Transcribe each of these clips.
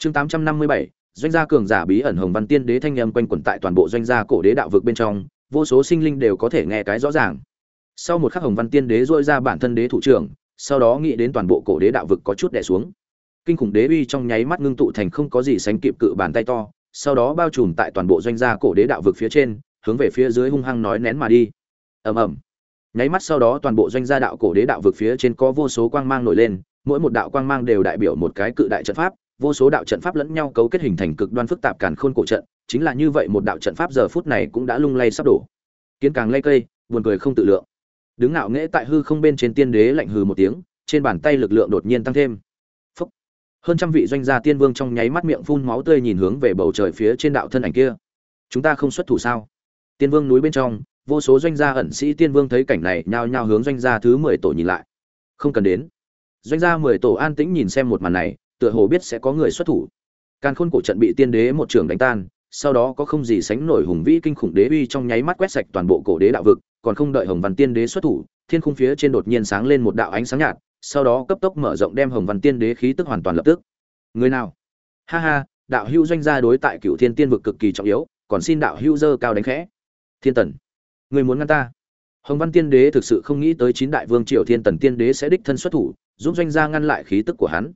chương tám trăm năm mươi bảy, doanh gia cường giả bí ẩn hồng văn tiên đế thanh âm quanh quẩn tại toàn bộ doanh gia cổ đế đạo vực bên trong, vô số sinh linh đều có thể nghe cái rõ ràng. Sau một khắc hồng văn tiên đế dội ra bản thân đế thủ trưởng, sau đó nghĩ đến toàn bộ cổ đế đạo vực có chút đè xuống. Kinh khủng đế uy trong nháy mắt ngưng tụ thành không có gì sánh kịp cự bàn tay to, sau đó bao trùm tại toàn bộ doanh gia cổ đế đạo vực phía trên, hướng về phía dưới hung hăng nói nén mà đi. Ầm ầm. Nháy mắt sau đó toàn bộ doanh gia đạo cổ đế đạo vực phía trên có vô số quang mang nổi lên, mỗi một đạo quang mang đều đại biểu một cái cự đại trận pháp vô số đạo trận pháp lẫn nhau cấu kết hình thành cực đoan phức tạp càn khôn cổ trận, chính là như vậy một đạo trận pháp giờ phút này cũng đã lung lay sắp đổ. Kiến càng lay cây, buồn cười không tự lượng. Đứng ngạo nghễ tại hư không bên trên tiên đế lạnh hừ một tiếng, trên bàn tay lực lượng đột nhiên tăng thêm. Phúc. hơn trăm vị doanh gia tiên vương trong nháy mắt miệng phun máu tươi nhìn hướng về bầu trời phía trên đạo thân ảnh kia. Chúng ta không xuất thủ sao? Tiên vương núi bên trong, vô số doanh gia ẩn sĩ tiên vương thấy cảnh này nhao nhao hướng doanh gia thứ mười tổ nhìn lại. Không cần đến. Doanh gia mười tổ an tĩnh nhìn xem một màn này tựa hồ biết sẽ có người xuất thủ. Càn khôn cổ trận bị tiên đế một trường đánh tan, sau đó có không gì sánh nổi hùng vĩ kinh khủng đế uy trong nháy mắt quét sạch toàn bộ cổ đế đạo vực, còn không đợi hồng văn tiên đế xuất thủ, thiên khung phía trên đột nhiên sáng lên một đạo ánh sáng nhạt, sau đó cấp tốc mở rộng đem hồng văn tiên đế khí tức hoàn toàn lập tức. Người nào? Ha ha, đạo hữu doanh gia đối tại cựu thiên tiên vực cực kỳ trọng yếu, còn xin đạo hữu dơ cao đánh khẽ. Thiên tần, người muốn ngăn ta? Hồng văn tiên đế thực sự không nghĩ tới chín đại vương triều thiên tần tiên đế sẽ đích thân xuất thủ, giúp doanh gia ngăn lại khí tức của hắn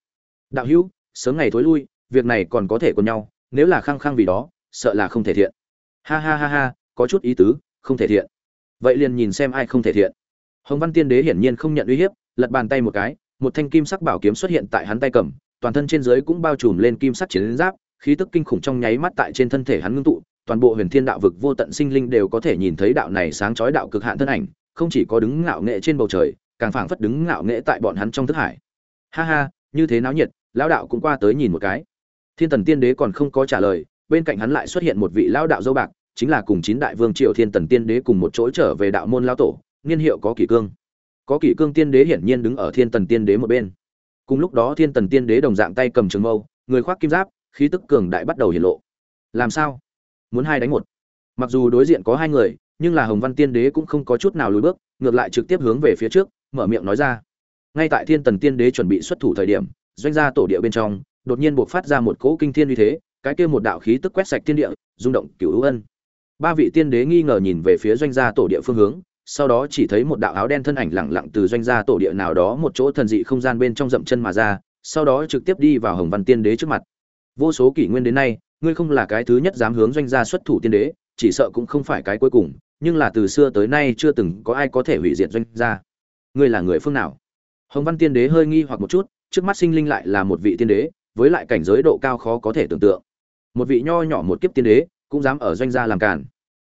đạo hữu, sớm ngày thối lui, việc này còn có thể còn nhau, nếu là khăng khăng vì đó, sợ là không thể thiện. Ha ha ha ha, có chút ý tứ, không thể thiện. Vậy liền nhìn xem ai không thể thiện. Hồng văn tiên đế hiển nhiên không nhận uy hiếp, lật bàn tay một cái, một thanh kim sắc bảo kiếm xuất hiện tại hắn tay cầm, toàn thân trên dưới cũng bao trùm lên kim sắc chiến giáp, khí tức kinh khủng trong nháy mắt tại trên thân thể hắn ngưng tụ, toàn bộ huyền thiên đạo vực vô tận sinh linh đều có thể nhìn thấy đạo này sáng chói đạo cực hạn thân ảnh, không chỉ có đứng ngạo nghệ trên bầu trời, càng phảng phất đứng ngạo nghệ tại bọn hắn trong thức hải. Ha ha, như thế náo nhiệt lão đạo cũng qua tới nhìn một cái. Thiên tần tiên đế còn không có trả lời, bên cạnh hắn lại xuất hiện một vị lão đạo dâu bạc, chính là cùng chín đại vương triều thiên tần tiên đế cùng một chỗ trở về đạo môn lão tổ, niên hiệu có kỷ cương. Có kỷ cương tiên đế hiển nhiên đứng ở thiên tần tiên đế một bên. Cùng lúc đó thiên tần tiên đế đồng dạng tay cầm trường mâu, người khoác kim giáp, khí tức cường đại bắt đầu hiện lộ. Làm sao? Muốn hai đánh một. Mặc dù đối diện có hai người, nhưng là hồng văn tiên đế cũng không có chút nào lùi bước, ngược lại trực tiếp hướng về phía trước, mở miệng nói ra. Ngay tại thiên tần tiên đế chuẩn bị xuất thủ thời điểm doanh gia tổ địa bên trong, đột nhiên buộc phát ra một cỗ kinh thiên uy thế, cái kia một đạo khí tức quét sạch thiên địa, rung động cửu hữu ân. Ba vị tiên đế nghi ngờ nhìn về phía doanh gia tổ địa phương hướng, sau đó chỉ thấy một đạo áo đen thân ảnh lẳng lặng từ doanh gia tổ địa nào đó một chỗ thần dị không gian bên trong dậm chân mà ra, sau đó trực tiếp đi vào hồng văn tiên đế trước mặt. Vô số kỷ nguyên đến nay, ngươi không là cái thứ nhất dám hướng doanh gia xuất thủ tiên đế, chỉ sợ cũng không phải cái cuối cùng, nhưng là từ xưa tới nay chưa từng có ai có thể hủy diệt doanh gia. Ngươi là người phương nào? Hồng văn tiên đế hơi nghi hoặc một chút trước mắt sinh linh lại là một vị tiên đế, với lại cảnh giới độ cao khó có thể tưởng tượng. Một vị nho nhỏ một kiếp tiên đế, cũng dám ở doanh gia làm cản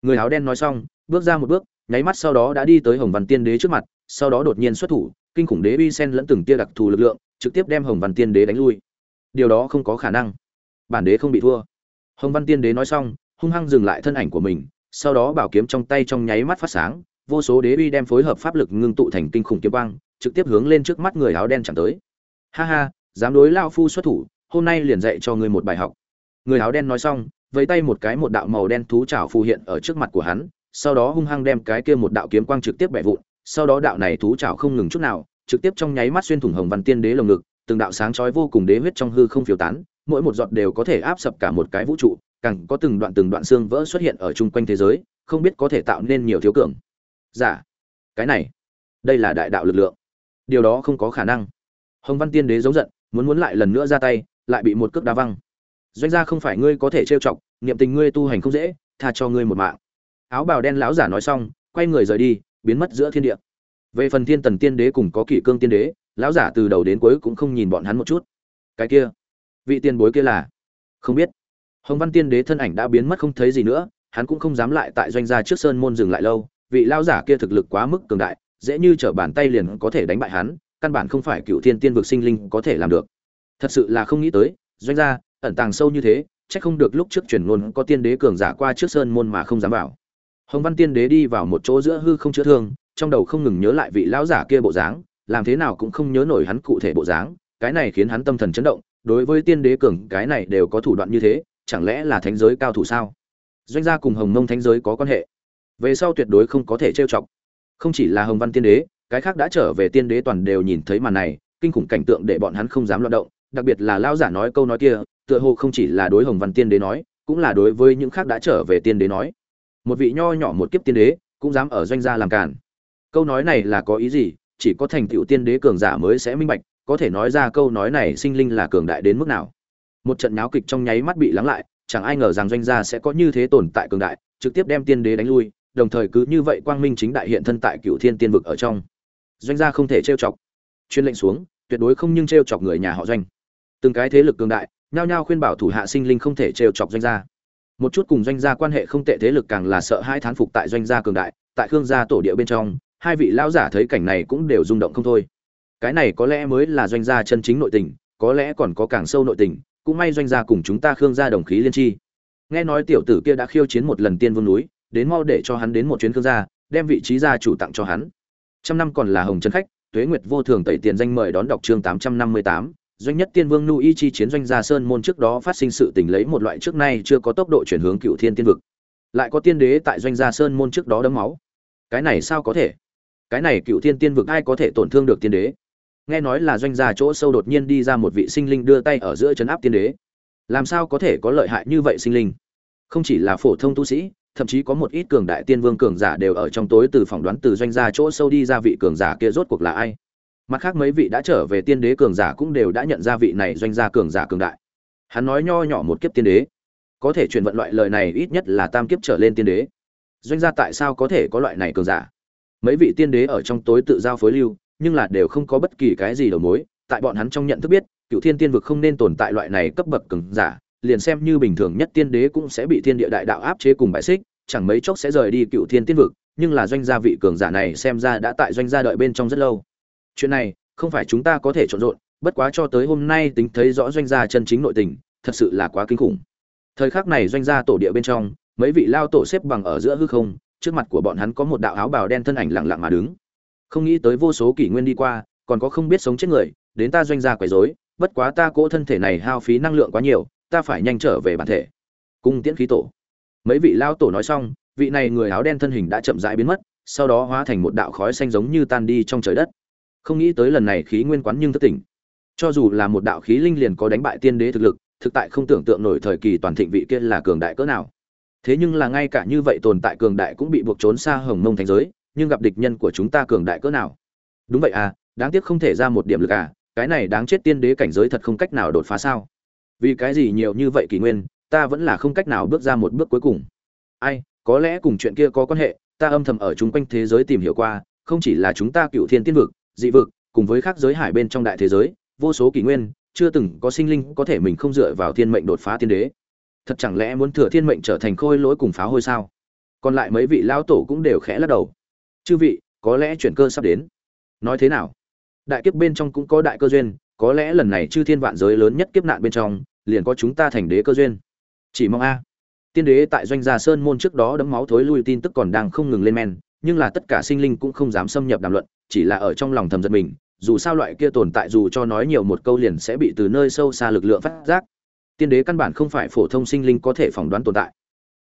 người áo đen nói xong, bước ra một bước, nháy mắt sau đó đã đi tới hồng văn tiên đế trước mặt, sau đó đột nhiên xuất thủ, kinh khủng đế uy sen lẫn từng tia đặc thù lực lượng, trực tiếp đem hồng văn tiên đế đánh lui. Điều đó không có khả năng. Bản đế không bị thua. Hồng văn tiên đế nói xong, hung hăng dừng lại thân ảnh của mình, sau đó bảo kiếm trong tay trong nháy mắt phát sáng, vô số đế uy đem phối hợp pháp lực ngưng tụ thành kinh khủng kiếm quang, trực tiếp hướng lên trước mắt người áo đen chẳng tới ha ha, dám đối lao phu xuất thủ, hôm nay liền dạy cho ngươi một bài học. Người áo đen nói xong, vẫy tay một cái một đạo màu đen thú chảo phù hiện ở trước mặt của hắn, sau đó hung hăng đem cái kia một đạo kiếm quang trực tiếp bẻ vụn, sau đó đạo này thú chảo không ngừng chút nào, trực tiếp trong nháy mắt xuyên thủng hồng văn tiên đế lồng ngực, từng đạo sáng chói vô cùng đế huyết trong hư không phiêu tán, mỗi một giọt đều có thể áp sập cả một cái vũ trụ, càng có từng đoạn từng đoạn xương vỡ xuất hiện ở chung quanh thế giới, không biết có thể tạo nên nhiều thiếu cường. Giả dạ. cái này, đây là đại đạo lực lượng. Điều đó không có khả năng hồng văn tiên đế giống giận, muốn muốn lại lần nữa ra tay, lại bị một cước đá văng. Doanh gia không phải ngươi có thể trêu chọc, niệm tình ngươi tu hành không dễ, tha cho ngươi một mạng. Áo bào đen lão giả nói xong, quay người rời đi, biến mất giữa thiên địa. Về phần thiên tần tiên đế cùng có kỷ cương tiên đế, lão giả từ đầu đến cuối cũng không nhìn bọn hắn một chút. Cái kia, vị tiên bối kia là? Không biết. Hồng văn tiên đế thân ảnh đã biến mất không thấy gì nữa, hắn cũng không dám lại tại doanh gia trước sơn môn dừng lại lâu, vị lão giả kia thực lực quá mức cường đại, dễ như trở bàn tay liền có thể đánh bại hắn căn bản không phải cựu thiên tiên vực sinh linh có thể làm được. Thật sự là không nghĩ tới, doanh gia, ẩn tàng sâu như thế, chắc không được lúc trước truyền ngôn có tiên đế cường giả qua trước sơn môn mà không dám vào. Hồng văn tiên đế đi vào một chỗ giữa hư không chữa thương, trong đầu không ngừng nhớ lại vị lão giả kia bộ dáng, làm thế nào cũng không nhớ nổi hắn cụ thể bộ dáng, cái này khiến hắn tâm thần chấn động, đối với tiên đế cường, cái này đều có thủ đoạn như thế, chẳng lẽ là thánh giới cao thủ sao? Doanh gia cùng hồng mông thánh giới có quan hệ, về sau tuyệt đối không có thể trêu chọc. Không chỉ là hồng văn tiên đế cái khác đã trở về tiên đế toàn đều nhìn thấy màn này, kinh khủng cảnh tượng để bọn hắn không dám loạt động, đặc biệt là lao giả nói câu nói kia, tựa hồ không chỉ là đối hồng văn tiên đế nói, cũng là đối với những khác đã trở về tiên đế nói. Một vị nho nhỏ một kiếp tiên đế, cũng dám ở doanh gia làm cản câu nói này là có ý gì? Chỉ có thành tựu tiên đế cường giả mới sẽ minh bạch, có thể nói ra câu nói này sinh linh là cường đại đến mức nào. Một trận nháo kịch trong nháy mắt bị lắng lại, chẳng ai ngờ rằng doanh gia sẽ có như thế tồn tại cường đại, trực tiếp đem tiên đế đánh lui, đồng thời cứ như vậy quang minh chính đại hiện thân tại cựu thiên tiên vực ở trong doanh gia không thể trêu chọc. Chuyên lệnh xuống, tuyệt đối không nhưng trêu chọc người nhà họ doanh. Từng cái thế lực cường đại, nhao nhao khuyên bảo thủ hạ sinh linh không thể trêu chọc doanh gia. Một chút cùng doanh gia quan hệ không tệ thế lực càng là sợ hai thán phục tại doanh gia cường đại, tại khương gia tổ địa bên trong, hai vị lão giả thấy cảnh này cũng đều rung động không thôi. Cái này có lẽ mới là doanh gia chân chính nội tình, có lẽ còn có càng sâu nội tình, cũng may doanh gia cùng chúng ta khương gia đồng khí liên tri. Nghe nói tiểu tử kia đã khiêu chiến một lần tiên vương núi, đến mau để cho hắn đến một chuyến khương gia, đem vị trí gia chủ tặng cho hắn trăm năm còn là hồng trấn khách, tuế nguyệt vô thường tẩy tiền danh mời đón đọc chương tám trăm năm mươi tám. Doanh nhất tiên vương nu y chi chiến doanh gia sơn môn trước đó phát sinh sự tình lấy một loại trước nay chưa có tốc độ chuyển hướng cựu thiên tiên vực. Lại có tiên đế tại doanh gia sơn môn trước đó đấm máu. Cái này sao có thể? Cái này cựu thiên tiên vực ai có thể tổn thương được tiên đế? Nghe nói là doanh gia chỗ sâu đột nhiên đi ra một vị sinh linh đưa tay ở giữa chấn áp tiên đế. Làm sao có thể có lợi hại như vậy sinh linh? Không chỉ là phổ thông tu sĩ thậm chí có một ít cường đại tiên vương cường giả đều ở trong tối từ phỏng đoán từ doanh gia chỗ sâu đi ra vị cường giả kia rốt cuộc là ai. Mặt khác mấy vị đã trở về tiên đế cường giả cũng đều đã nhận ra vị này doanh gia cường giả cường đại. Hắn nói nho nhỏ một kiếp tiên đế. Có thể truyền vận loại lời này ít nhất là tam kiếp trở lên tiên đế. Doanh gia tại sao có thể có loại này cường giả? Mấy vị tiên đế ở trong tối tự giao phối lưu, nhưng là đều không có bất kỳ cái gì đầu mối. Tại bọn hắn trong nhận thức biết, cựu thiên tiên vực không nên tồn tại loại này cấp bậc cường giả liền xem như bình thường nhất tiên đế cũng sẽ bị thiên địa đại đạo áp chế cùng bại xích, chẳng mấy chốc sẽ rời đi cựu thiên tiên vực, nhưng là doanh gia vị cường giả này xem ra đã tại doanh gia đợi bên trong rất lâu. Chuyện này, không phải chúng ta có thể trộn rộn bất quá cho tới hôm nay tính thấy rõ doanh gia chân chính nội tình, thật sự là quá kinh khủng. Thời khắc này doanh gia tổ địa bên trong, mấy vị lao tổ xếp bằng ở giữa hư không, trước mặt của bọn hắn có một đạo áo bào đen thân ảnh lặng lặng mà đứng. Không nghĩ tới vô số kỷ nguyên đi qua, còn có không biết sống chết người, đến ta doanh gia quấy rối, bất quá ta cỗ thân thể này hao phí năng lượng quá nhiều ta phải nhanh trở về bản thể. Cung tiễn khí tổ. Mấy vị lao tổ nói xong, vị này người áo đen thân hình đã chậm rãi biến mất, sau đó hóa thành một đạo khói xanh giống như tan đi trong trời đất. Không nghĩ tới lần này khí nguyên quán nhưng thất tỉnh cho dù là một đạo khí linh liền có đánh bại tiên đế thực lực, thực tại không tưởng tượng nổi thời kỳ toàn thịnh vị kia là cường đại cỡ nào. Thế nhưng là ngay cả như vậy tồn tại cường đại cũng bị buộc trốn xa hồng mông thành giới, nhưng gặp địch nhân của chúng ta cường đại cỡ nào? Đúng vậy à đáng tiếc không thể ra một điểm lực à cái này đáng chết tiên đế cảnh giới thật không cách nào đột phá sao? Vì cái gì nhiều như vậy kỷ nguyên, ta vẫn là không cách nào bước ra một bước cuối cùng. Ai, có lẽ cùng chuyện kia có quan hệ, ta âm thầm ở chung quanh thế giới tìm hiểu qua, không chỉ là chúng ta cựu thiên tiên vực, dị vực, cùng với các giới hải bên trong đại thế giới, vô số kỷ nguyên, chưa từng có sinh linh có thể mình không dựa vào thiên mệnh đột phá tiên đế. Thật chẳng lẽ muốn thừa thiên mệnh trở thành khôi lỗi cùng phá hôi sao? Còn lại mấy vị lão tổ cũng đều khẽ lắc đầu. Chư vị, có lẽ chuyển cơ sắp đến. Nói thế nào? Đại kiếp bên trong cũng có đại cơ duyên có lẽ lần này chư thiên vạn giới lớn nhất kiếp nạn bên trong, liền có chúng ta thành đế cơ duyên. Chỉ mong a. Tiên đế tại doanh gia sơn môn trước đó đấm máu thối lui tin tức còn đang không ngừng lên men, nhưng là tất cả sinh linh cũng không dám xâm nhập đàm luận, chỉ là ở trong lòng thầm giật mình, dù sao loại kia tồn tại dù cho nói nhiều một câu liền sẽ bị từ nơi sâu xa lực lượng phát giác. Tiên đế căn bản không phải phổ thông sinh linh có thể phỏng đoán tồn tại.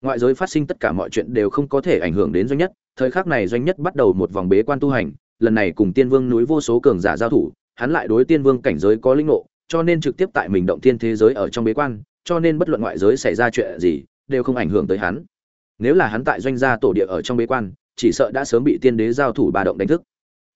Ngoại giới phát sinh tất cả mọi chuyện đều không có thể ảnh hưởng đến doanh nhất, thời khắc này doanh nhất bắt đầu một vòng bế quan tu hành, lần này cùng tiên vương núi vô số cường giả giao thủ hắn lại đối tiên vương cảnh giới có linh ngộ, cho nên trực tiếp tại mình động tiên thế giới ở trong bế quan, cho nên bất luận ngoại giới xảy ra chuyện gì, đều không ảnh hưởng tới hắn. Nếu là hắn tại doanh gia tổ địa ở trong bế quan, chỉ sợ đã sớm bị tiên đế giao thủ bà động đánh thức.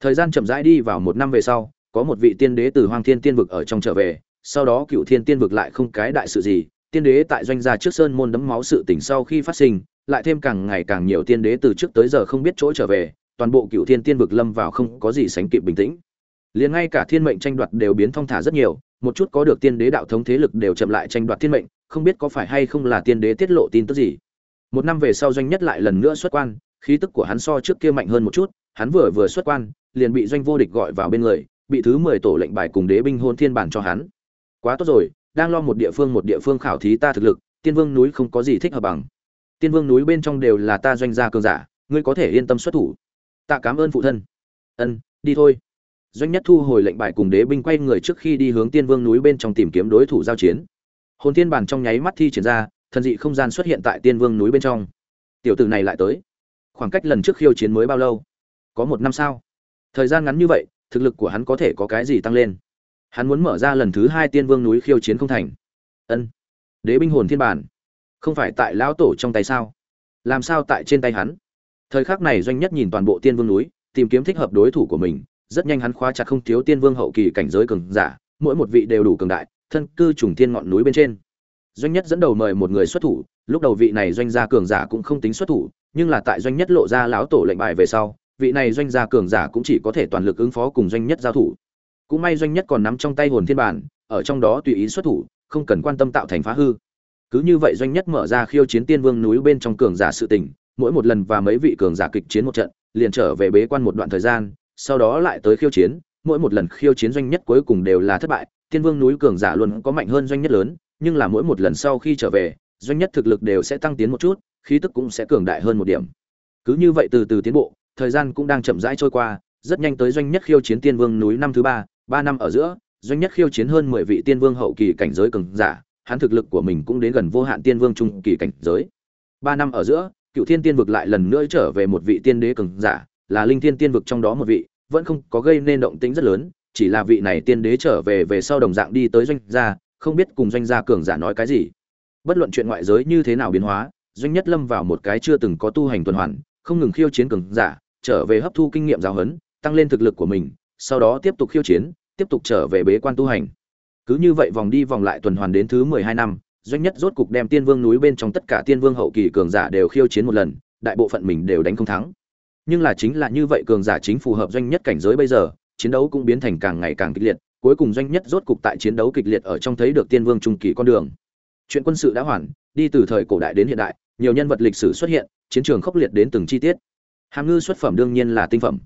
Thời gian chậm rãi đi vào một năm về sau, có một vị tiên đế từ hoàng thiên tiên vực ở trong trở về, sau đó cựu thiên tiên vực lại không cái đại sự gì, tiên đế tại doanh gia trước sơn môn đấm máu sự tình sau khi phát sinh, lại thêm càng ngày càng nhiều tiên đế từ trước tới giờ không biết chỗ trở về, toàn bộ cựu thiên tiên vực lâm vào không có gì sánh kịp bình tĩnh liền ngay cả thiên mệnh tranh đoạt đều biến thong thả rất nhiều, một chút có được tiên đế đạo thống thế lực đều chậm lại tranh đoạt thiên mệnh, không biết có phải hay không là tiên đế tiết lộ tin tức gì. Một năm về sau doanh nhất lại lần nữa xuất quan, khí tức của hắn so trước kia mạnh hơn một chút, hắn vừa vừa xuất quan, liền bị doanh vô địch gọi vào bên người, bị thứ mười tổ lệnh bài cùng đế binh hôn thiên bản cho hắn. Quá tốt rồi, đang lo một địa phương một địa phương khảo thí ta thực lực, tiên vương núi không có gì thích hợp bằng. Tiên vương núi bên trong đều là ta doanh gia cường giả, ngươi có thể yên tâm xuất thủ. Tạ cảm ơn phụ thân. Ân, đi thôi doanh nhất thu hồi lệnh bài cùng đế binh quay người trước khi đi hướng tiên vương núi bên trong tìm kiếm đối thủ giao chiến. Hồn tiên bản trong nháy mắt thi triển ra, thần dị không gian xuất hiện tại tiên vương núi bên trong. Tiểu tử này lại tới. Khoảng cách lần trước khiêu chiến mới bao lâu? Có một năm sao? Thời gian ngắn như vậy, thực lực của hắn có thể có cái gì tăng lên? Hắn muốn mở ra lần thứ hai tiên vương núi khiêu chiến không thành. Ân. Đế binh hồn thiên bản không phải tại lão tổ trong tay sao? Làm sao tại trên tay hắn? Thời khắc này doanh nhất nhìn toàn bộ tiên vương núi, tìm kiếm thích hợp đối thủ của mình rất nhanh hắn khóa chặt không thiếu tiên vương hậu kỳ cảnh giới cường giả, mỗi một vị đều đủ cường đại, thân cư trùng thiên ngọn núi bên trên. Doanh nhất dẫn đầu mời một người xuất thủ, lúc đầu vị này doanh gia cường giả cũng không tính xuất thủ, nhưng là tại doanh nhất lộ ra lão tổ lệnh bài về sau, vị này doanh gia cường giả cũng chỉ có thể toàn lực ứng phó cùng doanh nhất giao thủ. Cũng may doanh nhất còn nắm trong tay hồn thiên bản, ở trong đó tùy ý xuất thủ, không cần quan tâm tạo thành phá hư. Cứ như vậy doanh nhất mở ra khiêu chiến tiên vương núi bên trong cường giả sự tình, mỗi một lần và mấy vị cường giả kịch chiến một trận, liền trở về bế quan một đoạn thời gian sau đó lại tới khiêu chiến, mỗi một lần khiêu chiến doanh nhất cuối cùng đều là thất bại, tiên vương núi cường giả luôn có mạnh hơn doanh nhất lớn, nhưng là mỗi một lần sau khi trở về, doanh nhất thực lực đều sẽ tăng tiến một chút, khí tức cũng sẽ cường đại hơn một điểm. Cứ như vậy từ từ tiến bộ, thời gian cũng đang chậm rãi trôi qua, rất nhanh tới doanh nhất khiêu chiến tiên vương núi năm thứ ba ba năm ở giữa, doanh nhất khiêu chiến hơn mười vị tiên vương hậu kỳ cảnh giới cường giả, hắn thực lực của mình cũng đến gần vô hạn tiên vương trung kỳ cảnh giới. Ba năm ở giữa, cựu thiên tiên vực lại lần nữa trở về một vị tiên đế cường giả là linh thiên tiên vực trong đó một vị, vẫn không có gây nên động tĩnh rất lớn, chỉ là vị này tiên đế trở về về sau đồng dạng đi tới doanh gia, không biết cùng doanh gia cường giả nói cái gì. Bất luận chuyện ngoại giới như thế nào biến hóa, doanh nhất lâm vào một cái chưa từng có tu hành tuần hoàn, không ngừng khiêu chiến cường giả, trở về hấp thu kinh nghiệm giáo huấn, tăng lên thực lực của mình, sau đó tiếp tục khiêu chiến, tiếp tục trở về bế quan tu hành. Cứ như vậy vòng đi vòng lại tuần hoàn đến thứ mười hai năm, doanh nhất rốt cục đem tiên vương núi bên trong tất cả tiên vương hậu kỳ cường giả đều khiêu chiến một lần, đại bộ phận mình đều đánh không thắng nhưng là chính là như vậy cường giả chính phù hợp doanh nhất cảnh giới bây giờ, chiến đấu cũng biến thành càng ngày càng kịch liệt, cuối cùng doanh nhất rốt cục tại chiến đấu kịch liệt ở trong thấy được tiên vương trung kỳ con đường. Chuyện quân sự đã hoàn, đi từ thời cổ đại đến hiện đại, nhiều nhân vật lịch sử xuất hiện, chiến trường khốc liệt đến từng chi tiết. Hàm ngư xuất phẩm đương nhiên là tinh phẩm.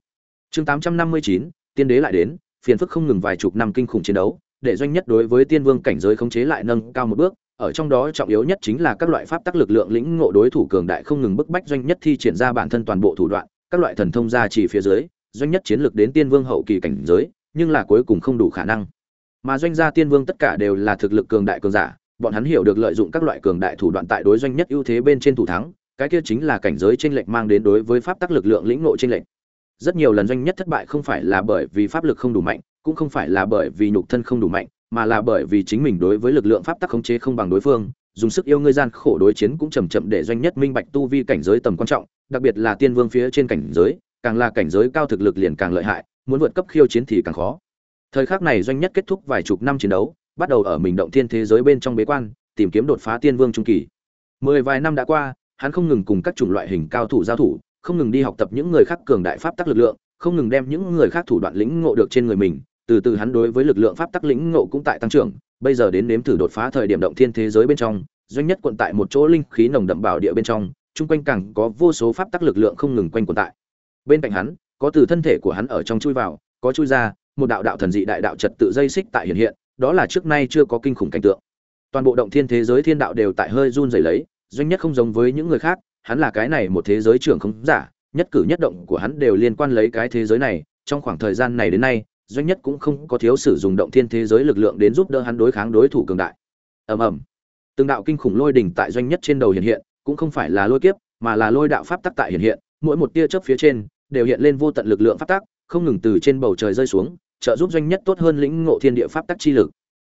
Chương tám trăm năm mươi chín, tiên đế lại đến, phiền phức không ngừng vài chục năm kinh khủng chiến đấu, để doanh nhất đối với tiên vương cảnh giới khống chế lại nâng cao một bước, ở trong đó trọng yếu nhất chính là các loại pháp tắc lực lượng lĩnh ngộ đối thủ cường đại không ngừng bức bách doanh nhất thi triển ra bản thân toàn bộ thủ đoạn các loại thần thông gia chỉ phía dưới, doanh nhất chiến lược đến tiên vương hậu kỳ cảnh giới, nhưng là cuối cùng không đủ khả năng. Mà doanh gia tiên vương tất cả đều là thực lực cường đại cường giả, bọn hắn hiểu được lợi dụng các loại cường đại thủ đoạn tại đối doanh nhất ưu thế bên trên thủ thắng, cái kia chính là cảnh giới chênh lệch mang đến đối với pháp tắc lực lượng lĩnh ngộ chênh lệch. Rất nhiều lần doanh nhất thất bại không phải là bởi vì pháp lực không đủ mạnh, cũng không phải là bởi vì nhục thân không đủ mạnh, mà là bởi vì chính mình đối với lực lượng pháp tắc khống chế không bằng đối phương dùng sức yêu ngươi gian khổ đối chiến cũng chậm chậm để doanh nhất minh bạch tu vi cảnh giới tầm quan trọng, đặc biệt là tiên vương phía trên cảnh giới, càng là cảnh giới cao thực lực liền càng lợi hại, muốn vượt cấp khiêu chiến thì càng khó. Thời khắc này doanh nhất kết thúc vài chục năm chiến đấu, bắt đầu ở mình động thiên thế giới bên trong bế quan, tìm kiếm đột phá tiên vương trung kỳ. Mười vài năm đã qua, hắn không ngừng cùng các chủng loại hình cao thủ giao thủ, không ngừng đi học tập những người khác cường đại pháp tắc lực lượng, không ngừng đem những người khác thủ đoạn lĩnh ngộ được trên người mình, từ từ hắn đối với lực lượng pháp tắc lĩnh ngộ cũng tại tăng trưởng bây giờ đến nếm thử đột phá thời điểm động thiên thế giới bên trong doanh nhất quận tại một chỗ linh khí nồng đậm bảo địa bên trong, chung quanh càng có vô số pháp tắc lực lượng không ngừng quanh quẩn tại. Bên cạnh hắn, có từ thân thể của hắn ở trong chui vào, có chui ra một đạo đạo thần dị đại đạo trật tự dây xích tại hiện hiện, đó là trước nay chưa có kinh khủng cảnh tượng. Toàn bộ động thiên thế giới thiên đạo đều tại hơi run rẩy lấy doanh nhất không giống với những người khác, hắn là cái này một thế giới trưởng không giả, nhất cử nhất động của hắn đều liên quan lấy cái thế giới này. Trong khoảng thời gian này đến nay doanh nhất cũng không có thiếu sử dụng động thiên thế giới lực lượng đến giúp đỡ hắn đối kháng đối thủ cường đại. Ầm ầm. Từng đạo kinh khủng lôi đỉnh tại doanh nhất trên đầu hiện hiện, cũng không phải là lôi kiếp, mà là lôi đạo pháp tắc tại hiện hiện, mỗi một tia chớp phía trên, đều hiện lên vô tận lực lượng pháp tắc, không ngừng từ trên bầu trời rơi xuống, trợ giúp doanh nhất tốt hơn lĩnh ngộ thiên địa pháp tắc chi lực.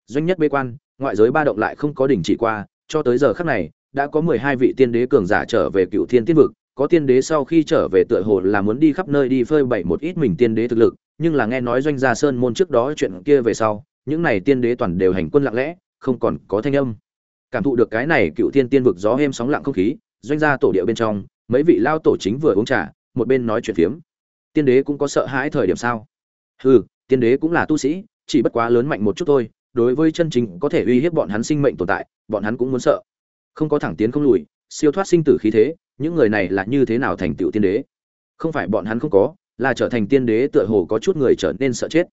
Doanh nhất bế quan, ngoại giới ba động lại không có đỉnh chỉ qua, cho tới giờ khắc này, đã có mười hai vị tiên đế cường giả trở về cựu thiên tiên vực, có tiên đế sau khi trở về tựa hồ là muốn đi khắp nơi đi phơi bày một ít mình tiên đế thực lực nhưng là nghe nói doanh gia sơn môn trước đó chuyện kia về sau, những này tiên đế toàn đều hành quân lặng lẽ, không còn có thanh âm. Cảm thụ được cái này cựu thiên tiên vực gió êm sóng lặng không khí, doanh gia tổ địa bên trong, mấy vị lao tổ chính vừa uống trà, một bên nói chuyện phiếm. Tiên đế cũng có sợ hãi thời điểm sao? Hừ, tiên đế cũng là tu sĩ, chỉ bất quá lớn mạnh một chút thôi, đối với chân chính có thể uy hiếp bọn hắn sinh mệnh tồn tại, bọn hắn cũng muốn sợ. Không có thẳng tiến không lùi, siêu thoát sinh tử khí thế, những người này là như thế nào thành tựu tiên đế? Không phải bọn hắn không có là trở thành tiên đế tựa hồ có chút người trở nên sợ chết.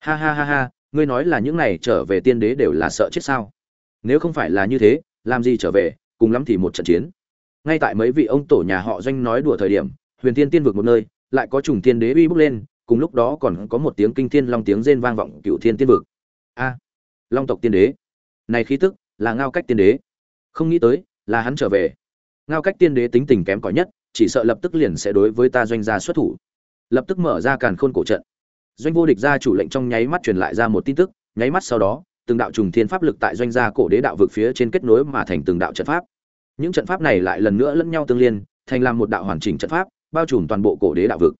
Ha ha ha ha, ngươi nói là những này trở về tiên đế đều là sợ chết sao? Nếu không phải là như thế, làm gì trở về, cùng lắm thì một trận chiến. Ngay tại mấy vị ông tổ nhà họ doanh nói đùa thời điểm, huyền tiên tiên vực một nơi, lại có trùng tiên đế uy bốc lên, cùng lúc đó còn có một tiếng kinh thiên long tiếng rên vang vọng cựu thiên tiên vực. A, long tộc tiên đế. Này khí tức, là ngao cách tiên đế. Không nghĩ tới, là hắn trở về. Ngao cách tiên đế tính tình kém cỏi nhất, chỉ sợ lập tức liền sẽ đối với ta doanh gia xuất thủ lập tức mở ra càn khôn cổ trận. Doanh vô địch gia chủ lệnh trong nháy mắt truyền lại ra một tin tức, nháy mắt sau đó, từng đạo trùng thiên pháp lực tại doanh gia cổ đế đạo vực phía trên kết nối mà thành từng đạo trận pháp. Những trận pháp này lại lần nữa lẫn nhau tương liên, thành làm một đạo hoàn chỉnh trận pháp, bao trùm toàn bộ cổ đế đạo vực.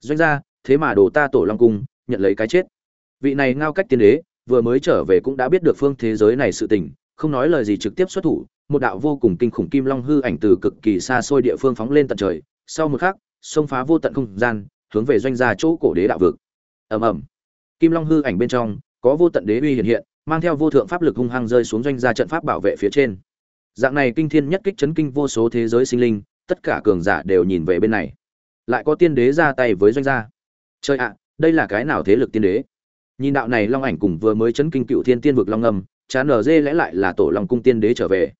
Doanh gia, thế mà đồ ta tổ long cung, nhận lấy cái chết. Vị này ngao cách tiên đế, vừa mới trở về cũng đã biết được phương thế giới này sự tình, không nói lời gì trực tiếp xuất thủ, một đạo vô cùng kinh khủng kim long hư ảnh từ cực kỳ xa xôi địa phương phóng lên tận trời, sau một khắc, xông phá vô tận không gian hướng về doanh gia chỗ cổ đế đạo vực. Ầm ầm. Kim long hư ảnh bên trong, có vô tận đế uy hiện hiện, mang theo vô thượng pháp lực hung hăng rơi xuống doanh gia trận pháp bảo vệ phía trên. Dạng này kinh thiên nhất kích chấn kinh vô số thế giới sinh linh, tất cả cường giả đều nhìn về bên này. Lại có tiên đế ra tay với doanh gia. Chơi ạ, đây là cái nào thế lực tiên đế? Nhìn đạo này long ảnh cùng vừa mới chấn kinh cựu thiên tiên vực long âm, chán ở dê lẽ lại là tổ long cung tiên đế trở về.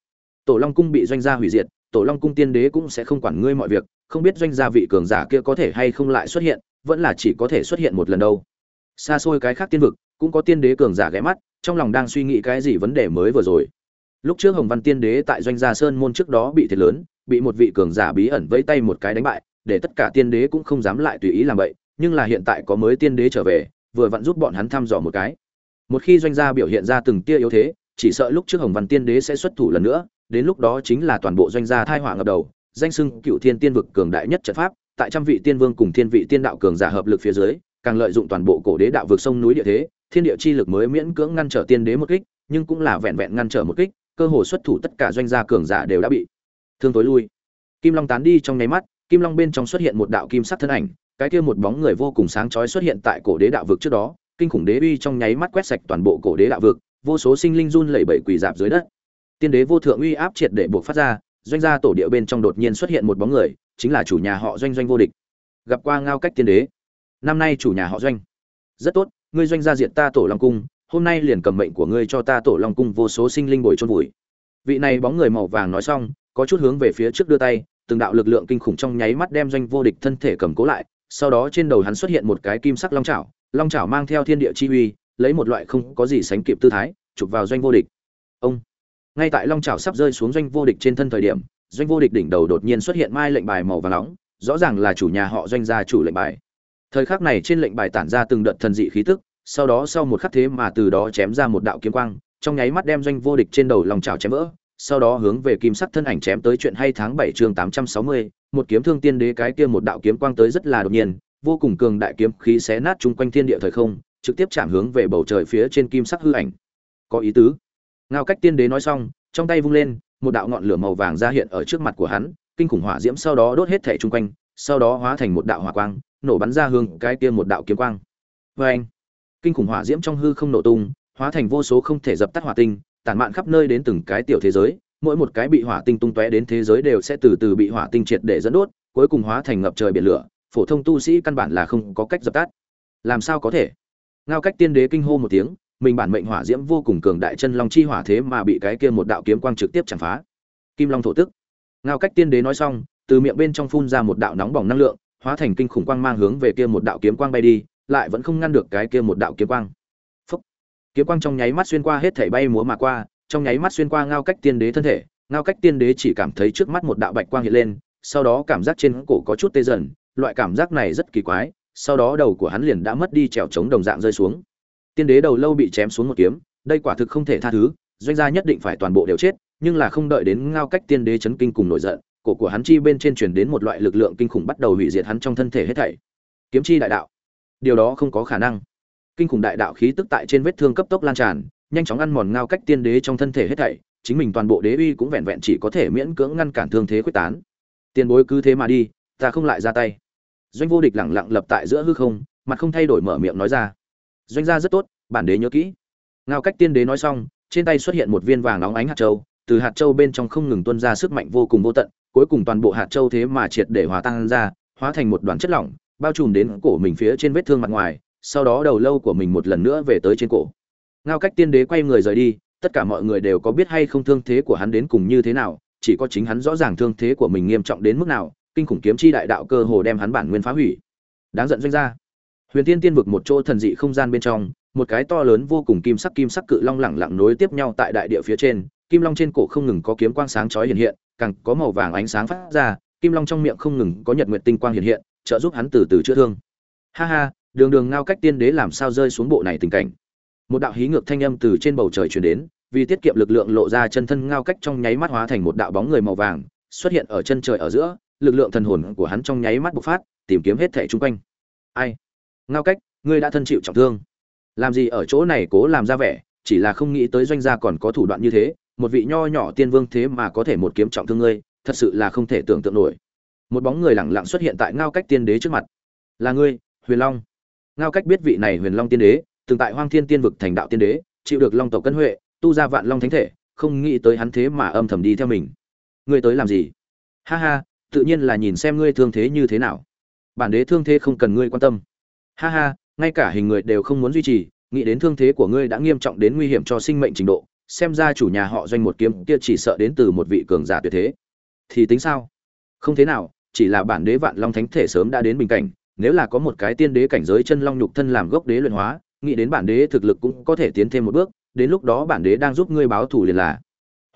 Tổ long cung bị doanh gia hủy diệt tổ long cung tiên đế cũng sẽ không quản ngươi mọi việc, không biết doanh gia vị cường giả kia có thể hay không lại xuất hiện, vẫn là chỉ có thể xuất hiện một lần đâu. Xa xôi cái khác tiên vực, cũng có tiên đế cường giả ghé mắt, trong lòng đang suy nghĩ cái gì vấn đề mới vừa rồi. Lúc trước hồng văn tiên đế tại doanh gia sơn môn trước đó bị thiệt lớn, bị một vị cường giả bí ẩn vẫy tay một cái đánh bại, để tất cả tiên đế cũng không dám lại tùy ý làm vậy, nhưng là hiện tại có mới tiên đế trở về, vừa vặn giúp bọn hắn thăm dò một cái. Một khi doanh gia biểu hiện ra từng tia yếu thế, chỉ sợ lúc trước hồng văn tiên đế sẽ xuất thủ lần nữa đến lúc đó chính là toàn bộ doanh gia thai họa ngập đầu, danh sưng cựu thiên tiên vực cường đại nhất trận pháp, tại trăm vị tiên vương cùng thiên vị tiên đạo cường giả hợp lực phía dưới, càng lợi dụng toàn bộ cổ đế đạo vực sông núi địa thế, thiên địa chi lực mới miễn cưỡng ngăn trở tiên đế một kích, nhưng cũng là vẹn vẹn ngăn trở một kích, cơ hồ xuất thủ tất cả doanh gia cường giả đều đã bị thương tối lui. Kim long tán đi trong nháy mắt, kim long bên trong xuất hiện một đạo kim sắc thân ảnh, cái kia một bóng người vô cùng sáng chói xuất hiện tại cổ đế đạo vực trước đó, kinh khủng đế uy trong nháy mắt quét sạch toàn bộ cổ đế đạo vực, vô số sinh linh run lẩy bẩy quỳ dạp dưới đất tiên đế vô thượng uy áp triệt để buộc phát ra, doanh gia tổ địa bên trong đột nhiên xuất hiện một bóng người, chính là chủ nhà họ doanh doanh vô địch. Gặp qua ngao cách tiên đế. Năm nay chủ nhà họ doanh. Rất tốt, ngươi doanh gia diện ta tổ long cung, hôm nay liền cầm mệnh của ngươi cho ta tổ long cung vô số sinh linh bồi trôn vùi. Vị này bóng người màu vàng nói xong, có chút hướng về phía trước đưa tay, từng đạo lực lượng kinh khủng trong nháy mắt đem doanh vô địch thân thể cầm cố lại, sau đó trên đầu hắn xuất hiện một cái kim sắc long chảo long chảo mang theo thiên địa chi uy, lấy một loại không có gì sánh kịp tư thái, chụp vào doanh vô địch. Ông! Ngay tại long trào sắp rơi xuống doanh vô địch trên thân thời điểm, doanh vô địch đỉnh đầu đột nhiên xuất hiện mai lệnh bài màu vàng nóng, rõ ràng là chủ nhà họ doanh gia chủ lệnh bài. Thời khắc này trên lệnh bài tản ra từng đợt thần dị khí tức, sau đó sau một khắc thế mà từ đó chém ra một đạo kiếm quang, trong nháy mắt đem doanh vô địch trên đầu lòng trào chém vỡ, sau đó hướng về kim sắc thân ảnh chém tới chuyện hay tháng bảy chương tám trăm sáu mươi, một kiếm thương tiên đế cái kia một đạo kiếm quang tới rất là đột nhiên, vô cùng cường đại kiếm khí xé nát chung quanh thiên địa thời không, trực tiếp chạm hướng về bầu trời phía trên kim sắc hư ảnh. Có ý tứ? Ngao cách tiên đế nói xong, trong tay vung lên, một đạo ngọn lửa màu vàng ra hiện ở trước mặt của hắn, kinh khủng hỏa diễm sau đó đốt hết thể chung quanh, sau đó hóa thành một đạo hỏa quang, nổ bắn ra hương cái kia một đạo kiếm quang. Vê anh kinh khủng hỏa diễm trong hư không nổ tung, hóa thành vô số không thể dập tắt hỏa tinh, tản mạn khắp nơi đến từng cái tiểu thế giới, mỗi một cái bị hỏa tinh tung tóe đến thế giới đều sẽ từ từ bị hỏa tinh triệt để dẫn đốt, cuối cùng hóa thành ngập trời biển lửa, phổ thông tu sĩ căn bản là không có cách dập tắt. Làm sao có thể? Ngao cách tiên đế kinh hô một tiếng mình bản mệnh hỏa diễm vô cùng cường đại chân long chi hỏa thế mà bị cái kia một đạo kiếm quang trực tiếp chặn phá. Kim long thổ tức. Ngao cách tiên đế nói xong, từ miệng bên trong phun ra một đạo nóng bỏng năng lượng, hóa thành kinh khủng quang mang hướng về kia một đạo kiếm quang bay đi, lại vẫn không ngăn được cái kia một đạo kiếm quang. Phúc. kiếm quang trong nháy mắt xuyên qua hết thảy bay múa mà qua, trong nháy mắt xuyên qua ngao cách tiên đế thân thể, ngao cách tiên đế chỉ cảm thấy trước mắt một đạo bạch quang hiện lên, sau đó cảm giác trên cổ có chút tê dần, loại cảm giác này rất kỳ quái, sau đó đầu của hắn liền đã mất đi trèo chống đồng dạng rơi xuống tiên đế đầu lâu bị chém xuống một kiếm, đây quả thực không thể tha thứ, doanh gia nhất định phải toàn bộ đều chết, nhưng là không đợi đến ngao cách tiên đế chấn kinh cùng nổi giận, cổ của hắn chi bên trên truyền đến một loại lực lượng kinh khủng bắt đầu hủy diệt hắn trong thân thể hết thảy. Kiếm chi đại đạo. Điều đó không có khả năng. Kinh khủng đại đạo khí tức tại trên vết thương cấp tốc lan tràn, nhanh chóng ăn mòn ngao cách tiên đế trong thân thể hết thảy, chính mình toàn bộ đế uy cũng vẹn vẹn chỉ có thể miễn cưỡng ngăn cản thương thế quyết tán. Tiền bối cứ thế mà đi, ta không lại ra tay. Doanh vô địch lẳng lặng lập tại giữa hư không, mặt không thay đổi mở miệng nói ra doanh gia rất tốt, bản đế nhớ kỹ. Ngao cách tiên đế nói xong, trên tay xuất hiện một viên vàng nóng ánh hạt châu, từ hạt châu bên trong không ngừng tuôn ra sức mạnh vô cùng vô tận, cuối cùng toàn bộ hạt châu thế mà triệt để hòa tan ra, hóa thành một đoàn chất lỏng, bao trùm đến cổ mình phía trên vết thương mặt ngoài, sau đó đầu lâu của mình một lần nữa về tới trên cổ. Ngao cách tiên đế quay người rời đi, tất cả mọi người đều có biết hay không thương thế của hắn đến cùng như thế nào, chỉ có chính hắn rõ ràng thương thế của mình nghiêm trọng đến mức nào, kinh khủng kiếm chi đại đạo cơ hồ đem hắn bản nguyên phá hủy. Đáng giận doanh Gia huyền tiên tiên vực một chỗ thần dị không gian bên trong, một cái to lớn vô cùng kim sắc kim sắc cự long lẳng lặng nối tiếp nhau tại đại địa phía trên, kim long trên cổ không ngừng có kiếm quang sáng chói hiện hiện, càng có màu vàng ánh sáng phát ra, kim long trong miệng không ngừng có nhật nguyệt tinh quang hiện hiện, trợ giúp hắn từ từ chữa thương. Ha ha, đường đường ngao cách tiên đế làm sao rơi xuống bộ này tình cảnh? Một đạo hí ngược thanh âm từ trên bầu trời truyền đến, vì tiết kiệm lực lượng lộ ra chân thân ngao cách trong nháy mắt hóa thành một đạo bóng người màu vàng, xuất hiện ở chân trời ở giữa, lực lượng thần hồn của hắn trong nháy mắt bộc phát, tìm kiếm hết thẻ chung quanh. Ai? Ngao cách, ngươi đã thân chịu trọng thương. Làm gì ở chỗ này cố làm ra vẻ, chỉ là không nghĩ tới doanh gia còn có thủ đoạn như thế, một vị nho nhỏ tiên vương thế mà có thể một kiếm trọng thương ngươi, thật sự là không thể tưởng tượng nổi. Một bóng người lẳng lặng xuất hiện tại ngao cách tiên đế trước mặt. Là ngươi, huyền long. Ngao cách biết vị này huyền long tiên đế, từng tại hoang thiên tiên vực thành đạo tiên đế, chịu được long tộc cân huệ, tu ra vạn long thánh thể, không nghĩ tới hắn thế mà âm thầm đi theo mình. Ngươi tới làm gì? Ha ha, tự nhiên là nhìn xem ngươi thương thế như thế nào. Bản đế thương thế không cần ngươi quan tâm ha ha, ngay cả hình người đều không muốn duy trì, nghĩ đến thương thế của ngươi đã nghiêm trọng đến nguy hiểm cho sinh mệnh trình độ, xem ra chủ nhà họ doanh một kiếm kia chỉ sợ đến từ một vị cường giả tuyệt thế. Thì tính sao? Không thế nào, chỉ là bản đế vạn long thánh thể sớm đã đến bình cảnh, nếu là có một cái tiên đế cảnh giới chân long nhục thân làm gốc đế luyện hóa, nghĩ đến bản đế thực lực cũng có thể tiến thêm một bước, đến lúc đó bản đế đang giúp ngươi báo thù liền là.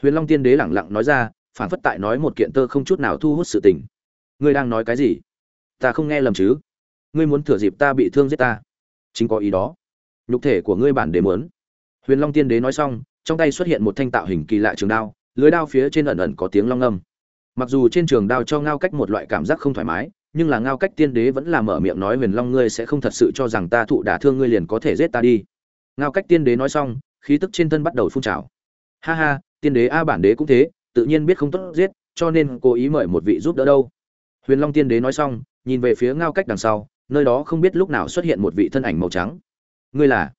Huyền long tiên đế lẳng lặng nói ra phản phất tại nói một kiện tơ không chút nào thu hút sự tình. Ngươi đang nói cái gì? Ta không nghe lầm chứ? Ngươi muốn thừa dịp ta bị thương giết ta. Chính có ý đó. Nhục thể của ngươi bản đế muốn. Huyền long tiên đế nói xong, trong tay xuất hiện một thanh tạo hình kỳ lạ trường đao, lưới đao phía trên ẩn ẩn có tiếng long âm mặc dù trên trường đao cho ngao cách một loại cảm giác không thoải mái, nhưng là ngao cách tiên đế vẫn là mở miệng nói huyền long ngươi sẽ không thật sự cho rằng ta thụ đả thương ngươi liền có thể giết ta đi. Ngao cách tiên đế nói xong, khí tức trên thân bắt đầu phun trào. Ha ha, tiên đế a bản đế cũng thế, tự nhiên biết không tốt giết, cho nên cố ý mời một vị giúp đỡ đâu. Huyền long tiên đế nói xong, nhìn về phía ngao cách đằng sau nơi đó không biết lúc nào xuất hiện một vị thân ảnh màu trắng. Ngươi là?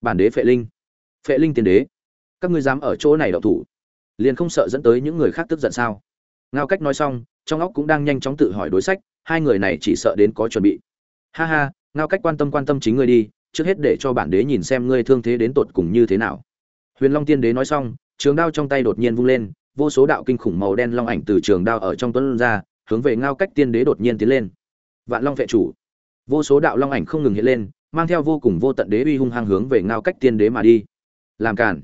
Bản đế phệ linh. Phệ linh tiên đế. Các ngươi dám ở chỗ này đậu thủ? Liền không sợ dẫn tới những người khác tức giận sao? Ngao cách nói xong, trong óc cũng đang nhanh chóng tự hỏi đối sách, hai người này chỉ sợ đến có chuẩn bị. Ha ha, ngao cách quan tâm quan tâm chính ngươi đi, trước hết để cho bản đế nhìn xem ngươi thương thế đến tột cùng như thế nào. Huyền long tiên đế nói xong, trường đao trong tay đột nhiên vung lên, vô số đạo kinh khủng màu đen long ảnh từ trường đao ở trong tuấn ra, hướng về ngao cách tiên đế đột nhiên tiến lên. Vạn long vệ chủ vô số đạo long ảnh không ngừng hiện lên, mang theo vô cùng vô tận đế uy hung hăng hướng về ngao cách tiên đế mà đi. Làm cản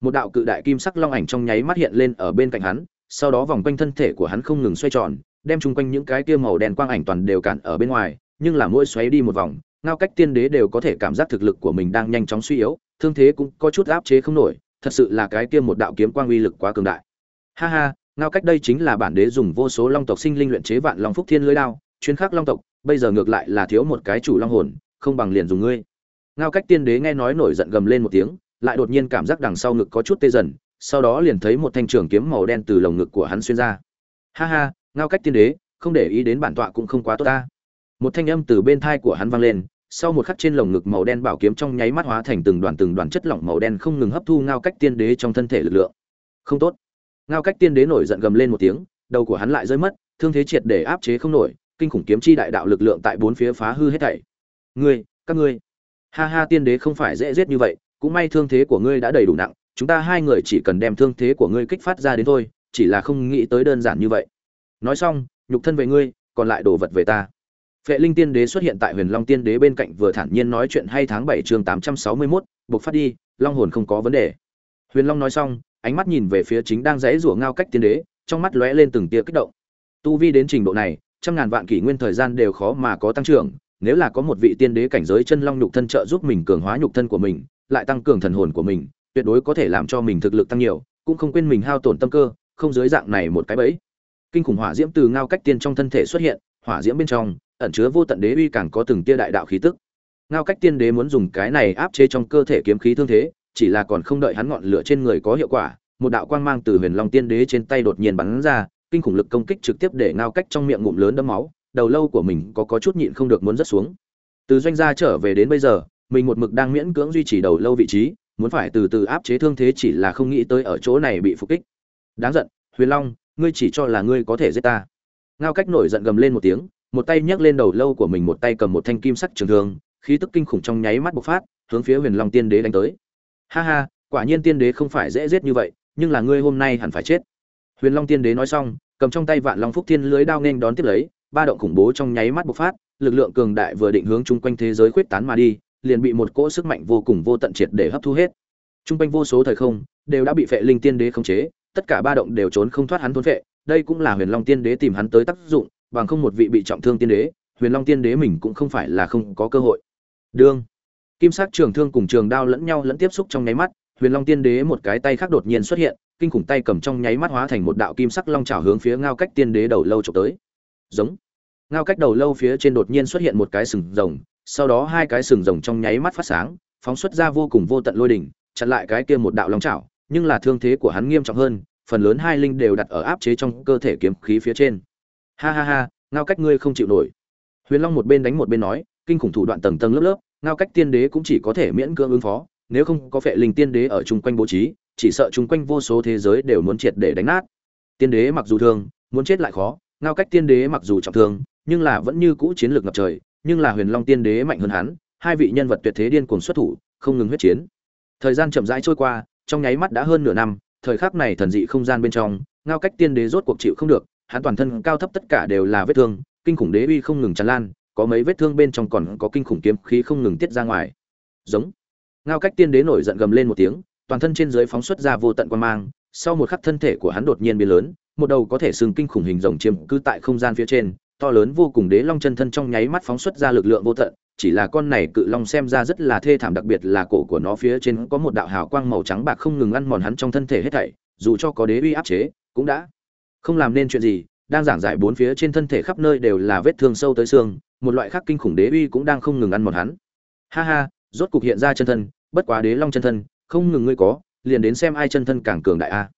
một đạo cự đại kim sắc long ảnh trong nháy mắt hiện lên ở bên cạnh hắn, sau đó vòng quanh thân thể của hắn không ngừng xoay tròn, đem chung quanh những cái kia màu đen quang ảnh toàn đều cản ở bên ngoài, nhưng là mỗi xoáy đi một vòng, ngao cách tiên đế đều có thể cảm giác thực lực của mình đang nhanh chóng suy yếu, thương thế cũng có chút áp chế không nổi, thật sự là cái kia một đạo kiếm quang uy lực quá cường đại. Ha ha, ngao cách đây chính là bản đế dùng vô số long tộc sinh linh luyện chế vạn long phúc thiên lưới đao, chuyên khắc long tộc bây giờ ngược lại là thiếu một cái chủ long hồn, không bằng liền dùng ngươi. Ngao cách tiên đế nghe nói nổi giận gầm lên một tiếng, lại đột nhiên cảm giác đằng sau ngực có chút tê dần, sau đó liền thấy một thanh trường kiếm màu đen từ lồng ngực của hắn xuyên ra. Ha ha, ngao cách tiên đế, không để ý đến bản tọa cũng không quá tốt ta. Một thanh âm từ bên thai của hắn vang lên, sau một khắc trên lồng ngực màu đen bảo kiếm trong nháy mắt hóa thành từng đoàn từng đoàn chất lỏng màu đen không ngừng hấp thu ngao cách tiên đế trong thân thể lực lượng. Không tốt. Ngao cách tiên đế nổi giận gầm lên một tiếng, đầu của hắn lại rơi mất, thương thế triệt để áp chế không nổi kinh khủng kiếm chi đại đạo lực lượng tại bốn phía phá hư hết thảy. Ngươi, các ngươi. Ha ha, tiên đế không phải dễ giết như vậy, cũng may thương thế của ngươi đã đầy đủ nặng, chúng ta hai người chỉ cần đem thương thế của ngươi kích phát ra đến thôi, chỉ là không nghĩ tới đơn giản như vậy. Nói xong, nhục thân về ngươi, còn lại đồ vật về ta. Phệ linh tiên đế xuất hiện tại huyền long tiên đế bên cạnh vừa thản nhiên nói chuyện hay tháng bảy chương tám trăm sáu mươi mốt, buộc phát đi, long hồn không có vấn đề. Huyền long nói xong, ánh mắt nhìn về phía chính đang dãy rủa ngao cách tiên đế, trong mắt lóe lên từng tia kích động. Tu vi đến trình độ này trăm ngàn vạn kỷ nguyên thời gian đều khó mà có tăng trưởng, nếu là có một vị tiên đế cảnh giới chân long nhục thân trợ giúp mình cường hóa nhục thân của mình, lại tăng cường thần hồn của mình, tuyệt đối có thể làm cho mình thực lực tăng nhiều, cũng không quên mình hao tổn tâm cơ, không dưới dạng này một cái bẫy. Kinh khủng hỏa diễm từ ngao cách tiên trong thân thể xuất hiện, hỏa diễm bên trong, ẩn chứa vô tận đế uy càng có từng tia đại đạo khí tức. Ngao cách tiên đế muốn dùng cái này áp chế trong cơ thể kiếm khí thương thế, chỉ là còn không đợi hắn ngọn lửa trên người có hiệu quả, một đạo quang mang từ huyền long tiên đế trên tay đột nhiên bắn ra kinh khủng lực công kích trực tiếp để ngao cách trong miệng ngụm lớn đấm máu, đầu lâu của mình có có chút nhịn không được muốn rớt xuống. Từ doanh gia trở về đến bây giờ, mình một mực đang miễn cưỡng duy trì đầu lâu vị trí, muốn phải từ từ áp chế thương thế chỉ là không nghĩ tới ở chỗ này bị phục kích. Đáng giận, huyền long, ngươi chỉ cho là ngươi có thể giết ta. Ngao cách nổi giận gầm lên một tiếng, một tay nhấc lên đầu lâu của mình, một tay cầm một thanh kim sắc trường thương, khí tức kinh khủng trong nháy mắt bộc phát, hướng phía huyền long tiên đế đánh tới. Ha ha, quả nhiên tiên đế không phải dễ giết như vậy, nhưng là ngươi hôm nay hẳn phải chết. Huyền long tiên đế nói xong cầm trong tay vạn long phúc thiên lưới đao nên đón tiếp lấy, ba động khủng bố trong nháy mắt bộc phát, lực lượng cường đại vừa định hướng chung quanh thế giới khuyết tán mà đi, liền bị một cỗ sức mạnh vô cùng vô tận triệt để hấp thu hết. Chung quanh vô số thời không đều đã bị phệ linh tiên đế khống chế, tất cả ba động đều trốn không thoát hắn thốn phệ đây cũng là huyền long tiên đế tìm hắn tới tác dụng, bằng không một vị bị trọng thương tiên đế, huyền long tiên đế mình cũng không phải là không có cơ hội. Đương, kim sắc trường thương cùng trường đao lẫn nhau lẫn tiếp xúc trong nháy mắt, huyền long tiên đế một cái tay khác đột nhiên xuất hiện kinh khủng tay cầm trong nháy mắt hóa thành một đạo kim sắc long trào hướng phía ngao cách tiên đế đầu lâu trộm tới. Giống. Ngao cách đầu lâu phía trên đột nhiên xuất hiện một cái sừng rồng, sau đó hai cái sừng rồng trong nháy mắt phát sáng, phóng xuất ra vô cùng vô tận lôi đỉnh, chặn lại cái kia một đạo long trào nhưng là thương thế của hắn nghiêm trọng hơn, phần lớn hai linh đều đặt ở áp chế trong cơ thể kiếm khí phía trên. Ha ha ha, ngao cách ngươi không chịu nổi. Huyền long một bên đánh một bên nói, kinh khủng thủ đoạn tầng tầng lớp lớp, ngao cách tiên đế cũng chỉ có thể miễn cưỡng ứng phó, nếu không có phệ linh tiên đế ở chung quanh bố trí chỉ sợ chúng quanh vô số thế giới đều muốn triệt để đánh nát. Tiên đế mặc dù thương, muốn chết lại khó, ngao cách tiên đế mặc dù trọng thương, nhưng là vẫn như cũ chiến lược ngập trời, nhưng là huyền long tiên đế mạnh hơn hắn, hai vị nhân vật tuyệt thế điên cuồng xuất thủ, không ngừng huyết chiến. Thời gian chậm rãi trôi qua, trong nháy mắt đã hơn nửa năm, thời khắc này thần dị không gian bên trong, ngao cách tiên đế rốt cuộc chịu không được, hắn toàn thân cao thấp tất cả đều là vết thương, kinh khủng đế uy không ngừng tràn lan, có mấy vết thương bên trong còn có kinh khủng kiếm khí không ngừng tiết ra ngoài. Giống. Ngao cách tiên đế nổi giận gầm lên một tiếng toàn thân trên dưới phóng xuất ra vô tận quan mang, sau một khắc thân thể của hắn đột nhiên biến lớn, một đầu có thể sừng kinh khủng hình rồng chiếm cứ tại không gian phía trên, to lớn vô cùng đế long chân thân trong nháy mắt phóng xuất ra lực lượng vô tận, chỉ là con này cự long xem ra rất là thê thảm đặc biệt là cổ của nó phía trên có một đạo hào quang màu trắng bạc không ngừng ăn mòn hắn trong thân thể hết thảy, dù cho có đế uy áp chế, cũng đã không làm nên chuyện gì, đang giảng giải bốn phía trên thân thể khắp nơi đều là vết thương sâu tới xương, một loại khác kinh khủng đế uy cũng đang không ngừng ăn mòn hắn. Ha ha, rốt cục hiện ra chân thân, bất quá đế long chân thân không ngừng ngươi có, liền đến xem ai chân thân càng cường đại a.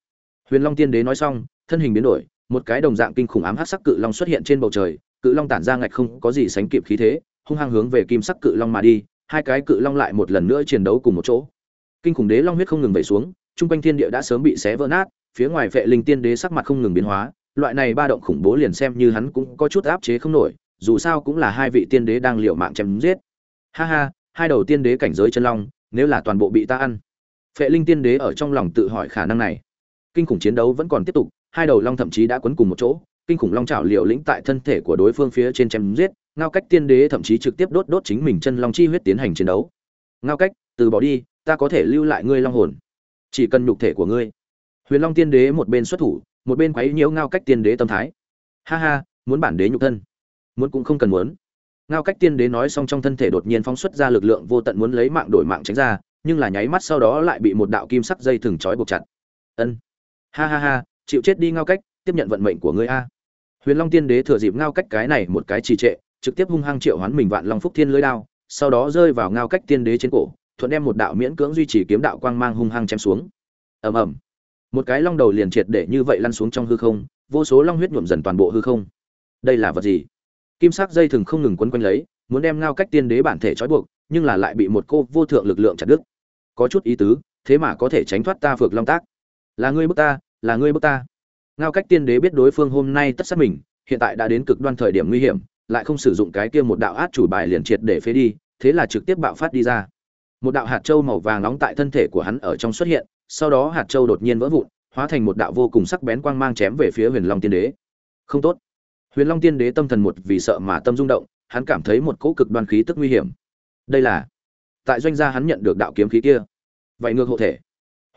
Huyền long tiên đế nói xong, thân hình biến đổi, một cái đồng dạng kinh khủng ám hắc sắc cự long xuất hiện trên bầu trời, cự long tản ra ngạch không có gì sánh kịp khí thế, hung hăng hướng về kim sắc cự long mà đi, hai cái cự long lại một lần nữa chiến đấu cùng một chỗ. Kinh khủng đế long huyết không ngừng vẩy xuống, trung quanh thiên địa đã sớm bị xé vỡ nát, phía ngoài vệ linh tiên đế sắc mặt không ngừng biến hóa, loại này ba động khủng bố liền xem như hắn cũng có chút áp chế không nổi, dù sao cũng là hai vị tiên đế đang liều mạng chém giết. Ha ha, hai đầu tiên đế cảnh giới chân long, nếu là toàn bộ bị ta ăn phệ linh tiên đế ở trong lòng tự hỏi khả năng này. Kinh khủng chiến đấu vẫn còn tiếp tục, hai đầu long thậm chí đã quấn cùng một chỗ, kinh khủng long trảo liều lĩnh tại thân thể của đối phương phía trên chém giết, ngao cách tiên đế thậm chí trực tiếp đốt đốt chính mình chân long chi huyết tiến hành chiến đấu. Ngao cách, từ bỏ đi, ta có thể lưu lại ngươi long hồn. Chỉ cần nhục thể của ngươi. Huyền long tiên đế một bên xuất thủ, một bên quấy nhiễu ngao cách tiên đế tâm thái. Ha ha, muốn bản đế nhục thân. Muốn cũng không cần muốn. Ngao cách tiên đế nói xong trong thân thể đột nhiên phóng xuất ra lực lượng vô tận muốn lấy mạng đổi mạng tránh ra nhưng là nháy mắt sau đó lại bị một đạo kim sắc dây thừng trói buộc chặt. Ân. Ha ha ha, chịu chết đi ngao cách, tiếp nhận vận mệnh của ngươi a. Huyền long tiên đế thừa dịp ngao cách cái này một cái trì trệ, trực tiếp hung hăng triệu hoán mình vạn long phúc thiên lưới đao, sau đó rơi vào ngao cách tiên đế trên cổ, thuận đem một đạo miễn cưỡng duy trì kiếm đạo quang mang hung hăng chém xuống. Ầm ầm. Một cái long đầu liền triệt để như vậy lăn xuống trong hư không, vô số long huyết nhuộm dần toàn bộ hư không. Đây là vật gì? Kim sắc dây thừng không ngừng quấn quanh lấy, muốn đem ngao cách tiên đế bản thể trói buộc, nhưng là lại bị một cô vô thượng lực lượng chặt đứt có chút ý tứ, thế mà có thể tránh thoát ta phược long tác. Là ngươi bức ta, là ngươi bức ta. Ngao cách tiên đế biết đối phương hôm nay tất sát mình, hiện tại đã đến cực đoan thời điểm nguy hiểm, lại không sử dụng cái kia một đạo át chủ bài liền triệt để phế đi, thế là trực tiếp bạo phát đi ra. Một đạo hạt châu màu vàng nóng tại thân thể của hắn ở trong xuất hiện, sau đó hạt châu đột nhiên vỡ vụn, hóa thành một đạo vô cùng sắc bén quang mang chém về phía huyền long tiên đế. Không tốt. Huyền long tiên đế tâm thần một vì sợ mà tâm rung động, hắn cảm thấy một cỗ cực đoan khí tức nguy hiểm. Đây là tại doanh gia hắn nhận được đạo kiếm khí kia. Vậy ngược hộ thể.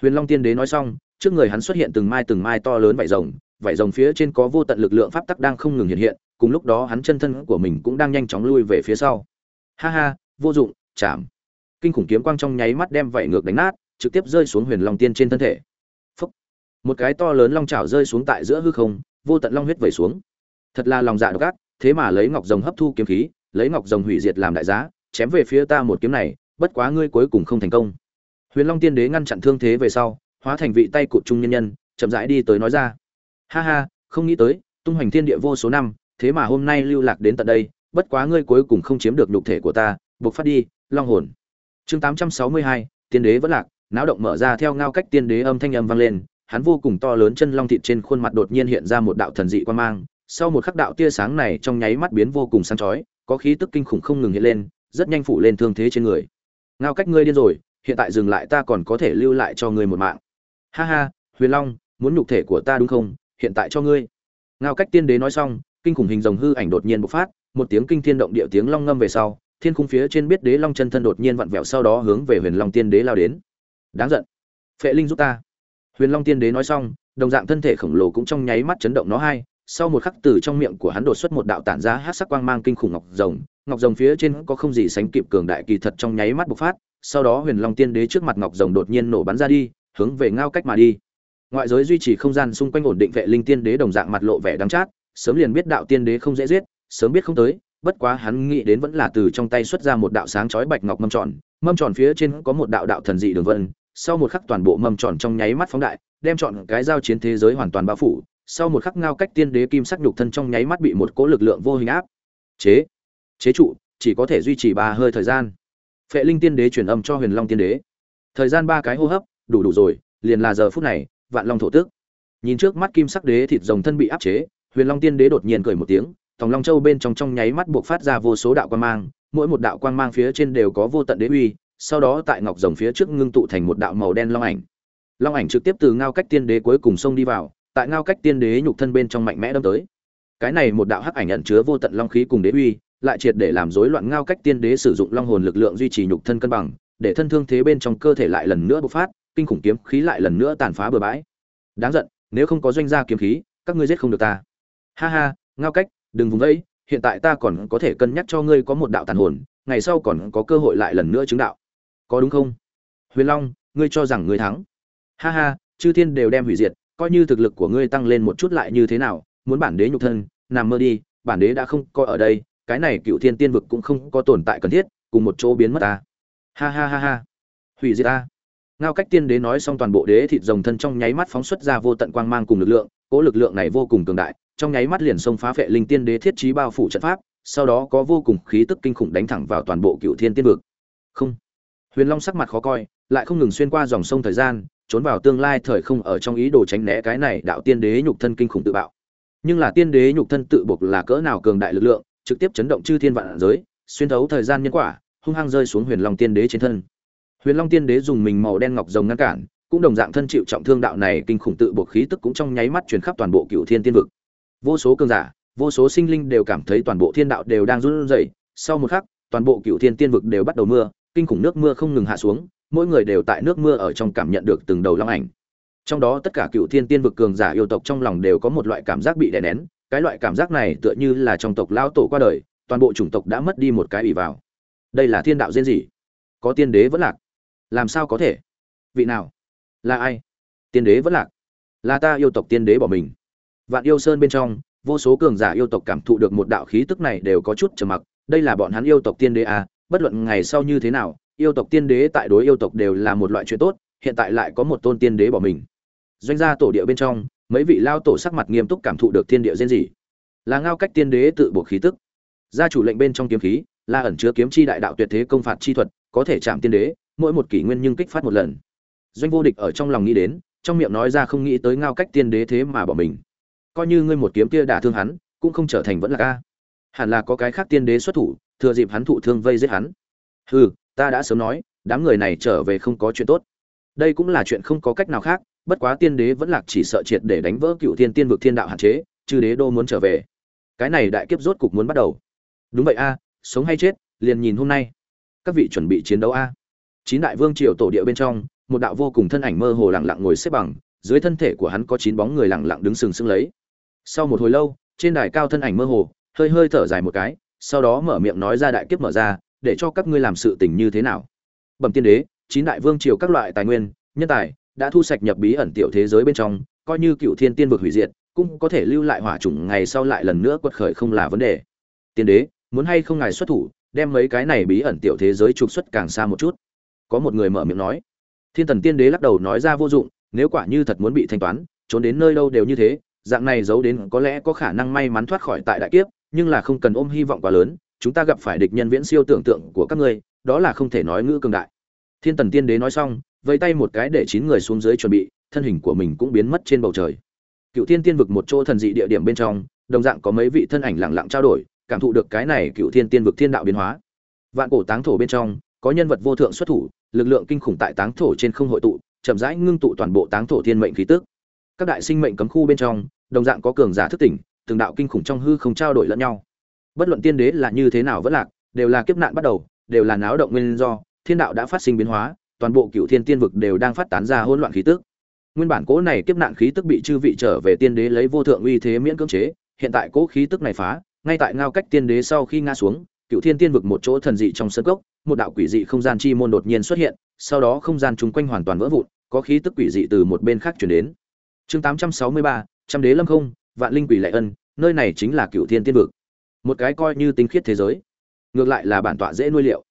Huyền long tiên đế nói xong, trước người hắn xuất hiện từng mai từng mai to lớn vảy rồng vảy rồng phía trên có vô tận lực lượng pháp tắc đang không ngừng hiện hiện, cùng lúc đó hắn chân thân của mình cũng đang nhanh chóng lui về phía sau. Ha ha, vô dụng, chạm. Kinh khủng kiếm quang trong nháy mắt đem vảy ngược đánh nát, trực tiếp rơi xuống huyền long tiên trên thân thể. Phúc. một cái to lớn long chảo rơi xuống tại giữa hư không, vô tận long huyết vẩy xuống. Thật là lòng dạ độc ác, thế mà lấy ngọc rồng hấp thu kiếm khí, lấy ngọc rồng hủy diệt làm đại giá, chém về phía ta một kiếm này bất quá ngươi cuối cùng không thành công. Huyền long tiên đế ngăn chặn thương thế về sau, hóa thành vị tay cụt trung nhân nhân, chậm rãi đi tới nói ra. Ha ha, không nghĩ tới, tung hoành thiên địa vô số năm, thế mà hôm nay lưu lạc đến tận đây, bất quá ngươi cuối cùng không chiếm được nhục thể của ta, buộc phát đi, long hồn. Chương tám trăm sáu mươi hai, tiên đế vẫn lạc, náo động mở ra theo ngao cách tiên đế âm thanh âm vang lên, hắn vô cùng to lớn chân long thịt trên khuôn mặt đột nhiên hiện ra một đạo thần dị quan mang, sau một khắc đạo tia sáng này trong nháy mắt biến vô cùng sáng chói, có khí tức kinh khủng không ngừng hiện lên, rất nhanh phủ lên thương thế trên người ngao cách ngươi điên rồi, hiện tại dừng lại ta còn có thể lưu lại cho ngươi một mạng. Ha ha, huyền long, muốn nhục thể của ta đúng không? Hiện tại cho ngươi. Ngao cách tiên đế nói xong, kinh khủng hình rồng hư ảnh đột nhiên bộc phát, một tiếng kinh thiên động địa tiếng long ngâm về sau, thiên khung phía trên biết đế long chân thân đột nhiên vặn vẹo sau đó hướng về huyền long tiên đế lao đến. Đáng giận. Phệ linh giúp ta. Huyền long tiên đế nói xong, đồng dạng thân thể khổng lồ cũng trong nháy mắt chấn động nó hai sau một khắc từ trong miệng của hắn đột xuất một đạo tản ra hát sắc quang mang kinh khủng ngọc rồng ngọc rồng phía trên có không gì sánh kịp cường đại kỳ thật trong nháy mắt bộc phát, sau đó huyền long tiên đế trước mặt ngọc rồng đột nhiên nổ bắn ra đi, hướng về ngao cách mà đi. Ngoại giới duy trì không gian xung quanh ổn định vệ linh tiên đế đồng dạng mặt lộ vẻ đắng chát, sớm liền biết đạo tiên đế không dễ giết, sớm biết không tới, bất quá hắn nghĩ đến vẫn là từ trong tay xuất ra một đạo sáng chói bạch ngọc mâm tròn mâm tròn phía trên có một đạo đạo thần dị đường vân, sau một khắc toàn bộ mâm tròn trong nháy mắt phóng đại, đem chọn cái giao chiến thế giới hoàn toàn bao phủ sau một khắc ngao cách tiên đế kim sắc nhục thân trong nháy mắt bị một cỗ lực lượng vô hình áp. Chế chế trụ, chỉ có thể duy trì ba hơi thời gian. Phệ linh tiên đế truyền âm cho huyền long tiên đế. Thời gian ba cái hô hấp, đủ đủ rồi, liền là giờ phút này, vạn long thổ tức. Nhìn trước mắt kim sắc đế thịt rồng thân bị áp chế, huyền long tiên đế đột nhiên cười một tiếng, tòng long châu bên trong trong nháy mắt buộc phát ra vô số đạo quan mang, mỗi một đạo quang mang phía trên đều có vô tận đế uy, sau đó tại ngọc rồng phía trước ngưng tụ thành một đạo màu đen long ảnh. Long ảnh trực tiếp từ ngao cách tiên đế cuối cùng xông đi vào tại ngao cách tiên đế nhục thân bên trong mạnh mẽ đâm tới. Cái này một đạo hắc ảnh ẩn chứa vô tận long khí cùng đế uy, lại triệt để làm rối loạn ngao cách tiên đế sử dụng long hồn lực lượng duy trì nhục thân cân bằng, để thân thương thế bên trong cơ thể lại lần nữa bộc phát, kinh khủng kiếm khí lại lần nữa tàn phá bừa bãi. Đáng giận, nếu không có doanh gia kiếm khí, các ngươi giết không được ta. Ha ha, ngao cách, đừng vùng vẫy. hiện tại ta còn có thể cân nhắc cho ngươi có một đạo tàn hồn, ngày sau còn có cơ hội lại lần nữa chứng đạo. Có đúng không? Huyền long, ngươi cho rằng ngươi thắng. Ha ha, chư thiên đều đem hủy diệt coi như thực lực của ngươi tăng lên một chút lại như thế nào, muốn bản đế nhục thân, nằm mơ đi, bản đế đã không coi ở đây, cái này cựu thiên tiên vực cũng không có tồn tại cần thiết, cùng một chỗ biến mất ta. Ha ha ha ha. Hủy diệt ta. Ngao cách tiên đế nói xong toàn bộ đế thịt rồng thân trong nháy mắt phóng xuất ra vô tận quang mang cùng lực lượng cỗ lực lượng này vô cùng cường đại, trong nháy mắt liền xông phá vệ linh tiên đế thiết trí bao phủ trận pháp, sau đó có vô cùng khí tức kinh khủng đánh thẳng vào toàn bộ cựu thiên tiên vực. Không. Huyền long sắc mặt khó coi, lại không ngừng xuyên qua dòng sông thời gian trốn vào tương lai thời không ở trong ý đồ tránh né cái này đạo tiên đế nhục thân kinh khủng tự bạo. Nhưng là tiên đế nhục thân tự buộc là cỡ nào cường đại lực lượng, trực tiếp chấn động chư thiên vạn giới, xuyên thấu thời gian nhân quả, hung hăng rơi xuống huyền long tiên đế trên thân. Huyền long tiên đế dùng mình màu đen ngọc rồng ngăn cản, cũng đồng dạng thân chịu trọng thương đạo này kinh khủng tự buộc khí tức cũng trong nháy mắt truyền khắp toàn bộ cựu thiên tiên vực. Vô số cường giả, vô số sinh linh đều cảm thấy toàn bộ thiên đạo đều đang run rẩy. Sau một khắc, toàn bộ cựu thiên tiên vực đều bắt đầu mưa, kinh khủng nước mưa không ngừng hạ xuống mỗi người đều tại nước mưa ở trong cảm nhận được từng đầu long ảnh. Trong đó tất cả cựu thiên tiên vực cường giả yêu tộc trong lòng đều có một loại cảm giác bị đè nén, cái loại cảm giác này tựa như là trong tộc lao tổ qua đời, toàn bộ chủng tộc đã mất đi một cái ủy vào. Đây là thiên đạo diễn gì? Có tiên đế vẫn lạc. Làm sao có thể? Vị nào? Là ai? Tiên đế vẫn lạc. Là ta yêu tộc tiên đế bỏ mình. Vạn yêu sơn bên trong, vô số cường giả yêu tộc cảm thụ được một đạo khí tức này đều có chút trầm mặc. Đây là bọn hắn yêu tộc tiên đế à? Bất luận ngày sau như thế nào yêu tộc tiên đế tại đối yêu tộc đều là một loại chuyện tốt, hiện tại lại có một tôn tiên đế bỏ mình. Doanh gia tổ địa bên trong, mấy vị lao tổ sắc mặt nghiêm túc cảm thụ được thiên địa diễn gì là ngao cách tiên đế tự buộc khí tức. Gia chủ lệnh bên trong kiếm khí, là ẩn chứa kiếm chi đại đạo tuyệt thế công phạt chi thuật, có thể chạm tiên đế, mỗi một kỷ nguyên nhưng kích phát một lần. Doanh vô địch ở trong lòng nghĩ đến, trong miệng nói ra không nghĩ tới ngao cách tiên đế thế mà bỏ mình. Coi như ngươi một kiếm kia đả thương hắn, cũng không trở thành vẫn là ca. Hẳn là có cái khác tiên đế xuất thủ, thừa dịp hắn thụ thương vây giết hắn. Hừ ta đã sớm nói, đám người này trở về không có chuyện tốt. Đây cũng là chuyện không có cách nào khác, bất quá tiên đế vẫn lạc chỉ sợ triệt để đánh vỡ cựu thiên tiên vực thiên đạo hạn chế, chư đế đô muốn trở về. Cái này đại kiếp rốt cục muốn bắt đầu. Đúng vậy a, sống hay chết, liền nhìn hôm nay. Các vị chuẩn bị chiến đấu a. Chín đại vương triều tổ địa bên trong, một đạo vô cùng thân ảnh mơ hồ lặng lặng ngồi xếp bằng, dưới thân thể của hắn có chín bóng người lặng lặng đứng sừng sững lấy. Sau một hồi lâu, trên đài cao thân ảnh mơ hồ, hơi hơi thở dài một cái, sau đó mở miệng nói ra đại kiếp mở ra để cho các ngươi làm sự tình như thế nào. Bẩm tiên đế, chín đại vương triều các loại tài nguyên, nhân tài đã thu sạch nhập bí ẩn tiểu thế giới bên trong, coi như cựu thiên tiên vực hủy diệt, cũng có thể lưu lại hỏa chủng ngày sau lại lần nữa quật khởi không là vấn đề. Tiên đế, muốn hay không ngài xuất thủ, đem mấy cái này bí ẩn tiểu thế giới trục xuất càng xa một chút. Có một người mở miệng nói. Thiên thần tiên đế lắc đầu nói ra vô dụng, nếu quả như thật muốn bị thanh toán, trốn đến nơi đâu đều như thế, dạng này giấu đến có lẽ có khả năng may mắn thoát khỏi tại đại kiếp, nhưng là không cần ôm hy vọng quá lớn chúng ta gặp phải địch nhân viễn siêu tưởng tượng của các ngươi, đó là không thể nói ngữ cường đại. Thiên tần tiên đế nói xong, vẫy tay một cái để chín người xuống dưới chuẩn bị, thân hình của mình cũng biến mất trên bầu trời. Cựu thiên tiên vực một chỗ thần dị địa điểm bên trong, đồng dạng có mấy vị thân ảnh lặng lặng trao đổi, cảm thụ được cái này cựu thiên tiên vực thiên đạo biến hóa. Vạn cổ táng thổ bên trong, có nhân vật vô thượng xuất thủ, lực lượng kinh khủng tại táng thổ trên không hội tụ, chậm rãi ngưng tụ toàn bộ táng thổ thiên mệnh khí tức. Các đại sinh mệnh cấm khu bên trong, đồng dạng có cường giả thức tỉnh, từng đạo kinh khủng trong hư không trao đổi lẫn nhau bất luận tiên đế là như thế nào vẫn lạc, đều là kiếp nạn bắt đầu, đều là náo động nguyên do, thiên đạo đã phát sinh biến hóa, toàn bộ cựu thiên tiên vực đều đang phát tán ra hỗn loạn khí tức. Nguyên bản cỗ này kiếp nạn khí tức bị chư vị trở về tiên đế lấy vô thượng uy thế miễn cưỡng chế, hiện tại cỗ khí tức này phá, ngay tại ngao cách tiên đế sau khi ngã xuống cựu thiên tiên vực một chỗ thần dị trong sân cốc, một đạo quỷ dị không gian chi môn đột nhiên xuất hiện, sau đó không gian chung quanh hoàn toàn vỡ vụn, có khí tức quỷ dị từ một bên khác chuyển đến. Chương tám trăm sáu mươi ba, trăm đế lâm không, vạn linh quỷ lệ ân, nơi này chính là cựu thiên tiên vực một cái coi như tinh khiết thế giới. Ngược lại là bản tọa dễ nuôi liệu.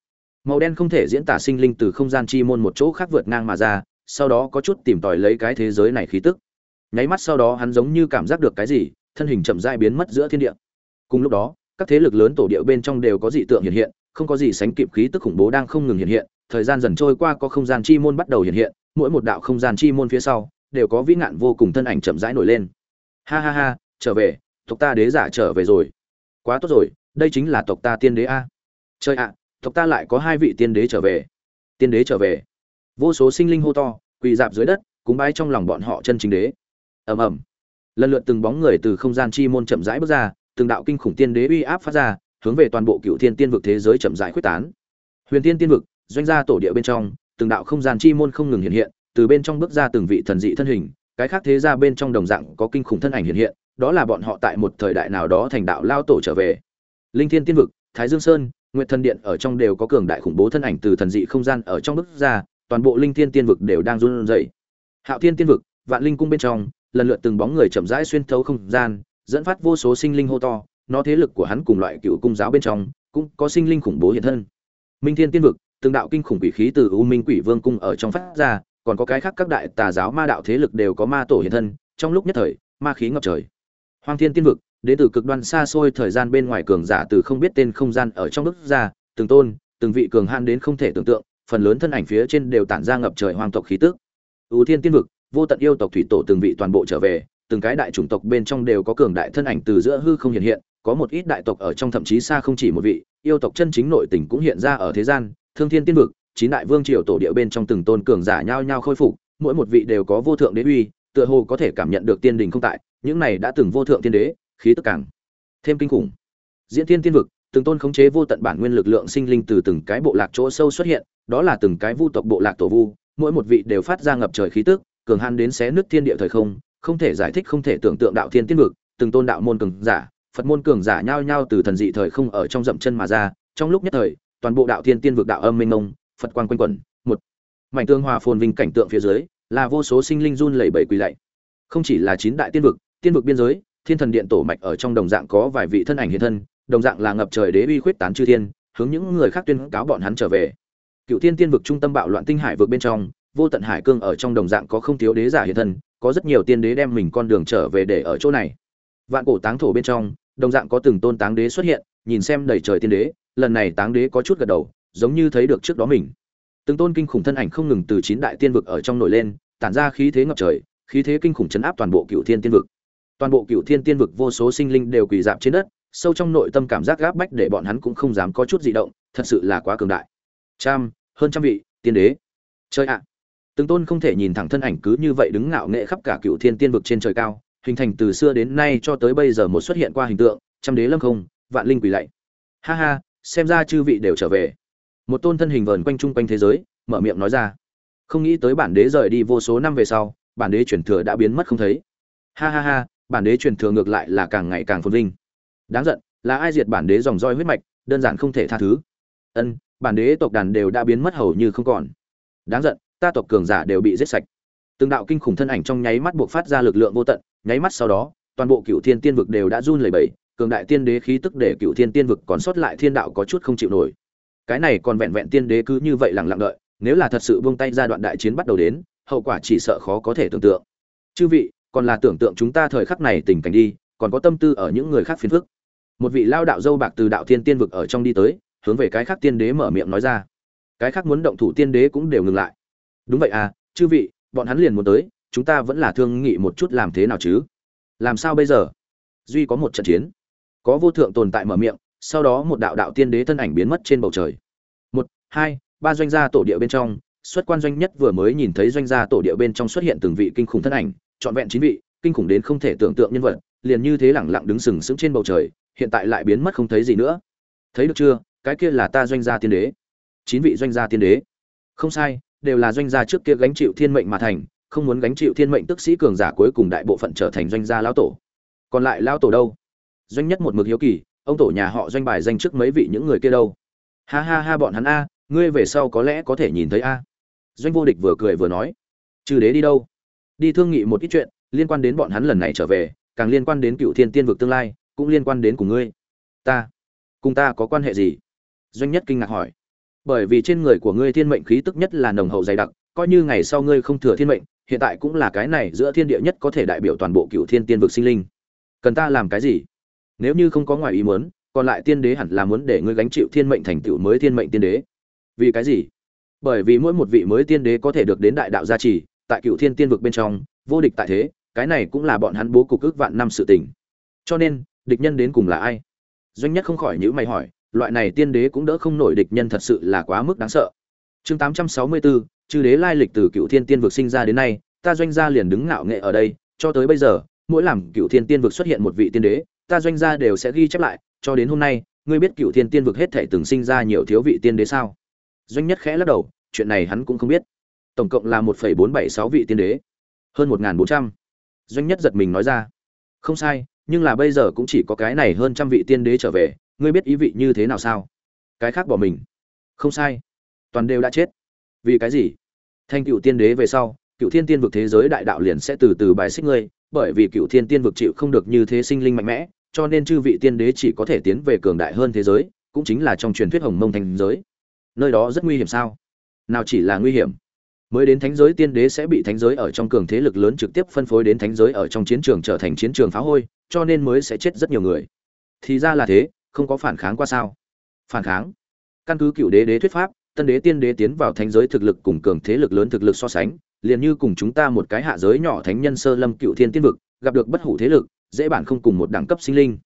Màu đen không thể diễn tả sinh linh từ không gian chi môn một chỗ khác vượt ngang mà ra, sau đó có chút tìm tòi lấy cái thế giới này khí tức. Nháy mắt sau đó hắn giống như cảm giác được cái gì, thân hình chậm rãi biến mất giữa thiên địa. Cùng lúc đó, các thế lực lớn tổ địa bên trong đều có dị tượng hiện hiện, không có gì sánh kịp khí tức khủng bố đang không ngừng hiện hiện, thời gian dần trôi qua có không gian chi môn bắt đầu hiện hiện, mỗi một đạo không gian chi môn phía sau đều có vĩ ngạn vô cùng thân ảnh chậm rãi nổi lên. Ha ha ha, trở về, tộc ta đế giả trở về rồi quá tốt rồi, đây chính là tộc ta tiên đế a. Trời ạ, tộc ta lại có hai vị tiên đế trở về. Tiên đế trở về. Vô số sinh linh hô to, quỳ dạp dưới đất, cúng bái trong lòng bọn họ chân chính đế. Ầm ầm. Lần lượt từng bóng người từ không gian chi môn chậm rãi bước ra, từng đạo kinh khủng tiên đế uy áp phát ra, hướng về toàn bộ cựu thiên tiên vực thế giới chậm rãi quyết tán. Huyền tiên tiên vực, doanh gia tổ địa bên trong, từng đạo không gian chi môn không ngừng hiện hiện, từ bên trong bước ra từng vị thần dị thân hình, cái khác thế ra bên trong đồng dạng có kinh khủng thân ảnh hiện hiện đó là bọn họ tại một thời đại nào đó thành đạo lao tổ trở về. Linh thiên tiên vực, thái dương sơn, nguyệt thần điện ở trong đều có cường đại khủng bố thân ảnh từ thần dị không gian ở trong bước ra, toàn bộ linh thiên tiên vực đều đang run rẩy. Hạo thiên tiên vực, vạn linh cung bên trong, lần lượt từng bóng người chậm rãi xuyên thấu không gian, dẫn phát vô số sinh linh hô to, nó thế lực của hắn cùng loại cựu cung giáo bên trong, cũng có sinh linh khủng bố hiện thân. Minh thiên tiên vực, từng đạo kinh khủng quỷ khí từ u minh quỷ vương cung ở trong phát ra, còn có cái khác các đại tà giáo ma đạo thế lực đều có ma tổ hiện thân, trong lúc nhất thời, ma khí ngập trời hoang thiên tiên vực, đến từ cực đoan xa xôi thời gian bên ngoài cường giả từ không biết tên không gian ở trong nước ra, từng tôn, từng vị cường han đến không thể tưởng tượng, phần lớn thân ảnh phía trên đều tản ra ngập trời hoang tộc khí tức. U thiên tiên vực, vô tận yêu tộc thủy tổ từng vị toàn bộ trở về, từng cái đại chủng tộc bên trong đều có cường đại thân ảnh từ giữa hư không hiện hiện, có một ít đại tộc ở trong thậm chí xa không chỉ một vị, yêu tộc chân chính nội tình cũng hiện ra ở thế gian. Thương thiên tiên vực, chín đại vương triều tổ địa bên trong từng tôn cường giả nhao nhao khôi phục, mỗi một vị đều có vô thượng đế uy, tựa hồ có thể cảm nhận được tiên đình không tại những này đã từng vô thượng tiên đế, khí tức càng thêm kinh khủng. Diễn thiên tiên vực, từng tôn khống chế vô tận bản nguyên lực lượng sinh linh từ từng cái bộ lạc chỗ sâu xuất hiện, đó là từng cái vu tộc bộ lạc tổ vu, mỗi một vị đều phát ra ngập trời khí tức, cường han đến xé nước thiên địa thời không không thể giải thích, không thể tưởng tượng đạo thiên tiên vực, từng tôn đạo môn cường giả, phật môn cường giả nhao nhao từ thần dị thời không ở trong dậm chân mà ra, trong lúc nhất thời, toàn bộ đạo thiên tiên vực đạo âm minh mông, phật quang quanh quẩn, một mảnh tương hòa phồn vinh cảnh tượng phía dưới, là vô số sinh linh run lẩy bẩy quỳ lạy. Không chỉ là chín đại tiên vực tiên vực biên giới, thiên thần điện tổ mạch ở trong đồng dạng có vài vị thân ảnh hiện thân, đồng dạng là ngập trời đế uy khuyết tán chư thiên, hướng những người khác tuyên cáo bọn hắn trở về. Cựu thiên tiên vực trung tâm bạo loạn tinh hải vực bên trong, vô tận hải cương ở trong đồng dạng có không thiếu đế giả hiện thân, có rất nhiều tiên đế đem mình con đường trở về để ở chỗ này. Vạn cổ táng thổ bên trong, đồng dạng có từng tôn táng đế xuất hiện, nhìn xem đầy trời tiên đế, lần này táng đế có chút gật đầu, giống như thấy được trước đó mình. Từng tôn kinh khủng thân ảnh không ngừng từ chín đại tiên vực ở trong nổi lên, tản ra khí thế ngập trời, khí thế kinh khủng chấn áp toàn bộ cựu thiên tiên vực toàn bộ cựu thiên tiên vực vô số sinh linh đều quỳ dạp trên đất, sâu trong nội tâm cảm giác gáp bách để bọn hắn cũng không dám có chút di động, thật sự là quá cường đại. Trăm, hơn trăm vị, tiên đế. Chơi ạ! Từng tôn không thể nhìn thẳng thân ảnh cứ như vậy đứng ngạo nghệ khắp cả cựu thiên tiên vực trên trời cao, hình thành từ xưa đến nay cho tới bây giờ một xuất hiện qua hình tượng, trăm đế lâm không, vạn linh quỳ lạy. Ha ha, xem ra chư vị đều trở về. Một tôn thân hình vờn quanh chung quanh thế giới, mở miệng nói ra. Không nghĩ tới bản đế rời đi vô số năm về sau, bản đế chuyển thừa đã biến mất không thấy. Ha ha ha bản đế truyền thừa ngược lại là càng ngày càng phồn vinh. Đáng giận, là ai diệt bản đế dòng roi huyết mạch, đơn giản không thể tha thứ. Ân, bản đế tộc đàn đều đã biến mất hầu như không còn. Đáng giận, ta tộc cường giả đều bị giết sạch. Từng đạo kinh khủng thân ảnh trong nháy mắt buộc phát ra lực lượng vô tận, nháy mắt sau đó, toàn bộ cựu thiên tiên vực đều đã run lẩy bẩy, cường đại tiên đế khí tức để cựu thiên tiên vực còn sót lại thiên đạo có chút không chịu nổi. Cái này còn vẹn vẹn tiên đế cứ như vậy lặng lặng đợi, nếu là thật sự buông tay ra đoạn đại chiến bắt đầu đến, hậu quả chỉ sợ khó có thể tưởng tượng. Chư vị còn là tưởng tượng chúng ta thời khắc này tình cảnh đi, còn có tâm tư ở những người khác phiền phức. Một vị lao đạo dâu bạc từ đạo thiên tiên vực ở trong đi tới, hướng về cái khác tiên đế mở miệng nói ra. Cái khác muốn động thủ tiên đế cũng đều ngừng lại. Đúng vậy à chư vị, bọn hắn liền muốn tới, chúng ta vẫn là thương nghị một chút làm thế nào chứ? Làm sao bây giờ? Duy có một trận chiến. Có vô thượng tồn tại mở miệng, sau đó một đạo đạo tiên đế thân ảnh biến mất trên bầu trời. Một, hai, ba doanh gia tổ địa bên trong, xuất quan doanh nhất vừa mới nhìn thấy doanh gia tổ địa bên trong xuất hiện từng vị kinh khủng thân ảnh trọn vẹn chín vị, kinh khủng đến không thể tưởng tượng nhân vật, liền như thế lẳng lặng đứng sừng sững trên bầu trời, hiện tại lại biến mất không thấy gì nữa. Thấy được chưa, cái kia là ta doanh gia tiên đế. Chín vị doanh gia tiên đế. Không sai, đều là doanh gia trước kia gánh chịu thiên mệnh mà thành, không muốn gánh chịu thiên mệnh tức sĩ cường giả cuối cùng đại bộ phận trở thành doanh gia lão tổ. Còn lại lão tổ đâu? Doanh nhất một mực hiếu kỳ, ông tổ nhà họ doanh bài danh trước mấy vị những người kia đâu? Ha ha ha, bọn hắn a, ngươi về sau có lẽ có thể nhìn thấy a. Doanh vô địch vừa cười vừa nói. Chư đế đi đâu? Đi thương nghị một ít chuyện, liên quan đến bọn hắn lần này trở về, càng liên quan đến cựu thiên tiên vực tương lai, cũng liên quan đến cùng ngươi. Ta, cùng ta có quan hệ gì? Doanh nhất kinh ngạc hỏi. Bởi vì trên người của ngươi thiên mệnh khí tức nhất là nồng hậu dày đặc, coi như ngày sau ngươi không thừa thiên mệnh, hiện tại cũng là cái này giữa thiên địa nhất có thể đại biểu toàn bộ cựu thiên tiên vực sinh linh. Cần ta làm cái gì? Nếu như không có ngoài ý muốn, còn lại tiên đế hẳn là muốn để ngươi gánh chịu thiên mệnh thành tựu mới thiên mệnh tiên đế. Vì cái gì? Bởi vì mỗi một vị mới tiên đế có thể được đến đại đạo gia trì tại cựu thiên tiên vực bên trong, vô địch tại thế, cái này cũng là bọn hắn bố cục ước vạn năm sự tình. Cho nên, địch nhân đến cùng là ai? Doanh nhất không khỏi nhữ mày hỏi, loại này tiên đế cũng đỡ không nổi địch nhân thật sự là quá mức đáng sợ. Chương tám trăm sáu mươi bốn chư đế lai lịch từ cựu thiên tiên vực sinh ra đến nay, ta doanh gia liền đứng ngạo nghệ ở đây, cho tới bây giờ, mỗi làm cựu thiên tiên vực xuất hiện một vị tiên đế, ta doanh gia đều sẽ ghi chép lại, cho đến hôm nay, ngươi biết cựu thiên tiên vực hết thể từng sinh ra nhiều thiếu vị tiên đế sao? Doanh nhất khẽ lắc đầu, chuyện này hắn cũng không biết tổng cộng là một phẩy bốn bảy sáu vị tiên đế, hơn một bốn trăm. Doanh nhất giật mình nói ra, không sai, nhưng là bây giờ cũng chỉ có cái này hơn trăm vị tiên đế trở về, ngươi biết ý vị như thế nào sao? Cái khác bỏ mình. Không sai, toàn đều đã chết. Vì cái gì? Thanh cựu tiên đế về sau, cựu thiên tiên vực thế giới đại đạo liền sẽ từ từ bài xích ngươi, bởi vì cựu thiên tiên vực chịu không được như thế sinh linh mạnh mẽ, cho nên chư vị tiên đế chỉ có thể tiến về cường đại hơn thế giới, cũng chính là trong truyền thuyết hồng mông thành giới. Nơi đó rất nguy hiểm sao? Nào chỉ là nguy hiểm mới đến thánh giới tiên đế sẽ bị thánh giới ở trong cường thế lực lớn trực tiếp phân phối đến thánh giới ở trong chiến trường trở thành chiến trường phá hôi, cho nên mới sẽ chết rất nhiều người. Thì ra là thế, không có phản kháng qua sao? Phản kháng? Căn cứ cựu đế đế thuyết pháp, tân đế tiên đế tiến vào thánh giới thực lực cùng cường thế lực lớn thực lực so sánh, liền như cùng chúng ta một cái hạ giới nhỏ thánh nhân sơ lâm cựu thiên tiên vực, gặp được bất hủ thế lực, dễ bản không cùng một đẳng cấp sinh linh.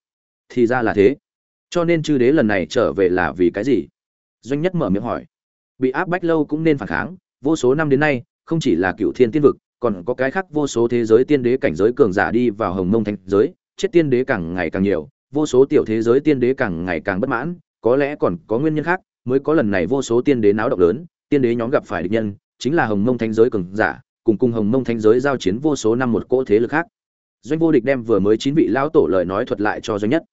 Thì ra là thế. Cho nên chư đế lần này trở về là vì cái gì? Doanh nhất mở miệng hỏi. Bị áp bách lâu cũng nên phản kháng vô số năm đến nay, không chỉ là cựu thiên tiên vực, còn có cái khác vô số thế giới tiên đế cảnh giới cường giả đi vào hồng mông thành giới, chết tiên đế càng ngày càng nhiều, vô số tiểu thế giới tiên đế càng ngày càng bất mãn, có lẽ còn có nguyên nhân khác, mới có lần này vô số tiên đế náo động lớn, tiên đế nhóm gặp phải địch nhân, chính là hồng mông thánh giới cường giả, cùng cùng hồng mông thánh giới giao chiến vô số năm một cỗ thế lực khác. Doanh vô địch đem vừa mới chín vị lão tổ lời nói thuật lại cho doanh nhất.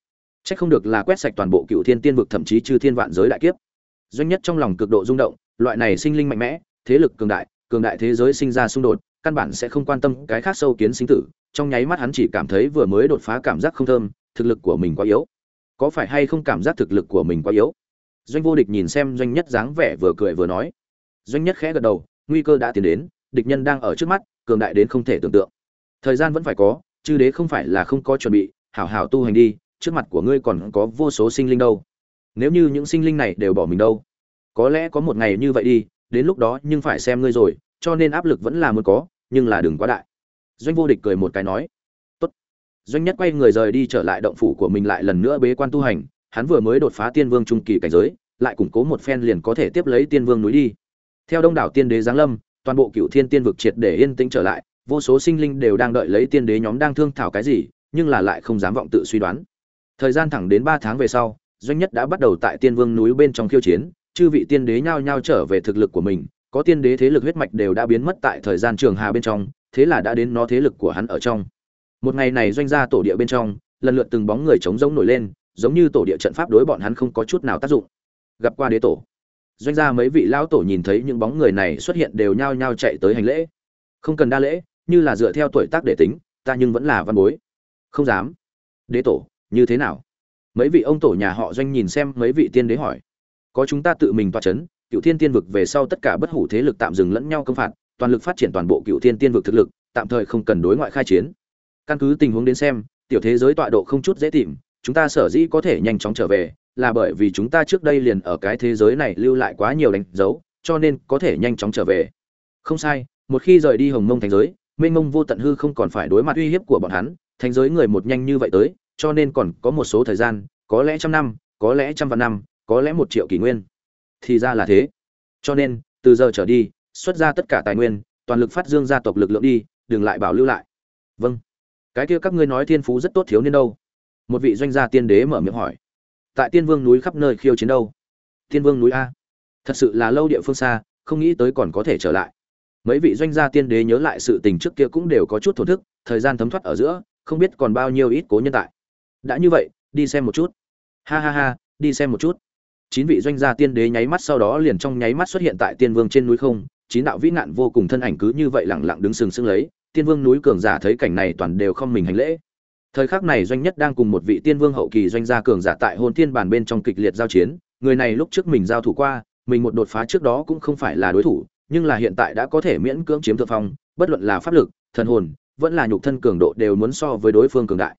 Chắc không được là quét sạch toàn bộ cựu thiên tiên vực, thậm chí chư thiên vạn giới đại kiếp. Doanh nhất trong lòng cực độ rung động, loại này sinh linh mạnh mẽ thế lực cường đại cường đại thế giới sinh ra xung đột, căn bản sẽ không quan tâm cái khác sâu kiến sinh tử, trong nháy mắt hắn chỉ cảm thấy vừa mới đột phá cảm giác không thơm, thực lực của mình quá yếu. Có phải hay không cảm giác thực lực của mình quá yếu? Doanh vô địch nhìn xem doanh nhất dáng vẻ vừa cười vừa nói. Doanh nhất khẽ gật đầu, nguy cơ đã tiến đến, địch nhân đang ở trước mắt, cường đại đến không thể tưởng tượng. Thời gian vẫn phải có, chư đế không phải là không có chuẩn bị, hảo hảo tu hành đi, trước mặt của ngươi còn có vô số sinh linh đâu. Nếu như những sinh linh này đều bỏ mình đâu, có lẽ có một ngày như vậy đi đến lúc đó nhưng phải xem ngươi rồi, cho nên áp lực vẫn là muốn có, nhưng là đừng quá đại. Doanh vô địch cười một cái nói, tốt. Doanh nhất quay người rời đi trở lại động phủ của mình lại lần nữa bế quan tu hành, hắn vừa mới đột phá tiên vương trung kỳ cảnh giới, lại củng cố một phen liền có thể tiếp lấy tiên vương núi đi. Theo đông đảo tiên đế giáng lâm, toàn bộ cựu thiên tiên vực triệt để yên tĩnh trở lại, vô số sinh linh đều đang đợi lấy tiên đế nhóm đang thương thảo cái gì, nhưng là lại không dám vọng tự suy đoán. Thời gian thẳng đến ba tháng về sau, doanh nhất đã bắt đầu tại tiên vương núi bên trong khiêu chiến chư vị tiên đế nhao nhao trở về thực lực của mình, có tiên đế thế lực huyết mạch đều đã biến mất tại thời gian trường hà bên trong, thế là đã đến nó thế lực của hắn ở trong. Một ngày này doanh gia tổ địa bên trong, lần lượt từng bóng người trống rỗng nổi lên, giống như tổ địa trận pháp đối bọn hắn không có chút nào tác dụng. Gặp qua đế tổ, doanh gia mấy vị lão tổ nhìn thấy những bóng người này xuất hiện đều nhao nhao chạy tới hành lễ. Không cần đa lễ, như là dựa theo tuổi tác để tính, ta nhưng vẫn là văn bối. Không dám. Đế tổ, như thế nào? Mấy vị ông tổ nhà họ doanh nhìn xem mấy vị tiên đế hỏi có chúng ta tự mình toa chấn, cựu thiên tiên vực về sau tất cả bất hủ thế lực tạm dừng lẫn nhau công phạt, toàn lực phát triển toàn bộ cựu thiên tiên vực thực lực, tạm thời không cần đối ngoại khai chiến. Căn cứ tình huống đến xem, tiểu thế giới tọa độ không chút dễ tìm, chúng ta sở dĩ có thể nhanh chóng trở về, là bởi vì chúng ta trước đây liền ở cái thế giới này lưu lại quá nhiều đánh dấu, cho nên có thể nhanh chóng trở về. Không sai, một khi rời đi hồng mông thành giới mênh mông vô tận hư không còn phải đối mặt uy hiếp của bọn hắn thành giới người một nhanh như vậy tới, cho nên còn có một số thời gian, có lẽ trăm năm, có lẽ trăm vạn năm có lẽ một triệu kỷ nguyên. Thì ra là thế. Cho nên, từ giờ trở đi, xuất ra tất cả tài nguyên, toàn lực phát dương gia tộc lực lượng đi, đừng lại bảo lưu lại. Vâng. Cái kia các ngươi nói thiên phú rất tốt thiếu niên đâu? Một vị doanh gia tiên đế mở miệng hỏi. Tại tiên vương núi khắp nơi khiêu chiến đâu? Tiên vương núi a. Thật sự là lâu địa phương xa, không nghĩ tới còn có thể trở lại. Mấy vị doanh gia tiên đế nhớ lại sự tình trước kia cũng đều có chút thổn thức, thời gian thấm thoát ở giữa, không biết còn bao nhiêu ít cố nhân tại. Đã như vậy, đi xem một chút. Ha ha ha, đi xem một chút chín vị doanh gia tiên đế nháy mắt sau đó liền trong nháy mắt xuất hiện tại tiên vương trên núi không, chín đạo vĩ nạn vô cùng thân ảnh cứ như vậy lẳng lặng đứng sừng sững lấy, tiên vương núi cường giả thấy cảnh này toàn đều không mình hành lễ. Thời khắc này doanh nhất đang cùng một vị tiên vương hậu kỳ doanh gia cường giả tại hôn thiên bản bên trong kịch liệt giao chiến, người này lúc trước mình giao thủ qua, mình một đột phá trước đó cũng không phải là đối thủ, nhưng là hiện tại đã có thể miễn cưỡng chiếm thượng phong, bất luận là pháp lực, thần hồn, vẫn là nhục thân cường độ đều muốn so với đối phương cường đại.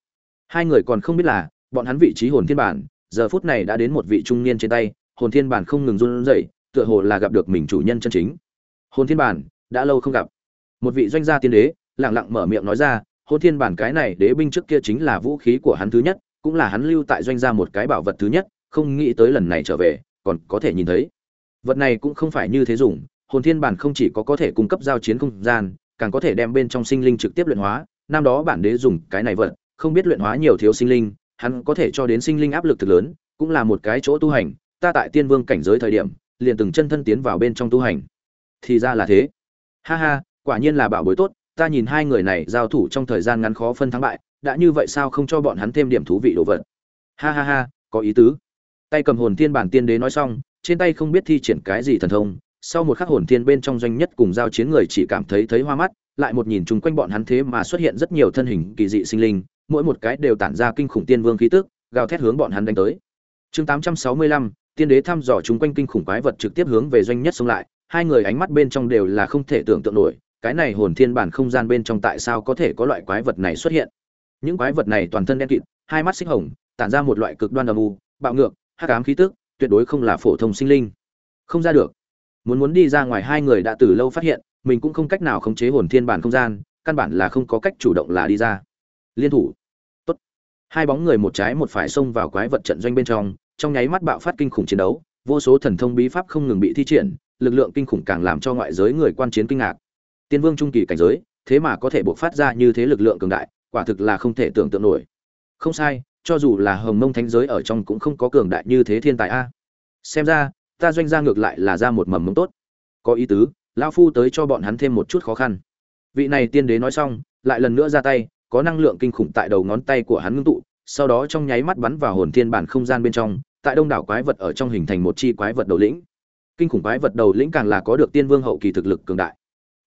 Hai người còn không biết là, bọn hắn vị trí hồn thiên bản giờ phút này đã đến một vị trung niên trên tay, hồn thiên bản không ngừng run rẩy, tựa hồ là gặp được mình chủ nhân chân chính. Hồn thiên bản, đã lâu không gặp. Một vị doanh gia tiên đế, lặng lặng mở miệng nói ra, hồn thiên bản cái này đế binh trước kia chính là vũ khí của hắn thứ nhất, cũng là hắn lưu tại doanh gia một cái bảo vật thứ nhất, không nghĩ tới lần này trở về, còn có thể nhìn thấy. Vật này cũng không phải như thế dùng, hồn thiên bản không chỉ có có thể cung cấp giao chiến không gian, càng có thể đem bên trong sinh linh trực tiếp luyện hóa, năm đó bản đế dùng cái này vật, không biết luyện hóa nhiều thiếu sinh linh hắn có thể cho đến sinh linh áp lực thực lớn, cũng là một cái chỗ tu hành, ta tại tiên vương cảnh giới thời điểm, liền từng chân thân tiến vào bên trong tu hành. Thì ra là thế. Ha ha, quả nhiên là bảo bối tốt, ta nhìn hai người này giao thủ trong thời gian ngắn khó phân thắng bại, đã như vậy sao không cho bọn hắn thêm điểm thú vị đồ vật? Ha ha ha, có ý tứ. Tay cầm hồn thiên bản tiên đế nói xong, trên tay không biết thi triển cái gì thần thông, sau một khắc hồn thiên bên trong doanh nhất cùng giao chiến người chỉ cảm thấy thấy hoa mắt, lại một nhìn chung quanh bọn hắn thế mà xuất hiện rất nhiều thân hình kỳ dị sinh linh mỗi một cái đều tản ra kinh khủng tiên vương khí tức gào thét hướng bọn hắn đánh tới. Chương 865, tiên đế thăm dò chúng quanh kinh khủng quái vật trực tiếp hướng về doanh nhất xông lại hai người ánh mắt bên trong đều là không thể tưởng tượng nổi cái này hồn thiên bản không gian bên trong tại sao có thể có loại quái vật này xuất hiện? Những quái vật này toàn thân đen kịt hai mắt xích hồng tản ra một loại cực đoan âm u bạo ngược hắc ám khí tức tuyệt đối không là phổ thông sinh linh. Không ra được. Muốn muốn đi ra ngoài hai người đã từ lâu phát hiện mình cũng không cách nào khống chế hồn thiên bản không gian căn bản là không có cách chủ động là đi ra liên thủ. Tốt. Hai bóng người một trái một phải xông vào quái vật trận doanh bên trong trong nháy mắt bạo phát kinh khủng chiến đấu, vô số thần thông bí pháp không ngừng bị thi triển, lực lượng kinh khủng càng làm cho ngoại giới người quan chiến kinh ngạc. Tiên vương trung kỳ cảnh giới, thế mà có thể buộc phát ra như thế lực lượng cường đại, quả thực là không thể tưởng tượng nổi. Không sai, cho dù là hồng mông thánh giới ở trong cũng không có cường đại như thế thiên tài a. Xem ra, ta doanh ra ngược lại là ra một mầm mống tốt. Có ý tứ, lão phu tới cho bọn hắn thêm một chút khó khăn. Vị này tiên đế nói xong, lại lần nữa ra tay có năng lượng kinh khủng tại đầu ngón tay của hắn ngưng tụ, sau đó trong nháy mắt bắn vào hồn thiên bản không gian bên trong, tại đông đảo quái vật ở trong hình thành một chi quái vật đầu lĩnh. Kinh khủng quái vật đầu lĩnh càng là có được tiên vương hậu kỳ thực lực cường đại.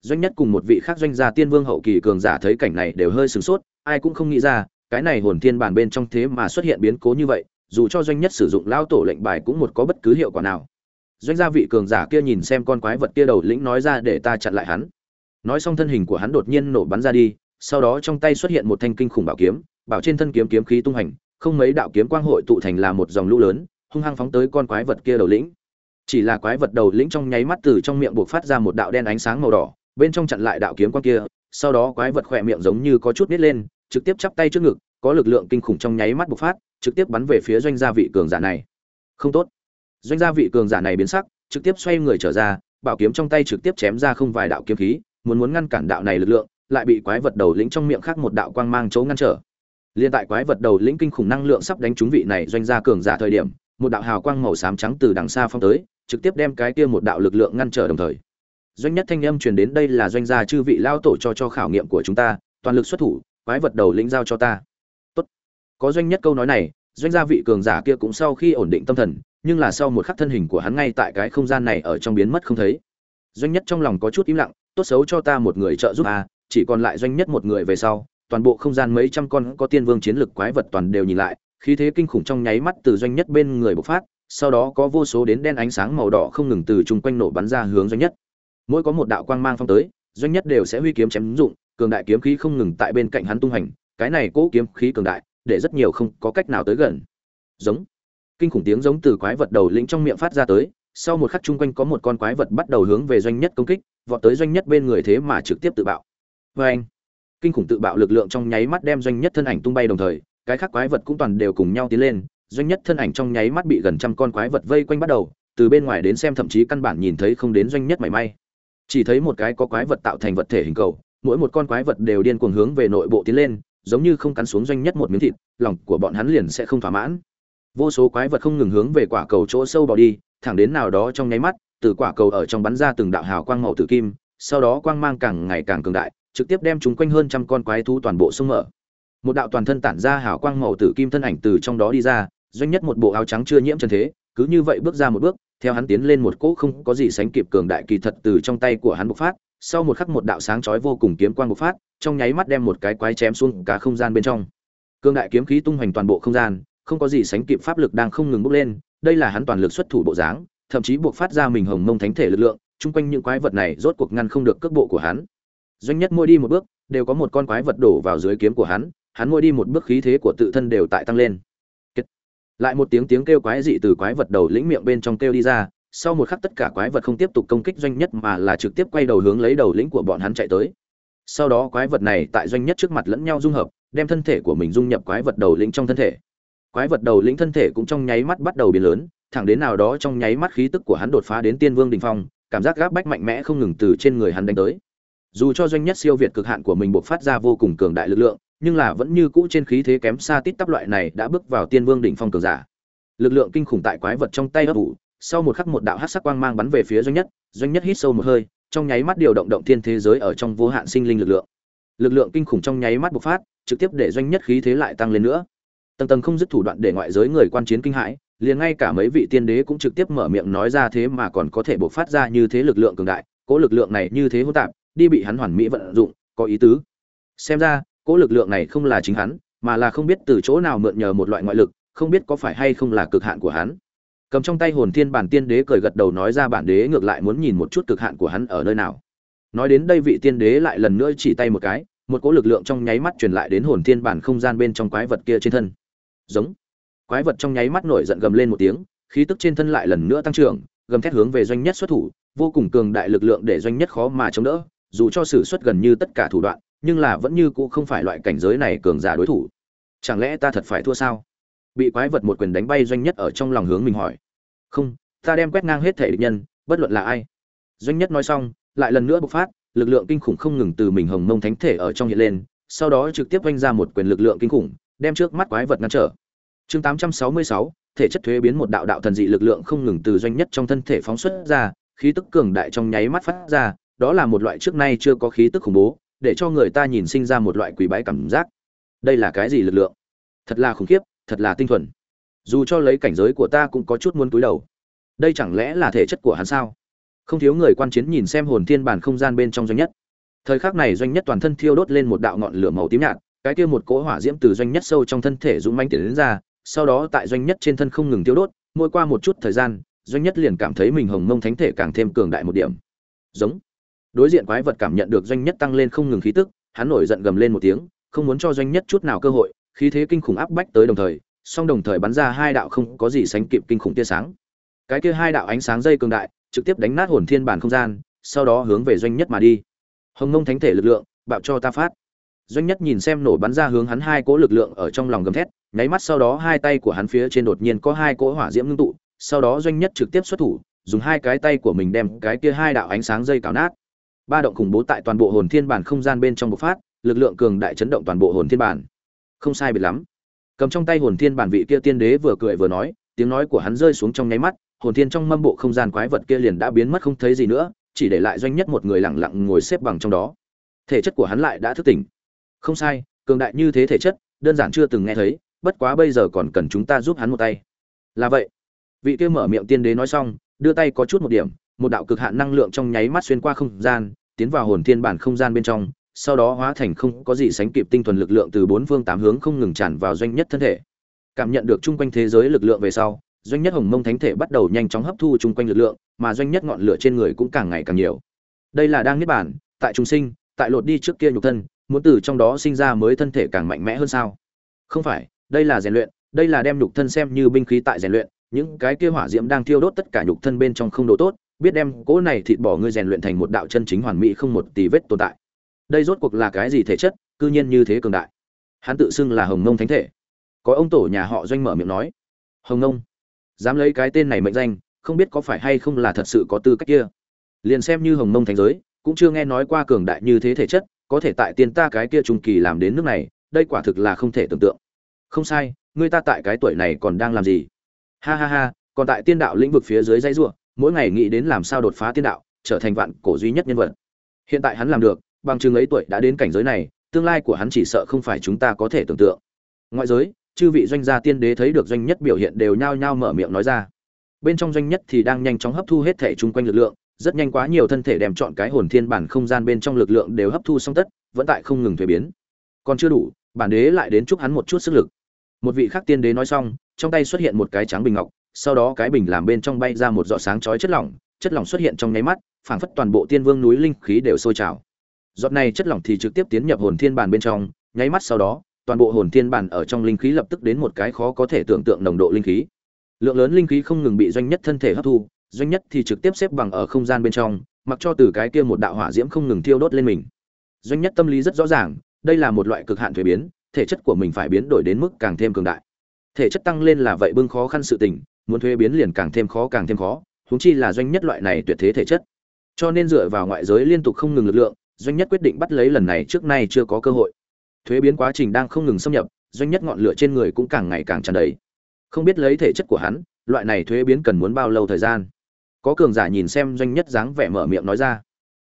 Doanh nhất cùng một vị khác doanh gia tiên vương hậu kỳ cường giả thấy cảnh này đều hơi sửng sốt, ai cũng không nghĩ ra, cái này hồn thiên bản bên trong thế mà xuất hiện biến cố như vậy, dù cho doanh nhất sử dụng lao tổ lệnh bài cũng một có bất cứ hiệu quả nào. Doanh gia vị cường giả kia nhìn xem con quái vật kia đầu lĩnh nói ra để ta chặn lại hắn. Nói xong thân hình của hắn đột nhiên nổ bắn ra đi sau đó trong tay xuất hiện một thanh kinh khủng bảo kiếm, bảo trên thân kiếm kiếm khí tung hành, không mấy đạo kiếm quang hội tụ thành là một dòng lũ lớn, hung hăng phóng tới con quái vật kia đầu lĩnh. Chỉ là quái vật đầu lĩnh trong nháy mắt từ trong miệng buộc phát ra một đạo đen ánh sáng màu đỏ, bên trong chặn lại đạo kiếm quang kia, sau đó quái vật khỏe miệng giống như có chút nít lên, trực tiếp chắp tay trước ngực, có lực lượng kinh khủng trong nháy mắt bộc phát, trực tiếp bắn về phía doanh gia vị cường giả này. Không tốt. Doanh gia vị cường giả này biến sắc, trực tiếp xoay người trở ra, bảo kiếm trong tay trực tiếp chém ra không vài đạo kiếm khí, muốn muốn ngăn cản đạo này lực lượng lại bị quái vật đầu lĩnh trong miệng khác một đạo quang mang chỗ ngăn trở. Liên tại quái vật đầu lĩnh kinh khủng năng lượng sắp đánh trúng vị này doanh gia cường giả thời điểm, một đạo hào quang màu xám trắng từ đằng xa phong tới, trực tiếp đem cái kia một đạo lực lượng ngăn trở đồng thời. Doanh nhất thanh âm truyền đến, đây là doanh gia chư vị lao tổ cho cho khảo nghiệm của chúng ta, toàn lực xuất thủ, quái vật đầu lĩnh giao cho ta. Tốt. Có doanh nhất câu nói này, doanh gia vị cường giả kia cũng sau khi ổn định tâm thần, nhưng là sau một khắc thân hình của hắn ngay tại cái không gian này ở trong biến mất không thấy. Doanh nhất trong lòng có chút im lặng, tốt xấu cho ta một người trợ giúp a chỉ còn lại doanh nhất một người về sau, toàn bộ không gian mấy trăm con có tiên vương chiến lực quái vật toàn đều nhìn lại, khí thế kinh khủng trong nháy mắt từ doanh nhất bên người bộc phát, sau đó có vô số đến đen ánh sáng màu đỏ không ngừng từ chung quanh nổ bắn ra hướng doanh nhất. Mỗi có một đạo quang mang phong tới, doanh nhất đều sẽ huy kiếm chém dụng, cường đại kiếm khí không ngừng tại bên cạnh hắn tung hành, cái này cố kiếm khí cường đại, để rất nhiều không có cách nào tới gần. Giống. Kinh khủng tiếng giống từ quái vật đầu lĩnh trong miệng phát ra tới, sau một khắc chung quanh có một con quái vật bắt đầu hướng về doanh nhất công kích, vọt tới doanh nhất bên người thế mà trực tiếp tự bạo vê anh, kinh khủng tự bạo lực lượng trong nháy mắt đem doanh nhất thân ảnh tung bay đồng thời, cái khác quái vật cũng toàn đều cùng nhau tiến lên, doanh nhất thân ảnh trong nháy mắt bị gần trăm con quái vật vây quanh bắt đầu, từ bên ngoài đến xem thậm chí căn bản nhìn thấy không đến doanh nhất mảy may. Chỉ thấy một cái có quái vật tạo thành vật thể hình cầu, mỗi một con quái vật đều điên cuồng hướng về nội bộ tiến lên, giống như không cắn xuống doanh nhất một miếng thịt, lòng của bọn hắn liền sẽ không thỏa mãn. Vô số quái vật không ngừng hướng về quả cầu chỗ sâu bỏ đi, thẳng đến nào đó trong nháy mắt, từ quả cầu ở trong bắn ra từng đạo hào quang màu tử kim, sau đó quang mang càng ngày càng cường đại trực tiếp đem chúng quanh hơn trăm con quái thú toàn bộ xông mở. Một đạo toàn thân tản ra hào quang màu tử kim thân ảnh từ trong đó đi ra, doanh nhất một bộ áo trắng chưa nhiễm trần thế, cứ như vậy bước ra một bước, theo hắn tiến lên một cỗ không có gì sánh kịp cường đại kỳ thật từ trong tay của hắn bộc phát, sau một khắc một đạo sáng chói vô cùng kiếm quang bộc phát, trong nháy mắt đem một cái quái chém xuống cả không gian bên trong. Cường đại kiếm khí tung hoành toàn bộ không gian, không có gì sánh kịp pháp lực đang không ngừng bốc lên, đây là hắn toàn lực xuất thủ bộ dáng, thậm chí buộc phát ra mình hồng mông thánh thể lực lượng, chung quanh những quái vật này rốt cuộc ngăn không được cước bộ của hắn doanh nhất mỗi đi một bước, đều có một con quái vật đổ vào dưới kiếm của hắn hắn mỗi đi một bước khí thế của tự thân đều tại tăng lên. Kết. lại một tiếng tiếng kêu quái dị từ quái vật đầu lĩnh miệng bên trong kêu đi ra, sau một khắc tất cả quái vật không tiếp tục công kích doanh nhất mà là trực tiếp quay đầu hướng lấy đầu lĩnh của bọn hắn chạy tới. Sau đó quái vật này tại doanh nhất trước mặt lẫn nhau dung hợp, đem thân thể của mình dung nhập quái vật đầu lĩnh trong thân thể. Quái vật đầu lĩnh thân thể cũng trong nháy mắt bắt đầu biến lớn, thẳng đến nào đó trong nháy mắt khí tức của hắn đột phá đến tiên vương đình phong, cảm giác gáp bách mạnh mẽ không ngừng từ trên người hắn đánh tới dù cho doanh nhất siêu việt cực hạn của mình buộc phát ra vô cùng cường đại lực lượng, nhưng là vẫn như cũ trên khí thế kém xa tít tắp loại này đã bước vào tiên vương đỉnh phong cường giả. Lực lượng kinh khủng tại quái vật trong tay ấp ủ, sau một khắc một đạo hắc sắc quang mang bắn về phía doanh nhất doanh nhất hít sâu một hơi, trong nháy mắt điều động động thiên thế giới ở trong vô hạn sinh linh lực lượng. Lực lượng kinh khủng trong nháy mắt bộc phát, trực tiếp để doanh nhất khí thế lại tăng lên nữa. Tầng tầng không dứt thủ đoạn để ngoại giới người quan chiến kinh hãi, liền ngay cả mấy vị tiên đế cũng trực tiếp mở miệng nói ra thế mà còn có thể bộc phát ra như thế lực lượng cường đại, cố lực lượng này như thế hỗn tạp đi bị hắn hoàn mỹ vận dụng, có ý tứ. Xem ra cố lực lượng này không là chính hắn, mà là không biết từ chỗ nào mượn nhờ một loại ngoại lực, không biết có phải hay không là cực hạn của hắn. Cầm trong tay hồn thiên bản tiên đế cười gật đầu nói ra bản đế ngược lại muốn nhìn một chút cực hạn của hắn ở nơi nào. Nói đến đây vị tiên đế lại lần nữa chỉ tay một cái, một cỗ lực lượng trong nháy mắt truyền lại đến hồn thiên bản không gian bên trong quái vật kia trên thân. Giống. Quái vật trong nháy mắt nổi giận gầm lên một tiếng, khí tức trên thân lại lần nữa tăng trưởng, gầm thét hướng về doanh nhất xuất thủ, vô cùng cường đại lực lượng để doanh nhất khó mà chống đỡ dù cho sử xuất gần như tất cả thủ đoạn nhưng là vẫn như cũ không phải loại cảnh giới này cường giả đối thủ. Chẳng lẽ ta thật phải thua sao? Bị quái vật một quyền đánh bay doanh nhất ở trong lòng hướng mình hỏi. Không ta đem quét ngang hết thể địch nhân bất luận là ai. Doanh nhất nói xong lại lần nữa bộc phát lực lượng kinh khủng không ngừng từ mình hồng mông thánh thể ở trong hiện lên sau đó trực tiếp vung ra một quyền lực lượng kinh khủng đem trước mắt quái vật ngăn trở. Chương 866, thể chất thuế biến một đạo đạo thần dị lực lượng không ngừng từ doanh nhất trong thân thể phóng xuất ra khí tức cường đại trong nháy mắt phát ra đó là một loại trước nay chưa có khí tức khủng bố, để cho người ta nhìn sinh ra một loại quỷ bái cảm giác. Đây là cái gì lực lượng? Thật là khủng khiếp, thật là tinh thuần. Dù cho lấy cảnh giới của ta cũng có chút muốn túi đầu. Đây chẳng lẽ là thể chất của hắn sao? Không thiếu người quan chiến nhìn xem hồn thiên bản không gian bên trong doanh nhất. Thời khắc này doanh nhất toàn thân thiêu đốt lên một đạo ngọn lửa màu tím nhạt, cái kia một cỗ hỏa diễm từ doanh nhất sâu trong thân thể dũng manh tiến đến ra, sau đó tại doanh nhất trên thân không ngừng thiêu đốt, mỗi qua một chút thời gian, doanh nhất liền cảm thấy mình hồng mông thánh thể càng thêm cường đại một điểm. Giống đối diện quái vật cảm nhận được doanh nhất tăng lên không ngừng khí tức, hắn nổi giận gầm lên một tiếng, không muốn cho doanh nhất chút nào cơ hội, khí thế kinh khủng áp bách tới đồng thời, song đồng thời bắn ra hai đạo không có gì sánh kịp kinh khủng tia sáng. Cái kia hai đạo ánh sáng dây cường đại, trực tiếp đánh nát hồn thiên bản không gian, sau đó hướng về doanh nhất mà đi. Hồng ngông thánh thể lực lượng, bạo cho ta phát. Doanh nhất nhìn xem nổ bắn ra hướng hắn hai cỗ lực lượng ở trong lòng gầm thét, nháy mắt sau đó hai tay của hắn phía trên đột nhiên có hai cỗ hỏa diễm ngưng tụ, sau đó doanh nhất trực tiếp xuất thủ, dùng hai cái tay của mình đem cái kia hai đạo ánh sáng dây cào nát ba động khủng bố tại toàn bộ hồn thiên bản không gian bên trong bộc phát, lực lượng cường đại chấn động toàn bộ hồn thiên bản. Không sai biệt lắm. Cầm trong tay hồn thiên bản vị kia tiên đế vừa cười vừa nói, tiếng nói của hắn rơi xuống trong nháy mắt, hồn thiên trong mâm bộ không gian quái vật kia liền đã biến mất không thấy gì nữa, chỉ để lại doanh nhất một người lặng lặng ngồi xếp bằng trong đó. Thể chất của hắn lại đã thức tỉnh. Không sai, cường đại như thế thể chất, đơn giản chưa từng nghe thấy, bất quá bây giờ còn cần chúng ta giúp hắn một tay. Là vậy. Vị kia mở miệng tiên đế nói xong, đưa tay có chút một điểm một đạo cực hạn năng lượng trong nháy mắt xuyên qua không gian, tiến vào hồn thiên bản không gian bên trong, sau đó hóa thành không có gì sánh kịp tinh thuần lực lượng từ bốn phương tám hướng không ngừng tràn vào doanh nhất thân thể. Cảm nhận được chung quanh thế giới lực lượng về sau, doanh nhất hồng mông thánh thể bắt đầu nhanh chóng hấp thu chung quanh lực lượng, mà doanh nhất ngọn lửa trên người cũng càng ngày càng nhiều. Đây là đang niết bản tại trung sinh, tại lột đi trước kia nhục thân, muốn từ trong đó sinh ra mới thân thể càng mạnh mẽ hơn sao? Không phải, đây là rèn luyện, đây là đem nhục thân xem như binh khí tại rèn luyện, những cái kia hỏa diễm đang thiêu đốt tất cả nhục thân bên trong không độ tốt biết đem cỗ này thịt bỏ ngươi rèn luyện thành một đạo chân chính hoàn mỹ không một tì vết tồn tại. Đây rốt cuộc là cái gì thể chất, cư nhiên như thế cường đại. Hắn tự xưng là hồng nông thánh thể. Có ông tổ nhà họ doanh mở miệng nói, hồng nông, dám lấy cái tên này mệnh danh, không biết có phải hay không là thật sự có tư cách kia? Liền xem như hồng nông thánh giới, cũng chưa nghe nói qua cường đại như thế thể chất, có thể tại tiên ta cái kia trung kỳ làm đến nước này, đây quả thực là không thể tưởng tượng. Không sai, người ta tại cái tuổi này còn đang làm gì? Ha ha ha, còn tại tiên đạo lĩnh vực phía dưới dãy ruộng mỗi ngày nghĩ đến làm sao đột phá tiên đạo, trở thành vạn cổ duy nhất nhân vật. Hiện tại hắn làm được, bằng chừng ấy tuổi đã đến cảnh giới này, tương lai của hắn chỉ sợ không phải chúng ta có thể tưởng tượng. Ngoại giới, chư vị doanh gia tiên đế thấy được doanh nhất biểu hiện đều nhao nhao mở miệng nói ra. Bên trong doanh nhất thì đang nhanh chóng hấp thu hết thể chung quanh lực lượng, rất nhanh quá nhiều thân thể đem chọn cái hồn thiên bản không gian bên trong lực lượng đều hấp thu xong tất, vẫn tại không ngừng thuế biến. Còn chưa đủ, bản đế lại đến chúc hắn một chút sức lực. Một vị khác tiên đế nói xong, trong tay xuất hiện một cái trắng bình ngọc sau đó cái bình làm bên trong bay ra một giọt sáng chói chất lỏng chất lỏng xuất hiện trong nháy mắt, phảng phất toàn bộ tiên vương núi linh khí đều sôi trào. Giọt này chất lỏng thì trực tiếp tiến nhập hồn thiên bản bên trong, nháy mắt sau đó, toàn bộ hồn thiên bản ở trong linh khí lập tức đến một cái khó có thể tưởng tượng nồng độ linh khí. Lượng lớn linh khí không ngừng bị doanh nhất thân thể hấp thu, doanh nhất thì trực tiếp xếp bằng ở không gian bên trong, mặc cho từ cái kia một đạo hỏa diễm không ngừng thiêu đốt lên mình. Doanh nhất tâm lý rất rõ ràng, đây là một loại cực hạn thuế biến, thể chất của mình phải biến đổi đến mức càng thêm cường đại. Thể chất tăng lên là vậy bưng khó khăn sự tình muốn thuế biến liền càng thêm khó, càng thêm khó, huống chi là doanh nhất loại này tuyệt thế thể chất. Cho nên dựa vào ngoại giới liên tục không ngừng lực lượng, doanh nhất quyết định bắt lấy lần này trước nay chưa có cơ hội. Thuế biến quá trình đang không ngừng xâm nhập, doanh nhất ngọn lửa trên người cũng càng ngày càng tràn đầy. Không biết lấy thể chất của hắn, loại này thuế biến cần muốn bao lâu thời gian? Có cường giả nhìn xem doanh nhất dáng vẻ mở miệng nói ra.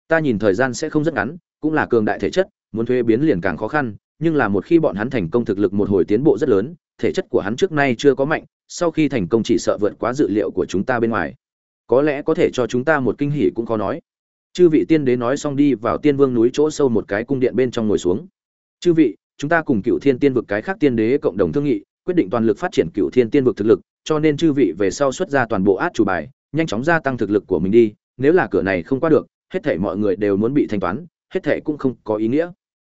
Ta nhìn thời gian sẽ không rất ngắn, cũng là cường đại thể chất, muốn thuế biến liền càng khó khăn, nhưng là một khi bọn hắn thành công thực lực một hồi tiến bộ rất lớn, thể chất của hắn trước nay chưa có mạnh sau khi thành công chỉ sợ vượt quá dự liệu của chúng ta bên ngoài. Có lẽ có thể cho chúng ta một kinh hỉ cũng khó nói. Chư vị tiên đế nói xong đi vào tiên vương núi chỗ sâu một cái cung điện bên trong ngồi xuống. Chư vị, chúng ta cùng cựu thiên tiên vực cái khác tiên đế cộng đồng thương nghị, quyết định toàn lực phát triển cựu thiên tiên vực thực lực, cho nên chư vị về sau xuất ra toàn bộ át chủ bài, nhanh chóng gia tăng thực lực của mình đi, nếu là cửa này không qua được, hết thể mọi người đều muốn bị thanh toán, hết thể cũng không có ý nghĩa.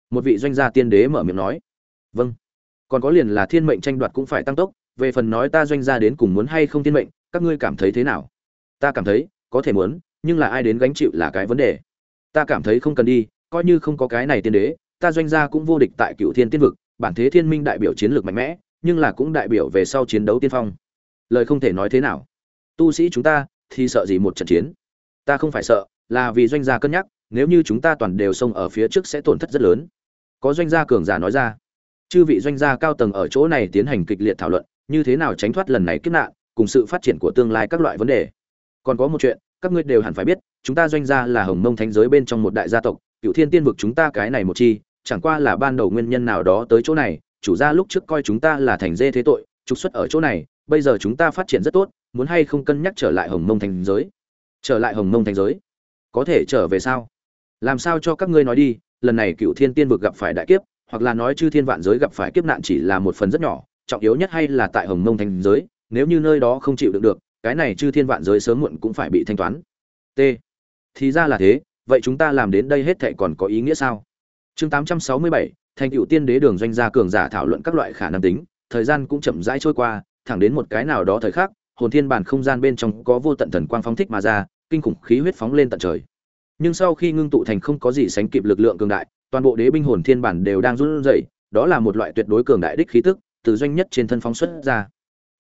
Một vị doanh gia tiên đế mở miệng nói. Vâng. Còn có liền là thiên mệnh tranh đoạt cũng phải tăng tốc về phần nói ta doanh gia đến cùng muốn hay không thiên mệnh, các ngươi cảm thấy thế nào? Ta cảm thấy, có thể muốn, nhưng là ai đến gánh chịu là cái vấn đề. Ta cảm thấy không cần đi, coi như không có cái này tiên đế, ta doanh gia cũng vô địch tại cựu thiên tiên vực, bản thế thiên minh đại biểu chiến lược mạnh mẽ, nhưng là cũng đại biểu về sau chiến đấu tiên phong. Lời không thể nói thế nào. Tu sĩ chúng ta, thì sợ gì một trận chiến? Ta không phải sợ, là vì doanh gia cân nhắc, nếu như chúng ta toàn đều xông ở phía trước sẽ tổn thất rất lớn. Có doanh gia cường giả nói ra. Chư vị doanh gia cao tầng ở chỗ này tiến hành kịch liệt thảo luận như thế nào tránh thoát lần này kiếp nạn, cùng sự phát triển của tương lai các loại vấn đề. Còn có một chuyện, các ngươi đều hẳn phải biết, chúng ta doanh gia là hồng mông thánh giới bên trong một đại gia tộc, cựu thiên tiên vực chúng ta cái này một chi, chẳng qua là ban đầu nguyên nhân nào đó tới chỗ này, chủ gia lúc trước coi chúng ta là thành dê thế tội, trục xuất ở chỗ này, bây giờ chúng ta phát triển rất tốt, muốn hay không cân nhắc trở lại hồng mông thành giới? Trở lại hồng mông thành giới? Có thể trở về sao? Làm sao cho các ngươi nói đi, lần này cựu thiên tiên vực gặp phải đại kiếp, hoặc là nói chư thiên vạn giới gặp phải kiếp nạn chỉ là một phần rất nhỏ trọng yếu nhất hay là tại hồng mông thành giới, nếu như nơi đó không chịu đựng được, cái này chư thiên vạn giới sớm muộn cũng phải bị thanh toán. T. Thì ra là thế, vậy chúng ta làm đến đây hết thệ còn có ý nghĩa sao? Chương tám trăm sáu mươi bảy, thành cựu tiên đế đường doanh gia cường giả thảo luận các loại khả năng tính, thời gian cũng chậm rãi trôi qua, thẳng đến một cái nào đó thời khắc, hồn thiên bản không gian bên trong có vô tận thần quang phóng thích mà ra, kinh khủng khí huyết phóng lên tận trời. Nhưng sau khi ngưng tụ thành không có gì sánh kịp lực lượng cường đại, toàn bộ đế binh hồn thiên bản đều đang run rẩy, đó là một loại tuyệt đối cường đại đích khí tức từ doanh nhất trên thân phóng xuất ra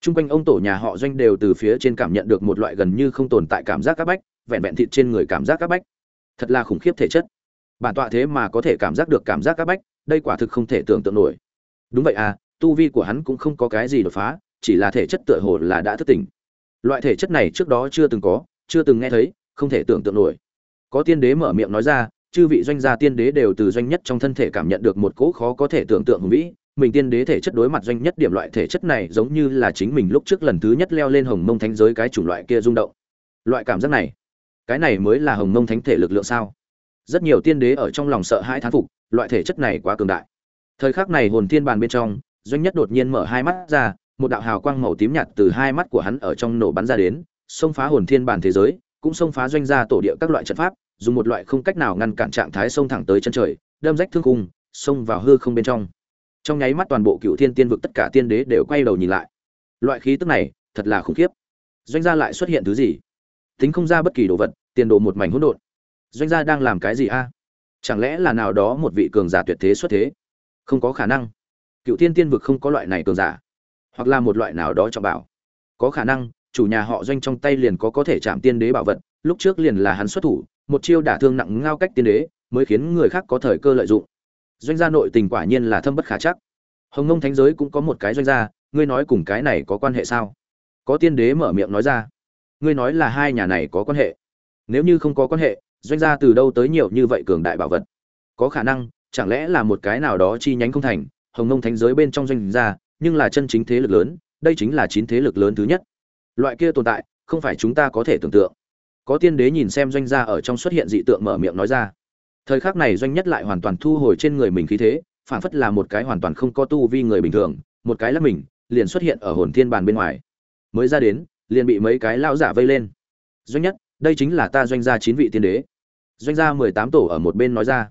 Trung quanh ông tổ nhà họ doanh đều từ phía trên cảm nhận được một loại gần như không tồn tại cảm giác các bách, vẹn vẹn thịt trên người cảm giác các bách. Thật là khủng khiếp thể chất. Bản tọa thế mà có thể cảm giác được cảm giác các bách, đây quả thực không thể tưởng tượng nổi. Đúng vậy à, tu vi của hắn cũng không có cái gì đột phá, chỉ là thể chất tựa hồ là đã thức tỉnh. Loại thể chất này trước đó chưa từng có, chưa từng nghe thấy, không thể tưởng tượng nổi. Có tiên đế mở miệng nói ra, chư vị doanh gia tiên đế đều từ doanh nhất trong thân thể cảm nhận được một cỗ khó có thể tưởng tượng hùng vĩ, mình tiên đế thể chất đối mặt doanh nhất điểm loại thể chất này giống như là chính mình lúc trước lần thứ nhất leo lên hồng mông thánh giới cái chủng loại kia rung động. Loại cảm giác này, cái này mới là hồng mông thánh thể lực lượng sao? Rất nhiều tiên đế ở trong lòng sợ hãi thán phục, loại thể chất này quá cường đại. Thời khắc này hồn thiên bàn bên trong, doanh nhất đột nhiên mở hai mắt ra, một đạo hào quang màu tím nhạt từ hai mắt của hắn ở trong nổ bắn ra đến, xông phá hồn thiên bàn thế giới, cũng xông phá doanh gia tổ địa các loại trận pháp, dùng một loại không cách nào ngăn cản trạng thái xông thẳng tới chân trời, đâm rách thương cung xông vào hư không bên trong trong nháy mắt toàn bộ cựu thiên tiên vực tất cả tiên đế đều quay đầu nhìn lại. Loại khí tức này, thật là khủng khiếp. Doanh gia lại xuất hiện thứ gì? Tính không ra bất kỳ đồ vật, tiền đồ một mảnh hỗn độn. Doanh gia đang làm cái gì a? Chẳng lẽ là nào đó một vị cường giả tuyệt thế xuất thế? Không có khả năng. Cựu thiên tiên vực không có loại này cường giả. Hoặc là một loại nào đó trọng bảo. Có khả năng, chủ nhà họ doanh trong tay liền có có thể chạm tiên đế bảo vật, lúc trước liền là hắn xuất thủ, một chiêu đả thương nặng ngao cách tiên đế, mới khiến người khác có thời cơ lợi dụng doanh gia nội tình quả nhiên là thâm bất khả chắc. Hồng nông thánh giới cũng có một cái doanh gia, ngươi nói cùng cái này có quan hệ sao? Có tiên đế mở miệng nói ra. Ngươi nói là hai nhà này có quan hệ. Nếu như không có quan hệ, doanh gia từ đâu tới nhiều như vậy cường đại bảo vật? Có khả năng, chẳng lẽ là một cái nào đó chi nhánh không thành, hồng nông thánh giới bên trong doanh gia, nhưng là chân chính thế lực lớn, đây chính là chín thế lực lớn thứ nhất. Loại kia tồn tại, không phải chúng ta có thể tưởng tượng. Có tiên đế nhìn xem doanh gia ở trong xuất hiện dị tượng mở miệng nói ra thời khắc này doanh nhất lại hoàn toàn thu hồi trên người mình khí thế phản phất là một cái hoàn toàn không có tu vi người bình thường, một cái lắp mình, liền xuất hiện ở hồn thiên bàn bên ngoài. Mới ra đến, liền bị mấy cái lão giả vây lên. Doanh nhất, đây chính là ta doanh gia chín vị tiên đế. Doanh gia mười tám tổ ở một bên nói ra.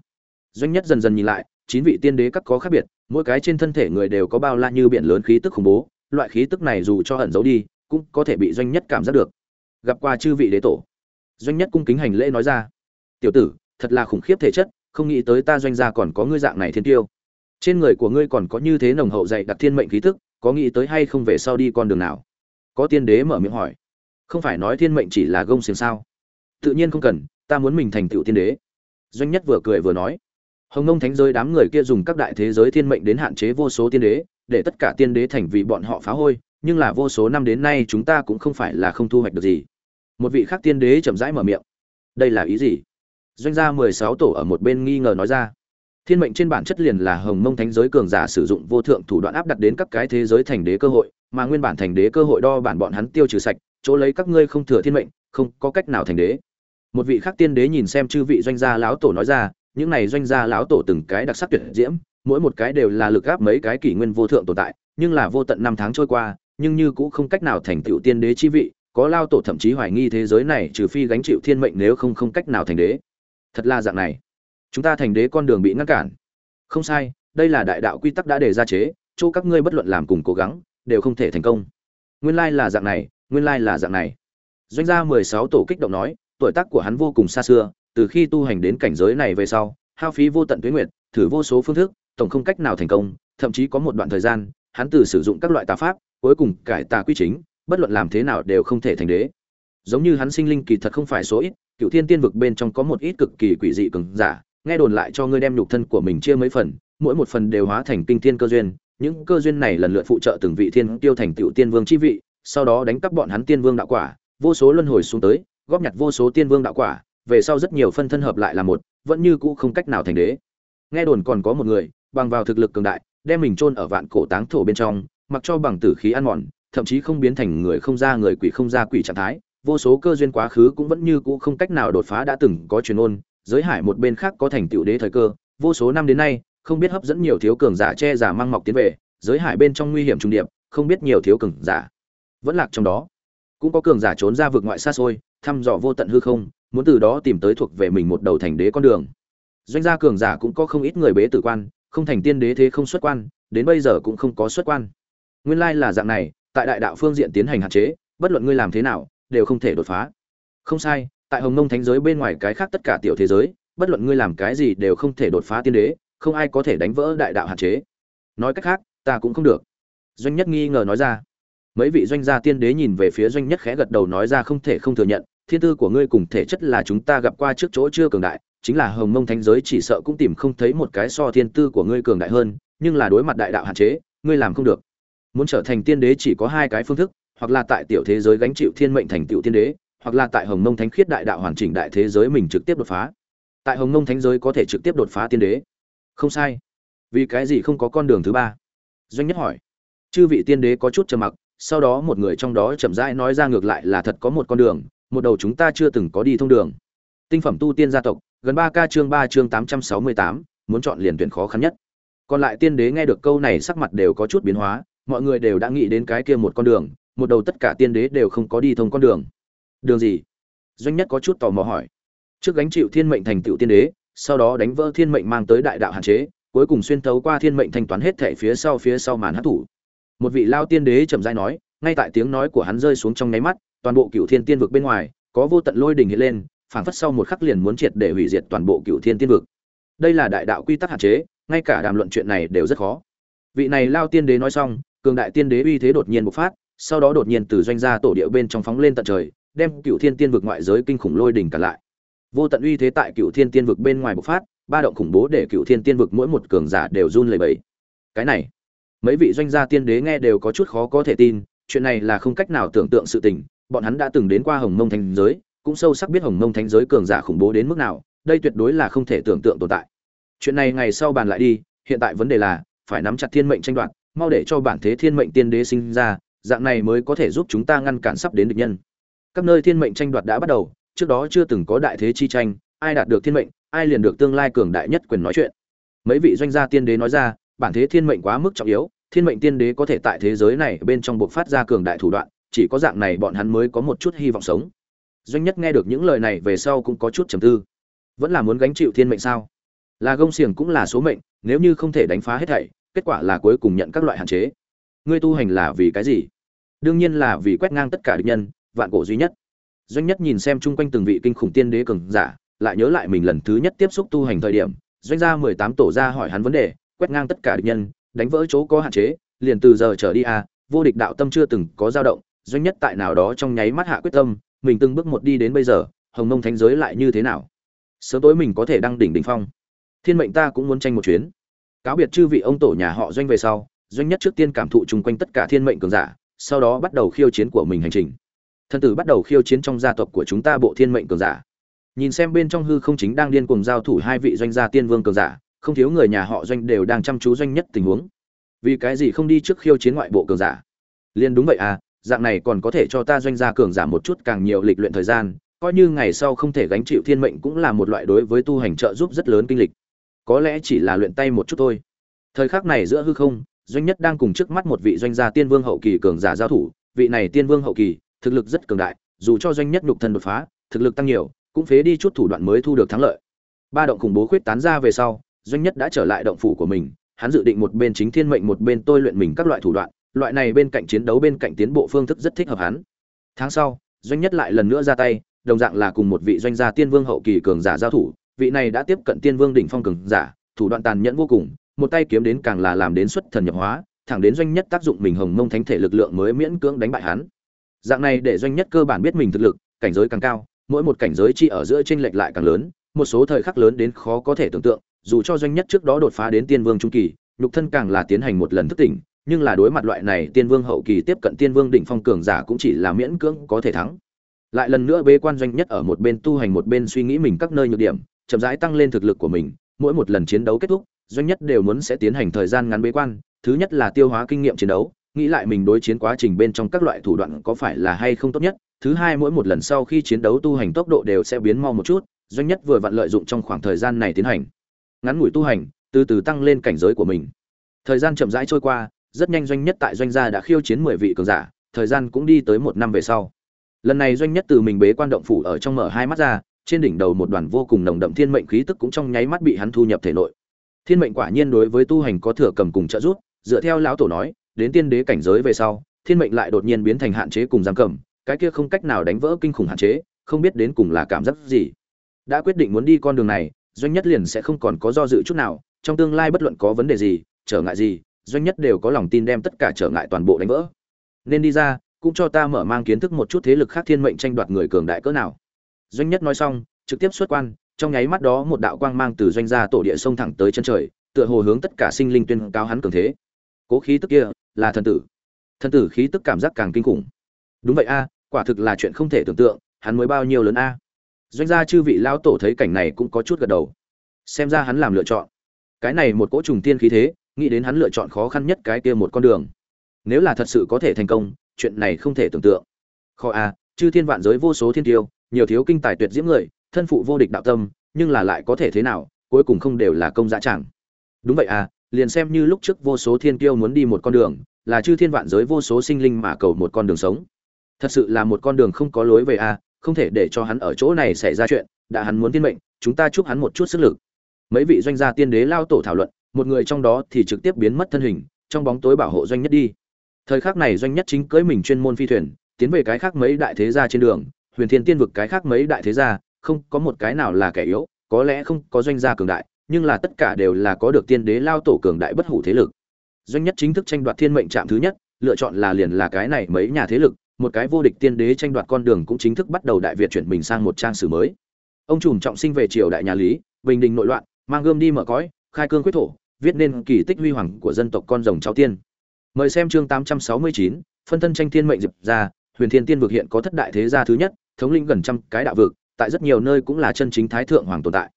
Doanh nhất dần dần nhìn lại, chín vị tiên đế các có khác biệt, mỗi cái trên thân thể người đều có bao la như biển lớn khí tức khủng bố, loại khí tức này dù cho ẩn giấu đi, cũng có thể bị doanh nhất cảm giác được. Gặp qua chư vị đế tổ. Doanh nhất cung kính hành lễ nói ra. Tiểu tử thật là khủng khiếp thể chất, không nghĩ tới ta doanh gia còn có ngươi dạng này thiên tiêu. Trên người của ngươi còn có như thế nồng hậu dạy đặc thiên mệnh khí tức có nghĩ tới hay không về sau đi con đường nào? Có tiên đế mở miệng hỏi. Không phải nói thiên mệnh chỉ là gông xiềng sao? Tự nhiên không cần, ta muốn mình thành tựu tiên đế. Doanh nhất vừa cười vừa nói. Hồng nông thánh giới đám người kia dùng các đại thế giới thiên mệnh đến hạn chế vô số tiên đế, để tất cả tiên đế thành vì bọn họ phá hôi, nhưng là vô số năm đến nay chúng ta cũng không phải là không thu hoạch được gì. Một vị khác tiên đế chậm rãi mở miệng. Đây là ý gì? Doanh gia mười sáu tổ ở một bên nghi ngờ nói ra. Thiên mệnh trên bản chất liền là hồng mông thánh giới cường giả sử dụng vô thượng thủ đoạn áp đặt đến các cái thế giới thành đế cơ hội, mà nguyên bản thành đế cơ hội đo bản bọn hắn tiêu trừ sạch, chỗ lấy các ngươi không thừa thiên mệnh, không có cách nào thành đế. Một vị khác tiên đế nhìn xem chư vị doanh gia lão tổ nói ra, những này doanh gia lão tổ từng cái đặc sắc tuyệt diễm, mỗi một cái đều là lực áp mấy cái kỷ nguyên vô thượng tồn tại, nhưng là vô tận năm tháng trôi qua, nhưng như cũng không cách nào thành tựu tiên đế chi vị, có lao tổ thậm chí hoài nghi thế giới này trừ phi gánh chịu thiên mệnh nếu không không cách nào thành đế thật là dạng này. Chúng ta thành đế con đường bị ngăn cản. Không sai, đây là đại đạo quy tắc đã đề ra chế, chỗ các ngươi bất luận làm cùng cố gắng, đều không thể thành công. Nguyên lai là dạng này, nguyên lai là dạng này. Doanh gia mười sáu tổ kích động nói, tuổi tác của hắn vô cùng xa xưa, từ khi tu hành đến cảnh giới này về sau, hao phí vô tận tuyến nguyện thử vô số phương thức, tổng không cách nào thành công, thậm chí có một đoạn thời gian, hắn từ sử dụng các loại tà pháp, cuối cùng cải tà quy chính, bất luận làm thế nào đều không thể thành đế. Giống như hắn sinh linh kỳ thật không phải số ít cựu thiên tiên vực bên trong có một ít cực kỳ quỷ dị cường giả, nghe đồn lại cho ngươi đem nhục thân của mình chia mấy phần, mỗi một phần đều hóa thành kinh thiên cơ duyên. Những cơ duyên này lần lượt phụ trợ từng vị thiên tiêu thành tựu tiên vương chi vị, sau đó đánh cắp bọn hắn tiên vương đạo quả, vô số luân hồi xuống tới, góp nhặt vô số tiên vương đạo quả, về sau rất nhiều phân thân hợp lại là một, vẫn như cũ không cách nào thành đế. Nghe đồn còn có một người, bằng vào thực lực cường đại, đem mình chôn ở vạn cổ táng thổ bên trong, mặc cho bằng tử khí ăn mòn, thậm chí không biến thành người không ra người quỷ không ra quỷ trạng thái vô số cơ duyên quá khứ cũng vẫn như cũ không cách nào đột phá đã từng có truyền ôn, giới hải một bên khác có thành tựu đế thời cơ, vô số năm đến nay, không biết hấp dẫn nhiều thiếu cường giả che giả mang mọc tiến về, giới hải bên trong nguy hiểm trung điệp, không biết nhiều thiếu cường giả vẫn lạc trong đó. Cũng có cường giả trốn ra vực ngoại xa xôi, thăm dò vô tận hư không, muốn từ đó tìm tới thuộc về mình một đầu thành đế con đường. Doanh gia cường giả cũng có không ít người bế tử quan, không thành tiên đế thế không xuất quan, đến bây giờ cũng không có xuất quan. Nguyên lai là dạng này, tại đại đạo phương diện tiến hành hạn chế, bất luận ngươi làm thế nào đều không thể đột phá. Không sai, tại hồng nông thánh giới bên ngoài cái khác tất cả tiểu thế giới, bất luận ngươi làm cái gì đều không thể đột phá tiên đế, không ai có thể đánh vỡ đại đạo hạn chế. Nói cách khác, ta cũng không được. Doanh nhất nghi ngờ nói ra. Mấy vị doanh gia tiên đế nhìn về phía doanh nhất khẽ gật đầu nói ra không thể không thừa nhận, thiên tư của ngươi cùng thể chất là chúng ta gặp qua trước chỗ chưa cường đại, chính là hồng mông thánh giới chỉ sợ cũng tìm không thấy một cái so thiên tư của ngươi cường đại hơn, nhưng là đối mặt đại đạo hạn chế, ngươi làm không được. Muốn trở thành tiên đế chỉ có hai cái phương thức hoặc là tại tiểu thế giới gánh chịu thiên mệnh thành tiểu thiên đế, hoặc là tại hồng mông thánh khiết đại đạo hoàn chỉnh đại thế giới mình trực tiếp đột phá. Tại hồng mông thánh giới có thể trực tiếp đột phá tiên đế. Không sai. Vì cái gì không có con đường thứ ba? Doanh nhất hỏi. Chư vị tiên đế có chút trầm mặc, sau đó một người trong đó chậm rãi nói ra ngược lại là thật có một con đường, một đầu chúng ta chưa từng có đi thông đường. Tinh phẩm tu tiên gia tộc, gần ba k chương ba chương tám trăm sáu mươi tám, muốn chọn liền tuyển khó khăn nhất. Còn lại tiên đế nghe được câu này sắc mặt đều có chút biến hóa, mọi người đều đã nghĩ đến cái kia một con đường một đầu tất cả tiên đế đều không có đi thông con đường. Đường gì? Doanh nhất có chút tò mò hỏi. Trước gánh chịu thiên mệnh thành tựu tiên đế, sau đó đánh vỡ thiên mệnh mang tới đại đạo hạn chế, cuối cùng xuyên thấu qua thiên mệnh thanh toán hết thệ phía sau phía sau màn hát thủ một vị lao tiên đế chậm rãi nói, ngay tại tiếng nói của hắn rơi xuống trong nháy mắt, toàn bộ cựu thiên tiên vực bên ngoài, có vô tận lôi đình hiện lên, phảng phất sau một khắc liền muốn triệt để hủy diệt toàn bộ cựu thiên tiên vực. Đây là đại đạo quy tắc hạn chế, ngay cả đàm luận chuyện này đều rất khó. Vị này lao tiên đế nói xong, cường đại tiên đế uy thế đột nhiên bộc phát sau đó đột nhiên từ doanh gia tổ địa bên trong phóng lên tận trời, đem cựu thiên tiên vực ngoại giới kinh khủng lôi đỉnh cả lại. Vô tận uy thế tại cựu thiên tiên vực bên ngoài bộc phát, ba động khủng bố để cựu thiên tiên vực mỗi một cường giả đều run lẩy bẩy. Cái này, mấy vị doanh gia tiên đế nghe đều có chút khó có thể tin, chuyện này là không cách nào tưởng tượng sự tình, bọn hắn đã từng đến qua hồng mông thánh giới, cũng sâu sắc biết hồng mông thánh giới cường giả khủng bố đến mức nào, đây tuyệt đối là không thể tưởng tượng tồn tại. Chuyện này ngày sau bàn lại đi, hiện tại vấn đề là, phải nắm chặt thiên mệnh tranh đoạt, mau để cho bản thế thiên mệnh tiên đế sinh ra dạng này mới có thể giúp chúng ta ngăn cản sắp đến địch nhân. Các nơi thiên mệnh tranh đoạt đã bắt đầu, trước đó chưa từng có đại thế chi tranh, ai đạt được thiên mệnh, ai liền được tương lai cường đại nhất quyền nói chuyện. Mấy vị doanh gia tiên đế nói ra, bản thế thiên mệnh quá mức trọng yếu, thiên mệnh tiên đế có thể tại thế giới này bên trong buộc phát ra cường đại thủ đoạn, chỉ có dạng này bọn hắn mới có một chút hy vọng sống. Doanh nhất nghe được những lời này về sau cũng có chút trầm tư. Vẫn là muốn gánh chịu thiên mệnh sao? Là gông xiềng cũng là số mệnh, nếu như không thể đánh phá hết thảy, kết quả là cuối cùng nhận các loại hạn chế ngươi tu hành là vì cái gì? Đương nhiên là vì quét ngang tất cả địch nhân vạn cổ duy nhất. Doanh nhất nhìn xem chung quanh từng vị kinh khủng tiên đế cường giả lại nhớ lại mình lần thứ nhất tiếp xúc tu hành thời điểm doanh gia mười tám tổ ra hỏi hắn vấn đề quét ngang tất cả địch nhân đánh vỡ chỗ có hạn chế liền từ giờ trở đi à, vô địch đạo tâm chưa từng có dao động doanh nhất tại nào đó trong nháy mắt hạ quyết tâm mình từng bước một đi đến bây giờ hồng nông thánh giới lại như thế nào? Sớm tối mình có thể đăng đỉnh đỉnh phong. Thiên mệnh ta cũng muốn tranh một chuyến. Cáo biệt chư vị ông tổ nhà họ doanh về sau doanh nhất trước tiên cảm thụ chung quanh tất cả thiên mệnh cường giả, sau đó bắt đầu khiêu chiến của mình hành trình. Thân tử bắt đầu khiêu chiến trong gia tộc của chúng ta bộ thiên mệnh cường giả. Nhìn xem bên trong hư không chính đang điên cùng giao thủ hai vị doanh gia tiên vương cường giả, không thiếu người nhà họ doanh đều đang chăm chú doanh nhất tình huống. Vì cái gì không đi trước khiêu chiến ngoại bộ cường giả? Liên đúng vậy à dạng này còn có thể cho ta doanh gia cường giả một chút càng nhiều lịch luyện thời gian, coi như ngày sau không thể gánh chịu thiên mệnh cũng là một loại đối với tu hành trợ giúp rất lớn kinh lịch. Có lẽ chỉ là luyện tay một chút thôi. Thời khắc này giữa hư không doanh nhất đang cùng trước mắt một vị doanh gia tiên vương hậu kỳ cường giả giao thủ, vị này tiên vương hậu kỳ, thực lực rất cường đại, dù cho doanh nhất nhục thân đột phá, thực lực tăng nhiều, cũng phế đi chút thủ đoạn mới thu được thắng lợi. Ba động khủng bố khuyết tán ra về sau, doanh nhất đã trở lại động phủ của mình, hắn dự định một bên chính thiên mệnh một bên tôi luyện mình các loại thủ đoạn, loại này bên cạnh chiến đấu bên cạnh tiến bộ phương thức rất thích hợp hắn. Tháng sau, doanh nhất lại lần nữa ra tay, đồng dạng là cùng một vị doanh gia tiên vương hậu kỳ cường giả giao thủ, vị này đã tiếp cận tiên vương đỉnh phong cường giả, thủ đoạn tàn nhẫn vô cùng một tay kiếm đến càng là làm đến xuất thần nhập hóa, thẳng đến doanh nhất tác dụng mình hồng mông thánh thể lực lượng mới miễn cưỡng đánh bại hắn. Dạng này để doanh nhất cơ bản biết mình thực lực, cảnh giới càng cao, mỗi một cảnh giới chi ở giữa tranh lệch lại càng lớn, một số thời khắc lớn đến khó có thể tưởng tượng, dù cho doanh nhất trước đó đột phá đến tiên vương trung kỳ, nhục thân càng là tiến hành một lần thức tỉnh, nhưng là đối mặt loại này tiên vương hậu kỳ tiếp cận tiên vương đỉnh phong cường giả cũng chỉ là miễn cưỡng có thể thắng. Lại lần nữa bế quan doanh nhất ở một bên tu hành một bên suy nghĩ mình các nơi nhược điểm, chậm rãi tăng lên thực lực của mình, mỗi một lần chiến đấu kết thúc doanh nhất đều muốn sẽ tiến hành thời gian ngắn bế quan, thứ nhất là tiêu hóa kinh nghiệm chiến đấu, nghĩ lại mình đối chiến quá trình bên trong các loại thủ đoạn có phải là hay không tốt nhất, thứ hai mỗi một lần sau khi chiến đấu tu hành tốc độ đều sẽ biến mau một chút, doanh nhất vừa vặn lợi dụng trong khoảng thời gian này tiến hành. Ngắn ngủi tu hành, từ từ tăng lên cảnh giới của mình. Thời gian chậm rãi trôi qua, rất nhanh doanh nhất tại doanh gia đã khiêu chiến mười vị cường giả, thời gian cũng đi tới một năm về sau. Lần này doanh nhất từ mình bế quan động phủ ở trong mở hai mắt ra, trên đỉnh đầu một đoàn vô cùng nồng đậm thiên mệnh khí tức cũng trong nháy mắt bị hắn thu nhập thể nội thiên mệnh quả nhiên đối với tu hành có thừa cầm cùng trợ giúp, dựa theo lão tổ nói, đến tiên đế cảnh giới về sau, thiên mệnh lại đột nhiên biến thành hạn chế cùng giam cầm, cái kia không cách nào đánh vỡ kinh khủng hạn chế, không biết đến cùng là cảm giác gì. Đã quyết định muốn đi con đường này, doanh nhất liền sẽ không còn có do dự chút nào, trong tương lai bất luận có vấn đề gì, trở ngại gì, doanh nhất đều có lòng tin đem tất cả trở ngại toàn bộ đánh vỡ. Nên đi ra, cũng cho ta mở mang kiến thức một chút thế lực khác thiên mệnh tranh đoạt người cường đại cỡ nào. Doanh nhất nói xong, trực tiếp xuất quan trong nháy mắt đó một đạo quang mang từ doanh gia tổ địa sông thẳng tới chân trời, tựa hồ hướng tất cả sinh linh tuyên cao hắn cường thế. Cố khí tức kia là thần tử. Thần tử khí tức cảm giác càng kinh khủng. Đúng vậy a, quả thực là chuyện không thể tưởng tượng, hắn mới bao nhiêu lớn a. Doanh gia chư vị lão tổ thấy cảnh này cũng có chút gật đầu. Xem ra hắn làm lựa chọn. Cái này một cỗ trùng tiên khí thế, nghĩ đến hắn lựa chọn khó khăn nhất cái kia một con đường. Nếu là thật sự có thể thành công, chuyện này không thể tưởng tượng. Kho a, chư thiên vạn giới vô số thiên tiêu, nhiều thiếu kinh tài tuyệt diễm người thân phụ vô địch đạo tâm, nhưng là lại có thể thế nào, cuối cùng không đều là công dã chẳng. Đúng vậy à liền xem như lúc trước vô số thiên tiêu muốn đi một con đường, là chư thiên vạn giới vô số sinh linh mà cầu một con đường sống. Thật sự là một con đường không có lối về à không thể để cho hắn ở chỗ này xảy ra chuyện, đã hắn muốn tiên mệnh, chúng ta chúc hắn một chút sức lực. Mấy vị doanh gia tiên đế lao tổ thảo luận, một người trong đó thì trực tiếp biến mất thân hình, trong bóng tối bảo hộ doanh nhất đi. Thời khắc này doanh nhất chính cưỡi mình chuyên môn phi thuyền, tiến về cái khác mấy đại thế gia trên đường, huyền thiên tiên vực cái khác mấy đại thế gia không có một cái nào là kẻ yếu có lẽ không có doanh gia cường đại nhưng là tất cả đều là có được tiên đế lao tổ cường đại bất hủ thế lực. Doanh nhất chính thức tranh đoạt thiên mệnh trạm thứ nhất lựa chọn là liền là cái này mấy nhà thế lực một cái vô địch tiên đế tranh đoạt con đường cũng chính thức bắt đầu đại việt chuyển mình sang một trang sử mới. Ông trùm trọng sinh về triều đại nhà lý bình định nội loạn mang gươm đi mở cõi khai cương quyết thổ viết nên kỳ tích huy hoàng của dân tộc con rồng cháu tiên. Mời xem chương 869, phân thân tranh thiên mệnh diệp ra huyền thiên tiên vực hiện có thất đại thế gia thứ nhất thống lĩnh gần trăm cái đạo vực tại rất nhiều nơi cũng là chân chính thái thượng hoàng tồn tại.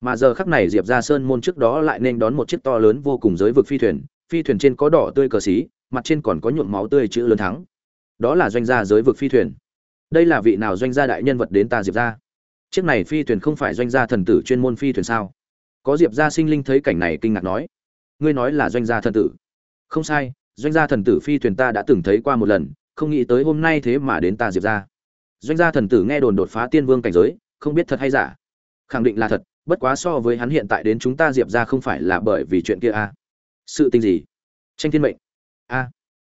Mà giờ khắc này diệp ra sơn môn trước đó lại nên đón một chiếc to lớn vô cùng giới vực phi thuyền phi thuyền trên có đỏ tươi cờ xí, mặt trên còn có nhuộm máu tươi chữ lớn thắng. Đó là doanh gia giới vực phi thuyền. Đây là vị nào doanh gia đại nhân vật đến ta diệp ra chiếc này phi thuyền không phải doanh gia thần tử chuyên môn phi thuyền sao? Có diệp gia sinh linh thấy cảnh này kinh ngạc nói. Ngươi nói là doanh gia thần tử. Không sai, doanh gia thần tử phi thuyền ta đã từng thấy qua một lần, không nghĩ tới hôm nay thế mà đến ta diệp ra doanh gia thần tử nghe đồn đột phá tiên vương cảnh giới, không biết thật hay giả. Khẳng định là thật, bất quá so với hắn hiện tại đến chúng ta diệp ra không phải là bởi vì chuyện kia a. À. sự tình gì? Tranh thiên mệnh. A. À.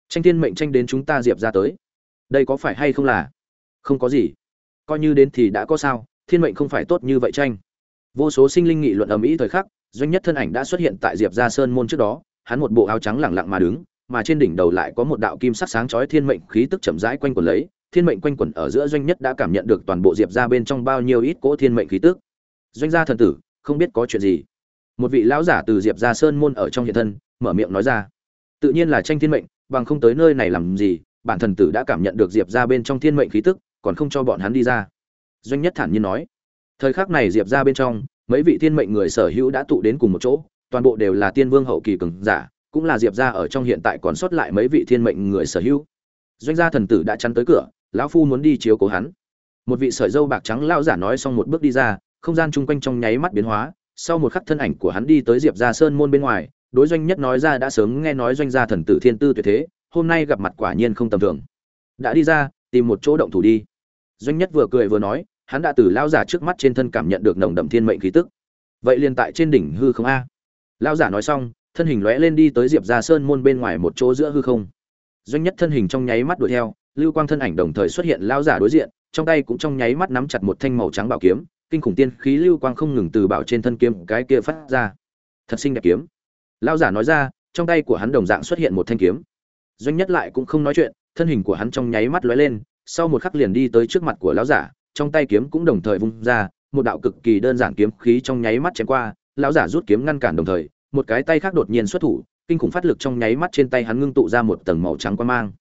tranh thiên mệnh tranh đến chúng ta diệp ra tới. Đây có phải hay không là? Không có gì. Coi như đến thì đã có sao, thiên mệnh không phải tốt như vậy tranh. Vô số sinh linh nghị luận ầm ĩ thời khắc, doanh nhất thân ảnh đã xuất hiện tại diệp ra sơn môn trước đó, hắn một bộ áo trắng lẳng lặng mà đứng, mà trên đỉnh đầu lại có một đạo kim sắc sáng chói thiên mệnh khí tức chậm rãi quanh quẩn lấy thiên mệnh quanh quẩn ở giữa doanh nhất đã cảm nhận được toàn bộ diệp ra bên trong bao nhiêu ít cỗ thiên mệnh khí tức. Doanh gia thần tử, không biết có chuyện gì. Một vị lão giả từ diệp ra sơn môn ở trong hiện thân, mở miệng nói ra. Tự nhiên là tranh thiên mệnh, bằng không tới nơi này làm gì, bản thần tử đã cảm nhận được diệp ra bên trong thiên mệnh khí tức, còn không cho bọn hắn đi ra. Doanh nhất thản nhiên nói. Thời khắc này diệp ra bên trong, mấy vị thiên mệnh người sở hữu đã tụ đến cùng một chỗ, toàn bộ đều là tiên vương hậu kỳ cường giả, cũng là diệp ra ở trong hiện tại còn sót lại mấy vị thiên mệnh người sở hữu. Doanh gia thần tử đã chắn tới cửa lão phu muốn đi chiếu cố hắn. Một vị sợi dâu bạc trắng lão giả nói xong một bước đi ra, không gian chung quanh trong nháy mắt biến hóa. Sau một khắc thân ảnh của hắn đi tới diệp gia sơn môn bên ngoài, đối doanh nhất nói ra đã sớm nghe nói doanh gia thần tử thiên tư tuyệt thế, hôm nay gặp mặt quả nhiên không tầm thường. Đã đi ra, tìm một chỗ động thủ đi. Doanh nhất vừa cười vừa nói, hắn đã từ lão giả trước mắt trên thân cảm nhận được nồng đậm thiên mệnh khí tức. Vậy liền tại trên đỉnh hư không a. Lão giả nói xong, thân hình lóe lên đi tới diệp gia sơn môn bên ngoài một chỗ giữa hư không. Doanh nhất thân hình trong nháy mắt đuổi theo lưu quang thân ảnh đồng thời xuất hiện lão giả đối diện, trong tay cũng trong nháy mắt nắm chặt một thanh màu trắng bảo kiếm, kinh khủng tiên khí lưu quang không ngừng từ bảo trên thân kiếm cái kia phát ra. Thật xinh đẹp kiếm. Lão giả nói ra, trong tay của hắn đồng dạng xuất hiện một thanh kiếm. Doanh nhất lại cũng không nói chuyện, thân hình của hắn trong nháy mắt lóe lên, sau một khắc liền đi tới trước mặt của lão giả, trong tay kiếm cũng đồng thời vung ra, một đạo cực kỳ đơn giản kiếm khí trong nháy mắt chém qua, lão giả rút kiếm ngăn cản đồng thời, một cái tay khác đột nhiên xuất thủ, kinh khủng phát lực trong nháy mắt trên tay hắn ngưng tụ ra một tầng màu trắng quan mang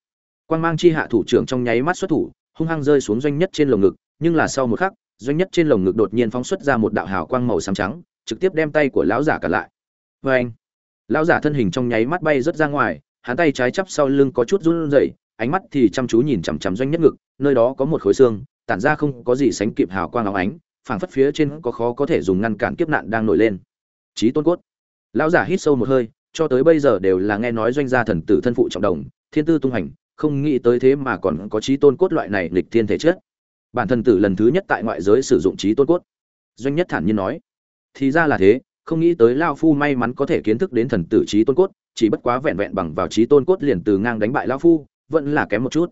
quang mang chi hạ thủ trưởng trong nháy mắt xuất thủ, hung hăng rơi xuống doanh nhất trên lồng ngực, nhưng là sau một khắc, doanh nhất trên lồng ngực đột nhiên phóng xuất ra một đạo hào quang màu xám trắng, trực tiếp đem tay của lão giả cả lại. Oeng! anh lão giả thân hình trong nháy mắt bay rất ra ngoài, hắn tay trái chắp sau lưng có chút run rẩy, ánh mắt thì chăm chú nhìn chằm chằm doanh nhất ngực, nơi đó có một khối xương, tản ra không có gì sánh kịp hào quang óng ánh, phảng phất phía trên có khó có thể dùng ngăn cản kiếp nạn đang nổi lên. Chí tôn cốt! Lão giả hít sâu một hơi, cho tới bây giờ đều là nghe nói doanh gia thần tử thân phụ trọng đồng, thiên tư tung hành không nghĩ tới thế mà còn có trí tôn cốt loại này lịch thiên thể chất. Bản thân tử lần thứ nhất tại ngoại giới sử dụng trí tôn cốt. Doanh nhất thản nhiên nói, thì ra là thế, không nghĩ tới lao phu may mắn có thể kiến thức đến thần tử trí tôn cốt, chỉ bất quá vẹn vẹn bằng vào trí tôn cốt liền từ ngang đánh bại lao phu, vẫn là kém một chút.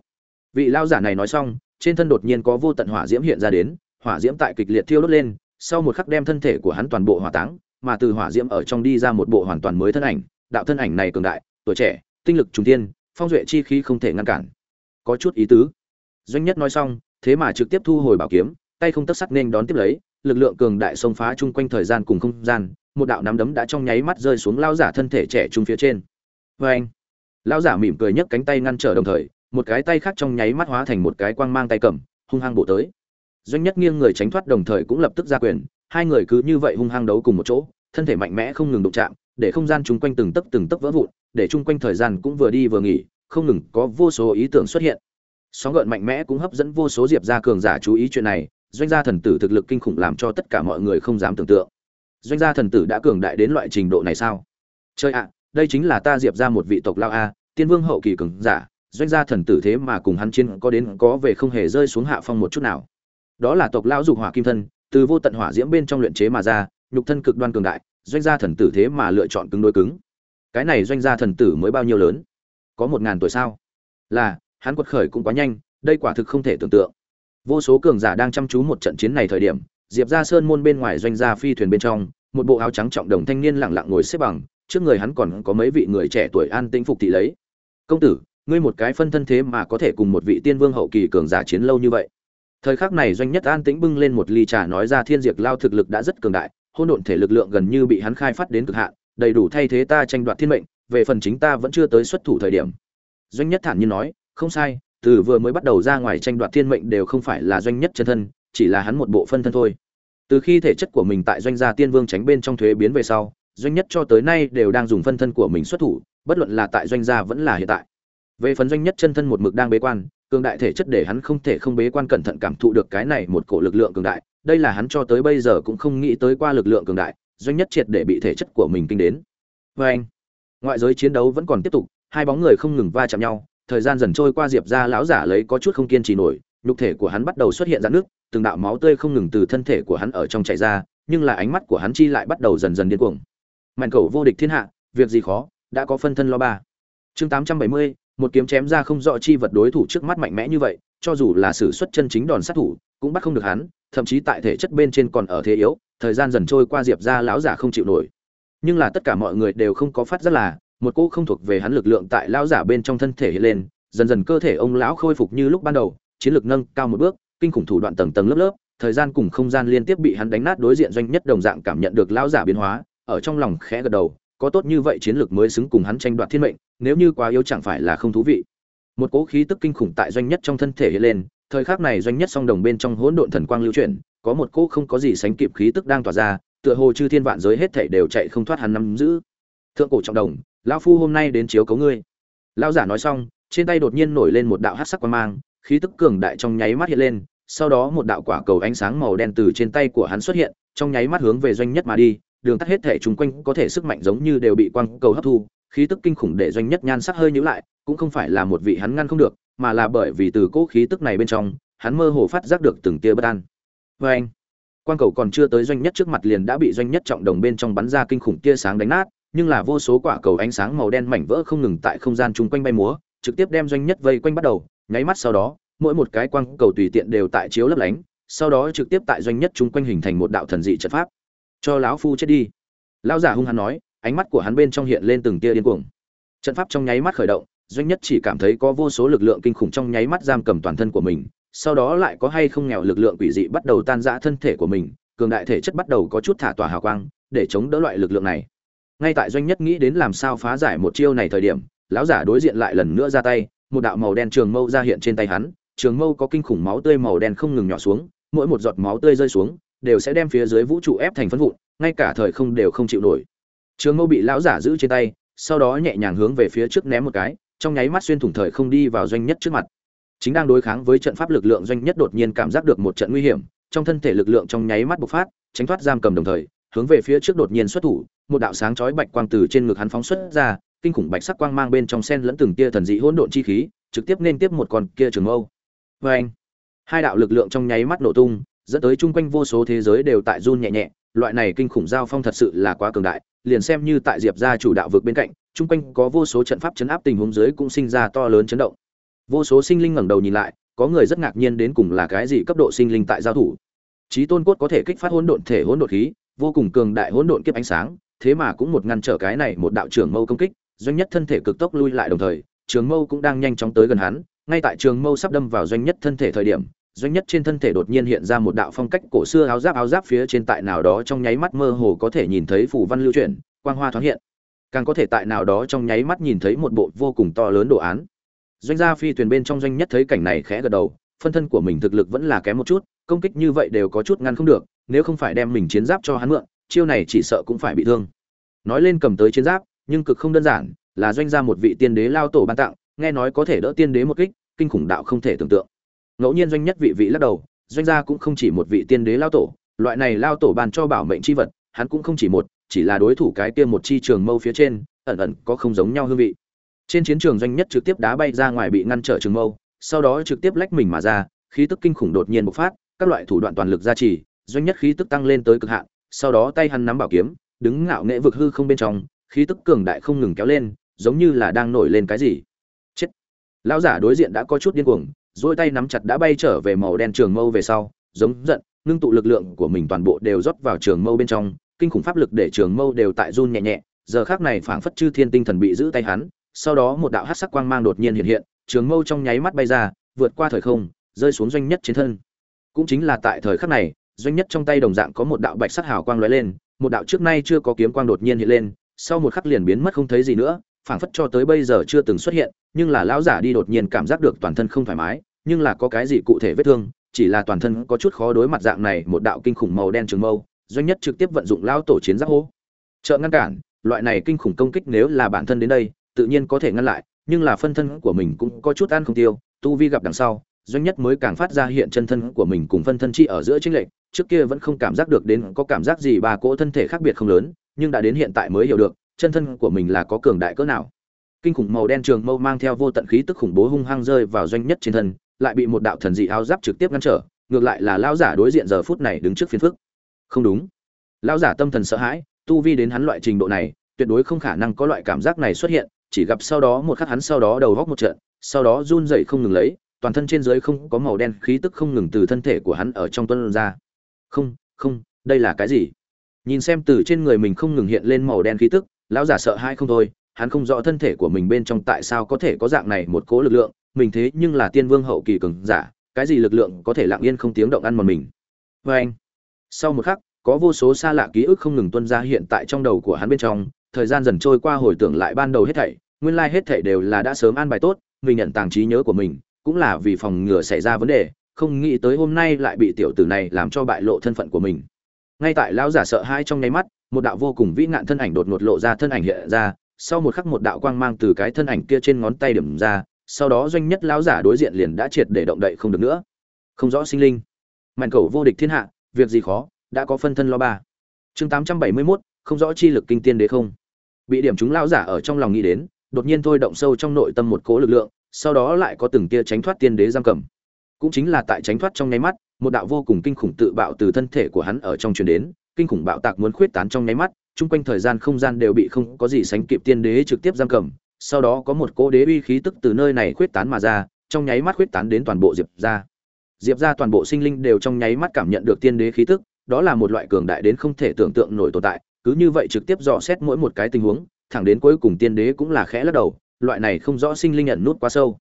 Vị lao giả này nói xong, trên thân đột nhiên có vô tận hỏa diễm hiện ra đến, hỏa diễm tại kịch liệt thiêu đốt lên, sau một khắc đem thân thể của hắn toàn bộ hỏa táng, mà từ hỏa diễm ở trong đi ra một bộ hoàn toàn mới thân ảnh. Đạo thân ảnh này cường đại, tuổi trẻ, tinh lực trùng tiên phong duệ chi khí không thể ngăn cản. Có chút ý tứ. Doanh nhất nói xong, thế mà trực tiếp thu hồi bảo kiếm, tay không tất sắc nên đón tiếp lấy, lực lượng cường đại xông phá chung quanh thời gian cùng không gian, một đạo nắm đấm đã trong nháy mắt rơi xuống lao giả thân thể trẻ trung phía trên. Vê anh lao giả mỉm cười nhấc cánh tay ngăn trở đồng thời, một cái tay khác trong nháy mắt hóa thành một cái quang mang tay cầm, hung hăng bổ tới. Doanh nhất nghiêng người tránh thoát đồng thời cũng lập tức ra quyền, hai người cứ như vậy hung hăng đấu cùng một chỗ, thân thể mạnh mẽ không ngừng đụng chạm để không gian chung quanh từng tấc từng tấc vỡ vụn, để chung quanh thời gian cũng vừa đi vừa nghỉ, không ngừng có vô số ý tưởng xuất hiện. Sóng gợn mạnh mẽ cũng hấp dẫn vô số diệp gia cường giả chú ý chuyện này, doanh gia thần tử thực lực kinh khủng làm cho tất cả mọi người không dám tưởng tượng. Doanh gia thần tử đã cường đại đến loại trình độ này sao? Chơi ạ, đây chính là ta diệp ra một vị tộc lao a, tiên vương hậu kỳ cường giả, doanh gia thần tử thế mà cùng hắn chiến có đến có về không hề rơi xuống hạ phong một chút nào. Đó là tộc lão dục hỏa kim thân, từ vô tận hỏa diễm bên trong luyện chế mà ra, nhục thân cực đoan cường đại doanh gia thần tử thế mà lựa chọn cứng đối cứng. Cái này doanh gia thần tử mới bao nhiêu lớn? Có một ngàn tuổi sao? Là, hắn quật khởi cũng quá nhanh, đây quả thực không thể tưởng tượng. Vô số cường giả đang chăm chú một trận chiến này thời điểm, diệp ra sơn môn bên ngoài doanh gia phi thuyền bên trong, một bộ áo trắng trọng đồng thanh niên lặng lặng ngồi xếp bằng, trước người hắn còn có mấy vị người trẻ tuổi an tĩnh phục thị lấy. Công tử, ngươi một cái phân thân thế mà có thể cùng một vị tiên vương hậu kỳ cường giả chiến lâu như vậy? Thời khắc này doanh nhất an tĩnh bưng lên một ly trà nói ra thiên diệt lao thực lực đã rất cường đại hôn độn thể lực lượng gần như bị hắn khai phát đến cực hạn, đầy đủ thay thế ta tranh đoạt thiên mệnh, về phần chính ta vẫn chưa tới xuất thủ thời điểm. Doanh nhất thản nhiên nói, không sai, từ vừa mới bắt đầu ra ngoài tranh đoạt thiên mệnh đều không phải là doanh nhất chân thân, chỉ là hắn một bộ phân thân thôi. Từ khi thể chất của mình tại doanh gia tiên vương tránh bên trong thuế biến về sau, doanh nhất cho tới nay đều đang dùng phân thân của mình xuất thủ, bất luận là tại doanh gia vẫn là hiện tại. Về phần doanh nhất chân thân một mực đang bế quan cường đại thể chất để hắn không thể không bế quan cẩn thận cảm thụ được cái này một cổ lực lượng cường đại, đây là hắn cho tới bây giờ cũng không nghĩ tới qua lực lượng cường đại, doanh nhất triệt để bị thể chất của mình kinh đến. Vê anh, ngoại giới chiến đấu vẫn còn tiếp tục, hai bóng người không ngừng va chạm nhau, thời gian dần trôi qua diệp ra lão giả lấy có chút không kiên trì nổi, nhục thể của hắn bắt đầu xuất hiện ra nước từng đạo máu tươi không ngừng từ thân thể của hắn ở trong chảy ra, nhưng là ánh mắt của hắn chi lại bắt đầu dần dần điên cuồng. Mạnh cầu vô địch thiên hạ, việc gì khó, đã có phân thân lo ba. Chương tám trăm bảy mươi một kiếm chém ra không rõ chi vật đối thủ trước mắt mạnh mẽ như vậy, cho dù là sử xuất chân chính đòn sát thủ, cũng bắt không được hắn, thậm chí tại thể chất bên trên còn ở thế yếu, thời gian dần trôi qua diệp ra lão giả không chịu nổi. Nhưng là tất cả mọi người đều không có phát rất là, một cô không thuộc về hắn lực lượng tại lão giả bên trong thân thể hiện lên, dần dần cơ thể ông lão khôi phục như lúc ban đầu, chiến lược nâng cao một bước, kinh khủng thủ đoạn tầng tầng lớp lớp, thời gian cùng không gian liên tiếp bị hắn đánh nát đối diện doanh nhất đồng dạng cảm nhận được lão giả biến hóa, ở trong lòng khẽ gật đầu có tốt như vậy chiến lược mới xứng cùng hắn tranh đoạt thiên mệnh, nếu như quá yếu chẳng phải là không thú vị. Một cỗ khí tức kinh khủng tại doanh nhất trong thân thể hiện lên, thời khắc này doanh nhất song đồng bên trong hỗn độn thần quang lưu chuyển, có một cỗ không có gì sánh kịp khí tức đang tỏa ra, tựa hồ chư thiên vạn giới hết thảy đều chạy không thoát hắn nắm giữ. Thượng cổ trọng đồng, lão phu hôm nay đến chiếu cấu ngươi. Lão giả nói xong, trên tay đột nhiên nổi lên một đạo hắc sắc quang mang, khí tức cường đại trong nháy mắt hiện lên, sau đó một đạo quả cầu ánh sáng màu đen từ trên tay của hắn xuất hiện, trong nháy mắt hướng về doanh nhất mà đi đường tắt hết thể chung quanh có thể sức mạnh giống như đều bị quang cầu hấp thu, khí tức kinh khủng để doanh nhất nhan sắc hơi nhữ lại, cũng không phải là một vị hắn ngăn không được, mà là bởi vì từ cỗ khí tức này bên trong, hắn mơ hồ phát giác được từng tia bất an. Vê anh quang cầu còn chưa tới doanh nhất trước mặt liền đã bị doanh nhất trọng đồng bên trong bắn ra kinh khủng tia sáng đánh nát, nhưng là vô số quả cầu ánh sáng màu đen mảnh vỡ không ngừng tại không gian chung quanh bay múa, trực tiếp đem doanh nhất vây quanh bắt đầu, nháy mắt sau đó, mỗi một cái quang cầu tùy tiện đều tại chiếu lấp lánh, sau đó trực tiếp tại doanh nhất chung quanh hình thành một đạo thần dị trận pháp cho lão phu chết đi. Lão giả hung hăng nói, ánh mắt của hắn bên trong hiện lên từng tia điên cuồng. Trận pháp trong nháy mắt khởi động, doanh nhất chỉ cảm thấy có vô số lực lượng kinh khủng trong nháy mắt giam cầm toàn thân của mình, sau đó lại có hay không nghèo lực lượng quỷ dị bắt đầu tan rã thân thể của mình, cường đại thể chất bắt đầu có chút thả tỏa hào quang, để chống đỡ loại lực lượng này. Ngay tại doanh nhất nghĩ đến làm sao phá giải một chiêu này thời điểm, lão giả đối diện lại lần nữa ra tay, một đạo màu đen trường mâu ra hiện trên tay hắn, trường mâu có kinh khủng máu tươi màu đen không ngừng nhỏ xuống, mỗi một giọt máu tươi rơi xuống đều sẽ đem phía dưới vũ trụ ép thành phân vụn, ngay cả thời không đều không chịu nổi. Trường mâu bị lão giả giữ trên tay, sau đó nhẹ nhàng hướng về phía trước ném một cái, trong nháy mắt xuyên thủng thời không đi vào doanh nhất trước mặt. Chính đang đối kháng với trận pháp lực lượng doanh nhất đột nhiên cảm giác được một trận nguy hiểm, trong thân thể lực lượng trong nháy mắt bộc phát, tránh thoát giam cầm đồng thời, hướng về phía trước đột nhiên xuất thủ, một đạo sáng chói bạch quang từ trên ngực hắn phóng xuất ra, kinh khủng bạch sắc quang mang bên trong sen lẫn từng tia thần dị hỗn độn chi khí, trực tiếp nên tiếp một con kia trường mâu. Vê anh hai đạo lực lượng trong nháy mắt nổ tung dẫn tới chung quanh vô số thế giới đều tại run nhẹ nhẹ, loại này kinh khủng giao phong thật sự là quá cường đại, liền xem như tại diệp gia chủ đạo vực bên cạnh, chung quanh có vô số trận pháp chấn áp tình huống dưới cũng sinh ra to lớn chấn động. Vô số sinh linh ngẩng đầu nhìn lại, có người rất ngạc nhiên đến cùng là cái gì cấp độ sinh linh tại giao thủ. Trí tôn cốt có thể kích phát hỗn độn thể hỗn độn khí, vô cùng cường đại hỗn độn kiếp ánh sáng, thế mà cũng một ngăn trở cái này một đạo trưởng mâu công kích, doanh nhất thân thể cực tốc lui lại đồng thời, trường mâu cũng đang nhanh chóng tới gần hắn, ngay tại trường mâu sắp đâm vào doanh nhất thân thể thời điểm doanh nhất trên thân thể đột nhiên hiện ra một đạo phong cách cổ xưa áo giáp áo giáp phía trên tại nào đó trong nháy mắt mơ hồ có thể nhìn thấy phủ văn lưu chuyển, quang hoa thoáng hiện. Càng có thể tại nào đó trong nháy mắt nhìn thấy một bộ vô cùng to lớn đồ án. Doanh gia phi thuyền bên trong doanh nhất thấy cảnh này khẽ gật đầu, phân thân của mình thực lực vẫn là kém một chút, công kích như vậy đều có chút ngăn không được, nếu không phải đem mình chiến giáp cho hắn mượn, chiêu này chỉ sợ cũng phải bị thương. Nói lên cầm tới chiến giáp, nhưng cực không đơn giản, là doanh gia một vị tiên đế lao tổ ban tặng, nghe nói có thể đỡ tiên đế một kích, kinh khủng đạo không thể tưởng tượng ngẫu nhiên doanh nhất vị vị lắc đầu, doanh gia cũng không chỉ một vị tiên đế lao tổ, loại này lao tổ bàn cho bảo mệnh chi vật, hắn cũng không chỉ một, chỉ là đối thủ cái kia một chi trường mâu phía trên, ẩn ẩn có không giống nhau hương vị. Trên chiến trường doanh nhất trực tiếp đá bay ra ngoài bị ngăn trở trường mâu, sau đó trực tiếp lách mình mà ra, khí tức kinh khủng đột nhiên bộc phát, các loại thủ đoạn toàn lực gia trì, doanh nhất khí tức tăng lên tới cực hạn, sau đó tay hắn nắm bảo kiếm, đứng ngạo nghệ vực hư không bên trong, khí tức cường đại không ngừng kéo lên, giống như là đang nổi lên cái gì. Chết. Lão giả đối diện đã có chút điên cuồng duỗi tay nắm chặt đã bay trở về màu đen trường mâu về sau, giống giận, ngưng tụ lực lượng của mình toàn bộ đều rót vào trường mâu bên trong, kinh khủng pháp lực để trường mâu đều tại run nhẹ nhẹ. Giờ khác này phảng phất chư thiên tinh thần bị giữ tay hắn, sau đó một đạo hắc sắc quang mang đột nhiên hiện hiện, trường mâu trong nháy mắt bay ra, vượt qua thời không, rơi xuống doanh nhất trên thân. Cũng chính là tại thời khắc này, doanh nhất trong tay đồng dạng có một đạo bạch sắc hào quang lóe lên, một đạo trước nay chưa có kiếm quang đột nhiên hiện lên, sau một khắc liền biến mất không thấy gì nữa phảng phất cho tới bây giờ chưa từng xuất hiện, nhưng là lão giả đi đột nhiên cảm giác được toàn thân không thoải mái, nhưng là có cái gì cụ thể vết thương, chỉ là toàn thân có chút khó đối mặt dạng này một đạo kinh khủng màu đen trường mâu, doanh nhất trực tiếp vận dụng lão tổ chiến giáp hô. Trợ ngăn cản, loại này kinh khủng công kích nếu là bản thân đến đây, tự nhiên có thể ngăn lại, nhưng là phân thân của mình cũng có chút ăn không tiêu, tu vi gặp đằng sau, doanh nhất mới càng phát ra hiện chân thân của mình cùng phân thân chi ở giữa chính lệnh trước kia vẫn không cảm giác được đến có cảm giác gì ba cỗ thân thể khác biệt không lớn, nhưng đã đến hiện tại mới hiểu được chân thân của mình là có cường đại cỡ nào. Kinh khủng màu đen trường mâu mang theo vô tận khí tức khủng bố hung hăng rơi vào doanh nhất trên thân, lại bị một đạo thần dị áo giáp trực tiếp ngăn trở, ngược lại là lão giả đối diện giờ phút này đứng trước phiên phức. Không đúng. Lão giả tâm thần sợ hãi, tu vi đến hắn loại trình độ này, tuyệt đối không khả năng có loại cảm giác này xuất hiện, chỉ gặp sau đó một khắc hắn sau đó đầu góc một trận, sau đó run dậy không ngừng lấy, toàn thân trên dưới không có màu đen khí tức không ngừng từ thân thể của hắn ở trong tuân ra. Không không, đây là cái gì? Nhìn xem từ trên người mình không ngừng hiện lên màu đen khí tức lão giả sợ hai không thôi, hắn không rõ thân thể của mình bên trong tại sao có thể có dạng này một cố lực lượng, mình thế nhưng là tiên vương hậu kỳ cường giả, cái gì lực lượng có thể lặng yên không tiếng động ăn mòn mình. Vê anh, sau một khắc, có vô số xa lạ ký ức không ngừng tuân ra hiện tại trong đầu của hắn bên trong, thời gian dần trôi qua hồi tưởng lại ban đầu hết thảy, nguyên lai hết thảy đều là đã sớm an bài tốt, mình nhận tàng trí nhớ của mình, cũng là vì phòng ngừa xảy ra vấn đề, không nghĩ tới hôm nay lại bị tiểu tử này làm cho bại lộ thân phận của mình. Ngay tại lão giả sợ hãi trong nháy mắt một đạo vô cùng vĩ ngạn thân ảnh đột ngột lộ ra thân ảnh hiện ra sau một khắc một đạo quang mang từ cái thân ảnh kia trên ngón tay điểm ra sau đó doanh nhất lão giả đối diện liền đã triệt để động đậy không được nữa. Không rõ sinh linh. Màn cầu vô địch thiên hạ việc gì khó đã có phân thân lo ba. Chương tám trăm bảy mươi 871, không rõ chi lực kinh tiên đế không. Bị điểm chúng lão giả ở trong lòng nghĩ đến đột nhiên thôi động sâu trong nội tâm một cố lực lượng sau đó lại có từng tia tránh thoát tiên đế giam cầm. Cũng chính là tại tránh thoát trong nháy mắt một đạo vô cùng kinh khủng tự bạo từ thân thể của hắn ở trong truyền đến kinh khủng bạo tạc muốn khuyết tán trong nháy mắt, chung quanh thời gian không gian đều bị không có gì sánh kịp tiên đế trực tiếp giam cầm, sau đó có một cỗ đế uy khí tức từ nơi này khuyết tán mà ra, trong nháy mắt khuyết tán đến toàn bộ diệp gia. diệp gia toàn bộ sinh linh đều trong nháy mắt cảm nhận được tiên đế khí tức, đó là một loại cường đại đến không thể tưởng tượng nổi tồn tại, cứ như vậy trực tiếp dò xét mỗi một cái tình huống, thẳng đến cuối cùng tiên đế cũng là khẽ lắc đầu, loại này không rõ sinh linh ẩn nút quá sâu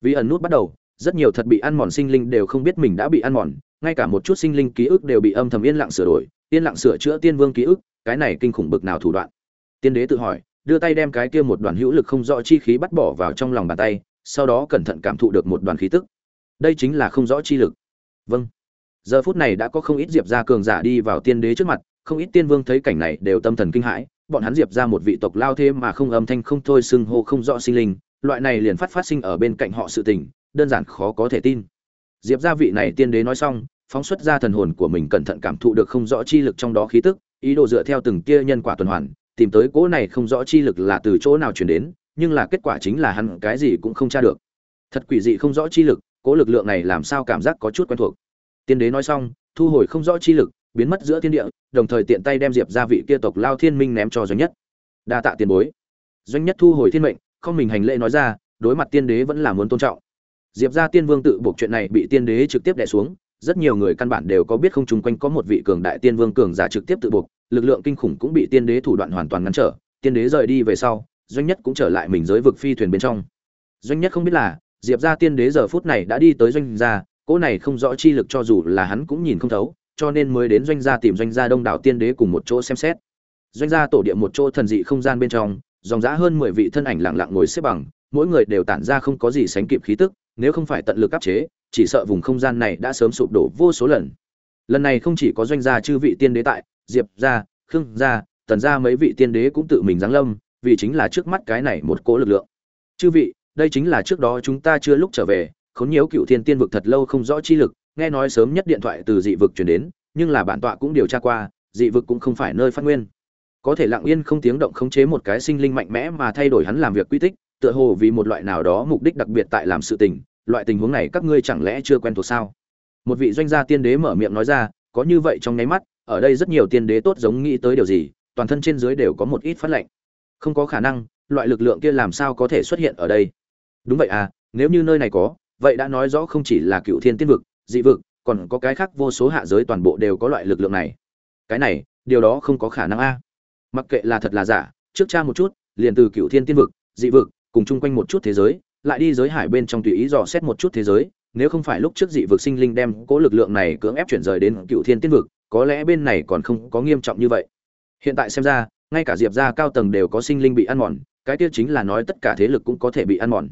vì ẩn nút bắt đầu, rất nhiều thật bị ăn mòn sinh linh đều không biết mình đã bị ăn mòn ngay cả một chút sinh linh ký ức đều bị âm thầm yên lặng sửa đổi, yên lặng sửa chữa tiên vương ký ức, cái này kinh khủng bực nào thủ đoạn. Tiên đế tự hỏi, đưa tay đem cái kia một đoàn hữu lực không rõ chi khí bắt bỏ vào trong lòng bàn tay, sau đó cẩn thận cảm thụ được một đoàn khí tức. Đây chính là không rõ chi lực. Vâng. Giờ phút này đã có không ít diệp gia cường giả đi vào tiên đế trước mặt, không ít tiên vương thấy cảnh này đều tâm thần kinh hãi, bọn hắn diệp ra một vị tộc lao thế mà không âm thanh không thôi xưng hô không rõ sinh linh, loại này liền phát phát sinh ở bên cạnh họ sự tình, đơn giản khó có thể tin. Diệp gia vị này tiên đế nói xong phóng xuất ra thần hồn của mình cẩn thận cảm thụ được không rõ chi lực trong đó khí tức, ý đồ dựa theo từng kia nhân quả tuần hoàn, tìm tới cỗ này không rõ chi lực là từ chỗ nào truyền đến, nhưng là kết quả chính là hắn cái gì cũng không tra được. Thật quỷ dị không rõ chi lực, cỗ lực lượng này làm sao cảm giác có chút quen thuộc. Tiên đế nói xong, thu hồi không rõ chi lực, biến mất giữa thiên địa, đồng thời tiện tay đem diệp gia vị kia tộc lao thiên minh ném cho doanh nhất. Đa tạ tiền bối. Doanh nhất thu hồi thiên mệnh, không mình hành lễ nói ra, đối mặt tiên đế vẫn là muốn tôn trọng. Diệp gia tiên vương tự buộc chuyện này bị tiên đế trực tiếp đè xuống rất nhiều người căn bản đều có biết không chung quanh có một vị cường đại tiên vương cường giả trực tiếp tự buộc, lực lượng kinh khủng cũng bị tiên đế thủ đoạn hoàn toàn ngăn trở, tiên đế rời đi về sau, doanh nhất cũng trở lại mình giới vực phi thuyền bên trong. Doanh nhất không biết là, diệp gia tiên đế giờ phút này đã đi tới doanh gia, cỗ này không rõ chi lực cho dù là hắn cũng nhìn không thấu, cho nên mới đến doanh gia tìm doanh gia đông đảo tiên đế cùng một chỗ xem xét. Doanh gia tổ địa một chỗ thần dị không gian bên trong, dòng dã hơn mười vị thân ảnh lặng lặng ngồi xếp bằng, mỗi người đều tản ra không có gì sánh kịp khí tức, nếu không phải tận lực áp chế chỉ sợ vùng không gian này đã sớm sụp đổ vô số lần. Lần này không chỉ có doanh gia chư vị tiên đế tại, diệp gia, khương gia, tần gia mấy vị tiên đế cũng tự mình giáng lâm, vì chính là trước mắt cái này một cỗ lực lượng. Chư vị, đây chính là trước đó chúng ta chưa lúc trở về, khốn nhiễu cựu thiên tiên vực thật lâu không rõ chi lực, nghe nói sớm nhất điện thoại từ dị vực truyền đến, nhưng là bản tọa cũng điều tra qua, dị vực cũng không phải nơi phát nguyên. Có thể lặng yên không tiếng động khống chế một cái sinh linh mạnh mẽ mà thay đổi hắn làm việc quy tích, tựa hồ vì một loại nào đó mục đích đặc biệt tại làm sự tình loại tình huống này các ngươi chẳng lẽ chưa quen thuộc sao? Một vị doanh gia tiên đế mở miệng nói ra, có như vậy trong nháy mắt, ở đây rất nhiều tiên đế tốt giống nghĩ tới điều gì, toàn thân trên dưới đều có một ít phát lệnh. Không có khả năng, loại lực lượng kia làm sao có thể xuất hiện ở đây? Đúng vậy à nếu như nơi này có, vậy đã nói rõ không chỉ là cựu thiên tiên vực, dị vực, còn có cái khác vô số hạ giới toàn bộ đều có loại lực lượng này. Cái này, điều đó không có khả năng a. Mặc kệ là thật là giả, trước cha một chút, liền từ cựu thiên tiên vực, dị vực, cùng chung quanh một chút thế giới lại đi giới hải bên trong tùy ý dò xét một chút thế giới, nếu không phải lúc trước dị vực sinh linh đem cố lực lượng này cưỡng ép chuyển rời đến cựu thiên tiên vực, có lẽ bên này còn không có nghiêm trọng như vậy. Hiện tại xem ra, ngay cả diệp gia cao tầng đều có sinh linh bị ăn mòn, cái tiêu chính là nói tất cả thế lực cũng có thể bị ăn mòn.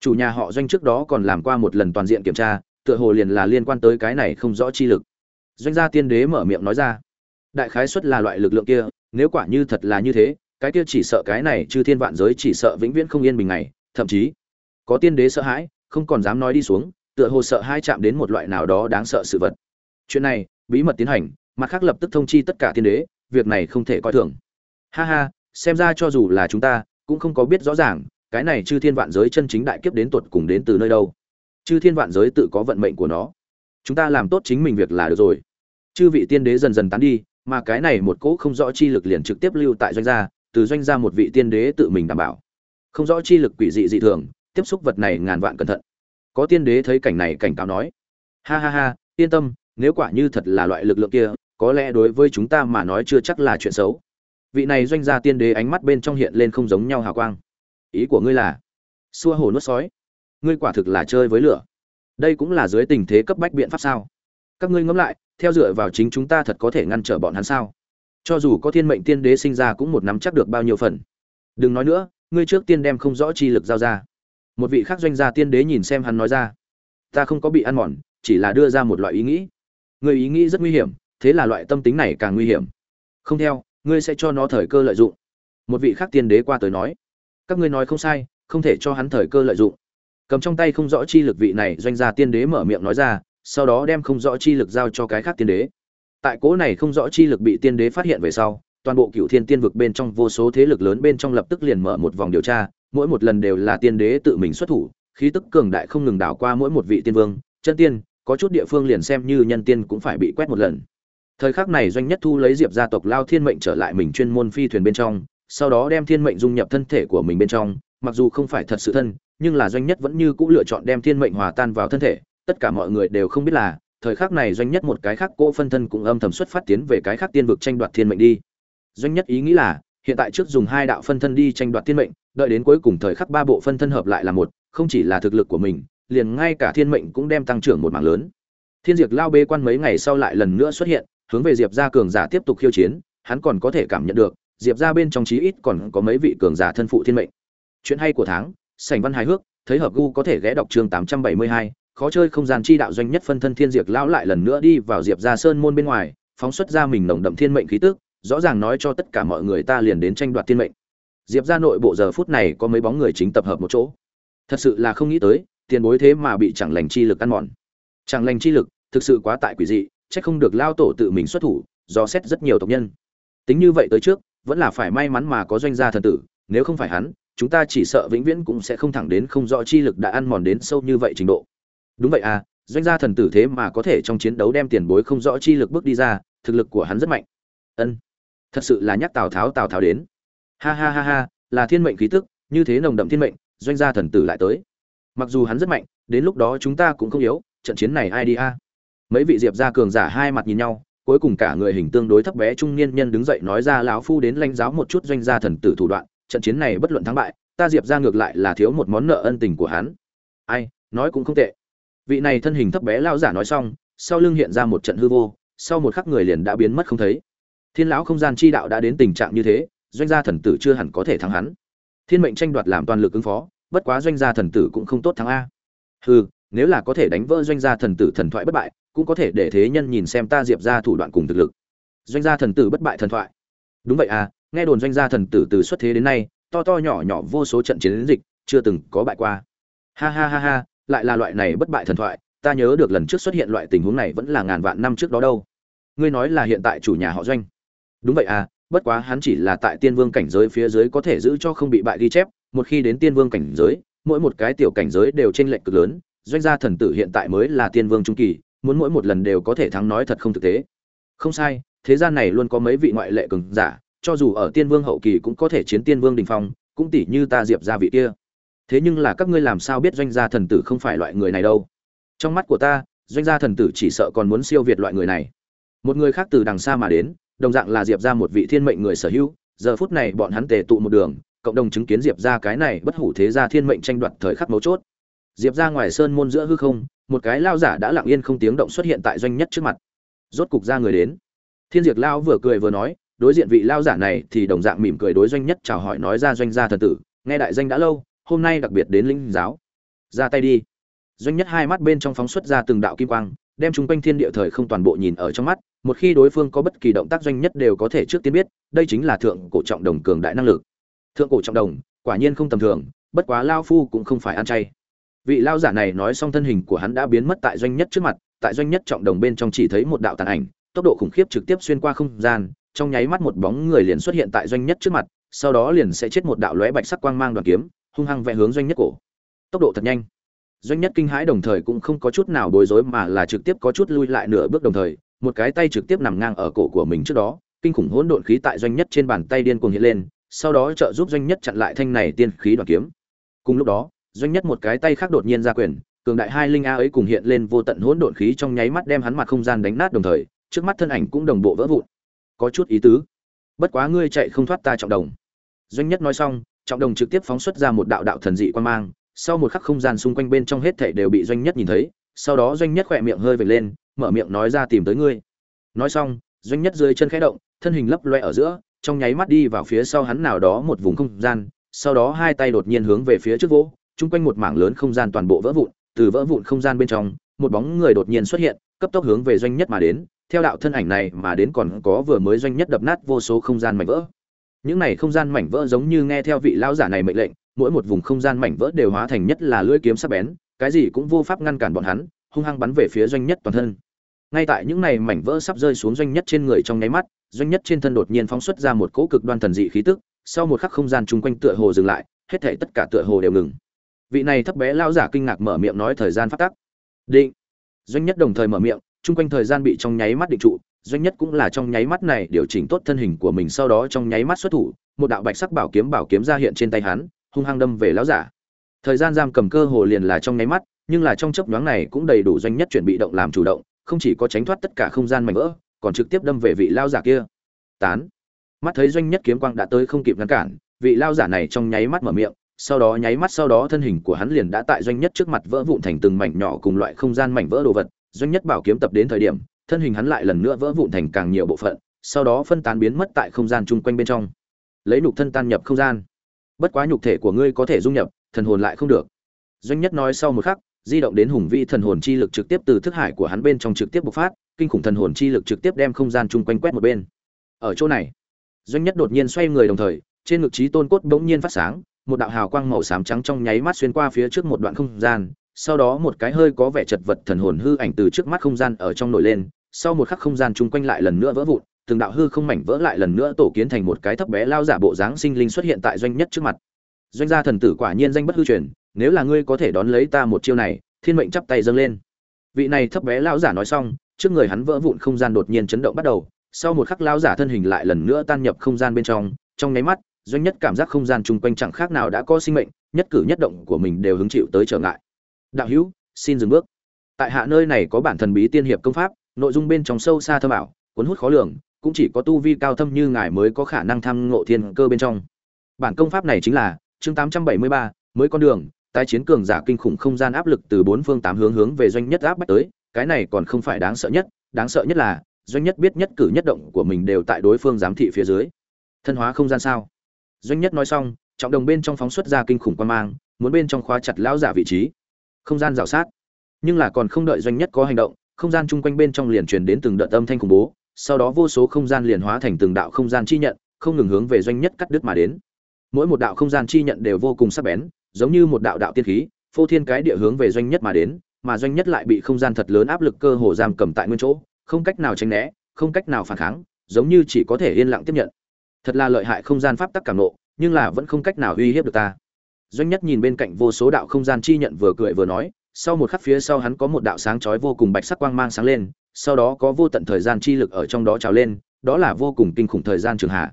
Chủ nhà họ doanh trước đó còn làm qua một lần toàn diện kiểm tra, tựa hồ liền là liên quan tới cái này không rõ chi lực. Doanh gia tiên đế mở miệng nói ra, đại khái xuất là loại lực lượng kia, nếu quả như thật là như thế, cái kia chỉ sợ cái này chư thiên vạn giới chỉ sợ vĩnh viễn không yên bình ngày thậm chí có tiên đế sợ hãi, không còn dám nói đi xuống, tựa hồ sợ hai chạm đến một loại nào đó đáng sợ sự vật. Chuyện này, bí mật tiến hành, mặt khác lập tức thông chi tất cả tiên đế, việc này không thể coi thường. Ha ha, xem ra cho dù là chúng ta, cũng không có biết rõ ràng, cái này chư thiên vạn giới chân chính đại kiếp đến tuột cùng đến từ nơi đâu. Chư thiên vạn giới tự có vận mệnh của nó. Chúng ta làm tốt chính mình việc là được rồi. Chư vị tiên đế dần dần tán đi, mà cái này một cỗ không rõ chi lực liền trực tiếp lưu tại doanh gia, từ doanh gia một vị tiên đế tự mình đảm bảo. Không rõ chi lực quỷ dị dị thường tiếp xúc vật này ngàn vạn cẩn thận. Có tiên đế thấy cảnh này cảnh cáo nói, ha ha ha, yên tâm, nếu quả như thật là loại lực lượng kia, có lẽ đối với chúng ta mà nói chưa chắc là chuyện xấu. Vị này doanh gia tiên đế ánh mắt bên trong hiện lên không giống nhau hào quang. Ý của ngươi là, xua hồ nuốt sói, ngươi quả thực là chơi với lửa. Đây cũng là dưới tình thế cấp bách biện pháp sao? Các ngươi ngẫm lại, theo dựa vào chính chúng ta thật có thể ngăn trở bọn hắn sao? Cho dù có thiên mệnh tiên đế sinh ra cũng một nắm chắc được bao nhiêu phần. Đừng nói nữa, ngươi trước tiên đem không rõ chi lực giao ra một vị khác doanh gia tiên đế nhìn xem hắn nói ra, ta không có bị ăn mòn, chỉ là đưa ra một loại ý nghĩ. Người ý nghĩ rất nguy hiểm, thế là loại tâm tính này càng nguy hiểm. Không theo, ngươi sẽ cho nó thời cơ lợi dụng. Một vị khác tiên đế qua tới nói, các ngươi nói không sai, không thể cho hắn thời cơ lợi dụng. Cầm trong tay không rõ chi lực vị này doanh gia tiên đế mở miệng nói ra, sau đó đem không rõ chi lực giao cho cái khác tiên đế. Tại cố này không rõ chi lực bị tiên đế phát hiện về sau, toàn bộ cựu thiên tiên vực bên trong vô số thế lực lớn bên trong lập tức liền mở một vòng điều tra mỗi một lần đều là tiên đế tự mình xuất thủ, khí tức cường đại không ngừng đảo qua mỗi một vị tiên vương, chân tiên, có chút địa phương liền xem như nhân tiên cũng phải bị quét một lần. Thời khắc này doanh nhất thu lấy diệp gia tộc lao thiên mệnh trở lại mình chuyên môn phi thuyền bên trong, sau đó đem thiên mệnh dung nhập thân thể của mình bên trong, mặc dù không phải thật sự thân, nhưng là doanh nhất vẫn như cũ lựa chọn đem thiên mệnh hòa tan vào thân thể, tất cả mọi người đều không biết là, thời khắc này doanh nhất một cái khác cỗ phân thân cũng âm thầm xuất phát tiến về cái khác tiên vực tranh đoạt thiên mệnh đi. Doanh nhất ý nghĩ là, hiện tại trước dùng hai đạo phân thân đi tranh đoạt thiên mệnh đợi đến cuối cùng thời khắc ba bộ phân thân hợp lại là một, không chỉ là thực lực của mình, liền ngay cả thiên mệnh cũng đem tăng trưởng một mảng lớn. Thiên diệt lao bê quan mấy ngày sau lại lần nữa xuất hiện, hướng về diệp gia cường giả tiếp tục khiêu chiến, hắn còn có thể cảm nhận được, diệp gia bên trong chí ít còn có mấy vị cường giả thân phụ thiên mệnh. Chuyện hay của tháng, sảnh văn hài hước, thấy hợp gu có thể ghé đọc chương tám trăm bảy mươi hai, khó chơi không gian chi đạo doanh nhất phân thân thiên diệt lão lại lần nữa đi vào diệp gia sơn môn bên ngoài, phóng xuất ra mình nồng đậm thiên mệnh khí tức, rõ ràng nói cho tất cả mọi người ta liền đến tranh đoạt thiên mệnh diệp gia nội bộ giờ phút này có mấy bóng người chính tập hợp một chỗ. Thật sự là không nghĩ tới, tiền bối thế mà bị chẳng lành chi lực ăn mòn. Chẳng lành chi lực, thực sự quá tại quỷ dị, chắc không được lao tổ tự mình xuất thủ, do xét rất nhiều tộc nhân. Tính như vậy tới trước, vẫn là phải may mắn mà có doanh gia thần tử, nếu không phải hắn, chúng ta chỉ sợ vĩnh viễn cũng sẽ không thẳng đến không rõ chi lực đã ăn mòn đến sâu như vậy trình độ. Đúng vậy à doanh gia thần tử thế mà có thể trong chiến đấu đem tiền bối không rõ chi lực bước đi ra, thực lực của hắn rất mạnh. Ân, thật sự là nhắc tào tháo tào tháo đến ha ha ha ha, là thiên mệnh khí tức, như thế nồng đậm thiên mệnh, doanh gia thần tử lại tới. Mặc dù hắn rất mạnh, đến lúc đó chúng ta cũng không yếu, trận chiến này ai đi a? Mấy vị diệp gia cường giả hai mặt nhìn nhau, cuối cùng cả người hình tương đối thấp bé trung niên nhân đứng dậy nói ra lão phu đến lãnh giáo một chút doanh gia thần tử thủ đoạn, trận chiến này bất luận thắng bại, ta diệp gia ngược lại là thiếu một món nợ ân tình của hắn. Ai, nói cũng không tệ. Vị này thân hình thấp bé lao giả nói xong, sau lưng hiện ra một trận hư vô, sau một khắc người liền đã biến mất không thấy. Thiên lão không gian chi đạo đã đến tình trạng như thế doanh gia thần tử chưa hẳn có thể thắng hắn. Thiên mệnh tranh đoạt làm toàn lực ứng phó, bất quá doanh gia thần tử cũng không tốt thắng a. Hừ, nếu là có thể đánh vỡ doanh gia thần tử thần thoại bất bại, cũng có thể để thế nhân nhìn xem ta diệp ra thủ đoạn cùng thực lực. Doanh gia thần tử bất bại thần thoại. Đúng vậy à nghe đồn doanh gia thần tử từ xuất thế đến nay, to to nhỏ nhỏ vô số trận chiến dịch, chưa từng có bại qua. Ha ha ha ha, lại là loại này bất bại thần thoại, ta nhớ được lần trước xuất hiện loại tình huống này vẫn là ngàn vạn năm trước đó đâu. Ngươi nói là hiện tại chủ nhà họ doanh. Đúng vậy à bất quá hắn chỉ là tại tiên vương cảnh giới phía dưới có thể giữ cho không bị bại ghi chép, một khi đến tiên vương cảnh giới, mỗi một cái tiểu cảnh giới đều trên lệnh cực lớn, doanh gia thần tử hiện tại mới là tiên vương trung kỳ, muốn mỗi một lần đều có thể thắng nói thật không thực tế. Không sai, thế gian này luôn có mấy vị ngoại lệ cường giả, cho dù ở tiên vương hậu kỳ cũng có thể chiến tiên vương đình phong, cũng tỷ như ta diệp gia vị kia. Thế nhưng là các ngươi làm sao biết doanh gia thần tử không phải loại người này đâu? Trong mắt của ta, doanh gia thần tử chỉ sợ còn muốn siêu việt loại người này. Một người khác từ đằng xa mà đến đồng dạng là diệp ra một vị thiên mệnh người sở hữu, giờ phút này bọn hắn tề tụ một đường, cộng đồng chứng kiến diệp ra cái này bất hủ thế gia thiên mệnh tranh đoạt thời khắc mấu chốt. Diệp ra ngoài sơn môn giữa hư không, một cái lao giả đã lặng yên không tiếng động xuất hiện tại doanh nhất trước mặt. Rốt cục ra người đến. Thiên diệt lao vừa cười vừa nói, đối diện vị lao giả này thì đồng dạng mỉm cười đối doanh nhất chào hỏi nói ra doanh gia thần tử, nghe đại danh đã lâu, hôm nay đặc biệt đến linh giáo. Ra tay đi. Doanh nhất hai mắt bên trong phóng xuất ra từng đạo kim quang đem chúng quanh thiên địa thời không toàn bộ nhìn ở trong mắt, một khi đối phương có bất kỳ động tác doanh nhất đều có thể trước tiên biết, đây chính là thượng cổ trọng đồng cường đại năng lực. Thượng cổ trọng đồng, quả nhiên không tầm thường, bất quá lao phu cũng không phải ăn chay. Vị lao giả này nói xong thân hình của hắn đã biến mất tại doanh nhất trước mặt, tại doanh nhất trọng đồng bên trong chỉ thấy một đạo tàn ảnh, tốc độ khủng khiếp trực tiếp xuyên qua không gian, trong nháy mắt một bóng người liền xuất hiện tại doanh nhất trước mặt, sau đó liền sẽ chết một đạo lóe bạch sắc quang mang đoàn kiếm, hung hăng vẽ hướng doanh nhất cổ. Tốc độ thật nhanh doanh nhất kinh hãi đồng thời cũng không có chút nào bối rối mà là trực tiếp có chút lui lại nửa bước đồng thời, một cái tay trực tiếp nằm ngang ở cổ của mình trước đó, kinh khủng hỗn độn khí tại doanh nhất trên bàn tay điên cuồng hiện lên, sau đó trợ giúp doanh nhất chặn lại thanh này tiên khí đoàn kiếm. Cùng lúc đó, doanh nhất một cái tay khác đột nhiên ra quyền, cường đại hai linh a ấy cùng hiện lên vô tận hỗn độn khí trong nháy mắt đem hắn mặt không gian đánh nát đồng thời, trước mắt thân ảnh cũng đồng bộ vỡ vụn. Có chút ý tứ. Bất quá ngươi chạy không thoát ta trọng đồng. Doanh nhất nói xong, trọng đồng trực tiếp phóng xuất ra một đạo đạo thần dị quan mang sau một khắc không gian xung quanh bên trong hết thảy đều bị doanh nhất nhìn thấy, sau đó doanh nhất khẽ miệng hơi về lên, mở miệng nói ra tìm tới ngươi. Nói xong, doanh nhất dưới chân khẽ động, thân hình lấp loe ở giữa, trong nháy mắt đi vào phía sau hắn nào đó một vùng không gian, sau đó hai tay đột nhiên hướng về phía trước vỗ, chung quanh một mảng lớn không gian toàn bộ vỡ vụn, từ vỡ vụn không gian bên trong, một bóng người đột nhiên xuất hiện, cấp tốc hướng về doanh nhất mà đến, theo đạo thân ảnh này mà đến còn có vừa mới doanh nhất đập nát vô số không gian mảnh vỡ. Những này không gian mảnh vỡ giống như nghe theo vị lão giả này mệnh lệnh mỗi một vùng không gian mảnh vỡ đều hóa thành nhất là lưỡi kiếm sắc bén, cái gì cũng vô pháp ngăn cản bọn hắn, hung hăng bắn về phía doanh nhất toàn thân. Ngay tại những này mảnh vỡ sắp rơi xuống doanh nhất trên người trong nháy mắt, doanh nhất trên thân đột nhiên phóng xuất ra một cỗ cực đoan thần dị khí tức, sau một khắc không gian chung quanh tựa hồ dừng lại, hết thảy tất cả tựa hồ đều ngừng. Vị này thấp bé lão giả kinh ngạc mở miệng nói thời gian phát tắc. Định. Doanh nhất đồng thời mở miệng, chung quanh thời gian bị trong nháy mắt định trụ, doanh nhất cũng là trong nháy mắt này điều chỉnh tốt thân hình của mình sau đó trong nháy mắt xuất thủ, một đạo bạch sắc bảo kiếm bảo kiếm ra hiện trên tay hắn hung hăng đâm về lão giả. Thời gian giam cầm cơ hồ liền là trong nháy mắt, nhưng là trong chốc nhoáng này cũng đầy đủ doanh nhất chuẩn bị động làm chủ động, không chỉ có tránh thoát tất cả không gian mảnh vỡ, còn trực tiếp đâm về vị lao giả kia. Tán. Mắt thấy doanh nhất kiếm quang đã tới không kịp ngăn cản, vị lao giả này trong nháy mắt mở miệng, sau đó nháy mắt sau đó thân hình của hắn liền đã tại doanh nhất trước mặt vỡ vụn thành từng mảnh nhỏ cùng loại không gian mảnh vỡ đồ vật. Doanh nhất bảo kiếm tập đến thời điểm, thân hình hắn lại lần nữa vỡ vụn thành càng nhiều bộ phận, sau đó phân tán biến mất tại không gian chung quanh bên trong. Lấy nục thân tan nhập không gian bất quá nhục thể của ngươi có thể dung nhập, thần hồn lại không được. Doanh nhất nói sau một khắc, di động đến hùng vi thần hồn chi lực trực tiếp từ thức hải của hắn bên trong trực tiếp bộc phát, kinh khủng thần hồn chi lực trực tiếp đem không gian chung quanh quét một bên. Ở chỗ này, doanh nhất đột nhiên xoay người đồng thời, trên ngực trí tôn cốt bỗng nhiên phát sáng, một đạo hào quang màu xám trắng trong nháy mắt xuyên qua phía trước một đoạn không gian, sau đó một cái hơi có vẻ chật vật thần hồn hư ảnh từ trước mắt không gian ở trong nổi lên, sau một khắc không gian chung quanh lại lần nữa vỡ vụn từng đạo hư không mảnh vỡ lại lần nữa tổ kiến thành một cái thấp bé lao giả bộ dáng sinh linh xuất hiện tại doanh nhất trước mặt. Doanh gia thần tử quả nhiên danh bất hư truyền, nếu là ngươi có thể đón lấy ta một chiêu này, thiên mệnh chắp tay dâng lên. Vị này thấp bé lão giả nói xong, trước người hắn vỡ vụn không gian đột nhiên chấn động bắt đầu, sau một khắc lão giả thân hình lại lần nữa tan nhập không gian bên trong trong nháy mắt, doanh nhất cảm giác không gian chung quanh chẳng khác nào đã có sinh mệnh, nhất cử nhất động của mình đều hứng chịu tới trở ngại. Đạo hữu, xin dừng bước. Tại hạ nơi này có bản thần bí tiên hiệp công pháp, nội dung bên trong sâu xa thâm ảo, cuốn hút khó lường cũng chỉ có tu vi cao thâm như ngài mới có khả năng tham ngộ thiên cơ bên trong. Bản công pháp này chính là chương 873, mới con đường tái chiến cường giả kinh khủng không gian áp lực từ bốn phương tám hướng hướng về doanh nhất áp bách tới cái này còn không phải đáng sợ nhất đáng sợ nhất là doanh nhất biết nhất cử nhất động của mình đều tại đối phương giám thị phía dưới. Thân hóa không gian sao? Doanh nhất nói xong trọng đồng bên trong phóng xuất ra kinh khủng quan mang muốn bên trong khóa chặt lão giả vị trí. Không gian rào sát. Nhưng là còn không đợi doanh nhất có hành động không gian chung quanh bên trong liền truyền đến từng đợt âm thanh khủng bố sau đó vô số không gian liền hóa thành từng đạo không gian chi nhận, không ngừng hướng về doanh nhất cắt đứt mà đến. Mỗi một đạo không gian chi nhận đều vô cùng sắc bén, giống như một đạo đạo tiên khí, phô thiên cái địa hướng về doanh nhất mà đến, mà doanh nhất lại bị không gian thật lớn áp lực cơ hồ giam cầm tại nguyên chỗ, không cách nào tránh né, không cách nào phản kháng, giống như chỉ có thể yên lặng tiếp nhận. Thật là lợi hại không gian pháp tắc cảm nộ, nhưng là vẫn không cách nào uy hiếp được ta. Doanh nhất nhìn bên cạnh vô số đạo không gian chi nhận vừa cười vừa nói, sau một khắc phía sau hắn có một đạo sáng chói vô cùng bạch sắc quang mang sáng lên sau đó có vô tận thời gian chi lực ở trong đó trào lên, đó là vô cùng kinh khủng thời gian trường hà.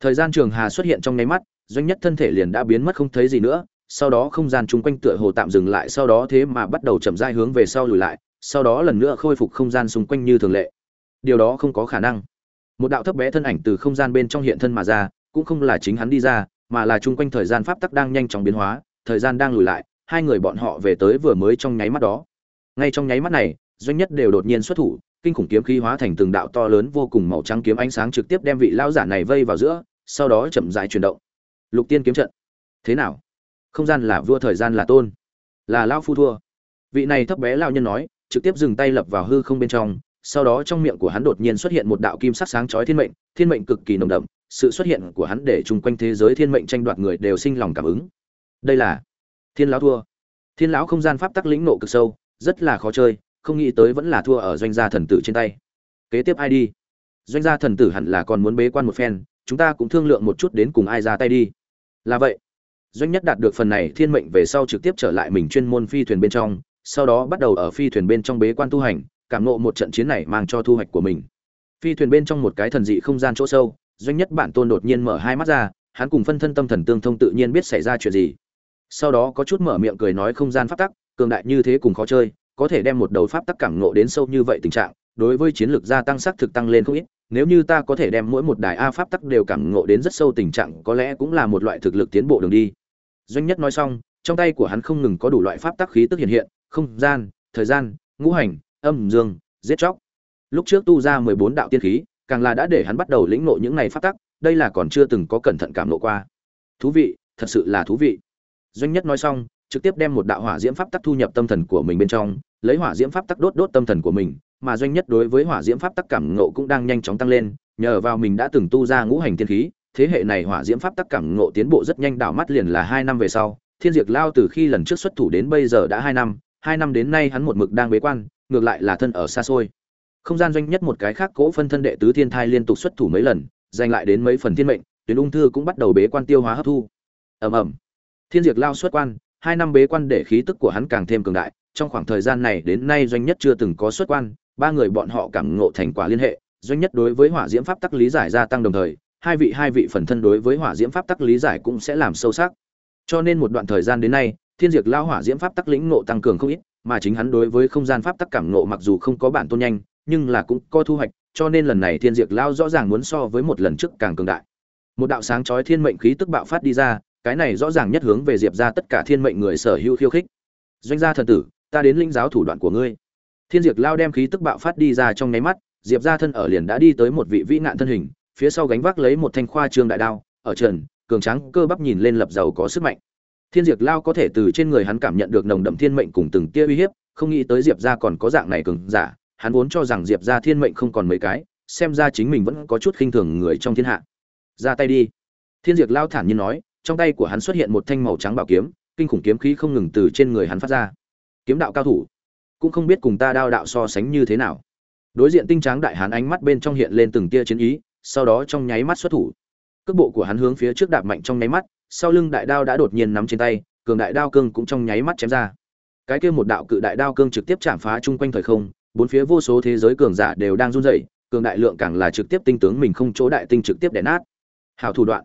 Thời gian trường hà xuất hiện trong nháy mắt, doanh nhất thân thể liền đã biến mất không thấy gì nữa, sau đó không gian chung quanh tựa hồ tạm dừng lại, sau đó thế mà bắt đầu chậm rãi hướng về sau lùi lại, sau đó lần nữa khôi phục không gian xung quanh như thường lệ. Điều đó không có khả năng. Một đạo thấp bé thân ảnh từ không gian bên trong hiện thân mà ra, cũng không là chính hắn đi ra, mà là chung quanh thời gian pháp tắc đang nhanh chóng biến hóa, thời gian đang lùi lại, hai người bọn họ về tới vừa mới trong nháy mắt đó. Ngay trong nháy mắt này doanh nhất đều đột nhiên xuất thủ, kinh khủng kiếm khí hóa thành từng đạo to lớn vô cùng màu trắng kiếm ánh sáng trực tiếp đem vị lao giả này vây vào giữa, sau đó chậm rãi chuyển động. Lục tiên kiếm trận. Thế nào? Không gian là vua, thời gian là tôn. Là lao phu thua. Vị này thấp bé lao nhân nói, trực tiếp dừng tay lập vào hư không bên trong, sau đó trong miệng của hắn đột nhiên xuất hiện một đạo kim sắc sáng chói thiên mệnh thiên mệnh cực kỳ nồng đậm, sự xuất hiện của hắn để chung quanh thế giới thiên mệnh tranh đoạt người đều sinh lòng cảm ứng. Đây là thiên lão thua. Thiên lão không gian pháp tắc lĩnh nộ cực sâu, rất là khó chơi không nghĩ tới vẫn là thua ở doanh gia thần tử trên tay. Kế tiếp ai đi? Doanh gia thần tử hẳn là còn muốn bế quan một phen, chúng ta cũng thương lượng một chút đến cùng ai ra tay đi. Là vậy. Doanh nhất đạt được phần này thiên mệnh về sau trực tiếp trở lại mình chuyên môn phi thuyền bên trong, sau đó bắt đầu ở phi thuyền bên trong bế quan tu hành, cảm nộ một trận chiến này mang cho thu hoạch của mình. Phi thuyền bên trong một cái thần dị không gian chỗ sâu, doanh nhất bản tôn đột nhiên mở hai mắt ra, hắn cùng phân thân tâm thần tương thông tự nhiên biết xảy ra chuyện gì. Sau đó có chút mở miệng cười nói không gian pháp tắc, cường đại như thế cùng khó chơi có thể đem một đầu pháp tắc cảm ngộ đến sâu như vậy tình trạng, đối với chiến lược gia tăng sắc thực tăng lên không ít, nếu như ta có thể đem mỗi một đài a pháp tắc đều cảm ngộ đến rất sâu tình trạng, có lẽ cũng là một loại thực lực tiến bộ đường đi. Doanh nhất nói xong, trong tay của hắn không ngừng có đủ loại pháp tắc khí tức hiện hiện, không gian, thời gian, ngũ hành, âm dương, giết chóc. Lúc trước tu ra mười bốn đạo tiên khí, càng là đã để hắn bắt đầu lĩnh ngộ những này pháp tắc, đây là còn chưa từng có cẩn thận cảm ngộ qua. Thú vị, thật sự là thú vị. Doanh nhất nói xong trực tiếp đem một đạo hỏa diễm pháp tắc thu nhập tâm thần của mình bên trong, lấy hỏa diễm pháp tắc đốt đốt tâm thần của mình, mà doanh nhất đối với hỏa diễm pháp tắc cảm ngộ cũng đang nhanh chóng tăng lên, nhờ vào mình đã từng tu ra ngũ hành tiên khí, thế hệ này hỏa diễm pháp tắc cảm ngộ tiến bộ rất nhanh, đảo mắt liền là hai năm về sau, thiên diệt lao từ khi lần trước xuất thủ đến bây giờ đã hai năm hai năm đến nay hắn một mực đang bế quan, ngược lại là thân ở xa xôi. Không gian doanh nhất một cái khác cố phân thân đệ tứ thiên thai liên tục xuất thủ mấy lần, giành lại đến mấy phần thiên mệnh, tuyến ung thư cũng bắt đầu bế quan tiêu hóa hấp thu. Ầm ầm. Thiên diệt lao xuất quan hai năm bế quan để khí tức của hắn càng thêm cường đại, trong khoảng thời gian này đến nay doanh nhất chưa từng có xuất quan, ba người bọn họ cảm ngộ thành quả liên hệ, doanh nhất đối với hỏa diễm pháp tắc lý giải gia tăng đồng thời, hai vị hai vị phần thân đối với hỏa diễm pháp tắc lý giải cũng sẽ làm sâu sắc. Cho nên một đoạn thời gian đến nay, thiên diệt lao hỏa diễm pháp tắc lĩnh ngộ tăng cường không ít, mà chính hắn đối với không gian pháp tắc cảm ngộ mặc dù không có bản tôn nhanh, nhưng là cũng có thu hoạch, cho nên lần này thiên diệt lao rõ ràng muốn so với một lần trước càng cường đại. Một đạo sáng chói thiên mệnh khí tức bạo phát đi ra cái này rõ ràng nhất hướng về diệp ra tất cả thiên mệnh người sở hữu khiêu khích. Doanh gia thần tử, ta đến linh giáo thủ đoạn của ngươi. Thiên diệt lao đem khí tức bạo phát đi ra trong nháy mắt, diệp ra thân ở liền đã đi tới một vị vĩ nạn thân hình, phía sau gánh vác lấy một thanh khoa trương đại đao, ở trần, cường trắng cơ bắp nhìn lên lập giàu có sức mạnh. Thiên diệt lao có thể từ trên người hắn cảm nhận được nồng đậm thiên mệnh cùng từng tia uy hiếp, không nghĩ tới diệp ra còn có dạng này cường giả, hắn vốn cho rằng diệp ra thiên mệnh không còn mấy cái, xem ra chính mình vẫn có chút khinh thường người trong thiên hạ. Ra tay đi. Thiên diệt lao thản nhiên nói trong tay của hắn xuất hiện một thanh màu trắng bảo kiếm, kinh khủng kiếm khí không ngừng từ trên người hắn phát ra. Kiếm đạo cao thủ, cũng không biết cùng ta đao đạo so sánh như thế nào. Đối diện tinh tráng đại hán ánh mắt bên trong hiện lên từng tia chiến ý, sau đó trong nháy mắt xuất thủ. Cước bộ của hắn hướng phía trước đạp mạnh trong nháy mắt, sau lưng đại đao đã đột nhiên nắm trên tay, cường đại đao cương cũng trong nháy mắt chém ra. Cái kia một đạo cự đại đao cương trực tiếp chạm phá chung quanh thời không, bốn phía vô số thế giới cường giả đều đang run rẩy, cường đại lượng càng là trực tiếp tinh tướng mình không chỗ đại tinh trực tiếp đè nát. Hảo thủ đoạn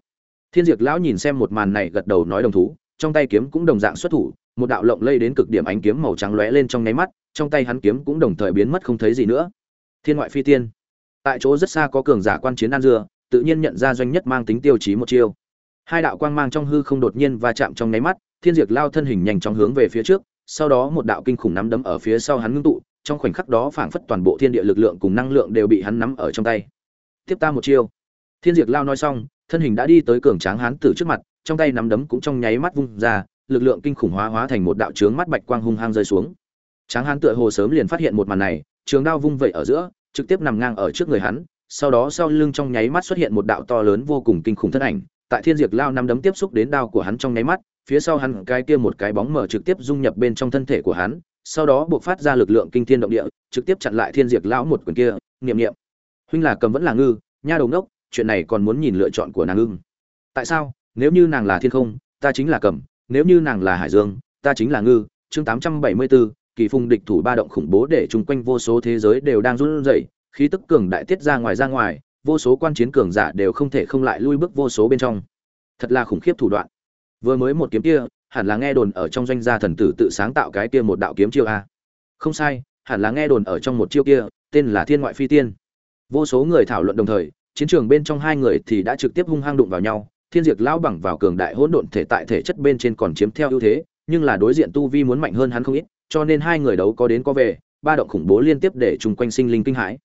thiên diệt lão nhìn xem một màn này gật đầu nói đồng thú, trong tay kiếm cũng đồng dạng xuất thủ, một đạo lộng lây đến cực điểm ánh kiếm màu trắng lóe lên trong nháy mắt, trong tay hắn kiếm cũng đồng thời biến mất không thấy gì nữa. Thiên ngoại phi tiên. Tại chỗ rất xa có cường giả quan chiến an dưa, tự nhiên nhận ra doanh nhất mang tính tiêu chí một chiêu. Hai đạo quang mang trong hư không đột nhiên va chạm trong nháy mắt, thiên diệt lao thân hình nhanh chóng hướng về phía trước, sau đó một đạo kinh khủng nắm đấm ở phía sau hắn ngưng tụ, trong khoảnh khắc đó phảng phất toàn bộ thiên địa lực lượng cùng năng lượng đều bị hắn nắm ở trong tay. Tiếp ta một chiêu. Thiên diệt lao nói xong thân hình đã đi tới cường tráng hán tử trước mặt, trong tay nắm đấm cũng trong nháy mắt vung ra, lực lượng kinh khủng hóa hóa thành một đạo trướng mắt bạch quang hung hăng rơi xuống. Tráng hán tựa hồ sớm liền phát hiện một màn này, trường đao vung vẩy ở giữa, trực tiếp nằm ngang ở trước người hắn, sau đó sau lưng trong nháy mắt xuất hiện một đạo to lớn vô cùng kinh khủng thân ảnh, tại thiên diệt lao nắm đấm tiếp xúc đến đao của hắn trong nháy mắt, phía sau hắn cái kia một cái bóng mở trực tiếp dung nhập bên trong thân thể của hắn, sau đó buộc phát ra lực lượng kinh thiên động địa, trực tiếp chặn lại thiên diệt lão một quyền kia, niệm niệm. Huynh là cầm vẫn là ngư, nha đầu ngốc chuyện này còn muốn nhìn lựa chọn của nàng ưng. Tại sao? Nếu như nàng là thiên không, ta chính là cầm nếu như nàng là hải dương, ta chính là ngư. Chương tám trăm bảy mươi bốn kỳ phùng địch thủ ba động khủng bố để chung quanh vô số thế giới đều đang run rẩy, khí tức cường đại tiết ra ngoài ra ngoài, vô số quan chiến cường giả đều không thể không lại lui bước vô số bên trong. Thật là khủng khiếp thủ đoạn. Vừa mới một kiếm kia, hẳn là nghe đồn ở trong doanh gia thần tử tự sáng tạo cái kia một đạo kiếm chiêu a. Không sai, hẳn là nghe đồn ở trong một chiêu kia, tên là thiên ngoại phi tiên. Vô số người thảo luận đồng thời chiến trường bên trong hai người thì đã trực tiếp hung hăng đụng vào nhau, thiên diệt lão bằng vào cường đại hỗn độn thể tại thể chất bên trên còn chiếm theo ưu thế, nhưng là đối diện tu vi muốn mạnh hơn hắn không ít, cho nên hai người đấu có đến có về, ba động khủng bố liên tiếp để chung quanh sinh linh kinh hãi.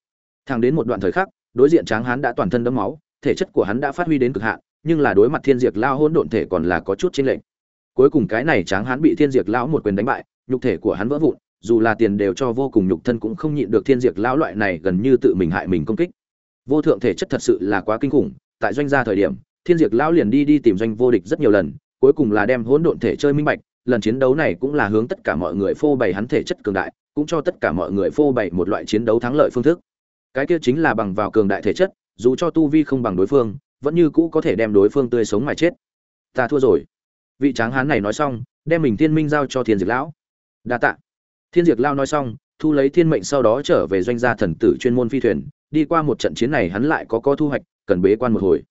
Thẳng đến một đoạn thời khắc, đối diện tráng hán đã toàn thân đẫm máu, thể chất của hắn đã phát huy đến cực hạn, nhưng là đối mặt thiên diệt lao hỗn độn thể còn là có chút chênh lệch. Cuối cùng cái này tráng hắn bị thiên diệt lão một quyền đánh bại, nhục thể của hắn vỡ vụn, dù là tiền đều cho vô cùng nhục thân cũng không nhịn được thiên diệt lão loại này gần như tự mình hại mình công kích vô thượng thể chất thật sự là quá kinh khủng, tại doanh gia thời điểm, thiên diệt lão liền đi đi tìm doanh vô địch rất nhiều lần, cuối cùng là đem hỗn độn thể chơi minh bạch, lần chiến đấu này cũng là hướng tất cả mọi người phô bày hắn thể chất cường đại, cũng cho tất cả mọi người phô bày một loại chiến đấu thắng lợi phương thức. Cái kia chính là bằng vào cường đại thể chất, dù cho tu vi không bằng đối phương, vẫn như cũ có thể đem đối phương tươi sống mà chết. Ta thua rồi. Vị tráng hán này nói xong, đem mình thiên minh giao cho thiên diệt lão. Đa tạ. Thiên diệt lao nói xong, thu lấy thiên mệnh sau đó trở về doanh gia thần tử chuyên môn phi thuyền đi qua một trận chiến này hắn lại có có thu hoạch, cần bế quan một hồi.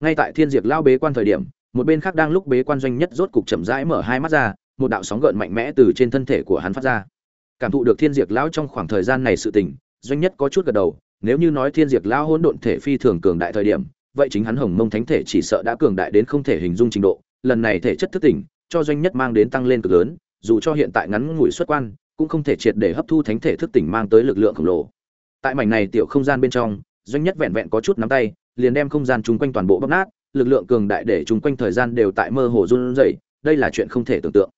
Ngay tại thiên diệt lao bế quan thời điểm, một bên khác đang lúc bế quan doanh nhất rốt cục chậm rãi mở hai mắt ra, một đạo sóng gợn mạnh mẽ từ trên thân thể của hắn phát ra. Cảm thụ được thiên diệt lão trong khoảng thời gian này sự tình, doanh nhất có chút gật đầu, nếu như nói thiên diệt lão hỗn độn thể phi thường cường đại thời điểm, vậy chính hắn hồng mông thánh thể chỉ sợ đã cường đại đến không thể hình dung trình độ, lần này thể chất thức tỉnh, cho doanh nhất mang đến tăng lên cực lớn, dù cho hiện tại ngắn ngủi xuất quan, cũng không thể triệt để hấp thu thánh thể thức tỉnh mang tới lực lượng khổng lồ tại mảnh này tiểu không gian bên trong, doanh nhất vẹn vẹn có chút nắm tay, liền đem không gian chung quanh toàn bộ bóp nát, lực lượng cường đại để chung quanh thời gian đều tại mơ hồ run rẩy, đây là chuyện không thể tưởng tượng.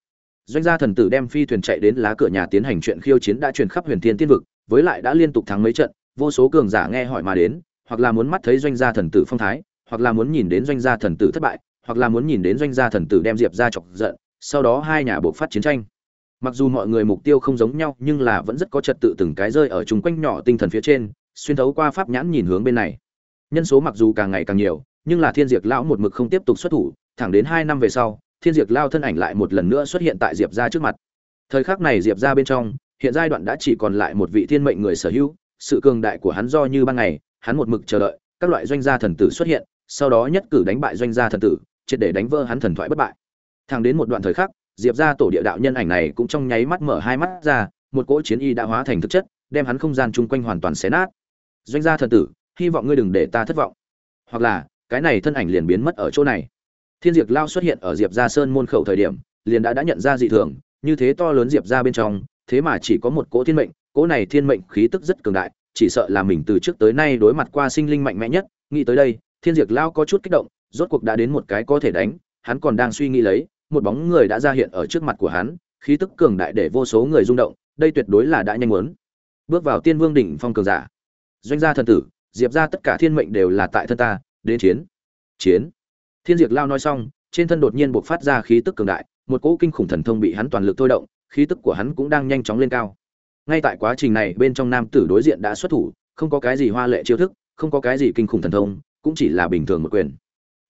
Doanh gia thần tử đem phi thuyền chạy đến lá cửa nhà tiến hành chuyện khiêu chiến đã truyền khắp huyền thiên tiên vực, với lại đã liên tục thắng mấy trận, vô số cường giả nghe hỏi mà đến, hoặc là muốn mắt thấy doanh gia thần tử phong thái, hoặc là muốn nhìn đến doanh gia thần tử thất bại, hoặc là muốn nhìn đến doanh gia thần tử đem diệp ra chọc giận, sau đó hai nhà buộc phát chiến tranh mặc dù mọi người mục tiêu không giống nhau, nhưng là vẫn rất có trật tự từng cái rơi ở chung quanh nhỏ tinh thần phía trên, xuyên thấu qua pháp nhãn nhìn hướng bên này. Nhân số mặc dù càng ngày càng nhiều, nhưng là thiên diệt lão một mực không tiếp tục xuất thủ, thẳng đến hai năm về sau, thiên diệt lao thân ảnh lại một lần nữa xuất hiện tại diệp ra trước mặt. Thời khắc này diệp ra bên trong, hiện giai đoạn đã chỉ còn lại một vị thiên mệnh người sở hữu, sự cường đại của hắn do như ban ngày, hắn một mực chờ đợi, các loại doanh gia thần tử xuất hiện, sau đó nhất cử đánh bại doanh gia thần tử, triệt để đánh vỡ hắn thần thoại bất bại. Thẳng đến một đoạn thời khắc diệp ra tổ địa đạo nhân ảnh này cũng trong nháy mắt mở hai mắt ra, một cỗ chiến y đã hóa thành thực chất, đem hắn không gian chung quanh hoàn toàn xé nát. Doanh gia thần tử, hy vọng ngươi đừng để ta thất vọng. Hoặc là, cái này thân ảnh liền biến mất ở chỗ này. Thiên diệp lao xuất hiện ở diệp gia sơn môn khẩu thời điểm, liền đã đã nhận ra dị thường, như thế to lớn diệp ra bên trong, thế mà chỉ có một cỗ thiên mệnh, cỗ này thiên mệnh khí tức rất cường đại, chỉ sợ là mình từ trước tới nay đối mặt qua sinh linh mạnh mẽ nhất, nghĩ tới đây, thiên diệp lao có chút kích động, rốt cuộc đã đến một cái có thể đánh, hắn còn đang suy nghĩ lấy một bóng người đã ra hiện ở trước mặt của hắn, khí tức cường đại để vô số người rung động, đây tuyệt đối là đã nhanh muốn. Bước vào tiên vương đỉnh phong cường giả. Doanh gia thần tử, diệp ra tất cả thiên mệnh đều là tại thân ta, đến chiến. Chiến. Thiên diệp lao nói xong, trên thân đột nhiên bộc phát ra khí tức cường đại, một cỗ kinh khủng thần thông bị hắn toàn lực thôi động, khí tức của hắn cũng đang nhanh chóng lên cao. Ngay tại quá trình này, bên trong nam tử đối diện đã xuất thủ, không có cái gì hoa lệ chiêu thức, không có cái gì kinh khủng thần thông, cũng chỉ là bình thường một quyền.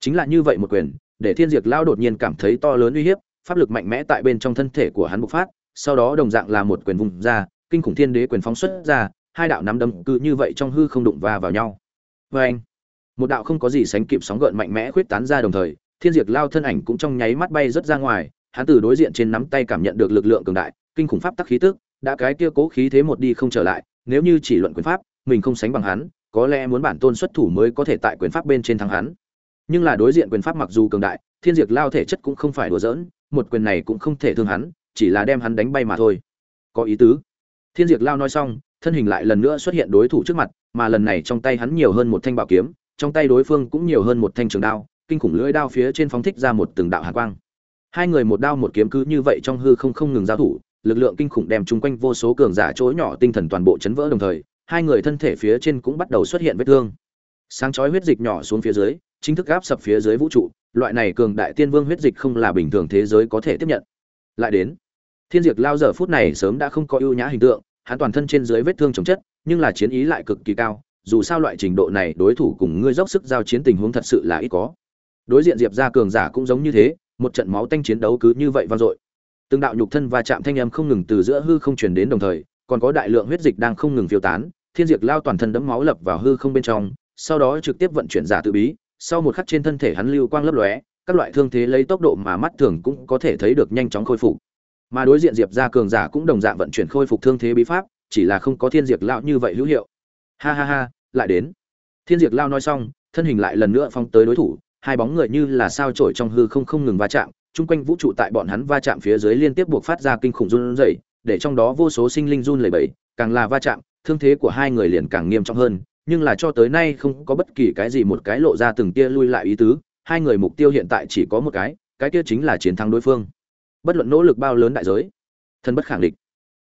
Chính là như vậy một quyền để thiên diệt lao đột nhiên cảm thấy to lớn uy hiếp, pháp lực mạnh mẽ tại bên trong thân thể của hắn bộc phát, sau đó đồng dạng là một quyền vùng ra, kinh khủng thiên đế quyền phóng xuất ra, hai đạo nắm đấm cứ như vậy trong hư không đụng va vào nhau. Vê anh, một đạo không có gì sánh kịp sóng gợn mạnh mẽ khuyết tán ra đồng thời, thiên diệt lao thân ảnh cũng trong nháy mắt bay rất ra ngoài, hắn từ đối diện trên nắm tay cảm nhận được lực lượng cường đại, kinh khủng pháp tắc khí tức, đã cái kia cố khí thế một đi không trở lại, nếu như chỉ luận quyền pháp, mình không sánh bằng hắn, có lẽ muốn bản tôn xuất thủ mới có thể tại quyền pháp bên trên thắng hắn nhưng là đối diện quyền pháp mặc dù cường đại, thiên diệt lao thể chất cũng không phải đùa giỡn, một quyền này cũng không thể thương hắn, chỉ là đem hắn đánh bay mà thôi. Có ý tứ. Thiên diệt lao nói xong, thân hình lại lần nữa xuất hiện đối thủ trước mặt, mà lần này trong tay hắn nhiều hơn một thanh bảo kiếm, trong tay đối phương cũng nhiều hơn một thanh trường đao, kinh khủng lưỡi đao phía trên phóng thích ra một từng đạo hàn quang. Hai người một đao một kiếm cứ như vậy trong hư không không ngừng giao thủ, lực lượng kinh khủng đem chung quanh vô số cường giả chối nhỏ tinh thần toàn bộ chấn vỡ đồng thời, hai người thân thể phía trên cũng bắt đầu xuất hiện vết thương. Sáng chói huyết dịch nhỏ xuống phía dưới chính thức áp sập phía dưới vũ trụ, loại này cường đại tiên vương huyết dịch không là bình thường thế giới có thể tiếp nhận. Lại đến, thiên diệt lao giờ phút này sớm đã không có ưu nhã hình tượng, hắn toàn thân trên dưới vết thương chống chất, nhưng là chiến ý lại cực kỳ cao, dù sao loại trình độ này đối thủ cùng ngươi dốc sức giao chiến tình huống thật sự là ít có. Đối diện diệp ra cường giả cũng giống như thế, một trận máu tanh chiến đấu cứ như vậy vang dội. Từng đạo nhục thân và chạm thanh âm không ngừng từ giữa hư không truyền đến đồng thời, còn có đại lượng huyết dịch đang không ngừng phiêu tán, thiên diệt lao toàn thân đẫm máu lập vào hư không bên trong, sau đó trực tiếp vận chuyển giả tự bí sau một khắc trên thân thể hắn lưu quang lấp lóe, các loại thương thế lấy tốc độ mà mắt thường cũng có thể thấy được nhanh chóng khôi phục. Mà đối diện diệp ra cường giả cũng đồng dạng vận chuyển khôi phục thương thế bí pháp, chỉ là không có thiên diệt lao như vậy hữu hiệu. Ha ha ha, lại đến. Thiên diệt lao nói xong, thân hình lại lần nữa phong tới đối thủ, hai bóng người như là sao trổi trong hư không không ngừng va chạm, chung quanh vũ trụ tại bọn hắn va chạm phía dưới liên tiếp buộc phát ra kinh khủng run rẩy, để trong đó vô số sinh linh run lẩy bẩy, càng là va chạm, thương thế của hai người liền càng nghiêm trọng hơn nhưng là cho tới nay không có bất kỳ cái gì một cái lộ ra từng tia lui lại ý tứ hai người mục tiêu hiện tại chỉ có một cái cái kia chính là chiến thắng đối phương. Bất luận nỗ lực bao lớn đại giới thân bất khẳng định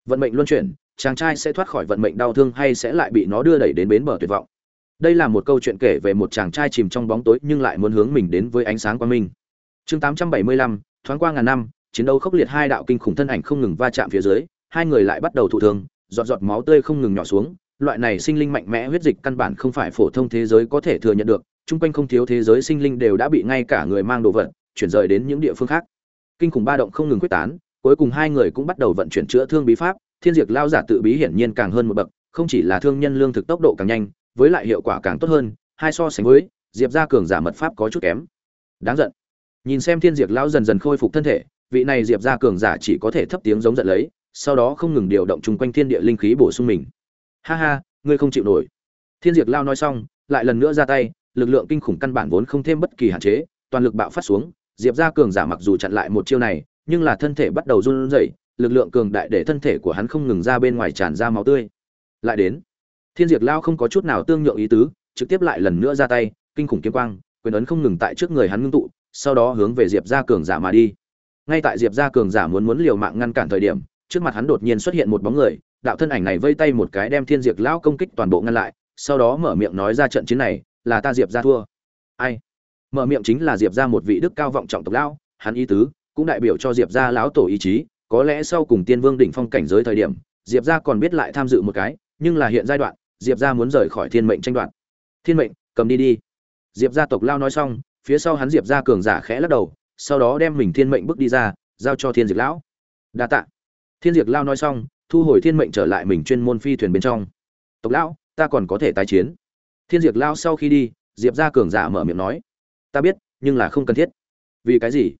vận mệnh luân chuyển chàng trai sẽ thoát khỏi vận mệnh đau thương hay sẽ lại bị nó đưa đẩy đến bến bờ tuyệt vọng. Đây là một câu chuyện kể về một chàng trai chìm trong bóng tối nhưng lại muốn hướng mình đến với ánh sáng quang minh. Chương 875, thoáng qua ngàn năm chiến đấu khốc liệt hai đạo kinh khủng thân ảnh không ngừng va chạm phía dưới hai người lại bắt đầu thụ thương giọt giọt máu tươi không ngừng nhỏ xuống loại này sinh linh mạnh mẽ huyết dịch căn bản không phải phổ thông thế giới có thể thừa nhận được, chung quanh không thiếu thế giới sinh linh đều đã bị ngay cả người mang đồ vật, chuyển rời đến những địa phương khác. Kinh khủng ba động không ngừng quyết tán, cuối cùng hai người cũng bắt đầu vận chuyển chữa thương bí pháp, thiên diệt lao giả tự bí hiển nhiên càng hơn một bậc, không chỉ là thương nhân lương thực tốc độ càng nhanh, với lại hiệu quả càng tốt hơn, hai so sánh với, diệp gia cường giả mật pháp có chút kém. Đáng giận. Nhìn xem thiên diệt lão dần dần khôi phục thân thể, vị này diệp gia cường giả chỉ có thể thấp tiếng giống giận lấy, sau đó không ngừng điều động chung quanh thiên địa linh khí bổ sung mình ha ha, ngươi không chịu nổi. Thiên diệt lao nói xong, lại lần nữa ra tay, lực lượng kinh khủng căn bản vốn không thêm bất kỳ hạn chế, toàn lực bạo phát xuống, diệp gia cường giả mặc dù chặn lại một chiêu này, nhưng là thân thể bắt đầu run rẩy, lực lượng cường đại để thân thể của hắn không ngừng ra bên ngoài tràn ra máu tươi. Lại đến, thiên diệt lao không có chút nào tương nhượng ý tứ, trực tiếp lại lần nữa ra tay, kinh khủng kiếm quang, quyền ấn không ngừng tại trước người hắn ngưng tụ, sau đó hướng về diệp gia cường giả mà đi. Ngay tại diệp gia cường giả muốn muốn liều mạng ngăn cản thời điểm, trước mặt hắn đột nhiên xuất hiện một bóng người đạo thân ảnh này vây tay một cái đem thiên diệt lão công kích toàn bộ ngăn lại, sau đó mở miệng nói ra trận chiến này, là ta diệp gia thua. Ai? Mở miệng chính là diệp gia một vị đức cao vọng trọng tộc lão, hắn ý tứ, cũng đại biểu cho diệp gia lão tổ ý chí, có lẽ sau cùng tiên vương đỉnh phong cảnh giới thời điểm, diệp gia còn biết lại tham dự một cái, nhưng là hiện giai đoạn, diệp gia muốn rời khỏi thiên mệnh tranh đoạt. Thiên mệnh, cầm đi đi. Diệp gia tộc lao nói xong, phía sau hắn diệp gia cường giả khẽ lắc đầu, sau đó đem mình thiên mệnh bước đi ra, giao cho thiên diệt lão. Đa tạ. Thiên diệt lao nói xong thu hồi thiên mệnh trở lại mình chuyên môn phi thuyền bên trong. Tộc lão, ta còn có thể tái chiến. Thiên Diệt lao sau khi đi, diệp gia cường giả mở miệng nói, ta biết, nhưng là không cần thiết. Vì cái gì?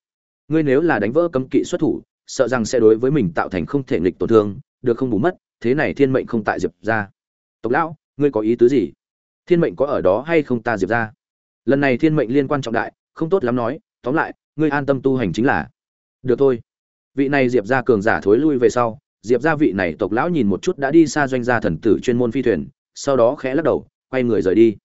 Ngươi nếu là đánh vỡ cấm kỵ xuất thủ, sợ rằng sẽ đối với mình tạo thành không thể nghịch tổn thương, được không bù mất, thế này thiên mệnh không tại diệp ra tộc lão, ngươi có ý tứ gì? Thiên mệnh có ở đó hay không ta diệp ra lần này thiên mệnh liên quan trọng đại, không tốt lắm nói, tóm lại, ngươi an tâm tu hành chính là. Được thôi. Vị này diệp ra cường giả thối lui về sau diệp gia vị này tộc lão nhìn một chút đã đi xa doanh gia thần tử chuyên môn phi thuyền, sau đó khẽ lắc đầu, quay người rời đi.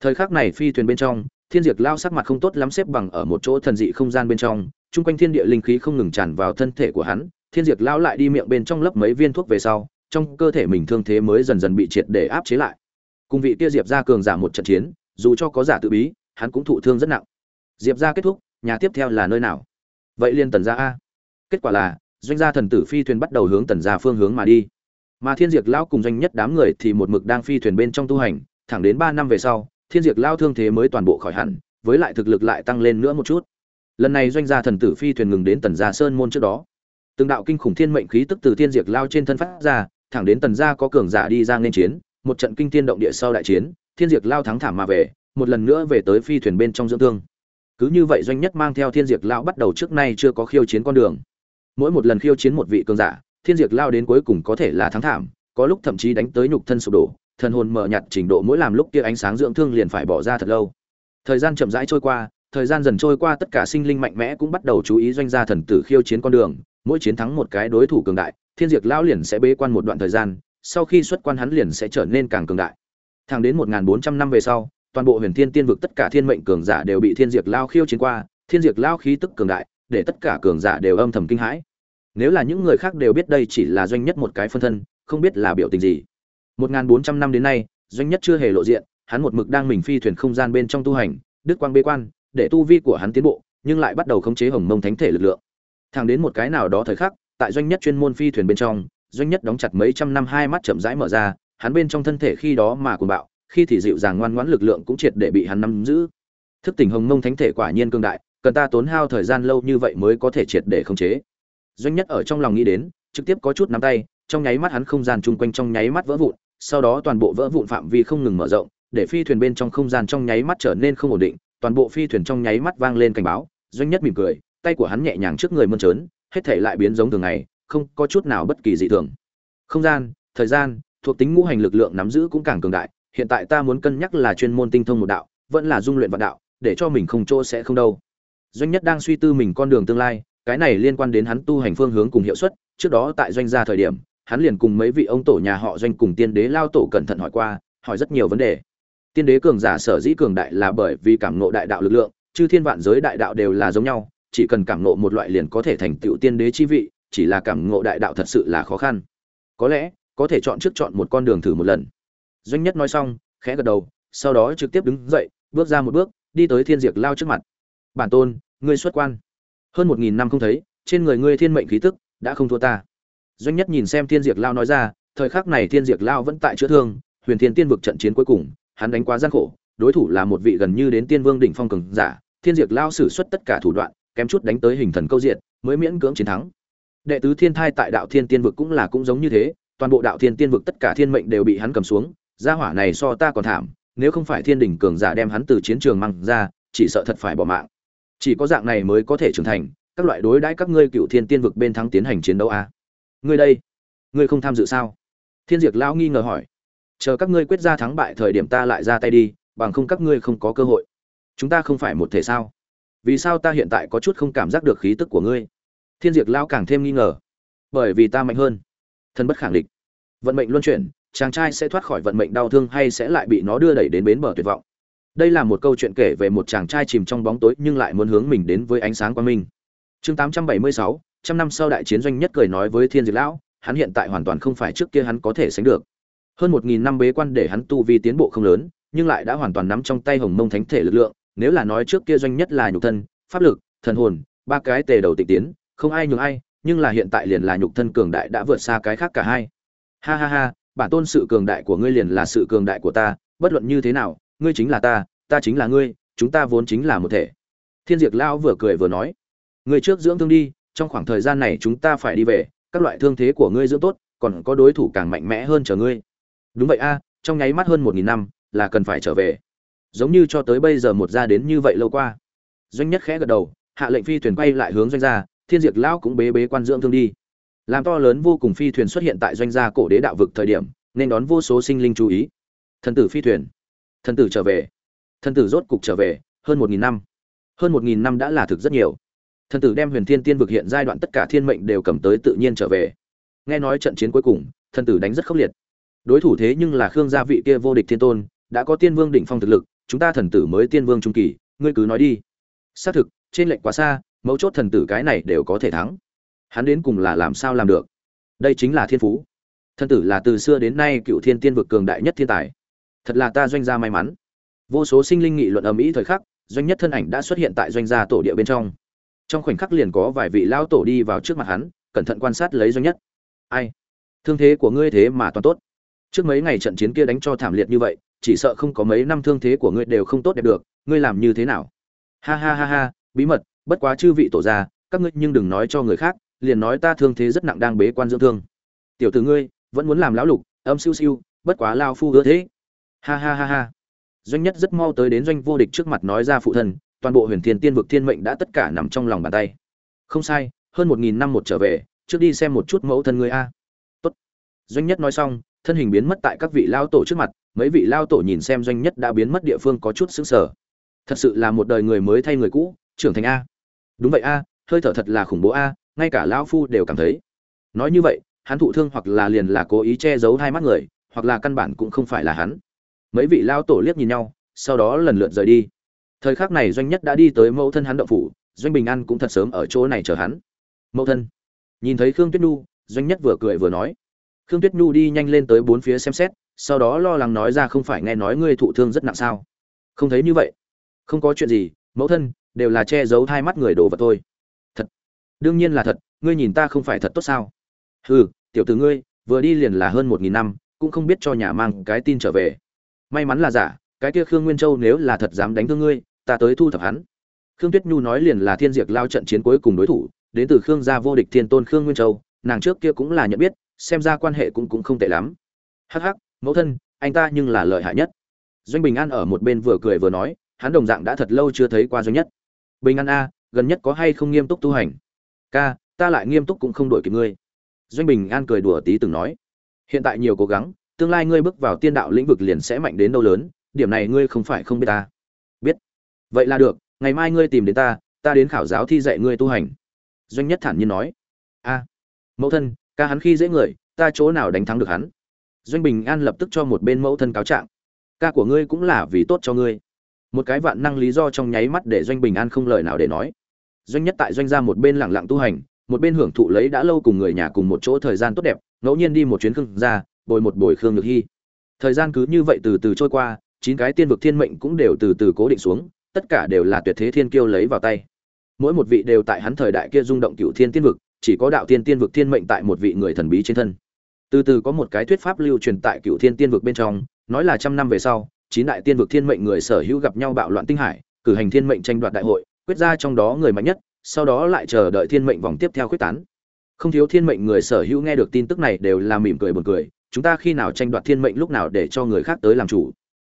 Thời khắc này phi thuyền bên trong, thiên diệt lao sắc mặt không tốt lắm xếp bằng ở một chỗ thần dị không gian bên trong, chung quanh thiên địa linh khí không ngừng tràn vào thân thể của hắn, thiên diệt lao lại đi miệng bên trong lấp mấy viên thuốc về sau, trong cơ thể mình thương thế mới dần dần bị triệt để áp chế lại. Cùng vị kia diệp ra cường giả một trận chiến, dù cho có giả tự bí, hắn cũng thụ thương rất nặng. Diệp ra kết thúc, nhà tiếp theo là nơi nào? Vậy liên tần gia a. Kết quả là doanh gia thần tử phi thuyền bắt đầu hướng tần gia phương hướng mà đi. Mà thiên diệt lão cùng doanh nhất đám người thì một mực đang phi thuyền bên trong tu hành, thẳng đến ba năm về sau, thiên diệt lao thương thế mới toàn bộ khỏi hẳn, với lại thực lực lại tăng lên nữa một chút. Lần này doanh gia thần tử phi thuyền ngừng đến tần gia sơn môn trước đó. Từng đạo kinh khủng thiên mệnh khí tức từ thiên diệt lao trên thân phát ra, thẳng đến tần gia có cường giả đi ra nên chiến, một trận kinh thiên động địa sau đại chiến, thiên diệt lao thắng thảm mà về, một lần nữa về tới phi thuyền bên trong dưỡng thương. Cứ như vậy doanh nhất mang theo thiên diệt lao bắt đầu trước nay chưa có khiêu chiến con đường mỗi một lần khiêu chiến một vị cường giả, thiên diệt lao đến cuối cùng có thể là thắng thảm, có lúc thậm chí đánh tới nhục thân sụp đổ, thần hồn mở nhạt trình độ mỗi làm lúc kia ánh sáng dưỡng thương liền phải bỏ ra thật lâu. Thời gian chậm rãi trôi qua, thời gian dần trôi qua tất cả sinh linh mạnh mẽ cũng bắt đầu chú ý doanh gia thần tử khiêu chiến con đường, mỗi chiến thắng một cái đối thủ cường đại, thiên diệt lão liền sẽ bế quan một đoạn thời gian, sau khi xuất quan hắn liền sẽ trở nên càng cường đại. Thẳng đến một bốn trăm năm về sau, toàn bộ huyền thiên tiên vực tất cả thiên mệnh cường giả đều bị thiên diệt lao khiêu chiến qua, thiên diệt lao khí tức cường đại để tất cả cường giả đều âm thầm kinh hãi nếu là những người khác đều biết đây chỉ là doanh nhất một cái phân thân không biết là biểu tình gì 1400 năm đến nay, doanh nhất chưa hề lộ diện, hắn một mực đang mình phi thuyền không gian bên trong tu hành, đức quang bế quan, để tu vi của hắn tiến bộ, nhưng lại bắt đầu khống chế Hồng Mông Thánh thể lực lượng. Thẳng đến một cái nào đó thời khắc, tại doanh nhất chuyên môn phi thuyền bên trong, doanh nhất đóng chặt mấy trăm năm hai mắt chậm rãi mở ra, hắn bên trong thân thể khi đó mà cuồng bạo, khi thì dịu dàng ngoan ngoãn lực lượng cũng triệt để bị hắn nắm giữ. Thức tỉnh Hồng Mông Thánh thể quả nhiên cường đại, cần ta tốn hao thời gian lâu như vậy mới có thể triệt để khống chế. Doanh nhất ở trong lòng nghĩ đến, trực tiếp có chút nắm tay, trong nháy mắt hắn không gian chung quanh trong nháy mắt vỡ vụn, sau đó toàn bộ vỡ vụn phạm vi không ngừng mở rộng, để phi thuyền bên trong không gian trong nháy mắt trở nên không ổn định, toàn bộ phi thuyền trong nháy mắt vang lên cảnh báo, doanh nhất mỉm cười, tay của hắn nhẹ nhàng trước người mơn trớn, hết thể lại biến giống thường ngày, không có chút nào bất kỳ dị thường. Không gian, thời gian, thuộc tính ngũ hành lực lượng nắm giữ cũng càng cường đại, hiện tại ta muốn cân nhắc là chuyên môn tinh thông một đạo, vẫn là dung luyện vạn đạo, để cho mình không chỗ sẽ không đâu. Doanh nhất đang suy tư mình con đường tương lai, cái này liên quan đến hắn tu hành phương hướng cùng hiệu suất, trước đó tại doanh gia thời điểm, hắn liền cùng mấy vị ông tổ nhà họ doanh cùng tiên đế lao tổ cẩn thận hỏi qua hỏi rất nhiều vấn đề. Tiên đế cường giả sở dĩ cường đại là bởi vì cảm ngộ đại đạo lực lượng chư thiên vạn giới đại đạo đều là giống nhau chỉ cần cảm ngộ một loại liền có thể thành tựu tiên đế chi vị chỉ là cảm ngộ đại đạo thật sự là khó khăn. Có lẽ có thể chọn trước chọn một con đường thử một lần. Doanh nhất nói xong khẽ gật đầu sau đó trực tiếp đứng dậy bước ra một bước đi tới thiên diệt lao trước mặt. Bản tôn ngươi xuất quan. Hơn một nghìn năm không thấy, trên người ngươi thiên mệnh khí tức đã không thua ta. Doanh nhất nhìn xem thiên diệt lao nói ra, thời khắc này thiên diệt lao vẫn tại chữa thương, huyền thiên tiên vực trận chiến cuối cùng, hắn đánh quá gian khổ, đối thủ là một vị gần như đến tiên vương đỉnh phong cường giả, thiên diệt lao sử xuất tất cả thủ đoạn, kém chút đánh tới hình thần câu diện mới miễn cưỡng chiến thắng. Đệ tứ thiên thai tại đạo thiên tiên vực cũng là cũng giống như thế, toàn bộ đạo thiên tiên vực tất cả thiên mệnh đều bị hắn cầm xuống, gia hỏa này so ta còn thảm, nếu không phải thiên Đỉnh cường giả đem hắn từ chiến trường mang ra, chỉ sợ thật phải bỏ mạng chỉ có dạng này mới có thể trưởng thành, các loại đối đãi các ngươi cựu thiên tiên vực bên thắng tiến hành chiến đấu a à? ngươi đây, ngươi không tham dự sao? Thiên diệt lão nghi ngờ hỏi. Chờ các ngươi quyết ra thắng bại thời điểm ta lại ra tay đi, bằng không các ngươi không có cơ hội. Chúng ta không phải một thể sao? Vì sao ta hiện tại có chút không cảm giác được khí tức của ngươi? Thiên diệt lão càng thêm nghi ngờ. Bởi vì ta mạnh hơn. Thân bất khẳng định vận mệnh luân chuyển, chàng trai sẽ thoát khỏi vận mệnh đau thương hay sẽ lại bị nó đưa đẩy đến bến bờ tuyệt vọng đây là một câu chuyện kể về một chàng trai chìm trong bóng tối nhưng lại muốn hướng mình đến với ánh sáng quang minh. Chương 876, trăm năm sau đại chiến doanh nhất cười nói với thiên diệt lão hắn hiện tại hoàn toàn không phải trước kia hắn có thể sánh được. Hơn một nghìn năm bế quan để hắn tu vi tiến bộ không lớn nhưng lại đã hoàn toàn nắm trong tay hồng mông thánh thể lực lượng nếu là nói trước kia doanh nhất là nhục thân pháp lực thần hồn ba cái tề đầu tịch tiến không ai nhường ai nhưng là hiện tại liền là nhục thân cường đại đã vượt xa cái khác cả hai. Ha ha ha bản tôn sự cường đại của ngươi liền là sự cường đại của ta bất luận như thế nào ngươi chính là ta ta chính là ngươi, chúng ta vốn chính là một thể. Thiên diệt lão vừa cười vừa nói, ngươi trước dưỡng thương đi, trong khoảng thời gian này chúng ta phải đi về, các loại thương thế của ngươi dưỡng tốt, còn có đối thủ càng mạnh mẽ hơn chờ ngươi. Đúng vậy a, trong nháy mắt hơn một nghìn năm, là cần phải trở về. Giống như cho tới bây giờ một gia đến như vậy lâu qua. Doanh nhất khẽ gật đầu, hạ lệnh phi thuyền quay lại hướng doanh gia, thiên diệt lão cũng bế bế quan dưỡng thương đi. Làm to lớn vô cùng phi thuyền xuất hiện tại doanh gia cổ đế đạo vực thời điểm, nên đón vô số sinh linh chú ý. Thần tử phi thuyền thần tử trở về. Thần tử rốt cục trở về, hơn một nghìn năm. Hơn một nghìn năm đã là thực rất nhiều. Thần tử đem huyền thiên tiên vực hiện giai đoạn tất cả thiên mệnh đều cầm tới tự nhiên trở về. Nghe nói trận chiến cuối cùng, thần tử đánh rất khốc liệt. Đối thủ thế nhưng là khương gia vị kia vô địch thiên tôn, đã có tiên vương đỉnh phong thực lực, chúng ta thần tử mới tiên vương trung kỳ, ngươi cứ nói đi. Xác thực, trên lệnh quá xa, mấu chốt thần tử cái này đều có thể thắng. Hắn đến cùng là làm sao làm được? Đây chính là thiên phú. Thần tử là từ xưa đến nay cựu thiên tiên vực cường đại nhất thiên tài thật là ta doanh gia may mắn. Vô số sinh linh nghị luận ầm ĩ thời khắc, doanh nhất thân ảnh đã xuất hiện tại doanh gia tổ địa bên trong. Trong khoảnh khắc liền có vài vị lao tổ đi vào trước mặt hắn, cẩn thận quan sát lấy doanh nhất. Ai? Thương thế của ngươi thế mà toàn tốt. Trước mấy ngày trận chiến kia đánh cho thảm liệt như vậy, chỉ sợ không có mấy năm thương thế của ngươi đều không tốt đẹp được, ngươi làm như thế nào? Ha ha ha ha, bí mật, bất quá chư vị tổ gia, các ngươi nhưng đừng nói cho người khác, liền nói ta thương thế rất nặng đang bế quan dưỡng thương. Tiểu tử ngươi, vẫn muốn làm lão lục, âm siêu siêu, bất quá lao phu ưa thế ha ha ha ha. Doanh nhất rất mau tới đến doanh vô địch trước mặt nói ra phụ thân, toàn bộ huyền thiên tiên vực thiên mệnh đã tất cả nằm trong lòng bàn tay. Không sai, hơn một nghìn năm một trở về, trước đi xem một chút mẫu thân người a. Tốt. doanh nhất nói xong, thân hình biến mất tại các vị lao tổ trước mặt, mấy vị lao tổ nhìn xem doanh nhất đã biến mất địa phương có chút xứng sở thật sự là một đời người mới thay người cũ, trưởng thành a. Đúng vậy a, hơi thở thật là khủng bố a, ngay cả lão phu đều cảm thấy. Nói như vậy, hắn thụ thương hoặc là liền là cố ý che giấu hai mắt người, hoặc là căn bản cũng không phải là hắn mấy vị lao tổ liếc nhìn nhau, sau đó lần lượt rời đi. Thời khắc này doanh nhất đã đi tới mẫu thân hắn động phủ, doanh bình an cũng thật sớm ở chỗ này chờ hắn. Mẫu thân, nhìn thấy khương tuyết nhu, doanh nhất vừa cười vừa nói. Khương tuyết nhu đi nhanh lên tới bốn phía xem xét, sau đó lo lắng nói ra không phải nghe nói ngươi thụ thương rất nặng sao. Không thấy như vậy. Không có chuyện gì, mẫu thân, đều là che giấu hai mắt người đồ vật thôi. Thật. Đương nhiên là thật, ngươi nhìn ta không phải thật tốt sao? Hừ, tiểu tử ngươi, vừa đi liền là hơn một nghìn năm, cũng không biết cho nhà mang cái tin trở về may mắn là giả, cái kia khương nguyên châu nếu là thật dám đánh thương ngươi, ta tới thu thập hắn. Khương tuyết nhu nói liền là thiên diệt lao trận chiến cuối cùng đối thủ, đến từ khương gia vô địch thiên tôn khương nguyên châu, nàng trước kia cũng là nhận biết, xem ra quan hệ cũng cũng không tệ lắm. Hắc hắc, mẫu thân, anh ta nhưng là lợi hại nhất. Doanh bình an ở một bên vừa cười vừa nói, hắn đồng dạng đã thật lâu chưa thấy qua doanh nhất. Bình an a, gần nhất có hay không nghiêm túc tu hành? Ca, ta lại nghiêm túc cũng không đổi kịp ngươi. Doanh bình an cười đùa tí từng nói. Hiện tại nhiều cố gắng tương lai ngươi bước vào tiên đạo lĩnh vực liền sẽ mạnh đến đâu lớn, điểm này ngươi không phải không biết ta. Biết. Vậy là được, ngày mai ngươi tìm đến ta ta đến khảo giáo thi dạy ngươi tu hành. Doanh nhất thản nhiên nói. A. Mẫu thân, ca hắn khi dễ người, ta chỗ nào đánh thắng được hắn? Doanh bình an lập tức cho một bên mẫu thân cáo trạng. Ca của ngươi cũng là vì tốt cho ngươi. Một cái vạn năng lý do trong nháy mắt để doanh bình an không lời nào để nói. Doanh nhất tại doanh gia một bên lẳng lặng tu hành, một bên hưởng thụ lấy đã lâu cùng người nhà cùng một chỗ thời gian tốt đẹp, ngẫu nhiên đi một chuyến khương ra bồi một buổi khương nhược hy. Thời gian cứ như vậy từ từ trôi qua, chín cái tiên vực thiên mệnh cũng đều từ từ cố định xuống, tất cả đều là tuyệt thế thiên kiêu lấy vào tay. Mỗi một vị đều tại hắn thời đại kia rung động cựu thiên tiên vực, chỉ có đạo tiên tiên vực thiên mệnh tại một vị người thần bí trên thân. Từ từ có một cái thuyết pháp lưu truyền tại cựu thiên tiên vực bên trong, nói là trăm năm về sau, chín đại tiên vực thiên mệnh người sở hữu gặp nhau bạo loạn tinh hải, cử hành thiên mệnh tranh đoạt đại hội, quyết ra trong đó người mạnh nhất, sau đó lại chờ đợi thiên mệnh vòng tiếp theo quyết tán. Không thiếu thiên mệnh người sở hữu nghe được tin tức này đều là mỉm cười buồn cười chúng ta khi nào tranh đoạt thiên mệnh lúc nào để cho người khác tới làm chủ?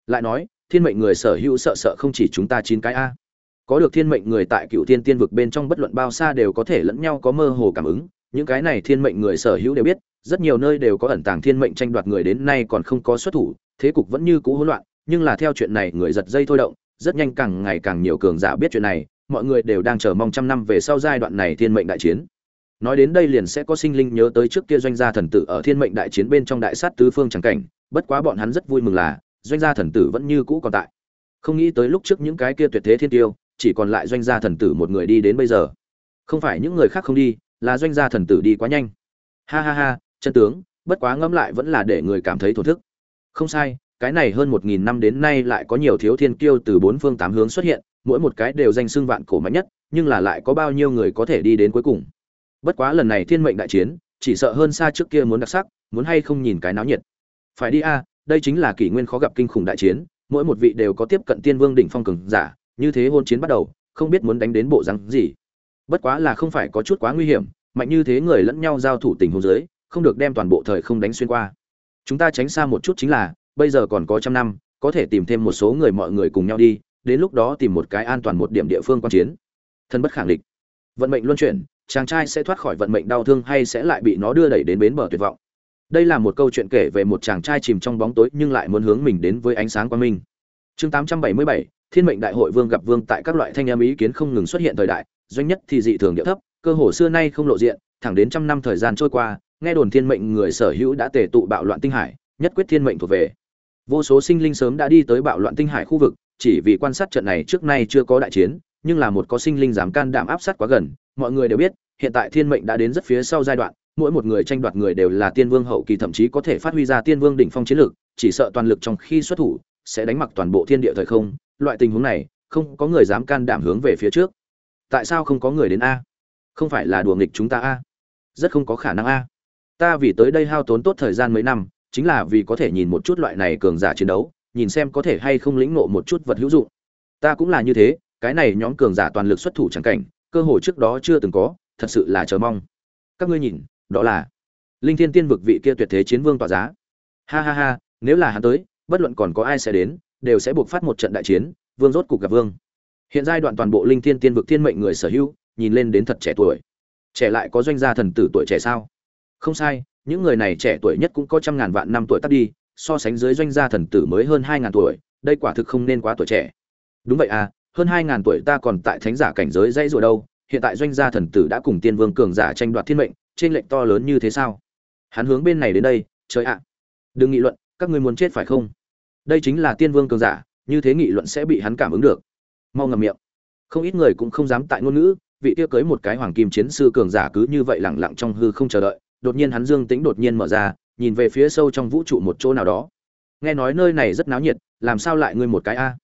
Lại nói, thiên mệnh người sở hữu sợ sợ không chỉ chúng ta chín cái a. Có được thiên mệnh người tại cựu thiên tiên vực bên trong bất luận bao xa đều có thể lẫn nhau có mơ hồ cảm ứng. Những cái này thiên mệnh người sở hữu đều biết, rất nhiều nơi đều có ẩn tàng thiên mệnh tranh đoạt người đến nay còn không có xuất thủ, thế cục vẫn như cũ hỗn loạn. Nhưng là theo chuyện này, người giật dây thôi động, rất nhanh càng ngày càng nhiều cường giả biết chuyện này, mọi người đều đang chờ mong trăm năm về sau giai đoạn này thiên mệnh đại chiến nói đến đây liền sẽ có sinh linh nhớ tới trước kia doanh gia thần tử ở thiên mệnh đại chiến bên trong đại sát tứ phương chẳng cảnh, bất quá bọn hắn rất vui mừng là, doanh gia thần tử vẫn như cũ còn tại. Không nghĩ tới lúc trước những cái kia tuyệt thế thiên tiêu, chỉ còn lại doanh gia thần tử một người đi đến bây giờ. Không phải những người khác không đi, là doanh gia thần tử đi quá nhanh. Ha ha ha, chân tướng, bất quá ngẫm lại vẫn là để người cảm thấy thổ thức. Không sai, cái này hơn một nghìn năm đến nay lại có nhiều thiếu thiên kiêu từ bốn phương tám hướng xuất hiện, mỗi một cái đều danh xưng vạn cổ mạnh nhất, nhưng là lại có bao nhiêu người có thể đi đến cuối cùng bất quá lần này thiên mệnh đại chiến, chỉ sợ hơn xa trước kia muốn đặc sắc, muốn hay không nhìn cái náo nhiệt. Phải đi a, đây chính là kỷ nguyên khó gặp kinh khủng đại chiến, mỗi một vị đều có tiếp cận tiên vương đỉnh phong cường giả, như thế hôn chiến bắt đầu, không biết muốn đánh đến bộ rắn gì. Bất quá là không phải có chút quá nguy hiểm, mạnh như thế người lẫn nhau giao thủ tình huống dưới, không được đem toàn bộ thời không đánh xuyên qua. Chúng ta tránh xa một chút chính là, bây giờ còn có trăm năm, có thể tìm thêm một số người mọi người cùng nhau đi, đến lúc đó tìm một cái an toàn một điểm địa phương quan chiến. Thân bất khẳng định vận mệnh luân chuyển chàng trai sẽ thoát khỏi vận mệnh đau thương hay sẽ lại bị nó đưa đẩy đến bến bờ tuyệt vọng. Đây là một câu chuyện kể về một chàng trai chìm trong bóng tối nhưng lại muốn hướng mình đến với ánh sáng quang minh. Chương 877, thiên mệnh đại hội vương gặp vương tại các loại thanh âm ý kiến không ngừng xuất hiện thời đại doanh nhất thì dị thường địa thấp cơ hồ xưa nay không lộ diện thẳng đến trăm năm thời gian trôi qua nghe đồn thiên mệnh người sở hữu đã tề tụ bạo loạn tinh hải nhất quyết thiên mệnh thuộc về. Vô số sinh linh sớm đã đi tới bạo loạn tinh hải khu vực chỉ vì quan sát trận này trước nay chưa có đại chiến nhưng là một có sinh linh dám can đảm áp sát quá gần, mọi người đều biết, hiện tại thiên mệnh đã đến rất phía sau giai đoạn, mỗi một người tranh đoạt người đều là tiên vương hậu kỳ, thậm chí có thể phát huy ra tiên vương đỉnh phong chiến lực, chỉ sợ toàn lực trong khi xuất thủ, sẽ đánh mặc toàn bộ thiên địa thời không. Loại tình huống này, không có người dám can đảm hướng về phía trước. Tại sao không có người đến a? Không phải là đùa nghịch chúng ta a? Rất không có khả năng a. Ta vì tới đây hao tốn tốt thời gian mấy năm, chính là vì có thể nhìn một chút loại này cường giả chiến đấu, nhìn xem có thể hay không lĩnh ngộ một chút vật hữu dụng. Ta cũng là như thế cái này nhóm cường giả toàn lực xuất thủ chẳng cảnh, cơ hội trước đó chưa từng có, thật sự là chờ mong. Các ngươi nhìn, đó là linh thiên tiên vực vị kia tuyệt thế chiến vương tỏa giá. Ha ha ha, nếu là hắn tới, bất luận còn có ai sẽ đến, đều sẽ buộc phát một trận đại chiến, vương rốt cục gặp vương. Hiện giai đoạn toàn bộ linh thiên tiên vực thiên mệnh người sở hữu, nhìn lên đến thật trẻ tuổi. Trẻ lại có doanh gia thần tử tuổi trẻ sao? Không sai, những người này trẻ tuổi nhất cũng có trăm ngàn vạn năm tuổi tắt đi, so sánh dưới doanh gia thần tử mới hơn hai ngàn tuổi, đây quả thực không nên quá tuổi trẻ. Đúng vậy à hơn hai ngàn tuổi ta còn tại thánh giả cảnh giới dãy rủa đâu, hiện tại doanh gia thần tử đã cùng tiên vương cường giả tranh đoạt thiên mệnh, trên lệnh to lớn như thế sao? Hắn hướng bên này đến đây, trời ạ, đừng nghị luận, các ngươi muốn chết phải không? Đây chính là tiên vương cường giả, như thế nghị luận sẽ bị hắn cảm ứng được. Mau ngậm miệng. Không ít người cũng không dám tại ngôn ngữ, vị kia cưới một cái hoàng kim chiến sư cường giả cứ như vậy lẳng lặng trong hư không chờ đợi, đột nhiên hắn dương tĩnh đột nhiên mở ra, nhìn về phía sâu trong vũ trụ một chỗ nào đó. Nghe nói nơi này rất náo nhiệt, làm sao lại ngươi một cái a?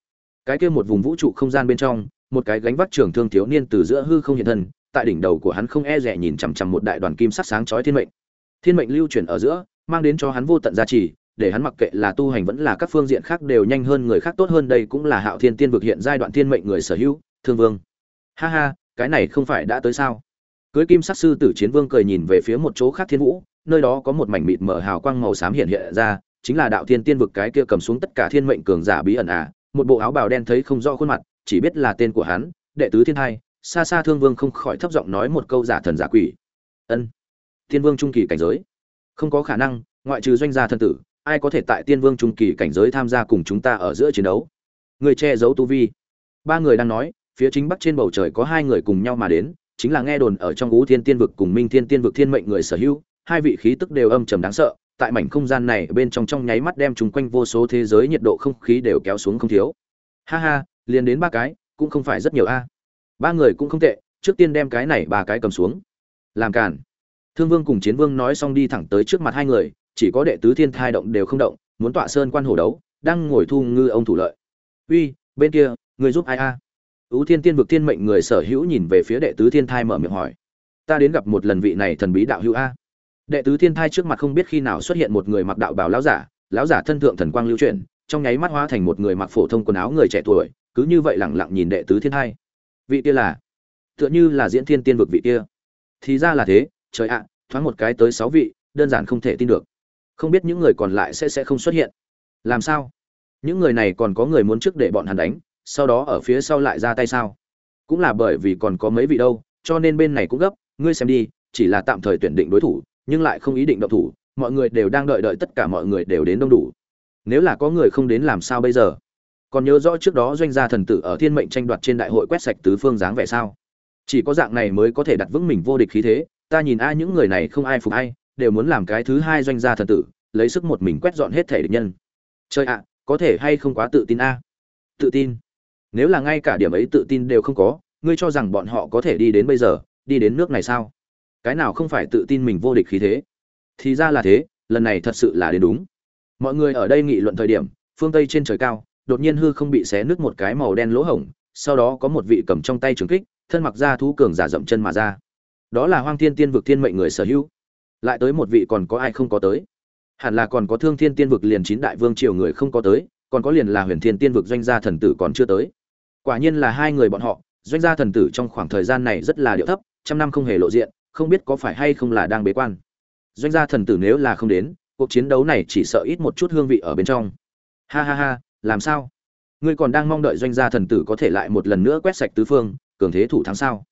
Cái kia một vùng vũ trụ không gian bên trong, một cái gánh vác trường thương thiếu niên từ giữa hư không hiện thân, tại đỉnh đầu của hắn không e rẻ nhìn chằm chằm một đại đoàn kim sắc sáng chói thiên mệnh. Thiên mệnh lưu chuyển ở giữa, mang đến cho hắn vô tận giá trị để hắn mặc kệ là tu hành vẫn là các phương diện khác đều nhanh hơn người khác tốt hơn, đây cũng là hạo thiên tiên vực hiện giai đoạn thiên mệnh người sở hữu, thương vương. Ha ha, cái này không phải đã tới sao? Cưới kim sắc sư tử chiến vương cười nhìn về phía một chỗ khác thiên vũ, nơi đó có một mảnh mịt mở hào quang màu xám hiện hiện ra, chính là đạo thiên tiên vực cái kia cầm xuống tất cả thiên mệnh cường giả bí ẩn à một bộ áo bào đen thấy không rõ khuôn mặt, chỉ biết là tên của hắn, đệ tứ thiên hai xa xa thương vương không khỏi thấp giọng nói một câu giả thần giả quỷ. Ân thiên vương trung kỳ cảnh giới. Không có khả năng, ngoại trừ doanh gia thân tử, ai có thể tại tiên vương trung kỳ cảnh giới tham gia cùng chúng ta ở giữa chiến đấu? Người che giấu tu vi. Ba người đang nói, phía chính bắc trên bầu trời có hai người cùng nhau mà đến, chính là nghe đồn ở trong ngũ thiên tiên vực cùng minh thiên tiên vực thiên mệnh người sở hữu, hai vị khí tức đều âm trầm đáng sợ tại mảnh không gian này bên trong trong nháy mắt đem chúng quanh vô số thế giới nhiệt độ không khí đều kéo xuống không thiếu. Ha ha, liền đến ba cái, cũng không phải rất nhiều a. Ba người cũng không tệ, trước tiên đem cái này ba cái cầm xuống. Làm cản thương vương cùng chiến vương nói xong đi thẳng tới trước mặt hai người, chỉ có đệ tứ thiên thai động đều không động, muốn tọa sơn quan hổ đấu, đang ngồi thu ngư ông thủ lợi. Uy, bên kia, người giúp ai a? Ưu thiên tiên vực thiên mệnh người sở hữu nhìn về phía đệ tứ thiên thai mở miệng hỏi. Ta đến gặp một lần vị này thần bí đạo hữu a đệ tứ thiên thai trước mặt không biết khi nào xuất hiện một người mặc đạo bào lão giả lão giả thân thượng thần quang lưu truyền trong nháy mắt hóa thành một người mặc phổ thông quần áo người trẻ tuổi, cứ như vậy lẳng lặng nhìn đệ tứ thiên thai. Vị kia là, tựa như là diễn thiên tiên vực vị kia. Thì ra là thế, trời ạ, thoáng một cái tới sáu vị, đơn giản không thể tin được. Không biết những người còn lại sẽ sẽ không xuất hiện. Làm sao? Những người này còn có người muốn trước để bọn hắn đánh, sau đó ở phía sau lại ra tay sao? Cũng là bởi vì còn có mấy vị đâu, cho nên bên này cũng gấp, ngươi xem đi, chỉ là tạm thời tuyển định đối thủ nhưng lại không ý định động thủ, mọi người đều đang đợi đợi tất cả mọi người đều đến đông đủ. Nếu là có người không đến làm sao bây giờ? Còn nhớ rõ trước đó doanh gia thần tử ở thiên mệnh tranh đoạt trên đại hội quét sạch tứ phương dáng vẻ sao? Chỉ có dạng này mới có thể đặt vững mình vô địch khí thế, ta nhìn ai những người này không ai phục ai, đều muốn làm cái thứ hai doanh gia thần tử, lấy sức một mình quét dọn hết thể địch nhân. Chơi ạ, có thể hay không quá tự tin a? Tự tin. Nếu là ngay cả điểm ấy tự tin đều không có, ngươi cho rằng bọn họ có thể đi đến bây giờ, đi đến nước này sao? Cái nào không phải tự tin mình vô địch khí thế? Thì ra là thế, lần này thật sự là đến đúng. Mọi người ở đây nghị luận thời điểm, phương tây trên trời cao, đột nhiên hư không bị xé nứt một cái màu đen lỗ hổng, sau đó có một vị cầm trong tay trường kích, thân mặc ra thú cường giả dậm chân mà ra. Đó là hoang thiên tiên vực thiên mệnh người sở hữu. Lại tới một vị còn có ai không có tới? Hẳn là còn có thương thiên tiên vực liền chín đại vương triều người không có tới, còn có liền là huyền thiên tiên vực doanh gia thần tử còn chưa tới. Quả nhiên là hai người bọn họ, doanh gia thần tử trong khoảng thời gian này rất là điệu thấp, trăm năm không hề lộ diện không biết có phải hay không là đang bế quan. Doanh gia thần tử nếu là không đến, cuộc chiến đấu này chỉ sợ ít một chút hương vị ở bên trong. Ha ha ha, làm sao? Ngươi còn đang mong đợi doanh gia thần tử có thể lại một lần nữa quét sạch tứ phương, cường thế thủ thắng sao?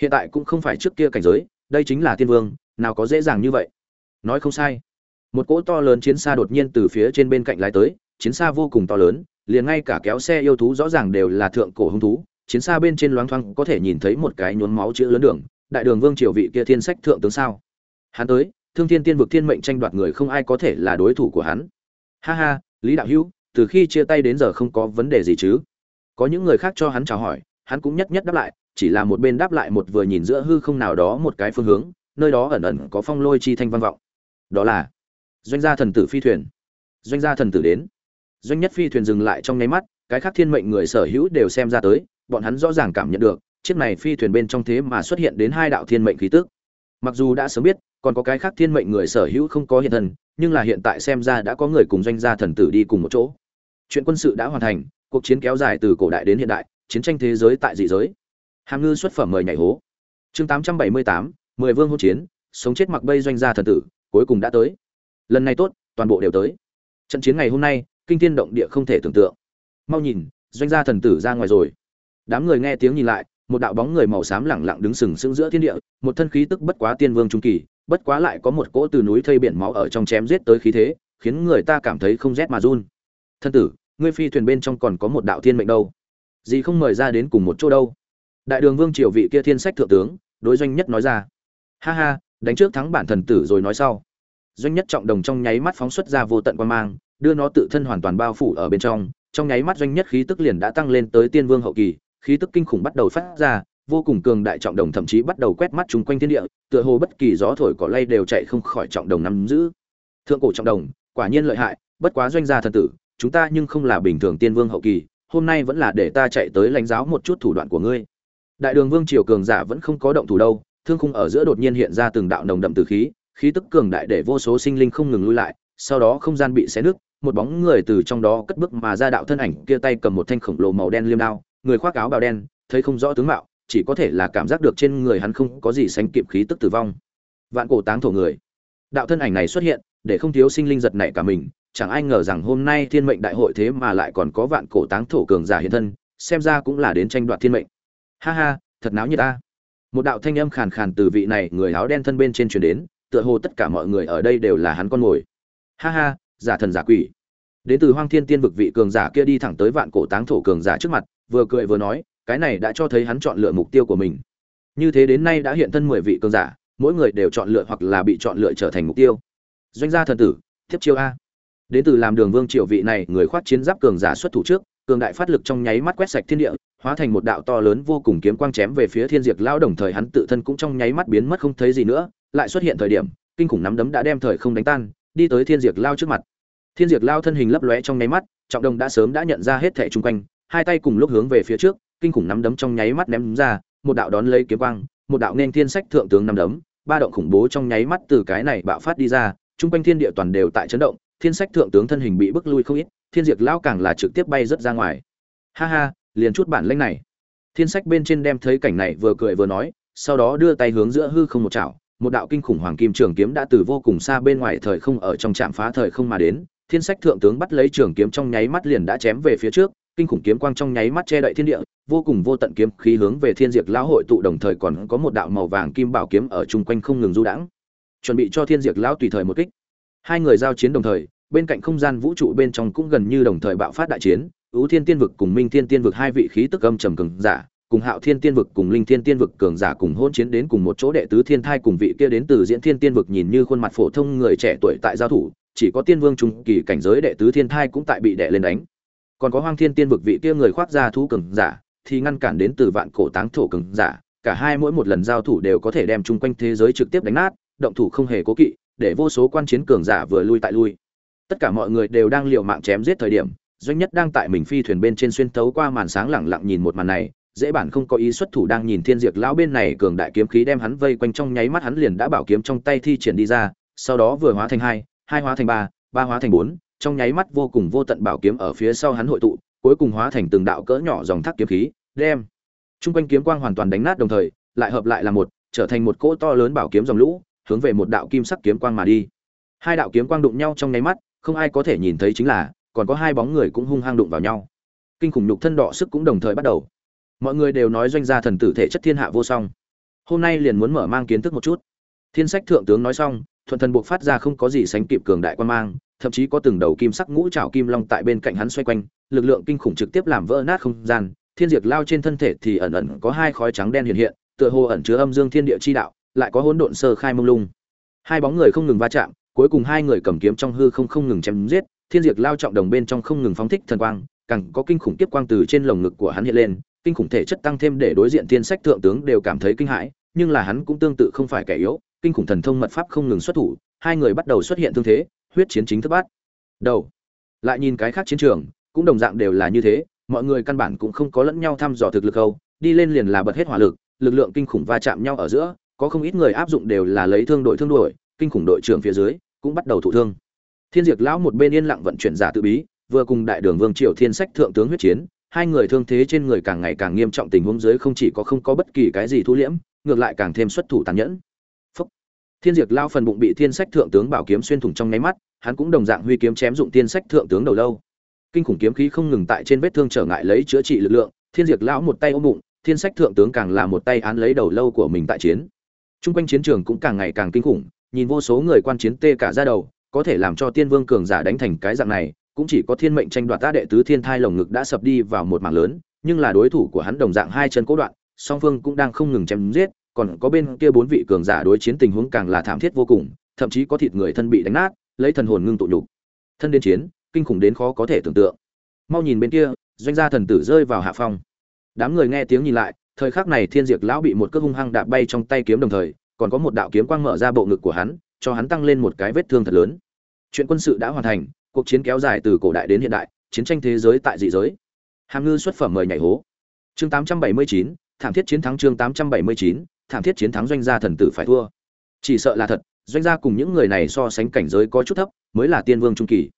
Hiện tại cũng không phải trước kia cảnh giới, đây chính là tiên vương, nào có dễ dàng như vậy. Nói không sai. Một cỗ to lớn chiến xa đột nhiên từ phía trên bên cạnh lái tới, chiến xa vô cùng to lớn, liền ngay cả kéo xe yêu thú rõ ràng đều là thượng cổ hung thú, chiến xa bên trên loáng thoáng có thể nhìn thấy một cái nhuốm máu chữ lớn đường đại đường vương triều vị kia thiên sách thượng tướng sao? Hắn tới, thương thiên tiên vực thiên mệnh tranh đoạt người không ai có thể là đối thủ của hắn. Ha ha, lý đạo hữu, từ khi chia tay đến giờ không có vấn đề gì chứ? Có những người khác cho hắn chào hỏi, hắn cũng nhất nhất đáp lại, chỉ là một bên đáp lại một vừa nhìn giữa hư không nào đó một cái phương hướng, nơi đó ẩn ẩn có phong lôi chi thanh văn vọng. Đó là doanh gia thần tử phi thuyền. Doanh gia thần tử đến. Doanh nhất phi thuyền dừng lại trong nháy mắt, cái khác thiên mệnh người sở hữu đều xem ra tới, bọn hắn rõ ràng cảm nhận được chiếc này phi thuyền bên trong thế mà xuất hiện đến hai đạo thiên mệnh khí tức. Mặc dù đã sớm biết, còn có cái khác thiên mệnh người sở hữu không có hiện thân, nhưng là hiện tại xem ra đã có người cùng doanh gia thần tử đi cùng một chỗ. Chuyện quân sự đã hoàn thành, cuộc chiến kéo dài từ cổ đại đến hiện đại, chiến tranh thế giới tại dị giới. Hàm ngư xuất phẩm mời nhảy hố. Chương tám trăm bảy mươi tám, mười vương hôn chiến, sống chết mặc bây doanh gia thần tử, cuối cùng đã tới. Lần này tốt, toàn bộ đều tới. Trận chiến ngày hôm nay, kinh thiên động địa không thể tưởng tượng. Mau nhìn, doanh gia thần tử ra ngoài rồi. Đám người nghe tiếng nhìn lại một đạo bóng người màu xám lẳng lặng đứng sừng sững giữa thiên địa, một thân khí tức bất quá tiên vương trung kỳ, bất quá lại có một cỗ từ núi thây biển máu ở trong chém giết tới khí thế, khiến người ta cảm thấy không rét mà run. Thân tử, ngươi phi thuyền bên trong còn có một đạo thiên mệnh đâu? Gì không mời ra đến cùng một chỗ đâu? Đại đường vương triều vị kia thiên sách thượng tướng, đối doanh nhất nói ra. Ha ha, đánh trước thắng bản thần tử rồi nói sau. Doanh nhất trọng đồng trong nháy mắt phóng xuất ra vô tận quan mang, đưa nó tự thân hoàn toàn bao phủ ở bên trong trong nháy mắt doanh nhất khí tức liền đã tăng lên tới tiên vương hậu kỳ khí tức kinh khủng bắt đầu phát ra, vô cùng cường đại trọng đồng thậm chí bắt đầu quét mắt chung quanh thiên địa, tựa hồ bất kỳ gió thổi cỏ lay đều chạy không khỏi trọng đồng nắm giữ. Thượng cổ trọng đồng, quả nhiên lợi hại, bất quá doanh gia thần tử, chúng ta nhưng không là bình thường tiên vương hậu kỳ, hôm nay vẫn là để ta chạy tới lãnh giáo một chút thủ đoạn của ngươi. Đại đường vương triều cường giả vẫn không có động thủ đâu, thương khung ở giữa đột nhiên hiện ra từng đạo nồng đậm từ khí khí tức cường đại để vô số sinh linh không ngừng lui lại, sau đó không gian bị xé nứt, một bóng người từ trong đó cất bước mà ra đạo thân ảnh, kia tay cầm một thanh khổng lồ màu đen liêm đao người khoác áo bào đen, thấy không rõ tướng mạo, chỉ có thể là cảm giác được trên người hắn không có gì sánh kịp khí tức tử vong. Vạn cổ táng thổ người. Đạo thân ảnh này xuất hiện, để không thiếu sinh linh giật nảy cả mình, chẳng ai ngờ rằng hôm nay thiên mệnh đại hội thế mà lại còn có vạn cổ táng thổ cường giả hiện thân, xem ra cũng là đến tranh đoạt thiên mệnh. Ha ha, thật náo như ta. Một đạo thanh âm khàn khàn từ vị này người áo đen thân bên trên truyền đến, tựa hồ tất cả mọi người ở đây đều là hắn con mồi. Ha ha, giả thần giả quỷ. Đến từ hoang thiên tiên vực vị cường giả kia đi thẳng tới vạn cổ táng thổ cường giả trước mặt vừa cười vừa nói, cái này đã cho thấy hắn chọn lựa mục tiêu của mình. Như thế đến nay đã hiện thân mười vị cường giả, mỗi người đều chọn lựa hoặc là bị chọn lựa trở thành mục tiêu. Doanh gia thần tử, tiếp chiêu a. Đến từ làm đường vương triều vị này, người khoác chiến giáp cường giả xuất thủ trước, cường đại phát lực trong nháy mắt quét sạch thiên địa, hóa thành một đạo to lớn vô cùng kiếm quang chém về phía thiên diệt lao đồng thời hắn tự thân cũng trong nháy mắt biến mất không thấy gì nữa, lại xuất hiện thời điểm, kinh khủng nắm đấm đã đem thời không đánh tan, đi tới thiên diệt lao trước mặt. Thiên diệt lao thân hình lấp lóe trong nháy mắt, trọng đồng đã sớm đã nhận ra hết thẻ chung quanh hai tay cùng lúc hướng về phía trước, kinh khủng nắm đấm trong nháy mắt ném ra, một đạo đón lấy kiếm quang, một đạo nên thiên sách thượng tướng nắm đấm, ba động khủng bố trong nháy mắt từ cái này bạo phát đi ra trung quanh thiên địa toàn đều tại chấn động, thiên sách thượng tướng thân hình bị bức lui không ít, thiên diệt lão càng là trực tiếp bay rất ra ngoài. Ha ha, liền chút bản lĩnh này. Thiên sách bên trên đem thấy cảnh này vừa cười vừa nói, sau đó đưa tay hướng giữa hư không một chảo, một đạo kinh khủng hoàng kim trường kiếm đã từ vô cùng xa bên ngoài thời không ở trong trạm phá thời không mà đến, thiên sách thượng tướng bắt lấy trường kiếm trong nháy mắt liền đã chém về phía trước kinh khủng kiếm quang trong nháy mắt che đậy thiên địa, vô cùng vô tận kiếm khí hướng về thiên diệt lão hội tụ đồng thời còn có một đạo màu vàng kim bảo kiếm ở chung quanh không ngừng du đãng. Chuẩn bị cho thiên diệt lão tùy thời một kích. Hai người giao chiến đồng thời, bên cạnh không gian vũ trụ bên trong cũng gần như đồng thời bạo phát đại chiến ưu thiên tiên vực cùng minh thiên tiên vực hai vị khí tức âm trầm cường giả, cùng hạo thiên tiên vực cùng linh thiên tiên vực cường giả cùng hỗn chiến đến cùng một chỗ đệ tứ thiên thai cùng vị kia đến từ diễn thiên tiên vực nhìn như khuôn mặt phổ thông người trẻ tuổi tại giao thủ, chỉ có tiên vương trung kỳ cảnh giới đệ tứ thiên thai cũng tại bị đè lên đánh còn có hoang thiên tiên vực vị kia người khoác ra thú cường giả, thì ngăn cản đến từ vạn cổ táng thổ cường giả, cả hai mỗi một lần giao thủ đều có thể đem chung quanh thế giới trực tiếp đánh nát, động thủ không hề cố kỵ, để vô số quan chiến cường giả vừa lui tại lui. Tất cả mọi người đều đang liều mạng chém giết thời điểm, doanh nhất đang tại mình phi thuyền bên trên xuyên tấu qua màn sáng lẳng lặng nhìn một màn này, dễ bản không có ý xuất thủ đang nhìn thiên diệt lão bên này cường đại kiếm khí đem hắn vây quanh trong nháy mắt hắn liền đã bảo kiếm trong tay thi triển đi ra, sau đó vừa hóa thành hai hai hóa thành ba ba hóa thành bốn trong nháy mắt vô cùng vô tận bảo kiếm ở phía sau hắn hội tụ, cuối cùng hóa thành từng đạo cỡ nhỏ dòng thác kiếm khí, đem trung quanh kiếm quang hoàn toàn đánh nát đồng thời, lại hợp lại là một, trở thành một cỗ to lớn bảo kiếm dòng lũ, hướng về một đạo kim sắc kiếm quang mà đi. Hai đạo kiếm quang đụng nhau trong nháy mắt, không ai có thể nhìn thấy chính là, còn có hai bóng người cũng hung hăng đụng vào nhau. Kinh khủng nhục thân đỏ sức cũng đồng thời bắt đầu. Mọi người đều nói doanh gia thần tử thể chất thiên hạ vô song. Hôm nay liền muốn mở mang kiến thức một chút. Thiên sách thượng tướng nói xong, thuận thần buộc phát ra không có gì sánh kịp cường đại quan mang thậm chí có từng đầu kim sắc ngũ trảo kim long tại bên cạnh hắn xoay quanh, lực lượng kinh khủng trực tiếp làm vỡ nát không gian. Thiên diệt lao trên thân thể thì ẩn ẩn có hai khói trắng đen hiện hiện, tựa hồ ẩn chứa âm dương thiên địa chi đạo, lại có hỗn độn sơ khai mông lung. Hai bóng người không ngừng va chạm, cuối cùng hai người cầm kiếm trong hư không không ngừng chém giết, thiên diệt lao trọng đồng bên trong không ngừng phóng thích thần quang, càng có kinh khủng tiếp quang từ trên lồng ngực của hắn hiện lên, kinh khủng thể chất tăng thêm để đối diện thiên sách thượng tướng đều cảm thấy kinh hãi, nhưng là hắn cũng tương tự không phải kẻ yếu, kinh khủng thần thông mật pháp không ngừng xuất thủ, hai người bắt đầu xuất hiện thương thế huyết chiến chính thức bắt. Đầu. Lại nhìn cái khác chiến trường, cũng đồng dạng đều là như thế, mọi người căn bản cũng không có lẫn nhau thăm dò thực lực đâu, đi lên liền là bật hết hỏa lực lực lượng kinh khủng va chạm nhau ở giữa, có không ít người áp dụng đều là lấy thương đội thương đuổi, kinh khủng đội trưởng phía dưới, cũng bắt đầu thụ thương. Thiên diệt lão một bên yên lặng vận chuyển giả tự bí, vừa cùng đại đường vương triều thiên sách thượng tướng huyết chiến, hai người thương thế trên người càng ngày càng nghiêm trọng tình huống dưới không chỉ có không có bất kỳ cái gì thu liễm, ngược lại càng thêm xuất thủ tàn nhẫn thiên diệt lao phần bụng bị thiên sách thượng tướng bảo kiếm xuyên thủng trong nháy mắt hắn cũng đồng dạng huy kiếm chém dụng thiên sách thượng tướng đầu lâu. Kinh khủng kiếm khí không ngừng tại trên vết thương trở ngại lấy chữa trị lực lượng thiên diệt lão một tay ôm bụng thiên sách thượng tướng càng là một tay án lấy đầu lâu của mình tại chiến. Trung quanh chiến trường cũng càng ngày càng kinh khủng, nhìn vô số người quan chiến tê cả da đầu, có thể làm cho Tiên Vương cường giả đánh thành cái dạng này, cũng chỉ có Thiên Mệnh tranh đoạt ta đệ tứ Thiên Thai lồng ngực đã sập đi vào một mảng lớn, nhưng là đối thủ của hắn đồng dạng hai chân cố đoạn, song phương cũng đang không ngừng chém giết, còn có bên kia bốn vị cường giả đối chiến tình huống càng là thảm thiết vô cùng, thậm chí có thịt người thân bị đánh nát, lấy thần hồn ngưng tụ nhục. Thân đến chiến, kinh khủng đến khó có thể tưởng tượng. Mau nhìn bên kia, doanh gia thần tử rơi vào hạ phong. Đám người nghe tiếng nhìn lại, thời khắc này Thiên Diệt lão bị một cước hung hăng đạp bay trong tay kiếm đồng thời, còn có một đạo kiếm quang mở ra bộ ngực của hắn, cho hắn tăng lên một cái vết thương thật lớn. Chuyện quân sự đã hoàn thành, cuộc chiến kéo dài từ cổ đại đến hiện đại, chiến tranh thế giới tại dị giới. Hàm ngư xuất phẩm mời nhảy hố. Chương 879, thảm thiết chiến thắng chương 879, thảm thiết chiến thắng doanh gia thần tử phải thua. Chỉ sợ là thật, doanh gia cùng những người này so sánh cảnh giới có chút thấp, mới là tiên vương trung kỳ.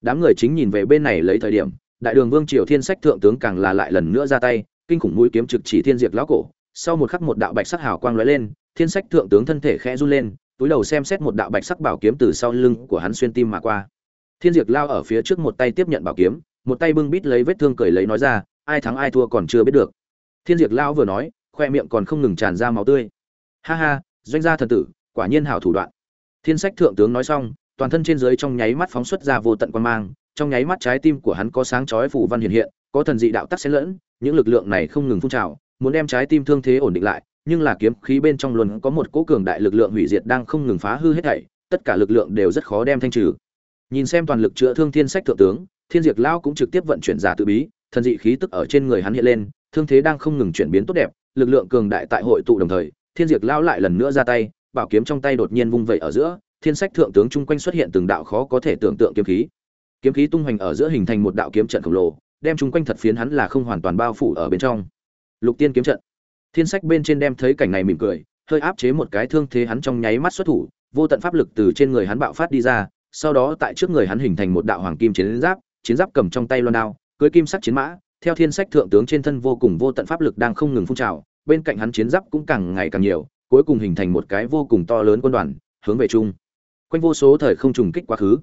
Đám người chính nhìn về bên này lấy thời điểm, đại đường vương triều thiên sách thượng tướng càng là lại lần nữa ra tay, kinh khủng mũi kiếm trực chỉ thiên diệt lão cổ. Sau một khắc một đạo bạch sắc hào quang lóe lên, thiên sách thượng tướng thân thể khẽ run lên túi đầu xem xét một đạo bạch sắc bảo kiếm từ sau lưng của hắn xuyên tim mà qua thiên diệt lao ở phía trước một tay tiếp nhận bảo kiếm một tay bưng bít lấy vết thương cười lấy nói ra ai thắng ai thua còn chưa biết được thiên diệt lao vừa nói khoe miệng còn không ngừng tràn ra máu tươi ha ha doanh gia thần tử quả nhiên hảo thủ đoạn thiên sách thượng tướng nói xong toàn thân trên dưới trong nháy mắt phóng xuất ra vô tận quan mang trong nháy mắt trái tim của hắn có sáng chói phủ văn hiện hiện có thần dị đạo tắc xen lẫn những lực lượng này không ngừng phun trào muốn đem trái tim thương thế ổn định lại nhưng là kiếm khí bên trong luôn có một cỗ cường đại lực lượng hủy diệt đang không ngừng phá hư hết thảy, tất cả lực lượng đều rất khó đem thanh trừ. nhìn xem toàn lực chữa thương thiên sách thượng tướng thiên diệt lao cũng trực tiếp vận chuyển giả tự bí thần dị khí tức ở trên người hắn hiện lên thương thế đang không ngừng chuyển biến tốt đẹp lực lượng cường đại tại hội tụ đồng thời, thiên diệt lao lại lần nữa ra tay, bảo kiếm trong tay đột nhiên vung vẩy ở giữa, thiên sách thượng tướng chung quanh xuất hiện từng đạo khó có thể tưởng tượng kiếm khí. Kiếm khí tung hoành ở giữa hình thành một đạo kiếm trận khổng lồ, đem chung quanh thật phiến hắn là không hoàn toàn bao phủ ở bên trong. Lục tiên kiếm trận. Thiên sách bên trên đem thấy cảnh này mỉm cười, hơi áp chế một cái thương thế hắn trong nháy mắt xuất thủ, vô tận pháp lực từ trên người hắn bạo phát đi ra, sau đó tại trước người hắn hình thành một đạo hoàng kim chiến giáp chiến giáp cầm trong tay loan đao cưỡi kim sắc chiến mã theo thiên sách thượng tướng trên thân vô cùng vô tận pháp lực đang không ngừng phun trào, bên cạnh hắn chiến giáp cũng càng ngày càng nhiều, cuối cùng hình thành một cái vô cùng to lớn quân đoàn, hướng về chung quanh vô số thời không trùng kích quá khứ.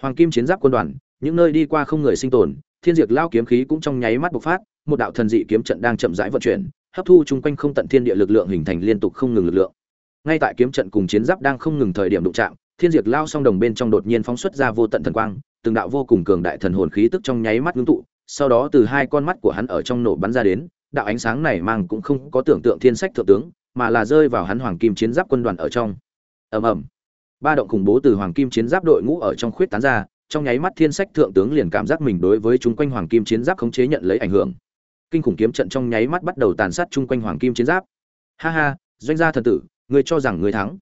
Hoàng kim chiến giáp quân đoàn, những nơi đi qua không người sinh tồn, thiên diệt lao kiếm khí cũng trong nháy mắt bộc phát, một đạo thần dị kiếm trận đang chậm rãi vận chuyển, hấp thu chung quanh không tận thiên địa lực lượng hình thành liên tục không ngừng lực lượng. Ngay tại kiếm trận cùng chiến giáp đang không ngừng thời điểm đụng chạm, thiên diệt lao song đồng bên trong đột nhiên phóng xuất ra vô tận thần quang, từng đạo vô cùng cường đại thần hồn khí tức trong nháy mắt ngưng tụ sau đó từ hai con mắt của hắn ở trong nổ bắn ra đến, đạo ánh sáng này mang cũng không có tưởng tượng thiên sách thượng tướng, mà là rơi vào hắn hoàng kim chiến giáp quân đoàn ở trong. Ầm ầm. Ba động khủng bố từ hoàng kim chiến giáp đội ngũ ở trong khuyết tán ra, trong nháy mắt thiên sách thượng tướng liền cảm giác mình đối với chúng quanh hoàng kim chiến giáp khống chế nhận lấy ảnh hưởng. Kinh khủng kiếm trận trong nháy mắt bắt đầu tàn sát chung quanh hoàng kim chiến giáp. Ha ha, doanh gia thần tử, ngươi cho rằng ngươi thắng.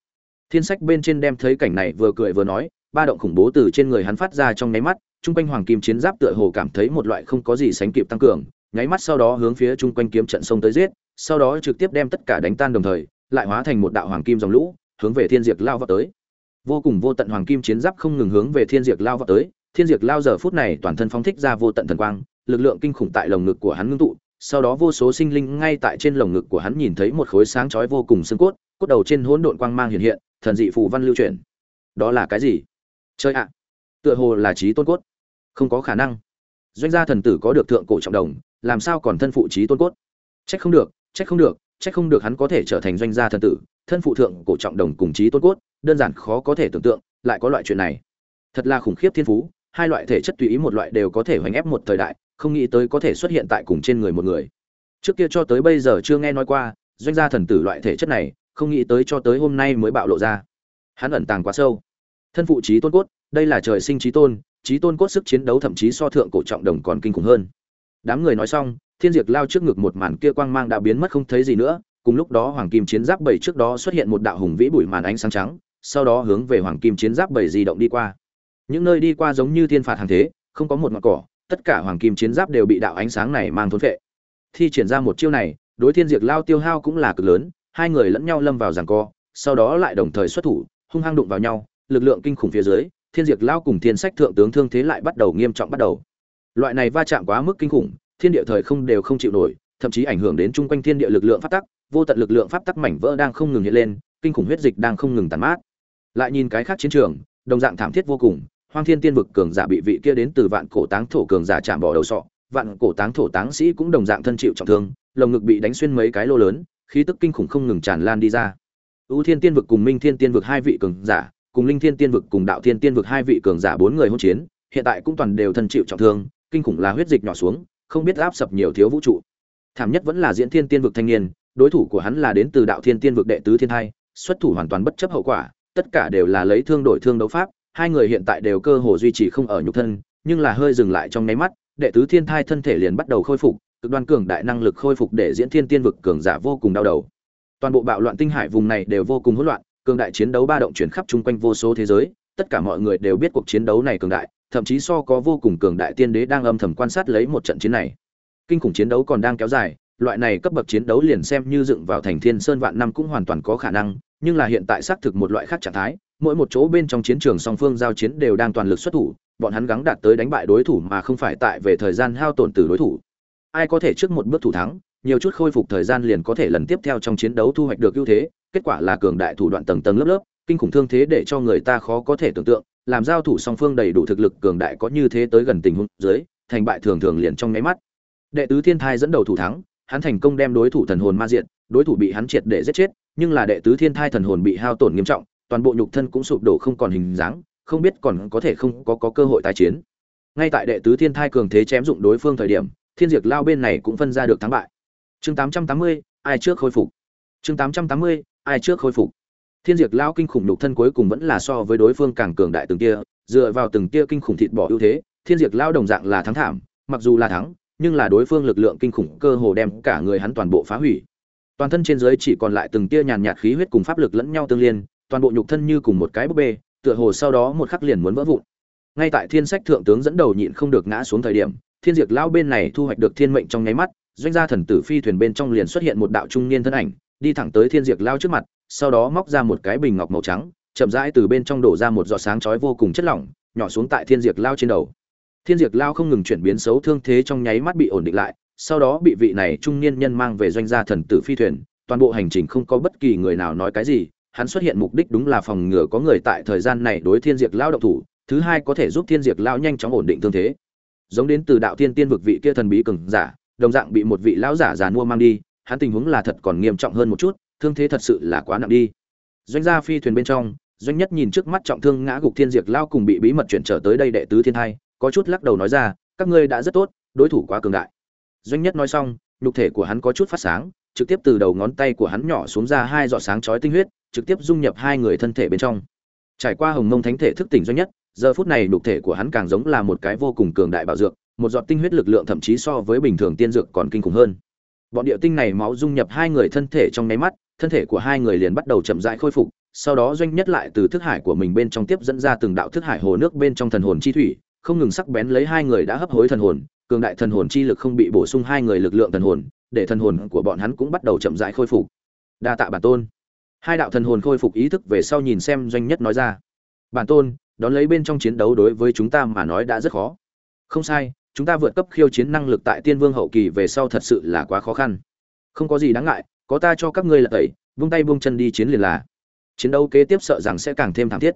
Thiên sách bên trên đem thấy cảnh này vừa cười vừa nói, ba động khủng bố từ trên người hắn phát ra trong nháy mắt chung quanh hoàng kim chiến giáp tựa hồ cảm thấy một loại không có gì sánh kịp tăng cường, nháy mắt sau đó hướng phía chung quanh kiếm trận sông tới giết, sau đó trực tiếp đem tất cả đánh tan đồng thời, lại hóa thành một đạo hoàng kim dòng lũ, hướng về thiên diệt lao vào tới. Vô cùng vô tận hoàng kim chiến giáp không ngừng hướng về thiên diệt lao vào tới, thiên diệt lao giờ phút này toàn thân phóng thích ra vô tận thần quang, lực lượng kinh khủng tại lồng ngực của hắn ngưng tụ, sau đó vô số sinh linh ngay tại trên lồng ngực của hắn nhìn thấy một khối sáng chói vô cùng xương cốt cốt đầu trên hỗn độn quang mang hiện hiện, thần dị phù văn lưu truyền đó là cái gì? Chơi ạ. Tựa hồ là trí tôn cốt không có khả năng. Doanh gia thần tử có được thượng cổ trọng đồng, làm sao còn thân phụ trí tôn cốt? Trách không được trách không được trách không được hắn có thể trở thành doanh gia thần tử, thân phụ thượng cổ trọng đồng cùng trí tôn cốt, đơn giản khó có thể tưởng tượng, lại có loại chuyện này. Thật là khủng khiếp thiên phú, hai loại thể chất tùy ý một loại đều có thể hoành ép một thời đại, không nghĩ tới có thể xuất hiện tại cùng trên người một người. Trước kia cho tới bây giờ chưa nghe nói qua, doanh gia thần tử loại thể chất này, không nghĩ tới cho tới hôm nay mới bạo lộ ra. Hắn ẩn tàng quá sâu. Thân phụ trí tôn cốt, đây là trời sinh trí tôn trí tôn cốt sức chiến đấu thậm chí so thượng cổ trọng đồng còn kinh khủng hơn. Đám người nói xong, thiên diệt lao trước ngực một màn kia quang mang đã biến mất không thấy gì nữa, cùng lúc đó hoàng kim chiến giáp bảy trước đó xuất hiện một đạo hùng vĩ bụi màn ánh sáng trắng, sau đó hướng về hoàng kim chiến giáp bảy di động đi qua. Những nơi đi qua giống như thiên phạt hàng thế, không có một ngọn cỏ, tất cả hoàng kim chiến giáp đều bị đạo ánh sáng này mang thốn vệ thi triển ra một chiêu này, đối thiên diệt lao tiêu hao cũng là cực lớn, hai người lẫn nhau lâm vào giằng co, sau đó lại đồng thời xuất thủ, hung hăng đụng vào nhau, lực lượng kinh khủng phía dưới thiên diệt lao cùng thiên sách thượng tướng thương thế lại bắt đầu nghiêm trọng bắt đầu. Loại này va chạm quá mức kinh khủng, thiên địa thời không đều không chịu nổi, thậm chí ảnh hưởng đến chung quanh thiên địa lực lượng pháp tắc, vô tận lực lượng pháp tắc mảnh vỡ đang không ngừng hiện lên, kinh khủng huyết dịch đang không ngừng tàn mát. Lại nhìn cái khác chiến trường, đồng dạng thảm thiết vô cùng, hoang thiên tiên vực cường giả bị vị kia đến từ vạn cổ táng thổ cường giả chạm bỏ đầu sọ, vạn cổ táng thổ táng sĩ cũng đồng dạng thân chịu trọng thương, lồng ngực bị đánh xuyên mấy cái lô lớn, khí tức kinh khủng không ngừng tràn lan đi ra. Ưu thiên tiên vực cùng minh thiên tiên vực hai vị cường giả cùng linh thiên tiên vực cùng đạo thiên tiên vực hai vị cường giả bốn người hôn chiến, hiện tại cũng toàn đều thân chịu trọng thương, kinh khủng là huyết dịch nhỏ xuống, không biết áp sập nhiều thiếu vũ trụ. Thảm nhất vẫn là diễn thiên tiên vực thanh niên, đối thủ của hắn là đến từ đạo thiên tiên vực đệ tứ thiên thai, xuất thủ hoàn toàn bất chấp hậu quả, tất cả đều là lấy thương đổi thương đấu pháp, hai người hiện tại đều cơ hồ duy trì không ở nhục thân, nhưng là hơi dừng lại trong nháy mắt, đệ tứ thiên thai thân thể liền bắt đầu khôi phục, cực đoan cường đại năng lực khôi phục để diễn thiên tiên vực cường giả vô cùng đau đầu. Toàn bộ bạo loạn tinh hải vùng này đều vô cùng hỗn loạn cường đại chiến đấu ba động chuyển khắp chung quanh vô số thế giới, tất cả mọi người đều biết cuộc chiến đấu này cường đại, thậm chí so có vô cùng cường đại tiên đế đang âm thầm quan sát lấy một trận chiến này. Kinh khủng chiến đấu còn đang kéo dài, loại này cấp bậc chiến đấu liền xem như dựng vào thành thiên sơn vạn năm cũng hoàn toàn có khả năng, nhưng là hiện tại xác thực một loại khác trạng thái, mỗi một chỗ bên trong chiến trường song phương giao chiến đều đang toàn lực xuất thủ, bọn hắn gắng đạt tới đánh bại đối thủ mà không phải tại về thời gian hao tổn từ đối thủ. Ai có thể trước một bước thủ thắng, nhiều chút khôi phục thời gian liền có thể lần tiếp theo trong chiến đấu thu hoạch được ưu thế kết quả là cường đại thủ đoạn tầng tầng lớp lớp kinh khủng thương thế để cho người ta khó có thể tưởng tượng làm giao thủ song phương đầy đủ thực lực cường đại có như thế tới gần tình huống dưới thành bại thường thường liền trong nháy mắt. Đệ tứ thiên thai dẫn đầu thủ thắng hắn thành công đem đối thủ thần hồn ma diện đối thủ bị hắn triệt để giết chết nhưng là đệ tứ thiên thai thần hồn bị hao tổn nghiêm trọng toàn bộ nhục thân cũng sụp đổ không còn hình dáng không biết còn có thể không có, có cơ hội tái chiến. Ngay tại đệ tứ thiên thai cường thế chém dụng đối phương thời điểm thiên diệt lao bên này cũng phân ra được thắng bại. Chương 880, ai trước khôi phục? Chương 880, ai trước khôi phục. Thiên diệt lao kinh khủng nhục thân cuối cùng vẫn là so với đối phương càng cường đại từng kia dựa vào từng tia kinh khủng thịt bỏ ưu thế, thiên diệt lao đồng dạng là thắng thảm, mặc dù là thắng, nhưng là đối phương lực lượng kinh khủng cơ hồ đem cả người hắn toàn bộ phá hủy. Toàn thân trên dưới chỉ còn lại từng tia nhàn nhạt khí huyết cùng pháp lực lẫn nhau tương liên, toàn bộ nhục thân như cùng một cái búp bê, tựa hồ sau đó một khắc liền muốn vỡ vụn. Ngay tại thiên sách thượng tướng dẫn đầu nhịn không được ngã xuống thời điểm, thiên diệt lao bên này thu hoạch được thiên mệnh trong nháy mắt, doanh gia thần tử phi thuyền bên trong liền xuất hiện một đạo trung niên thân ảnh đi thẳng tới thiên diệt lao trước mặt, sau đó móc ra một cái bình ngọc màu trắng, chậm rãi từ bên trong đổ ra một giọt sáng chói vô cùng chất lỏng, nhỏ xuống tại thiên diệt lao trên đầu. Thiên diệt lao không ngừng chuyển biến xấu thương thế trong nháy mắt bị ổn định lại, sau đó bị vị này trung niên nhân mang về doanh gia thần tử phi thuyền, toàn bộ hành trình không có bất kỳ người nào nói cái gì, hắn xuất hiện mục đích đúng là phòng ngừa có người tại thời gian này đối thiên diệt lao động thủ, thứ hai có thể giúp thiên diệt lao nhanh chóng ổn định thương thế. Giống đến từ đạo thiên tiên vực vị kia thần bí cường giả, đồng dạng bị một vị lão giả già mua mang đi hắn tình huống là thật còn nghiêm trọng hơn một chút, thương thế thật sự là quá nặng đi. Doanh gia phi thuyền bên trong, doanh nhất nhìn trước mắt trọng thương ngã gục thiên diệt lao cùng bị bí mật chuyển trở tới đây đệ tứ thiên hai có chút lắc đầu nói ra, các ngươi đã rất tốt, đối thủ quá cường đại. Doanh nhất nói xong, nhục thể của hắn có chút phát sáng, trực tiếp từ đầu ngón tay của hắn nhỏ xuống ra hai giọt sáng chói tinh huyết, trực tiếp dung nhập hai người thân thể bên trong. Trải qua hồng mông thánh thể thức tỉnh doanh nhất, giờ phút này nhục thể của hắn càng giống là một cái vô cùng cường đại bảo dược, một giọt tinh huyết lực lượng thậm chí so với bình thường tiên dược còn kinh khủng hơn bọn địa tinh này máu dung nhập hai người thân thể trong nháy mắt, thân thể của hai người liền bắt đầu chậm rãi khôi phục, sau đó doanh nhất lại từ thức hải của mình bên trong tiếp dẫn ra từng đạo thức hải hồ nước bên trong thần hồn chi thủy, không ngừng sắc bén lấy hai người đã hấp hối thần hồn, cường đại thần hồn chi lực không bị bổ sung hai người lực lượng thần hồn, để thần hồn của bọn hắn cũng bắt đầu chậm rãi khôi phục. Đa tạ bản tôn. Hai đạo thần hồn khôi phục ý thức về sau nhìn xem doanh nhất nói ra. Bản tôn, đón lấy bên trong chiến đấu đối với chúng ta mà nói đã rất khó. Không sai chúng ta vượt cấp khiêu chiến năng lực tại tiên vương hậu kỳ về sau thật sự là quá khó khăn. Không có gì đáng ngại, có ta cho các ngươi là tẩy, vung tay vung chân đi chiến liền là. Chiến đấu kế tiếp sợ rằng sẽ càng thêm thảm thiết.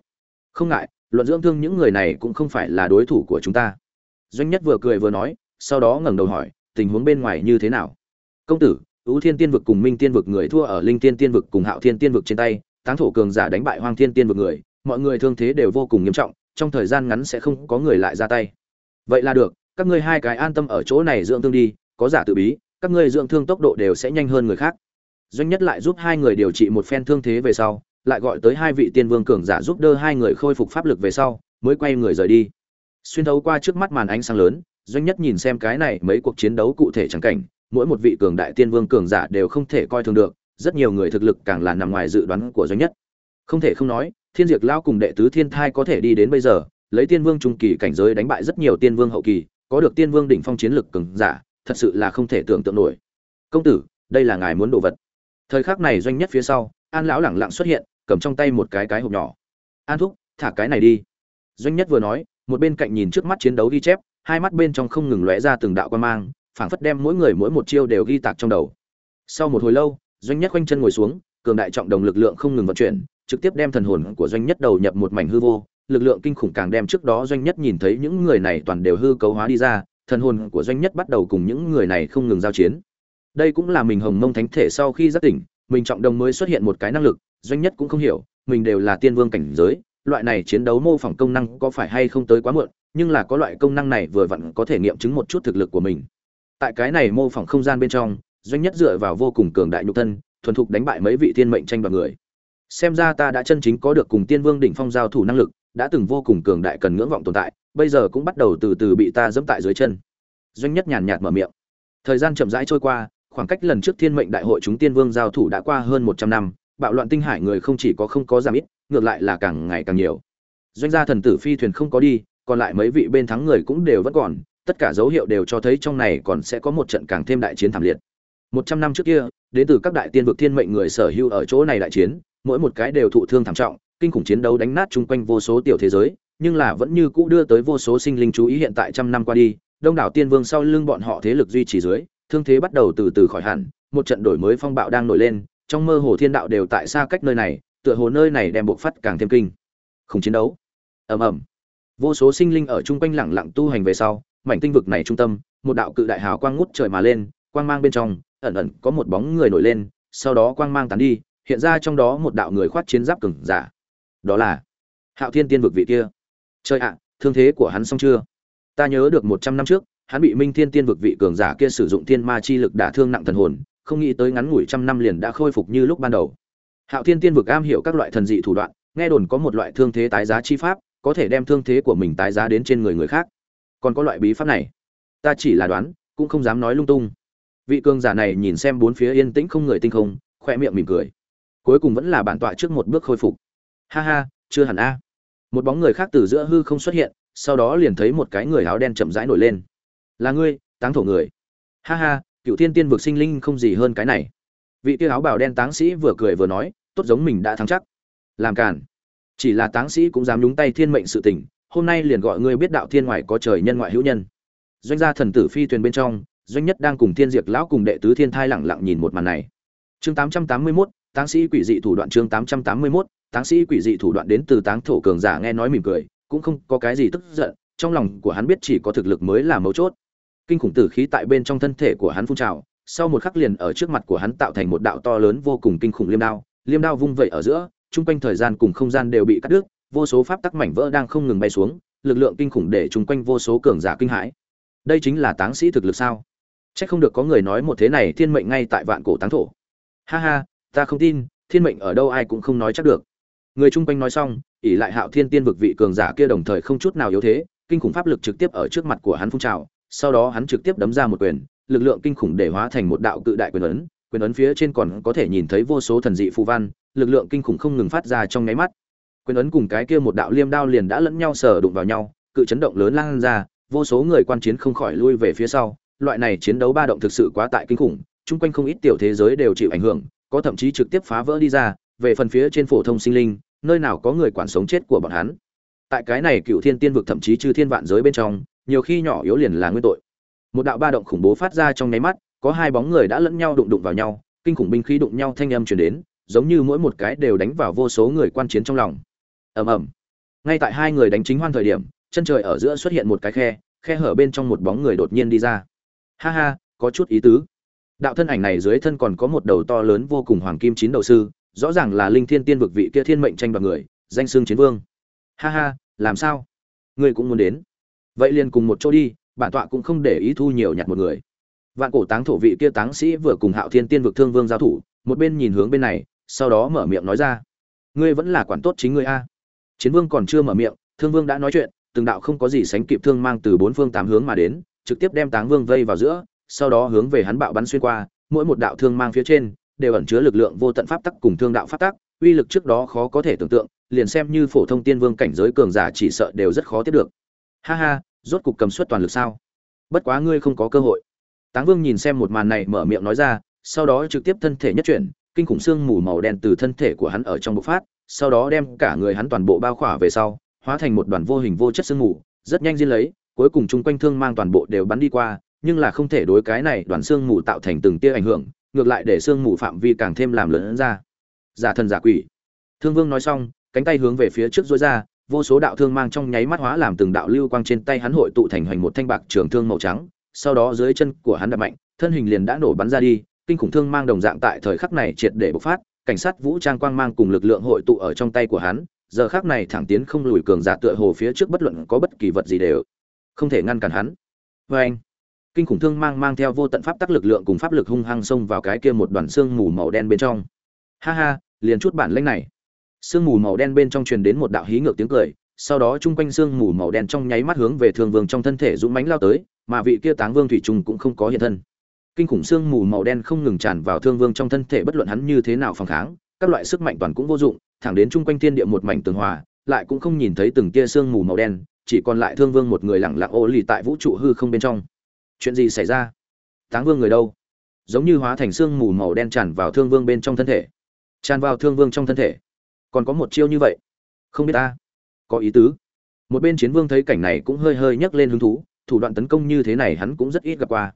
Không ngại, luận dưỡng thương những người này cũng không phải là đối thủ của chúng ta. Doanh nhất vừa cười vừa nói, sau đó ngẩng đầu hỏi, tình huống bên ngoài như thế nào? Công tử ưu thiên tiên vực cùng minh tiên vực người thua ở linh tiên tiên vực cùng hạo thiên tiên vực trên tay, táng thổ cường giả đánh bại hoang thiên tiên vực người, mọi người thương thế đều vô cùng nghiêm trọng, trong thời gian ngắn sẽ không có người lại ra tay. Vậy là được các ngươi hai cái an tâm ở chỗ này dưỡng thương đi, có giả tự bí, các ngươi dưỡng thương tốc độ đều sẽ nhanh hơn người khác. Doanh nhất lại giúp hai người điều trị một phen thương thế về sau, lại gọi tới hai vị tiên vương cường giả giúp đỡ hai người khôi phục pháp lực về sau, mới quay người rời đi. Xuyên thấu qua trước mắt màn ánh sáng lớn, doanh nhất nhìn xem cái này mấy cuộc chiến đấu cụ thể chẳng cảnh, mỗi một vị cường đại tiên vương cường giả đều không thể coi thường được, rất nhiều người thực lực càng là nằm ngoài dự đoán của doanh nhất. Không thể không nói, thiên diệt lao cùng đệ tứ thiên thai có thể đi đến bây giờ, lấy tiên vương trung kỳ cảnh giới đánh bại rất nhiều tiên vương hậu kỳ có được tiên vương đỉnh phong chiến lực cường giả, thật sự là không thể tưởng tượng nổi. Công tử, đây là ngài muốn đồ vật. Thời khắc này doanh nhất phía sau, an lão lẳng lặng xuất hiện, cầm trong tay một cái cái hộp nhỏ. An thúc, thả cái này đi. Doanh nhất vừa nói, một bên cạnh nhìn trước mắt chiến đấu ghi chép, hai mắt bên trong không ngừng lóe ra từng đạo quan mang, phảng phất đem mỗi người mỗi một chiêu đều ghi tạc trong đầu. Sau một hồi lâu, doanh nhất quanh chân ngồi xuống, cường đại trọng đồng lực lượng không ngừng vận chuyển, trực tiếp đem thần hồn của doanh nhất đầu nhập một mảnh hư vô lực lượng kinh khủng càng đem trước đó doanh nhất nhìn thấy những người này toàn đều hư cấu hóa đi ra, thần hồn của doanh nhất bắt đầu cùng những người này không ngừng giao chiến. Đây cũng là mình hồng mông thánh thể sau khi giác tỉnh, mình trọng đồng mới xuất hiện một cái năng lực, doanh nhất cũng không hiểu, mình đều là tiên vương cảnh giới, loại này chiến đấu mô phỏng công năng có phải hay không tới quá muộn, nhưng là có loại công năng này vừa vặn có thể nghiệm chứng một chút thực lực của mình. Tại cái này mô phỏng không gian bên trong, doanh nhất dựa vào vô cùng cường đại nhục thân, thuần thục đánh bại mấy vị tiên mệnh tranh đoạt người. Xem ra ta đã chân chính có được cùng tiên vương đỉnh phong giao thủ năng lực đã từng vô cùng cường đại cần ngưỡng vọng tồn tại, bây giờ cũng bắt đầu từ từ bị ta dẫm tại dưới chân. Doanh nhất nhàn nhạt mở miệng. Thời gian chậm rãi trôi qua, khoảng cách lần trước thiên mệnh đại hội chúng tiên vương giao thủ đã qua hơn một trăm năm, bạo loạn tinh hải người không chỉ có không có giảm ít, ngược lại là càng ngày càng nhiều. Doanh gia thần tử phi thuyền không có đi, còn lại mấy vị bên thắng người cũng đều vẫn còn, tất cả dấu hiệu đều cho thấy trong này còn sẽ có một trận càng thêm đại chiến thảm liệt. Một trăm năm trước kia, đến từ các đại tiên vực thiên mệnh người sở hữu ở chỗ này đại chiến, mỗi một cái đều thụ thương thảm trọng kinh khủng chiến đấu đánh nát chung quanh vô số tiểu thế giới, nhưng là vẫn như cũ đưa tới vô số sinh linh chú ý hiện tại trăm năm qua đi, đông đảo tiên vương sau lưng bọn họ thế lực duy trì dưới, thương thế bắt đầu từ từ khỏi hẳn, một trận đổi mới phong bạo đang nổi lên, trong mơ hồ thiên đạo đều tại xa cách nơi này, tựa hồ nơi này đem buộc phát càng thêm kinh. Không chiến đấu. Ầm ầm. Vô số sinh linh ở chung quanh lẳng lặng tu hành về sau, mảnh tinh vực này trung tâm, một đạo cự đại hào quang ngút trời mà lên, quang mang bên trong, ẩn ẩn có một bóng người nổi lên, sau đó quang mang tán đi, hiện ra trong đó một đạo người khoát chiến giáp cứng giả đó là hạo thiên tiên vực vị kia. Trời ạ, thương thế của hắn xong chưa? Ta nhớ được một trăm năm trước, hắn bị minh thiên tiên vực vị cường giả kia sử dụng thiên ma chi lực đả thương nặng thần hồn, không nghĩ tới ngắn ngủi trăm năm liền đã khôi phục như lúc ban đầu. Hạo thiên tiên vực am hiểu các loại thần dị thủ đoạn, nghe đồn có một loại thương thế tái giá chi pháp, có thể đem thương thế của mình tái giá đến trên người người khác. Còn có loại bí pháp này. Ta chỉ là đoán, cũng không dám nói lung tung. Vị cường giả này nhìn xem bốn phía yên tĩnh không người tinh không khoe miệng mỉm cười. Cuối cùng vẫn là bản tọa trước một bước khôi phục ha ha chưa hẳn a. Một bóng người khác từ giữa hư không xuất hiện sau đó liền thấy một cái người áo đen chậm rãi nổi lên. Là ngươi táng thổ người. Ha ha cựu thiên tiên vực sinh linh không gì hơn cái này. Vị tiêu áo bào đen táng sĩ vừa cười vừa nói tốt giống mình đã thắng chắc. Làm càn. Chỉ là táng sĩ cũng dám nhúng tay thiên mệnh sự tình hôm nay liền gọi ngươi biết đạo thiên ngoại có trời nhân ngoại hữu nhân. Doanh gia thần tử phi thuyền bên trong doanh nhất đang cùng thiên diệt lão cùng đệ tứ thiên thai lẳng lặng nhìn một màn này. Chương 881, táng sĩ quỷ dị thủ đoạn chương 881, táng sĩ quỷ dị thủ đoạn đến từ táng thổ cường giả nghe nói mỉm cười cũng không có cái gì tức giận trong lòng của hắn biết chỉ có thực lực mới là mấu chốt kinh khủng tử khí tại bên trong thân thể của hắn phun trào sau một khắc liền ở trước mặt của hắn tạo thành một đạo to lớn vô cùng kinh khủng liêm đao liêm đao vung vẩy ở giữa chung quanh thời gian cùng không gian đều bị cắt đứt vô số pháp tắc mảnh vỡ đang không ngừng bay xuống lực lượng kinh khủng để chung quanh vô số cường giả kinh hãi đây chính là táng sĩ thực lực sao Chắc không được có người nói một thế này thiên mệnh ngay tại vạn cổ táng thổ. Ha ha, ta không tin, thiên mệnh ở đâu ai cũng không nói chắc được. Người chung quanh nói xong, ỷ lại Hạo Thiên Tiên vực vị cường giả kia đồng thời không chút nào yếu thế, kinh khủng pháp lực trực tiếp ở trước mặt của hắn phun trào, sau đó hắn trực tiếp đấm ra một quyền, lực lượng kinh khủng để hóa thành một đạo cự đại quyền ấn, quyền ấn phía trên còn có thể nhìn thấy vô số thần dị phù văn, lực lượng kinh khủng không ngừng phát ra trong nháy mắt. Quyền ấn cùng cái kia một đạo liêm đao liền đã lẫn nhau sờ đụng vào nhau, cự chấn động lớn lan ra, vô số người quan chiến không khỏi lui về phía sau, loại này chiến đấu ba động thực sự quá tại kinh khủng, chung quanh không ít tiểu thế giới đều chịu ảnh hưởng, có thậm chí trực tiếp phá vỡ đi ra, về phần phía trên phổ thông sinh linh, nơi nào có người quản sống chết của bọn hắn. Tại cái này cựu thiên tiên vực thậm chí chư thiên vạn giới bên trong, nhiều khi nhỏ yếu liền là nguyên tội. Một đạo ba động khủng bố phát ra trong nháy mắt, có hai bóng người đã lẫn nhau đụng đụng vào nhau, kinh khủng binh khí đụng nhau thanh âm truyền đến, giống như mỗi một cái đều đánh vào vô số người quan chiến trong lòng. Ầm ầm. Ngay tại hai người đánh chính hoan thời điểm, chân trời ở giữa xuất hiện một cái khe, khe hở bên trong một bóng người đột nhiên đi ra ha ha có chút ý tứ đạo thân ảnh này dưới thân còn có một đầu to lớn vô cùng hoàng kim chín đầu sư rõ ràng là linh thiên tiên vực vị kia thiên mệnh tranh đoạt người danh xương chiến vương. Ha ha làm sao? Ngươi cũng muốn đến. Vậy liền cùng một chỗ đi bản tọa cũng không để ý thu nhiều nhặt một người. Vạn cổ táng thổ vị kia táng sĩ vừa cùng hạo thiên tiên vực thương vương giao thủ một bên nhìn hướng bên này sau đó mở miệng nói ra. Ngươi vẫn là quản tốt chính ngươi a. Chiến vương còn chưa mở miệng thương vương đã nói chuyện từng đạo không có gì sánh kịp thương mang từ bốn phương tám hướng mà đến trực tiếp đem Táng Vương vây vào giữa, sau đó hướng về hắn bạo bắn xuyên qua, mỗi một đạo thương mang phía trên đều ẩn chứa lực lượng vô tận pháp tắc cùng thương đạo pháp tắc, uy lực trước đó khó có thể tưởng tượng, liền xem như phổ thông tiên vương cảnh giới cường giả chỉ sợ đều rất khó tiếp được. Ha ha, rốt cục cầm suất toàn lực sao? Bất quá ngươi không có cơ hội. Táng Vương nhìn xem một màn này mở miệng nói ra, sau đó trực tiếp thân thể nhất chuyển, kinh khủng xương mù màu đen từ thân thể của hắn ở trong bộc phát, sau đó đem cả người hắn toàn bộ bao khỏa về sau, hóa thành một đoàn vô hình vô chất xương mù, rất nhanh diên lấy, cuối cùng chung quanh thương mang toàn bộ đều bắn đi qua, nhưng là không thể đối cái này đoàn xương mù tạo thành từng tia ảnh hưởng, ngược lại để xương mù phạm vi càng thêm làm lớn ra. Giả thần giả quỷ. Thương Vương nói xong, cánh tay hướng về phía trước duỗi ra, vô số đạo thương mang trong nháy mắt hóa làm từng đạo lưu quang trên tay hắn hội tụ thành hoành một thanh bạc trường thương màu trắng, sau đó dưới chân của hắn đập mạnh, thân hình liền đã nổ bắn ra đi, kinh khủng thương mang đồng dạng tại thời khắc này triệt để bộc phát, cảnh sát vũ trang quang mang cùng lực lượng hội tụ ở trong tay của hắn, giờ khắc này thẳng tiến không lùi cường giả tựa hồ phía trước bất luận có bất kỳ vật gì đều không thể ngăn cản hắn vê anh kinh khủng thương mang mang theo vô tận pháp tắc lực lượng cùng pháp lực hung hăng xông vào cái kia một đoàn xương mù màu đen bên trong. Ha ha, liền chút bản lĩnh này. Sương mù màu đen bên trong truyền đến một đạo hí ngược tiếng cười, sau đó chung quanh sương mù màu đen trong nháy mắt hướng về thương vương trong thân thể dũng mãnh lao tới, mà vị kia táng vương thủy trung cũng không có hiện thân. Kinh khủng sương mù màu đen không ngừng tràn vào thương vương trong thân thể bất luận hắn như thế nào phòng kháng, các loại sức mạnh toàn cũng vô dụng, thẳng đến chung quanh thiên địa một mảnh tường hòa, lại cũng không nhìn thấy từng tia sương mù màu đen, chỉ còn lại thương vương một người lẳng lặng ô lì tại vũ trụ hư không bên trong chuyện gì xảy ra? Táng vương người đâu? Giống như hóa thành xương mù màu đen tràn vào thương vương bên trong thân thể. Tràn vào thương vương trong thân thể. Còn có một chiêu như vậy? Không biết ta. Có ý tứ. Một bên chiến vương thấy cảnh này cũng hơi hơi nhấc lên hứng thú, thủ đoạn tấn công như thế này hắn cũng rất ít gặp qua.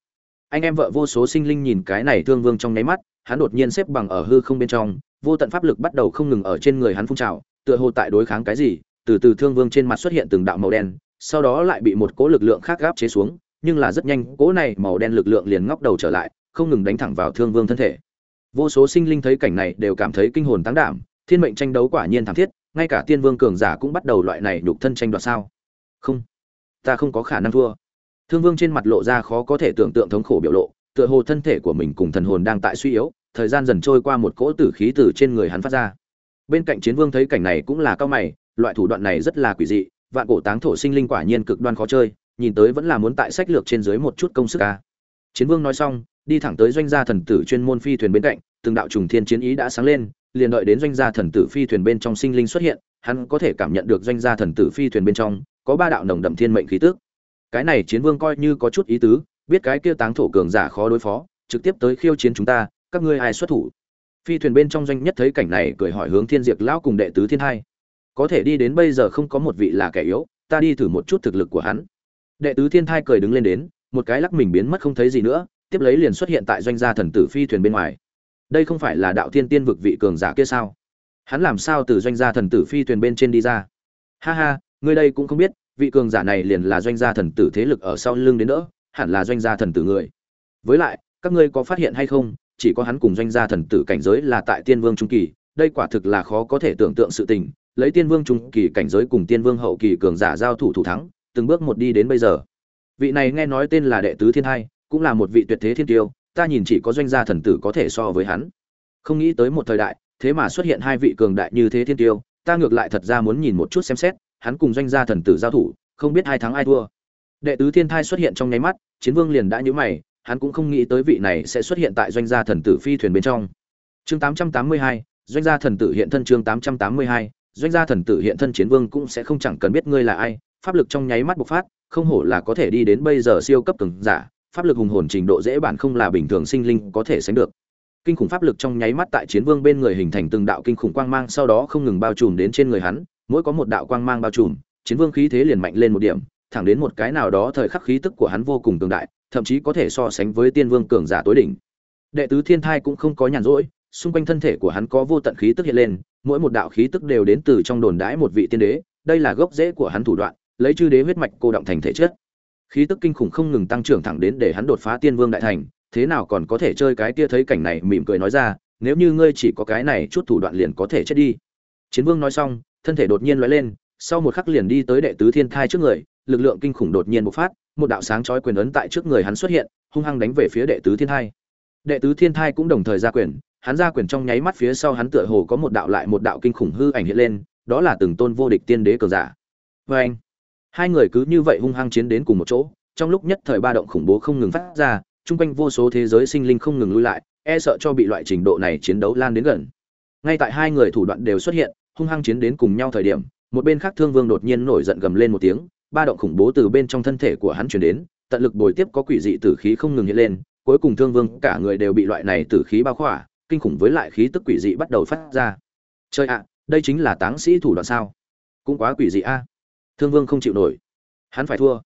Anh em vợ vô số sinh linh nhìn cái này thương vương trong nháy mắt, hắn đột nhiên xếp bằng ở hư không bên trong, vô tận pháp lực bắt đầu không ngừng ở trên người hắn phun trào, tựa hồ tại đối kháng cái gì, từ từ thương vương trên mặt xuất hiện từng đạo màu đen, sau đó lại bị một cỗ lực lượng khác gáp chế xuống nhưng là rất nhanh, cỗ này màu đen lực lượng liền ngóc đầu trở lại, không ngừng đánh thẳng vào thương vương thân thể. Vô số sinh linh thấy cảnh này đều cảm thấy kinh hồn táng đảm, thiên mệnh tranh đấu quả nhiên thảm thiết, ngay cả tiên vương cường giả cũng bắt đầu loại này nhục thân tranh đoạt sao? Không, ta không có khả năng thua. Thương vương trên mặt lộ ra khó có thể tưởng tượng thống khổ biểu lộ, tựa hồ thân thể của mình cùng thần hồn đang tại suy yếu, thời gian dần trôi qua một cỗ tử khí từ trên người hắn phát ra. Bên cạnh chiến vương thấy cảnh này cũng là cao mày, loại thủ đoạn này rất là quỷ dị, vạn cổ táng thổ sinh linh quả nhiên cực đoan khó chơi nhìn tới vẫn là muốn tại sách lược trên dưới một chút công sức a chiến vương nói xong, đi thẳng tới doanh gia thần tử chuyên môn phi thuyền bên cạnh, từng đạo trùng thiên chiến ý đã sáng lên, liền đợi đến doanh gia thần tử phi thuyền bên trong sinh linh xuất hiện, hắn có thể cảm nhận được doanh gia thần tử phi thuyền bên trong, có ba đạo nồng đậm thiên mệnh khí tức. Cái này chiến vương coi như có chút ý tứ, biết cái kia táng thổ cường giả khó đối phó, trực tiếp tới khiêu chiến chúng ta, các ngươi ai xuất thủ? Phi thuyền bên trong doanh nhất thấy cảnh này cười hỏi hướng thiên diệt lão cùng đệ tứ thiên hai. Có thể đi đến bây giờ không có một vị là kẻ yếu, ta đi thử một chút thực lực của hắn đệ tứ thiên thai cười đứng lên đến, một cái lắc mình biến mất không thấy gì nữa, tiếp lấy liền xuất hiện tại doanh gia thần tử phi thuyền bên ngoài. Đây không phải là đạo thiên tiên vực vị cường giả kia sao? Hắn làm sao từ doanh gia thần tử phi thuyền bên trên đi ra? Ha ha, ngươi đây cũng không biết, vị cường giả này liền là doanh gia thần tử thế lực ở sau lưng đến nữa hẳn là doanh gia thần tử người. Với lại, các ngươi có phát hiện hay không, chỉ có hắn cùng doanh gia thần tử cảnh giới là tại tiên vương trung kỳ, đây quả thực là khó có thể tưởng tượng sự tình, lấy tiên vương trung kỳ cảnh giới cùng tiên vương hậu kỳ cường giả giao thủ thủ thắng từng bước một đi đến bây giờ. Vị này nghe nói tên là đệ tứ thiên hai cũng là một vị tuyệt thế thiên tiêu ta nhìn chỉ có doanh gia thần tử có thể so với hắn. Không nghĩ tới một thời đại thế mà xuất hiện hai vị cường đại như thế thiên tiêu ta ngược lại thật ra muốn nhìn một chút xem xét hắn cùng doanh gia thần tử giao thủ không biết hai thắng ai thua. Đệ tứ thiên thai xuất hiện trong nháy mắt chiến vương liền đã nhíu mày hắn cũng không nghĩ tới vị này sẽ xuất hiện tại doanh gia thần tử phi thuyền bên trong. Chương 882, doanh gia thần tử hiện thân chương 882, doanh gia thần tử hiện thân chiến vương cũng sẽ không chẳng cần biết ngươi là ai pháp lực trong nháy mắt bộc phát, không hổ là có thể đi đến bây giờ siêu cấp cường giả, pháp lực hùng hồn trình độ dễ bản không là bình thường sinh linh có thể sánh được. Kinh khủng pháp lực trong nháy mắt tại chiến vương bên người hình thành từng đạo kinh khủng quang mang, sau đó không ngừng bao trùm đến trên người hắn, mỗi có một đạo quang mang bao trùm, chiến vương khí thế liền mạnh lên một điểm, thẳng đến một cái nào đó thời khắc khí tức của hắn vô cùng cường đại, thậm chí có thể so sánh với tiên vương cường giả tối đỉnh. Đệ tứ thiên thai cũng không có nhàn rỗi, xung quanh thân thể của hắn có vô tận khí tức hiện lên, mỗi một đạo khí tức đều đến từ trong đồn đãi một vị tiên đế, đây là gốc rễ của hắn thủ đoạn lấy chư đế huyết mạch cô động thành thể chất. Khí tức kinh khủng không ngừng tăng trưởng thẳng đến để hắn đột phá tiên vương đại thành, thế nào còn có thể chơi cái kia thấy cảnh này, mỉm cười nói ra, nếu như ngươi chỉ có cái này chút thủ đoạn liền có thể chết đi. Chiến vương nói xong, thân thể đột nhiên lóe lên, sau một khắc liền đi tới đệ tứ thiên thai trước người, lực lượng kinh khủng đột nhiên bộc phát, một đạo sáng chói quyền ấn tại trước người hắn xuất hiện, hung hăng đánh về phía đệ tứ thiên thai. Đệ tứ thiên thai cũng đồng thời ra quyền, hắn ra quyền trong nháy mắt phía sau hắn tựa hồ có một đạo lại một đạo kinh khủng hư ảnh hiện lên, đó là từng tôn vô địch tiên đế cường giả. Vê vâng. anh hai người cứ như vậy hung hăng chiến đến cùng một chỗ, trong lúc nhất thời ba động khủng bố không ngừng phát ra, chung quanh vô số thế giới sinh linh không ngừng lui lại e sợ cho bị loại trình độ này chiến đấu lan đến gần. Ngay tại hai người thủ đoạn đều xuất hiện, hung hăng chiến đến cùng nhau thời điểm, một bên khác thương vương đột nhiên nổi giận gầm lên một tiếng, ba động khủng bố từ bên trong thân thể của hắn chuyển đến, tận lực bồi tiếp có quỷ dị tử khí không ngừng hiện lên, cuối cùng thương vương cả người đều bị loại này tử khí bao khỏa, kinh khủng với lại khí tức quỷ dị bắt đầu phát ra. Chơi ạ, đây chính là táng sĩ thủ đoạn sao? Cũng quá quỷ dị a thương vương không chịu nổi. Hắn phải thua.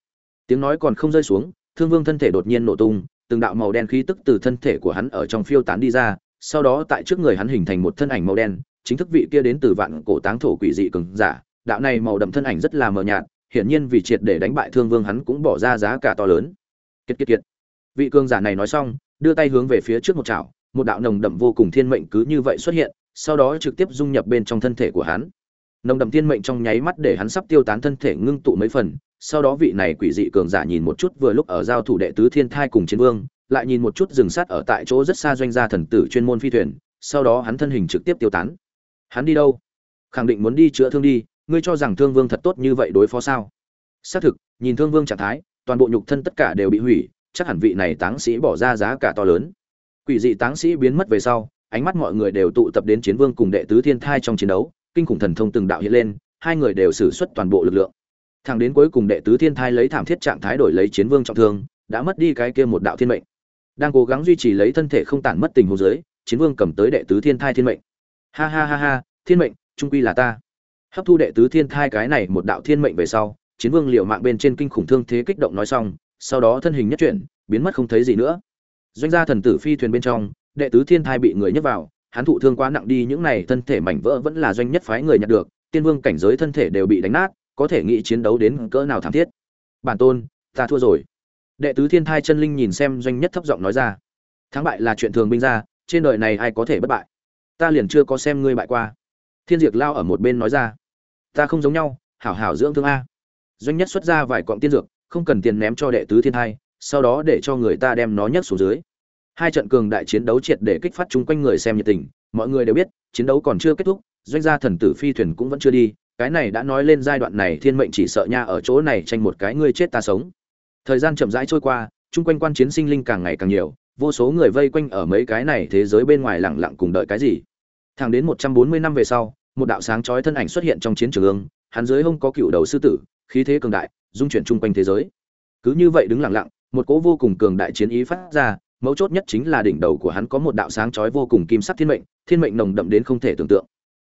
Tiếng nói còn không rơi xuống, thương vương thân thể đột nhiên nổ tung, từng đạo màu đen khí tức từ thân thể của hắn ở trong phiêu tán đi ra, sau đó tại trước người hắn hình thành một thân ảnh màu đen, chính thức vị kia đến từ vạn cổ táng thổ quỷ dị cường giả. Đạo này màu đậm thân ảnh rất là mờ nhạt, hiển nhiên vì triệt để đánh bại thương vương hắn cũng bỏ ra giá cả to lớn. Kiệt kiệt kiệt. Vị cường giả này nói xong, đưa tay hướng về phía trước một chảo, một đạo nồng đậm vô cùng thiên mệnh cứ như vậy xuất hiện, sau đó trực tiếp dung nhập bên trong thân thể của hắn nồng đậm thiên mệnh trong nháy mắt để hắn sắp tiêu tán thân thể ngưng tụ mấy phần, sau đó vị này quỷ dị cường giả nhìn một chút vừa lúc ở giao thủ đệ tứ thiên thai cùng chiến vương, lại nhìn một chút rừng sắt ở tại chỗ rất xa doanh gia thần tử chuyên môn phi thuyền, sau đó hắn thân hình trực tiếp tiêu tán. Hắn đi đâu? Khẳng định muốn đi chữa thương đi, ngươi cho rằng thương vương thật tốt như vậy đối phó sao? Xác thực, nhìn thương vương trạng thái, toàn bộ nhục thân tất cả đều bị hủy, chắc hẳn vị này táng sĩ bỏ ra giá cả to lớn. Quỷ dị táng sĩ biến mất về sau, ánh mắt mọi người đều tụ tập đến chiến vương cùng đệ tứ thiên thai trong chiến đấu kinh khủng thần thông từng đạo hiện lên, hai người đều sử xuất toàn bộ lực lượng. Thẳng đến cuối cùng đệ tứ thiên thai lấy thảm thiết trạng thái đổi lấy chiến vương trọng thương, đã mất đi cái kia một đạo thiên mệnh. Đang cố gắng duy trì lấy thân thể không tản mất tình huống dưới, chiến vương cầm tới đệ tứ thiên thai thiên mệnh. Ha ha ha ha, thiên mệnh, trung quy là ta. Hấp thu đệ tứ thiên thai cái này một đạo thiên mệnh về sau, chiến vương liều mạng bên trên kinh khủng thương thế kích động nói xong, sau đó thân hình nhất chuyển, biến mất không thấy gì nữa. Doanh gia thần tử phi thuyền bên trong, đệ tứ thiên thai bị người nhấc vào hắn thụ thương quá nặng đi, những này thân thể mảnh vỡ vẫn là doanh nhất phái người nhặt được, tiên vương cảnh giới thân thể đều bị đánh nát, có thể nghĩ chiến đấu đến cỡ nào thảm thiết. Bản tôn, ta thua rồi. Đệ tứ thiên thai chân linh nhìn xem doanh nhất thấp giọng nói ra. Thắng bại là chuyện thường binh ra, trên đời này ai có thể bất bại? Ta liền chưa có xem ngươi bại qua. Thiên diệt lao ở một bên nói ra. Ta không giống nhau, hảo hảo dưỡng thương a. Doanh nhất xuất ra vài cọng tiên dược, không cần tiền ném cho đệ tứ thiên thai, sau đó để cho người ta đem nó nhấc xuống dưới hai trận cường đại chiến đấu triệt để kích phát chúng quanh người xem nhiệt tình, mọi người đều biết, chiến đấu còn chưa kết thúc, doanh gia thần tử phi thuyền cũng vẫn chưa đi, cái này đã nói lên giai đoạn này thiên mệnh chỉ sợ nha ở chỗ này tranh một cái ngươi chết ta sống. Thời gian chậm rãi trôi qua, chung quanh quan chiến sinh linh càng ngày càng nhiều, vô số người vây quanh ở mấy cái này thế giới bên ngoài lặng lặng cùng đợi cái gì. Thẳng đến một trăm bốn mươi năm về sau, một đạo sáng chói thân ảnh xuất hiện trong chiến trường ương, hắn dưới hông có cựu đầu sư tử, khí thế cường đại, dung chuyển chung quanh thế giới. Cứ như vậy đứng lặng lặng, một cỗ vô cùng cường đại chiến ý phát ra mấu chốt nhất chính là đỉnh đầu của hắn có một đạo sáng chói vô cùng kim sắc thiên mệnh thiên mệnh nồng đậm đến không thể tưởng tượng.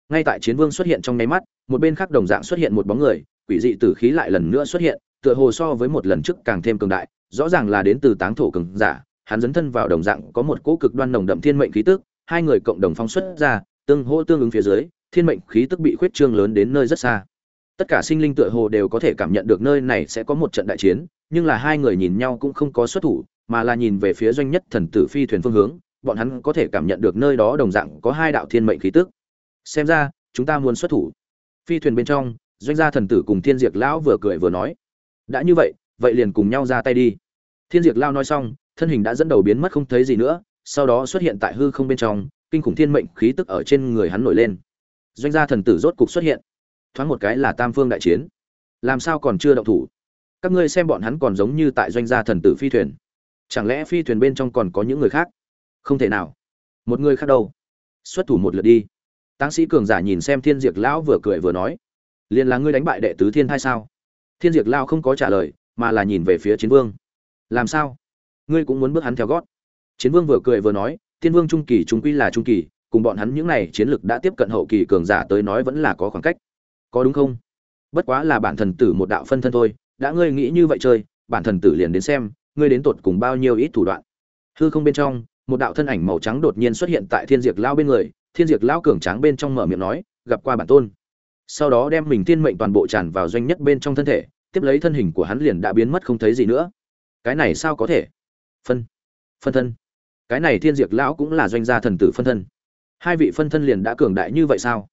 Ngay tại chiến vương xuất hiện trong nháy mắt, một bên khác đồng dạng xuất hiện một bóng người, quỷ dị tử khí lại lần nữa xuất hiện, tựa hồ so với một lần trước càng thêm cường đại, rõ ràng là đến từ táng thổ cường giả, hắn dấn thân vào đồng dạng có một cỗ cực đoan nồng đậm thiên mệnh khí tức, hai người cộng đồng phóng xuất ra, tương hỗ tương ứng phía dưới, thiên mệnh khí tức bị khuyết trương lớn đến nơi rất xa. Tất cả sinh linh tựa hồ đều có thể cảm nhận được nơi này sẽ có một trận đại chiến, nhưng là hai người nhìn nhau cũng không có xuất thủ mà là nhìn về phía doanh nhất thần tử phi thuyền phương hướng, bọn hắn có thể cảm nhận được nơi đó đồng dạng có hai đạo thiên mệnh khí tức. Xem ra, chúng ta muốn xuất thủ. Phi thuyền bên trong, doanh gia thần tử cùng thiên diệt lão vừa cười vừa nói, đã như vậy vậy liền cùng nhau ra tay đi. Thiên diệt lao nói xong, thân hình đã dẫn đầu biến mất không thấy gì nữa, sau đó xuất hiện tại hư không bên trong, kinh khủng thiên mệnh khí tức ở trên người hắn nổi lên. Doanh gia thần tử rốt cục xuất hiện. Thoáng một cái là tam phương đại chiến. Làm sao còn chưa động thủ? Các ngươi xem bọn hắn còn giống như tại doanh gia thần tử phi thuyền chẳng lẽ phi thuyền bên trong còn có những người khác? Không thể nào. Một người khác đâu? Xuất thủ một lượt đi. Táng sĩ cường giả nhìn xem thiên diệt lão vừa cười vừa nói, liền là ngươi đánh bại đệ tứ thiên thai sao? Thiên diệt lao không có trả lời, mà là nhìn về phía chiến vương. Làm sao? Ngươi cũng muốn bước hắn theo gót? Chiến vương vừa cười vừa nói tiên vương trung kỳ trung quy là trung kỳ, cùng bọn hắn những này chiến lực đã tiếp cận hậu kỳ cường giả tới nói vẫn là có khoảng cách. Có đúng không? Bất quá là bản thần tử một đạo phân thân thôi, đã ngươi nghĩ như vậy chơi, bản thần tử liền đến xem ngươi đến tột cùng bao nhiêu ít thủ đoạn. Hư không bên trong, một đạo thân ảnh màu trắng đột nhiên xuất hiện tại thiên diệt lao bên người, thiên diệt lao cường tráng bên trong mở miệng nói, gặp qua bản tôn. Sau đó đem mình thiên mệnh toàn bộ tràn vào doanh nhất bên trong thân thể, tiếp lấy thân hình của hắn liền đã biến mất không thấy gì nữa. Cái này sao có thể? Phân phân thân. Cái này thiên diệt lão cũng là doanh gia thần tử phân thân. Hai vị phân thân liền đã cường đại như vậy sao?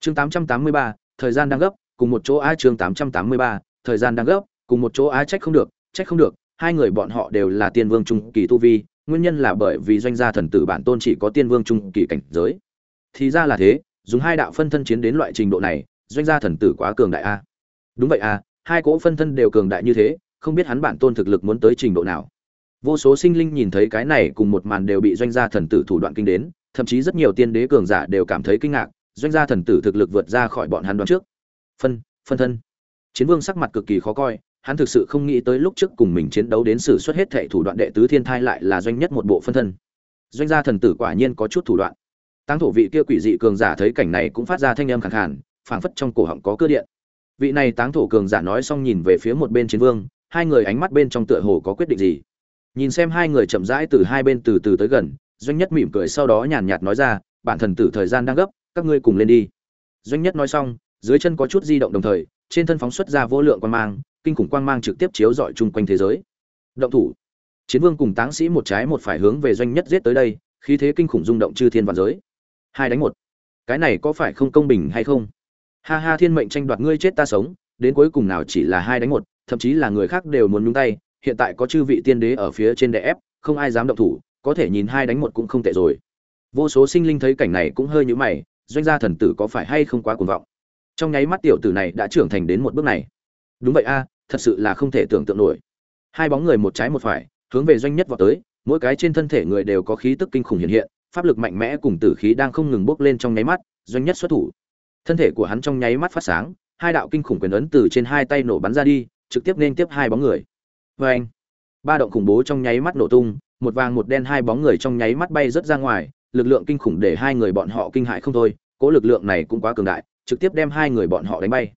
Chương tám trăm tám mươi ba, thời gian đang gấp, cùng một chỗ a chương tám trăm tám mươi ba, thời gian đang gấp, cùng một chỗ a trách không được, trách không được hai người bọn họ đều là tiên vương trung kỳ tu vi, nguyên nhân là bởi vì doanh gia thần tử bản tôn chỉ có tiên vương trung kỳ cảnh giới. Thì ra là thế, dùng hai đạo phân thân chiến đến loại trình độ này, doanh gia thần tử quá cường đại a. Đúng vậy a, hai cỗ phân thân đều cường đại như thế, không biết hắn bản tôn thực lực muốn tới trình độ nào. Vô số sinh linh nhìn thấy cái này cùng một màn đều bị doanh gia thần tử thủ đoạn kinh đến, thậm chí rất nhiều tiên đế cường giả đều cảm thấy kinh ngạc, doanh gia thần tử thực lực vượt ra khỏi bọn hắn đoán trước. Phân phân thân. Chiến vương sắc mặt cực kỳ khó coi hắn thực sự không nghĩ tới lúc trước cùng mình chiến đấu đến sự xuất hết thệ thủ đoạn đệ tứ thiên thai lại là doanh nhất một bộ phân thân. Doanh gia thần tử quả nhiên có chút thủ đoạn. Tăng thổ vị kia quỷ dị cường giả thấy cảnh này cũng phát ra thanh âm khẳng hẳn phảng phất trong cổ họng có cơ điện. Vị này táng thổ cường giả nói xong nhìn về phía một bên chiến vương, hai người ánh mắt bên trong tựa hồ có quyết định gì. Nhìn xem hai người chậm rãi từ hai bên từ từ tới gần, doanh nhất mỉm cười sau đó nhàn nhạt nói ra, bản thần tử thời gian đang gấp, các ngươi cùng lên đi. Doanh nhất nói xong, dưới chân có chút di động đồng thời, trên thân phóng xuất ra vô lượng quan mang kinh khủng quang mang trực tiếp chiếu rọi chung quanh thế giới. Động thủ. Chiến vương cùng táng sĩ một trái một phải hướng về doanh nhất giết tới đây, khí thế kinh khủng rung động chư thiên vạn giới. Hai đánh một. Cái này có phải không công bình hay không? Ha ha, thiên mệnh tranh đoạt ngươi chết ta sống, đến cuối cùng nào chỉ là hai đánh một, thậm chí là người khác đều muốn nhúng tay, hiện tại có chư vị tiên đế ở phía trên đè ép, không ai dám động thủ, có thể nhìn hai đánh một cũng không tệ rồi. Vô số sinh linh thấy cảnh này cũng hơi nhũ mày, doanh gia thần tử có phải hay không quá cuồng vọng? Trong nháy mắt tiểu tử này đã trưởng thành đến một bước này. Đúng vậy a thật sự là không thể tưởng tượng nổi. Hai bóng người một trái một phải, hướng về doanh nhất vào tới, mỗi cái trên thân thể người đều có khí tức kinh khủng hiện hiện, pháp lực mạnh mẽ cùng tử khí đang không ngừng bốc lên trong nháy mắt, doanh nhất xuất thủ. Thân thể của hắn trong nháy mắt phát sáng, hai đạo kinh khủng quyền ấn từ trên hai tay nổ bắn ra đi, trực tiếp nên tiếp hai bóng người. Vê anh, ba động khủng bố trong nháy mắt nổ tung, một vàng một đen hai bóng người trong nháy mắt bay rớt ra ngoài, lực lượng kinh khủng để hai người bọn họ kinh hại không thôi, cố lực lượng này cũng quá cường đại, trực tiếp đem hai người bọn họ đánh bay.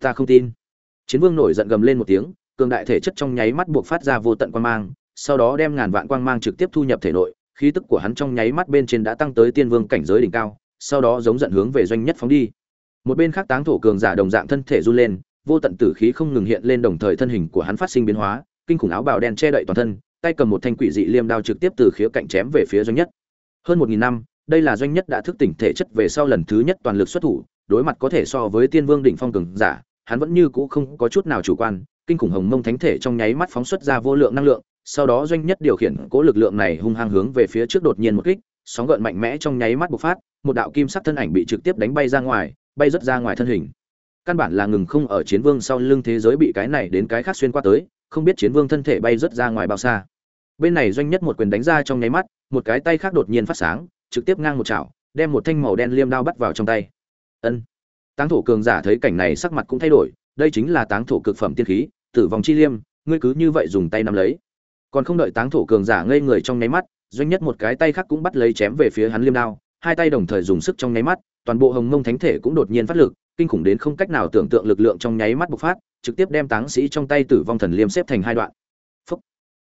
Ta không tin chiến vương nổi giận gầm lên một tiếng, cường đại thể chất trong nháy mắt buộc phát ra vô tận quang mang, sau đó đem ngàn vạn quang mang trực tiếp thu nhập thể nội, khí tức của hắn trong nháy mắt bên trên đã tăng tới tiên vương cảnh giới đỉnh cao, sau đó giống giận hướng về doanh nhất phóng đi. Một bên khác táng thổ cường giả đồng dạng thân thể run lên, vô tận tử khí không ngừng hiện lên đồng thời thân hình của hắn phát sinh biến hóa, kinh khủng áo bào đen che đậy toàn thân, tay cầm một thanh quỷ dị liêm đao trực tiếp từ khía cạnh chém về phía doanh nhất. Hơn một nghìn năm, đây là doanh nhất đã thức tỉnh thể chất về sau lần thứ nhất toàn lực xuất thủ, đối mặt có thể so với tiên vương đỉnh phong cường giả hắn vẫn như cũ không có chút nào chủ quan, kinh khủng hồng mông thánh thể trong nháy mắt phóng xuất ra vô lượng năng lượng, sau đó doanh nhất điều khiển cố lực lượng này hung hăng hướng về phía trước đột nhiên một kích, sóng gợn mạnh mẽ trong nháy mắt bộc phát, một đạo kim sắc thân ảnh bị trực tiếp đánh bay ra ngoài, bay rất ra ngoài thân hình. Căn bản là ngừng không ở chiến vương sau lưng thế giới bị cái này đến cái khác xuyên qua tới, không biết chiến vương thân thể bay rất ra ngoài bao xa. Bên này doanh nhất một quyền đánh ra trong nháy mắt, một cái tay khác đột nhiên phát sáng, trực tiếp ngang một chảo, đem một thanh màu đen liêm đao bắt vào trong tay. Ân táng thổ cường giả thấy cảnh này sắc mặt cũng thay đổi, đây chính là táng thổ cực phẩm tiên khí, tử vong chi liêm, ngươi cứ như vậy dùng tay nắm lấy còn không đợi táng thổ cường giả ngây người trong nháy mắt, doanh nhất một cái tay khác cũng bắt lấy chém về phía hắn liêm đao, hai tay đồng thời dùng sức trong nháy mắt, toàn bộ hồng mông thánh thể cũng đột nhiên phát lực, kinh khủng đến không cách nào tưởng tượng lực lượng trong nháy mắt bộc phát, trực tiếp đem táng sĩ trong tay tử vong thần liêm xếp thành hai đoạn Phúc.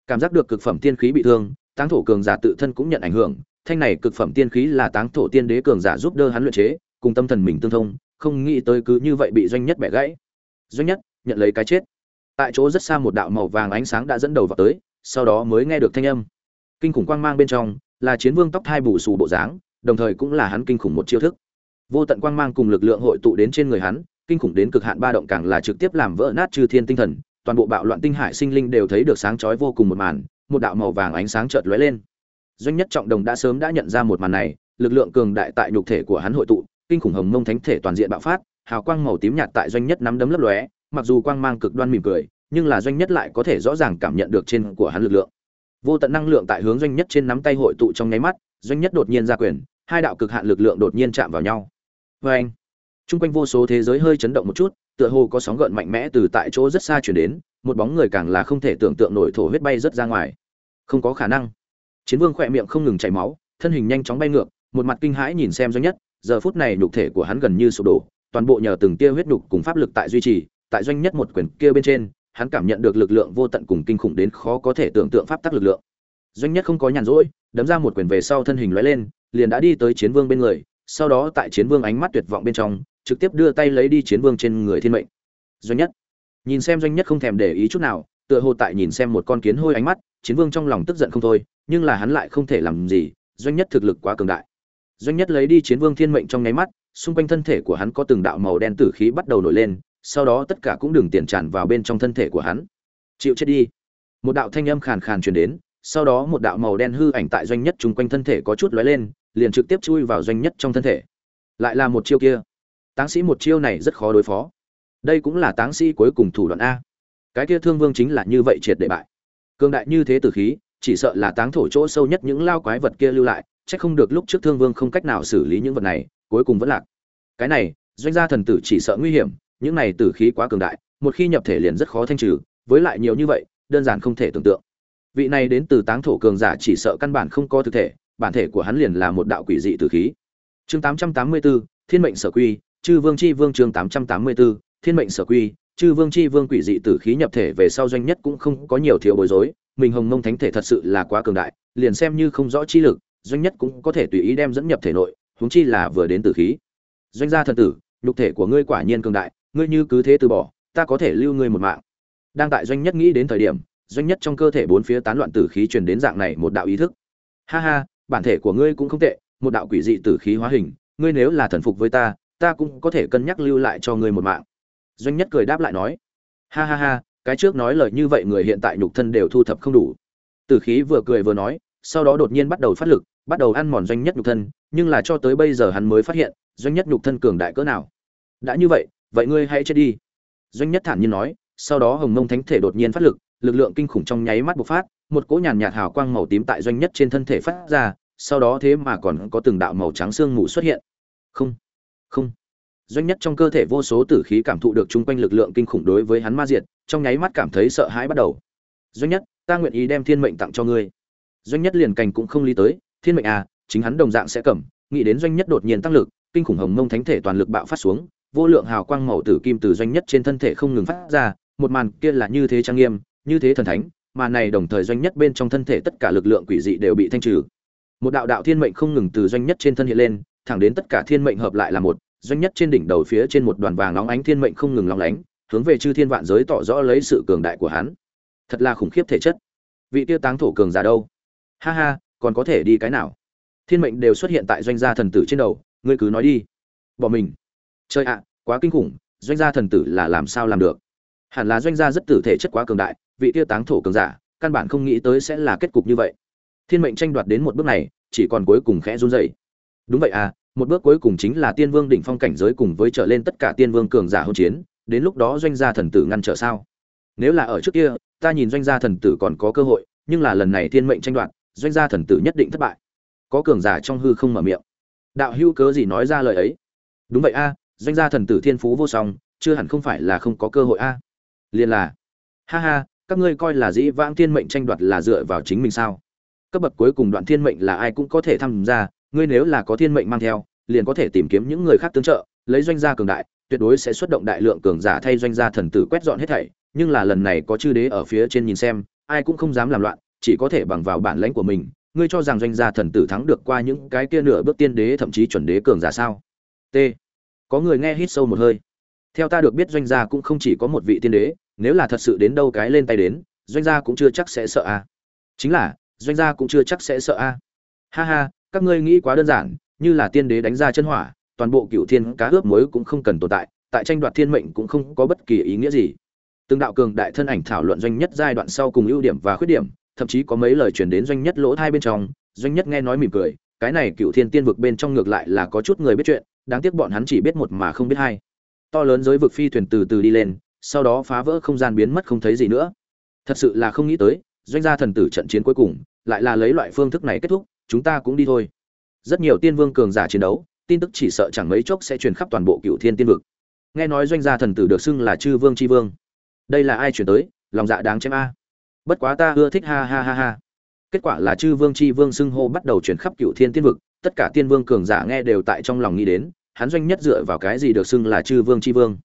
cảm giác được cực phẩm tiên khí bị thương, táng thổ cường giả tự thân cũng nhận ảnh hưởng, thanh này cực phẩm tiên khí là táng thổ tiên đế cường giả giúp đỡ hắn luyện chế, cùng tâm thần mình tương thông không nghĩ tới cứ như vậy bị doanh nhất bẻ gãy. Doanh nhất, nhận lấy cái chết. Tại chỗ rất xa một đạo màu vàng ánh sáng đã dẫn đầu vào tới, sau đó mới nghe được thanh âm. Kinh khủng quang mang bên trong, là chiến vương tóc thai bù xù bộ dáng, đồng thời cũng là hắn kinh khủng một chiêu thức. Vô tận quang mang cùng lực lượng hội tụ đến trên người hắn, kinh khủng đến cực hạn ba động càng là trực tiếp làm vỡ nát chư thiên tinh thần, toàn bộ bạo loạn tinh hải sinh linh đều thấy được sáng chói vô cùng một màn, một đạo màu vàng ánh sáng chợt lóe lên. Doanh nhất trọng đồng đã sớm đã nhận ra một màn này, lực lượng cường đại tại nhục thể của hắn hội tụ kinh khủng hồng mông thánh thể toàn diện bạo phát, hào quang màu tím nhạt tại doanh nhất nắm đấm lấp lóe, mặc dù quang mang cực đoan mỉm cười, nhưng là doanh nhất lại có thể rõ ràng cảm nhận được trên của hắn lực lượng. Vô tận năng lượng tại hướng doanh nhất trên nắm tay hội tụ trong nháy mắt, doanh nhất đột nhiên ra quyền, hai đạo cực hạn lực lượng đột nhiên chạm vào nhau. Oeng! Trung quanh vô số thế giới hơi chấn động một chút, tựa hồ có sóng gợn mạnh mẽ từ tại chỗ rất xa chuyển đến, một bóng người càng là không thể tưởng tượng nổi thổ huyết bay rất ra ngoài. Không có khả năng. Chiến vương khỏe miệng không ngừng chảy máu, thân hình nhanh chóng bay ngược, một mặt kinh hãi nhìn xem doanh nhất giờ phút này nhục thể của hắn gần như sụp đổ, toàn bộ nhờ từng tia huyết nhục cùng pháp lực tại duy trì, tại doanh nhất một quyền kia bên trên, hắn cảm nhận được lực lượng vô tận cùng kinh khủng đến khó có thể tưởng tượng pháp tắc lực lượng. Doanh nhất không có nhàn rỗi, đấm ra một quyền về sau thân hình lóe lên, liền đã đi tới chiến vương bên người, sau đó tại chiến vương ánh mắt tuyệt vọng bên trong, trực tiếp đưa tay lấy đi chiến vương trên người thiên mệnh. Doanh nhất. Nhìn xem doanh nhất không thèm để ý chút nào, tựa hồ tại nhìn xem một con kiến hôi ánh mắt, chiến vương trong lòng tức giận không thôi, nhưng là hắn lại không thể làm gì, doanh nhất thực lực quá cường đại doanh nhất lấy đi chiến vương thiên mệnh trong nháy mắt, xung quanh thân thể của hắn có từng đạo màu đen tử khí bắt đầu nổi lên, sau đó tất cả cũng đừng tiền tràn vào bên trong thân thể của hắn. Chịu chết đi. Một đạo thanh âm khàn khàn truyền đến, sau đó một đạo màu đen hư ảnh tại doanh nhất chung quanh thân thể có chút lóe lên, liền trực tiếp chui vào doanh nhất trong thân thể. Lại là một chiêu kia. Táng sĩ một chiêu này rất khó đối phó. Đây cũng là táng sĩ cuối cùng thủ đoạn a. Cái kia thương vương chính là như vậy triệt để bại. Cương đại như thế tử khí, chỉ sợ là táng thổ chỗ sâu nhất những lao quái vật kia lưu lại chắc không được lúc trước thương vương không cách nào xử lý những vật này cuối cùng vẫn lạc. Cái này doanh gia thần tử chỉ sợ nguy hiểm những này tử khí quá cường đại một khi nhập thể liền rất khó thanh trừ với lại nhiều như vậy đơn giản không thể tưởng tượng. Vị này đến từ táng thổ cường giả chỉ sợ căn bản không có thực thể bản thể của hắn liền là một đạo quỷ dị tử khí. Chương 884, thiên mệnh sở quy chư vương chi vương chương 884, thiên mệnh sở quy chư vương chi vương quỷ dị tử khí nhập thể về sau doanh nhất cũng không có nhiều thiếu bối rối mình hồng mông thánh thể thật sự là quá cường đại liền xem như không rõ chi lực doanh nhất cũng có thể tùy ý đem dẫn nhập thể nội, huống chi là vừa đến tử khí. Doanh gia thần tử, nhục thể của ngươi quả nhiên cường đại, ngươi như cứ thế từ bỏ, ta có thể lưu ngươi một mạng. Đang tại doanh nhất nghĩ đến thời điểm, doanh nhất trong cơ thể bốn phía tán loạn tử khí truyền đến dạng này một đạo ý thức. Ha ha, bản thể của ngươi cũng không tệ, một đạo quỷ dị tử khí hóa hình, ngươi nếu là thần phục với ta ta cũng có thể cân nhắc lưu lại cho ngươi một mạng. Doanh nhất cười đáp lại nói, ha ha ha, cái trước nói lời như vậy người hiện tại nhục thân đều thu thập không đủ. Tử khí vừa cười vừa nói sau đó đột nhiên bắt đầu phát lực, bắt đầu ăn mòn doanh nhất nhục thân, nhưng là cho tới bây giờ hắn mới phát hiện, doanh nhất nhục thân cường đại cỡ nào. Đã như vậy vậy ngươi hãy chết đi. Doanh nhất thản nhiên nói, sau đó hồng mông thánh thể đột nhiên phát lực lực lượng kinh khủng trong nháy mắt bộc phát, một cỗ nhàn nhạt hào quang màu tím tại doanh nhất trên thân thể phát ra, sau đó thế mà còn có từng đạo màu trắng xương mù xuất hiện. Không không. Doanh nhất trong cơ thể vô số tử khí cảm thụ được chung quanh lực lượng kinh khủng đối với hắn ma diệt, trong nháy mắt cảm thấy sợ hãi bắt đầu. Doanh nhất, ta nguyện ý đem thiên mệnh tặng cho ngươi doanh nhất liền cành cũng không lý tới, thiên mệnh à chính hắn đồng dạng sẽ cầm, nghĩ đến doanh nhất đột nhiên tăng lực, kinh khủng hồng mông thánh thể toàn lực bạo phát xuống, vô lượng hào quang màu tử kim từ doanh nhất trên thân thể không ngừng phát ra, một màn kia là như thế trang nghiêm, như thế thần thánh, mà này đồng thời doanh nhất bên trong thân thể tất cả lực lượng quỷ dị đều bị thanh trừ. Một đạo đạo thiên mệnh không ngừng từ doanh nhất trên thân hiện lên, thẳng đến tất cả thiên mệnh hợp lại là một, doanh nhất trên đỉnh đầu phía trên một đoàn vàng nóng ánh thiên mệnh không ngừng lóng lánh, hướng về chư thiên vạn giới tỏ rõ lấy sự cường đại của hắn. Thật là khủng khiếp thể chất. Vị tiêu táng thổ cường giả đâu? Ha ha, còn có thể đi cái nào? Thiên mệnh đều xuất hiện tại doanh gia thần tử trên đầu, ngươi cứ nói đi. Bỏ mình. Chơi ạ, quá kinh khủng, doanh gia thần tử là làm sao làm được? Hẳn là doanh gia rất tử thể chất quá cường đại, vị tiêu táng thổ cường giả, căn bản không nghĩ tới sẽ là kết cục như vậy. Thiên mệnh tranh đoạt đến một bước này, chỉ còn cuối cùng khẽ run dậy đúng vậy à một bước cuối cùng chính là tiên vương đỉnh phong cảnh giới cùng với trở lên tất cả tiên vương cường giả hôn chiến, đến lúc đó doanh gia thần tử ngăn trở sao? Nếu là ở trước kia, ta nhìn doanh gia thần tử còn có cơ hội, nhưng là lần này thiên mệnh tranh đoạt doanh gia thần tử nhất định thất bại. Có cường giả trong hư không mở miệng. Đạo hữu cớ gì nói ra lời ấy? Đúng vậy a, doanh gia thần tử thiên phú vô song, chưa hẳn không phải là không có cơ hội a. À. liền là, ha ha, các ngươi coi là dĩ vãng thiên mệnh tranh đoạt là dựa vào chính mình sao? Cấp bậc cuối cùng đoạn thiên mệnh là ai cũng có thể tham gia, ngươi nếu là có thiên mệnh mang theo, liền có thể tìm kiếm những người khác tương trợ, lấy doanh gia cường đại, tuyệt đối sẽ xuất động đại lượng cường giả thay doanh gia thần tử quét dọn hết thảy, nhưng là lần này có chư đế ở phía trên nhìn xem, ai cũng không dám làm loạn chỉ có thể bằng vào bản lãnh của mình, ngươi cho rằng doanh gia thần tử thắng được qua những cái kia nửa bước tiên đế thậm chí chuẩn đế cường giả sao? T. Có người nghe hít sâu một hơi. Theo ta được biết doanh gia cũng không chỉ có một vị tiên đế, nếu là thật sự đến đâu cái lên tay đến, doanh gia cũng chưa chắc sẽ sợ a. Chính là, doanh gia cũng chưa chắc sẽ sợ a. Ha ha, các ngươi nghĩ quá đơn giản, như là tiên đế đánh ra chân hỏa, toàn bộ cựu thiên cá ướp muối cũng không cần tồn tại tại tranh đoạt thiên mệnh cũng không có bất kỳ ý nghĩa gì. Từng đạo cường đại thân ảnh thảo luận doanh nhất giai đoạn sau cùng ưu điểm và khuyết điểm thậm chí có mấy lời truyền đến doanh nhất lỗ thai bên trong, doanh nhất nghe nói mỉm cười, cái này cựu thiên tiên vực bên trong ngược lại là có chút người biết chuyện, đáng tiếc bọn hắn chỉ biết một mà không biết hai. To lớn giới vực phi thuyền từ từ đi lên, sau đó phá vỡ không gian biến mất không thấy gì nữa. Thật sự là không nghĩ tới, doanh gia thần tử trận chiến cuối cùng, lại là lấy loại phương thức này kết thúc, chúng ta cũng đi thôi. Rất nhiều tiên vương cường giả chiến đấu, tin tức chỉ sợ chẳng mấy chốc sẽ truyền khắp toàn bộ cựu thiên tiên vực. Nghe nói doanh gia thần tử được xưng là chư vương c vương. Đây là ai chuyển tới? Lòng dạ đáng chém a bất quá ta ưa thích ha ha ha ha. Kết quả là chư vương c h i vương xưng hô bắt đầu chuyển khắp cựu thiên tiên vực, tất cả tiên vương cường giả nghe đều tại trong lòng nghĩ đến, hắn doanh nhất dựa vào cái gì được xưng là chư vương c h i vương?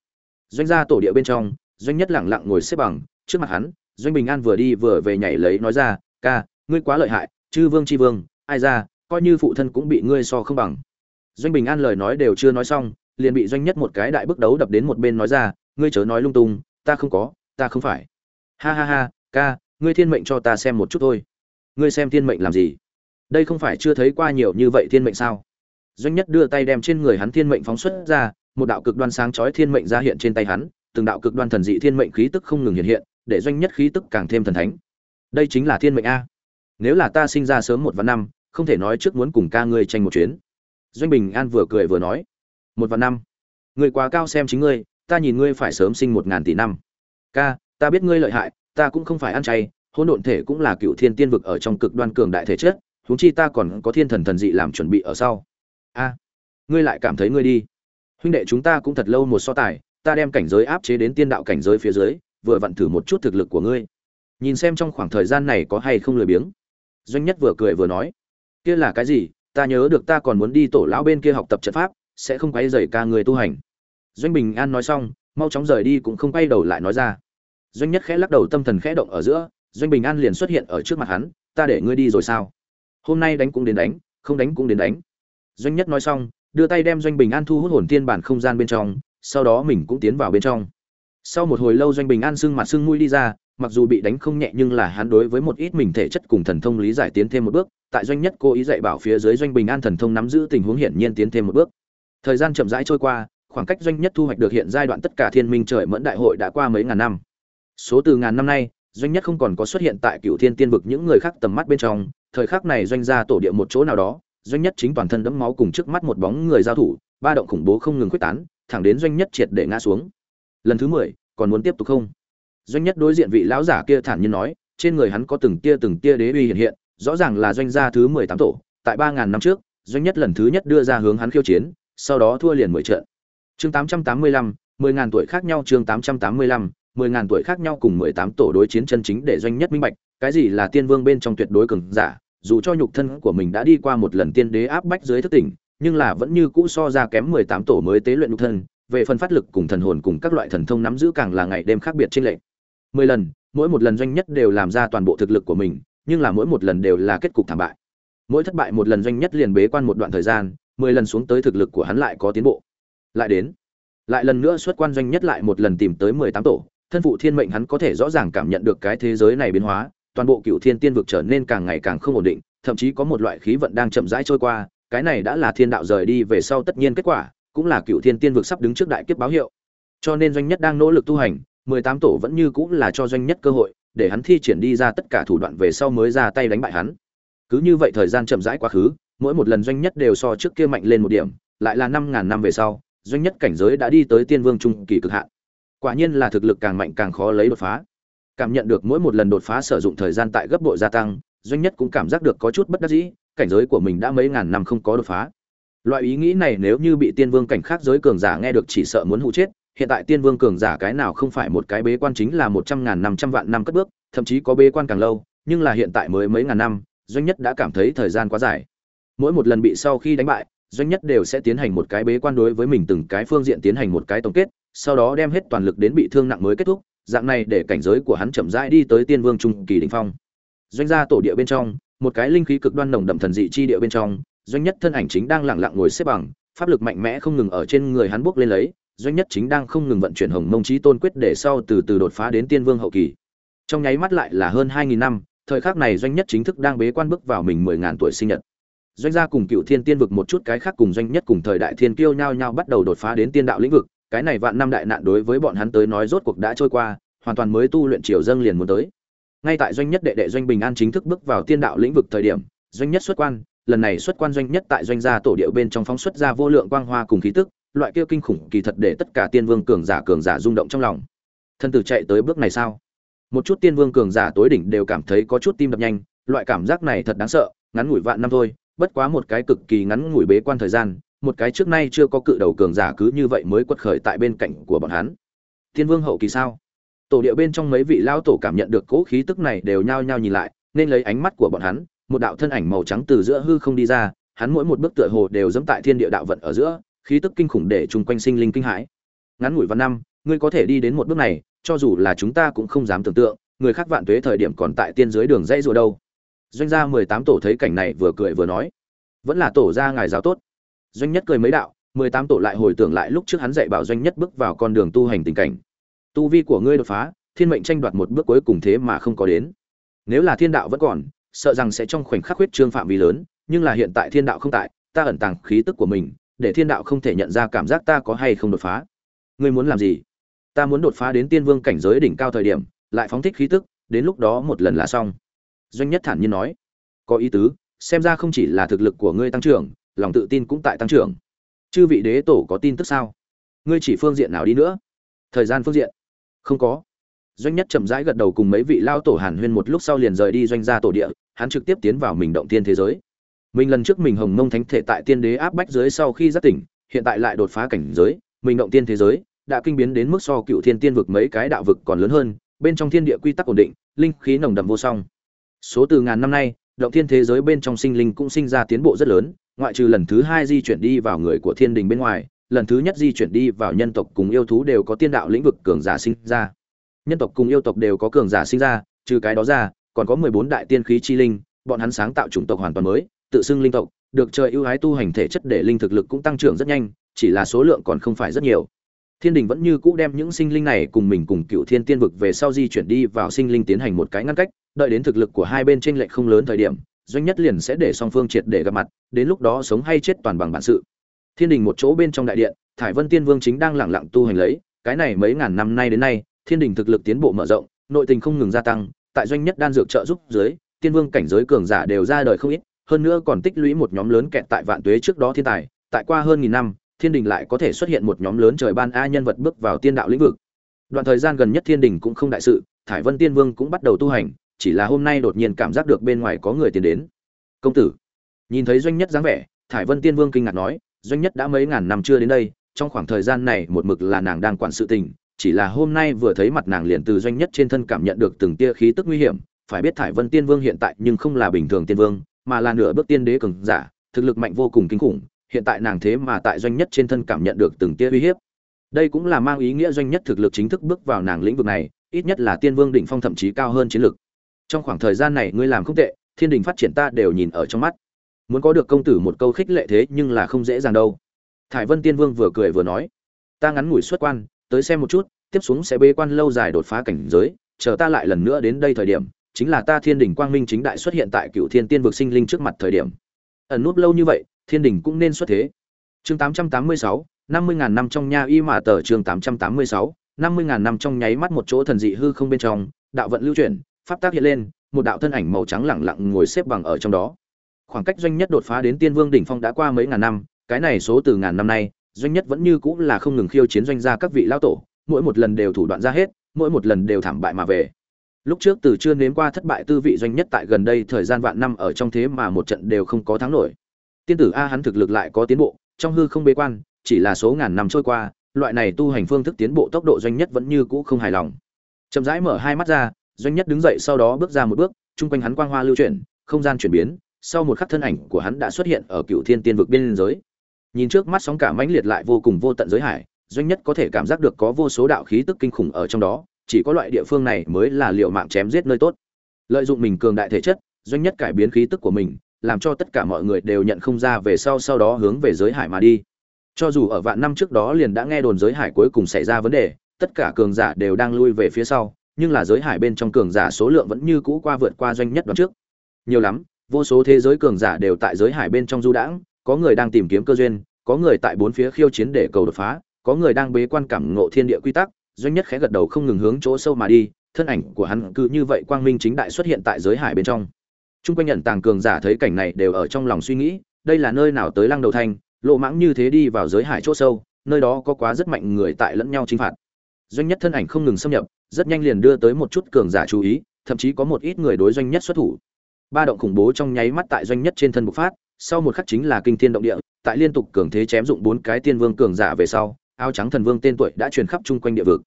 Doanh gia tổ địa bên trong, doanh nhất lẳng lặng ngồi xếp bằng, trước mặt hắn, doanh bình an vừa đi vừa về nhảy lấy nói ra, ca, ngươi quá lợi hại, chư vương c vương, ai ra, coi như phụ thân cũng bị ngươi so không bằng. Doanh bình an lời nói đều chưa nói xong, liền bị doanh nhất một cái đại bước đấu đập đến một bên nói ra, ngươi chớ nói lung tung, ta không có, ta không phải. Ha ha ha, ca ngươi thiên mệnh cho ta xem một chút thôi. Ngươi xem thiên mệnh làm gì? Đây không phải chưa thấy qua nhiều như vậy thiên mệnh sao? Doanh nhất đưa tay đem trên người hắn thiên mệnh phóng xuất ra, một đạo cực đoan sáng chói thiên mệnh ra hiện trên tay hắn, từng đạo cực đoan thần dị thiên mệnh khí tức không ngừng hiện hiện, để doanh nhất khí tức càng thêm thần thánh. Đây chính là thiên mệnh a. Nếu là ta sinh ra sớm một vạn năm, không thể nói trước muốn cùng ca ngươi tranh một chuyến. Doanh bình an vừa cười vừa nói, một vạn năm? Người quá cao xem chính ngươi, ta nhìn ngươi phải sớm sinh một ngàn tỷ năm. Ca, ta biết ngươi lợi hại ta cũng không phải ăn chay, hỗn độn thể cũng là cựu thiên tiên vực ở trong cực đoan cường đại thể chất, huống chi ta còn có thiên thần thần dị làm chuẩn bị ở sau. A, ngươi lại cảm thấy ngươi đi. Huynh đệ chúng ta cũng thật lâu một so tài, ta đem cảnh giới áp chế đến tiên đạo cảnh giới phía dưới, vừa vặn thử một chút thực lực của ngươi. Nhìn xem trong khoảng thời gian này có hay không lười biếng. Doanh nhất vừa cười vừa nói, kia là cái gì, ta nhớ được ta còn muốn đi tổ lão bên kia học tập trận pháp, sẽ không quay dày ca người tu hành. Doanh bình an nói xong, mau chóng rời đi cũng không quay đầu lại nói ra doanh nhất khẽ lắc đầu, tâm thần khẽ động ở giữa, doanh bình an liền xuất hiện ở trước mặt hắn, ta để ngươi đi rồi sao? Hôm nay đánh cũng đến đánh, không đánh cũng đến đánh. Doanh nhất nói xong, đưa tay đem doanh bình an thu hút hồn tiên bản không gian bên trong, sau đó mình cũng tiến vào bên trong. Sau một hồi lâu, doanh bình an sưng mặt sưng mũi đi ra, mặc dù bị đánh không nhẹ nhưng là hắn đối với một ít mình thể chất cùng thần thông lý giải tiến thêm một bước. Tại doanh nhất cố ý dạy bảo phía dưới, doanh bình an thần thông nắm giữ tình huống hiển nhiên tiến thêm một bước. Thời gian chậm rãi trôi qua, khoảng cách doanh nhất thu hoạch được hiện giai đoạn tất cả thiên minh trời mẫn đại hội đã qua mấy ngàn năm số từ ngàn năm nay, doanh nhất không còn có xuất hiện tại cựu thiên tiên vực những người khác tầm mắt bên trong, thời khắc này doanh ra tổ địa một chỗ nào đó, doanh nhất chính toàn thân đẫm máu cùng trước mắt một bóng người giao thủ, ba động khủng bố không ngừng quyết tán, thẳng đến doanh nhất triệt để ngã xuống. Lần thứ mười, còn muốn tiếp tục không? Doanh nhất đối diện vị lão giả kia thản nhiên nói, trên người hắn có từng tia từng tia đế uy hiện hiện, rõ ràng là doanh gia thứ mười tám tổ, tại ba ngàn năm trước, doanh nhất lần thứ nhất đưa ra hướng hắn khiêu chiến, sau đó thua liền mười trận. Chương tám trăm tám mươi lăm, mười ngàn tuổi khác nhau chương tám trăm tám mươi lăm mười ngàn tuổi khác nhau cùng mười tám tổ đối chiến chân chính để doanh nhất minh bạch, cái gì là tiên vương bên trong tuyệt đối cường giả, dù cho nhục thân của mình đã đi qua một lần tiên đế áp bách dưới thức tỉnh, nhưng là vẫn như cũ so ra kém mười tám tổ mới tế luyện nhục thân, về phần phát lực cùng thần hồn cùng các loại thần thông nắm giữ càng là ngày đêm khác biệt trên lệnh mười lần, mỗi một lần doanh nhất đều làm ra toàn bộ thực lực của mình, nhưng là mỗi một lần đều là kết cục thảm bại. Mỗi thất bại một lần doanh nhất liền bế quan một đoạn thời gian, mười lần xuống tới thực lực của hắn lại có tiến bộ. Lại đến, lại lần nữa xuất quan doanh nhất lại một lần tìm tới mười tám tổ thân phụ thiên mệnh hắn có thể rõ ràng cảm nhận được cái thế giới này biến hóa, toàn bộ cựu thiên tiên vực trở nên càng ngày càng không ổn định, thậm chí có một loại khí vận đang chậm rãi trôi qua, cái này đã là thiên đạo rời đi về sau tất nhiên kết quả, cũng là cựu thiên tiên vực sắp đứng trước đại kiếp báo hiệu. Cho nên doanh nhất đang nỗ lực tu hành, mười tám tổ vẫn như cũng là cho doanh nhất cơ hội, để hắn thi triển đi ra tất cả thủ đoạn về sau mới ra tay đánh bại hắn. Cứ như vậy thời gian chậm rãi quá khứ, mỗi một lần doanh nhất đều so trước kia mạnh lên một điểm, lại là năm ngàn năm về sau, doanh nhất cảnh giới đã đi tới tiên vương trung kỳ cực hạn quả nhiên là thực lực càng mạnh càng khó lấy đột phá. Cảm nhận được mỗi một lần đột phá sử dụng thời gian tại gấp bội gia tăng, doanh nhất cũng cảm giác được có chút bất đắc dĩ, cảnh giới của mình đã mấy ngàn năm không có đột phá. Loại ý nghĩ này nếu như bị tiên vương cảnh khác giới cường giả nghe được chỉ sợ muốn hụ chết, hiện tại tiên vương cường giả cái nào không phải một cái bế quan chính là một trăm ngàn năm, trăm vạn năm cất bước, thậm chí có bế quan càng lâu, nhưng là hiện tại mới mấy ngàn năm, doanh nhất đã cảm thấy thời gian quá dài. Mỗi một lần bị sau khi đánh bại, doanh nhất đều sẽ tiến hành một cái bế quan đối với mình từng cái phương diện tiến hành một cái tổng kết sau đó đem hết toàn lực đến bị thương nặng mới kết thúc, dạng này để cảnh giới của hắn chậm rãi đi tới tiên vương trung kỳ đỉnh phong. Doanh gia tổ địa bên trong, một cái linh khí cực đoan nồng đậm thần dị chi địa bên trong, doanh nhất thân ảnh chính đang lặng lặng ngồi xếp bằng, pháp lực mạnh mẽ không ngừng ở trên người hắn bước lên lấy, doanh nhất chính đang không ngừng vận chuyển hồng mông chí tôn quyết để sau từ từ đột phá đến tiên vương hậu kỳ. Trong nháy mắt lại là hơn hai nghìn năm, thời khắc này doanh nhất chính thức đang bế quan bước vào mình mười ngàn tuổi sinh nhật. Doanh gia cùng cựu thiên tiên vực một chút cái khác cùng doanh nhất cùng thời đại thiên kiêu nhau nhau bắt đầu đột phá đến tiên đạo lĩnh vực cái này vạn năm đại nạn đối với bọn hắn tới nói rốt cuộc đã trôi qua, hoàn toàn mới tu luyện triều dâng liền muốn tới. Ngay tại doanh nhất đệ đệ doanh bình an chính thức bước vào tiên đạo lĩnh vực thời điểm, doanh nhất xuất quan, lần này xuất quan doanh nhất tại doanh gia tổ địa bên trong phóng xuất ra vô lượng quang hoa cùng khí tức, loại kia kinh khủng kỳ thật để tất cả tiên vương cường giả cường giả rung động trong lòng. Thân tử chạy tới bước này sao? Một chút tiên vương cường giả tối đỉnh đều cảm thấy có chút tim đập nhanh, loại cảm giác này thật đáng sợ, ngắn ngủi vạn năm thôi, bất quá một cái cực kỳ ngắn ngủi bế quan thời gian một cái trước nay chưa có cự đầu cường giả cứ như vậy mới quật khởi tại bên cạnh của bọn hắn. Thiên vương hậu kỳ sao? Tổ địa bên trong mấy vị lao tổ cảm nhận được cỗ khí tức này đều nhao nhao nhìn lại, nên lấy ánh mắt của bọn hắn, một đạo thân ảnh màu trắng từ giữa hư không đi ra, hắn mỗi một bước tựa hồ đều dẫm tại thiên địa đạo vận ở giữa, khí tức kinh khủng để chung quanh sinh linh kinh hãi. Ngắn ngủi văn năm, ngươi có thể đi đến một bước này, cho dù là chúng ta cũng không dám tưởng tượng, người khác vạn tuế thời điểm còn tại tiên dưới đường dãy rùa đâu. Doanh gia mười tám tổ thấy cảnh này vừa cười vừa nói, vẫn là tổ gia ngài giáo tốt doanh nhất cười mấy đạo, mười tám tổ lại hồi tưởng lại lúc trước hắn dạy bảo doanh nhất bước vào con đường tu hành tình cảnh. Tu vi của ngươi đột phá, thiên mệnh tranh đoạt một bước cuối cùng thế mà không có đến. Nếu là thiên đạo vẫn còn, sợ rằng sẽ trong khoảnh khắc huyết trương phạm vi lớn, nhưng là hiện tại thiên đạo không tại, ta ẩn tàng khí tức của mình, để thiên đạo không thể nhận ra cảm giác ta có hay không đột phá. Ngươi muốn làm gì? Ta muốn đột phá đến tiên vương cảnh giới đỉnh cao thời điểm, lại phóng thích khí tức, đến lúc đó một lần là xong. Doanh nhất thản nhiên nói, có ý tứ, xem ra không chỉ là thực lực của ngươi tăng trưởng lòng tự tin cũng tại tăng trưởng. Chư vị đế tổ có tin tức sao? Ngươi chỉ phương diện nào đi nữa? Thời gian phương diện? Không có. Doanh nhất chậm rãi gật đầu cùng mấy vị lao tổ hàn huyên một lúc sau liền rời đi doanh gia tổ địa, hắn trực tiếp tiến vào mình động tiên thế giới. Mình lần trước mình hồng mông thánh thể tại tiên đế áp bách dưới sau khi giác tỉnh, hiện tại lại đột phá cảnh giới, mình động tiên thế giới đã kinh biến đến mức so cựu thiên tiên vực mấy cái đạo vực còn lớn hơn, bên trong thiên địa quy tắc ổn định, linh khí nồng đậm vô song. Số từ ngàn năm nay, động thiên thế giới bên trong sinh linh cũng sinh ra tiến bộ rất lớn ngoại trừ lần thứ hai di chuyển đi vào người của thiên đình bên ngoài, lần thứ nhất di chuyển đi vào nhân tộc cùng yêu thú đều có tiên đạo lĩnh vực cường giả sinh ra. Nhân tộc cùng yêu tộc đều có cường giả sinh ra, trừ cái đó ra, còn có mười bốn đại tiên khí chi linh, bọn hắn sáng tạo chủng tộc hoàn toàn mới, tự xưng linh tộc, được trời ưu ái tu hành thể chất để linh thực lực cũng tăng trưởng rất nhanh, chỉ là số lượng còn không phải rất nhiều. Thiên đình vẫn như cũ đem những sinh linh này cùng mình cùng cựu thiên tiên vực về sau di chuyển đi vào sinh linh tiến hành một cái ngăn cách, đợi đến thực lực của hai bên trên lệch không lớn thời điểm doanh nhất liền sẽ để song phương triệt để gặp mặt, đến lúc đó sống hay chết toàn bằng bản sự. Thiên đình một chỗ bên trong đại điện, thải vân tiên vương chính đang lẳng lặng tu hành lấy, cái này mấy ngàn năm nay đến nay, thiên đình thực lực tiến bộ mở rộng, nội tình không ngừng gia tăng, tại doanh nhất đan dược trợ giúp dưới, tiên vương cảnh giới cường giả đều ra đời không ít, hơn nữa còn tích lũy một nhóm lớn kẹt tại vạn tuế trước đó thiên tài, tại qua hơn nghìn năm, thiên đình lại có thể xuất hiện một nhóm lớn trời ban a nhân vật bước vào tiên đạo lĩnh vực. Đoạn thời gian gần nhất thiên đình cũng không đại sự, thải vân tiên vương cũng bắt đầu tu hành chỉ là hôm nay đột nhiên cảm giác được bên ngoài có người tiến đến. Công tử, nhìn thấy doanh nhất dáng vẻ, thải vân tiên vương kinh ngạc nói, doanh nhất đã mấy ngàn năm chưa đến đây, trong khoảng thời gian này một mực là nàng đang quản sự tình, chỉ là hôm nay vừa thấy mặt nàng liền từ doanh nhất trên thân cảm nhận được từng tia khí tức nguy hiểm, phải biết thải vân tiên vương hiện tại nhưng không là bình thường tiên vương, mà là nửa bước tiên đế cường giả, thực lực mạnh vô cùng kinh khủng, hiện tại nàng thế mà tại doanh nhất trên thân cảm nhận được từng tia uy hiếp. Đây cũng là mang ý nghĩa doanh nhất thực lực chính thức bước vào nàng lĩnh vực này, ít nhất là tiên vương đỉnh phong thậm chí cao hơn chiến lực trong khoảng thời gian này ngươi làm không tệ, thiên đình phát triển ta đều nhìn ở trong mắt. Muốn có được công tử một câu khích lệ thế nhưng là không dễ dàng đâu. Thải vân tiên vương vừa cười vừa nói, ta ngắn ngủi xuất quan, tới xem một chút, tiếp xuống sẽ bế quan lâu dài đột phá cảnh giới, chờ ta lại lần nữa đến đây thời điểm, chính là ta thiên đình quang minh chính đại xuất hiện tại cựu thiên tiên vực sinh linh trước mặt thời điểm. Ẩn núp lâu như vậy, thiên đình cũng nên xuất thế. Chương tám trăm tám mươi sáu, năm mươi ngàn năm trong nha y mà tờ chương tám trăm tám mươi sáu, năm mươi ngàn năm trong nháy mắt một chỗ thần dị hư không bên trong, đạo vận lưu chuyển pháp tác hiện lên, một đạo thân ảnh màu trắng lẳng lặng ngồi xếp bằng ở trong đó. Khoảng cách doanh nhất đột phá đến tiên vương đỉnh phong đã qua mấy ngàn năm, cái này số từ ngàn năm nay, doanh nhất vẫn như cũng là không ngừng khiêu chiến doanh gia các vị lao tổ, mỗi một lần đều thủ đoạn ra hết, mỗi một lần đều thảm bại mà về. Lúc trước từ chưa nếm qua thất bại tư vị doanh nhất tại gần đây thời gian vạn năm ở trong thế mà một trận đều không có thắng nổi. Tiên tử a hắn thực lực lại có tiến bộ, trong hư không bế quan, chỉ là số ngàn năm trôi qua, loại này tu hành phương thức tiến bộ tốc độ doanh nhất vẫn như cũ không hài lòng. Chậm rãi mở hai mắt ra doanh nhất đứng dậy sau đó bước ra một bước, chung quanh hắn quang hoa lưu chuyển, không gian chuyển biến, sau một khắc thân ảnh của hắn đã xuất hiện ở cựu thiên tiên vực biên giới. Nhìn trước mắt sóng cả mãnh liệt lại vô cùng vô tận giới hải, doanh nhất có thể cảm giác được có vô số đạo khí tức kinh khủng ở trong đó, chỉ có loại địa phương này mới là liệu mạng chém giết nơi tốt. Lợi dụng mình cường đại thể chất, doanh nhất cải biến khí tức của mình, làm cho tất cả mọi người đều nhận không ra về sau sau đó hướng về giới hải mà đi. Cho dù ở vạn năm trước đó liền đã nghe đồn giới hải cuối cùng xảy ra vấn đề, tất cả cường giả đều đang lui về phía sau nhưng là giới hải bên trong cường giả số lượng vẫn như cũ qua vượt qua doanh nhất đoạn trước nhiều lắm vô số thế giới cường giả đều tại giới hải bên trong du đãng có người đang tìm kiếm cơ duyên có người tại bốn phía khiêu chiến để cầu đột phá có người đang bế quan cảm ngộ thiên địa quy tắc doanh nhất khẽ gật đầu không ngừng hướng chỗ sâu mà đi thân ảnh của hắn cứ như vậy quang minh chính đại xuất hiện tại giới hải bên trong Trung quanh nhận tàng cường giả thấy cảnh này đều ở trong lòng suy nghĩ, đây là nơi nào tới Lăng Đầu Thành, lộ mãng như thế đi vào giới hải chỗ sâu, nơi đó có quá rất mạnh người tại lẫn nhau chinh phạt. Doanh nhất thân ảnh không ngừng xâm nhập, rất nhanh liền đưa tới một chút cường giả chú ý, thậm chí có một ít người đối doanh nhất xuất thủ. Ba động khủng bố trong nháy mắt tại doanh nhất trên thân bộc phát, sau một khắc chính là kinh thiên động địa, tại liên tục cường thế chém dụng bốn cái tiên vương cường giả về sau, áo trắng thần vương tên tuổi đã truyền khắp chung quanh địa vực.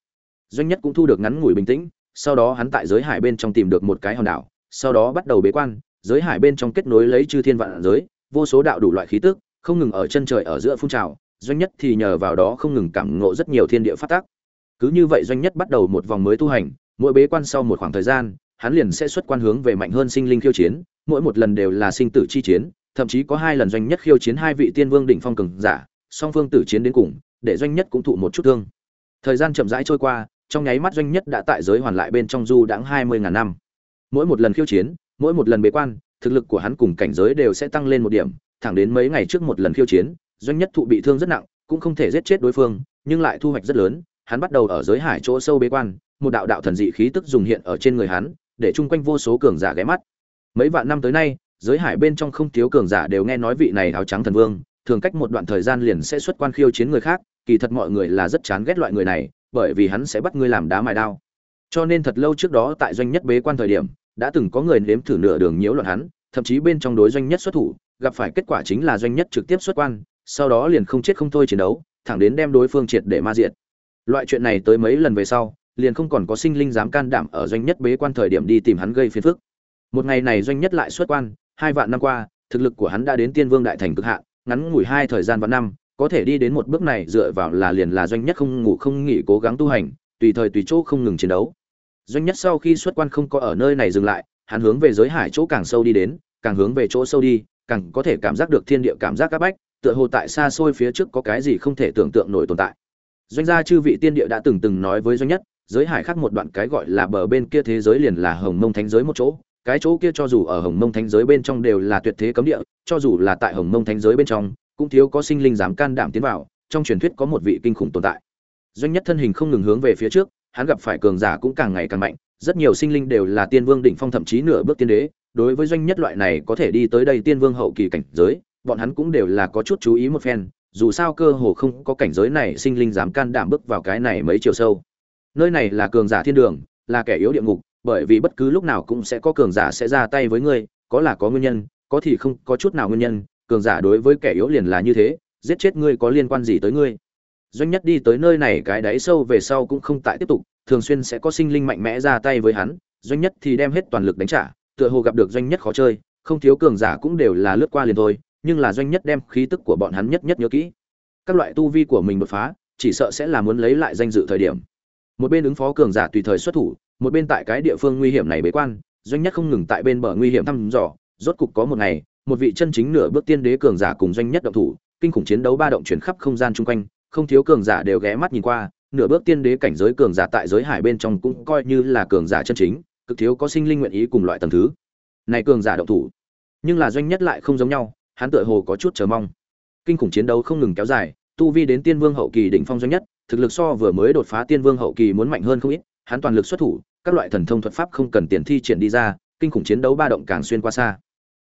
Doanh nhất cũng thu được ngắn ngủi bình tĩnh, sau đó hắn tại giới hải bên trong tìm được một cái hòn đảo, sau đó bắt đầu bế quan, giới hải bên trong kết nối lấy chư thiên vạn giới, vô số đạo đủ loại khí tức, không ngừng ở chân trời ở giữa phun trào, doanh nhất thì nhờ vào đó không ngừng cảm ngộ rất nhiều thiên địa phát tác. Cứ như vậy doanh nhất bắt đầu một vòng mới tu hành, mỗi bế quan sau một khoảng thời gian, hắn liền sẽ xuất quan hướng về mạnh hơn sinh linh khiêu chiến, mỗi một lần đều là sinh tử chi chiến, thậm chí có hai lần doanh nhất khiêu chiến hai vị tiên vương đỉnh phong cường giả, song phương tử chiến đến cùng, để doanh nhất cũng thụ một chút thương. Thời gian chậm rãi trôi qua, trong nháy mắt doanh nhất đã tại giới hoàn lại bên trong du đãng hai mươi ngàn năm. Mỗi một lần khiêu chiến, mỗi một lần bế quan thực lực của hắn cùng cảnh giới đều sẽ tăng lên một điểm thẳng đến mấy ngày trước một lần khiêu chiến doanh nhất thụ bị thương rất nặng cũng không thể giết chết đối phương nhưng lại thu hoạch rất lớn hắn bắt đầu ở giới hải chỗ sâu bế quan một đạo đạo thần dị khí tức dùng hiện ở trên người hắn để chung quanh vô số cường giả ghé mắt mấy vạn năm tới nay giới hải bên trong không thiếu cường giả đều nghe nói vị này áo trắng thần vương thường cách một đoạn thời gian liền sẽ xuất quan khiêu chiến người khác kỳ thật mọi người là rất chán ghét loại người này bởi vì hắn sẽ bắt ngươi làm đá mài đao cho nên thật lâu trước đó tại doanh nhất bế quan thời điểm đã từng có người nếm thử nửa đường nhiễu loạn hắn, thậm chí bên trong đối doanh nhất xuất thủ, gặp phải kết quả chính là doanh nhất trực tiếp xuất quan, sau đó liền không chết không thôi chiến đấu, thẳng đến đem đối phương triệt để ma diệt. Loại chuyện này tới mấy lần về sau, liền không còn có sinh linh dám can đảm ở doanh nhất bế quan thời điểm đi tìm hắn gây phiền phức. Một ngày này doanh nhất lại xuất quan, hai vạn năm qua, thực lực của hắn đã đến tiên vương đại thành cực hạn, ngắn ngủi hai thời gian vạn năm, có thể đi đến một bước này dựa vào là liền là doanh nhất không ngủ không nghỉ cố gắng tu hành, tùy thời tùy chỗ không ngừng chiến đấu doanh nhất sau khi xuất quan không có ở nơi này dừng lại hắn hướng về giới hải chỗ càng sâu đi đến càng hướng về chỗ sâu đi càng có thể cảm giác được thiên địa cảm giác các bách tựa hồ tại xa xôi phía trước có cái gì không thể tưởng tượng nổi tồn tại doanh gia chư vị tiên địa đã từng từng nói với doanh nhất giới hải khác một đoạn cái gọi là bờ bên kia thế giới liền là hồng mông thánh giới một chỗ cái chỗ kia cho dù ở hồng mông thánh giới bên trong đều là tuyệt thế cấm địa cho dù là tại hồng mông thánh giới bên trong cũng thiếu có sinh linh dám can đảm tiến vào trong truyền thuyết có một vị kinh khủng tồn tại. Doanh nhất thân hình không ngừng hướng về phía trước hắn gặp phải cường giả cũng càng ngày càng mạnh, rất nhiều sinh linh đều là tiên vương đỉnh phong thậm chí nửa bước tiên đế, đối với doanh nhất loại này có thể đi tới đây tiên vương hậu kỳ cảnh giới, bọn hắn cũng đều là có chút chú ý một phen, dù sao cơ hồ không có cảnh giới này sinh linh dám can đảm bước vào cái này mấy chiều sâu. Nơi này là cường giả thiên đường, là kẻ yếu địa ngục, bởi vì bất cứ lúc nào cũng sẽ có cường giả sẽ ra tay với ngươi, có là có nguyên nhân, có thì không có chút nào nguyên nhân, cường giả đối với kẻ yếu liền là như thế, giết chết ngươi có liên quan gì tới ngươi? doanh nhất đi tới nơi này cái đáy sâu về sau cũng không tại tiếp tục thường xuyên sẽ có sinh linh mạnh mẽ ra tay với hắn doanh nhất thì đem hết toàn lực đánh trả tựa hồ gặp được doanh nhất khó chơi không thiếu cường giả cũng đều là lướt qua liền thôi nhưng là doanh nhất đem khí tức của bọn hắn nhất nhất nhớ kỹ. Các loại tu vi của mình đột phá, chỉ sợ sẽ là muốn lấy lại danh dự thời điểm. Một bên ứng phó cường giả tùy thời xuất thủ, một bên tại cái địa phương nguy hiểm này bế quan, doanh nhất không ngừng tại bên bờ nguy hiểm thăm dò, rốt cục có một ngày, một vị chân chính nửa bước tiên đế cường giả cùng doanh nhất động thủ, kinh khủng chiến đấu ba động chuyển khắp không gian chung quanh, không thiếu cường giả đều ghé mắt nhìn qua, nửa bước tiên đế cảnh giới cường giả tại giới hải bên trong cũng coi như là cường giả chân chính, cực thiếu có sinh linh nguyện ý cùng loại tầng thứ. Này cường giả động thủ, nhưng là doanh nhất lại không giống nhau hắn tựa hồ có chút chờ mong. Kinh khủng chiến đấu không ngừng kéo dài, tu vi đến tiên vương hậu kỳ đỉnh phong doanh nhất, thực lực so vừa mới đột phá tiên vương hậu kỳ muốn mạnh hơn không ít, hắn toàn lực xuất thủ, các loại thần thông thuật pháp không cần tiền thi triển đi ra, kinh khủng chiến đấu ba động càng xuyên qua xa.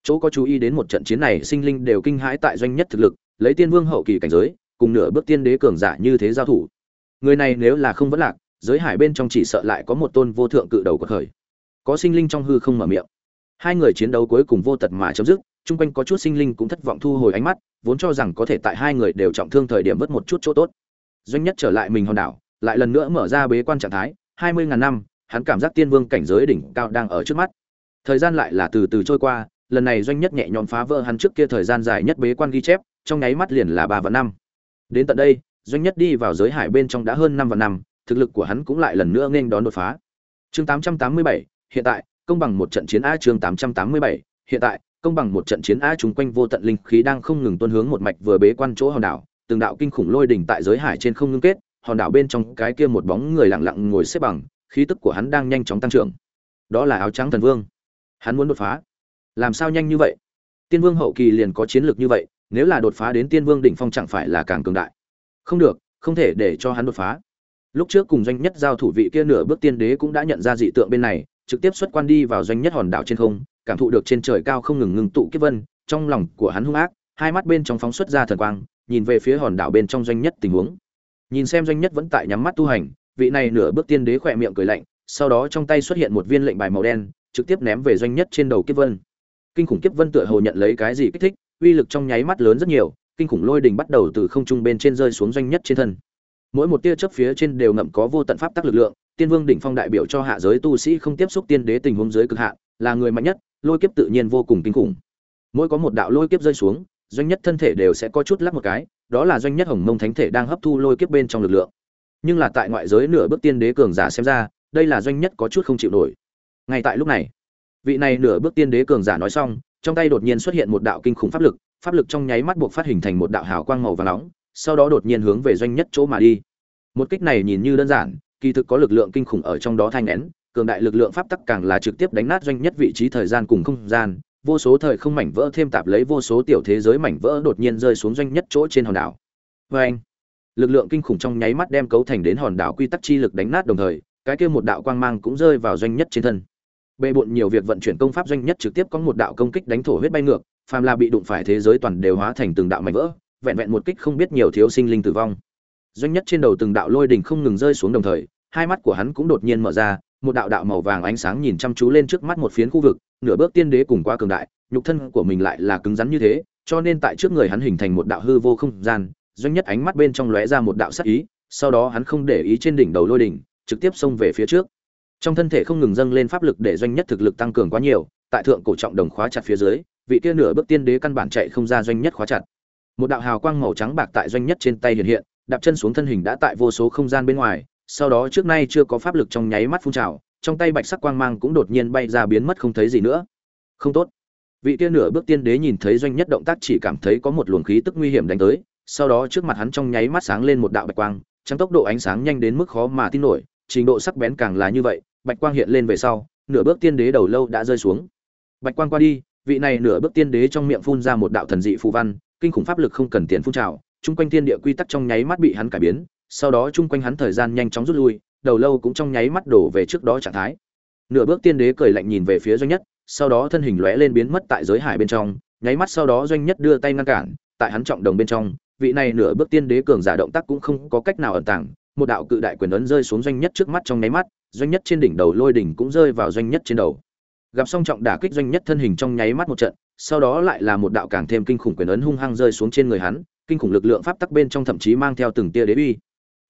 Chỗ có chú ý đến một trận chiến này, sinh linh đều kinh hãi tại doanh nhất thực lực, lấy tiên vương hậu kỳ cảnh giới, cùng nửa bước tiên đế cường giả như thế giao thủ. Người này nếu là không vẫn lạc, giới hải bên trong chỉ sợ lại có một tôn vô thượng cự đầu của khởi. Có sinh linh trong hư không mở miệng. Hai người chiến đấu cuối cùng vô tật mà chấm dứt chung quanh có chút sinh linh cũng thất vọng thu hồi ánh mắt, vốn cho rằng có thể tại hai người đều trọng thương thời điểm vớt một chút chỗ tốt. Doanh nhất trở lại mình hòn đảo, lại lần nữa mở ra bế quan trạng thái, hai mươi ngàn năm, hắn cảm giác tiên vương cảnh giới đỉnh cao đang ở trước mắt. Thời gian lại là từ từ trôi qua, lần này doanh nhất nhẹ nhõm phá vỡ hắn trước kia thời gian dài nhất bế quan ghi chép, trong nháy mắt liền là ba và năm. Đến tận đây, doanh nhất đi vào giới hải bên trong đã hơn năm và năm, thực lực của hắn cũng lại lần nữa nên đón đột phá. Chương tám trăm tám mươi bảy, hiện tại, công bằng một trận chiến a chương tám trăm tám mươi bảy, hiện tại công bằng một trận chiến a chúng quanh vô tận linh khí đang không ngừng tuôn hướng một mạch vừa bế quan chỗ hòn đảo, từng đạo kinh khủng lôi đỉnh tại giới hải trên không ngưng kết, hòn đảo bên trong cái kia một bóng người lặng lặng ngồi xếp bằng, khí tức của hắn đang nhanh chóng tăng trưởng. Đó là áo trắng thần vương. Hắn muốn đột phá. Làm sao nhanh như vậy? Tiên vương hậu kỳ liền có chiến lược như vậy, nếu là đột phá đến tiên vương đỉnh phong chẳng phải là càng cường đại? Không được, không thể để cho hắn đột phá. Lúc trước cùng doanh nhất giao thủ vị kia nửa bước tiên đế cũng đã nhận ra dị tượng bên này, trực tiếp xuất quan đi vào doanh nhất hòn đảo trên không cảm thụ được trên trời cao không ngừng ngừng tụ kiếp vân, trong lòng của hắn hung ác, hai mắt bên trong phóng xuất ra thần quang, nhìn về phía hòn đảo bên trong doanh nhất tình huống. Nhìn xem doanh nhất vẫn tại nhắm mắt tu hành, vị này nửa bước tiên đế khỏe miệng cười lạnh, sau đó trong tay xuất hiện một viên lệnh bài màu đen, trực tiếp ném về doanh nhất trên đầu kiếp vân. Kinh khủng kiếp vân tựa hồ nhận lấy cái gì kích thích, uy lực trong nháy mắt lớn rất nhiều, kinh khủng lôi đình bắt đầu từ không trung bên trên rơi xuống doanh nhất trên thân. Mỗi một tia chớp phía trên đều ngậm có vô tận pháp tắc lực lượng, tiên vương đỉnh phong đại biểu cho hạ giới tu sĩ không tiếp xúc tiên đế tình huống dưới cực hạn, là người mạnh nhất lôi kiếp tự nhiên vô cùng kinh khủng. Mỗi có một đạo lôi kiếp rơi xuống, doanh nhất thân thể đều sẽ có chút lắc một cái, đó là doanh nhất hồng mông thánh thể đang hấp thu lôi kiếp bên trong lực lượng. Nhưng là tại ngoại giới nửa bước tiên đế cường giả xem ra, đây là doanh nhất có chút không chịu nổi. Ngay tại lúc này, vị này nửa bước tiên đế cường giả nói xong, trong tay đột nhiên xuất hiện một đạo kinh khủng pháp lực pháp lực trong nháy mắt buộc phát hình thành một đạo hào quang màu và nóng, sau đó đột nhiên hướng về doanh nhất chỗ mà đi. Một kích này nhìn như đơn giản, kỳ thực có lực lượng kinh khủng ở trong đó thanh nén cường đại lực lượng pháp tắc càng là trực tiếp đánh nát doanh nhất vị trí thời gian cùng không gian, vô số thời không mảnh vỡ thêm tạp lấy vô số tiểu thế giới mảnh vỡ đột nhiên rơi xuống doanh nhất chỗ trên hòn đảo. Vê anh, lực lượng kinh khủng trong nháy mắt đem cấu thành đến hòn đảo quy tắc chi lực đánh nát đồng thời, cái kia một đạo quang mang cũng rơi vào doanh nhất trên thân. Bề bộn nhiều việc vận chuyển công pháp doanh nhất trực tiếp có một đạo công kích đánh thổ huyết bay ngược, phàm là bị đụng phải thế giới toàn đều hóa thành từng đạo mảnh vỡ, vẹn vẹn một kích không biết nhiều thiếu sinh linh tử vong. Doanh nhất trên đầu từng đạo lôi đình không ngừng rơi xuống đồng thời, hai mắt của hắn cũng đột nhiên mở ra một đạo đạo màu vàng ánh sáng nhìn chăm chú lên trước mắt một phiến khu vực, nửa bước tiên đế cùng quá cường đại, nhục thân của mình lại là cứng rắn như thế, cho nên tại trước người hắn hình thành một đạo hư vô không gian, doanh nhất ánh mắt bên trong lóe ra một đạo sắc ý, sau đó hắn không để ý trên đỉnh đầu lôi đỉnh, trực tiếp xông về phía trước. Trong thân thể không ngừng dâng lên pháp lực để doanh nhất thực lực tăng cường quá nhiều, tại thượng cổ trọng đồng khóa chặt phía dưới, vị kia nửa bước tiên đế căn bản chạy không ra doanh nhất khóa chặt. Một đạo hào quang màu trắng bạc tại doanh nhất trên tay hiện hiện, đạp chân xuống thân hình đã tại vô số không gian bên ngoài sau đó trước nay chưa có pháp lực trong nháy mắt phun trào, trong tay bạch sắc quang mang cũng đột nhiên bay ra biến mất không thấy gì nữa. Không tốt. Vị kia nửa bước tiên đế nhìn thấy doanh nhất động tác chỉ cảm thấy có một luồng khí tức nguy hiểm đánh tới, sau đó trước mặt hắn trong nháy mắt sáng lên một đạo bạch quang, trong tốc độ ánh sáng nhanh đến mức khó mà tin nổi, trình độ sắc bén càng là như vậy, bạch quang hiện lên về sau, nửa bước tiên đế đầu lâu đã rơi xuống. Bạch quang qua đi, vị này nửa bước tiên đế trong miệng phun ra một đạo thần dị phù văn, kinh khủng pháp lực không cần tiền phun trào, chung quanh thiên địa quy tắc trong nháy mắt bị hắn cải biến sau đó chung quanh hắn thời gian nhanh chóng rút lui, đầu lâu cũng trong nháy mắt đổ về trước đó trạng thái. Nửa bước tiên đế cười lạnh nhìn về phía doanh nhất, sau đó thân hình lóe lên biến mất tại giới hải bên trong, nháy mắt sau đó doanh nhất đưa tay ngăn cản, tại hắn trọng đồng bên trong, vị này nửa bước tiên đế cường giả động tác cũng không có cách nào ẩn tàng, một đạo cự đại quyền ấn rơi xuống doanh nhất trước mắt trong nháy mắt, doanh nhất trên đỉnh đầu lôi đỉnh cũng rơi vào doanh nhất trên đầu. Gặp song trọng đả kích doanh nhất thân hình trong nháy mắt một trận, sau đó lại là một đạo càng thêm kinh khủng quyền ấn hung hăng rơi xuống trên người hắn, kinh khủng lực lượng pháp tắc bên trong thậm chí mang theo từng tia đế uy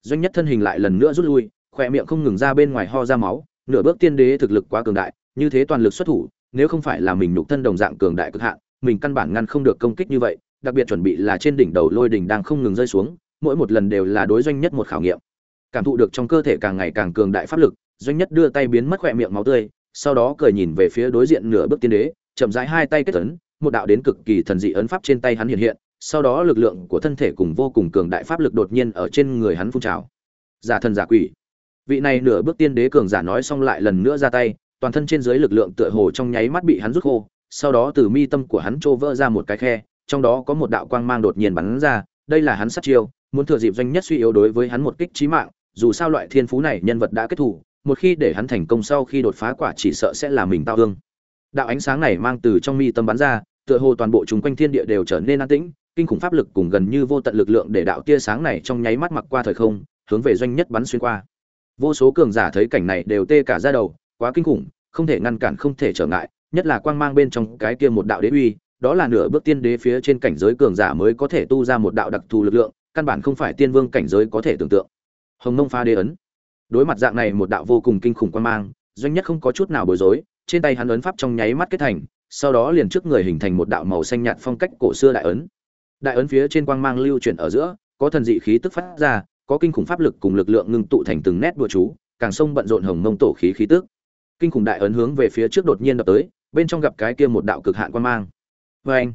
doanh nhất thân hình lại lần nữa rút lui, khỏe miệng không ngừng ra bên ngoài ho ra máu, nửa bước tiên đế thực lực quá cường đại, như thế toàn lực xuất thủ, nếu không phải là mình nhục thân đồng dạng cường đại cực hạn, mình căn bản ngăn không được công kích như vậy, đặc biệt chuẩn bị là trên đỉnh đầu lôi đỉnh đang không ngừng rơi xuống, mỗi một lần đều là đối doanh nhất một khảo nghiệm. Cảm thụ được trong cơ thể càng ngày càng cường đại pháp lực, doanh nhất đưa tay biến mất khỏe miệng máu tươi, sau đó cười nhìn về phía đối diện nửa bước tiên đế, chậm rãi hai tay kết tấn một đạo đến cực kỳ thần dị ấn pháp trên tay hắn hiện hiện sau đó lực lượng của thân thể cùng vô cùng cường đại pháp lực đột nhiên ở trên người hắn phun trào. Giả thần giả quỷ. Vị này nửa bước tiên đế cường giả nói xong lại lần nữa ra tay, toàn thân trên dưới lực lượng tựa hồ trong nháy mắt bị hắn rút khô, sau đó từ mi tâm của hắn trô vỡ ra một cái khe, trong đó có một đạo quang mang đột nhiên bắn ra, đây là hắn sát chiêu, muốn thừa dịp doanh nhất suy yếu đối với hắn một kích trí mạng, dù sao loại thiên phú này nhân vật đã kết thủ, một khi để hắn thành công sau khi đột phá quả chỉ sợ sẽ là mình tao hương đạo ánh sáng này mang từ trong mi tâm bắn ra, tựa hồ toàn bộ chúng quanh thiên địa đều trở nên an tĩnh kinh khủng pháp lực cùng gần như vô tận lực lượng để đạo tia sáng này trong nháy mắt mặc qua thời không, hướng về doanh nhất bắn xuyên qua. Vô số cường giả thấy cảnh này đều tê cả ra đầu, quá kinh khủng, không thể ngăn cản, không thể trở ngại, nhất là quang mang bên trong cái kia một đạo đế uy, đó là nửa bước tiên đế phía trên cảnh giới cường giả mới có thể tu ra một đạo đặc thù lực lượng, căn bản không phải tiên vương cảnh giới có thể tưởng tượng. Hồng nông pha đế ấn. Đối mặt dạng này một đạo vô cùng kinh khủng quang mang, doanh nhất không có chút nào bối rối, trên tay hắn ấn pháp trong nháy mắt kết thành, sau đó liền trước người hình thành một đạo màu xanh nhạt phong cách cổ xưa đại ấn đại ấn phía trên quang mang lưu chuyển ở giữa, có thần dị khí tức phát ra, có kinh khủng pháp lực cùng lực lượng ngưng tụ thành từng nét đùa chú, càng sông bận rộn hồng mông tổ khí khí tức. Kinh khủng đại ấn hướng về phía trước đột nhiên đập tới, bên trong gặp cái kia một đạo cực hạn quang mang. Vê anh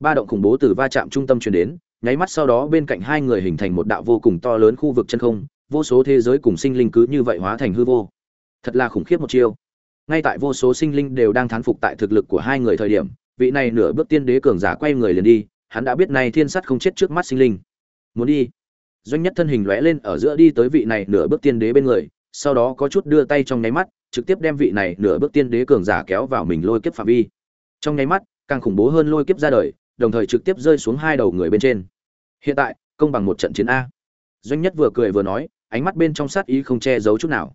ba động khủng bố từ va chạm trung tâm truyền đến, nháy mắt sau đó bên cạnh hai người hình thành một đạo vô cùng to lớn khu vực chân không, vô số thế giới cùng sinh linh cứ như vậy hóa thành hư vô. Thật là khủng khiếp một chiêu. Ngay tại vô số sinh linh đều đang thán phục tại thực lực của hai người thời điểm, vị này nửa bước tiên đế cường giả quay người liền đi hắn đã biết này thiên sắt không chết trước mắt sinh linh. Muốn đi. Doanh nhất thân hình lóe lên ở giữa đi tới vị này nửa bước tiên đế bên người sau đó có chút đưa tay trong nháy mắt trực tiếp đem vị này nửa bước tiên đế cường giả kéo vào mình lôi kiếp phạm vi. Trong nháy mắt càng khủng bố hơn lôi kiếp ra đời đồng thời trực tiếp rơi xuống hai đầu người bên trên. Hiện tại công bằng một trận chiến a. Doanh nhất vừa cười vừa nói ánh mắt bên trong sát ý không che giấu chút nào.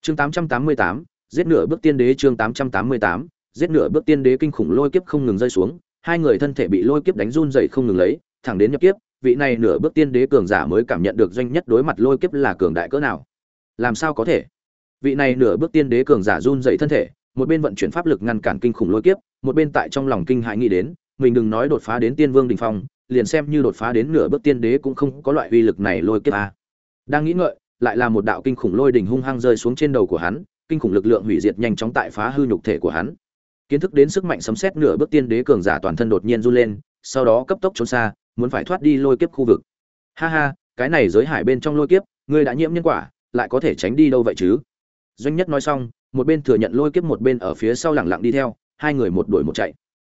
Chương 888, giết nửa bước tiên đế chương 888, giết nửa bước tiên đế kinh khủng lôi kiếp không ngừng rơi xuống hai người thân thể bị lôi kiếp đánh run dậy không ngừng lấy, thẳng đến nhập kiếp, vị này nửa bước tiên đế cường giả mới cảm nhận được doanh nhất đối mặt lôi kiếp là cường đại cỡ nào. Làm sao có thể? Vị này nửa bước tiên đế cường giả run dậy thân thể, một bên vận chuyển pháp lực ngăn cản kinh khủng lôi kiếp, một bên tại trong lòng kinh hãi nghĩ đến, mình đừng nói đột phá đến tiên vương đình phong, liền xem như đột phá đến nửa bước tiên đế cũng không có loại uy lực này lôi kiếp a đang nghĩ ngợi, lại là một đạo kinh khủng lôi đỉnh hung hăng rơi xuống trên đầu của hắn, kinh khủng lực lượng hủy diệt nhanh chóng tại phá hư nhục thể của hắn kiến thức đến sức mạnh sấm xét nửa bước tiên đế cường giả toàn thân đột nhiên run lên, sau đó cấp tốc trốn xa, muốn phải thoát đi lôi kiếp khu vực. Ha ha, cái này giới hải bên trong lôi kiếp, ngươi đã nhiễm nhân quả, lại có thể tránh đi đâu vậy chứ? Doanh nhất nói xong, một bên thừa nhận lôi kiếp một bên ở phía sau lẳng lặng đi theo, hai người một đuổi một chạy.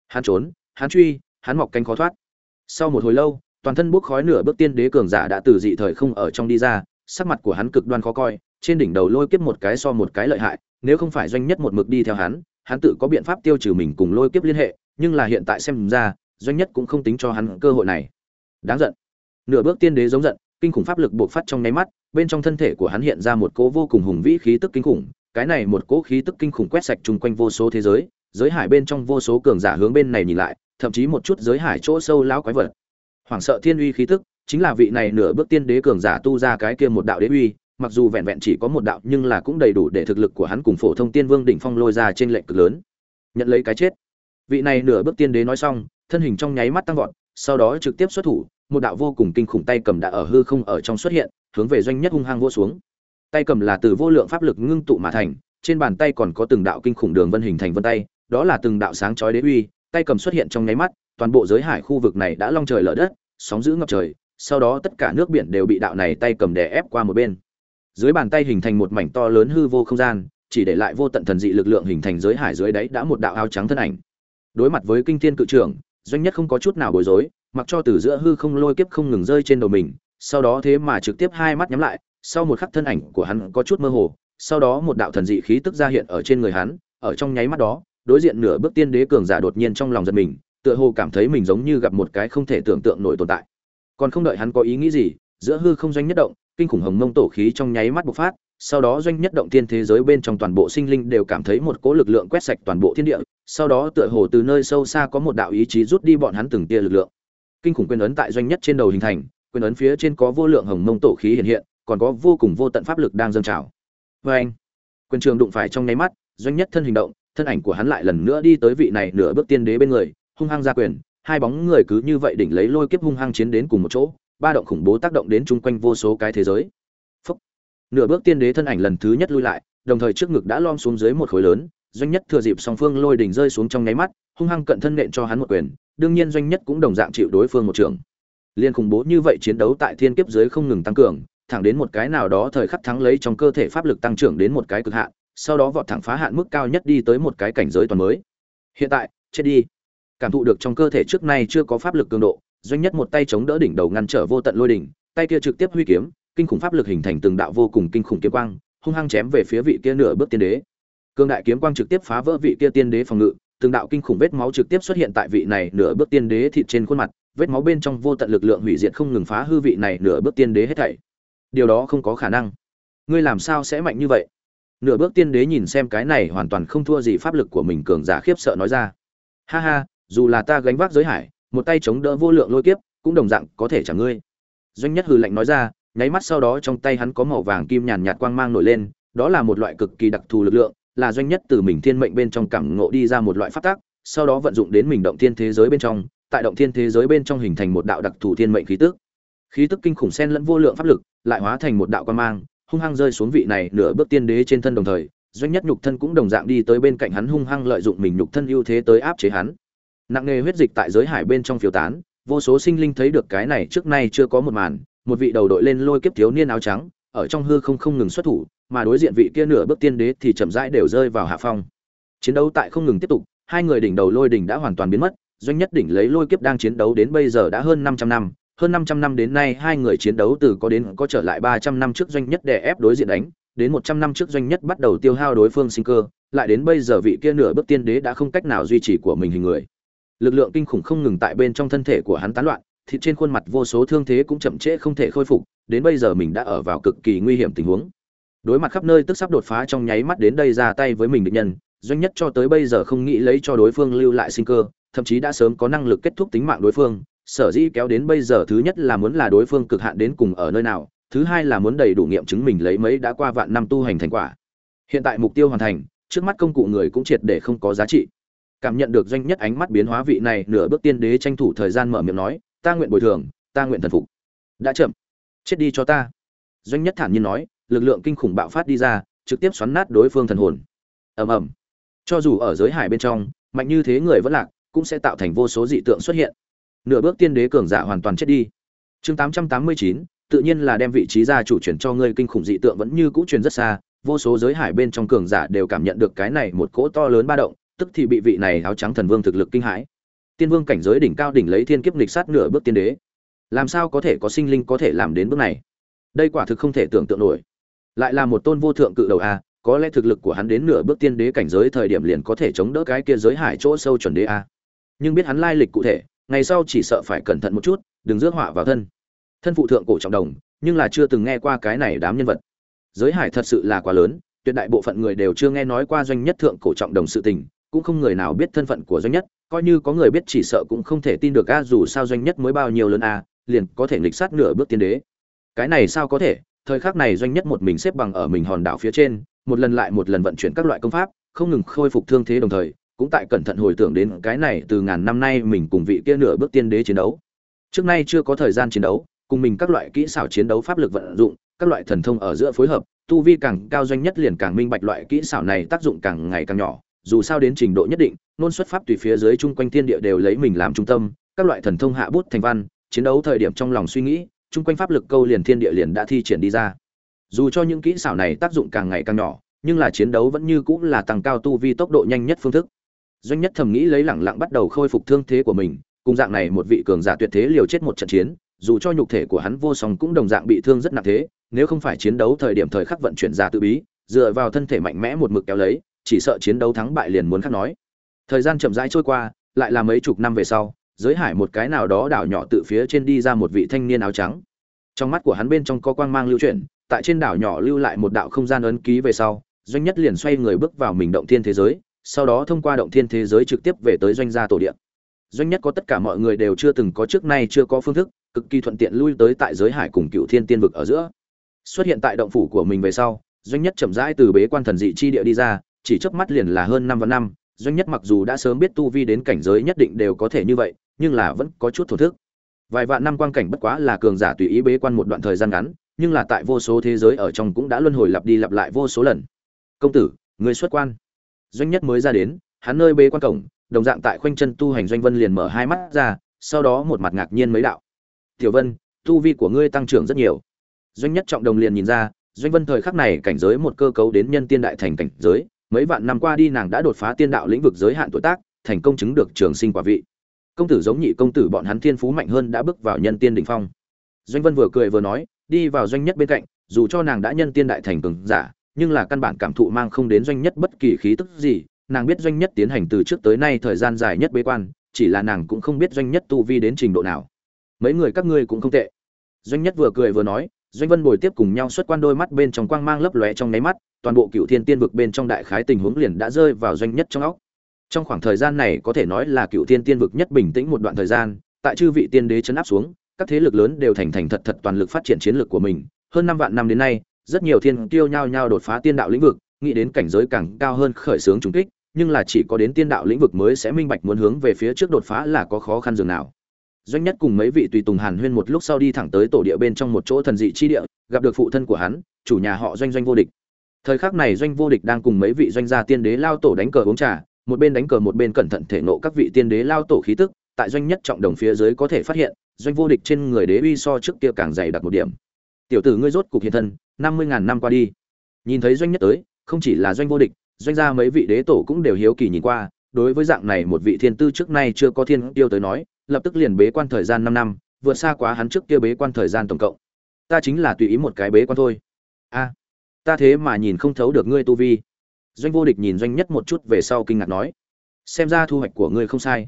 Hắn trốn, hắn truy, hắn mọc cánh khó thoát. Sau một hồi lâu, toàn thân bốc khói nửa bước tiên đế cường giả đã từ dị thời không ở trong đi ra, sắc mặt của hắn cực đoan khó coi, trên đỉnh đầu lôi kiếp một cái so một cái lợi hại, nếu không phải doanh nhất một mực đi theo hắn hắn tự có biện pháp tiêu trừ mình cùng lôi kiếp liên hệ, nhưng là hiện tại xem ra, doanh nhất cũng không tính cho hắn cơ hội này. Đáng giận. Nửa bước tiên đế giống giận, kinh khủng pháp lực bộc phát trong nháy mắt, bên trong thân thể của hắn hiện ra một cỗ vô cùng hùng vĩ khí tức kinh khủng, cái này một cỗ khí tức kinh khủng quét sạch chung quanh vô số thế giới giới hải bên trong vô số cường giả hướng bên này nhìn lại, thậm chí một chút giới hải chỗ sâu lão quái vật. Hoảng sợ thiên uy khí tức, chính là vị này nửa bước tiên đế cường giả tu ra cái kia một đạo đế uy mặc dù vẹn vẹn chỉ có một đạo nhưng là cũng đầy đủ để thực lực của hắn cùng phổ thông tiên vương đỉnh phong lôi ra trên lệnh cực lớn. Nhận lấy cái chết. Vị này nửa bước tiên đế nói xong, thân hình trong nháy mắt tăng vọt, sau đó trực tiếp xuất thủ, một đạo vô cùng kinh khủng tay cầm đã ở hư không ở trong xuất hiện, hướng về doanh nhất hung hăng vô xuống. Tay cầm là từ vô lượng pháp lực ngưng tụ mà thành, trên bàn tay còn có từng đạo kinh khủng đường vân hình thành vân tay, đó là từng đạo sáng chói đế uy, tay cầm xuất hiện trong nháy mắt, toàn bộ giới hải khu vực này đã long trời lở đất, sóng giữ ngập trời, sau đó tất cả nước biển đều bị đạo này tay cầm đè ép qua một bên dưới bàn tay hình thành một mảnh to lớn hư vô không gian, chỉ để lại vô tận thần dị lực lượng hình thành giới hải dưới đáy đã một đạo áo trắng thân ảnh. Đối mặt với kinh thiên cự trưởng, doanh nhất không có chút nào bối rối, mặc cho từ giữa hư không lôi kiếp không ngừng rơi trên đầu mình, sau đó thế mà trực tiếp hai mắt nhắm lại, sau một khắc thân ảnh của hắn có chút mơ hồ, sau đó một đạo thần dị khí tức ra hiện ở trên người hắn, ở trong nháy mắt đó, đối diện nửa bước tiên đế cường giả đột nhiên trong lòng giật mình, tựa hồ cảm thấy mình giống như gặp một cái không thể tưởng tượng nổi tồn tại. Còn không đợi hắn có ý nghĩ gì giữa hư không doanh nhất động, kinh khủng hồng mông tổ khí trong nháy mắt bộc phát, sau đó doanh nhất động tiên thế giới bên trong toàn bộ sinh linh đều cảm thấy một cỗ lực lượng quét sạch toàn bộ thiên địa, sau đó tựa hồ từ nơi sâu xa có một đạo ý chí rút đi bọn hắn từng tia lực lượng. Kinh khủng quyền ấn tại doanh nhất trên đầu hình thành, quyền ấn phía trên có vô lượng hồng mông tổ khí hiện hiện, còn có vô cùng vô tận pháp lực đang dâng trào. Vê anh, quyền trường đụng phải trong nháy mắt, doanh nhất thân hình động, thân ảnh của hắn lại lần nữa đi tới vị này nửa bước tiên đế bên người, hung hăng ra quyền, hai bóng người cứ như vậy đỉnh lấy lôi kiếp hung hăng chiến đến cùng một chỗ ba động khủng bố tác động đến chung quanh vô số cái thế giới. Phúc. nửa bước tiên đế thân ảnh lần thứ nhất lui lại, đồng thời trước ngực đã lom xuống dưới một khối lớn, doanh nhất thừa dịp song phương lôi đỉnh rơi xuống trong nháy mắt, hung hăng cận thân nện cho hắn một quyền, đương nhiên doanh nhất cũng đồng dạng chịu đối phương một trường. Liên khủng bố như vậy chiến đấu tại thiên kiếp dưới không ngừng tăng cường, thẳng đến một cái nào đó thời khắc thắng lấy trong cơ thể pháp lực tăng trưởng đến một cái cực hạn, sau đó vọt thẳng phá hạn mức cao nhất đi tới một cái cảnh giới toàn mới. Hiện tại, chết đi. Cảm thụ được trong cơ thể trước nay chưa có pháp lực cường độ doanh nhất một tay chống đỡ đỉnh đầu ngăn trở vô tận lôi đỉnh, tay kia trực tiếp huy kiếm, kinh khủng pháp lực hình thành từng đạo vô cùng kinh khủng kiếm quang, hung hăng chém về phía vị kia nửa bước tiên đế. Cương đại kiếm quang trực tiếp phá vỡ vị kia tiên đế phòng ngự, từng đạo kinh khủng vết máu trực tiếp xuất hiện tại vị này nửa bước tiên đế thịt trên khuôn mặt, vết máu bên trong vô tận lực lượng hủy diệt không ngừng phá hư vị này nửa bước tiên đế hết thảy. Điều đó không có khả năng. Ngươi làm sao sẽ mạnh như vậy? Nửa bước tiên đế nhìn xem cái này hoàn toàn không thua gì pháp lực của mình cường giả khiếp sợ nói ra. Ha ha, dù là ta gánh vác giới hải một tay chống đỡ vô lượng lôi kiếp cũng đồng dạng có thể chẳng ngươi. Doanh nhất hừ lạnh nói ra nháy mắt sau đó trong tay hắn có màu vàng kim nhàn nhạt quang mang nổi lên đó là một loại cực kỳ đặc thù lực lượng là doanh nhất từ mình thiên mệnh bên trong cảm ngộ đi ra một loại pháp tắc, sau đó vận dụng đến mình động thiên thế giới bên trong tại động thiên thế giới bên trong hình thành một đạo đặc thù thiên mệnh khí tức. Khí tức kinh khủng xen lẫn vô lượng pháp lực lại hóa thành một đạo quang mang hung hăng rơi xuống vị này nửa bước tiên đế trên thân đồng thời doanh nhất nhục thân cũng đồng dạng đi tới bên cạnh hắn hung hăng lợi dụng mình nhục thân ưu thế tới áp chế hắn nặng nề huyết dịch tại giới hải bên trong phiếu tán, vô số sinh linh thấy được cái này trước nay chưa có một màn, một vị đầu đội lên lôi kiếp thiếu niên áo trắng, ở trong hư không không ngừng xuất thủ, mà đối diện vị kia nửa bước tiên đế thì chậm rãi đều rơi vào hạ phong. Chiến đấu tại không ngừng tiếp tục, hai người đỉnh đầu lôi đỉnh đã hoàn toàn biến mất, doanh nhất đỉnh lấy lôi kiếp đang chiến đấu đến bây giờ đã hơn 500 năm, hơn 500 năm đến nay hai người chiến đấu từ có đến có trở lại 300 năm trước doanh nhất đè ép đối diện đánh, đến 100 năm trước doanh nhất bắt đầu tiêu hao đối phương sinh cơ, lại đến bây giờ vị kia nửa bước tiên đế đã không cách nào duy trì của mình hình người lực lượng kinh khủng không ngừng tại bên trong thân thể của hắn tán loạn thịt trên khuôn mặt vô số thương thế cũng chậm trễ không thể khôi phục, đến bây giờ mình đã ở vào cực kỳ nguy hiểm tình huống. Đối mặt khắp nơi tức sắp đột phá trong nháy mắt đến đây ra tay với mình định nhân, doanh nhất cho tới bây giờ không nghĩ lấy cho đối phương lưu lại sinh cơ, thậm chí đã sớm có năng lực kết thúc tính mạng đối phương. Sở dĩ kéo đến bây giờ thứ nhất là muốn là đối phương cực hạn đến cùng ở nơi nào, thứ hai là muốn đầy đủ nghiệm chứng mình lấy mấy đã qua vạn năm tu hành thành quả. Hiện tại mục tiêu hoàn thành, trước mắt công cụ người cũng triệt để không có giá trị cảm nhận được doanh nhất ánh mắt biến hóa vị này, nửa bước tiên đế tranh thủ thời gian mở miệng nói, ta nguyện bồi thường, ta nguyện thần phục. Đã chậm, chết đi cho ta. Doanh nhất thản nhiên nói, lực lượng kinh khủng bạo phát đi ra, trực tiếp xoắn nát đối phương thần hồn. Ầm ầm. Cho dù ở giới hải bên trong, mạnh như thế người vẫn lạc, cũng sẽ tạo thành vô số dị tượng xuất hiện. Nửa bước tiên đế cường giả hoàn toàn chết đi. Chương tám trăm tám mươi chín, tự nhiên là đem vị trí gia chủ chuyển cho ngươi, kinh khủng dị tượng vẫn như cũ truyền rất xa, vô số giới hải bên trong cường giả đều cảm nhận được cái này một cỗ to lớn ba động tức thì bị vị này áo trắng thần vương thực lực kinh hãi. Tiên vương cảnh giới đỉnh cao đỉnh lấy thiên kiếp nghịch sát nửa bước tiên đế. Làm sao có thể có sinh linh có thể làm đến bước này? Đây quả thực không thể tưởng tượng nổi. Lại là một tôn vô thượng cự đầu a, có lẽ thực lực của hắn đến nửa bước tiên đế cảnh giới thời điểm liền có thể chống đỡ cái kia giới hải chỗ sâu chuẩn đế a. Nhưng biết hắn lai lịch cụ thể, ngày sau chỉ sợ phải cẩn thận một chút, đừng rước họa vào thân. Thân phụ thượng cổ trọng đồng, nhưng là chưa từng nghe qua cái này đám nhân vật. Giới hải thật sự là quá lớn, tuyệt đại bộ phận người đều chưa nghe nói qua doanh nhất thượng cổ trọng đồng sự tình cũng không người nào biết thân phận của doanh nhất, coi như có người biết chỉ sợ cũng không thể tin được a, dù sao doanh nhất mới bao nhiêu lớn a, liền có thể nghịch sát nửa bước tiên đế. Cái này sao có thể? Thời khắc này doanh nhất một mình xếp bằng ở mình hòn đảo phía trên, một lần lại một lần vận chuyển các loại công pháp, không ngừng khôi phục thương thế đồng thời, cũng tại cẩn thận hồi tưởng đến cái này từ ngàn năm nay mình cùng vị kia nửa bước tiên đế chiến đấu. Trước nay chưa có thời gian chiến đấu, cùng mình các loại kỹ xảo chiến đấu pháp lực vận dụng, các loại thần thông ở giữa phối hợp, tu vi càng cao doanh nhất liền càng minh bạch loại kỹ xảo này tác dụng càng ngày càng nhỏ dù sao đến trình độ nhất định, nôn xuất pháp tùy phía dưới chung quanh thiên địa đều lấy mình làm trung tâm, các loại thần thông hạ bút thành văn, chiến đấu thời điểm trong lòng suy nghĩ, chung quanh pháp lực câu liền thiên địa liền đã thi triển đi ra. Dù cho những kỹ xảo này tác dụng càng ngày càng nhỏ, nhưng là chiến đấu vẫn như cũng là tăng cao tu vi tốc độ nhanh nhất phương thức. Doanh nhất thầm nghĩ lấy lẳng lặng bắt đầu khôi phục thương thế của mình, cùng dạng này một vị cường giả tuyệt thế liều chết một trận chiến, dù cho nhục thể của hắn vô song cũng đồng dạng bị thương rất nặng thế, nếu không phải chiến đấu thời điểm thời khắc vận chuyển ra tự bí, dựa vào thân thể mạnh mẽ một mực kéo lấy chỉ sợ chiến đấu thắng bại liền muốn khác nói. Thời gian chậm rãi trôi qua, lại là mấy chục năm về sau, giới hải một cái nào đó đảo nhỏ tự phía trên đi ra một vị thanh niên áo trắng. Trong mắt của hắn bên trong có quang mang lưu chuyển, tại trên đảo nhỏ lưu lại một đạo không gian ấn ký về sau, doanh nhất liền xoay người bước vào mình động thiên thế giới, sau đó thông qua động thiên thế giới trực tiếp về tới doanh gia tổ điện doanh nhất có tất cả mọi người đều chưa từng có trước nay chưa có phương thức, cực kỳ thuận tiện lui tới tại giới hải cùng cựu thiên tiên vực ở giữa. Xuất hiện tại động phủ của mình về sau, doanh nhất chậm rãi từ bế quan thần dị chi địa đi ra chỉ chớp mắt liền là hơn năm và năm, doanh nhất mặc dù đã sớm biết tu vi đến cảnh giới nhất định đều có thể như vậy, nhưng là vẫn có chút thổ thức. Vài vạn năm quan cảnh bất quá là cường giả tùy ý bế quan một đoạn thời gian ngắn, nhưng là tại vô số thế giới ở trong cũng đã luân hồi lặp đi lặp lại vô số lần. Công tử, người xuất quan. Doanh nhất mới ra đến, hắn nơi bế quan cổng, đồng dạng tại khoanh chân tu hành doanh vân liền mở hai mắt ra, sau đó một mặt ngạc nhiên mấy đạo. Tiểu vân, tu vi của ngươi tăng trưởng rất nhiều. Doanh nhất trọng đồng liền nhìn ra, doanh vân thời khắc này cảnh giới một cơ cấu đến nhân tiên đại thành cảnh giới mấy vạn năm qua đi nàng đã đột phá tiên đạo lĩnh vực giới hạn tuổi tác, thành công chứng được trường sinh quả vị. Công tử giống nhị công tử bọn hắn thiên phú mạnh hơn đã bước vào nhân tiên đỉnh phong. Doanh vân vừa cười vừa nói, đi vào doanh nhất bên cạnh, dù cho nàng đã nhân tiên đại thành cường giả, nhưng là căn bản cảm thụ mang không đến doanh nhất bất kỳ khí tức gì, nàng biết doanh nhất tiến hành từ trước tới nay thời gian dài nhất bế quan, chỉ là nàng cũng không biết doanh nhất tu vi đến trình độ nào. Mấy người các ngươi cũng không tệ. Doanh nhất vừa cười vừa nói, doanh vân bồi tiếp cùng nhau xuất quan đôi mắt bên trong quang mang lấp lóe trong nháy mắt toàn bộ cựu thiên tiên vực bên trong đại khái tình huống liền đã rơi vào doanh nhất trong óc. Trong khoảng thời gian này có thể nói là cựu thiên tiên vực nhất bình tĩnh một đoạn thời gian, tại chư vị tiên đế chấn áp xuống, các thế lực lớn đều thành thành thật thật toàn lực phát triển chiến lược của mình. Hơn năm vạn năm đến nay, rất nhiều thiên tiêu nhao nhao đột phá tiên đạo lĩnh vực, nghĩ đến cảnh giới càng cao hơn khởi xướng trùng kích, nhưng là chỉ có đến tiên đạo lĩnh vực mới sẽ minh bạch muốn hướng về phía trước đột phá là có khó khăn dường nào. Doanh nhất cùng mấy vị tùy tùng hàn huyên một lúc sau đi thẳng tới tổ địa bên trong một chỗ thần dị chi địa, gặp được phụ thân của hắn, chủ nhà họ doanh doanh vô địch thời khắc này doanh vô địch đang cùng mấy vị doanh gia tiên đế lao tổ đánh cờ uống trà, một bên đánh cờ một bên cẩn thận thể nộ các vị tiên đế lao tổ khí tức, tại doanh nhất trọng đồng phía dưới có thể phát hiện, doanh vô địch trên người đế uy so trước kia càng dày đặc một điểm. Tiểu tử ngươi rốt cục hiện thân, năm mươi ngàn năm qua đi. Nhìn thấy doanh nhất tới, không chỉ là doanh vô địch, doanh gia mấy vị đế tổ cũng đều hiếu kỳ nhìn qua, đối với dạng này một vị thiên tư trước nay chưa có thiên tiêu tới nói, lập tức liền bế quan thời gian năm năm, vượt xa quá hắn trước kia bế quan thời gian tổng cộng. Ta chính là tùy ý một cái bế quan thôi. A ta thế mà nhìn không thấu được ngươi tu vi. Doanh vô địch nhìn doanh nhất một chút về sau kinh ngạc nói, xem ra thu hoạch của ngươi không sai.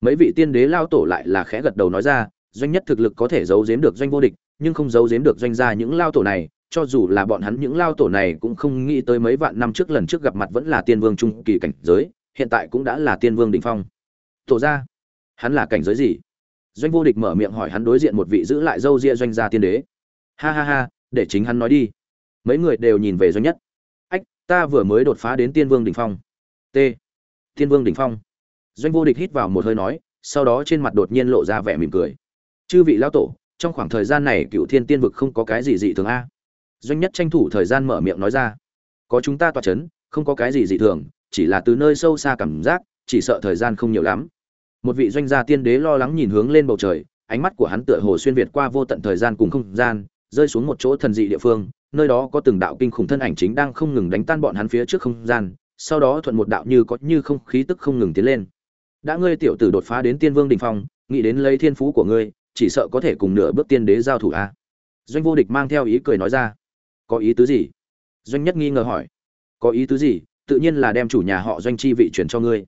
Mấy vị tiên đế lao tổ lại là khẽ gật đầu nói ra, doanh nhất thực lực có thể giấu giếm được doanh vô địch, nhưng không giấu giếm được doanh gia những lao tổ này, cho dù là bọn hắn những lao tổ này cũng không nghĩ tới mấy vạn năm trước lần trước gặp mặt vẫn là tiên vương trung kỳ cảnh giới, hiện tại cũng đã là tiên vương đỉnh phong. Tổ ra hắn là cảnh giới gì? Doanh vô địch mở miệng hỏi hắn đối diện một vị giữ lại dâu ria doanh gia tiên đế. Ha ha ha, để chính hắn nói đi mấy người đều nhìn về doanh nhất. Ách, ta vừa mới đột phá đến tiên vương đỉnh phong. T. Tiên vương đỉnh phong. Doanh vô địch hít vào một hơi nói, sau đó trên mặt đột nhiên lộ ra vẻ mỉm cười. Chư vị lão tổ, trong khoảng thời gian này cựu thiên tiên vực không có cái gì dị thường a. Doanh nhất tranh thủ thời gian mở miệng nói ra. Có chúng ta toa c h ấ n không có cái gì dị thường, chỉ là từ nơi sâu xa cảm giác, chỉ sợ thời gian không nhiều lắm. Một vị doanh gia tiên đế lo lắng nhìn hướng lên bầu trời, ánh mắt của hắn tựa hồ xuyên việt qua vô tận thời gian cùng không gian, rơi xuống một chỗ thần dị địa phương nơi đó có từng đạo kinh khủng thân ảnh chính đang không ngừng đánh tan bọn hắn phía trước không gian, sau đó thuận một đạo như có như không khí tức không ngừng tiến lên. Đã ngươi tiểu tử đột phá đến tiên vương đỉnh phong, nghĩ đến lấy thiên phú của ngươi, chỉ sợ có thể cùng nửa bước tiên đế giao thủ a doanh vô địch mang theo ý cười nói ra. Có ý tứ gì? Doanh nhất nghi ngờ hỏi. Có ý tứ gì? Tự nhiên là đem chủ nhà họ doanh chi vị chuyển cho ngươi.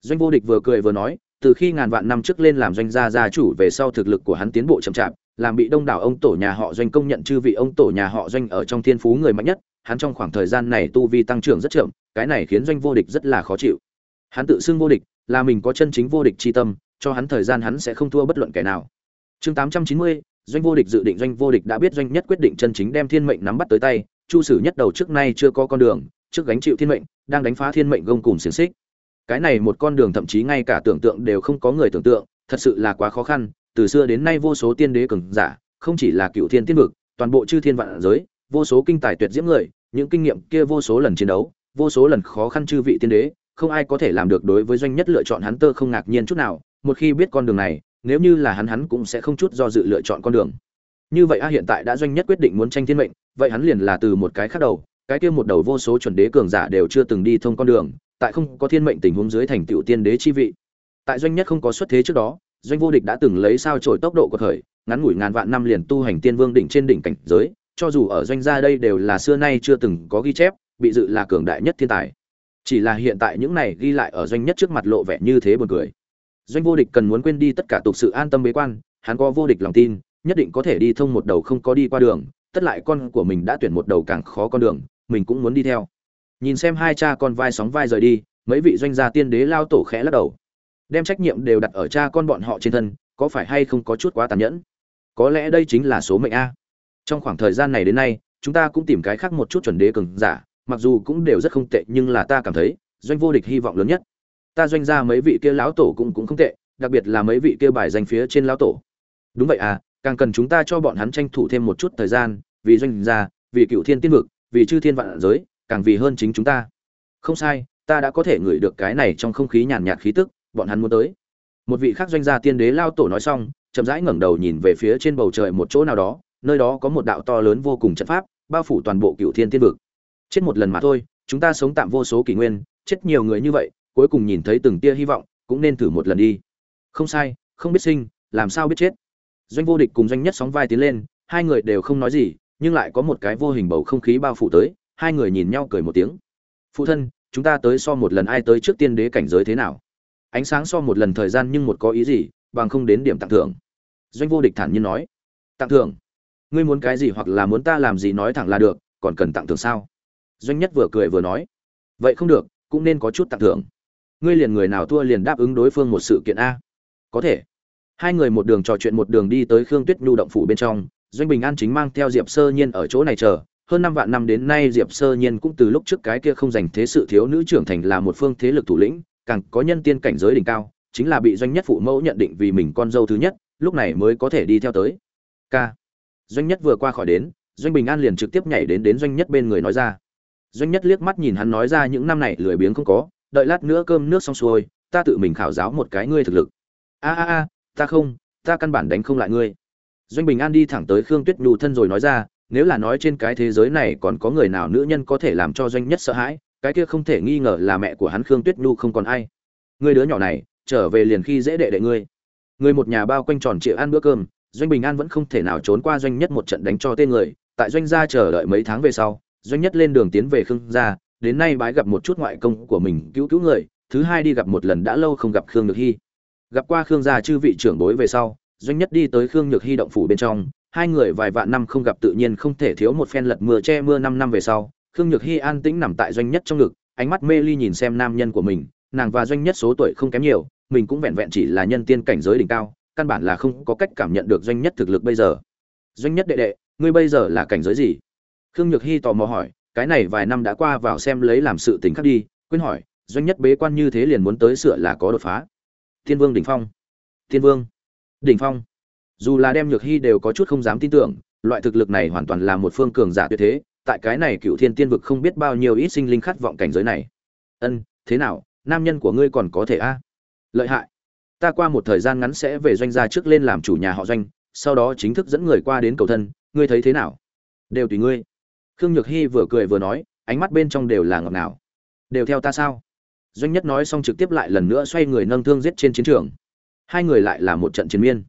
Doanh vô địch vừa cười vừa nói, từ khi ngàn vạn năm trước lên làm doanh gia gia chủ về sau thực lực của hắn tiến bộ chậm chạp làm bị đông đảo ông tổ nhà họ doanh công nhận chư vị ông tổ nhà họ doanh ở trong thiên phú người mạnh nhất, hắn trong khoảng thời gian này tu vi tăng trưởng rất chậm, cái này khiến doanh vô địch rất là khó chịu. Hắn tự xưng vô địch, là mình có chân chính vô địch chi tâm, cho hắn thời gian hắn sẽ không thua bất luận kẻ nào. Chương tám trăm chín mươi, doanh vô địch dự định doanh vô địch đã biết doanh nhất quyết định chân chính đem thiên mệnh nắm bắt tới tay, chu sử nhất đầu trước nay chưa có con đường, trước gánh chịu thiên mệnh, đang đánh phá thiên mệnh gông cùng xiềng xích. Cái này một con đường thậm chí ngay cả tưởng tượng đều không có người tưởng tượng, thật sự là quá khó khăn từ xưa đến nay vô số tiên đế cường giả, không chỉ là cựu thiên tiên vực, toàn bộ chư thiên vạn giới, vô số kinh tài tuyệt diễm người, những kinh nghiệm kia vô số lần chiến đấu, vô số lần khó khăn chư vị tiên đế, không ai có thể làm được đối với doanh nhất lựa chọn hắn tơ không ngạc nhiên chút nào. Một khi biết con đường này, nếu như là hắn hắn cũng sẽ không chút do dự lựa chọn con đường. Như vậy a, hiện tại đã doanh nhất quyết định muốn tranh thiên mệnh, vậy hắn liền là từ một cái khác đầu, cái kia một đầu vô số chuẩn đế cường giả đều chưa từng đi thông con đường, tại không có thiên mệnh tình huống dưới thành tựu tiên đế chi vị. Tại doanh nhất không có xuất thế trước đó doanh vô địch đã từng lấy sao trổi tốc độ của thời, ngắn ngủi ngàn vạn năm liền tu hành tiên vương đỉnh trên đỉnh cảnh giới, cho dù ở doanh gia đây đều là xưa nay chưa từng có ghi chép, bị dự là cường đại nhất thiên tài. Chỉ là hiện tại những này ghi lại ở doanh nhất trước mặt lộ vẻ như thế buồn cười. Doanh vô địch cần muốn quên đi tất cả tục sự an tâm bế quan, hắn có vô địch lòng tin, nhất định có thể đi thông một đầu không có đi qua đường, tất lại con của mình đã tuyển một đầu càng khó con đường, mình cũng muốn đi theo. Nhìn xem hai cha con vai sóng vai rời đi, mấy vị doanh gia tiên đế lao tổ khẽ lắc đầu đem trách nhiệm đều đặt ở cha con bọn họ trên thân, có phải hay không có chút quá tàn nhẫn? Có lẽ đây chính là số mệnh a. Trong khoảng thời gian này đến nay, chúng ta cũng tìm cái khác một chút chuẩn đế cường giả, mặc dù cũng đều rất không tệ, nhưng là ta cảm thấy, doanh vô địch hy vọng lớn nhất. Ta doanh ra mấy vị kia lão tổ cũng cũng không tệ, đặc biệt là mấy vị kia bài danh phía trên lão tổ. Đúng vậy à càng cần chúng ta cho bọn hắn tranh thủ thêm một chút thời gian, vì doanh gia vì cựu thiên tiên vực, vì chư thiên vạn giới, càng vì hơn chính chúng ta. Không sai, ta đã có thể ngửi được cái này trong không khí nhàn nhạt khí tức bọn hắn muốn tới. Một vị khác doanh gia tiên đế lao tổ nói xong, chậm rãi ngẩng đầu nhìn về phía trên bầu trời một chỗ nào đó, nơi đó có một đạo to lớn vô cùng trận pháp, bao phủ toàn bộ cựu thiên tiên vực. Chết một lần mà thôi, chúng ta sống tạm vô số kỷ nguyên, chết nhiều người như vậy, cuối cùng nhìn thấy từng tia hy vọng, cũng nên thử một lần đi. Không sai, không biết sinh, làm sao biết chết. Doanh vô địch cùng doanh nhất sóng vai tiến lên, hai người đều không nói gì, nhưng lại có một cái vô hình bầu không khí bao phủ tới, hai người nhìn nhau cười một tiếng. Phụ thân, chúng ta tới so một lần ai tới trước tiên đế cảnh giới thế nào? Ánh sáng so một lần thời gian nhưng một có ý gì, bằng không đến điểm tặng thưởng. Doanh vô địch thản nhiên nói, tặng thưởng? Ngươi muốn cái gì hoặc là muốn ta làm gì nói thẳng là được, còn cần tặng thưởng sao? Doanh nhất vừa cười vừa nói, vậy không được, cũng nên có chút tặng thưởng. Ngươi liền người nào thua liền đáp ứng đối phương một sự kiện a. Có thể. Hai người một đường trò chuyện một đường đi tới khương tuyết nhu động phủ bên trong, doanh bình an chính mang theo diệp sơ nhiên ở chỗ này chờ. Hơn năm vạn năm đến nay diệp sơ nhiên cũng từ lúc trước cái kia không dành thế sự thiếu nữ trưởng thành là một phương thế lực thủ lĩnh càng có nhân tiên cảnh giới đỉnh cao, chính là bị doanh nhất phụ mẫu nhận định vì mình con dâu thứ nhất, lúc này mới có thể đi theo tới. K. Doanh nhất vừa qua khỏi đến, doanh bình an liền trực tiếp nhảy đến đến doanh nhất bên người nói ra. Doanh nhất liếc mắt nhìn hắn nói ra những năm này lười biếng không có, đợi lát nữa cơm nước xong xuôi, ta tự mình khảo giáo một cái ngươi thực lực. A a a, ta không, ta căn bản đánh không lại ngươi. Doanh bình an đi thẳng tới khương tuyết nhu thân rồi nói ra, nếu là nói trên cái thế giới này còn có người nào nữ nhân có thể làm cho doanh nhất sợ hãi cái kia không thể nghi ngờ là mẹ của hắn khương tuyết nhu không còn ai. Người đứa nhỏ này, trở về liền khi dễ đệ đệ ngươi. Người một nhà bao quanh tròn trịa ăn bữa cơm, doanh bình an vẫn không thể nào trốn qua doanh nhất một trận đánh cho tên người. Tại doanh gia chờ đợi mấy tháng về sau, doanh nhất lên đường tiến về khương gia. Đến nay bái gặp một chút ngoại công của mình, cứu cứu người. Thứ hai đi gặp một lần đã lâu không gặp khương nhược hy. Gặp qua khương gia chư vị trưởng bối về sau, doanh nhất đi tới khương nhược hy động phủ bên trong. Hai người vài vạn năm không gặp tự nhiên không thể thiếu một phen lật mưa che mưa năm năm về sau khương nhược hy an tĩnh nằm tại doanh nhất trong ngực, ánh mắt mê ly nhìn xem nam nhân của mình, nàng và doanh nhất số tuổi không kém nhiều, mình cũng vẹn vẹn chỉ là nhân tiên cảnh giới đỉnh cao, căn bản là không có cách cảm nhận được doanh nhất thực lực bây giờ. Doanh nhất đệ đệ, ngươi bây giờ là cảnh giới gì? Khương nhược hy tò mò hỏi, cái này vài năm đã qua vào xem lấy làm sự tình khác đi, quên hỏi, doanh nhất bế quan như thế liền muốn tới sửa là có đột phá. Thiên vương đỉnh phong. Thiên vương. Đỉnh phong. Dù là đem nhược hy đều có chút không dám tin tưởng, loại thực lực này hoàn toàn là một phương cường giả tuyệt thế tại cái này cựu thiên tiên vực không biết bao nhiêu ít sinh linh khát vọng cảnh giới này. Ân, thế nào, nam nhân của ngươi còn có thể a? Lợi hại. Ta qua một thời gian ngắn sẽ về doanh gia trước lên làm chủ nhà họ doanh, sau đó chính thức dẫn người qua đến cầu thân, ngươi thấy thế nào? Đều tùy ngươi. Khương nhược hy vừa cười vừa nói, ánh mắt bên trong đều là ngọt ngào. Đều theo ta sao? Doanh nhất nói xong trực tiếp lại lần nữa xoay người nâng thương giết trên chiến trường. Hai người lại là một trận chiến miên.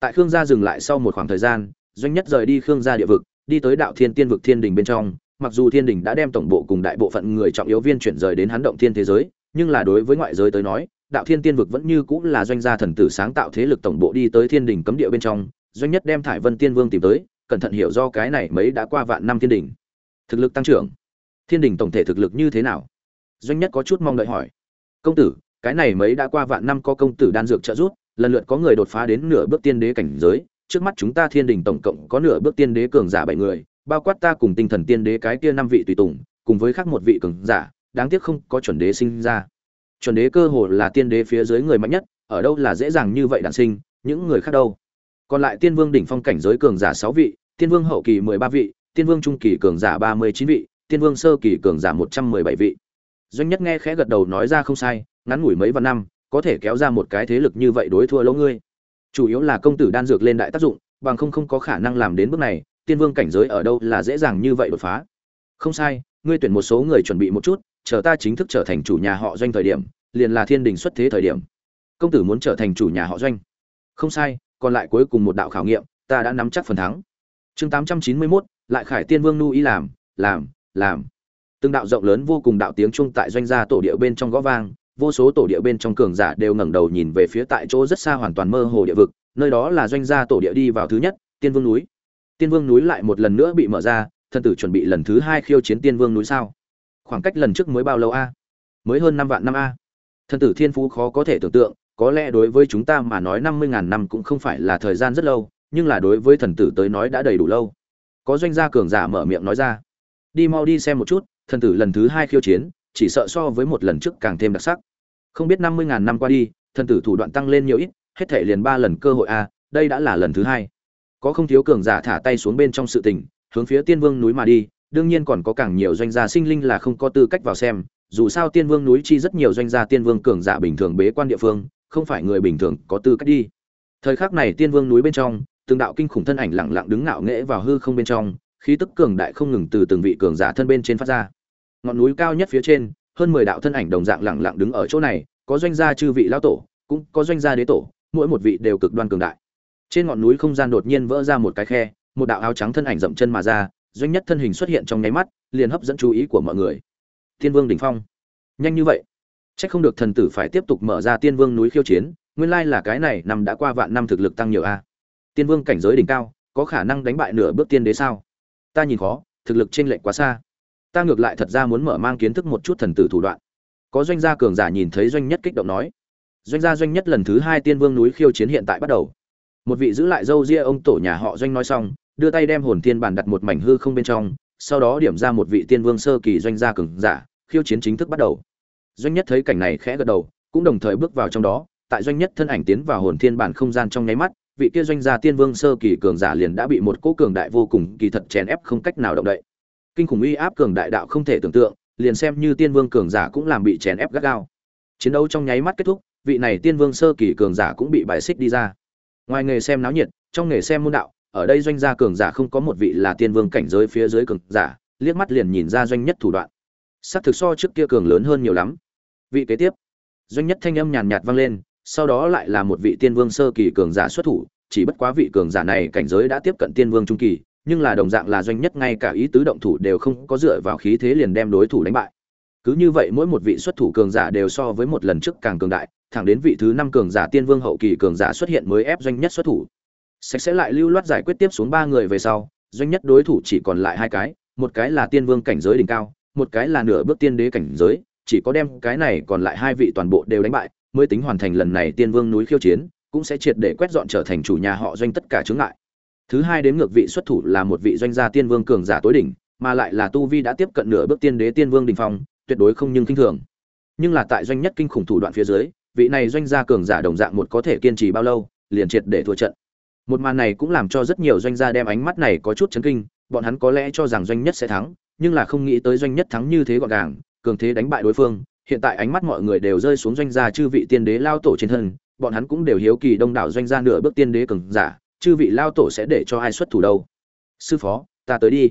Tại khương gia dừng lại sau một khoảng thời gian, doanh nhất rời đi khương gia địa vực đi tới đạo thiên tiên vực thiên đình bên trong, mặc dù thiên đình đã đem tổng bộ cùng đại bộ phận người trọng yếu viên chuyển rời đến hắn động thiên thế giới, nhưng là đối với ngoại giới tới nói, đạo thiên tiên vực vẫn như cũng là doanh gia thần tử sáng tạo thế lực tổng bộ đi tới thiên đình cấm địa bên trong, doanh nhất đem thải vân tiên vương tìm tới, cẩn thận hiểu do cái này mấy đã qua vạn năm thiên đình. Thực lực tăng trưởng. Thiên đình tổng thể thực lực như thế nào? Doanh nhất có chút mong đợi hỏi. Công tử, cái này mấy đã qua vạn năm có công tử đan dược trợ giúp, lần lượt có người đột phá đến nửa bước tiên đế cảnh giới trước mắt chúng ta thiên đình tổng cộng có nửa bước tiên đế cường giả bảy người, bao quát ta cùng tinh thần tiên đế cái kia năm vị tùy tùng, cùng với khác một vị cường giả, đáng tiếc không có chuẩn đế sinh ra. Chuẩn đế cơ hồ là tiên đế phía dưới người mạnh nhất, ở đâu là dễ dàng như vậy đản sinh, những người khác đâu. Còn lại tiên vương đỉnh phong cảnh giới cường giả sáu vị, tiên vương hậu kỳ mười ba vị, tiên vương trung kỳ cường giả ba mươi chín vị, tiên vương sơ kỳ cường giả một trăm mười bảy vị. Doanh nhất nghe khẽ gật đầu nói ra không sai, ngắn ngủi mấy vạn năm, có thể kéo ra một cái thế lực như vậy đối thua lỗ ngươi chủ yếu là công tử đan dược lên đại tác dụng bằng không không có khả năng làm đến bước này tiên vương cảnh giới ở đâu là dễ dàng như vậy đột phá. Không sai ngươi tuyển một số người chuẩn bị một chút chờ ta chính thức trở thành chủ nhà họ doanh thời điểm liền là thiên đình xuất thế thời điểm. Công tử muốn trở thành chủ nhà họ doanh. Không sai còn lại cuối cùng một đạo khảo nghiệm ta đã nắm chắc phần thắng. Chương tám trăm chín mươi 891, lại khải tiên vương nu ý làm làm làm. Từng đạo rộng lớn vô cùng đạo tiếng chung tại doanh gia tổ địa bên trong gõ vang vô số tổ địa bên trong cường giả đều ngẩng đầu nhìn về phía tại chỗ rất xa hoàn toàn mơ hồ địa vực, nơi đó là doanh gia tổ địa đi vào thứ nhất, tiên vương núi. Tiên vương núi lại một lần nữa bị mở ra thân tử chuẩn bị lần thứ hai khiêu chiến tiên vương núi sao? Khoảng cách lần trước mới bao lâu a? Mới hơn năm vạn năm a. Thân tử thiên phú khó có thể tưởng tượng, có lẽ đối với chúng ta mà nói năm mươi ngàn năm cũng không phải là thời gian rất lâu, nhưng là đối với thần tử tới nói đã đầy đủ lâu. Có doanh gia cường giả mở miệng nói ra. Đi mau đi xem một chút, thần tử lần thứ hai khiêu chiến chỉ sợ so với một lần trước càng thêm đặc sắc. Không biết năm mươi ngàn năm qua đi, thần tử thủ đoạn tăng lên nhiều ít, hết thể liền ba lần cơ hội a, đây đã là lần thứ hai. Có không thiếu cường giả thả tay xuống bên trong sự tình, hướng phía tiên vương núi mà đi, đương nhiên còn có càng nhiều doanh gia sinh linh là không có tư cách vào xem, dù sao tiên vương núi chi rất nhiều doanh gia tiên vương cường giả bình thường bế quan địa phương, không phải người bình thường có tư cách đi. Thời khắc này tiên vương núi bên trong, từng đạo kinh khủng thân ảnh lặng lặng đứng ngạo nghễ vào hư không bên trong, khí tức cường đại không ngừng từ từng vị cường giả thân bên trên phát ra ngọn núi cao nhất phía trên hơn mười đạo thân ảnh đồng dạng lẳng lặng đứng ở chỗ này có doanh gia chư vị lão tổ cũng có doanh gia đế tổ mỗi một vị đều cực đoan cường đại trên ngọn núi không gian đột nhiên vỡ ra một cái khe một đạo áo trắng thân ảnh dậm chân mà ra doanh nhất thân hình xuất hiện trong nháy mắt liền hấp dẫn chú ý của mọi người thiên vương đỉnh phong nhanh như vậy Chắc không được thần tử phải tiếp tục mở ra Tiên Vương núi khiêu chiến, nguyên lai là cái này năm đã qua vạn năm thực lực tăng nhiều a. Tiên Vương cảnh giới đỉnh cao, có khả năng đánh bại nửa bước tiên đế sao? Ta nhìn khó, thực lực trên lệch quá xa. Ta ngược lại thật ra muốn mở mang kiến thức một chút thần tử thủ đoạn. Có doanh gia cường giả nhìn thấy doanh nhất kích động nói. Doanh gia doanh nhất lần thứ hai Tiên Vương núi khiêu chiến hiện tại bắt đầu. Một vị giữ lại dâu ria ông tổ nhà họ doanh nói xong, đưa tay đem hồn tiên bản đặt một mảnh hư không bên trong, sau đó điểm ra một vị tiên vương sơ kỳ doanh gia cường giả, khiêu chiến chính thức bắt đầu. Doanh nhất thấy cảnh này khẽ gật đầu, cũng đồng thời bước vào trong đó, tại doanh nhất thân ảnh tiến vào hồn thiên bản không gian trong nháy mắt, vị kia doanh gia tiên vương sơ kỳ cường giả liền đã bị một cỗ cường đại vô cùng kỳ thật chèn ép không cách nào động đậy. Kinh khủng uy áp cường đại đạo không thể tưởng tượng, liền xem như tiên vương cường giả cũng làm bị chèn ép gắt gao. Chiến đấu trong nháy mắt kết thúc, vị này tiên vương sơ kỳ cường giả cũng bị bài xích đi ra. Ngoài nghề xem náo nhiệt, trong nghề xem môn đạo, ở đây doanh gia cường giả không có một vị là tiên vương cảnh giới phía dưới cường giả, liếc mắt liền nhìn ra doanh nhất thủ đoạn. Sắc thực so trước kia cường lớn hơn nhiều lắm. Vị kế tiếp, doanh nhất thanh âm nhàn nhạt vang lên, sau đó lại là một vị tiên vương sơ kỳ cường giả xuất thủ, chỉ bất quá vị cường giả này cảnh giới đã tiếp cận tiên vương trung kỳ, nhưng là đồng dạng là doanh nhất ngay cả ý tứ động thủ đều không có dựa vào khí thế liền đem đối thủ đánh bại. Cứ như vậy mỗi một vị xuất thủ cường giả đều so với một lần trước càng cường đại, thẳng đến vị thứ năm cường giả tiên vương hậu kỳ cường giả xuất hiện mới ép doanh nhất xuất thủ. Sạch sẽ lại lưu loát giải quyết tiếp xuống ba người về sau, doanh nhất đối thủ chỉ còn lại hai cái, một cái là tiên vương cảnh giới đỉnh cao, một cái là nửa bước tiên đế cảnh giới, chỉ có đem cái này còn lại hai vị toàn bộ đều đánh bại, mới tính hoàn thành lần này tiên vương núi khiêu chiến, cũng sẽ triệt để quét dọn trở thành chủ nhà họ doanh tất cả chướng ngại. Thứ hai đến ngược vị xuất thủ là một vị doanh gia tiên vương cường giả tối đỉnh, mà lại là tu vi đã tiếp cận nửa bước tiên đế tiên vương đỉnh phong, tuyệt đối không nhưng kinh thường. Nhưng là tại doanh nhất kinh khủng thủ đoạn phía dưới, vị này doanh gia cường giả đồng dạng một có thể kiên trì bao lâu, liền triệt để thua trận. Một màn này cũng làm cho rất nhiều doanh gia đem ánh mắt này có chút chấn kinh, bọn hắn có lẽ cho rằng doanh nhất sẽ thắng, nhưng là không nghĩ tới doanh nhất thắng như thế gọn gàng, cường thế đánh bại đối phương. Hiện tại ánh mắt mọi người đều rơi xuống doanh gia chư vị tiên đế lao tổ trên thân, bọn hắn cũng đều hiếu kỳ đông đảo doanh gia nửa bước tiên đế cường giả, chư vị lao tổ sẽ để cho ai xuất thủ đâu? Sư phó, ta tới đi.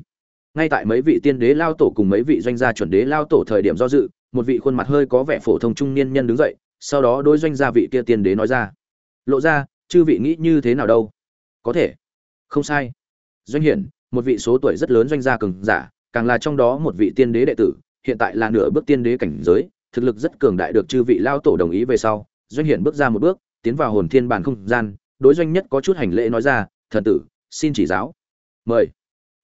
Ngay tại mấy vị tiên đế lao tổ cùng mấy vị doanh gia chuẩn đế lao tổ thời điểm do dự, một vị khuôn mặt hơi có vẻ phổ thông trung niên nhân đứng dậy, sau đó đối doanh gia vị kia tiên đế nói ra: "Lộ ra, chư vị nghĩ như thế nào đâu?" có thể không sai doanh hiển một vị số tuổi rất lớn doanh gia cường giả càng là trong đó một vị tiên đế đệ tử hiện tại là nửa bước tiên đế cảnh giới thực lực rất cường đại được chư vị lao tổ đồng ý về sau doanh hiển bước ra một bước tiến vào hồn thiên bản không gian đối doanh nhất có chút hành lễ nói ra, thần tử, xin chỉ giáo. Mời.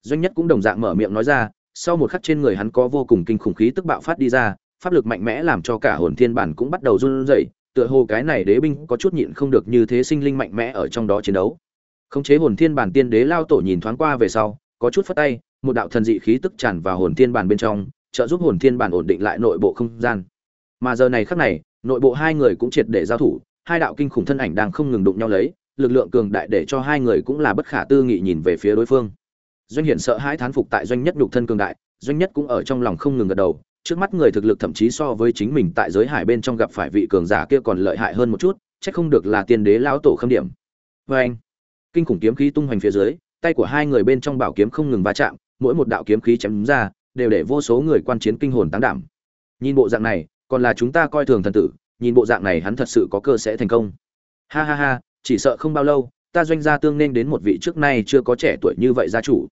Doanh nhất cũng đồng dạng mở miệng nói ra, sau một khắc trên người hắn có vô cùng kinh khủng khí tức bạo phát đi ra, pháp lực mạnh mẽ làm cho cả hồn thiên bản cũng bắt đầu run rẩy, tựa hồ cái này đế binh có chút nhịn không được như thế sinh linh mạnh mẽ ở trong đó chiến đấu. Khống chế hồn thiên bản tiên đế lao tổ nhìn thoáng qua về sau, có chút phất tay, một đạo thần dị khí tức tràn vào hồn thiên bản bên trong, trợ giúp hồn thiên bản ổn định lại nội bộ không gian. Mà giờ này khắc này, nội bộ hai người cũng triệt để giao thủ, hai đạo kinh khủng thân ảnh đang không ngừng đụng nhau lấy lực lượng cường đại để cho hai người cũng là bất khả tư nghị nhìn về phía đối phương. Doanh hiển sợ hãi thán phục tại doanh nhất nhục thân cường đại, doanh nhất cũng ở trong lòng không ngừng gật đầu, trước mắt người thực lực thậm chí so với chính mình tại giới hải bên trong gặp phải vị cường giả kia còn lợi hại hơn một chút, chắc không được là tiên đế lão tổ khâm điểm. Vê anh, kinh khủng kiếm khí tung hoành phía dưới, tay của hai người bên trong bảo kiếm không ngừng va chạm, mỗi một đạo kiếm khí chém ra, đều để vô số người quan chiến kinh hồn tán đảm. Nhìn bộ dạng này, còn là chúng ta coi thường thần tử, nhìn bộ dạng này hắn thật sự có cơ sẽ thành công. Ha ha ha chỉ sợ không bao lâu, ta doanh gia tương nên đến một vị trước nay chưa có trẻ tuổi như vậy gia chủ.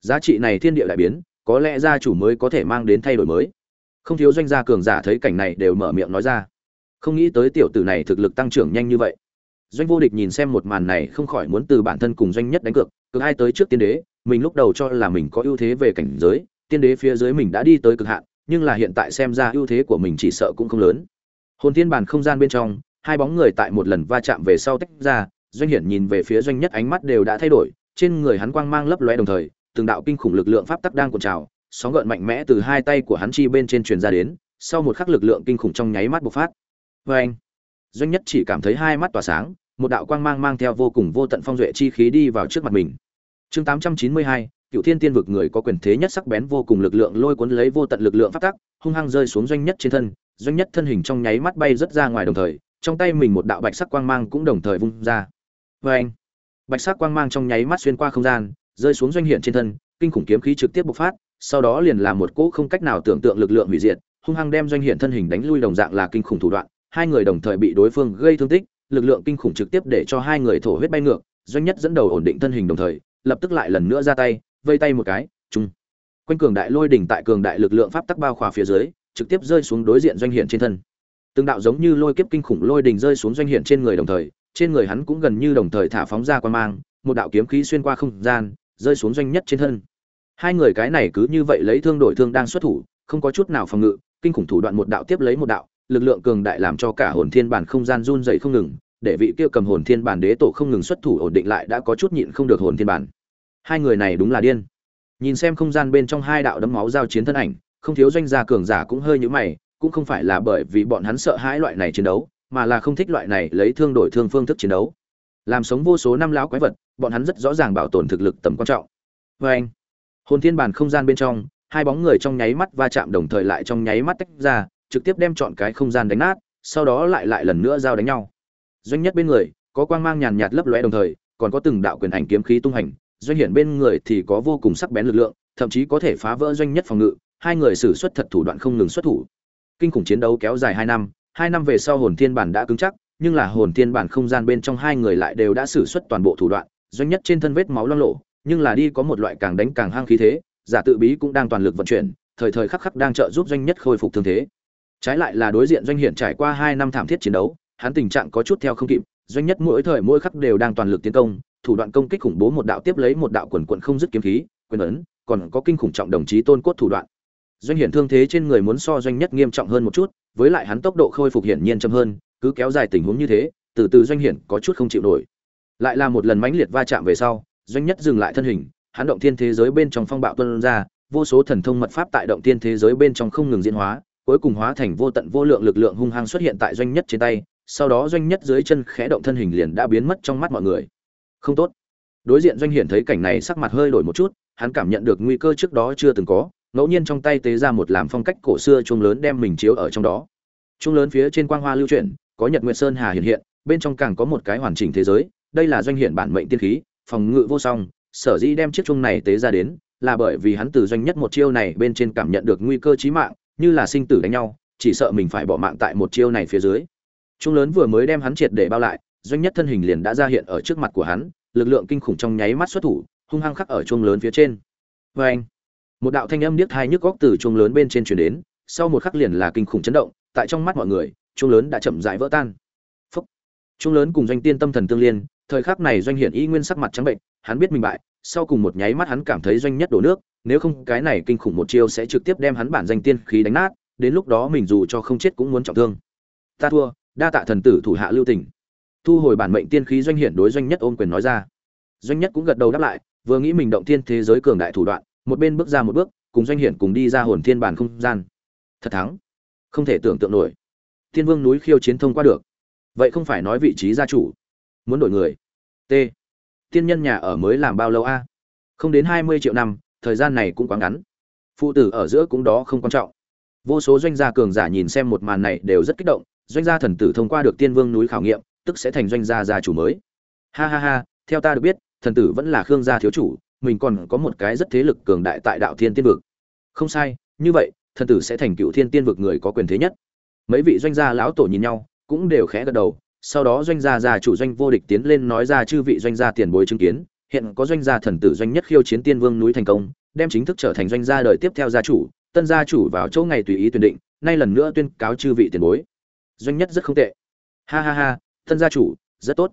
Giá trị này thiên địa đại biến, có lẽ gia chủ mới có thể mang đến thay đổi mới. Không thiếu doanh gia cường giả thấy cảnh này đều mở miệng nói ra. Không nghĩ tới tiểu tử này thực lực tăng trưởng nhanh như vậy. Doanh vô địch nhìn xem một màn này không khỏi muốn từ bản thân cùng doanh nhất đánh cược cực ai tới trước tiên đế, mình lúc đầu cho là mình có ưu thế về cảnh giới, tiên đế phía dưới mình đã đi tới cực hạn, nhưng là hiện tại xem ra ưu thế của mình chỉ sợ cũng không lớn. Hồn thiên bản không gian bên trong hai bóng người tại một lần va chạm về sau tách ra doanh hiển nhìn về phía doanh nhất ánh mắt đều đã thay đổi trên người hắn quang mang lấp lóe đồng thời từng đạo kinh khủng lực lượng pháp tắc đang cuộn trào sóng gợn mạnh mẽ từ hai tay của hắn chi bên trên truyền ra đến sau một khắc lực lượng kinh khủng trong nháy mắt bộc phát vê anh doanh nhất chỉ cảm thấy hai mắt tỏa sáng một đạo quang mang mang theo vô cùng vô tận phong duệ chi khí đi vào trước mặt mình. Chương 892, Cựu Thiên Tiên vực người có quyền thế nhất sắc bén vô cùng lực lượng lôi cuốn lấy vô tận lực lượng pháp tắc, hung hăng rơi xuống doanh nhất trên thân, doanh nhất thân hình trong nháy mắt bay rất ra ngoài đồng thời, trong tay mình một đạo bạch sắc quang mang cũng đồng thời vung ra. Oeng! Bạch sắc quang mang trong nháy mắt xuyên qua không gian, rơi xuống doanh hiện trên thân, kinh khủng kiếm khí trực tiếp bộc phát, sau đó liền là một cỗ không cách nào tưởng tượng lực lượng hủy diệt, hung hăng đem doanh hiện thân hình đánh lui đồng dạng là kinh khủng thủ đoạn, hai người đồng thời bị đối phương gây thương tích, lực lượng kinh khủng trực tiếp để cho hai người thổ huyết bay ngược, doanh nhất dẫn đầu ổn định thân hình đồng thời, lập tức lại lần nữa ra tay, vây tay một cái, chung. Quanh cường đại lôi đỉnh tại cường đại lực lượng pháp tắc bao khỏa phía dưới, trực tiếp rơi xuống đối diện doanh hiện trên thân từng đạo giống như lôi kiếp kinh khủng lôi đình rơi xuống doanh hiện trên người đồng thời, trên người hắn cũng gần như đồng thời thả phóng ra quan mang, một đạo kiếm khí xuyên qua không gian, rơi xuống doanh nhất trên thân. Hai người cái này cứ như vậy lấy thương đổi thương đang xuất thủ, không có chút nào phòng ngự, kinh khủng thủ đoạn một đạo tiếp lấy một đạo, lực lượng cường đại làm cho cả hồn thiên bản không gian run dậy không ngừng, để vị kia cầm hồn thiên bản đế tổ không ngừng xuất thủ ổn định lại đã có chút nhịn không được hồn thiên bản. Hai người này đúng là điên. Nhìn xem không gian bên trong hai đạo đấm máu giao chiến thân ảnh, không thiếu doanh gia cường giả cũng hơi nhũ mày cũng không phải là bởi vì bọn hắn sợ hãi loại này chiến đấu, mà là không thích loại này lấy thương đổi thương phương thức chiến đấu. Làm sống vô số năm lão quái vật, bọn hắn rất rõ ràng bảo tồn thực lực tầm quan trọng. Vê anh, hồn thiên bản không gian bên trong, hai bóng người trong nháy mắt va chạm đồng thời lại trong nháy mắt tách ra, trực tiếp đem chọn cái không gian đánh nát, sau đó lại lại lần nữa giao đánh nhau. Doanh nhất bên người, có quang mang nhàn nhạt lấp lóe đồng thời, còn có từng đạo quyền ảnh kiếm khí tung hành. Doanh hiển bên người thì có vô cùng sắc bén lực lượng, thậm chí có thể phá vỡ doanh nhất phòng ngự, hai người sử xuất thật thủ đoạn không ngừng xuất thủ kinh khủng chiến đấu kéo dài hai năm hai năm về sau hồn thiên bản đã cứng chắc nhưng là hồn thiên bản không gian bên trong hai người lại đều đã sử xuất toàn bộ thủ đoạn doanh nhất trên thân vết máu loang lổ, nhưng là đi có một loại càng đánh càng hăng khí thế giả tự bí cũng đang toàn lực vận chuyển thời thời khắc khắc đang trợ giúp doanh nhất khôi phục thương thế. Trái lại là đối diện doanh hiển trải qua hai năm thảm thiết chiến đấu hắn tình trạng có chút theo không kịp doanh nhất mỗi thời mỗi khắc đều đang toàn lực tiến công thủ đoạn công kích khủng bố một đạo tiếp lấy một đạo quần quần không dứt kiếm khí quyền ấn còn có kinh khủng trọng đồng chí tôn cốt thủ đoạn doanh hiển thương thế trên người muốn so doanh nhất nghiêm trọng hơn một chút, với lại hắn tốc độ khôi phục hiển nhiên chậm hơn, cứ kéo dài tình huống như thế, từ từ doanh hiển có chút không chịu nổi. Lại là một lần mãnh liệt va chạm về sau, doanh nhất dừng lại thân hình, hắn động thiên thế giới bên trong phong bạo tuân ra, vô số thần thông mật pháp tại động thiên thế giới bên trong không ngừng diễn hóa, cuối cùng hóa thành vô tận vô lượng lực lượng hung hăng xuất hiện tại doanh nhất trên tay, sau đó doanh nhất dưới chân khẽ động thân hình liền đã biến mất trong mắt mọi người. Không tốt. Đối diện doanh hiển thấy cảnh này sắc mặt hơi đổi một chút, hắn cảm nhận được nguy cơ trước đó chưa từng có ngẫu nhiên trong tay tế ra một làm phong cách cổ xưa chuông lớn đem mình chiếu ở trong đó. Chuông lớn phía trên quang hoa lưu chuyển, có nhật nguyệt sơn hà hiện hiện, bên trong càng có một cái hoàn chỉnh thế giới, đây là doanh hiển bản mệnh tiên khí, phòng ngự vô song, sở dĩ đem chiếc chuông này tế ra đến, là bởi vì hắn từ doanh nhất một chiêu này bên trên cảm nhận được nguy cơ chí mạng, như là sinh tử đánh nhau, chỉ sợ mình phải bỏ mạng tại một chiêu này phía dưới. Chuông lớn vừa mới đem hắn triệt để bao lại, doanh nhất thân hình liền đã ra hiện ở trước mặt của hắn, lực lượng kinh khủng trong nháy mắt xuất thủ, hung hăng khắc ở chuông lớn phía trên. Vê anh một đạo thanh âm điếc hai nhức góc từ chuông lớn bên trên truyền đến, sau một khắc liền là kinh khủng chấn động, tại trong mắt mọi người, chuông lớn đã chậm rãi vỡ tan. Phúc. Chuông lớn cùng doanh tiên tâm thần tương liên, thời khắc này doanh hiển y nguyên sắc mặt trắng bệnh, hắn biết mình bại, sau cùng một nháy mắt hắn cảm thấy doanh nhất đổ nước, nếu không cái này kinh khủng một chiêu sẽ trực tiếp đem hắn bản danh tiên khí đánh nát, đến lúc đó mình dù cho không chết cũng muốn trọng thương. Ta thua, đa tạ thần tử thủ hạ lưu tình. Thu hồi bản mệnh tiên khí doanh hiển đối doanh nhất ôm quyền nói ra. Doanh nhất cũng gật đầu đáp lại, vừa nghĩ mình động thiên thế giới cường đại thủ đoạn một bên bước ra một bước, cùng doanh hiển cùng đi ra hồn thiên bản không gian. Thật thắng. Không thể tưởng tượng nổi. Thiên vương núi khiêu chiến thông qua được. Vậy không phải nói vị trí gia chủ. Muốn đổi người. T. Tiên nhân nhà ở mới làm bao lâu a? Không đến hai mươi triệu năm, thời gian này cũng quá ngắn. Phụ tử ở giữa cũng đó không quan trọng. Vô số doanh gia cường giả nhìn xem một màn này đều rất kích động. Doanh gia thần tử thông qua được tiên vương núi khảo nghiệm, tức sẽ thành doanh gia gia chủ mới. Ha ha ha, theo ta được biết, thần tử vẫn là khương gia thiếu chủ mình còn có một cái rất thế lực cường đại tại đạo thiên tiên vực. Không sai, như vậy, thần tử sẽ thành cựu thiên tiên vực người có quyền thế nhất. Mấy vị doanh gia lão tổ nhìn nhau, cũng đều khẽ gật đầu, sau đó doanh gia gia chủ doanh vô địch tiến lên nói ra chư vị doanh gia tiền bối chứng kiến, hiện có doanh gia thần tử doanh nhất khiêu chiến tiên vương núi thành công, đem chính thức trở thành doanh gia đời tiếp theo gia chủ, tân gia chủ vào chỗ ngày tùy ý tuyển định, nay lần nữa tuyên cáo chư vị tiền bối. Doanh nhất rất không tệ. Ha ha ha, tân gia chủ, rất tốt.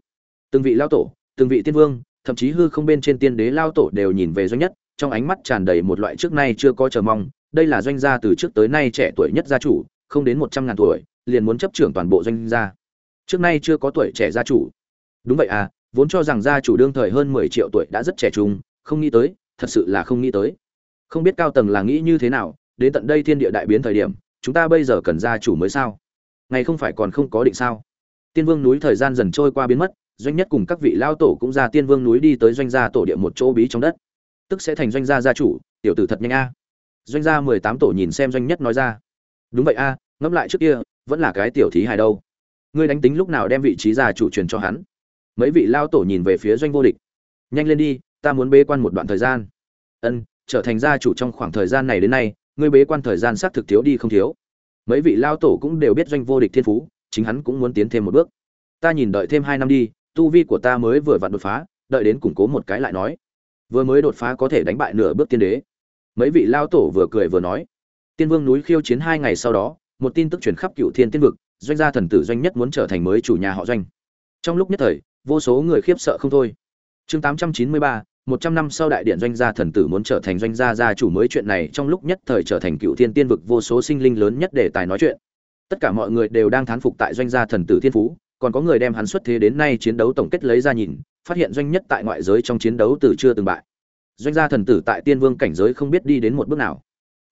Từng vị lao tổ, từng vị tiên vương thậm chí hư không bên trên tiên đế lao tổ đều nhìn về doanh nhất, trong ánh mắt tràn đầy một loại trước nay chưa có chờ mong, đây là doanh gia từ trước tới nay trẻ tuổi nhất gia chủ, không đến một trăm ngàn tuổi, liền muốn chấp trưởng toàn bộ doanh gia. Trước nay chưa có tuổi trẻ gia chủ. Đúng vậy à vốn cho rằng gia chủ đương thời hơn mười triệu tuổi đã rất trẻ trung, không nghĩ tới, thật sự là không nghĩ tới. Không biết cao tầng là nghĩ như thế nào, đến tận đây thiên địa đại biến thời điểm, chúng ta bây giờ cần gia chủ mới sao? Ngày không phải còn không có định sao? Tiên vương núi thời gian dần trôi qua biến mất doanh nhất cùng các vị lao tổ cũng ra tiên vương núi đi tới doanh gia tổ địa một chỗ bí trong đất. Tức sẽ thành doanh gia gia chủ, tiểu tử thật nhanh a. Doanh gia mười tám tổ nhìn xem doanh nhất nói ra. Đúng vậy a, ngẫm lại trước kia, vẫn là cái tiểu thí hài đâu. Ngươi đánh tính lúc nào đem vị trí gia chủ truyền cho hắn? Mấy vị lao tổ nhìn về phía doanh vô địch. Nhanh lên đi, ta muốn bế quan một đoạn thời gian. Ân, trở thành gia chủ trong khoảng thời gian này đến nay, ngươi bế quan thời gian xác thực thiếu đi không thiếu. Mấy vị lao tổ cũng đều biết doanh vô địch thiên phú, chính hắn cũng muốn tiến thêm một bước. Ta nhìn đợi thêm hai năm đi tu vi của ta mới vừa vặn đột phá đợi đến củng cố một cái lại nói. Vừa mới đột phá có thể đánh bại nửa bước tiên đế. Mấy vị lao tổ vừa cười vừa nói. Tiên vương núi khiêu chiến hai ngày sau đó một tin tức truyền khắp cựu thiên tiên vực doanh gia thần tử doanh nhất muốn trở thành mới chủ nhà họ doanh. Trong lúc nhất thời vô số người khiếp sợ không thôi. Chương 893, 100 năm sau đại điện doanh gia thần tử muốn trở thành doanh gia gia chủ mới chuyện này trong lúc nhất thời trở thành cựu thiên tiên vực vô số sinh linh lớn nhất để tài nói chuyện. Tất cả mọi người đều đang thán phục tại doanh gia thần tử thiên phú còn có người đem hắn xuất thế đến nay chiến đấu tổng kết lấy ra nhìn, phát hiện doanh nhất tại ngoại giới trong chiến đấu từ chưa từng bại. Doanh gia thần tử tại tiên vương cảnh giới không biết đi đến một bước nào.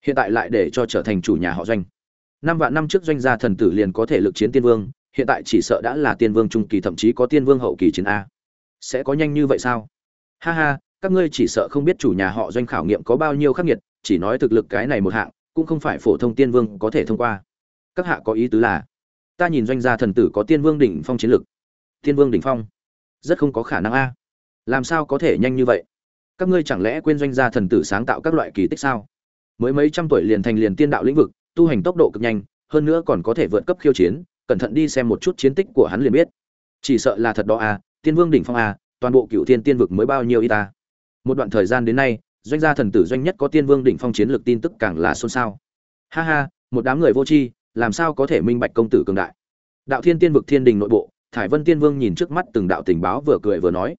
Hiện tại lại để cho trở thành chủ nhà họ doanh. Năm vạn năm trước doanh gia thần tử liền có thể lực chiến tiên vương, hiện tại chỉ sợ đã là tiên vương trung kỳ, thậm chí có tiên vương hậu kỳ chiến a. Sẽ có nhanh như vậy sao? Ha ha, các ngươi chỉ sợ không biết chủ nhà họ doanh khảo nghiệm có bao nhiêu khắc nghiệt, chỉ nói thực lực cái này một hạng, cũng không phải phổ thông tiên vương có thể thông qua. Các hạ có ý tứ là ta nhìn doanh gia thần tử có tiên vương đỉnh phong chiến lực. Tiên vương đỉnh phong? Rất không có khả năng a. Làm sao có thể nhanh như vậy? Các ngươi chẳng lẽ quên doanh gia thần tử sáng tạo các loại kỳ tích sao? Mới mấy trăm tuổi liền thành liền tiên đạo lĩnh vực, tu hành tốc độ cực nhanh, hơn nữa còn có thể vượt cấp khiêu chiến, cẩn thận đi xem một chút chiến tích của hắn liền biết. Chỉ sợ là thật đó a, tiên vương đỉnh phong a, toàn bộ cựu thiên tiên vực mới bao nhiêu y ta? Một đoạn thời gian đến nay, doanh gia thần tử doanh nhất có tiên vương đỉnh phong chiến lược tin tức càng là xôn xao. Ha ha, một đám người vô tri làm sao có thể minh bạch công tử cường đại? Đạo thiên tiên vực thiên đình nội bộ, thải vân tiên vương nhìn trước mắt từng đạo tình báo vừa cười vừa nói.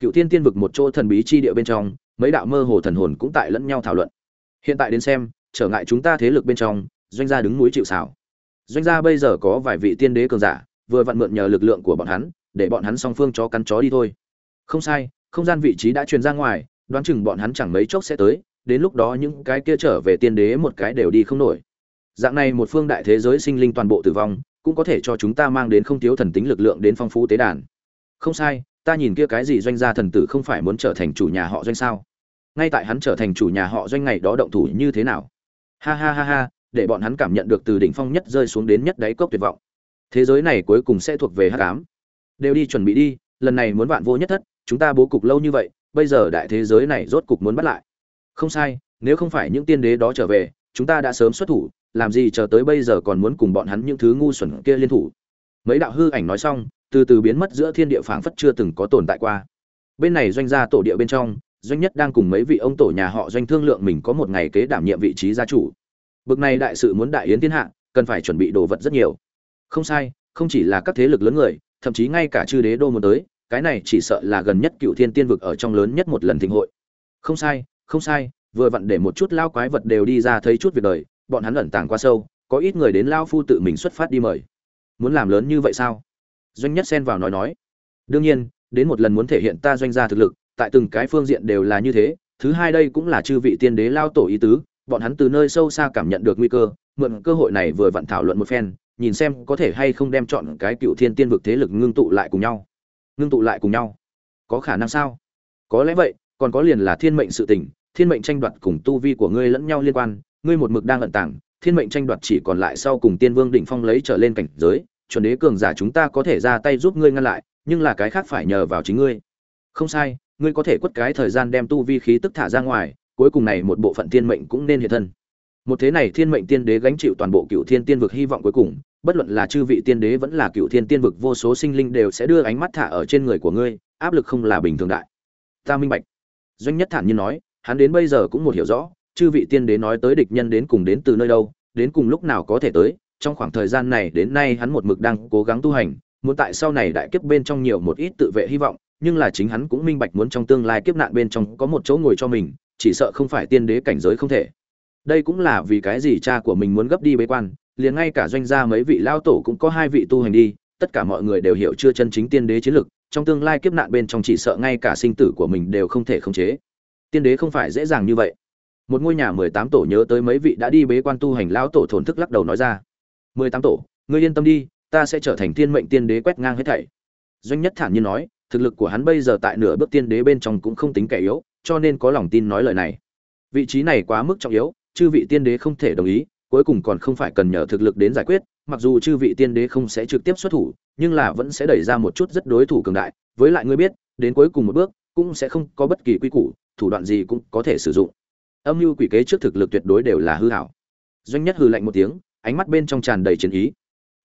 Cựu thiên tiên vực một chỗ thần bí chi địa bên trong, mấy đạo mơ hồ thần hồn cũng tại lẫn nhau thảo luận. Hiện tại đến xem, trở ngại chúng ta thế lực bên trong, doanh gia đứng núi chịu xảo doanh gia bây giờ có vài vị tiên đế cường giả, vừa vặn mượn nhờ lực lượng của bọn hắn, để bọn hắn song phương chó cắn chó đi thôi. Không sai, không gian vị trí đã truyền ra ngoài, đoán chừng bọn hắn chẳng mấy chốc sẽ tới, đến lúc đó những cái kia trở về tiên đế một cái đều đi không nổi dạng này một phương đại thế giới sinh linh toàn bộ tử vong, cũng có thể cho chúng ta mang đến không thiếu thần tính lực lượng đến phong phú tế đàn. Không sai, ta nhìn kia cái gì doanh gia thần tử không phải muốn trở thành chủ nhà họ doanh sao? Ngay tại hắn trở thành chủ nhà họ doanh ngày đó động thủ như thế nào? Ha ha ha ha, để bọn hắn cảm nhận được từ đỉnh phong nhất rơi xuống đến nhất đáy cốc tuyệt vọng. Thế giới này cuối cùng sẽ thuộc về hắc ám. Đều đi chuẩn bị đi, lần này muốn vạn vô nhất thất, chúng ta bố cục lâu như vậy, bây giờ đại thế giới này rốt cục muốn bắt lại. Không sai, nếu không phải những tiên đế đó trở về, chúng ta đã sớm xuất thủ làm gì chờ tới bây giờ còn muốn cùng bọn hắn những thứ ngu xuẩn kia liên thủ. Mấy đạo hư ảnh nói xong, từ từ biến mất giữa thiên địa phảng phất chưa từng có tồn tại qua. Bên này doanh gia tổ địa bên trong, doanh nhất đang cùng mấy vị ông tổ nhà họ doanh thương lượng mình có một ngày kế đảm nhiệm vị trí gia chủ. Bực này đại sự muốn đại yến thiên hạ, cần phải chuẩn bị đồ vật rất nhiều. Không sai, không chỉ là các thế lực lớn người, thậm chí ngay cả chư đế đô muốn tới, cái này chỉ sợ là gần nhất cựu thiên tiên vực ở trong lớn nhất một lần thịnh hội. Không sai không sai, vừa vặn để một chút lao quái vật đều đi ra thấy chút việc đời bọn hắn ẩn tàng qua sâu, có ít người đến lao phu tự mình xuất phát đi mời. Muốn làm lớn như vậy sao? Doanh nhất xen vào nói nói. Đương nhiên, đến một lần muốn thể hiện ta doanh gia thực lực, tại từng cái phương diện đều là như thế, thứ hai đây cũng là chư vị tiên đế lao tổ ý tứ, bọn hắn từ nơi sâu xa cảm nhận được nguy cơ, mượn cơ hội này vừa vặn thảo luận một phen, nhìn xem có thể hay không đem chọn cái cựu thiên tiên vực thế lực ngưng tụ lại cùng nhau. Ngưng tụ lại cùng nhau. Có khả năng sao? Có lẽ vậy, còn có liền là thiên mệnh sự tình, thiên mệnh tranh đoạt cùng tu vi của ngươi lẫn nhau liên quan ngươi một mực đang ẩn tàng, thiên mệnh tranh đoạt chỉ còn lại sau cùng tiên vương đỉnh phong lấy trở lên cảnh giới, chuẩn đế cường giả chúng ta có thể ra tay giúp ngươi ngăn lại, nhưng là cái khác phải nhờ vào chính ngươi. Không sai, ngươi có thể quất cái thời gian đem tu vi khí tức thả ra ngoài, cuối cùng này một bộ phận thiên mệnh cũng nên hiện thân. Một thế này thiên mệnh tiên đế gánh chịu toàn bộ cựu thiên tiên vực hy vọng cuối cùng, bất luận là chư vị tiên đế vẫn là cựu thiên tiên vực vô số sinh linh đều sẽ đưa ánh mắt thả ở trên người của ngươi, áp lực không là bình thường đại. Ta minh bạch. Doanh nhất thản nhiên nói, hắn đến bây giờ cũng một hiểu rõ chư vị tiên đế nói tới địch nhân đến cùng đến từ nơi đâu, đến cùng lúc nào có thể tới, trong khoảng thời gian này đến nay hắn một mực đang cố gắng tu hành, muốn tại sau này đại kiếp bên trong nhiều một ít tự vệ hy vọng, nhưng là chính hắn cũng minh bạch muốn trong tương lai kiếp nạn bên trong có một chỗ ngồi cho mình, chỉ sợ không phải tiên đế cảnh giới không thể. Đây cũng là vì cái gì cha của mình muốn gấp đi bế quan, liền ngay cả doanh gia mấy vị lao tổ cũng có hai vị tu hành đi, tất cả mọi người đều hiểu chưa chân chính tiên đế chiến lực trong tương lai kiếp nạn bên trong chỉ sợ ngay cả sinh tử của mình đều không thể khống chế. Tiên đế không phải dễ dàng như vậy một ngôi nhà mười tám tổ nhớ tới mấy vị đã đi bế quan tu hành lão tổ thổn thức lắc đầu nói ra. Mười tám tổ, ngươi yên tâm đi, ta sẽ trở thành tiên mệnh tiên đế quét ngang hết thảy. Doanh nhất thản nhiên nói, thực lực của hắn bây giờ tại nửa bước tiên đế bên trong cũng không tính kẻ yếu, cho nên có lòng tin nói lời này. Vị trí này quá mức trọng yếu, chư vị tiên đế không thể đồng ý, cuối cùng còn không phải cần nhờ thực lực đến giải quyết, mặc dù chư vị tiên đế không sẽ trực tiếp xuất thủ, nhưng là vẫn sẽ đẩy ra một chút rất đối thủ cường đại. Với lại ngươi biết, đến cuối cùng một bước, cũng sẽ không có bất kỳ quy củ, thủ đoạn gì cũng có thể sử dụng âm mưu quỷ kế trước thực lực tuyệt đối đều là hư hảo. Doanh nhất hư lạnh một tiếng, ánh mắt bên trong tràn đầy chiến ý.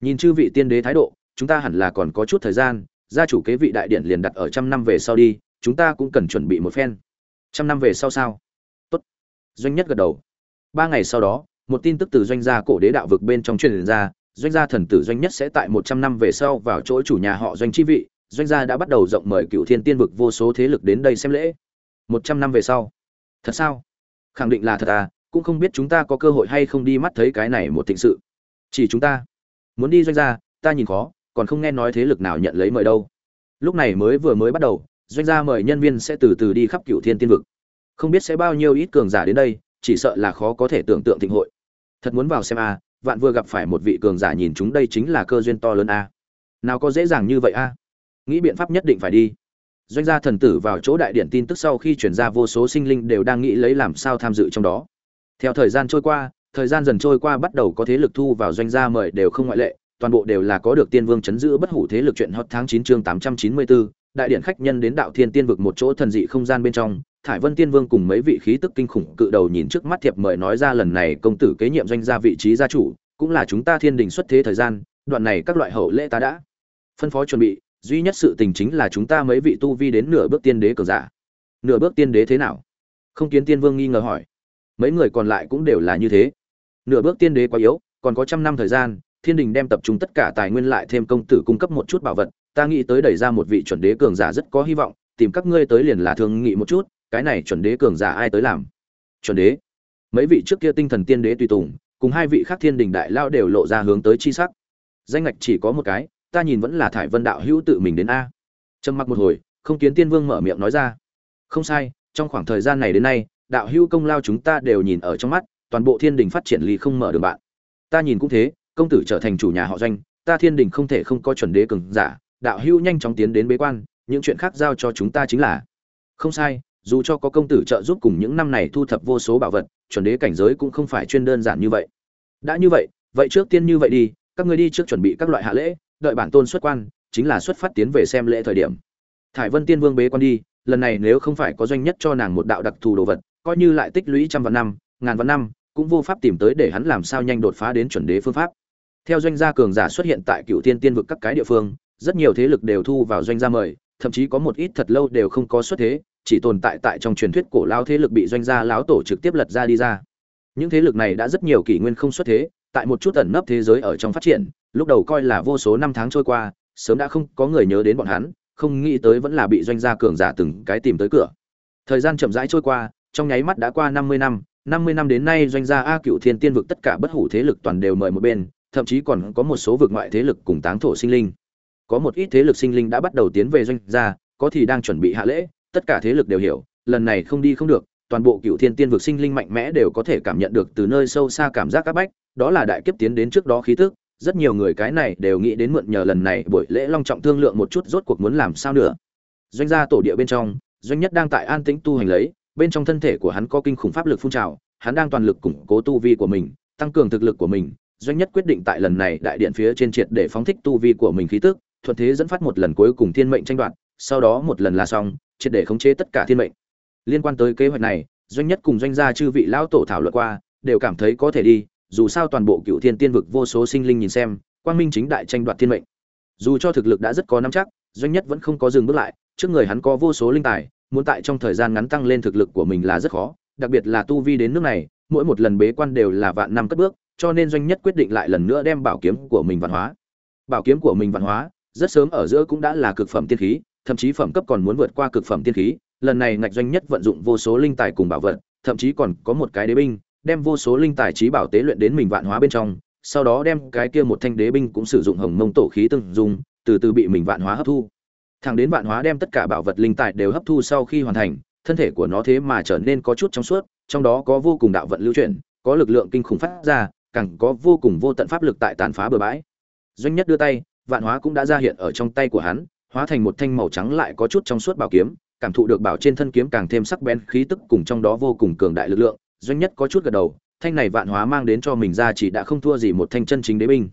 Nhìn chư vị tiên đế thái độ, chúng ta hẳn là còn có chút thời gian, gia chủ kế vị đại điện liền đặt ở trăm năm về sau đi, chúng ta cũng cần chuẩn bị một phen. Trăm năm về sau sao? Tốt. Doanh nhất gật đầu. Ba ngày sau đó, một tin tức từ doanh gia cổ đế đạo vực bên trong truyền ra, doanh gia thần tử doanh nhất sẽ tại một trăm năm về sau vào chỗ chủ nhà họ doanh chi vị, doanh gia đã bắt đầu rộng mời cựu thiên tiên vực vô số thế lực đến đây xem lễ. Một trăm năm về sau. Thật sao? Khẳng định là thật à cũng không biết chúng ta có cơ hội hay không đi mắt thấy cái này một thịnh sự. Chỉ chúng ta. Muốn đi doanh gia, ta nhìn khó, còn không nghe nói thế lực nào nhận lấy mời đâu. Lúc này mới vừa mới bắt đầu, doanh gia mời nhân viên sẽ từ từ đi khắp cựu thiên tiên vực. Không biết sẽ bao nhiêu ít cường giả đến đây, chỉ sợ là khó có thể tưởng tượng thịnh hội. Thật muốn vào xem a vạn vừa gặp phải một vị cường giả nhìn chúng đây chính là cơ duyên to lớn a nào có dễ dàng như vậy a nghĩ biện pháp nhất định phải đi doanh gia thần tử vào chỗ đại điện tin tức sau khi chuyển ra vô số sinh linh đều đang nghĩ lấy làm sao tham dự trong đó. Theo thời gian trôi qua thời gian dần trôi qua bắt đầu có thế lực thu vào doanh gia mời đều không ngoại lệ toàn bộ đều là có được tiên vương chấn giữ bất hủ thế lực chuyện hot tháng 9 chương 894, đại điện khách nhân đến đạo thiên tiên vực một chỗ thần dị không gian bên trong thải vân tiên vương cùng mấy vị khí tức kinh khủng cự đầu nhìn trước mắt thiệp mời nói ra lần này công tử kế nhiệm doanh gia vị trí gia chủ cũng là chúng ta thiên đình xuất thế thời gian đoạn này các loại hậu lễ ta đã phân phó chuẩn bị duy nhất sự tình chính là chúng ta mấy vị tu vi đến nửa bước tiên đế cường giả. Nửa bước tiên đế thế nào? Không kiến tiên vương nghi ngờ hỏi. Mấy người còn lại cũng đều là như thế. Nửa bước tiên đế quá yếu, còn có trăm năm thời gian, thiên đình đem tập trung tất cả tài nguyên lại thêm công tử cung cấp một chút bảo vật. Ta nghĩ tới đẩy ra một vị chuẩn đế cường giả rất có hy vọng, tìm các ngươi tới liền là thương nghị một chút, cái này chuẩn đế cường giả ai tới làm? Chuẩn đế. Mấy vị trước kia tinh thần tiên đế tùy tùng, cùng hai vị khác thiên đình đại lao đều lộ ra hướng tới chi sắc. Danh ngạch chỉ có một cái ta nhìn vẫn là thải vân đạo hữu tự mình đến a. Trầm mặc một hồi, không kiến tiên vương mở miệng nói ra. Không sai, trong khoảng thời gian này đến nay, đạo hữu công lao chúng ta đều nhìn ở trong mắt, toàn bộ thiên đình phát triển ly không mở đường bạn. Ta nhìn cũng thế, công tử trở thành chủ nhà họ doanh, ta thiên đình không thể không có chuẩn đế cường giả, đạo hữu nhanh chóng tiến đến bế quan, những chuyện khác giao cho chúng ta chính là. Không sai, dù cho có công tử trợ giúp cùng những năm này thu thập vô số bảo vật, chuẩn đế cảnh giới cũng không phải chuyên đơn giản như vậy. Đã như vậy vậy trước tiên như vậy đi, các ngươi đi trước chuẩn bị các loại hạ lễ đợi bản tôn xuất quan, chính là xuất phát tiến về xem lễ thời điểm. Thải vân tiên vương bế quan đi, lần này nếu không phải có doanh nhất cho nàng một đạo đặc thù đồ vật, coi như lại tích lũy trăm vạn năm, ngàn vạn năm, cũng vô pháp tìm tới để hắn làm sao nhanh đột phá đến chuẩn đế phương pháp. Theo doanh gia cường giả xuất hiện tại cựu tiên tiên vực các cái địa phương, rất nhiều thế lực đều thu vào doanh gia mời, thậm chí có một ít thật lâu đều không có xuất thế, chỉ tồn tại tại trong truyền thuyết cổ lao thế lực bị doanh gia láo tổ trực tiếp lật ra đi ra. Những thế lực này đã rất nhiều kỷ nguyên không xuất thế tại một chút ẩn nấp thế giới ở trong phát triển, lúc đầu coi là vô số năm tháng trôi qua, sớm đã không có người nhớ đến bọn hắn, không nghĩ tới vẫn là bị doanh gia cường giả từng cái tìm tới cửa. Thời gian chậm rãi trôi qua, trong nháy mắt đã qua năm mươi năm năm mươi năm đến nay doanh gia a cựu thiên tiên vực tất cả bất hủ thế lực toàn đều mời một bên, thậm chí còn có một số vực ngoại thế lực cùng táng thổ sinh linh. Có một ít thế lực sinh linh đã bắt đầu tiến về doanh gia, có thì đang chuẩn bị hạ lễ, tất cả thế lực đều hiểu, lần này không đi không được toàn bộ cựu thiên tiên vực sinh linh mạnh mẽ đều có thể cảm nhận được từ nơi sâu xa cảm giác áp bách, đó là đại kiếp tiến đến trước đó khí tức. Rất nhiều người cái này đều nghĩ đến mượn nhờ lần này buổi lễ long trọng thương lượng một chút rốt cuộc muốn làm sao nữa. Doanh gia tổ địa bên trong, doanh nhất đang tại an tĩnh tu hành lấy, bên trong thân thể của hắn có kinh khủng pháp lực phun trào, hắn đang toàn lực củng cố tu vi của mình, tăng cường thực lực của mình. Doanh nhất quyết định tại lần này đại điện phía trên triệt để phóng thích tu vi của mình khí tức, thuận thế dẫn phát một lần cuối cùng thiên mệnh tranh đoạt, sau đó một lần là xong, triệt để khống chế tất cả thiên mệnh liên quan tới kế hoạch này, doanh nhất cùng doanh gia chư vị lão tổ thảo luận qua, đều cảm thấy có thể đi, dù sao toàn bộ cựu thiên tiên vực vô số sinh linh nhìn xem, quang minh chính đại tranh đoạt thiên mệnh. Dù cho thực lực đã rất có nắm chắc, doanh nhất vẫn không có dừng bước lại, trước người hắn có vô số linh tài, muốn tại trong thời gian ngắn tăng lên thực lực của mình là rất khó, đặc biệt là tu vi đến nước này, mỗi một lần bế quan đều là vạn năm cất bước, cho nên doanh nhất quyết định lại lần nữa đem bảo kiếm của mình văn hóa. Bảo kiếm của mình văn hóa, rất sớm ở giữa cũng đã là cực phẩm tiên khí, thậm chí phẩm cấp còn muốn vượt qua cực phẩm tiên khí lần này ngạch doanh nhất vận dụng vô số linh tài cùng bảo vật, thậm chí còn có một cái đế binh, đem vô số linh tài trí bảo tế luyện đến mình vạn hóa bên trong, sau đó đem cái kia một thanh đế binh cũng sử dụng hồng mông tổ khí từng dùng từ từ bị mình vạn hóa hấp thu. Thẳng đến vạn hóa đem tất cả bảo vật linh tài đều hấp thu sau khi hoàn thành, thân thể của nó thế mà trở nên có chút trong suốt, trong đó có vô cùng đạo vận lưu chuyển, có lực lượng kinh khủng phát ra, càng có vô cùng vô tận pháp lực tại tàn phá bờ bãi. Doanh nhất đưa tay, vạn hóa cũng đã ra hiện ở trong tay của hắn, hóa thành một thanh màu trắng lại có chút trong suốt bảo kiếm cảm thụ được bảo trên thân kiếm càng thêm sắc bén, khí tức cùng trong đó vô cùng cường đại lực lượng, doanh nhất có chút gật đầu, thanh này vạn hóa mang đến cho mình ra chỉ đã không thua gì một thanh chân chính đế binh.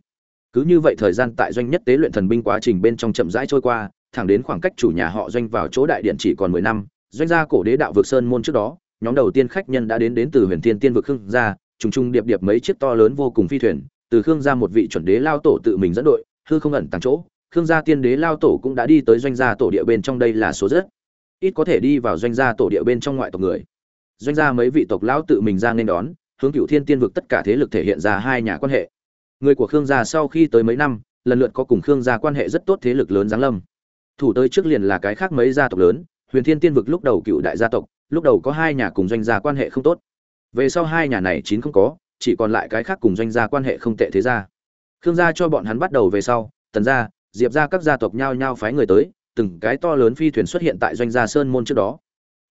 Cứ như vậy thời gian tại doanh nhất tế luyện thần binh quá trình bên trong chậm rãi trôi qua, thẳng đến khoảng cách chủ nhà họ doanh vào chỗ đại điện chỉ còn mười năm, doanh gia cổ đế đạo vực sơn môn trước đó, nhóm đầu tiên khách nhân đã đến đến từ huyền thiên tiên vực khương gia, trùng trùng điệp điệp mấy chiếc to lớn vô cùng phi thuyền, từ khương gia một vị chuẩn đế lao tổ tự mình dẫn đội, hư không ẩn tàng chỗ, khương gia tiên đế lao tổ cũng đã đi tới doanh gia tổ địa bên trong đây là số rất ít có thể đi vào doanh gia tổ địa bên trong ngoại tộc người. Doanh gia mấy vị tộc lão tự mình ra nên đón, hướng cựu thiên tiên vực tất cả thế lực thể hiện ra hai nhà quan hệ. Người của khương gia sau khi tới mấy năm, lần lượt có cùng khương gia quan hệ rất tốt thế lực lớn giáng lâm. Thủ tới trước liền là cái khác mấy gia tộc lớn, huyền thiên tiên vực lúc đầu cựu đại gia tộc, lúc đầu có hai nhà cùng doanh gia quan hệ không tốt. Về sau hai nhà này chín không có, chỉ còn lại cái khác cùng doanh gia quan hệ không tệ thế gia khương gia cho bọn hắn bắt đầu về sau, tần gia, diệp gia các gia tộc nhao nhao phái người tới từng cái to lớn phi thuyền xuất hiện tại doanh gia sơn môn trước đó.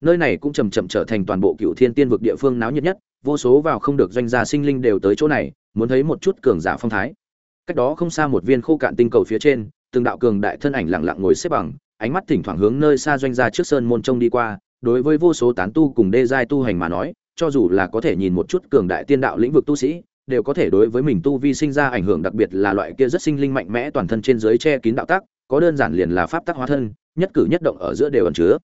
Nơi này cũng chầm chậm trở thành toàn bộ cựu thiên tiên vực địa phương náo nhiệt nhất, vô số vào không được doanh gia sinh linh đều tới chỗ này, muốn thấy một chút cường giả phong thái. Cách đó không xa một viên khô cạn tinh cầu phía trên, từng đạo cường đại thân ảnh lặng lặng ngồi xếp bằng, ánh mắt thỉnh thoảng hướng nơi xa doanh gia trước sơn môn trông đi qua, đối với vô số tán tu cùng đê giai tu hành mà nói, cho dù là có thể nhìn một chút cường đại tiên đạo lĩnh vực tu sĩ, đều có thể đối với mình tu vi sinh ra ảnh hưởng, đặc biệt là loại kia rất sinh linh mạnh mẽ toàn thân trên dưới che kín đạo tác có đơn giản liền là pháp tắc hóa thân, nhất cử nhất động ở giữa đều ẩn chứa.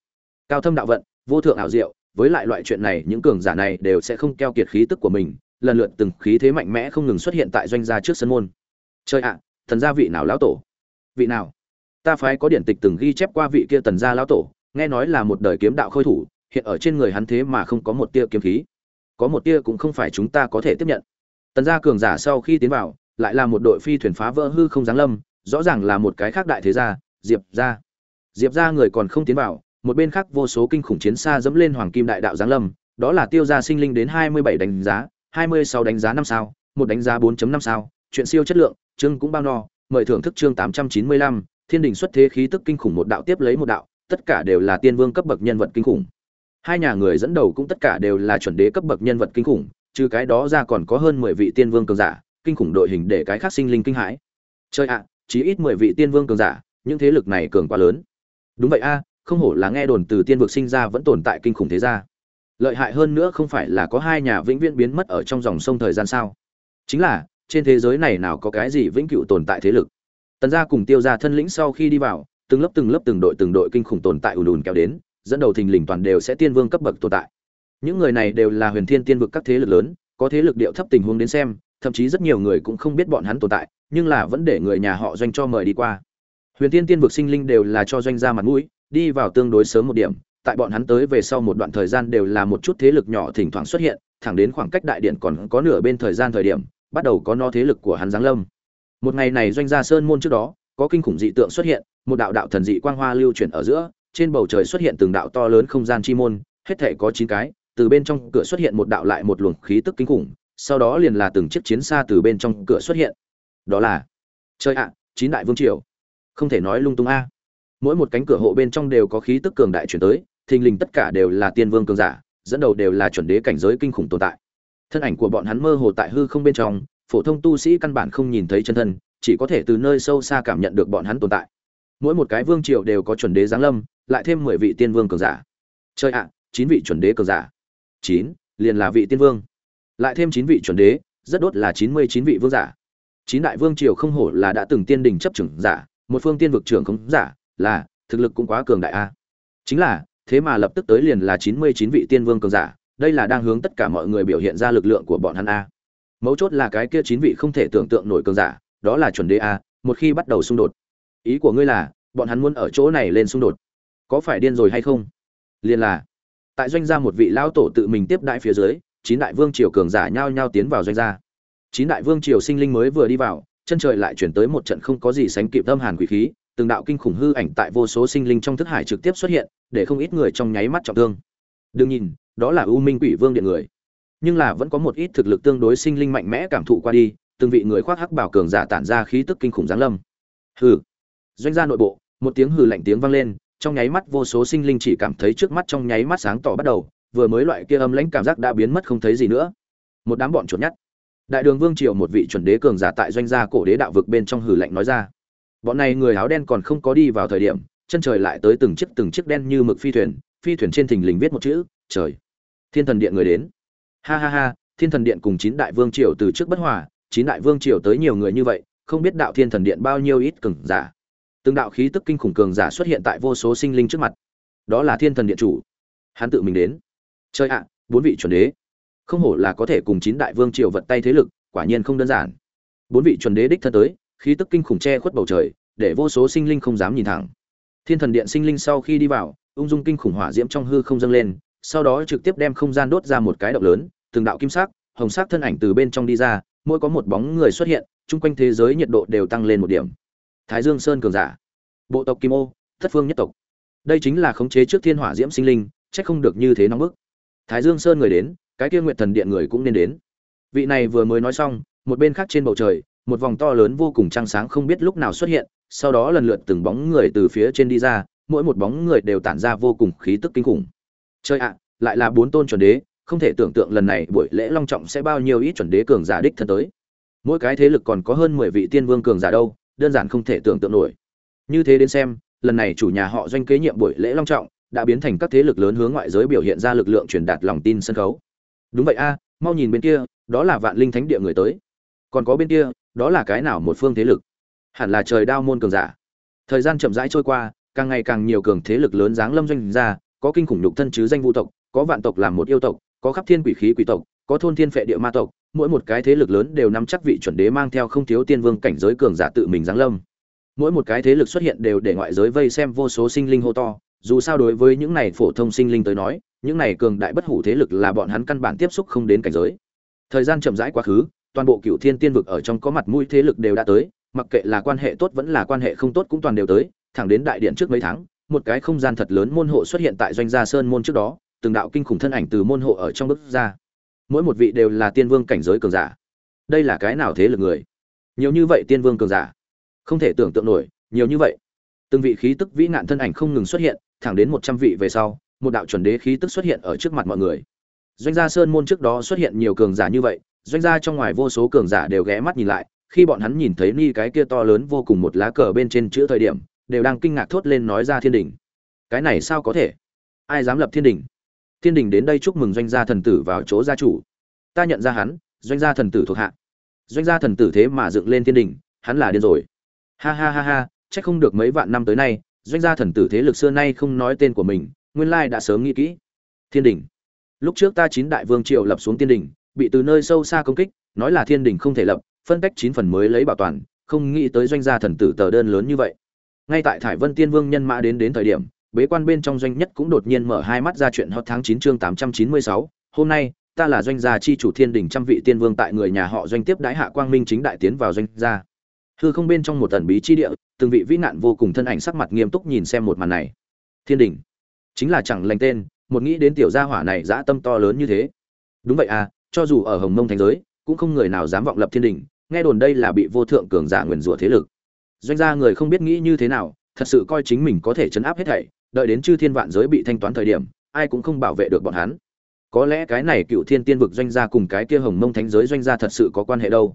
Cao thâm đạo vận, vô thượng ảo diệu, với lại loại chuyện này, những cường giả này đều sẽ không keo kiệt khí tức của mình, lần lượt từng khí thế mạnh mẽ không ngừng xuất hiện tại doanh gia trước sân môn. Chơi ạ, thần gia vị nào lão tổ? Vị nào? Ta phái có điển tịch từng ghi chép qua vị kia tần gia lão tổ, nghe nói là một đời kiếm đạo khôi thủ, hiện ở trên người hắn thế mà không có một tia kiếm khí. Có một tia cũng không phải chúng ta có thể tiếp nhận. Tần gia cường giả sau khi tiến vào, lại là một đội phi thuyền phá vỡ hư không giáng lâm rõ ràng là một cái khác đại thế gia, diệp gia. Diệp gia người còn không tiến vào, một bên khác vô số kinh khủng chiến xa dẫm lên hoàng kim đại đạo giáng lâm, đó là tiêu gia sinh linh đến hai mươi bảy đánh giá, hai mươi sáu đánh giá năm sao, một đánh giá 4 năm sao, chuyện siêu chất lượng, chương cũng bao no, mời thưởng thức chương tám trăm chín mươi lăm, thiên đình xuất thế khí tức kinh khủng một đạo tiếp lấy một đạo, tất cả đều là tiên vương cấp bậc nhân vật kinh khủng. Hai nhà người dẫn đầu cũng tất cả đều là chuẩn đế cấp bậc nhân vật kinh khủng, trừ cái đó ra còn có hơn mười vị tiên vương cường giả, kinh khủng đội hình để cái khác sinh linh kinh hãi. Chơi ạ chỉ ít mười vị tiên vương cường giả, những thế lực này cường quá lớn. Đúng vậy a, không hổ là nghe đồn từ tiên vực sinh ra vẫn tồn tại kinh khủng thế gia. Lợi hại hơn nữa không phải là có hai nhà vĩnh viễn biến mất ở trong dòng sông thời gian sao? Chính là, trên thế giới này nào có cái gì vĩnh cửu tồn tại thế lực? Tần gia cùng tiêu gia thân lĩnh sau khi đi vào, từng lớp từng lớp từng đội từng đội kinh khủng tồn tại ùn ùn kéo đến, dẫn đầu thình lình toàn đều sẽ tiên vương cấp bậc tồn tại. Những người này đều là huyền thiên tiên vực các thế lực lớn, có thế lực điệu thấp tình huống đến xem, thậm chí rất nhiều người cũng không biết bọn hắn tồn tại nhưng là vẫn để người nhà họ doanh cho mời đi qua. Huyền thiên tiên vực sinh linh đều là cho doanh gia mặt mũi, đi vào tương đối sớm một điểm, tại bọn hắn tới về sau một đoạn thời gian đều là một chút thế lực nhỏ thỉnh thoảng xuất hiện, thẳng đến khoảng cách đại điện còn có nửa bên thời gian thời điểm, bắt đầu có no thế lực của hắn giáng lâm. Một ngày này doanh gia sơn môn trước đó, có kinh khủng dị tượng xuất hiện, một đạo đạo thần dị quang hoa lưu chuyển ở giữa, trên bầu trời xuất hiện từng đạo to lớn không gian chi môn, hết thể có chín cái, từ bên trong cửa xuất hiện một đạo lại một luồng khí tức kinh khủng, sau đó liền là từng chiếc chiến xa từ bên trong cửa xuất hiện đó là chơi ạ, chín đại vương triều. Không thể nói lung tung a. Mỗi một cánh cửa hộ bên trong đều có khí tức cường đại chuyển tới, thình lình tất cả đều là tiên vương cường giả, dẫn đầu đều là chuẩn đế cảnh giới kinh khủng tồn tại. Thân ảnh của bọn hắn mơ hồ tại hư không bên trong, phổ thông tu sĩ căn bản không nhìn thấy chân thân, chỉ có thể từ nơi sâu xa cảm nhận được bọn hắn tồn tại. Mỗi một cái vương triều đều có chuẩn đế giáng lâm, lại thêm mười vị tiên vương cường giả. Chơi ạ, chín vị chuẩn đế cường giả. Chín, liền là vị tiên vương. Lại thêm chín vị chuẩn đế, rất đốt là chín mươi chín vị vương giả chín đại vương triều không hổ là đã từng tiên đình chấp trưởng giả, một phương tiên vực trưởng không giả, là, thực lực cũng quá cường đại a. Chính là, thế mà lập tức tới liền là chín mươi chín vị tiên vương cường giả, đây là đang hướng tất cả mọi người biểu hiện ra lực lượng của bọn hắn a. Mấu chốt là cái kia chín vị không thể tưởng tượng nổi cường giả, đó là chuẩn đế a, một khi bắt đầu xung đột. Ý của ngươi là, bọn hắn muốn ở chỗ này lên xung đột. Có phải điên rồi hay không? Liền là, tại doanh gia một vị lão tổ tự mình tiếp đại phía dưới, chín đại vương triều cường giả nhao nhao tiến vào doanh gia chín đại vương triều sinh linh mới vừa đi vào, chân trời lại chuyển tới một trận không có gì sánh kịp tâm hàn quỷ khí, từng đạo kinh khủng hư ảnh tại vô số sinh linh trong thức hải trực tiếp xuất hiện, để không ít người trong nháy mắt trọng thương. Đừng nhìn, đó là u minh quỷ vương điện người. Nhưng là vẫn có một ít thực lực tương đối sinh linh mạnh mẽ cảm thụ qua đi, từng vị người khoác hắc bảo cường giả tản ra khí tức kinh khủng giáng lâm. Hừ. Doanh gia nội bộ, một tiếng hừ lạnh tiếng vang lên, trong nháy mắt vô số sinh linh chỉ cảm thấy trước mắt trong nháy mắt sáng tỏ bắt đầu, vừa mới loại kia âm lãnh cảm giác đã biến mất không thấy gì nữa. Một đám bọn chuột nhắt đại đường vương triều một vị chuẩn đế cường giả tại doanh gia cổ đế đạo vực bên trong hừ lạnh nói ra. Bọn này người áo đen còn không có đi vào thời điểm, chân trời lại tới từng chiếc từng chiếc đen như mực phi thuyền phi thuyền trên thình lình viết một chữ, trời. Thiên thần điện người đến. Ha ha ha, thiên thần điện cùng chín đại vương triều từ trước bất hòa, chín đại vương triều tới nhiều người như vậy, không biết đạo thiên thần điện bao nhiêu ít cường giả. Từng đạo khí tức kinh khủng cường giả xuất hiện tại vô số sinh linh trước mặt. Đó là thiên thần điện chủ. Hắn tự mình đến. Chơi ạ, bốn vị chuẩn đế không hổ là có thể cùng chín đại vương triều vật tay thế lực, quả nhiên không đơn giản. Bốn vị chuẩn đế đích thân tới, khí tức kinh khủng che khuất bầu trời, để vô số sinh linh không dám nhìn thẳng. Thiên thần điện sinh linh sau khi đi vào, ung dung kinh khủng hỏa diễm trong hư không dâng lên, sau đó trực tiếp đem không gian đốt ra một cái động lớn, từng đạo kim sắc, hồng sắc thân ảnh từ bên trong đi ra, mỗi có một bóng người xuất hiện, chung quanh thế giới nhiệt độ đều tăng lên một điểm. Thái dương sơn cường giả, bộ tộc kim ô, thất phương nhất tộc. Đây chính là khống chế trước thiên hỏa diễm sinh linh trách không được như thế nóng bức. Thái dương sơn người đến cái kia Nguyệt thần điện người cũng nên đến. Vị này vừa mới nói xong, một bên khác trên bầu trời, một vòng to lớn vô cùng trăng sáng không biết lúc nào xuất hiện, sau đó lần lượt từng bóng người từ phía trên đi ra, mỗi một bóng người đều tản ra vô cùng khí tức kinh khủng. Chơi ạ, lại là bốn tôn chuẩn đế, không thể tưởng tượng lần này buổi lễ long trọng sẽ bao nhiêu ít chuẩn đế cường giả đích thân tới. Mỗi cái thế lực còn có hơn mười vị tiên vương cường giả đâu, đơn giản không thể tưởng tượng nổi. Như thế đến xem, lần này chủ nhà họ doanh kế nhiệm buổi lễ long trọng, đã biến thành các thế lực lớn hướng ngoại giới biểu hiện ra lực lượng truyền đạt lòng tin sân khấu đúng vậy a, mau nhìn bên kia, đó là vạn linh thánh địa người tới. Còn có bên kia, đó là cái nào một phương thế lực? Hẳn là trời đao môn cường giả. Thời gian chậm rãi trôi qua, càng ngày càng nhiều cường thế lực lớn giáng lâm doanh ra, có kinh khủng nhục thân chứ danh vũ tộc, có vạn tộc làm một yêu tộc, có khắp thiên quỷ khí quỷ tộc, có thôn thiên phệ địa ma tộc, mỗi một cái thế lực lớn đều nắm chắc vị chuẩn đế mang theo không thiếu tiên vương cảnh giới cường giả tự mình giáng lâm. Mỗi một cái thế lực xuất hiện đều để ngoại giới vây xem vô số sinh linh hô to dù sao đối với những này phổ thông sinh linh tới nói, những này cường đại bất hủ thế lực là bọn hắn căn bản tiếp xúc không đến cảnh giới. Thời gian chậm rãi quá khứ, toàn bộ cựu thiên tiên vực ở trong có mặt mũi thế lực đều đã tới, mặc kệ là quan hệ tốt vẫn là quan hệ không tốt cũng toàn đều tới, thẳng đến đại điện trước mấy tháng, một cái không gian thật lớn môn hộ xuất hiện tại doanh gia sơn môn trước đó, từng đạo kinh khủng thân ảnh từ môn hộ ở trong bước ra. Mỗi một vị đều là tiên vương cảnh giới cường giả. Đây là cái nào thế lực người? Nhiều như vậy tiên vương cường giả? Không thể tưởng tượng nổi, nhiều như vậy. Từng vị khí tức vĩ nạn thân ảnh không ngừng xuất hiện thẳng đến một trăm vị về sau một đạo chuẩn đế khí tức xuất hiện ở trước mặt mọi người. Doanh gia sơn môn trước đó xuất hiện nhiều cường giả như vậy doanh gia trong ngoài vô số cường giả đều ghé mắt nhìn lại khi bọn hắn nhìn thấy ni cái kia to lớn vô cùng một lá cờ bên trên chữ thời điểm đều đang kinh ngạc thốt lên nói ra thiên đỉnh. cái này sao có thể? Ai dám lập thiên đỉnh? thiên đỉnh đến đây chúc mừng doanh gia thần tử vào chỗ gia chủ. Ta nhận ra hắn doanh gia thần tử thuộc hạ. Doanh gia thần tử thế mà dựng lên thiên đỉnh, hắn là điên rồi. Ha ha ha ha chắc không được mấy vạn năm tới nay doanh gia thần tử thế lực xưa nay không nói tên của mình, nguyên lai đã sớm nghĩ kỹ. Thiên đình. Lúc trước ta chín đại vương triều lập xuống thiên đình, bị từ nơi sâu xa công kích, nói là thiên đình không thể lập, phân cách chín phần mới lấy bảo toàn, không nghĩ tới doanh gia thần tử tờ đơn lớn như vậy. Ngay tại thải vân tiên vương nhân mã đến đến thời điểm, bế quan bên trong doanh nhất cũng đột nhiên mở hai mắt ra chuyện hot tháng chín chương tám trăm chín mươi sáu, hôm nay, ta là doanh gia chi chủ thiên đình trăm vị tiên vương tại người nhà họ doanh tiếp đái hạ quang minh chính đại tiến vào doanh gia. Hư không bên trong một tần bí chi địa từng vị vĩ nạn vô cùng thân ảnh sắc mặt nghiêm túc nhìn xem một màn này. Thiên đình, chính là chẳng lành tên, một nghĩ đến tiểu gia hỏa này dã tâm to lớn như thế. Đúng vậy à cho dù ở hồng mông thành giới, cũng không người nào dám vọng lập thiên đình, nghe đồn đây là bị vô thượng cường giả nguyền rủa thế lực. Doanh gia người không biết nghĩ như thế nào, thật sự coi chính mình có thể chấn áp hết thảy, đợi đến chư thiên vạn giới bị thanh toán thời điểm, ai cũng không bảo vệ được bọn hắn. Có lẽ cái này cựu thiên tiên vực doanh gia cùng cái kia hồng mông thánh giới doanh gia thật sự có quan hệ đâu.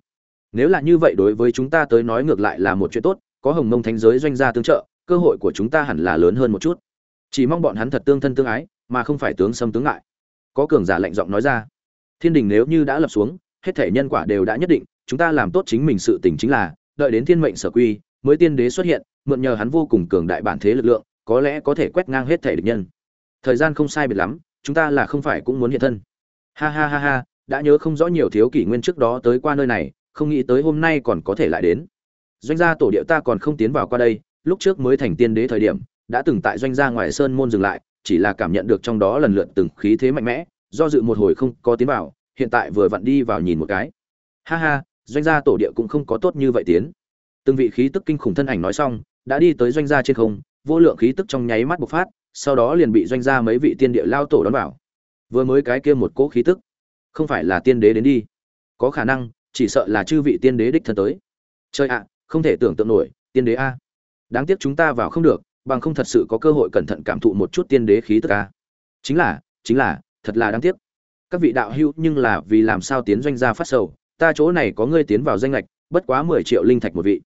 Nếu là như vậy đối với chúng ta tới nói ngược lại là một chuyện tốt có hồng mông thánh giới doanh gia tương trợ, cơ hội của chúng ta hẳn là lớn hơn một chút. Chỉ mong bọn hắn thật tương thân tương ái, mà không phải tướng xâm tướng ngại. Có cường giả lạnh giọng nói ra. Thiên đình nếu như đã lập xuống, hết thể nhân quả đều đã nhất định, chúng ta làm tốt chính mình sự tình chính là, đợi đến thiên mệnh sở quy, mới tiên đế xuất hiện, mượn nhờ hắn vô cùng cường đại bản thế lực lượng, có lẽ có thể quét ngang hết thể địch nhân. Thời gian không sai biệt lắm, chúng ta là không phải cũng muốn hiện thân. Ha ha ha ha, đã nhớ không rõ nhiều thiếu kỷ nguyên trước đó tới qua nơi này, không nghĩ tới hôm nay còn có thể lại đến doanh gia tổ địa ta còn không tiến vào qua đây, lúc trước mới thành tiên đế thời điểm, đã từng tại doanh gia ngoài sơn môn dừng lại, chỉ là cảm nhận được trong đó lần lượt từng khí thế mạnh mẽ, do dự một hồi không có tiến vào, hiện tại vừa vặn đi vào nhìn một cái. Ha ha, doanh gia tổ địa cũng không có tốt như vậy tiến. Từng vị khí tức kinh khủng thân ảnh nói xong, đã đi tới doanh gia trên không, vô lượng khí tức trong nháy mắt bộc phát, sau đó liền bị doanh gia mấy vị tiên địa lao tổ đón vào. Vừa mới cái kia một cỗ khí tức, không phải là tiên đế đến đi. Có khả năng, chỉ sợ là chư vị tiên đế đích thân tới. Chơi ạ không thể tưởng tượng nổi, tiên đế a. Đáng tiếc chúng ta vào không được, bằng không thật sự có cơ hội cẩn thận cảm thụ một chút tiên đế khí tức a. Chính là chính là, thật là đáng tiếc. Các vị đạo hữu nhưng là vì làm sao tiến doanh gia phát sầu, ta chỗ này có ngươi tiến vào danh lệch bất quá mười triệu linh thạch một vị.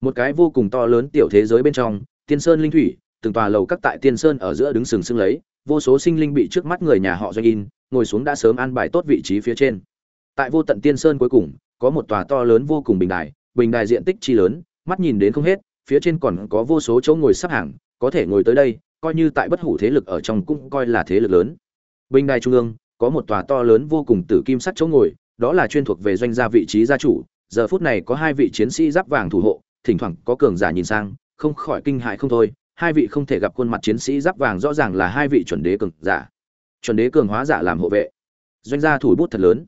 Một cái vô cùng to lớn tiểu thế giới bên trong, tiên sơn linh thủy, từng tòa lầu các tại tiên sơn ở giữa đứng sừng sững lấy, vô số sinh linh bị trước mắt người nhà họ doanh in, ngồi xuống đã sớm an bài tốt vị trí phía trên. Tại vô tận tiên sơn cuối cùng, có một tòa to lớn vô cùng bình đài bình đài diện tích chi lớn, mắt nhìn đến không hết, phía trên còn có vô số chỗ ngồi sắp hàng, có thể ngồi tới đây, coi như tại bất hủ thế lực ở trong cũng coi là thế lực lớn. Bình đài trung ương, có một tòa to lớn vô cùng tử kim sắt chỗ ngồi, đó là chuyên thuộc về doanh gia vị trí gia chủ, giờ phút này có hai vị chiến sĩ giáp vàng thủ hộ, thỉnh thoảng có cường giả nhìn sang, không khỏi kinh hãi không thôi, hai vị không thể gặp khuôn mặt chiến sĩ giáp vàng rõ ràng là hai vị chuẩn đế cường giả. Chuẩn đế cường hóa giả làm hộ vệ. Doanh gia thủ bút thật lớn.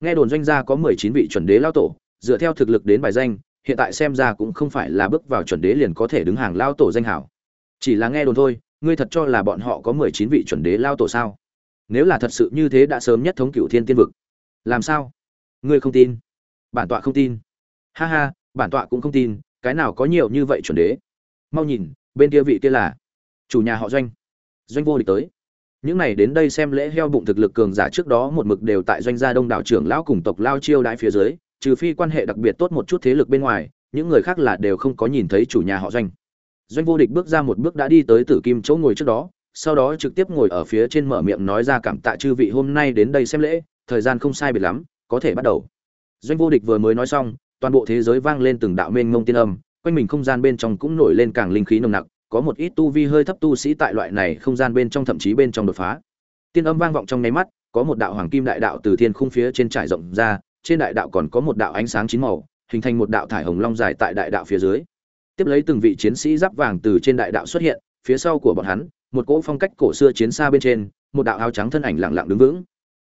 Nghe đồn doanh gia có mười chín vị chuẩn đế lao tổ dựa theo thực lực đến bài danh, hiện tại xem ra cũng không phải là bước vào chuẩn đế liền có thể đứng hàng lao tổ danh hảo. Chỉ là nghe đồn thôi, ngươi thật cho là bọn họ có mười chín vị chuẩn đế lao tổ sao? Nếu là thật sự như thế đã sớm nhất thống cựu thiên tiên vực. Làm sao? Ngươi không tin? Bản tọa không tin. Ha ha, bản tọa cũng không tin, cái nào có nhiều như vậy chuẩn đế? Mau nhìn, bên kia vị kia là chủ nhà họ doanh. Doanh vô địch tới. Những này đến đây xem lễ heo bụng thực lực cường giả trước đó một mực đều tại doanh gia đông đảo trưởng lão cùng tộc lao chiêu đãi phía dưới trừ phi quan hệ đặc biệt tốt một chút thế lực bên ngoài, những người khác là đều không có nhìn thấy chủ nhà họ doanh. Doanh vô địch bước ra một bước đã đi tới tử kim chỗ ngồi trước đó, sau đó trực tiếp ngồi ở phía trên mở miệng nói ra cảm tạ chư vị hôm nay đến đây xem lễ, thời gian không sai biệt lắm, có thể bắt đầu. Doanh vô địch vừa mới nói xong, toàn bộ thế giới vang lên từng đạo mênh mông tiên âm, quanh mình không gian bên trong cũng nổi lên càng linh khí nồng nặc, có một ít tu vi hơi thấp tu sĩ tại loại này không gian bên trong thậm chí bên trong đột phá. Tiên âm vang vọng trong nháy mắt, có một đạo hoàng kim đại đạo từ thiên khung phía trên trải rộng ra trên đại đạo còn có một đạo ánh sáng chín màu, hình thành một đạo thải hồng long dài tại đại đạo phía dưới. Tiếp lấy từng vị chiến sĩ giáp vàng từ trên đại đạo xuất hiện, phía sau của bọn hắn, một cỗ phong cách cổ xưa chiến xa bên trên, một đạo áo trắng thân ảnh lặng lặng đứng vững.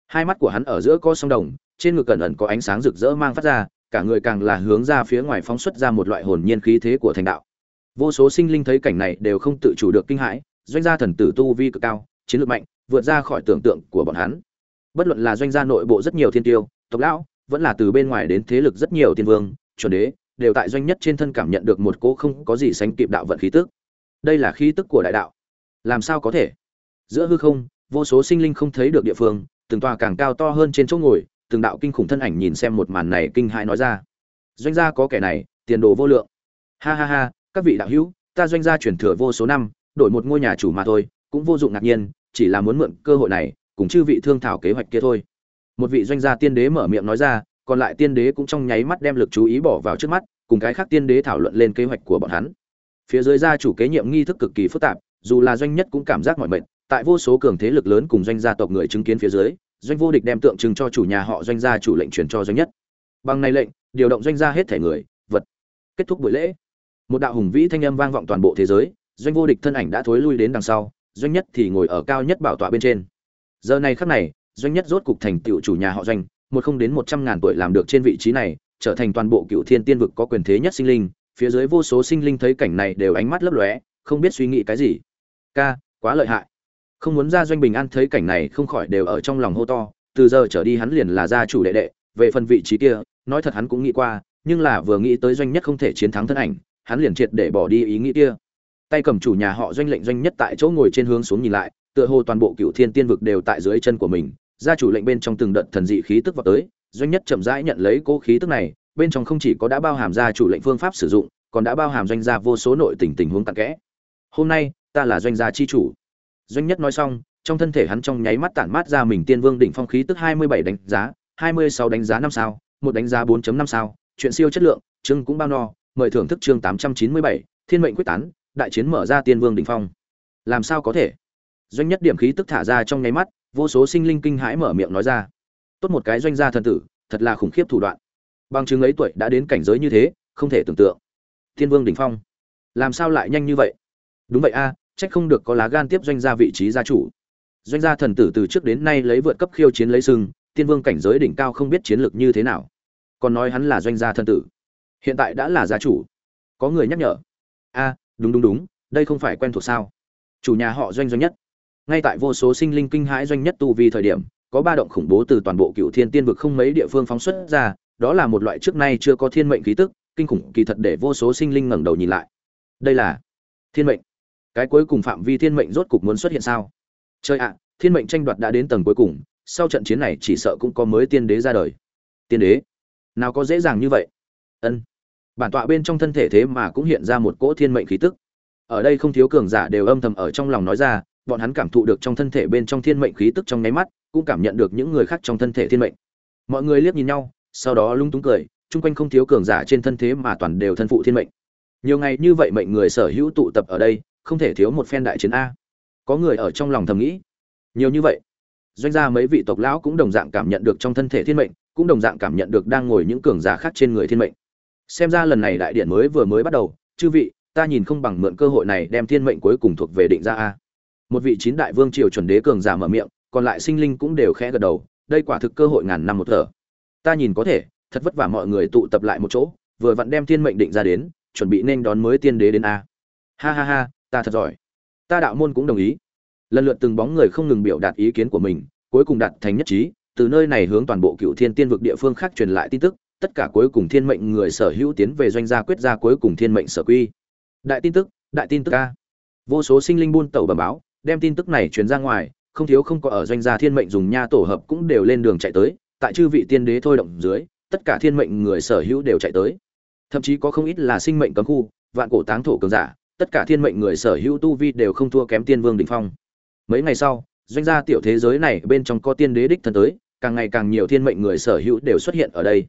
Hai mắt của hắn ở giữa có sông đồng, trên ngực cẩn ẩn có ánh sáng rực rỡ mang phát ra, cả người càng là hướng ra phía ngoài phóng xuất ra một loại hồn nhiên khí thế của thành đạo. Vô số sinh linh thấy cảnh này đều không tự chủ được kinh hãi, doanh gia thần tử tu vi cực cao, chiến lược mạnh, vượt ra khỏi tưởng tượng của bọn hắn. Bất luận là doanh gia nội bộ rất nhiều thiên tiêu, tộc lão vẫn là từ bên ngoài đến thế lực rất nhiều tiên vương, chuẩn đế, đều tại doanh nhất trên thân cảm nhận được một cỗ không có gì sánh kịp đạo vận khí tức. Đây là khí tức của đại đạo. Làm sao có thể? Giữa hư không, vô số sinh linh không thấy được địa phương, từng tòa càng cao to hơn trên chỗ ngồi, từng đạo kinh khủng thân ảnh nhìn xem một màn này kinh hãi nói ra. Doanh gia có kẻ này, tiền đồ vô lượng. Ha ha ha, các vị đạo hữu, ta doanh gia chuyển thừa vô số năm, đổi một ngôi nhà chủ mà thôi, cũng vô dụng ngạc nhiên, chỉ là muốn mượn cơ hội này, cùng chư vị thương thảo kế hoạch kia thôi một vị doanh gia tiên đế mở miệng nói ra, còn lại tiên đế cũng trong nháy mắt đem lực chú ý bỏ vào trước mắt, cùng cái khác tiên đế thảo luận lên kế hoạch của bọn hắn. Phía dưới gia chủ kế nhiệm nghi thức cực kỳ phức tạp, dù là doanh nhất cũng cảm giác mỏi mệt, tại vô số cường thế lực lớn cùng doanh gia tộc người chứng kiến phía dưới, doanh vô địch đem tượng trưng cho chủ nhà họ doanh gia chủ lệnh truyền cho doanh nhất. Bằng này lệnh, điều động doanh gia hết thể người, vật. Kết thúc buổi lễ. Một đạo hùng vĩ thanh âm vang vọng toàn bộ thế giới, doanh vô địch thân ảnh đã thối lui đến đằng sau, doanh nhất thì ngồi ở cao nhất bảo tọa bên trên. Giờ này khắc này doanh nhất rốt cục thành tựu chủ nhà họ doanh, một không đến một trăm ngàn tuổi làm được trên vị trí này, trở thành toàn bộ cựu thiên tiên vực có quyền thế nhất sinh linh. Phía dưới vô số sinh linh thấy cảnh này đều ánh mắt lấp lóe, không biết suy nghĩ cái gì. Ca, quá lợi hại. Không muốn ra doanh bình an thấy cảnh này không khỏi đều ở trong lòng hô to, từ giờ trở đi hắn liền là gia chủ đệ đệ, về phần vị trí kia, nói thật hắn cũng nghĩ qua, nhưng là vừa nghĩ tới doanh nhất không thể chiến thắng thân ảnh, hắn liền triệt để bỏ đi ý nghĩ kia. Tay cầm chủ nhà họ doanh lệnh doanh nhất tại chỗ ngồi trên hướng xuống nhìn lại tựa hồ toàn bộ cựu thiên tiên vực đều tại dưới chân của mình, gia chủ lệnh bên trong từng đợt thần dị khí tức vào tới, doanh nhất chậm rãi nhận lấy cố khí tức này, bên trong không chỉ có đã bao hàm gia chủ lệnh phương pháp sử dụng, còn đã bao hàm doanh gia vô số nội tình tình huống cặn kẽ. Hôm nay, ta là doanh gia chi chủ. Doanh nhất nói xong, trong thân thể hắn trong nháy mắt tản mát ra mình tiên vương đỉnh phong khí tức hai mươi bảy đánh giá, hai mươi sáu đánh giá năm sao, một đánh giá 4 năm sao, chuyện siêu chất lượng, chương cũng bao no, mời thưởng thức chương tám trăm chín mươi bảy, thiên mệnh quyết tán, đại chiến mở ra tiên vương đỉnh phong. Làm sao có thể? Doanh nhất điểm khí tức thả ra trong nháy mắt, vô số sinh linh kinh hãi mở miệng nói ra. Tốt một cái doanh gia thần tử, thật là khủng khiếp thủ đoạn. Bằng chứng ấy tuổi đã đến cảnh giới như thế, không thể tưởng tượng. Thiên vương đỉnh phong. Làm sao lại nhanh như vậy? Đúng vậy a trách không được có lá gan tiếp doanh gia vị trí gia chủ. Doanh gia thần tử từ trước đến nay lấy vượt cấp khiêu chiến lấy sưng tiên vương cảnh giới đỉnh cao không biết chiến lược như thế nào. Còn nói hắn là doanh gia thần tử. Hiện tại đã là gia chủ. Có người nhắc nhở. A, đúng đúng đúng, đây không phải quen thuộc sao? Chủ nhà họ doanh doanh nhất ngay tại vô số sinh linh kinh hãi doanh nhất tu vi thời điểm, có ba động khủng bố từ toàn bộ cựu thiên tiên vực không mấy địa phương phóng xuất ra, đó là một loại trước nay chưa có thiên mệnh khí tức, kinh khủng kỳ thật để vô số sinh linh ngẩng đầu nhìn lại. Đây là thiên mệnh. Cái cuối cùng phạm vi thiên mệnh rốt cục muốn xuất hiện sao? Chơi ạ, thiên mệnh tranh đoạt đã đến tầng cuối cùng, sau trận chiến này chỉ sợ cũng có mới tiên đế ra đời. Tiên đế? Nào có dễ dàng như vậy? Ân. Bản tọa bên trong thân thể thế mà cũng hiện ra một cỗ thiên mệnh khí tức. Ở đây không thiếu cường giả đều âm thầm ở trong lòng nói ra bọn hắn cảm thụ được trong thân thể bên trong thiên mệnh khí tức trong nháy mắt, cũng cảm nhận được những người khác trong thân thể thiên mệnh. Mọi người liếc nhìn nhau, sau đó lung túng cười, chung quanh không thiếu cường giả trên thân thế mà toàn đều thân phụ thiên mệnh. Nhiều ngày như vậy mệnh người sở hữu tụ tập ở đây, không thể thiếu một phen đại chiến a. Có người ở trong lòng thầm nghĩ, nhiều như vậy, doanh gia mấy vị tộc lão cũng đồng dạng cảm nhận được trong thân thể thiên mệnh, cũng đồng dạng cảm nhận được đang ngồi những cường giả khác trên người thiên mệnh. Xem ra lần này đại điện mới vừa mới bắt đầu, chư vị, ta nhìn không bằng mượn cơ hội này đem thiên mệnh cuối cùng thuộc về định ra a một vị chín đại vương triều chuẩn đế cường giả mở miệng, còn lại sinh linh cũng đều khẽ gật đầu, đây quả thực cơ hội ngàn năm một thở. Ta nhìn có thể, thật vất vả mọi người tụ tập lại một chỗ, vừa vặn đem thiên mệnh định ra đến, chuẩn bị nên đón mới tiên đế đến a. Ha ha ha, ta thật giỏi. Ta đạo môn cũng đồng ý. Lần lượt từng bóng người không ngừng biểu đạt ý kiến của mình, cuối cùng đạt thành nhất trí, từ nơi này hướng toàn bộ cựu thiên tiên vực địa phương khác truyền lại tin tức, tất cả cuối cùng thiên mệnh người sở hữu tiến về doanh gia quyết ra cuối cùng thiên mệnh sở quy. Đại tin tức, đại tin tức a. Vô số sinh linh buôn tàu bẩm báo đem tin tức này truyền ra ngoài, không thiếu không có ở doanh gia thiên mệnh dùng nha tổ hợp cũng đều lên đường chạy tới, tại chư vị tiên đế thôi động dưới, tất cả thiên mệnh người sở hữu đều chạy tới. Thậm chí có không ít là sinh mệnh cấm khu, vạn cổ táng thổ cường giả, tất cả thiên mệnh người sở hữu tu vi đều không thua kém tiên vương đỉnh phong. Mấy ngày sau, doanh gia tiểu thế giới này bên trong có tiên đế đích thân tới, càng ngày càng nhiều thiên mệnh người sở hữu đều xuất hiện ở đây.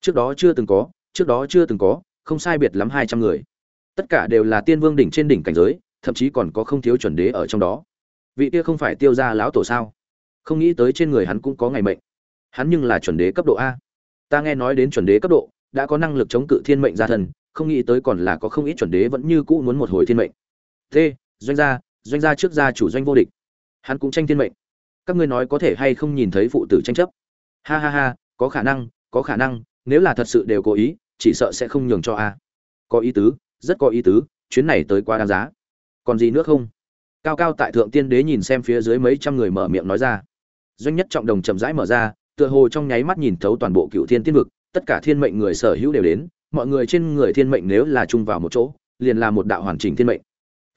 Trước đó chưa từng có, trước đó chưa từng có, không sai biệt lắm hai trăm người. Tất cả đều là tiên vương đỉnh trên đỉnh cảnh giới thậm chí còn có không thiếu chuẩn đế ở trong đó. Vị kia không phải tiêu gia lão tổ sao? Không nghĩ tới trên người hắn cũng có ngày mệnh. Hắn nhưng là chuẩn đế cấp độ a. Ta nghe nói đến chuẩn đế cấp độ, đã có năng lực chống cự thiên mệnh gia thần, không nghĩ tới còn là có không ít chuẩn đế vẫn như cũ muốn một hồi thiên mệnh. T, doanh gia doanh gia trước gia chủ doanh vô địch. Hắn cũng tranh thiên mệnh. Các ngươi nói có thể hay không nhìn thấy phụ tử tranh chấp? Ha ha ha, có khả năng, có khả năng, nếu là thật sự đều cố ý, chỉ sợ sẽ không nhường cho a. Có ý tứ, rất có ý tứ, chuyến này tới quá đáng giá còn gì nữa không? Cao cao tại thượng tiên đế nhìn xem phía dưới mấy trăm người mở miệng nói ra. Doanh nhất trọng đồng chậm rãi mở ra, tựa hồ trong nháy mắt nhìn thấu toàn bộ cựu thiên tiên vực, tất cả thiên mệnh người sở hữu đều đến, mọi người trên người thiên mệnh nếu là chung vào một chỗ, liền là một đạo hoàn chỉnh thiên mệnh.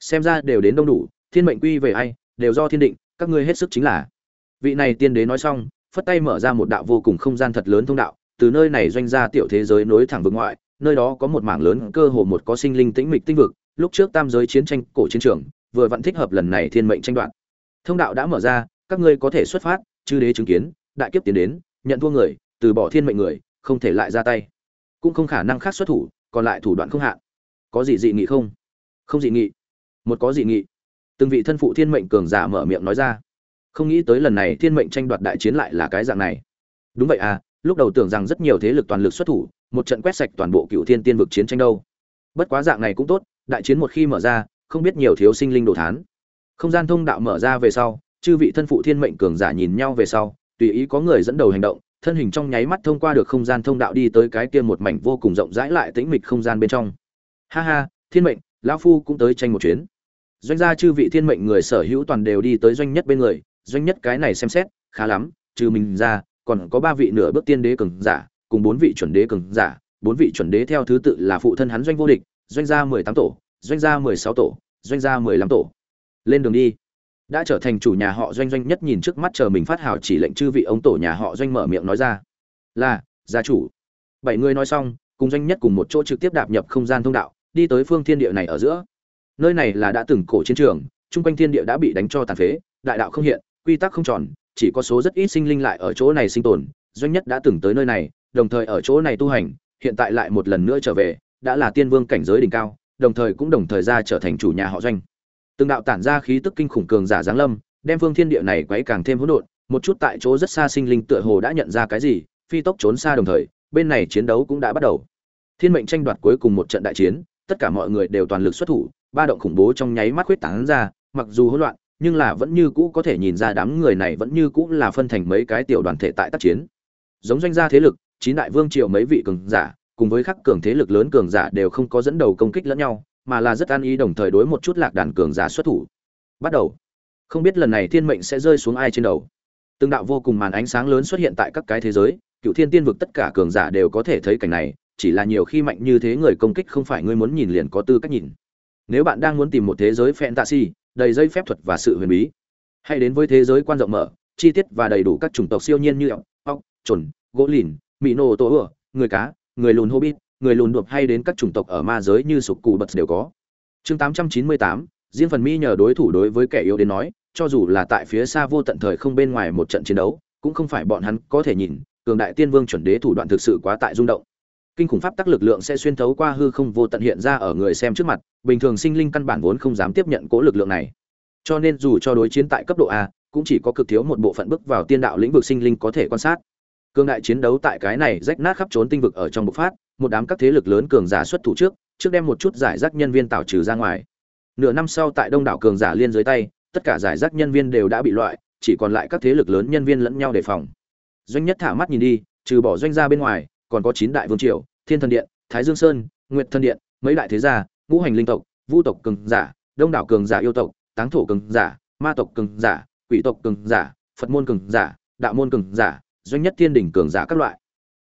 Xem ra đều đến đông đủ, thiên mệnh quy về ai, đều do thiên định, các ngươi hết sức chính là. Vị này tiên đế nói xong, phất tay mở ra một đạo vô cùng không gian thật lớn thông đạo, từ nơi này doanh ra tiểu thế giới nối thẳng vực ngoại, nơi đó có một mảng lớn cơ hồ một có sinh linh tĩnh mịch tinh vực lúc trước tam giới chiến tranh, cổ chiến trường, vừa vặn thích hợp lần này thiên mệnh tranh đoạt. Thông đạo đã mở ra, các ngươi có thể xuất phát, chư đế chứng kiến, đại kiếp tiến đến, nhận thua người, từ bỏ thiên mệnh người, không thể lại ra tay. Cũng không khả năng khác xuất thủ, còn lại thủ đoạn không hạn. Có gì dị nghị không? Không dị nghị. Một có dị nghị. Từng vị thân phụ thiên mệnh cường giả mở miệng nói ra. Không nghĩ tới lần này thiên mệnh tranh đoạt đại chiến lại là cái dạng này. Đúng vậy à lúc đầu tưởng rằng rất nhiều thế lực toàn lực xuất thủ, một trận quét sạch toàn bộ cựu thiên tiên vực chiến tranh đâu. Bất quá dạng này cũng tốt đại chiến một khi mở ra, không biết nhiều thiếu sinh linh đồ thán. Không gian thông đạo mở ra về sau, chư vị thân phụ thiên mệnh cường giả nhìn nhau về sau, tùy ý có người dẫn đầu hành động, thân hình trong nháy mắt thông qua được không gian thông đạo đi tới cái kia một mảnh vô cùng rộng rãi lại tĩnh mịch không gian bên trong. Ha ha, thiên mệnh, lão phu cũng tới tranh một chuyến. Doanh gia chư vị thiên mệnh người sở hữu toàn đều đi tới doanh nhất bên người, doanh nhất cái này xem xét, khá lắm, trừ mình ra, còn có ba vị nửa bước tiên đế cường giả, cùng bốn vị chuẩn đế cường giả, bốn vị chuẩn đế theo thứ tự là phụ thân hắn doanh vô địch doanh gia mười tám tổ, doanh gia mười sáu tổ, doanh gia mười lăm tổ. Lên đường đi. Đã trở thành chủ nhà họ doanh doanh nhất nhìn trước mắt chờ mình phát hào chỉ lệnh chư vị ông tổ nhà họ doanh mở miệng nói ra. Là, gia chủ. Bảy người nói xong, cùng doanh nhất cùng một chỗ trực tiếp đạp nhập không gian thông đạo, đi tới phương thiên địa này ở giữa. Nơi này là đã từng cổ chiến trường, chung quanh thiên địa đã bị đánh cho tàn phế, đại đạo không hiện, quy tắc không tròn, chỉ có số rất ít sinh linh lại ở chỗ này sinh tồn. Doanh nhất đã từng tới nơi này, đồng thời ở chỗ này tu hành, hiện tại lại một lần nữa trở về đã là tiên vương cảnh giới đỉnh cao, đồng thời cũng đồng thời ra trở thành chủ nhà họ doanh. Từng đạo tản ra khí tức kinh khủng cường giả giáng lâm, đem phương thiên địa này quấy càng thêm hỗn độn, một chút tại chỗ rất xa sinh linh tựa hồ đã nhận ra cái gì, phi tốc trốn xa đồng thời, bên này chiến đấu cũng đã bắt đầu. Thiên mệnh tranh đoạt cuối cùng một trận đại chiến, tất cả mọi người đều toàn lực xuất thủ, ba động khủng bố trong nháy mắt huyết tán ra, mặc dù hỗn loạn, nhưng là vẫn như cũ có thể nhìn ra đám người này vẫn như cũ là phân thành mấy cái tiểu đoàn thể tại tác chiến. Giống doanh gia thế lực, chín đại vương triều mấy vị cường giả cùng với khắc cường thế lực lớn cường giả đều không có dẫn đầu công kích lẫn nhau, mà là rất an ý đồng thời đối một chút lạc đàn cường giả xuất thủ. Bắt đầu. Không biết lần này thiên mệnh sẽ rơi xuống ai trên đầu. Từng đạo vô cùng màn ánh sáng lớn xuất hiện tại các cái thế giới, cựu thiên tiên vực tất cả cường giả đều có thể thấy cảnh này, chỉ là nhiều khi mạnh như thế người công kích không phải ngươi muốn nhìn liền có tư cách nhìn. Nếu bạn đang muốn tìm một thế giới fantasy, đầy dây phép thuật và sự huyền bí, hãy đến với thế giới quan rộng mở, chi tiết và đầy đủ các chủng tộc siêu nhiên như ốc ốc trồn, gỗ lìn mỹ nô tổ ửa người cá người lùn hobbit người lùn đột hay đến các chủng tộc ở ma giới như sục cụ bật đều có. Chương 898, riêng phần mi nhờ đối thủ đối với kẻ yếu đến nói cho dù là tại phía xa vô tận thời không bên ngoài một trận chiến đấu cũng không phải bọn hắn có thể nhìn cường đại tiên vương chuẩn đế thủ đoạn thực sự quá tại rung động. Kinh khủng pháp tắc lực lượng sẽ xuyên thấu qua hư không vô tận hiện ra ở người xem trước mặt bình thường sinh linh căn bản vốn không dám tiếp nhận cố lực lượng này. Cho nên dù cho đối chiến tại cấp độ a cũng chỉ có cực thiếu một bộ phận bước vào tiên đạo lĩnh vực sinh linh có thể quan sát cương đại chiến đấu tại cái này rách nát khắp trốn tinh vực ở trong bộc phát, một đám các thế lực lớn cường giả xuất thủ trước trước đem một chút giải rác nhân viên tạo trừ ra ngoài. Nửa năm sau tại đông đảo cường giả liên dưới tay, tất cả giải rác nhân viên đều đã bị loại, chỉ còn lại các thế lực lớn nhân viên lẫn nhau đề phòng. Doanh nhất thả mắt nhìn đi, trừ bỏ doanh gia bên ngoài, còn có chín đại vương triều, thiên thần điện, thái dương sơn, nguyệt thần điện, mấy đại thế gia, ngũ hành linh tộc, vu tộc cường giả, đông đảo cường giả yêu tộc, táng thổ cường giả, ma tộc cường giả, quỷ tộc cường giả, phật môn cường giả, đạo môn cường giả doanh nhất thiên đỉnh cường giả các loại.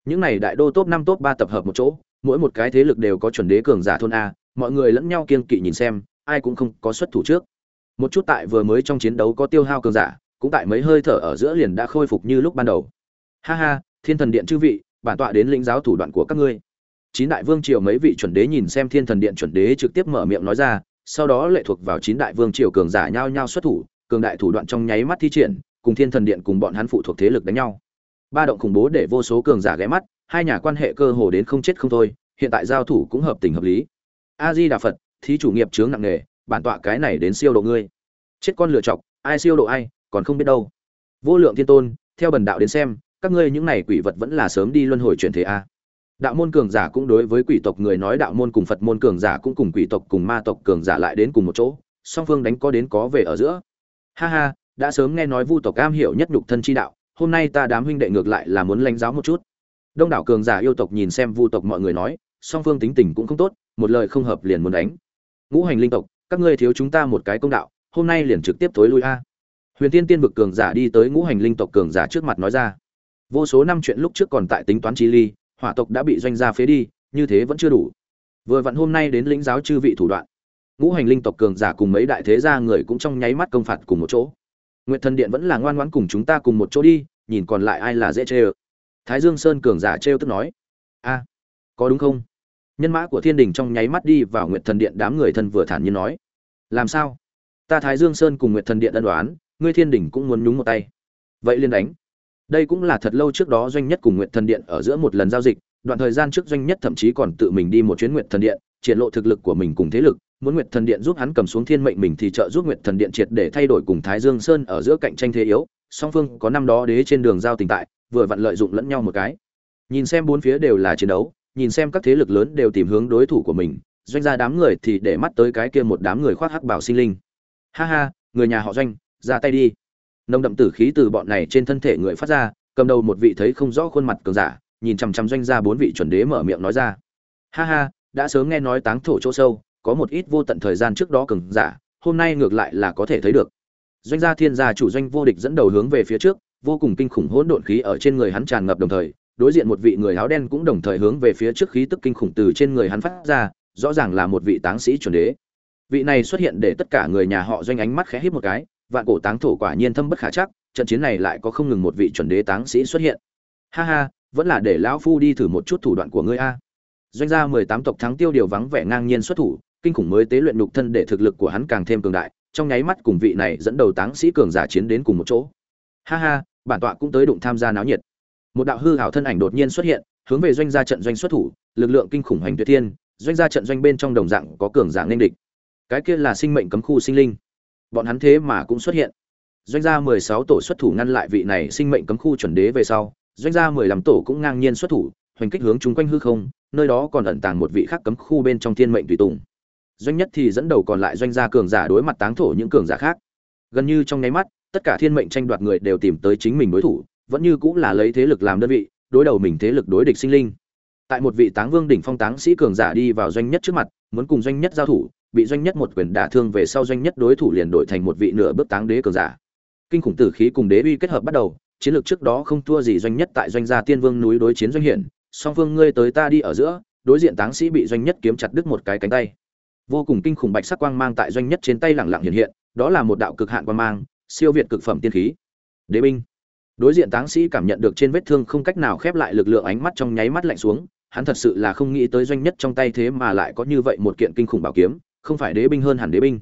Những này đại đô top năm, top ba tập hợp một chỗ, mỗi một cái thế lực đều có chuẩn đế cường giả thôn a, mọi người lẫn nhau kiên kỵ nhìn xem, ai cũng không có xuất thủ trước. Một chút tại vừa mới trong chiến đấu có tiêu hao cường giả, cũng tại mấy hơi thở ở giữa liền đã khôi phục như lúc ban đầu. Ha ha, thiên thần điện chư vị, bản tọa đến lĩnh giáo thủ đoạn của các ngươi. Chín đại vương triều mấy vị chuẩn đế nhìn xem thiên thần điện chuẩn đế trực tiếp mở miệng nói ra, sau đó lệ thuộc vào chín đại vương triều cường giả nhao nhao xuất thủ, cường đại thủ đoạn trong nháy mắt thi triển, cùng thiên thần điện cùng bọn hắn phụ thuộc thế lực đánh nhau ba động khủng bố để vô số cường giả ghé mắt, hai nhà quan hệ cơ hồ đến không chết không thôi, hiện tại giao thủ cũng hợp tình hợp lý. A di đà phật, thí chủ nghiệp chướng nặng nề, bản tọa cái này đến siêu độ ngươi. Chết con lựa chọc, ai siêu độ ai, còn không biết đâu. Vô lượng thiên tôn, theo bần đạo đến xem, các ngươi những này quỷ vật vẫn là sớm đi luân hồi chuyển thế a. Đạo môn cường giả cũng đối với quỷ tộc người nói đạo môn cùng phật môn cường giả cũng cùng quỷ tộc cùng ma tộc cường giả lại đến cùng một chỗ, song phương đánh có đến có về ở giữa. Ha ha, đã sớm nghe nói vu tộc am hiểu nhất nhục thân chi đạo hôm nay ta đám huynh đệ ngược lại là muốn lãnh giáo một chút. Đông đảo cường giả yêu tộc nhìn xem vu tộc mọi người nói, song phương tính tình cũng không tốt, một lời không hợp liền muốn đánh. Ngũ hành linh tộc, các ngươi thiếu chúng ta một cái công đạo, hôm nay liền trực tiếp tối lui a. Huyền tiên tiên vực cường giả đi tới ngũ hành linh tộc cường giả trước mặt nói ra. Vô số năm chuyện lúc trước còn tại tính toán chi ly, hỏa tộc đã bị doanh gia phế đi, như thế vẫn chưa đủ. Vừa vặn hôm nay đến lĩnh giáo chư vị thủ đoạn. Ngũ hành linh tộc cường giả cùng mấy đại thế gia người cũng trong nháy mắt công phạt cùng một chỗ nguyệt thần điện vẫn là ngoan ngoãn cùng chúng ta cùng một chỗ đi, nhìn còn lại ai là dễ chơi. thái dương sơn cường giả trêu tức nói. A, có đúng không? Nhân mã của thiên đình trong nháy mắt đi vào nguyệt thần điện, đám người thân vừa thản nhiên nói. Làm sao? Ta thái dương sơn cùng nguyệt thần điện ân đoán ngươi thiên đình cũng muốn nhúng một tay. Vậy liên đánh. Đây cũng là thật lâu trước đó doanh nhất cùng nguyệt thần điện ở giữa một lần giao dịch, đoạn thời gian trước doanh nhất thậm chí còn tự mình đi một chuyến nguyệt thần điện, triển lộ thực lực của mình cùng thế lực muốn nguyệt thần điện giúp hắn cầm xuống thiên mệnh mình thì trợ giúp nguyệt thần điện triệt để thay đổi cùng thái dương sơn ở giữa cạnh tranh thế yếu. Song phương có năm đó đế trên đường giao tình tại, vừa vặn lợi dụng lẫn nhau một cái. Nhìn xem bốn phía đều là chiến đấu, nhìn xem các thế lực lớn đều tìm hướng đối thủ của mình, doanh gia đám người thì để mắt tới cái kia một đám người khoác hắc bảo sinh linh. Ha ha, người nhà họ doanh, ra tay đi. Nồng đậm tử khí từ bọn này trên thân thể người phát ra, cầm đầu một vị thấy không rõ khuôn mặt cường giả, nhìn chằm chằm doanh gia bốn vị chuẩn đế mở miệng nói ra. Ha ha, đã sớm nghe nói táng thổ chỗ sâu có một ít vô tận thời gian trước đó cường giả, hôm nay ngược lại là có thể thấy được. Doanh gia thiên gia chủ doanh vô địch dẫn đầu hướng về phía trước, vô cùng kinh khủng hỗn độn khí ở trên người hắn tràn ngập đồng thời, đối diện một vị người áo đen cũng đồng thời hướng về phía trước khí tức kinh khủng từ trên người hắn phát ra, rõ ràng là một vị táng sĩ chuẩn đế. Vị này xuất hiện để tất cả người nhà họ doanh ánh mắt khẽ hít một cái, vạn cổ táng thổ quả nhiên thâm bất khả chắc, trận chiến này lại có không ngừng một vị chuẩn đế táng sĩ xuất hiện. Ha ha, vẫn là để lão phu đi thử một chút thủ đoạn của ngươi a. Doanh gia mười tám tộc thắng tiêu điều vắng vẻ ngang nhiên xuất thủ kinh khủng mới tế luyện nhục thân để thực lực của hắn càng thêm cường đại, trong nháy mắt cùng vị này dẫn đầu táng sĩ cường giả chiến đến cùng một chỗ. Ha ha, bản tọa cũng tới đụng tham gia náo nhiệt. Một đạo hư ảo thân ảnh đột nhiên xuất hiện, hướng về doanh gia trận doanh xuất thủ, lực lượng kinh khủng hành tuyệt thiên, doanh gia trận doanh bên trong đồng dạng có cường giả nên địch. Cái kia là sinh mệnh cấm khu sinh linh. Bọn hắn thế mà cũng xuất hiện. Doanh gia mười sáu tổ xuất thủ ngăn lại vị này sinh mệnh cấm khu chuẩn đế về sau, doanh gia mười lăm tổ cũng ngang nhiên xuất thủ, hoành kích hướng chúng quanh hư không, nơi đó còn ẩn tàng một vị khác cấm khu bên trong thiên mệnh tùy tùng doanh nhất thì dẫn đầu còn lại doanh gia cường giả đối mặt táng thổ những cường giả khác. Gần như trong nháy mắt, tất cả thiên mệnh tranh đoạt người đều tìm tới chính mình đối thủ, vẫn như cũng là lấy thế lực làm đơn vị, đối đầu mình thế lực đối địch sinh linh. Tại một vị táng vương đỉnh phong táng sĩ cường giả đi vào doanh nhất trước mặt, muốn cùng doanh nhất giao thủ, bị doanh nhất một quyền đả thương về sau doanh nhất đối thủ liền đổi thành một vị nửa bước táng đế cường giả. Kinh khủng tử khí cùng đế uy kết hợp bắt đầu, chiến lược trước đó không thua gì doanh nhất tại doanh gia tiên vương núi đối chiến doanh hiển, song phương ngươi tới ta đi ở giữa, đối diện táng sĩ bị doanh nhất kiếm chặt đứt một cái cánh tay vô cùng kinh khủng bạch sắc quang mang tại doanh nhất trên tay lẳng lặng hiện hiện, đó là một đạo cực hạn quang mang, siêu việt cực phẩm tiên khí. Đế binh. Đối diện táng sĩ cảm nhận được trên vết thương không cách nào khép lại lực lượng ánh mắt trong nháy mắt lạnh xuống, hắn thật sự là không nghĩ tới doanh nhất trong tay thế mà lại có như vậy một kiện kinh khủng bảo kiếm, không phải đế binh hơn hẳn đế binh.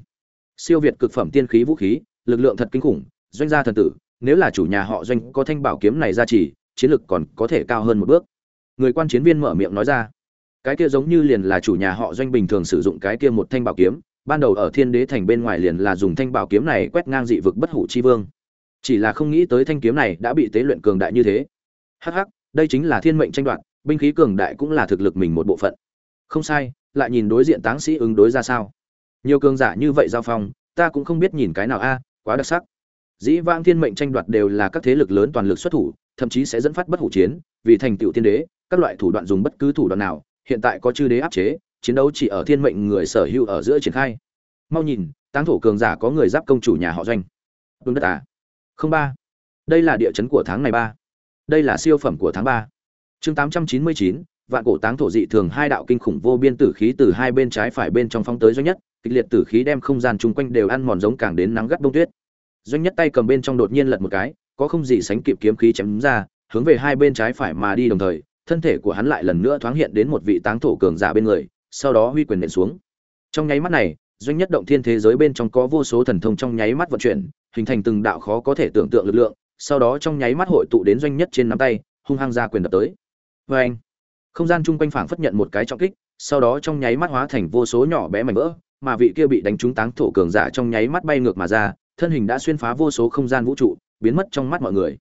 Siêu việt cực phẩm tiên khí vũ khí, lực lượng thật kinh khủng, doanh gia thần tử, nếu là chủ nhà họ doanh có thanh bảo kiếm này ra chỉ, chiến lực còn có thể cao hơn một bước. Người quan chiến viên mở miệng nói ra cái kia giống như liền là chủ nhà họ doanh bình thường sử dụng cái kia một thanh bảo kiếm, ban đầu ở thiên đế thành bên ngoài liền là dùng thanh bảo kiếm này quét ngang dị vực bất hủ chi vương. Chỉ là không nghĩ tới thanh kiếm này đã bị tế luyện cường đại như thế. Hắc hắc, đây chính là thiên mệnh tranh đoạt, binh khí cường đại cũng là thực lực mình một bộ phận. Không sai, lại nhìn đối diện táng sĩ ứng đối ra sao. Nhiều cường giả như vậy giao phong, ta cũng không biết nhìn cái nào a, quá đặc sắc. Dĩ vãng thiên mệnh tranh đoạt đều là các thế lực lớn toàn lực xuất thủ, thậm chí sẽ dẫn phát bất hủ chiến, vì thành tựu Thiên đế, các loại thủ đoạn dùng bất cứ thủ đoạn nào hiện tại có chư đế áp chế, chiến đấu chỉ ở thiên mệnh người sở hữu ở giữa triển khai. Mau nhìn, táng thổ cường giả có người giáp công chủ nhà họ doanh. Đôn đất à? Không ba. Đây là địa chấn của tháng này ba. Đây là siêu phẩm của tháng ba. Chương tám trăm chín mươi chín, vạn cổ táng thổ dị thường hai đạo kinh khủng vô biên tử khí từ hai bên trái phải bên trong phong tới doanh nhất, kịch liệt tử khí đem không gian chung quanh đều ăn mòn giống càng đến nắng gắt bông tuyết. Doanh nhất tay cầm bên trong đột nhiên lật một cái, có không gì sánh kịp kiếm khí chém ra, hướng về hai bên trái phải mà đi đồng thời thân thể của hắn lại lần nữa thoáng hiện đến một vị táng thổ cường giả bên người, sau đó huy quyền nện xuống. Trong nháy mắt này, doanh nhất động thiên thế giới bên trong có vô số thần thông trong nháy mắt vận chuyển, hình thành từng đạo khó có thể tưởng tượng lực lượng, sau đó trong nháy mắt hội tụ đến doanh nhất trên nắm tay, hung hăng ra quyền đập tới. Vê anh, không gian chung quanh phảng phất nhận một cái trọng kích, sau đó trong nháy mắt hóa thành vô số nhỏ bé mảnh vỡ, mà vị kia bị đánh trúng táng thổ cường giả trong nháy mắt bay ngược mà ra, thân hình đã xuyên phá vô số không gian vũ trụ, biến mất trong mắt mọi người.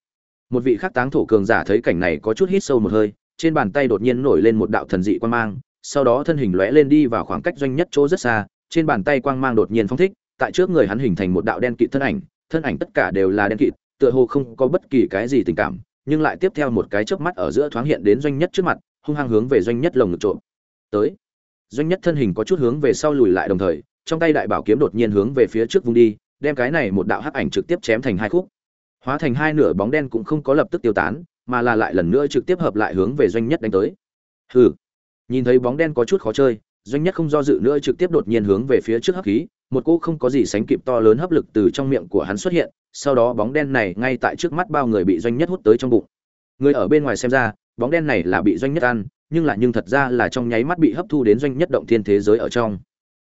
Một vị khác táng thổ cường giả thấy cảnh này có chút hít sâu một hơi trên bàn tay đột nhiên nổi lên một đạo thần dị quang mang, sau đó thân hình lóe lên đi vào khoảng cách doanh nhất chỗ rất xa, trên bàn tay quang mang đột nhiên phong thích, tại trước người hắn hình thành một đạo đen kịt thân ảnh thân ảnh tất cả đều là đen kịt, tựa hồ không có bất kỳ cái gì tình cảm, nhưng lại tiếp theo một cái chớp mắt ở giữa thoáng hiện đến doanh nhất trước mặt, hung hăng hướng về doanh nhất lồng ngực trộm. Tới. Doanh nhất thân hình có chút hướng về sau lùi lại đồng thời, trong tay đại bảo kiếm đột nhiên hướng về phía trước vung đi, đem cái này một đạo hắc ảnh trực tiếp chém thành hai khúc. Hóa thành hai nửa bóng đen cũng không có lập tức tiêu tán mà là lại lần nữa trực tiếp hợp lại hướng về doanh nhất đánh tới. Hừ. Nhìn thấy bóng đen có chút khó chơi, doanh nhất không do dự nữa trực tiếp đột nhiên hướng về phía trước hấp khí, một cỗ không có gì sánh kịp to lớn hấp lực từ trong miệng của hắn xuất hiện, sau đó bóng đen này ngay tại trước mắt bao người bị doanh nhất hút tới trong bụng. Người ở bên ngoài xem ra, bóng đen này là bị doanh nhất ăn, nhưng lại nhưng thật ra là trong nháy mắt bị hấp thu đến doanh nhất động thiên thế giới ở trong.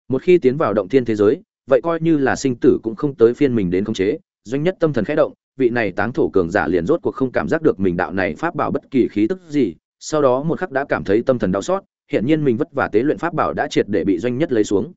Một khi tiến vào động thiên thế giới, vậy coi như là sinh tử cũng không tới phiên mình đến khống chế, doanh nhất tâm thần khẽ động vị này táng thổ cường giả liền rốt cuộc không cảm giác được mình đạo này pháp bảo bất kỳ khí tức gì, sau đó một khắc đã cảm thấy tâm thần đau xót hiện nhiên mình vất vả tế luyện pháp bảo đã triệt để bị doanh nhất lấy xuống.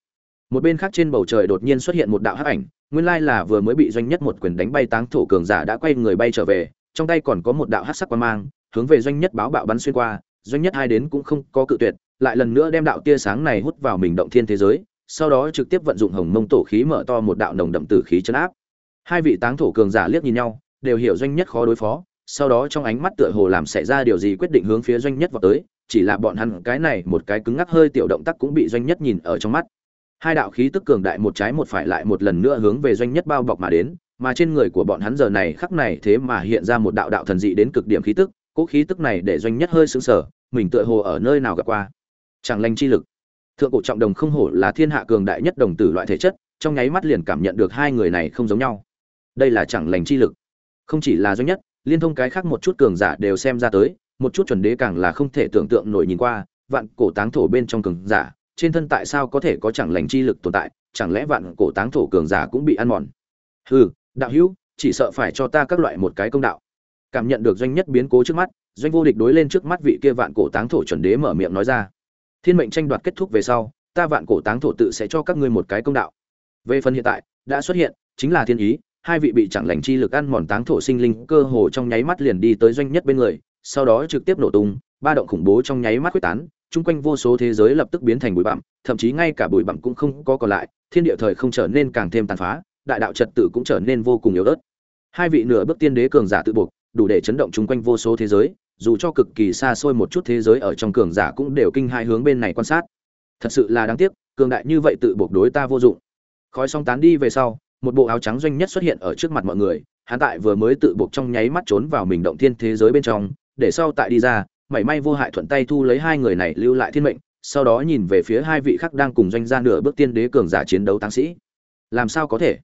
Một bên khác trên bầu trời đột nhiên xuất hiện một đạo hắc ảnh, nguyên lai là vừa mới bị doanh nhất một quyền đánh bay táng thổ cường giả đã quay người bay trở về, trong tay còn có một đạo hắc sắc quan mang, hướng về doanh nhất báo bạo bắn xuyên qua, doanh nhất hai đến cũng không có cự tuyệt, lại lần nữa đem đạo tia sáng này hút vào mình động thiên thế giới, sau đó trực tiếp vận dụng hồng mông tổ khí mở to một đạo nồng đậm tử khí chấn áp hai vị táng thổ cường giả liếc nhìn nhau, đều hiểu doanh nhất khó đối phó, sau đó trong ánh mắt tựa hồ làm xảy ra điều gì quyết định hướng phía doanh nhất vào tới, chỉ là bọn hắn cái này một cái cứng ngắc hơi tiểu động tác cũng bị doanh nhất nhìn ở trong mắt. Hai đạo khí tức cường đại một trái một phải lại một lần nữa hướng về doanh nhất bao bọc mà đến, mà trên người của bọn hắn giờ này khắc này thế mà hiện ra một đạo đạo thần dị đến cực điểm khí tức, cỗ khí tức này để doanh nhất hơi sững sờ, mình tựa hồ ở nơi nào gặp qua. Chẳng lành chi lực. Thượng cổ trọng đồng không hổ là thiên hạ cường đại nhất đồng tử loại thể chất, trong nháy mắt liền cảm nhận được hai người này không giống nhau đây là chẳng lành chi lực. Không chỉ là doanh nhất, liên thông cái khác một chút cường giả đều xem ra tới, một chút chuẩn đế càng là không thể tưởng tượng nổi nhìn qua, vạn cổ táng thổ bên trong cường giả, trên thân tại sao có thể có chẳng lành chi lực tồn tại, chẳng lẽ vạn cổ táng thổ cường giả cũng bị ăn mòn? Hừ, đạo hữu, chỉ sợ phải cho ta các loại một cái công đạo. Cảm nhận được doanh nhất biến cố trước mắt, doanh vô địch đối lên trước mắt vị kia vạn cổ táng thổ chuẩn đế mở miệng nói ra. Thiên mệnh tranh đoạt kết thúc về sau, ta vạn cổ táng thổ tự sẽ cho các ngươi một cái công đạo. Về phần hiện tại, đã xuất hiện, chính là thiên ý hai vị bị chẳng lành chi lực ăn mòn táng thổ sinh linh cơ hồ trong nháy mắt liền đi tới doanh nhất bên người, sau đó trực tiếp nổ tung, ba động khủng bố trong nháy mắt quyết tán, chung quanh vô số thế giới lập tức biến thành bụi bặm, thậm chí ngay cả bụi bặm cũng không có còn lại, thiên địa thời không trở nên càng thêm tàn phá, đại đạo trật tự cũng trở nên vô cùng yếu ớt. Hai vị nửa bước tiên đế cường giả tự buộc, đủ để chấn động chung quanh vô số thế giới, dù cho cực kỳ xa xôi một chút thế giới ở trong cường giả cũng đều kinh hai hướng bên này quan sát. Thật sự là đáng tiếc, cường đại như vậy tự buộc đối ta vô dụng. Khói xong tán đi về sau một bộ áo trắng doanh nhất xuất hiện ở trước mặt mọi người, hắn tại vừa mới tự buộc trong nháy mắt trốn vào mình động thiên thế giới bên trong, để sau tại đi ra, mảy may vô hại thuận tay thu lấy hai người này lưu lại thiên mệnh, sau đó nhìn về phía hai vị khác đang cùng doanh gia nửa bước tiên đế cường giả chiến đấu tăng sĩ. Làm sao có thể?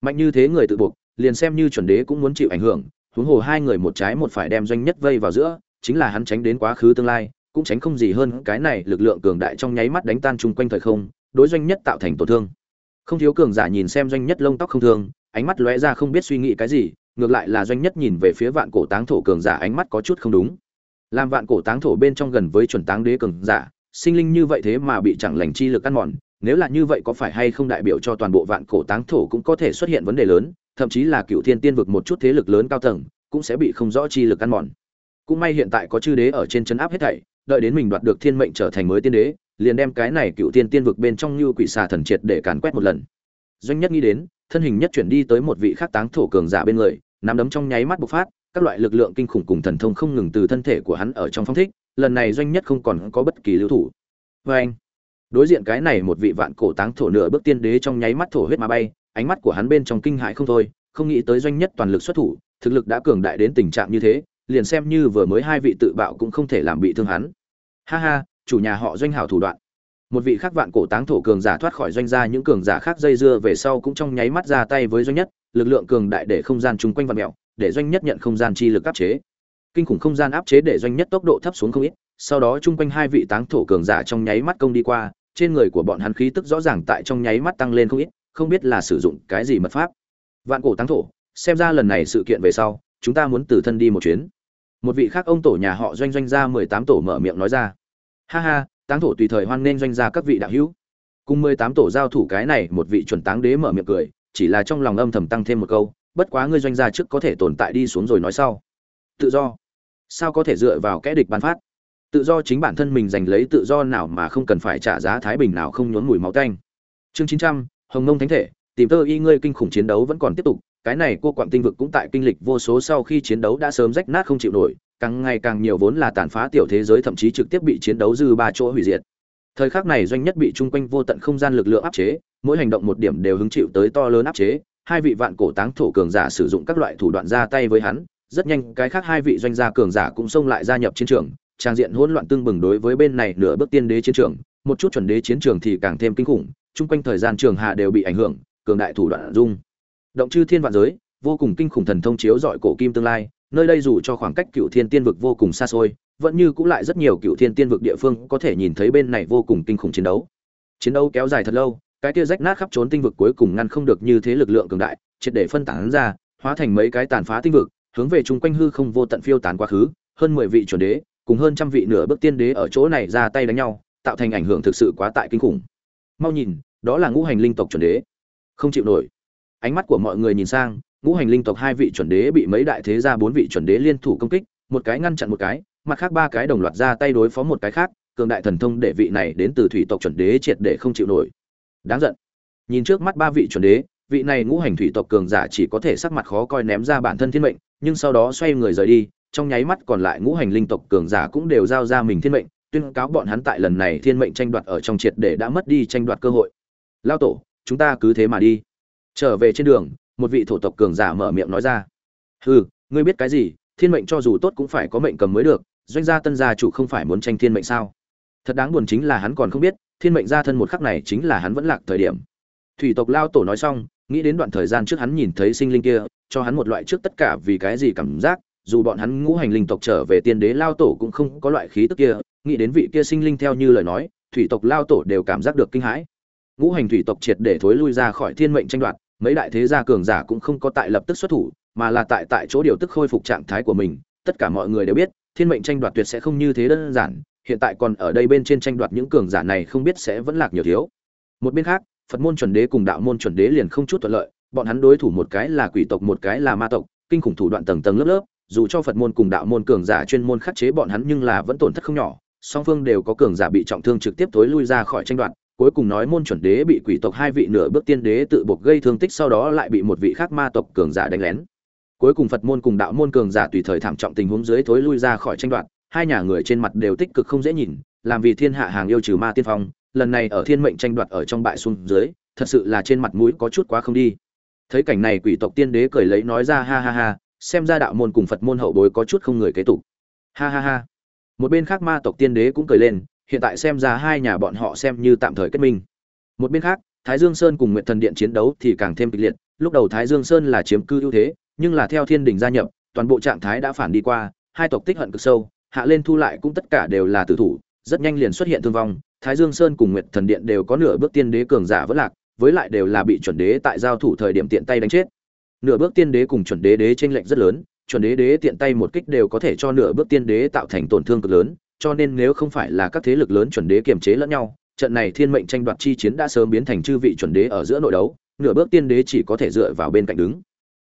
Mạnh như thế người tự buộc, liền xem như chuẩn đế cũng muốn chịu ảnh hưởng, huống hồ hai người một trái một phải đem doanh nhất vây vào giữa, chính là hắn tránh đến quá khứ tương lai, cũng tránh không gì hơn cái này lực lượng cường đại trong nháy mắt đánh tan chung quanh thời không, đối doanh nhất tạo thành tổn thương không thiếu cường giả nhìn xem doanh nhất lông tóc không thường, ánh mắt lóe ra không biết suy nghĩ cái gì ngược lại là doanh nhất nhìn về phía vạn cổ táng thổ cường giả ánh mắt có chút không đúng. Làm vạn cổ táng thổ bên trong gần với chuẩn táng đế cường giả sinh linh như vậy thế mà bị chẳng lành chi lực ăn mòn nếu là như vậy có phải hay không đại biểu cho toàn bộ vạn cổ táng thổ cũng có thể xuất hiện vấn đề lớn thậm chí là cựu thiên tiên vực một chút thế lực lớn cao tầng cũng sẽ bị không rõ chi lực ăn mòn. Cũng may hiện tại có chư đế ở trên chân áp hết thảy đợi đến mình đoạt được thiên mệnh trở thành mới tiên đế liền đem cái này cựu tiên tiên vực bên trong như quỷ xà thần triệt để càn quét một lần. Doanh nhất nghĩ đến, thân hình nhất chuyển đi tới một vị khác táng thổ cường giả bên người, nắm đấm trong nháy mắt bộc phát, các loại lực lượng kinh khủng cùng thần thông không ngừng từ thân thể của hắn ở trong phong thích, lần này doanh nhất không còn có bất kỳ lưu thủ. Vê anh, đối diện cái này một vị vạn cổ táng thổ nửa bước tiên đế trong nháy mắt thổ huyết mà bay, ánh mắt của hắn bên trong kinh hãi không thôi, không nghĩ tới doanh nhất toàn lực xuất thủ, thực lực đã cường đại đến tình trạng như thế, liền xem như vừa mới hai vị tự bạo cũng không thể làm bị thương hắn. Ha ha chủ nhà họ doanh hảo thủ đoạn. Một vị khác vạn cổ táng thổ cường giả thoát khỏi doanh gia, những cường giả khác dây dưa về sau cũng trong nháy mắt ra tay với doanh nhất, lực lượng cường đại để không gian chung quanh vạn mẹo để doanh nhất nhận không gian chi lực áp chế. Kinh khủng không gian áp chế để doanh nhất tốc độ thấp xuống không ít, sau đó chung quanh hai vị táng thổ cường giả trong nháy mắt công đi qua, trên người của bọn hắn khí tức rõ ràng tại trong nháy mắt tăng lên không ít, không biết là sử dụng cái gì mật pháp. Vạn cổ táng thổ, xem ra lần này sự kiện về sau, chúng ta muốn từ thân đi một chuyến. Một vị khác ông tổ nhà họ doanh doanh gia mười tám tổ mở miệng nói ra ha ha, táng thổ tùy thời hoan nên doanh gia các vị đạo hữu. Cùng mười tám tổ giao thủ cái này, một vị chuẩn táng đế mở miệng cười, chỉ là trong lòng âm thầm tăng thêm một câu, bất quá ngươi doanh gia trước có thể tồn tại đi xuống rồi nói sau. Tự do. Sao có thể dựa vào kẽ địch bán phát? Tự do chính bản thân mình giành lấy tự do nào mà không cần phải trả giá thái bình nào không nhốn mùi máu tanh. Chương chín trăm, hồng nông thánh thể, tìm tơ y ngươi kinh khủng chiến đấu vẫn còn tiếp tục, cái này cô quặng tinh vực cũng tại kinh lịch vô số sau khi chiến đấu đã sớm rách nát không chịu nổi càng ngày càng nhiều vốn là tàn phá tiểu thế giới thậm chí trực tiếp bị chiến đấu dư ba chỗ hủy diệt. Thời khắc này doanh nhất bị chung quanh vô tận không gian lực lượng áp chế, mỗi hành động một điểm đều hứng chịu tới to lớn áp chế, hai vị vạn cổ táng thổ cường giả sử dụng các loại thủ đoạn ra tay với hắn, rất nhanh cái khác hai vị doanh gia cường giả cũng xông lại gia nhập chiến trường, trang diện hỗn loạn tương bừng đối với bên này nửa bước tiên đế chiến trường, một chút chuẩn đế chiến trường thì càng thêm kinh khủng, chung quanh thời gian trường hạ đều bị ảnh hưởng, cường đại thủ đoạn dung. Động chư thiên vạn giới, vô cùng kinh khủng thần thông chiếu dọi cổ kim tương lai nơi đây dù cho khoảng cách cựu thiên tiên vực vô cùng xa xôi, vẫn như cũng lại rất nhiều cựu thiên tiên vực địa phương có thể nhìn thấy bên này vô cùng kinh khủng chiến đấu. Chiến đấu kéo dài thật lâu, cái kia rách nát khắp trốn tinh vực cuối cùng ngăn không được như thế lực lượng cường đại, triệt để phân tán ra, hóa thành mấy cái tàn phá tinh vực, hướng về chung quanh hư không vô tận phiêu tán quá khứ, hơn mười vị chuẩn đế, cùng hơn trăm vị nửa bước tiên đế ở chỗ này ra tay đánh nhau, tạo thành ảnh hưởng thực sự quá tại kinh khủng. Mau nhìn, đó là ngũ hành linh tộc chuẩn đế. Không chịu nổi. Ánh mắt của mọi người nhìn sang ngũ hành linh tộc hai vị chuẩn đế bị mấy đại thế gia bốn vị chuẩn đế liên thủ công kích, một cái ngăn chặn một cái, mặt khác ba cái đồng loạt ra tay đối phó một cái khác, cường đại thần thông để vị này đến từ thủy tộc chuẩn đế triệt để không chịu nổi. Đáng giận. Nhìn trước mắt ba vị chuẩn đế, vị này ngũ hành thủy tộc cường giả chỉ có thể sắc mặt khó coi ném ra bản thân thiên mệnh, nhưng sau đó xoay người rời đi, trong nháy mắt còn lại ngũ hành linh tộc cường giả cũng đều giao ra mình thiên mệnh, tuyên cáo bọn hắn tại lần này thiên mệnh tranh đoạt ở trong triệt để đã mất đi tranh đoạt cơ hội. Lao tổ, chúng ta cứ thế mà đi. Trở về trên đường một vị thổ tộc cường giả mở miệng nói ra. Hừ, ngươi biết cái gì? Thiên mệnh cho dù tốt cũng phải có mệnh cầm mới được, doanh gia tân gia chủ không phải muốn tranh thiên mệnh sao? Thật đáng buồn chính là hắn còn không biết, thiên mệnh gia thân một khắc này chính là hắn vẫn lạc thời điểm. Thủy tộc lao tổ nói xong, nghĩ đến đoạn thời gian trước hắn nhìn thấy sinh linh kia, cho hắn một loại trước tất cả vì cái gì cảm giác, dù bọn hắn ngũ hành linh tộc trở về tiên đế lao tổ cũng không có loại khí tức kia, nghĩ đến vị kia sinh linh theo như lời nói, thủy tộc lao tổ đều cảm giác được kinh hãi. Ngũ hành thủy tộc triệt để thối lui ra khỏi thiên mệnh tranh đoạt mấy đại thế gia cường giả cũng không có tại lập tức xuất thủ, mà là tại tại chỗ điều tức khôi phục trạng thái của mình. Tất cả mọi người đều biết, thiên mệnh tranh đoạt tuyệt sẽ không như thế đơn giản. Hiện tại còn ở đây bên trên tranh đoạt những cường giả này không biết sẽ vẫn lạc nhiều thiếu. Một bên khác, phật môn chuẩn đế cùng đạo môn chuẩn đế liền không chút thuận lợi. Bọn hắn đối thủ một cái là quỷ tộc, một cái là ma tộc, kinh khủng thủ đoạn tầng tầng lớp lớp. Dù cho phật môn cùng đạo môn cường giả chuyên môn khắc chế bọn hắn nhưng là vẫn tổn thất không nhỏ. Song phương đều có cường giả bị trọng thương trực tiếp tối lui ra khỏi tranh đoạt cuối cùng nói môn chuẩn đế bị quỷ tộc hai vị nửa bước tiên đế tự buộc gây thương tích sau đó lại bị một vị khác ma tộc cường giả đánh lén. Cuối cùng phật môn cùng đạo môn cường giả tùy thời thảm trọng tình huống dưới thối lui ra khỏi tranh đoạt, hai nhà người trên mặt đều tích cực không dễ nhìn, làm vì thiên hạ hàng yêu trừ ma tiên phong, lần này ở thiên mệnh tranh đoạt ở trong bại xuống dưới, thật sự là trên mặt mũi có chút quá không đi. Thấy cảnh này quỷ tộc tiên đế cười lấy nói ra ha ha ha, xem ra đạo môn cùng phật môn hậu bối có chút không người kế tục. Ha ha ha. Một bên khác ma tộc tiên đế cũng cười lên hiện tại xem ra hai nhà bọn họ xem như tạm thời kết minh. Một bên khác, thái dương sơn cùng nguyện thần điện chiến đấu thì càng thêm kịch liệt. Lúc đầu thái dương sơn là chiếm cư ưu thế, nhưng là theo thiên đình gia nhập, toàn bộ trạng thái đã phản đi qua, hai tộc tích hận cực sâu, hạ lên thu lại cũng tất cả đều là tử thủ, rất nhanh liền xuất hiện thương vong. Thái dương sơn cùng nguyệt thần điện đều có nửa bước tiên đế cường giả vất lạc, với lại đều là bị chuẩn đế tại giao thủ thời điểm tiện tay đánh chết. Nửa bước tiên đế cùng chuẩn đế đế tranh lệch rất lớn, chuẩn đế đế tiện tay một kích đều có thể cho nửa bước tiên đế tạo thành tổn thương cực lớn cho nên nếu không phải là các thế lực lớn chuẩn đế kiềm chế lẫn nhau, trận này thiên mệnh tranh đoạt chi chiến đã sớm biến thành chư vị chuẩn đế ở giữa nội đấu, nửa bước tiên đế chỉ có thể dựa vào bên cạnh đứng.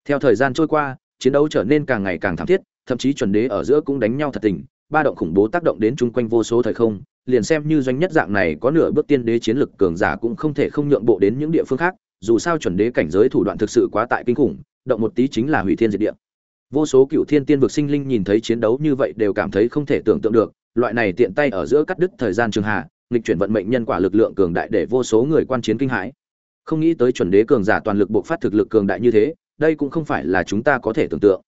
Theo thời gian trôi qua, chiến đấu trở nên càng ngày càng thảm thiết, thậm chí chuẩn đế ở giữa cũng đánh nhau thật tình, ba động khủng bố tác động đến chung quanh vô số thời không, liền xem như doanh nhất dạng này có nửa bước tiên đế chiến lực cường giả cũng không thể không nhượng bộ đến những địa phương khác, dù sao chuẩn đế cảnh giới thủ đoạn thực sự quá tại kinh khủng, động một tí chính là hủy thiên diệt địa vô số cựu thiên tiên vực sinh linh nhìn thấy chiến đấu như vậy đều cảm thấy không thể tưởng tượng được, loại này tiện tay ở giữa cắt đứt thời gian trường hạ, nghịch chuyển vận mệnh nhân quả lực lượng cường đại để vô số người quan chiến kinh hãi. Không nghĩ tới chuẩn đế cường giả toàn lực bộc phát thực lực cường đại như thế, đây cũng không phải là chúng ta có thể tưởng tượng.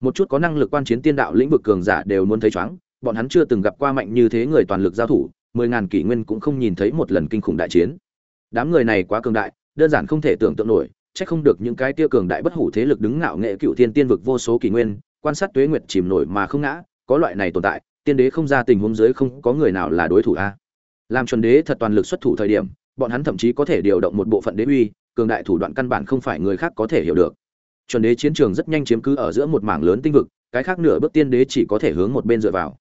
Một chút có năng lực quan chiến tiên đạo lĩnh vực cường giả đều muốn thấy chóng, bọn hắn chưa từng gặp qua mạnh như thế người toàn lực giao thủ, mười ngàn kỷ nguyên cũng không nhìn thấy một lần kinh khủng đại chiến. Đám người này quá cường đại, đơn giản không thể tưởng tượng nổi chắc không được những cái tia cường đại bất hủ thế lực đứng ngạo nghệ cựu thiên tiên vực vô số kỷ nguyên, quan sát tuế nguyệt chìm nổi mà không ngã, có loại này tồn tại, tiên đế không ra tình huống dưới không có người nào là đối thủ a. Làm chuẩn đế thật toàn lực xuất thủ thời điểm, bọn hắn thậm chí có thể điều động một bộ phận đế uy, cường đại thủ đoạn căn bản không phải người khác có thể hiểu được. Chuẩn đế chiến trường rất nhanh chiếm cứ ở giữa một mảng lớn tinh vực, cái khác nửa bước tiên đế chỉ có thể hướng một bên dựa vào.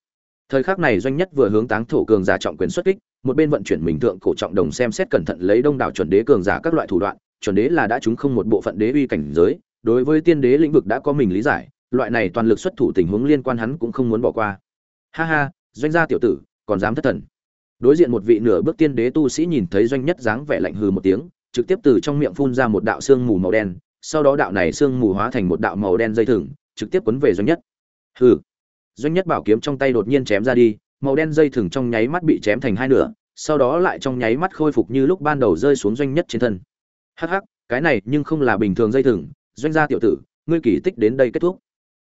Thời khắc này doanh nhất vừa hướng táng thổ cường giả trọng quyền xuất kích, một bên vận chuyển mình thượng cổ trọng đồng xem xét cẩn thận lấy đông đảo chuẩn đế cường giả các loại thủ đoạn chuẩn đế là đã chúng không một bộ phận đế uy cảnh giới, đối với tiên đế lĩnh vực đã có mình lý giải, loại này toàn lực xuất thủ tình huống liên quan hắn cũng không muốn bỏ qua. Ha ha, doanh gia tiểu tử, còn dám thất thần. Đối diện một vị nửa bước tiên đế tu sĩ nhìn thấy doanh nhất dáng vẻ lạnh hừ một tiếng, trực tiếp từ trong miệng phun ra một đạo xương mù màu đen, sau đó đạo này xương mù hóa thành một đạo màu đen dây thừng, trực tiếp quấn về doanh nhất. Hừ. Doanh nhất bảo kiếm trong tay đột nhiên chém ra đi, màu đen dây thừng trong nháy mắt bị chém thành hai nửa, sau đó lại trong nháy mắt khôi phục như lúc ban đầu rơi xuống doanh nhất trên thân hắc hắc, cái này nhưng không là bình thường dây thừng, doanh gia tiểu tử, ngươi kỳ tích đến đây kết thúc.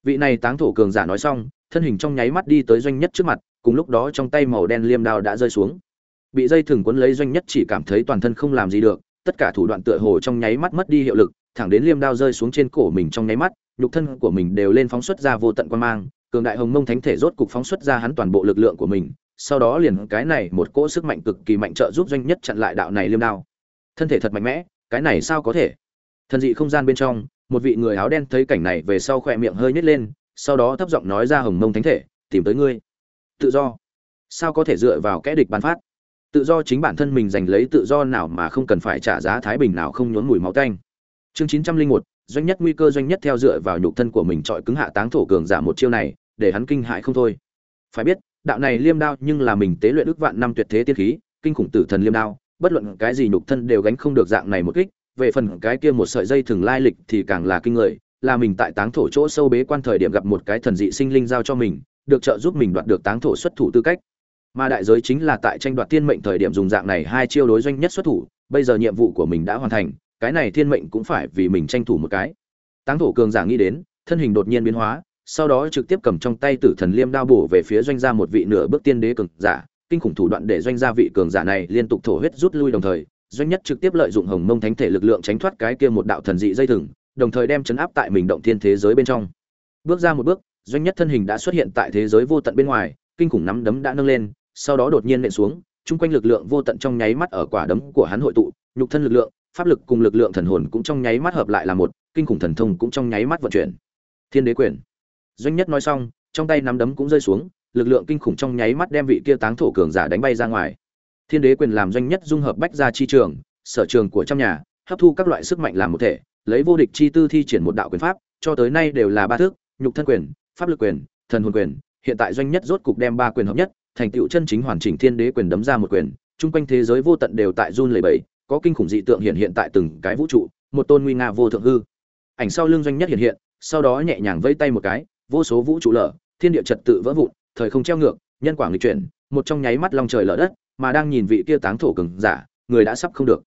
Vị này táng thổ cường giả nói xong, thân hình trong nháy mắt đi tới doanh nhất trước mặt, cùng lúc đó trong tay màu đen liêm đao đã rơi xuống. Bị dây thừng quấn lấy doanh nhất chỉ cảm thấy toàn thân không làm gì được, tất cả thủ đoạn tựa hồ trong nháy mắt mất đi hiệu lực, thẳng đến liêm đao rơi xuống trên cổ mình trong nháy mắt, nhục thân của mình đều lên phóng xuất ra vô tận quan mang, cường đại hồng mông thánh thể rốt cục phóng xuất ra hắn toàn bộ lực lượng của mình, sau đó liền cái này một cỗ sức mạnh cực kỳ mạnh trợ giúp doanh nhất chặn lại đạo này liêm đao. Thân thể thật mạnh mẽ cái này sao có thể? Thần dị không gian bên trong, một vị người áo đen thấy cảnh này về sau khỏe miệng hơi nhếch lên, sau đó thấp giọng nói ra hồng mông thánh thể, tìm tới ngươi. Tự do. Sao có thể dựa vào kẽ địch ban phát? Tự do chính bản thân mình giành lấy tự do nào mà không cần phải trả giá thái bình nào không nhốn mùi máu tanh. Chương chín trăm linh một, doanh nhất nguy cơ doanh nhất theo dựa vào nhục thân của mình trọi cứng hạ táng thổ cường giả một chiêu này, để hắn kinh hại không thôi. Phải biết, đạo này liêm đao nhưng là mình tế luyện ước vạn năm tuyệt thế tiên khí, kinh khủng tử thần liêm đao bất luận cái gì nhục thân đều gánh không được dạng này một kích, về phần cái kia một sợi dây thường lai lịch thì càng là kinh người, là mình tại táng thổ chỗ sâu bế quan thời điểm gặp một cái thần dị sinh linh giao cho mình, được trợ giúp mình đoạt được táng thổ xuất thủ tư cách. Mà đại giới chính là tại tranh đoạt thiên mệnh thời điểm dùng dạng này hai chiêu đối doanh nhất xuất thủ, bây giờ nhiệm vụ của mình đã hoàn thành, cái này thiên mệnh cũng phải vì mình tranh thủ một cái. Táng thổ cường giả nghĩ đến, thân hình đột nhiên biến hóa, sau đó trực tiếp cầm trong tay tử thần liêm đao bổ về phía doanh gia một vị nửa bước tiên đế cường giả kinh khủng thủ đoạn để doanh gia vị cường giả này liên tục thổ huyết rút lui đồng thời, doanh nhất trực tiếp lợi dụng hồng mông thánh thể lực lượng tránh thoát cái kia một đạo thần dị dây thừng, đồng thời đem chấn áp tại mình động thiên thế giới bên trong. Bước ra một bước, doanh nhất thân hình đã xuất hiện tại thế giới vô tận bên ngoài, kinh khủng nắm đấm đã nâng lên, sau đó đột nhiên nện xuống, chung quanh lực lượng vô tận trong nháy mắt ở quả đấm của hắn hội tụ, nhục thân lực lượng, pháp lực cùng lực lượng thần hồn cũng trong nháy mắt hợp lại là một, kinh khủng thần thông cũng trong nháy mắt vận chuyển. Thiên đế quyền. Doanh nhất nói xong, trong tay nắm đấm cũng rơi xuống lực lượng kinh khủng trong nháy mắt đem vị kia táng thổ cường giả đánh bay ra ngoài. Thiên đế quyền làm doanh nhất dung hợp bách gia chi trường, sở trường của trăm nhà, hấp thu các loại sức mạnh làm một thể, lấy vô địch chi tư thi triển một đạo quyền pháp, cho tới nay đều là ba thước, nhục thân quyền, pháp lực quyền, thần hồn quyền. Hiện tại doanh nhất rốt cục đem ba quyền hợp nhất, thành tựu chân chính hoàn chỉnh thiên đế quyền đấm ra một quyền. Chung quanh thế giới vô tận đều tại run lẩy bẩy, có kinh khủng dị tượng hiện hiện tại từng cái vũ trụ, một tôn nguy nga vô thượng hư. Ảnh sau lưng doanh nhất hiện hiện, sau đó nhẹ nhàng vây tay một cái, vô số vũ trụ lở, thiên địa trật tự vỡ vụn thời không treo ngược, nhân quả nghịch chuyển, một trong nháy mắt long trời lở đất, mà đang nhìn vị kia táng thổ cường giả, người đã sắp không được.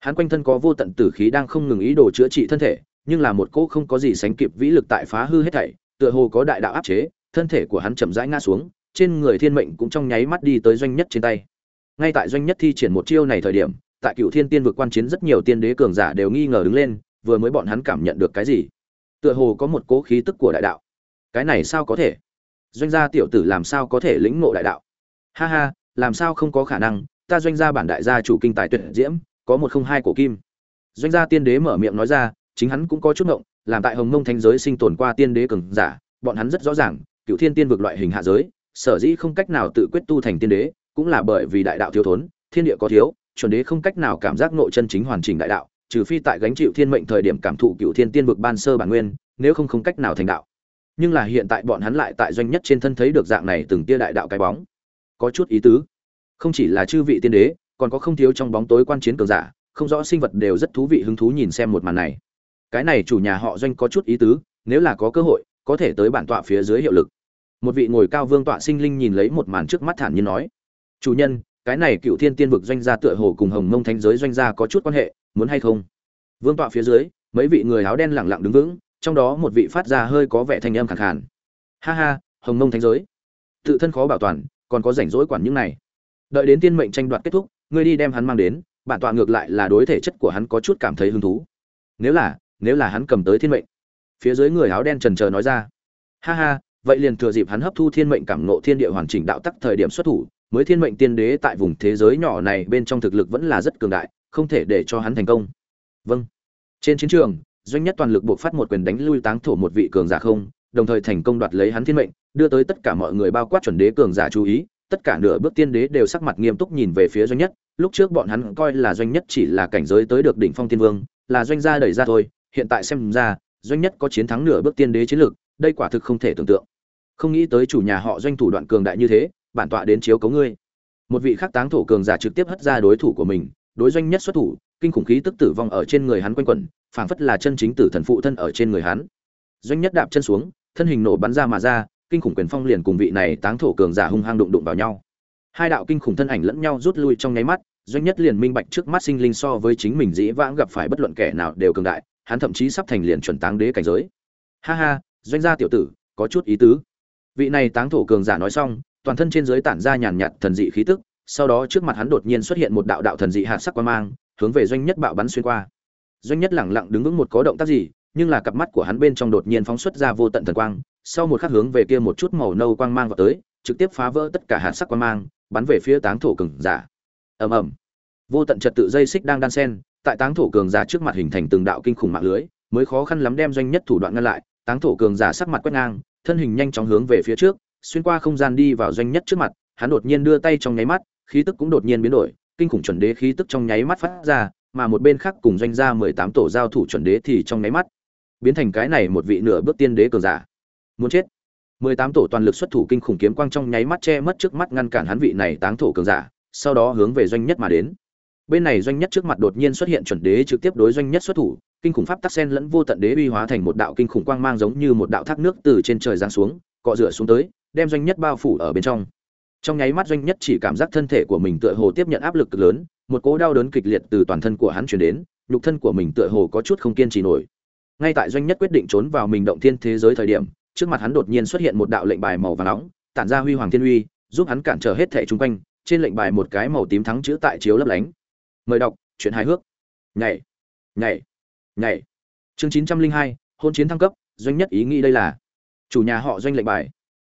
Hắn quanh thân có vô tận tử khí đang không ngừng ý đồ chữa trị thân thể, nhưng là một cỗ không có gì sánh kịp vĩ lực tại phá hư hết thảy, tựa hồ có đại đạo áp chế, thân thể của hắn chậm rãi ngã xuống, trên người thiên mệnh cũng trong nháy mắt đi tới doanh nhất trên tay. Ngay tại doanh nhất thi triển một chiêu này thời điểm, tại cửu thiên tiên vực quan chiến rất nhiều tiên đế cường giả đều nghi ngờ đứng lên, vừa mới bọn hắn cảm nhận được cái gì? Tựa hồ có một cố khí tức của đại đạo. Cái này sao có thể? Doanh gia tiểu tử làm sao có thể lĩnh ngộ đại đạo? Ha ha, làm sao không có khả năng? Ta doanh gia bản đại gia chủ kinh tài tuyệt diễm, có một không hai cổ kim. Doanh gia tiên đế mở miệng nói ra, chính hắn cũng có chút ngộng, làm tại hồng mông thanh giới sinh tồn qua tiên đế cường giả, bọn hắn rất rõ ràng, cựu thiên tiên vực loại hình hạ giới, sở dĩ không cách nào tự quyết tu thành tiên đế, cũng là bởi vì đại đạo thiếu thốn, thiên địa có thiếu, chuẩn đế không cách nào cảm giác nội chân chính hoàn chỉnh đại đạo, trừ phi tại gánh chịu thiên mệnh thời điểm cảm thụ cựu thiên tiên vực ban sơ bản nguyên, nếu không không cách nào thành đạo nhưng là hiện tại bọn hắn lại tại doanh nhất trên thân thấy được dạng này từng tia đại đạo cái bóng. Có chút ý tứ. Không chỉ là chư vị tiên đế, còn có không thiếu trong bóng tối quan chiến cường giả, không rõ sinh vật đều rất thú vị hứng thú nhìn xem một màn này. Cái này chủ nhà họ doanh có chút ý tứ, nếu là có cơ hội, có thể tới bản tọa phía dưới hiệu lực. Một vị ngồi cao vương tọa sinh linh nhìn lấy một màn trước mắt thản nhiên nói, chủ nhân, cái này cựu thiên tiên vực doanh gia tựa hồ cùng hồng mông thánh giới doanh gia có chút quan hệ, muốn hay không? Vương tọa phía dưới, mấy vị người áo đen lẳng lặng đứng vững trong đó một vị phát ra hơi có vẻ thanh âm khẳng khàn. Ha ha, hồng mông thánh giới. Tự thân khó bảo toàn, còn có rảnh rỗi quản những này. Đợi đến tiên mệnh tranh đoạt kết thúc, ngươi đi đem hắn mang đến, bản tọa ngược lại là đối thể chất của hắn có chút cảm thấy hứng thú. Nếu là nếu là hắn cầm tới thiên mệnh. Phía dưới người áo đen trần trờ nói ra. Ha ha, vậy liền thừa dịp hắn hấp thu thiên mệnh cảm nộ thiên địa hoàn chỉnh đạo tắc thời điểm xuất thủ, mới thiên mệnh tiên đế tại vùng thế giới nhỏ này bên trong thực lực vẫn là rất cường đại, không thể để cho hắn thành công. Vâng. Trên chiến trường doanh nhất toàn lực buộc phát một quyền đánh lui táng thổ một vị cường giả không, đồng thời thành công đoạt lấy hắn thiên mệnh, đưa tới tất cả mọi người bao quát chuẩn đế cường giả chú ý, tất cả nửa bước tiên đế đều sắc mặt nghiêm túc nhìn về phía doanh nhất, lúc trước bọn hắn coi là doanh nhất chỉ là cảnh giới tới được đỉnh phong tiên vương, là doanh gia đẩy ra thôi, hiện tại xem ra, doanh nhất có chiến thắng nửa bước tiên đế chiến lược, đây quả thực không thể tưởng tượng. Không nghĩ tới chủ nhà họ doanh thủ đoạn cường đại như thế, bản tọa đến chiếu cấu ngươi. Một vị khắc táng thổ cường giả trực tiếp hất ra đối thủ của mình, đối doanh nhất xuất thủ kinh khủng khí tức tử vong ở trên người hắn quanh quẩn, phảng phất là chân chính tử thần phụ thân ở trên người hắn. Doanh nhất đạp chân xuống, thân hình nổ bắn ra mà ra, kinh khủng quyền phong liền cùng vị này táng thổ cường giả hung hăng đụng đụng vào nhau. Hai đạo kinh khủng thân ảnh lẫn nhau rút lui trong nháy mắt, doanh nhất liền minh bạch trước mắt sinh linh so với chính mình dĩ vãng gặp phải bất luận kẻ nào đều cường đại, hắn thậm chí sắp thành liền chuẩn táng đế cảnh giới. Ha ha, doanh gia tiểu tử, có chút ý tứ. Vị này táng thổ cường giả nói xong, toàn thân trên dưới tản ra nhàn nhạt thần dị khí tức, sau đó trước mặt hắn đột nhiên xuất hiện một đạo đạo thần dị hạt sắc quan mang hướng về doanh nhất bạo bắn xuyên qua. Doanh nhất lẳng lặng đứng vững một có động tác gì, nhưng là cặp mắt của hắn bên trong đột nhiên phóng xuất ra vô tận thần quang, sau một khắc hướng về kia một chút màu nâu quang mang vào tới, trực tiếp phá vỡ tất cả hạt sắc quang mang, bắn về phía táng thổ cường giả. Ầm ầm. Vô tận trật tự dây xích đang đan sen, tại táng thổ cường giả trước mặt hình thành từng đạo kinh khủng mạng lưới, mới khó khăn lắm đem doanh nhất thủ đoạn ngăn lại, táng thổ cường giả sắc mặt quét ngang, thân hình nhanh chóng hướng về phía trước, xuyên qua không gian đi vào doanh nhất trước mặt, hắn đột nhiên đưa tay trong nháy mắt, khí tức cũng đột nhiên biến đổi kinh khủng chuẩn đế khí tức trong nháy mắt phát ra, mà một bên khác cùng doanh gia mười tám tổ giao thủ chuẩn đế thì trong nháy mắt biến thành cái này một vị nửa bước tiên đế cường giả. Muốn chết. mười tám tổ toàn lực xuất thủ kinh khủng kiếm quang trong nháy mắt che mất trước mắt ngăn cản hắn vị này táng thổ cường giả, sau đó hướng về doanh nhất mà đến. Bên này doanh nhất trước mặt đột nhiên xuất hiện chuẩn đế trực tiếp đối doanh nhất xuất thủ, kinh khủng pháp tắc sen lẫn vô tận đế uy hóa thành một đạo kinh khủng quang mang giống như một đạo thác nước từ trên trời giáng xuống, cọ rửa xuống tới, đem doanh nhất bao phủ ở bên trong trong nháy mắt doanh nhất chỉ cảm giác thân thể của mình tựa hồ tiếp nhận áp lực cực lớn, một cỗ đau đớn kịch liệt từ toàn thân của hắn chuyển đến, nhục thân của mình tựa hồ có chút không kiên trì nổi. Ngay tại doanh nhất quyết định trốn vào mình động thiên thế giới thời điểm, trước mặt hắn đột nhiên xuất hiện một đạo lệnh bài màu vàng nóng, tản ra huy hoàng thiên uy, giúp hắn cản trở hết thẻ chung quanh, trên lệnh bài một cái màu tím thắng chữ tại chiếu lấp lánh. Mời đọc chuyện hài hước. Nhảy nhảy nhảy. Chương chín trăm linh hai, hôn chiến thăng cấp, doanh nhất ý nghĩ đây là. Chủ nhà họ doanh lệnh bài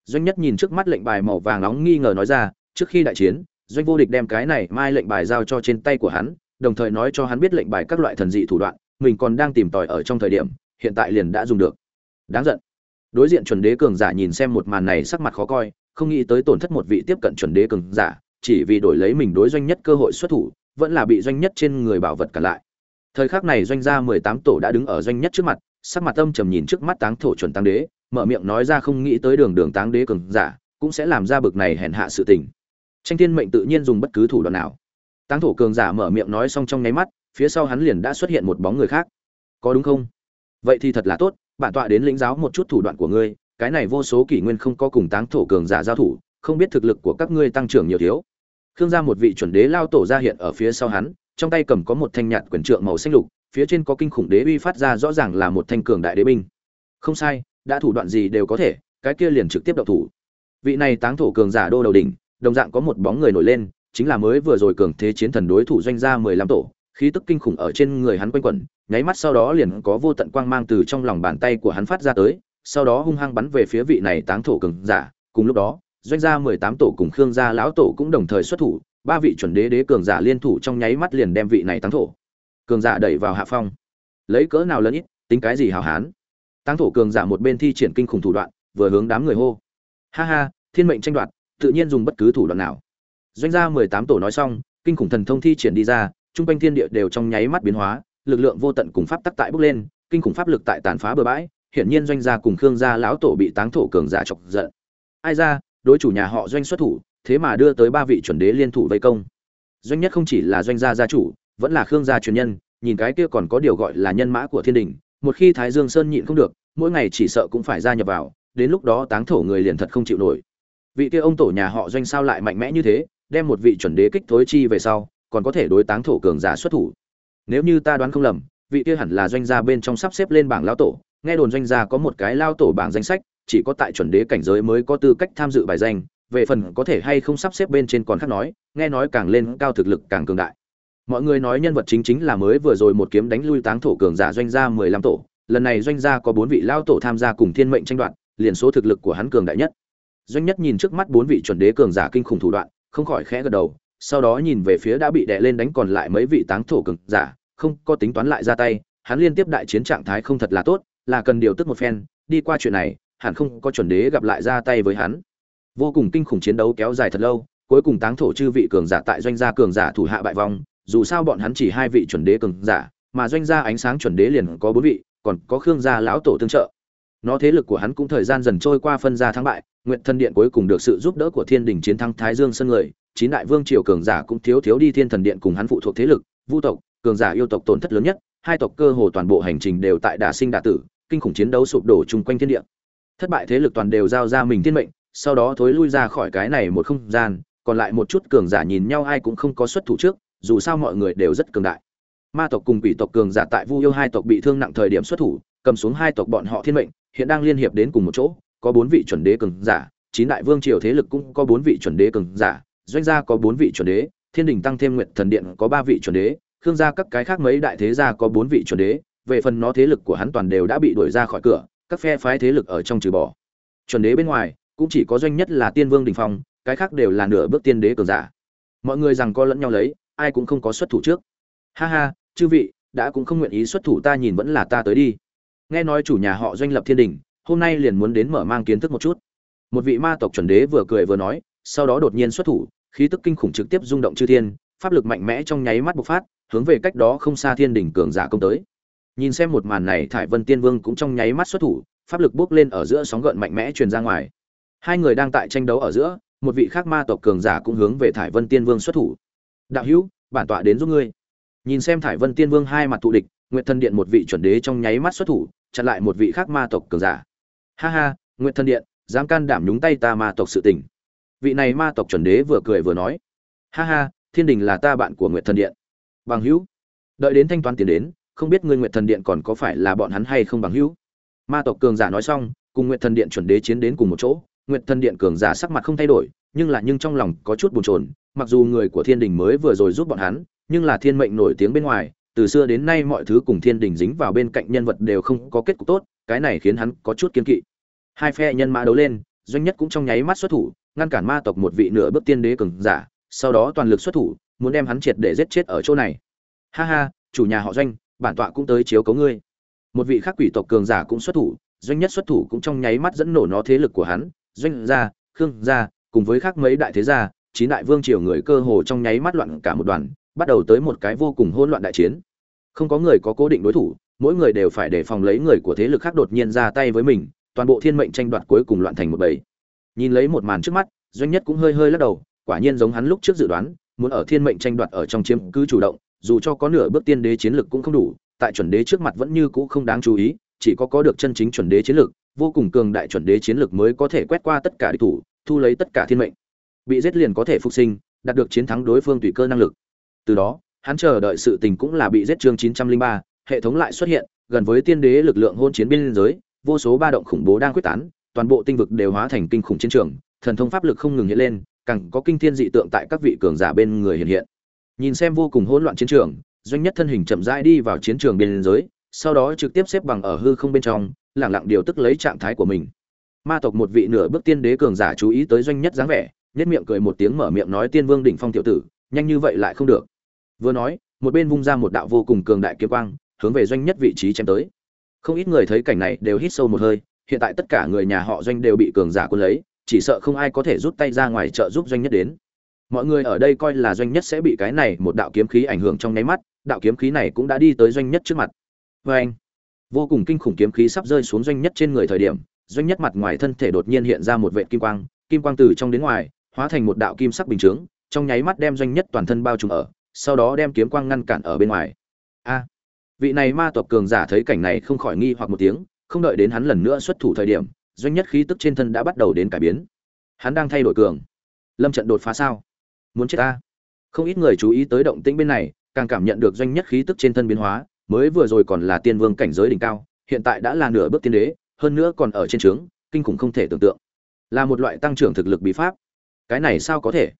doanh nhất nhìn trước mắt lệnh bài màu vàng nóng nghi ngờ nói ra, trước khi đại chiến, doanh vô địch đem cái này mai lệnh bài giao cho trên tay của hắn, đồng thời nói cho hắn biết lệnh bài các loại thần dị thủ đoạn, mình còn đang tìm tòi ở trong thời điểm, hiện tại liền đã dùng được. Đáng giận. Đối diện chuẩn đế cường giả nhìn xem một màn này sắc mặt khó coi, không nghĩ tới tổn thất một vị tiếp cận chuẩn đế cường giả, chỉ vì đổi lấy mình đối doanh nhất cơ hội xuất thủ, vẫn là bị doanh nhất trên người bảo vật cả lại. Thời khắc này doanh gia mười tám tổ đã đứng ở doanh nhất trước mặt, sắc mặt âm trầm nhìn trước mắt táng thổ chuẩn tăng đế mở miệng nói ra không nghĩ tới đường đường táng đế cường giả, cũng sẽ làm ra bực này hèn hạ sự tình. Tranh thiên mệnh tự nhiên dùng bất cứ thủ đoạn nào. Táng thổ cường giả mở miệng nói xong trong nháy mắt, phía sau hắn liền đã xuất hiện một bóng người khác. Có đúng không? Vậy thì thật là tốt, bản tọa đến lĩnh giáo một chút thủ đoạn của ngươi, cái này vô số kỷ nguyên không có cùng táng thổ cường giả giao thủ, không biết thực lực của các ngươi tăng trưởng nhiều thiếu. Khương gia một vị chuẩn đế lao tổ ra hiện ở phía sau hắn, trong tay cầm có một thanh nhạt quyền trượng màu xanh lục, phía trên có kinh khủng đế uy phát ra rõ ràng là một thanh cường đại đế binh. Không sai đã thủ đoạn gì đều có thể, cái kia liền trực tiếp đậu thủ. Vị này táng thổ cường giả đô đầu đỉnh, đồng dạng có một bóng người nổi lên, chính là mới vừa rồi cường thế chiến thần đối thủ doanh gia mười lăm tổ, khí tức kinh khủng ở trên người hắn quanh quẩn, nháy mắt sau đó liền có vô tận quang mang từ trong lòng bàn tay của hắn phát ra tới, sau đó hung hăng bắn về phía vị này táng thổ cường giả. Cùng lúc đó, doanh gia mười tám tổ cùng khương gia lão tổ cũng đồng thời xuất thủ, ba vị chuẩn đế đế cường giả liên thủ trong nháy mắt liền đem vị này táng thổ cường giả đẩy vào hạ phong. Lấy cỡ nào lớn ít, tính cái gì hào hán? Táng thổ cường giả một bên thi triển kinh khủng thủ đoạn, vừa hướng đám người hô. Ha ha, thiên mệnh tranh đoạt, tự nhiên dùng bất cứ thủ đoạn nào. Doanh gia mười tám tổ nói xong, kinh khủng thần thông thi triển đi ra, trung quanh thiên địa đều trong nháy mắt biến hóa, lực lượng vô tận cùng pháp tắc tại bốc lên, kinh khủng pháp lực tại tàn phá bờ bãi, hiển nhiên doanh gia cùng khương gia lão tổ bị táng thổ cường giả chọc giận. Ai ra, đối chủ nhà họ doanh xuất thủ, thế mà đưa tới ba vị chuẩn đế liên thủ vây công. Doanh nhất không chỉ là doanh gia gia chủ, vẫn là khương gia truyền nhân, nhìn cái kia còn có điều gọi là nhân mã của thiên đình một khi thái dương sơn nhịn không được, mỗi ngày chỉ sợ cũng phải gia nhập vào, đến lúc đó táng thổ người liền thật không chịu nổi. Vị kia ông tổ nhà họ doanh sao lại mạnh mẽ như thế, đem một vị chuẩn đế kích thối chi về sau, còn có thể đối táng thổ cường giả xuất thủ. Nếu như ta đoán không lầm, vị kia hẳn là doanh gia bên trong sắp xếp lên bảng lao tổ, nghe đồn doanh gia có một cái lao tổ bảng danh sách, chỉ có tại chuẩn đế cảnh giới mới có tư cách tham dự bài danh, về phần có thể hay không sắp xếp bên trên còn khác nói, nghe nói càng lên cao thực lực càng cường đại mọi người nói nhân vật chính chính là mới vừa rồi một kiếm đánh lui táng thổ cường giả doanh gia mười lăm tổ. Lần này doanh gia có bốn vị lao tổ tham gia cùng thiên mệnh tranh đoạt, liền số thực lực của hắn cường đại nhất. Doanh nhất nhìn trước mắt bốn vị chuẩn đế cường giả kinh khủng thủ đoạn, không khỏi khẽ gật đầu, sau đó nhìn về phía đã bị đè lên đánh còn lại mấy vị táng thổ cường giả, không có tính toán lại ra tay, hắn liên tiếp đại chiến trạng thái không thật là tốt, là cần điều tức một phen, đi qua chuyện này, hẳn không có chuẩn đế gặp lại ra tay với hắn. Vô cùng kinh khủng chiến đấu kéo dài thật lâu, cuối cùng táng thổ chư vị cường giả tại doanh gia cường giả thủ hạ bại vong dù sao bọn hắn chỉ hai vị chuẩn đế cường giả, mà doanh gia ánh sáng chuẩn đế liền có bốn vị, còn có khương gia lão tổ tương trợ. Nó thế lực của hắn cũng thời gian dần trôi qua phân ra thắng bại nguyệt thân điện cuối cùng được sự giúp đỡ của thiên đình chiến thắng thái dương sân người, chín đại vương triều cường giả cũng thiếu thiếu đi thiên thần điện cùng hắn phụ thuộc thế lực, vu tộc, cường giả yêu tộc tổn thất lớn nhất, hai tộc cơ hồ toàn bộ hành trình đều tại đả sinh đả tử, kinh khủng chiến đấu sụp đổ chung quanh thiên địa. Thất bại thế lực toàn đều giao ra mình thiên mệnh, sau đó thối lui ra khỏi cái này một không gian, còn lại một chút cường giả nhìn nhau ai cũng không có xuất thủ trước dù sao mọi người đều rất cường đại. Ma tộc cùng quỷ tộc cường giả tại vu yêu hai tộc bị thương nặng thời điểm xuất thủ, cầm xuống hai tộc bọn họ thiên mệnh, hiện đang liên hiệp đến cùng một chỗ, có bốn vị chuẩn đế cường giả, chín đại vương triều thế lực cũng có bốn vị chuẩn đế cường giả, doanh gia có bốn vị chuẩn đế, thiên đình tăng thêm nguyện thần điện có ba vị chuẩn đế, khương gia các cái khác mấy đại thế gia có bốn vị chuẩn đế, về phần nó thế lực của hắn toàn đều đã bị đuổi ra khỏi cửa, các phe phái thế lực ở trong trừ bỏ. Chuẩn đế bên ngoài, cũng chỉ có doanh nhất là tiên vương đình phong, cái khác đều là nửa bước tiên đế cường giả. Mọi người rằng co lẫn nhau lấy ai cũng không có xuất thủ trước. Ha ha, chư vị, đã cũng không nguyện ý xuất thủ ta nhìn vẫn là ta tới đi. Nghe nói chủ nhà họ doanh lập thiên đình, hôm nay liền muốn đến mở mang kiến thức một chút. Một vị ma tộc chuẩn đế vừa cười vừa nói, sau đó đột nhiên xuất thủ, khí tức kinh khủng trực tiếp rung động chư thiên, pháp lực mạnh mẽ trong nháy mắt bộc phát, hướng về cách đó không xa thiên đỉnh cường giả công tới. Nhìn xem một màn này, thải vân tiên vương cũng trong nháy mắt xuất thủ, pháp lực bốc lên ở giữa sóng gợn mạnh mẽ truyền ra ngoài. Hai người đang tại tranh đấu ở giữa, một vị khác ma tộc cường giả cũng hướng về thải vân tiên vương xuất thủ đạo hữu, bản tọa đến giúp ngươi. Nhìn xem thải vân tiên vương hai mặt thù địch, nguyệt thần điện một vị chuẩn đế trong nháy mắt xuất thủ, chặn lại một vị khác ma tộc cường giả. Ha ha, nguyệt thần điện, dám can đảm nhúng tay ta ma tộc sự tình. Vị này ma tộc chuẩn đế vừa cười vừa nói. Ha ha, thiên đình là ta bạn của nguyệt thần điện. Bằng hữu. Đợi đến thanh toán tiền đến, không biết ngươi nguyệt thần điện còn có phải là bọn hắn hay không bằng hữu? Ma tộc cường giả nói xong, cùng nguyệt thần điện chuẩn đế chiến đến cùng một chỗ, nguyệt thần điện cường giả sắc mặt không thay đổi nhưng là nhưng trong lòng có chút buồn chồn, mặc dù người của thiên đình mới vừa rồi giúp bọn hắn, nhưng là thiên mệnh nổi tiếng bên ngoài, từ xưa đến nay mọi thứ cùng thiên đình dính vào bên cạnh nhân vật đều không có kết cục tốt, cái này khiến hắn có chút kiên kỵ. Hai phe nhân mã đấu lên, doanh nhất cũng trong nháy mắt xuất thủ, ngăn cản ma tộc một vị nửa bước tiên đế cường giả, sau đó toàn lực xuất thủ, muốn đem hắn triệt để giết chết ở chỗ này. Ha ha, chủ nhà họ doanh, bản tọa cũng tới chiếu cấu ngươi. Một vị khác quỷ tộc cường giả cũng xuất thủ, doanh nhất xuất thủ cũng trong nháy mắt dẫn nổ nó thế lực của hắn. Doanh gia, khương gia cùng với khác mấy đại thế gia, chín đại vương triều người cơ hồ trong nháy mắt loạn cả một đoàn, bắt đầu tới một cái vô cùng hỗn loạn đại chiến. Không có người có cố định đối thủ, mỗi người đều phải đề phòng lấy người của thế lực khác đột nhiên ra tay với mình, toàn bộ thiên mệnh tranh đoạt cuối cùng loạn thành một bầy. Nhìn lấy một màn trước mắt, doanh nhất cũng hơi hơi lắc đầu, quả nhiên giống hắn lúc trước dự đoán, muốn ở thiên mệnh tranh đoạt ở trong chiếm cứ chủ động, dù cho có nửa bước tiên đế chiến lực cũng không đủ, tại chuẩn đế trước mặt vẫn như cũ không đáng chú ý, chỉ có có được chân chính chuẩn đế chiến lực, vô cùng cường đại chuẩn đế chiến lực mới có thể quét qua tất cả địch thủ thu lấy tất cả thiên mệnh. Bị giết liền có thể phục sinh đạt được chiến thắng đối phương tùy cơ năng lực. Từ đó hắn chờ đợi sự tình cũng là bị giết chương 903, hệ thống lại xuất hiện gần với tiên đế lực lượng hôn chiến biên giới vô số ba động khủng bố đang quyết tán toàn bộ tinh vực đều hóa thành kinh khủng chiến trường thần thông pháp lực không ngừng hiện lên càng có kinh thiên dị tượng tại các vị cường giả bên người hiện hiện. Nhìn xem vô cùng hỗn loạn chiến trường doanh nhất thân hình chậm rãi đi vào chiến trường biên giới sau đó trực tiếp xếp bằng ở hư không bên trong lẳng lặng điều tức lấy trạng thái của mình ma tộc một vị nửa bước tiên đế cường giả chú ý tới doanh nhất dáng vẻ, nhất miệng cười một tiếng mở miệng nói, tiên vương đỉnh phong tiểu tử, nhanh như vậy lại không được. Vừa nói, một bên vung ra một đạo vô cùng cường đại kiếm quang, hướng về doanh nhất vị trí chém tới. Không ít người thấy cảnh này đều hít sâu một hơi, hiện tại tất cả người nhà họ doanh đều bị cường giả quân lấy, chỉ sợ không ai có thể rút tay ra ngoài trợ giúp doanh nhất đến. Mọi người ở đây coi là doanh nhất sẽ bị cái này một đạo kiếm khí ảnh hưởng trong nháy mắt, đạo kiếm khí này cũng đã đi tới doanh nhất trước mặt. Vê anh vô cùng kinh khủng kiếm khí sắp rơi xuống doanh nhất trên người thời điểm doanh nhất mặt ngoài thân thể đột nhiên hiện ra một vệ kim quang kim quang từ trong đến ngoài, hóa thành một đạo kim sắc bình chướng, trong nháy mắt đem doanh nhất toàn thân bao trùm ở, sau đó đem kiếm quang ngăn cản ở bên ngoài. A! Vị này ma tộc cường giả thấy cảnh này không khỏi nghi hoặc một tiếng, không đợi đến hắn lần nữa xuất thủ thời điểm, doanh nhất khí tức trên thân đã bắt đầu đến cải biến. Hắn đang thay đổi cường. Lâm trận đột phá sao? Muốn chết ta? Không ít người chú ý tới động tĩnh bên này, càng cảm nhận được doanh nhất khí tức trên thân biến hóa, mới vừa rồi còn là tiên vương cảnh giới đỉnh cao, hiện tại đã là nửa bước tiên đế hơn nữa còn ở trên trướng, kinh khủng không thể tưởng tượng. Là một loại tăng trưởng thực lực bí pháp. Cái này sao có thể?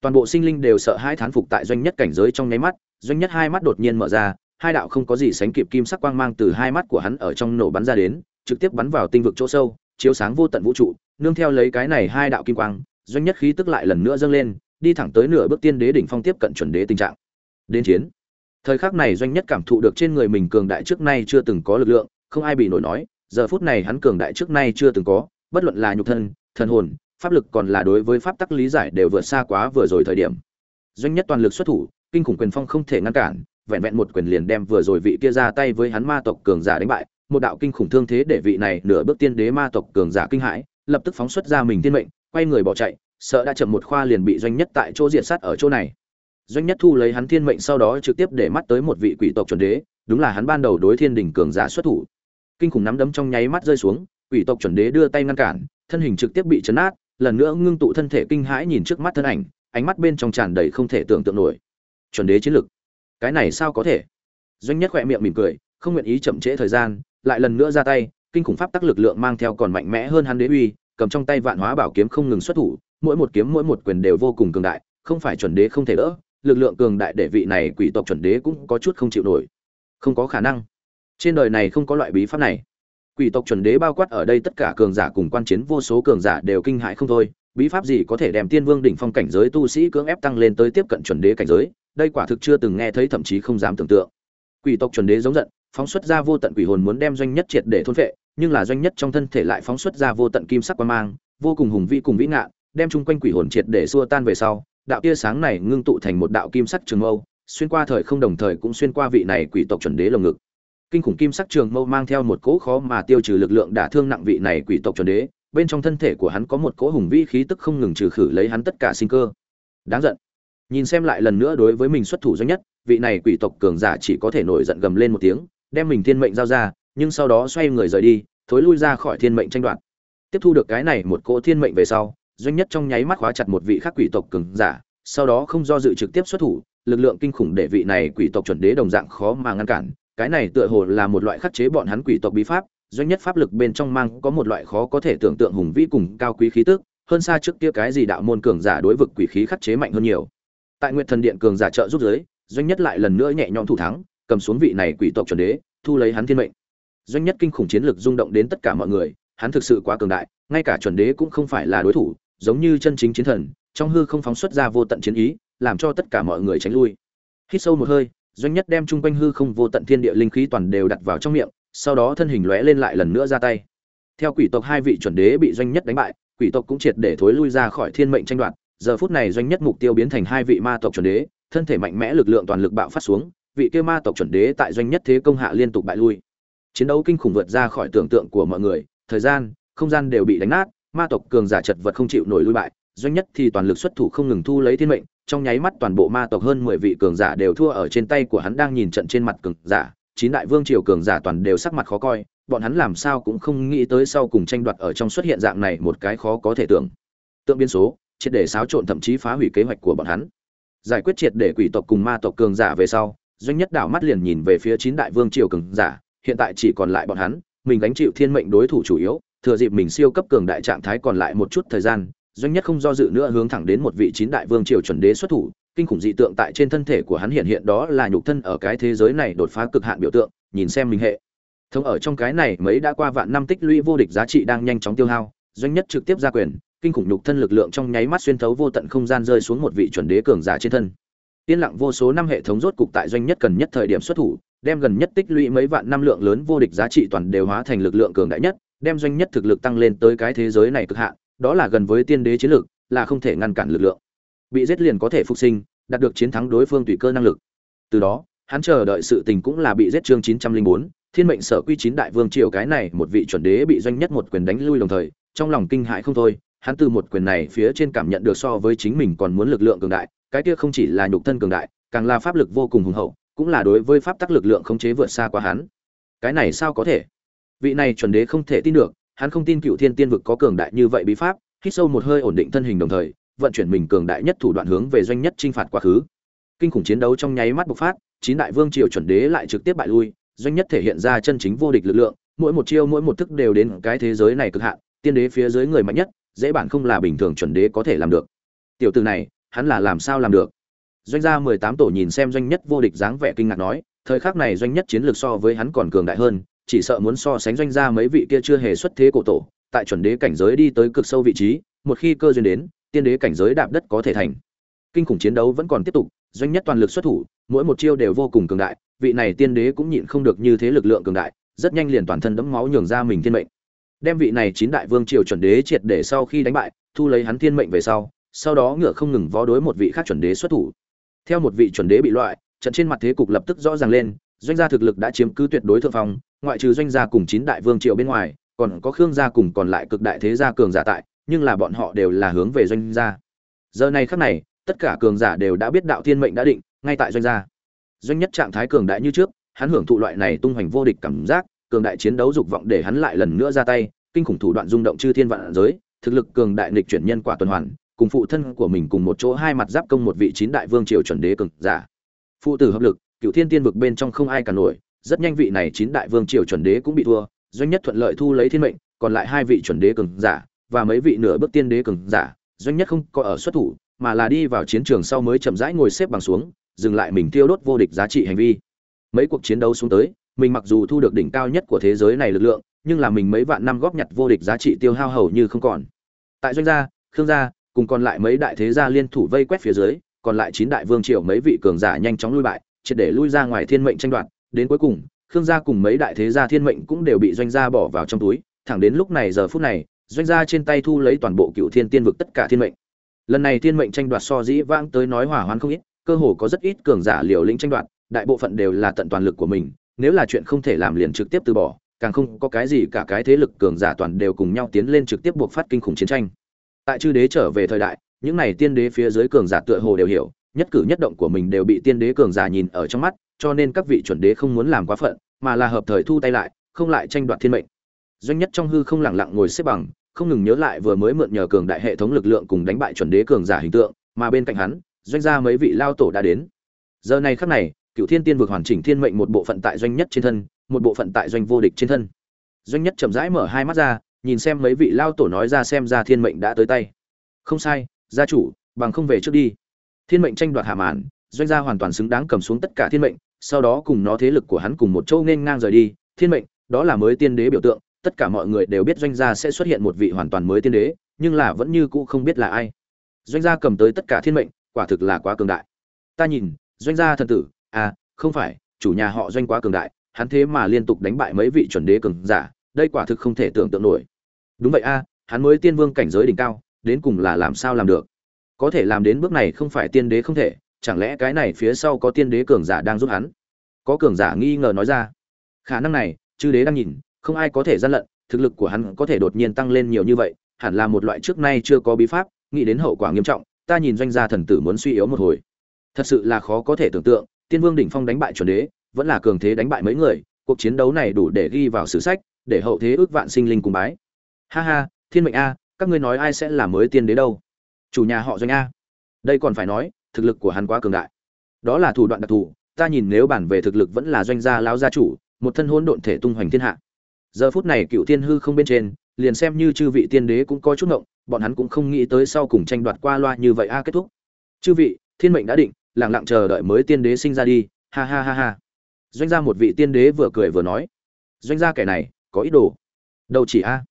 Toàn bộ sinh linh đều sợ hai thán phục tại doanh nhất cảnh giới trong nháy mắt, doanh nhất hai mắt đột nhiên mở ra, hai đạo không có gì sánh kịp kim sắc quang mang từ hai mắt của hắn ở trong nổ bắn ra đến, trực tiếp bắn vào tinh vực chỗ sâu, chiếu sáng vô tận vũ trụ, nương theo lấy cái này hai đạo kim quang, doanh nhất khí tức lại lần nữa dâng lên, đi thẳng tới nửa bước tiên đế đỉnh phong tiếp cận chuẩn đế tình trạng. Đến chiến. Thời khắc này doanh nhất cảm thụ được trên người mình cường đại trước nay chưa từng có lực lượng, không ai bị nổi nói giờ phút này hắn cường đại trước nay chưa từng có, bất luận là nhục thân, thần hồn, pháp lực còn là đối với pháp tắc lý giải đều vượt xa quá vừa rồi thời điểm. Doanh nhất toàn lực xuất thủ, kinh khủng quyền phong không thể ngăn cản, vẹn vẹn một quyền liền đem vừa rồi vị kia ra tay với hắn ma tộc cường giả đánh bại, một đạo kinh khủng thương thế để vị này nửa bước tiên đế ma tộc cường giả kinh hãi, lập tức phóng xuất ra mình tiên mệnh, quay người bỏ chạy, sợ đã chậm một khoa liền bị doanh nhất tại chỗ diện sát ở chỗ này. Doanh nhất thu lấy hắn thiên mệnh sau đó trực tiếp để mắt tới một vị quỷ tộc chuẩn đế, đúng là hắn ban đầu đối thiên đỉnh cường giả xuất thủ kinh khủng nắm đấm trong nháy mắt rơi xuống, quỷ tộc chuẩn đế đưa tay ngăn cản, thân hình trực tiếp bị chấn át, lần nữa ngưng tụ thân thể kinh hãi nhìn trước mắt thân ảnh, ánh mắt bên trong tràn đầy không thể tưởng tượng nổi. Chuẩn đế chiến lực. Cái này sao có thể? Doanh nhất khỏe miệng mỉm cười, không nguyện ý chậm trễ thời gian, lại lần nữa ra tay, kinh khủng pháp tắc lực lượng mang theo còn mạnh mẽ hơn hắn đế uy, cầm trong tay vạn hóa bảo kiếm không ngừng xuất thủ, mỗi một kiếm mỗi một quyền đều vô cùng cường đại, không phải chuẩn đế không thể đỡ, lực lượng cường đại để vị này quỷ tộc chuẩn đế cũng có chút không chịu nổi. Không có khả năng trên đời này không có loại bí pháp này. Quỷ tộc chuẩn đế bao quát ở đây tất cả cường giả cùng quan chiến vô số cường giả đều kinh hại không thôi. Bí pháp gì có thể đem tiên vương đỉnh phong cảnh giới tu sĩ cưỡng ép tăng lên tới tiếp cận chuẩn đế cảnh giới? Đây quả thực chưa từng nghe thấy thậm chí không dám tưởng tượng. Quỷ tộc chuẩn đế giống giận phóng xuất ra vô tận quỷ hồn muốn đem doanh nhất triệt để thôn phệ nhưng là doanh nhất trong thân thể lại phóng xuất ra vô tận kim sắc quan mang vô cùng hùng vĩ cùng vĩ ngạn đem chung quanh quỷ hồn triệt để xua tan về sau đạo tia sáng này ngưng tụ thành một đạo kim sắc trường âu, xuyên qua thời không đồng thời cũng xuyên qua vị này quỷ tộc chuẩn đế lồng ngực kinh khủng kim sắc trường mâu mang theo một cỗ khó mà tiêu trừ lực lượng đả thương nặng vị này quỷ tộc chuẩn đế, bên trong thân thể của hắn có một cỗ hùng vĩ khí tức không ngừng trừ khử lấy hắn tất cả sinh cơ. Đáng giận. Nhìn xem lại lần nữa đối với mình xuất thủ doanh nhất, vị này quỷ tộc cường giả chỉ có thể nổi giận gầm lên một tiếng, đem mình thiên mệnh giao ra, nhưng sau đó xoay người rời đi, thối lui ra khỏi thiên mệnh tranh đoạt. Tiếp thu được cái này một cỗ thiên mệnh về sau doanh nhất trong nháy mắt khóa chặt một vị khác quỷ tộc cường giả, sau đó không do dự trực tiếp xuất thủ, lực lượng kinh khủng để vị này quỷ tộc chuẩn đế đồng dạng khó mà ngăn cản cái này tựa hồ là một loại khắc chế bọn hắn quỷ tộc bí pháp doanh nhất pháp lực bên trong mang có một loại khó có thể tưởng tượng hùng vĩ cùng cao quý khí tức, hơn xa trước kia cái gì đạo môn cường giả đối vực quỷ khí khắc chế mạnh hơn nhiều. Tại nguyện thần điện cường giả trợ giúp giới doanh nhất lại lần nữa nhẹ nhõm thủ thắng, cầm xuống vị này quỷ tộc chuẩn đế, thu lấy hắn thiên mệnh. Doanh nhất kinh khủng chiến lực rung động đến tất cả mọi người, hắn thực sự quá cường đại, ngay cả chuẩn đế cũng không phải là đối thủ, giống như chân chính chiến thần, trong hư không phóng xuất ra vô tận chiến ý, làm cho tất cả mọi người tránh lui. Hít sâu một hơi doanh nhất đem chung quanh hư không vô tận thiên địa linh khí toàn đều đặt vào trong miệng, sau đó thân hình lóe lên lại lần nữa ra tay. Theo quỷ tộc hai vị chuẩn đế bị doanh nhất đánh bại, quỷ tộc cũng triệt để thối lui ra khỏi thiên mệnh tranh đoạt. Giờ phút này doanh nhất mục tiêu biến thành hai vị ma tộc chuẩn đế, thân thể mạnh mẽ lực lượng toàn lực bạo phát xuống, vị kia ma tộc chuẩn đế tại doanh nhất thế công hạ liên tục bại lui. Chiến đấu kinh khủng vượt ra khỏi tưởng tượng của mọi người, thời gian, không gian đều bị đánh nát, ma tộc cường giả chật vật không chịu nổi lui bại, doanh nhất thì toàn lực xuất thủ không ngừng thu lấy thiên mệnh trong nháy mắt toàn bộ ma tộc hơn mười vị cường giả đều thua ở trên tay của hắn đang nhìn trận trên mặt cường giả, chín đại vương triều cường giả toàn đều sắc mặt khó coi, bọn hắn làm sao cũng không nghĩ tới sau cùng tranh đoạt ở trong xuất hiện dạng này một cái khó có thể tưởng. Tượng biến số, triệt để xáo trộn thậm chí phá hủy kế hoạch của bọn hắn. Giải quyết triệt để quỷ tộc cùng ma tộc cường giả về sau, doanh nhất đảo mắt liền nhìn về phía chín đại vương triều cường giả, hiện tại chỉ còn lại bọn hắn, mình gánh chịu thiên mệnh đối thủ chủ yếu, thừa dịp mình siêu cấp cường đại trạng thái còn lại một chút thời gian doanh nhất không do dự nữa hướng thẳng đến một vị chín đại vương triều chuẩn đế xuất thủ, kinh khủng dị tượng tại trên thân thể của hắn hiện hiện đó là nhục thân ở cái thế giới này đột phá cực hạn biểu tượng, nhìn xem mình hệ. Thông ở trong cái này mấy đã qua vạn năm tích lũy vô địch giá trị đang nhanh chóng tiêu hao, doanh nhất trực tiếp ra quyền, kinh khủng nhục thân lực lượng trong nháy mắt xuyên thấu vô tận không gian rơi xuống một vị chuẩn đế cường giả trên thân. Yên lặng vô số năm hệ thống rốt cục tại doanh nhất cần nhất thời điểm xuất thủ, đem gần nhất tích lũy mấy vạn năm lượng lớn vô địch giá trị toàn đều hóa thành lực lượng cường đại nhất, đem doanh nhất thực lực tăng lên tới cái thế giới này cực hạn đó là gần với tiên đế chiến lực là không thể ngăn cản lực lượng. Bị giết liền có thể phục sinh, đạt được chiến thắng đối phương tùy cơ năng lực. Từ đó, hắn chờ đợi sự tình cũng là bị giết chương chín trăm linh bốn, thiên mệnh sở quy chín đại vương triều cái này một vị chuẩn đế bị doanh nhất một quyền đánh lui đồng thời, trong lòng kinh hại không thôi, hắn từ một quyền này phía trên cảm nhận được so với chính mình còn muốn lực lượng cường đại, cái kia không chỉ là nhục thân cường đại, càng là pháp lực vô cùng hùng hậu, cũng là đối với pháp tắc lực lượng khống chế vượt xa quá hắn. Cái này sao có thể? Vị này chuẩn đế không thể tin được hắn không tin cựu thiên tiên vực có cường đại như vậy bí pháp, hít sâu một hơi ổn định thân hình đồng thời, vận chuyển mình cường đại nhất thủ đoạn hướng về doanh nhất chinh phạt quá khứ. Kinh khủng chiến đấu trong nháy mắt bộc phát, chín đại vương triều chuẩn đế lại trực tiếp bại lui, doanh nhất thể hiện ra chân chính vô địch lực lượng, mỗi một chiêu mỗi một thức đều đến cái thế giới này cực hạn, tiên đế phía dưới người mạnh nhất, dễ bản không là bình thường chuẩn đế có thể làm được. Tiểu từ này, hắn là làm sao làm được? Doanh gia mười tám tổ nhìn xem doanh nhất vô địch dáng vẻ kinh ngạc nói, thời khắc này doanh nhất chiến lược so với hắn còn cường đại hơn chỉ sợ muốn so sánh doanh gia mấy vị kia chưa hề xuất thế cổ tổ, tại chuẩn đế cảnh giới đi tới cực sâu vị trí, một khi cơ duyên đến, tiên đế cảnh giới đạp đất có thể thành. Kinh khủng chiến đấu vẫn còn tiếp tục, doanh nhất toàn lực xuất thủ, mỗi một chiêu đều vô cùng cường đại, vị này tiên đế cũng nhịn không được như thế lực lượng cường đại, rất nhanh liền toàn thân đẫm máu nhường ra mình thiên mệnh. Đem vị này chín đại vương triều chuẩn đế triệt để sau khi đánh bại, thu lấy hắn thiên mệnh về sau sau đó ngựa không ngừng vó đối một vị khác chuẩn đế xuất thủ. Theo một vị chuẩn đế bị loại, trận trên mặt thế cục lập tức rõ ràng lên, doanh gia thực lực đã chiếm cứ tuyệt đối thượng phong ngoại trừ doanh gia cùng chín đại vương triều bên ngoài, còn có khương gia cùng còn lại cực đại thế gia cường giả tại, nhưng là bọn họ đều là hướng về doanh gia. Giờ này khắc này, tất cả cường giả đều đã biết đạo thiên mệnh đã định, ngay tại doanh gia. Doanh nhất trạng thái cường đại như trước, hắn hưởng thụ loại này tung hoành vô địch cảm giác, cường đại chiến đấu dục vọng để hắn lại lần nữa ra tay, kinh khủng thủ đoạn rung động chư thiên vạn giới, thực lực cường đại nghịch chuyển nhân quả tuần hoàn, cùng phụ thân của mình cùng một chỗ hai mặt giáp công một vị chín đại vương triều chuẩn đế cường giả. Phụ tử hợp lực, cựu thiên tiên vực bên trong không ai cả nổi rất nhanh vị này chín đại vương triều chuẩn đế cũng bị thua, doanh nhất thuận lợi thu lấy thiên mệnh, còn lại hai vị chuẩn đế cường giả và mấy vị nửa bước tiên đế cường giả, doanh nhất không có ở xuất thủ, mà là đi vào chiến trường sau mới chậm rãi ngồi xếp bằng xuống, dừng lại mình tiêu đốt vô địch giá trị hành vi. Mấy cuộc chiến đấu xuống tới, mình mặc dù thu được đỉnh cao nhất của thế giới này lực lượng, nhưng là mình mấy vạn năm góp nhặt vô địch giá trị tiêu hao hầu như không còn. Tại doanh gia, khương gia, cùng còn lại mấy đại thế gia liên thủ vây quét phía dưới, còn lại chín đại vương triều mấy vị cường giả nhanh chóng lui bại, triệt để lui ra ngoài thiên mệnh tranh đoạt đến cuối cùng, khương gia cùng mấy đại thế gia thiên mệnh cũng đều bị doanh gia bỏ vào trong túi, thẳng đến lúc này giờ phút này, doanh gia trên tay thu lấy toàn bộ cựu thiên tiên vực tất cả thiên mệnh. Lần này thiên mệnh tranh đoạt so dĩ vãng tới nói hỏa hoạn không ít, cơ hồ có rất ít cường giả liều lĩnh tranh đoạt, đại bộ phận đều là tận toàn lực của mình, nếu là chuyện không thể làm liền trực tiếp từ bỏ, càng không có cái gì cả cái thế lực cường giả toàn đều cùng nhau tiến lên trực tiếp buộc phát kinh khủng chiến tranh. Tại chư đế trở về thời đại, những này tiên đế phía dưới cường giả tựa hồ đều hiểu, nhất cử nhất động của mình đều bị tiên đế cường giả nhìn ở trong mắt cho nên các vị chuẩn đế không muốn làm quá phận, mà là hợp thời thu tay lại, không lại tranh đoạt thiên mệnh. Doanh nhất trong hư không lặng lặng ngồi xếp bằng, không ngừng nhớ lại vừa mới mượn nhờ cường đại hệ thống lực lượng cùng đánh bại chuẩn đế cường giả hình tượng, mà bên cạnh hắn, doanh gia mấy vị lao tổ đã đến. Giờ này khắc này, cựu thiên tiên vực hoàn chỉnh thiên mệnh một bộ phận tại doanh nhất trên thân, một bộ phận tại doanh vô địch trên thân. Doanh nhất chậm rãi mở hai mắt ra, nhìn xem mấy vị lao tổ nói ra xem ra thiên mệnh đã tới tay. Không sai, gia chủ, bằng không về trước đi. Thiên mệnh tranh đoạt hạ màn, doanh gia hoàn toàn xứng đáng cầm xuống tất cả thiên mệnh sau đó cùng nó thế lực của hắn cùng một châu nên ngang rời đi. Thiên mệnh, đó là mới tiên đế biểu tượng, tất cả mọi người đều biết doanh gia sẽ xuất hiện một vị hoàn toàn mới tiên đế, nhưng là vẫn như cũ không biết là ai. Doanh gia cầm tới tất cả thiên mệnh, quả thực là quá cường đại. Ta nhìn, doanh gia thần tử à không phải, chủ nhà họ doanh quá cường đại, hắn thế mà liên tục đánh bại mấy vị chuẩn đế cường giả, đây quả thực không thể tưởng tượng nổi. Đúng vậy a, hắn mới tiên vương cảnh giới đỉnh cao, đến cùng là làm sao làm được? Có thể làm đến bước này không phải tiên đế không thể chẳng lẽ cái này phía sau có tiên đế cường giả đang giúp hắn? Có cường giả nghi ngờ nói ra. Khả năng này, chư đế đang nhìn, không ai có thể gian lận, thực lực của hắn có thể đột nhiên tăng lên nhiều như vậy, hẳn là một loại trước nay chưa có bí pháp, nghĩ đến hậu quả nghiêm trọng, ta nhìn doanh gia thần tử muốn suy yếu một hồi. Thật sự là khó có thể tưởng tượng, tiên vương đỉnh phong đánh bại chuẩn đế, vẫn là cường thế đánh bại mấy người, cuộc chiến đấu này đủ để ghi vào sử sách, để hậu thế ước vạn sinh linh cùng bái. Ha ha, thiên mệnh a, các ngươi nói ai sẽ là mới tiên đế đâu? Chủ nhà họ doanh a. Đây còn phải nói thực lực của hắn quá cường đại. Đó là thủ đoạn đặc thù, ta nhìn nếu bản về thực lực vẫn là doanh gia lão gia chủ, một thân hỗn độn thể tung hoành thiên hạ. Giờ phút này cựu tiên hư không bên trên, liền xem như chư vị tiên đế cũng có chút ngộng, bọn hắn cũng không nghĩ tới sau cùng tranh đoạt qua loa như vậy a à kết thúc. Chư vị, thiên mệnh đã định, lặng lặng chờ đợi mới tiên đế sinh ra đi, ha ha ha ha. Doanh gia một vị tiên đế vừa cười vừa nói, doanh gia kẻ này, có ý đồ? Đâu chỉ a,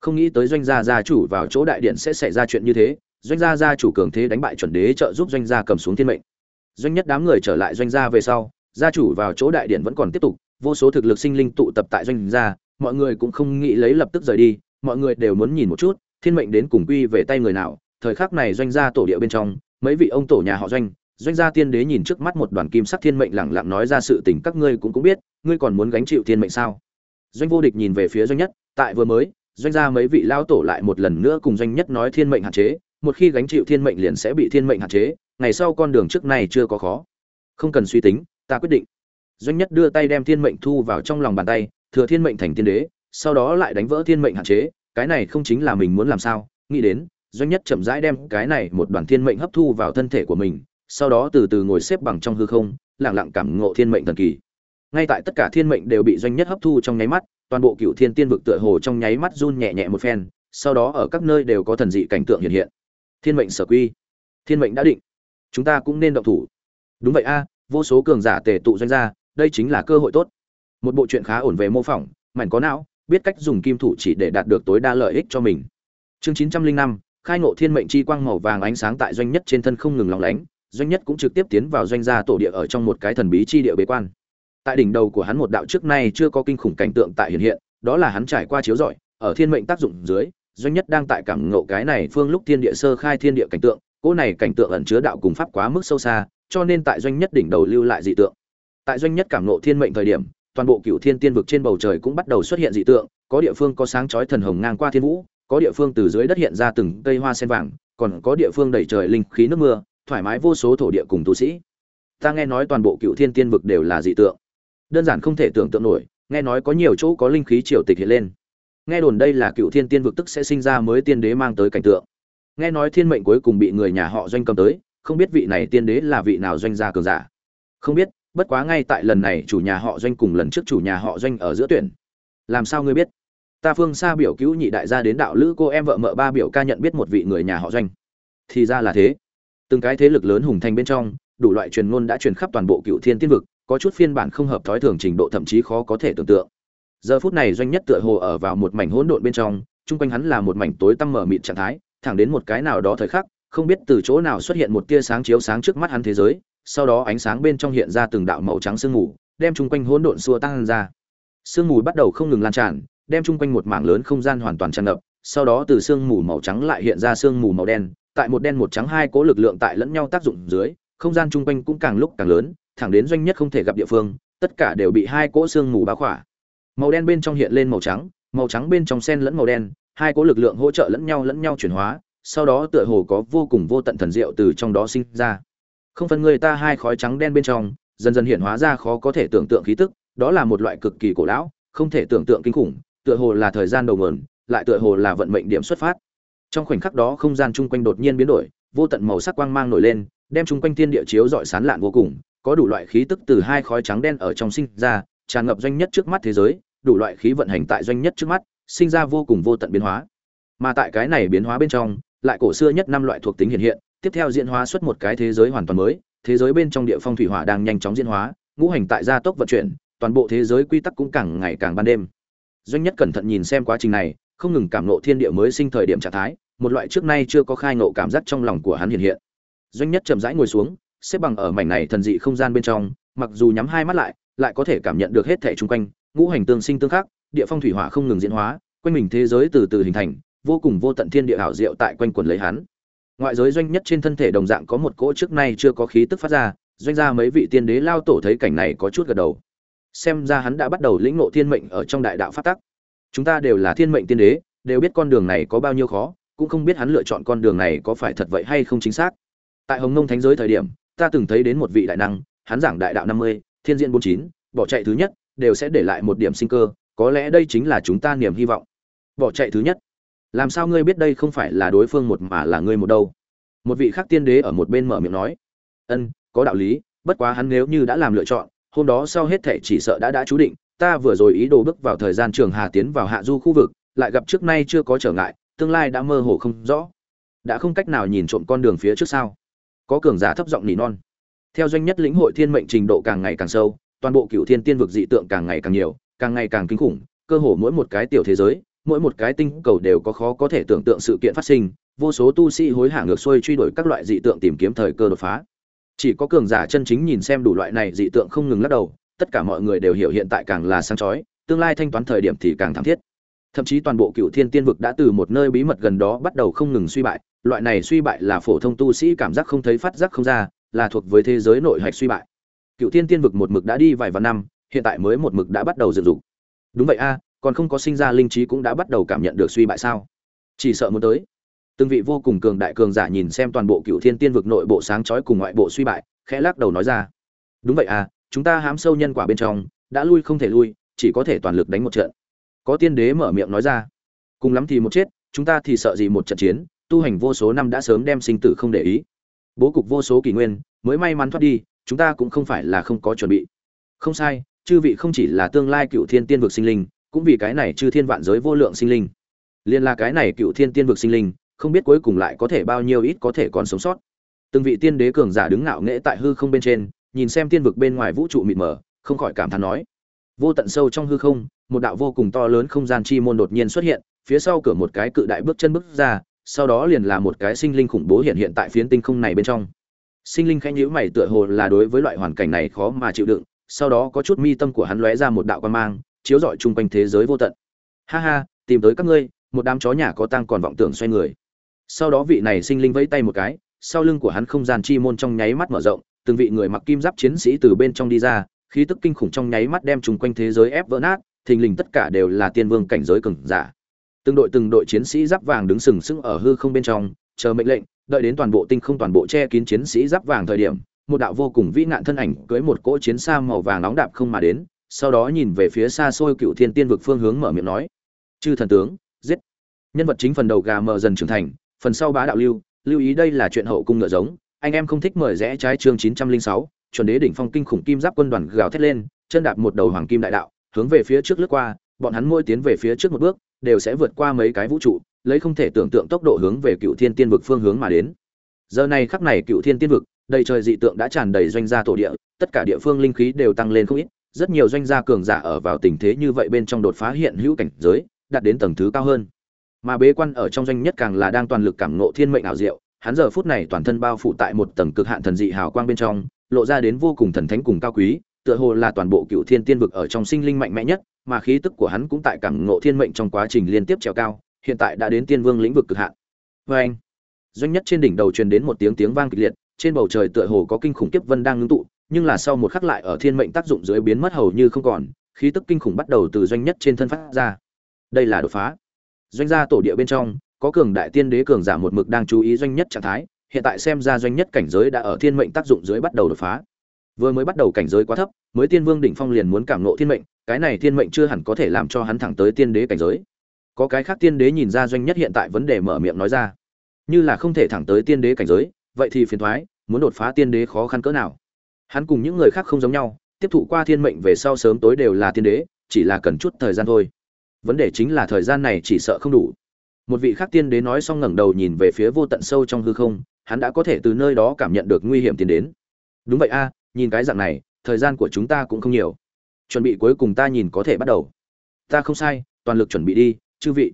không nghĩ tới doanh gia gia chủ vào chỗ đại điện sẽ xảy ra chuyện như thế doanh gia gia chủ cường thế đánh bại chuẩn đế trợ giúp doanh gia cầm xuống thiên mệnh. Doanh nhất đám người trở lại doanh gia về sau, gia chủ vào chỗ đại điện vẫn còn tiếp tục, vô số thực lực sinh linh tụ tập tại doanh gia, mọi người cũng không nghĩ lấy lập tức rời đi, mọi người đều muốn nhìn một chút, thiên mệnh đến cùng quy về tay người nào. Thời khắc này doanh gia tổ địa bên trong, mấy vị ông tổ nhà họ doanh doanh gia tiên đế nhìn trước mắt một đoàn kim sắc thiên mệnh lẳng lặng nói ra sự tình, các ngươi cũng cũng biết, ngươi còn muốn gánh chịu thiên mệnh sao? Doanh vô địch nhìn về phía doanh nhất, tại vừa mới, doanh gia mấy vị lao tổ lại một lần nữa cùng doanh nhất nói thiên mệnh hạn chế một khi gánh chịu thiên mệnh liền sẽ bị thiên mệnh hạn chế, ngày sau con đường trước này chưa có khó. Không cần suy tính, ta quyết định. Doanh nhất đưa tay đem thiên mệnh thu vào trong lòng bàn tay, thừa thiên mệnh thành tiên đế, sau đó lại đánh vỡ thiên mệnh hạn chế, cái này không chính là mình muốn làm sao? Nghĩ đến, doanh nhất chậm rãi đem cái này một đoàn thiên mệnh hấp thu vào thân thể của mình, sau đó từ từ ngồi xếp bằng trong hư không lẳng lặng cảm ngộ thiên mệnh thần kỳ. Ngay tại tất cả thiên mệnh đều bị doanh nhất hấp thu trong nháy mắt, toàn bộ cựu thiên tiên vực tựa hồ trong nháy mắt run nhẹ nhẹ một phen, sau đó ở các nơi đều có thần dị cảnh tượng hiện hiện thiên mệnh sở quy. Thiên mệnh đã định. Chúng ta cũng nên động thủ. Đúng vậy a, vô số cường giả tề tụ doanh gia, đây chính là cơ hội tốt. Một bộ chuyện khá ổn về mô phỏng, mảnh có não, biết cách dùng kim thủ chỉ để đạt được tối đa lợi ích cho mình. Chương chín trăm linh năm, khai ngộ thiên mệnh chi quang màu vàng ánh sáng tại doanh nhất trên thân không ngừng lóng lánh, doanh nhất cũng trực tiếp tiến vào doanh gia tổ địa ở trong một cái thần bí chi địa bế quan. Tại đỉnh đầu của hắn một đạo trước nay chưa có kinh khủng cảnh tượng tại hiện hiện, đó là hắn trải qua chiếu rọi, ở thiên mệnh tác dụng dưới doanh nhất đang tại cảm ngộ cái này phương lúc thiên địa sơ khai thiên địa cảnh tượng, cỗ này cảnh tượng ẩn chứa đạo cùng pháp quá mức sâu xa, cho nên tại doanh nhất đỉnh đầu lưu lại dị tượng. Tại doanh nhất cảm ngộ thiên mệnh thời điểm, toàn bộ cựu thiên tiên vực trên bầu trời cũng bắt đầu xuất hiện dị tượng, có địa phương có sáng chói thần hồng ngang qua thiên vũ, có địa phương từ dưới đất hiện ra từng cây hoa sen vàng, còn có địa phương đầy trời linh khí nước mưa, thoải mái vô số thổ địa cùng tu sĩ. Ta nghe nói toàn bộ cựu thiên tiên vực đều là dị tượng. Đơn giản không thể tưởng tượng nổi, nghe nói có nhiều chỗ có linh khí triều tịch hiện lên nghe đồn đây là cựu thiên tiên vực tức sẽ sinh ra mới tiên đế mang tới cảnh tượng. Nghe nói thiên mệnh cuối cùng bị người nhà họ doanh cầm tới, không biết vị này tiên đế là vị nào doanh gia cường giả. Không biết, bất quá ngay tại lần này chủ nhà họ doanh cùng lần trước chủ nhà họ doanh ở giữa tuyển. Làm sao ngươi biết? Ta phương xa biểu cứu nhị đại gia đến đạo lữ cô em vợ mợ ba biểu ca nhận biết một vị người nhà họ doanh. Thì ra là thế. Từng cái thế lực lớn hùng thành bên trong, đủ loại truyền ngôn đã truyền khắp toàn bộ cựu thiên tiên vực, có chút phiên bản không hợp thói thường trình độ thậm chí khó có thể tưởng tượng giờ phút này doanh nhất tựa hồ ở vào một mảnh hỗn độn bên trong, chung quanh hắn là một mảnh tối tăm mở mịt trạng thái, thẳng đến một cái nào đó thời khắc, không biết từ chỗ nào xuất hiện một tia sáng chiếu sáng trước mắt hắn thế giới, sau đó ánh sáng bên trong hiện ra từng đạo màu trắng sương mù, đem chung quanh hỗn độn xua tăng ra. Sương mù bắt đầu không ngừng lan tràn, đem chung quanh một mảng lớn không gian hoàn toàn tràn ngập, sau đó từ sương mù màu trắng lại hiện ra sương mù màu đen, tại một đen một trắng hai cố lực lượng tại lẫn nhau tác dụng dưới, không gian chung quanh cũng càng lúc càng lớn, thẳng đến doanh nhất không thể gặp địa phương, tất cả đều bị hai cỗ sương mù bao khỏa màu đen bên trong hiện lên màu trắng màu trắng bên trong sen lẫn màu đen, hai cố lực lượng hỗ trợ lẫn nhau lẫn nhau chuyển hóa, sau đó tựa hồ có vô cùng vô tận thần diệu từ trong đó sinh ra. Không phân người ta hai khói trắng đen bên trong, dần dần hiện hóa ra khó có thể tưởng tượng khí tức, đó là một loại cực kỳ cổ lão, không thể tưởng tượng kinh khủng, tựa hồ là thời gian đầu nguồn, lại tựa hồ là vận mệnh điểm xuất phát. Trong khoảnh khắc đó không gian chung quanh đột nhiên biến đổi, vô tận màu sắc quang mang nổi lên, đem chung quanh thiên địa chiếu rọi sán lạn vô cùng, có đủ loại khí tức từ hai khói trắng đen ở trong sinh ra tràn ngập doanh nhất trước mắt thế giới, đủ loại khí vận hành tại doanh nhất trước mắt, sinh ra vô cùng vô tận biến hóa. Mà tại cái này biến hóa bên trong, lại cổ xưa nhất năm loại thuộc tính hiện hiện, tiếp theo diễn hóa xuất một cái thế giới hoàn toàn mới, thế giới bên trong địa phong thủy hỏa đang nhanh chóng diễn hóa, ngũ hành tại gia tốc vận chuyển, toàn bộ thế giới quy tắc cũng càng ngày càng ban đêm. Doanh nhất cẩn thận nhìn xem quá trình này, không ngừng cảm nộ thiên địa mới sinh thời điểm trạng thái, một loại trước nay chưa có khai nộ cảm giác trong lòng của hắn hiện hiện. Doanh nhất chậm rãi ngồi xuống, xếp bằng ở mảnh này thần dị không gian bên trong mặc dù nhắm hai mắt lại lại có thể cảm nhận được hết thể chung quanh, ngũ hành tương sinh tương khắc, địa phong thủy hỏa không ngừng diễn hóa, quanh mình thế giới từ từ hình thành, vô cùng vô tận thiên địa ảo diệu tại quanh quần lấy hắn. Ngoại giới doanh nhất trên thân thể đồng dạng có một cỗ trước nay chưa có khí tức phát ra, doanh ra mấy vị tiên đế lao tổ thấy cảnh này có chút gật đầu. Xem ra hắn đã bắt đầu lĩnh ngộ thiên mệnh ở trong đại đạo phát tắc. Chúng ta đều là thiên mệnh tiên đế, đều biết con đường này có bao nhiêu khó, cũng không biết hắn lựa chọn con đường này có phải thật vậy hay không chính xác. Tại hồng nông thánh giới thời điểm, ta từng thấy đến một vị đại năng hắn giảng đại đạo năm mươi, thiên diện bốn chín, bỏ chạy thứ nhất, đều sẽ để lại một điểm sinh cơ, có lẽ đây chính là chúng ta niềm hy vọng. Bỏ chạy thứ nhất. Làm sao ngươi biết đây không phải là đối phương một mà là ngươi một đâu? Một vị khác tiên đế ở một bên mở miệng nói. Ân, có đạo lý, bất quá hắn nếu như đã làm lựa chọn, hôm đó sau hết thệ chỉ sợ đã đã chú định, ta vừa rồi ý đồ bước vào thời gian trường hà tiến vào hạ du khu vực, lại gặp trước nay chưa có trở ngại, tương lai đã mơ hồ không rõ. Đã không cách nào nhìn trộm con đường phía trước sau có cường giả thấp giọng nỉ non theo doanh nhất lĩnh hội thiên mệnh trình độ càng ngày càng sâu, toàn bộ cựu thiên tiên vực dị tượng càng ngày càng nhiều, càng ngày càng kinh khủng, cơ hồ mỗi một cái tiểu thế giới, mỗi một cái tinh cầu đều có khó có thể tưởng tượng sự kiện phát sinh, vô số tu sĩ hối hả ngược xuôi truy đuổi các loại dị tượng tìm kiếm thời cơ đột phá. Chỉ có cường giả chân chính nhìn xem đủ loại này dị tượng không ngừng lắc đầu, tất cả mọi người đều hiểu hiện tại càng là sáng chói, tương lai thanh toán thời điểm thì càng thảm thiết. Thậm chí toàn bộ cựu thiên tiên vực đã từ một nơi bí mật gần đó bắt đầu không ngừng suy bại, loại này suy bại là phổ thông tu sĩ cảm giác không thấy phát giác không ra là thuộc với thế giới nội hạch suy bại. Cựu thiên tiên vực một mực đã đi vài vạn năm, hiện tại mới một mực đã bắt đầu dựng dục. Đúng vậy a, còn không có sinh ra linh trí cũng đã bắt đầu cảm nhận được suy bại sao? Chỉ sợ muốn tới. Từng vị vô cùng cường đại cường giả nhìn xem toàn bộ cựu thiên tiên vực nội bộ sáng chói cùng ngoại bộ suy bại, khẽ lắc đầu nói ra. Đúng vậy à chúng ta hám sâu nhân quả bên trong, đã lui không thể lui, chỉ có thể toàn lực đánh một trận. Có tiên đế mở miệng nói ra. Cùng lắm thì một chết, chúng ta thì sợ gì một trận chiến, tu hành vô số năm đã sớm đem sinh tử không để ý bố cục vô số kỷ nguyên, mới may mắn thoát đi, chúng ta cũng không phải là không có chuẩn bị. Không sai, chư vị không chỉ là tương lai cựu thiên tiên vực sinh linh, cũng vì cái này chư thiên vạn giới vô lượng sinh linh. Liên là cái này cựu thiên tiên vực sinh linh, không biết cuối cùng lại có thể bao nhiêu ít có thể còn sống sót. Từng vị tiên đế cường giả đứng ngạo nghễ tại hư không bên trên, nhìn xem tiên vực bên ngoài vũ trụ mịt mờ, không khỏi cảm thán nói. Vô tận sâu trong hư không, một đạo vô cùng to lớn không gian chi môn đột nhiên xuất hiện, phía sau cửa một cái cự đại bước chân bước ra sau đó liền là một cái sinh linh khủng bố hiện hiện tại phiến tinh không này bên trong. Sinh linh khẽ nhíu mày tựa hồ là đối với loại hoàn cảnh này khó mà chịu đựng, sau đó có chút mi tâm của hắn lóe ra một đạo quan mang, chiếu rọi chung quanh thế giới vô tận. Ha ha, tìm tới các ngươi, một đám chó nhà có tang còn vọng tưởng xoay người. Sau đó vị này sinh linh vẫy tay một cái, sau lưng của hắn không gian chi môn trong nháy mắt mở rộng, từng vị người mặc kim giáp chiến sĩ từ bên trong đi ra, khí tức kinh khủng trong nháy mắt đem chung quanh thế giới ép vỡ nát, thình lình tất cả đều là tiên vương cảnh giới cường giả từng đội từng đội chiến sĩ giáp vàng đứng sừng sững ở hư không bên trong, chờ mệnh lệnh, đợi đến toàn bộ tinh không toàn bộ che kín chiến sĩ giáp vàng thời điểm, một đạo vô cùng vĩ nạn thân ảnh cưới một cỗ chiến xa màu vàng nóng đạp không mà đến, sau đó nhìn về phía xa xôi cựu thiên tiên vực phương hướng mở miệng nói, chư thần tướng, giết! Nhân vật chính phần đầu gà mờ dần trưởng thành, phần sau bá đạo lưu lưu ý đây là chuyện hậu cung ngựa giống, anh em không thích mời rẽ trái chương chín trăm linh sáu, chuẩn đế đỉnh phong kinh khủng kim giáp quân đoàn gào thét lên, chân đạp một đầu hoàng kim đại đạo, hướng về phía trước lướt qua, bọn hắn môi tiến về phía trước một bước đều sẽ vượt qua mấy cái vũ trụ, lấy không thể tưởng tượng tốc độ hướng về cựu thiên tiên vực phương hướng mà đến. Giờ này khắc này cựu thiên tiên vực, đầy trời dị tượng đã tràn đầy doanh gia tổ địa, tất cả địa phương linh khí đều tăng lên không ít, rất nhiều doanh gia cường giả ở vào tình thế như vậy bên trong đột phá hiện hữu cảnh giới, đạt đến tầng thứ cao hơn. Mà bế quan ở trong doanh nhất càng là đang toàn lực cảm ngộ thiên mệnh ảo diệu, hắn giờ phút này toàn thân bao phủ tại một tầng cực hạn thần dị hào quang bên trong, lộ ra đến vô cùng thần thánh cùng cao quý, tựa hồ là toàn bộ cựu thiên tiên vực ở trong sinh linh mạnh mẽ nhất mà khí tức của hắn cũng tại cảm ngộ thiên mệnh trong quá trình liên tiếp trèo cao, hiện tại đã đến tiên vương lĩnh vực cực hạn. Và anh, doanh nhất trên đỉnh đầu truyền đến một tiếng tiếng vang kịch liệt, trên bầu trời tựa hồ có kinh khủng kiếp vân đang ngưng tụ, nhưng là sau một khắc lại ở thiên mệnh tác dụng dưới biến mất hầu như không còn, khí tức kinh khủng bắt đầu từ doanh nhất trên thân phát ra. Đây là đột phá. Doanh gia tổ địa bên trong, có cường đại tiên đế cường giả một mực đang chú ý doanh nhất trạng thái, hiện tại xem ra doanh nhất cảnh giới đã ở thiên mệnh tác dụng dưới bắt đầu đột phá vừa mới bắt đầu cảnh giới quá thấp, mới tiên vương đỉnh phong liền muốn cảm nộ thiên mệnh, cái này thiên mệnh chưa hẳn có thể làm cho hắn thẳng tới tiên đế cảnh giới. Có cái khác tiên đế nhìn ra doanh nhất hiện tại vấn đề mở miệng nói ra. Như là không thể thẳng tới tiên đế cảnh giới, vậy thì phiền thoái, muốn đột phá tiên đế khó khăn cỡ nào. Hắn cùng những người khác không giống nhau, tiếp thụ qua thiên mệnh về sau sớm tối đều là tiên đế, chỉ là cần chút thời gian thôi. Vấn đề chính là thời gian này chỉ sợ không đủ. Một vị khác tiên đế nói xong ngẩng đầu nhìn về phía vô tận sâu trong hư không, hắn đã có thể từ nơi đó cảm nhận được nguy hiểm tiến đến. Đúng vậy a nhìn cái dạng này, thời gian của chúng ta cũng không nhiều. Chuẩn bị cuối cùng ta nhìn có thể bắt đầu. Ta không sai, toàn lực chuẩn bị đi, chư vị.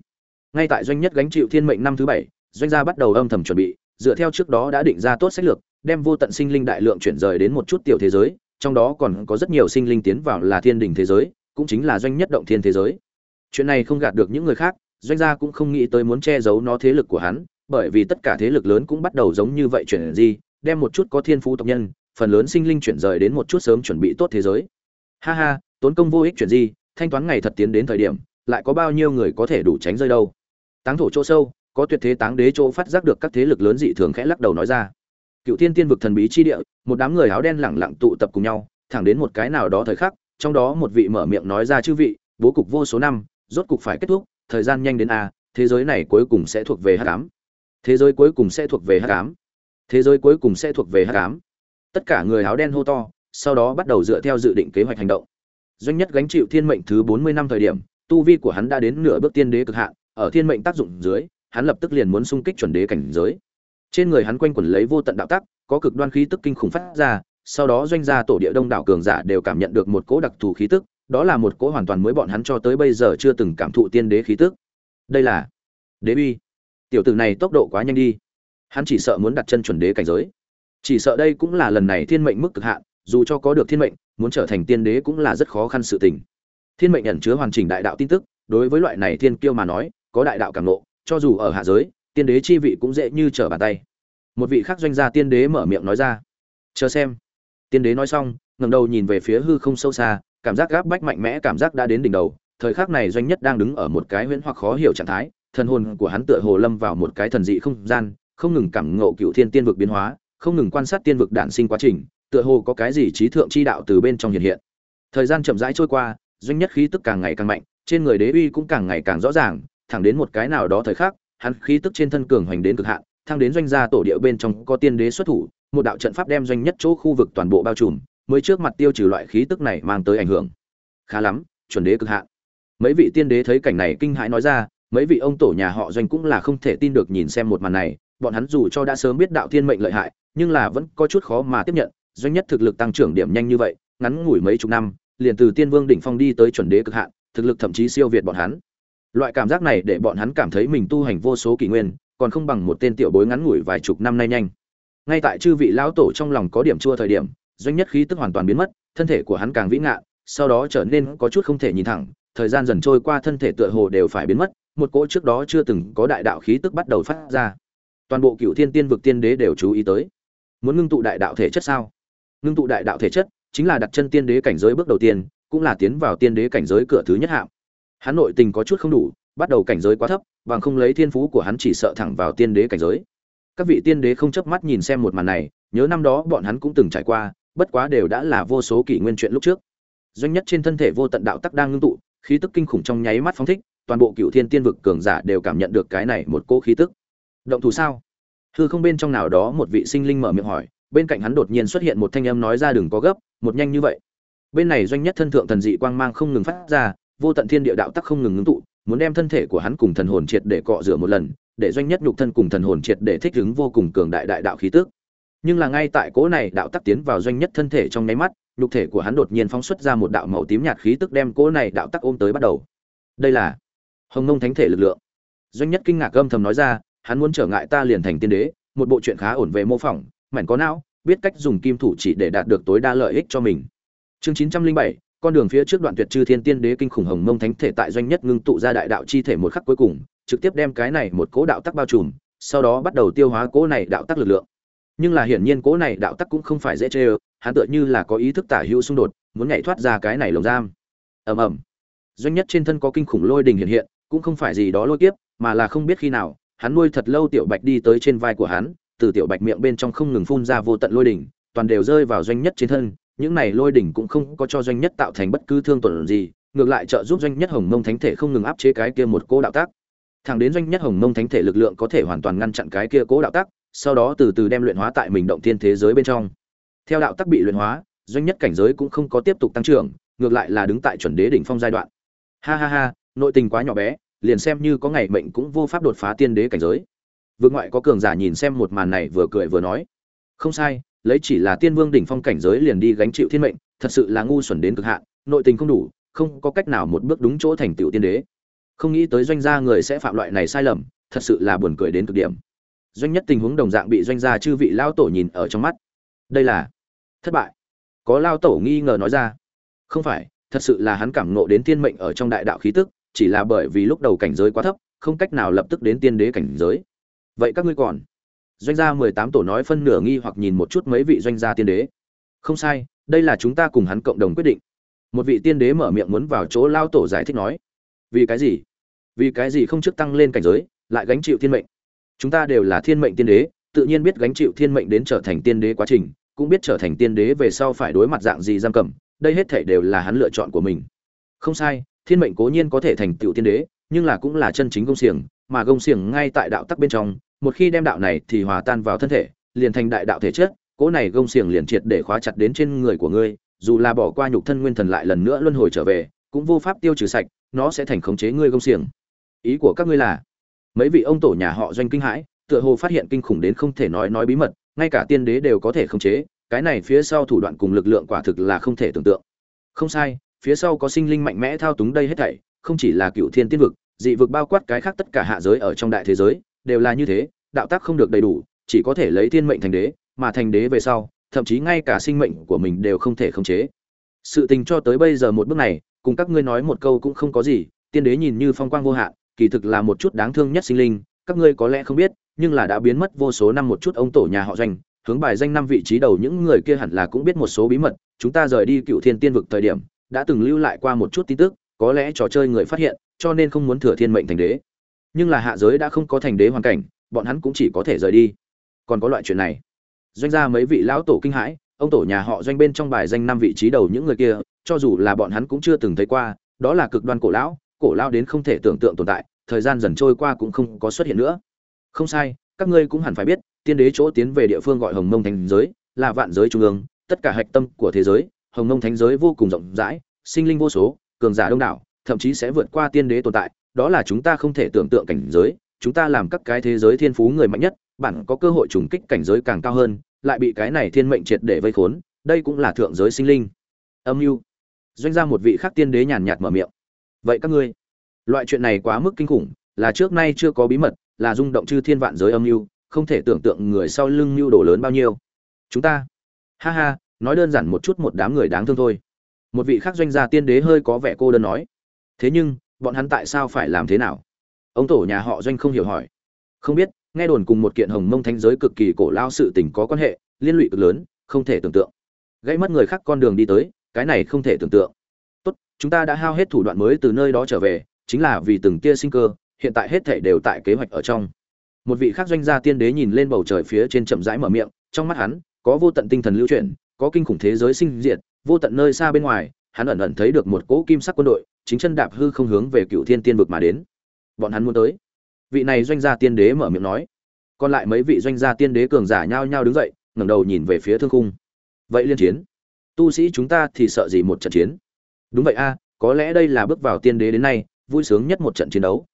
Ngay tại doanh nhất gánh chịu thiên mệnh năm thứ bảy, doanh gia bắt đầu âm thầm chuẩn bị, dựa theo trước đó đã định ra tốt sách lược, đem vô tận sinh linh đại lượng chuyển rời đến một chút tiểu thế giới, trong đó còn có rất nhiều sinh linh tiến vào là thiên đình thế giới, cũng chính là doanh nhất động thiên thế giới. Chuyện này không gạt được những người khác, doanh gia cũng không nghĩ tới muốn che giấu nó thế lực của hắn, bởi vì tất cả thế lực lớn cũng bắt đầu giống như vậy chuyển gì đem một chút có thiên phú tộc nhân phần lớn sinh linh chuyển rời đến một chút sớm chuẩn bị tốt thế giới. Ha ha, tốn công vô ích chuyển gì, thanh toán ngày thật tiến đến thời điểm, lại có bao nhiêu người có thể đủ tránh rơi đâu. Táng thổ chỗ sâu, có tuyệt thế táng đế chỗ phát giác được các thế lực lớn dị thường khẽ lắc đầu nói ra. Cựu thiên tiên vực thần bí chi địa, một đám người áo đen lẳng lặng tụ tập cùng nhau, thẳng đến một cái nào đó thời khắc, trong đó một vị mở miệng nói ra chư vị, bố cục vô số năm, rốt cục phải kết thúc, thời gian nhanh đến a, thế giới này cuối cùng sẽ thuộc về hắc ám. Thế giới cuối cùng sẽ thuộc về hắc ám. Thế giới cuối cùng sẽ thuộc về hắc ám tất cả người áo đen hô to, sau đó bắt đầu dựa theo dự định kế hoạch hành động. Doanh nhất gánh chịu thiên mệnh thứ bốn mươi năm thời điểm, tu vi của hắn đã đến nửa bước tiên đế cực hạn, ở thiên mệnh tác dụng dưới, hắn lập tức liền muốn xung kích chuẩn đế cảnh giới. Trên người hắn quanh quẩn lấy vô tận đạo tắc, có cực đoan khí tức kinh khủng phát ra, sau đó doanh gia tổ địa đông đảo cường giả đều cảm nhận được một cỗ đặc thù khí tức, đó là một cỗ hoàn toàn mới bọn hắn cho tới bây giờ chưa từng cảm thụ tiên đế khí tức. Đây là đế uy. Tiểu tử này tốc độ quá nhanh đi. Hắn chỉ sợ muốn đặt chân chuẩn đế cảnh giới chỉ sợ đây cũng là lần này thiên mệnh mức cực hạn, dù cho có được thiên mệnh, muốn trở thành tiên đế cũng là rất khó khăn sự tình. Thiên mệnh ẩn chứa hoàn chỉnh đại đạo tin tức, đối với loại này thiên kiêu mà nói, có đại đạo cảm nộ cho dù ở hạ giới, tiên đế chi vị cũng dễ như trở bàn tay. Một vị khác doanh gia tiên đế mở miệng nói ra, chờ xem. Tiên đế nói xong, ngẩng đầu nhìn về phía hư không sâu xa, cảm giác gáp bách mạnh mẽ cảm giác đã đến đỉnh đầu, thời khắc này doanh nhất đang đứng ở một cái huyễn hoặc khó hiểu trạng thái, thần hồn của hắn tựa hồ lâm vào một cái thần dị không gian, không ngừng cảm ngộ cựu thiên tiên vực biến hóa không ngừng quan sát tiên vực đản sinh quá trình, tựa hồ có cái gì trí thượng chi đạo từ bên trong hiện hiện. Thời gian chậm rãi trôi qua, doanh nhất khí tức càng ngày càng mạnh, trên người đế uy cũng càng ngày càng rõ ràng, thẳng đến một cái nào đó thời khắc, hắn khí tức trên thân cường hoành đến cực hạn, thăng đến doanh gia tổ địa bên trong có tiên đế xuất thủ, một đạo trận pháp đem doanh nhất chỗ khu vực toàn bộ bao trùm, mới trước mặt tiêu trừ loại khí tức này mang tới ảnh hưởng. Khá lắm, chuẩn đế cực hạn. Mấy vị tiên đế thấy cảnh này kinh hãi nói ra, mấy vị ông tổ nhà họ doanh cũng là không thể tin được nhìn xem một màn này bọn hắn dù cho đã sớm biết đạo thiên mệnh lợi hại nhưng là vẫn có chút khó mà tiếp nhận doanh nhất thực lực tăng trưởng điểm nhanh như vậy ngắn ngủi mấy chục năm liền từ tiên vương đỉnh phong đi tới chuẩn đế cực hạn thực lực thậm chí siêu việt bọn hắn. Loại cảm giác này để bọn hắn cảm thấy mình tu hành vô số kỷ nguyên còn không bằng một tên tiểu bối ngắn ngủi vài chục năm nay nhanh. Ngay tại chư vị lão tổ trong lòng có điểm chua thời điểm doanh nhất khí tức hoàn toàn biến mất thân thể của hắn càng vĩ ngạ, sau đó trở nên có chút không thể nhìn thẳng thời gian dần trôi qua thân thể tựa hồ đều phải biến mất một cỗ trước đó chưa từng có đại đạo khí tức bắt đầu phát ra toàn bộ cựu thiên tiên vực tiên đế đều chú ý tới. Muốn ngưng tụ đại đạo thể chất sao? Ngưng tụ đại đạo thể chất chính là đặt chân tiên đế cảnh giới bước đầu tiên, cũng là tiến vào tiên đế cảnh giới cửa thứ nhất hạng. Hắn nội tình có chút không đủ, bắt đầu cảnh giới quá thấp, bằng không lấy thiên phú của hắn chỉ sợ thẳng vào tiên đế cảnh giới. Các vị tiên đế không chớp mắt nhìn xem một màn này, nhớ năm đó bọn hắn cũng từng trải qua, bất quá đều đã là vô số kỷ nguyên chuyện lúc trước. Doanh nhất trên thân thể vô tận đạo tắc đang ngưng tụ, khí tức kinh khủng trong nháy mắt phóng thích, toàn bộ cựu thiên tiên vực cường giả đều cảm nhận được cái này một cỗ khí tức động thủ sao? Hư không bên trong nào đó một vị sinh linh mở miệng hỏi, bên cạnh hắn đột nhiên xuất hiện một thanh âm nói ra đừng có gấp, một nhanh như vậy. Bên này doanh nhất thân thượng thần dị quang mang không ngừng phát ra, vô tận thiên địa đạo tắc không ngừng ngưng tụ, muốn đem thân thể của hắn cùng thần hồn triệt để cọ rửa một lần, để doanh nhất nhục thân cùng thần hồn triệt để thích ứng vô cùng cường đại đại đạo khí tức. Nhưng là ngay tại cỗ này đạo tắc tiến vào doanh nhất thân thể trong nháy mắt, nhục thể của hắn đột nhiên phóng xuất ra một đạo màu tím nhạt khí tức đem cỗ này đạo tắc ôm tới bắt đầu. Đây là hồng nông thánh thể lực lượng. Doanh nhất kinh ngạc âm thầm nói ra hắn muốn trở ngại ta liền thành tiên đế, một bộ chuyện khá ổn về mô phỏng, mảnh có não, biết cách dùng kim thủ chỉ để đạt được tối đa lợi ích cho mình. Chương chín trăm linh bảy, con đường phía trước đoạn tuyệt chư thiên tiên đế kinh khủng hồng mông thánh thể tại doanh nhất ngưng tụ ra đại đạo chi thể một khắc cuối cùng, trực tiếp đem cái này một cố đạo tắc bao trùm, sau đó bắt đầu tiêu hóa cố này đạo tắc lực lượng. Nhưng là hiển nhiên cố này đạo tắc cũng không phải dễ chê ơ, hắn tựa như là có ý thức tả hữu xung đột, muốn nhảy thoát ra cái này lồng giam. Ầm ầm. Doanh nhất trên thân có kinh khủng lôi đình hiện hiện, cũng không phải gì đó lôi kiếp, mà là không biết khi nào hắn nuôi thật lâu tiểu bạch đi tới trên vai của hắn, từ tiểu bạch miệng bên trong không ngừng phun ra vô tận lôi đỉnh, toàn đều rơi vào doanh nhất trên thân, những này lôi đỉnh cũng không có cho doanh nhất tạo thành bất cứ thương tổn gì, ngược lại trợ giúp doanh nhất hồng mông thánh thể không ngừng áp chế cái kia một cố đạo tác. Thẳng đến doanh nhất hồng mông thánh thể lực lượng có thể hoàn toàn ngăn chặn cái kia cố đạo tác, sau đó từ từ đem luyện hóa tại mình động thiên thế giới bên trong. Theo đạo tác bị luyện hóa, doanh nhất cảnh giới cũng không có tiếp tục tăng trưởng, ngược lại là đứng tại chuẩn đế đỉnh phong giai đoạn. Ha ha ha, nội tình quá nhỏ bé liền xem như có ngày mệnh cũng vô pháp đột phá tiên đế cảnh giới. Vương ngoại có cường giả nhìn xem một màn này vừa cười vừa nói, không sai, lấy chỉ là tiên vương đỉnh phong cảnh giới liền đi gánh chịu thiên mệnh, thật sự là ngu xuẩn đến cực hạn, nội tình không đủ, không có cách nào một bước đúng chỗ thành tựu tiên đế. Không nghĩ tới doanh gia người sẽ phạm loại này sai lầm, thật sự là buồn cười đến cực điểm. Doanh nhất tình huống đồng dạng bị doanh gia chư vị lao tổ nhìn ở trong mắt. Đây là thất bại. Có lao tổ nghi ngờ nói ra, không phải, thật sự là hắn cảm nộ đến tiên mệnh ở trong đại đạo khí tức chỉ là bởi vì lúc đầu cảnh giới quá thấp, không cách nào lập tức đến tiên đế cảnh giới. Vậy các ngươi còn? Doanh gia mười tám tổ nói phân nửa nghi hoặc nhìn một chút mấy vị doanh gia tiên đế. Không sai, đây là chúng ta cùng hắn cộng đồng quyết định. Một vị tiên đế mở miệng muốn vào chỗ lao tổ giải thích nói. Vì cái gì? Vì cái gì không trước tăng lên cảnh giới, lại gánh chịu thiên mệnh? Chúng ta đều là thiên mệnh tiên đế, tự nhiên biết gánh chịu thiên mệnh đến trở thành tiên đế quá trình, cũng biết trở thành tiên đế về sau phải đối mặt dạng gì giam cầm, đây hết thể đều là hắn lựa chọn của mình. Không sai thiên mệnh cố nhiên có thể thành tựu tiên đế, nhưng là cũng là chân chính công xiềng, mà công xiềng ngay tại đạo tắc bên trong, một khi đem đạo này thì hòa tan vào thân thể, liền thành đại đạo thể chất, cỗ này gông xiềng liền triệt để khóa chặt đến trên người của ngươi, dù là bỏ qua nhục thân nguyên thần lại lần nữa luân hồi trở về, cũng vô pháp tiêu trừ sạch, nó sẽ thành khống chế ngươi gông xiềng. Ý của các ngươi là, mấy vị ông tổ nhà họ doanh kinh hãi, tựa hồ phát hiện kinh khủng đến không thể nói nói bí mật, ngay cả tiên đế đều có thể khống chế, cái này phía sau thủ đoạn cùng lực lượng quả thực là không thể tưởng tượng. Không sai phía sau có sinh linh mạnh mẽ thao túng đây hết thảy, không chỉ là cựu thiên tiên vực, dị vực bao quát cái khác tất cả hạ giới ở trong đại thế giới, đều là như thế, đạo tác không được đầy đủ, chỉ có thể lấy thiên mệnh thành đế, mà thành đế về sau, thậm chí ngay cả sinh mệnh của mình đều không thể khống chế. Sự tình cho tới bây giờ một bước này, cùng các ngươi nói một câu cũng không có gì, tiên đế nhìn như phong quang vô hạn, kỳ thực là một chút đáng thương nhất sinh linh, các ngươi có lẽ không biết, nhưng là đã biến mất vô số năm một chút ông tổ nhà họ doanh, hướng bài danh năm vị trí đầu những người kia hẳn là cũng biết một số bí mật, chúng ta rời đi cựu thiên tiên vực thời điểm đã từng lưu lại qua một chút tin tức, có lẽ trò chơi người phát hiện, cho nên không muốn thừa thiên mệnh thành đế. Nhưng là hạ giới đã không có thành đế hoàn cảnh, bọn hắn cũng chỉ có thể rời đi. Còn có loại chuyện này. Doanh gia mấy vị lão tổ kinh hãi, ông tổ nhà họ doanh bên trong bài danh năm vị trí đầu những người kia, cho dù là bọn hắn cũng chưa từng thấy qua, đó là cực đoan cổ lão cổ lão đến không thể tưởng tượng tồn tại, thời gian dần trôi qua cũng không có xuất hiện nữa. Không sai, các ngươi cũng hẳn phải biết, tiên đế chỗ tiến về địa phương gọi hồng mông thành giới, là vạn giới trung ương, tất cả hạch tâm của thế giới hồng Nông thánh giới vô cùng rộng rãi, sinh linh vô số, cường giả đông đảo, thậm chí sẽ vượt qua tiên đế tồn tại, đó là chúng ta không thể tưởng tượng cảnh giới, chúng ta làm các cái thế giới thiên phú người mạnh nhất, bạn có cơ hội trùng kích cảnh giới càng cao hơn, lại bị cái này thiên mệnh triệt để vây khốn, đây cũng là thượng giới sinh linh. Âm mưu. Doanh ra một vị khắc tiên đế nhàn nhạt mở miệng. Vậy các ngươi, loại chuyện này quá mức kinh khủng, là trước nay chưa có bí mật, là rung động chư thiên vạn giới âm mưu, không thể tưởng tượng người sau lưng mưu đồ lớn bao nhiêu. Chúng ta. Ha ha nói đơn giản một chút một đám người đáng thương thôi. Một vị khác doanh gia tiên đế hơi có vẻ cô đơn nói, thế nhưng, bọn hắn tại sao phải làm thế nào? Ông tổ nhà họ doanh không hiểu hỏi. Không biết, nghe đồn cùng một kiện hồng mông thánh giới cực kỳ cổ lao sự tình có quan hệ, liên lụy cực lớn, không thể tưởng tượng. Gãy mất người khác con đường đi tới, cái này không thể tưởng tượng. Tốt, chúng ta đã hao hết thủ đoạn mới từ nơi đó trở về, chính là vì từng tia sinh cơ, hiện tại hết thể đều tại kế hoạch ở trong. Một vị khác doanh gia tiên đế nhìn lên bầu trời phía trên chậm rãi mở miệng, trong mắt hắn, có vô tận tinh thần lưu chuyển có kinh khủng thế giới sinh diệt, vô tận nơi xa bên ngoài, hắn ẩn ẩn thấy được một cỗ kim sắc quân đội, chính chân đạp hư không hướng về cựu thiên tiên vực mà đến. Bọn hắn muốn tới. Vị này doanh gia tiên đế mở miệng nói. Còn lại mấy vị doanh gia tiên đế cường giả nhao nhao đứng dậy, ngẩng đầu nhìn về phía thương khung. Vậy liên chiến. Tu sĩ chúng ta thì sợ gì một trận chiến? Đúng vậy a, có lẽ đây là bước vào tiên đế đến nay, vui sướng nhất một trận chiến đấu.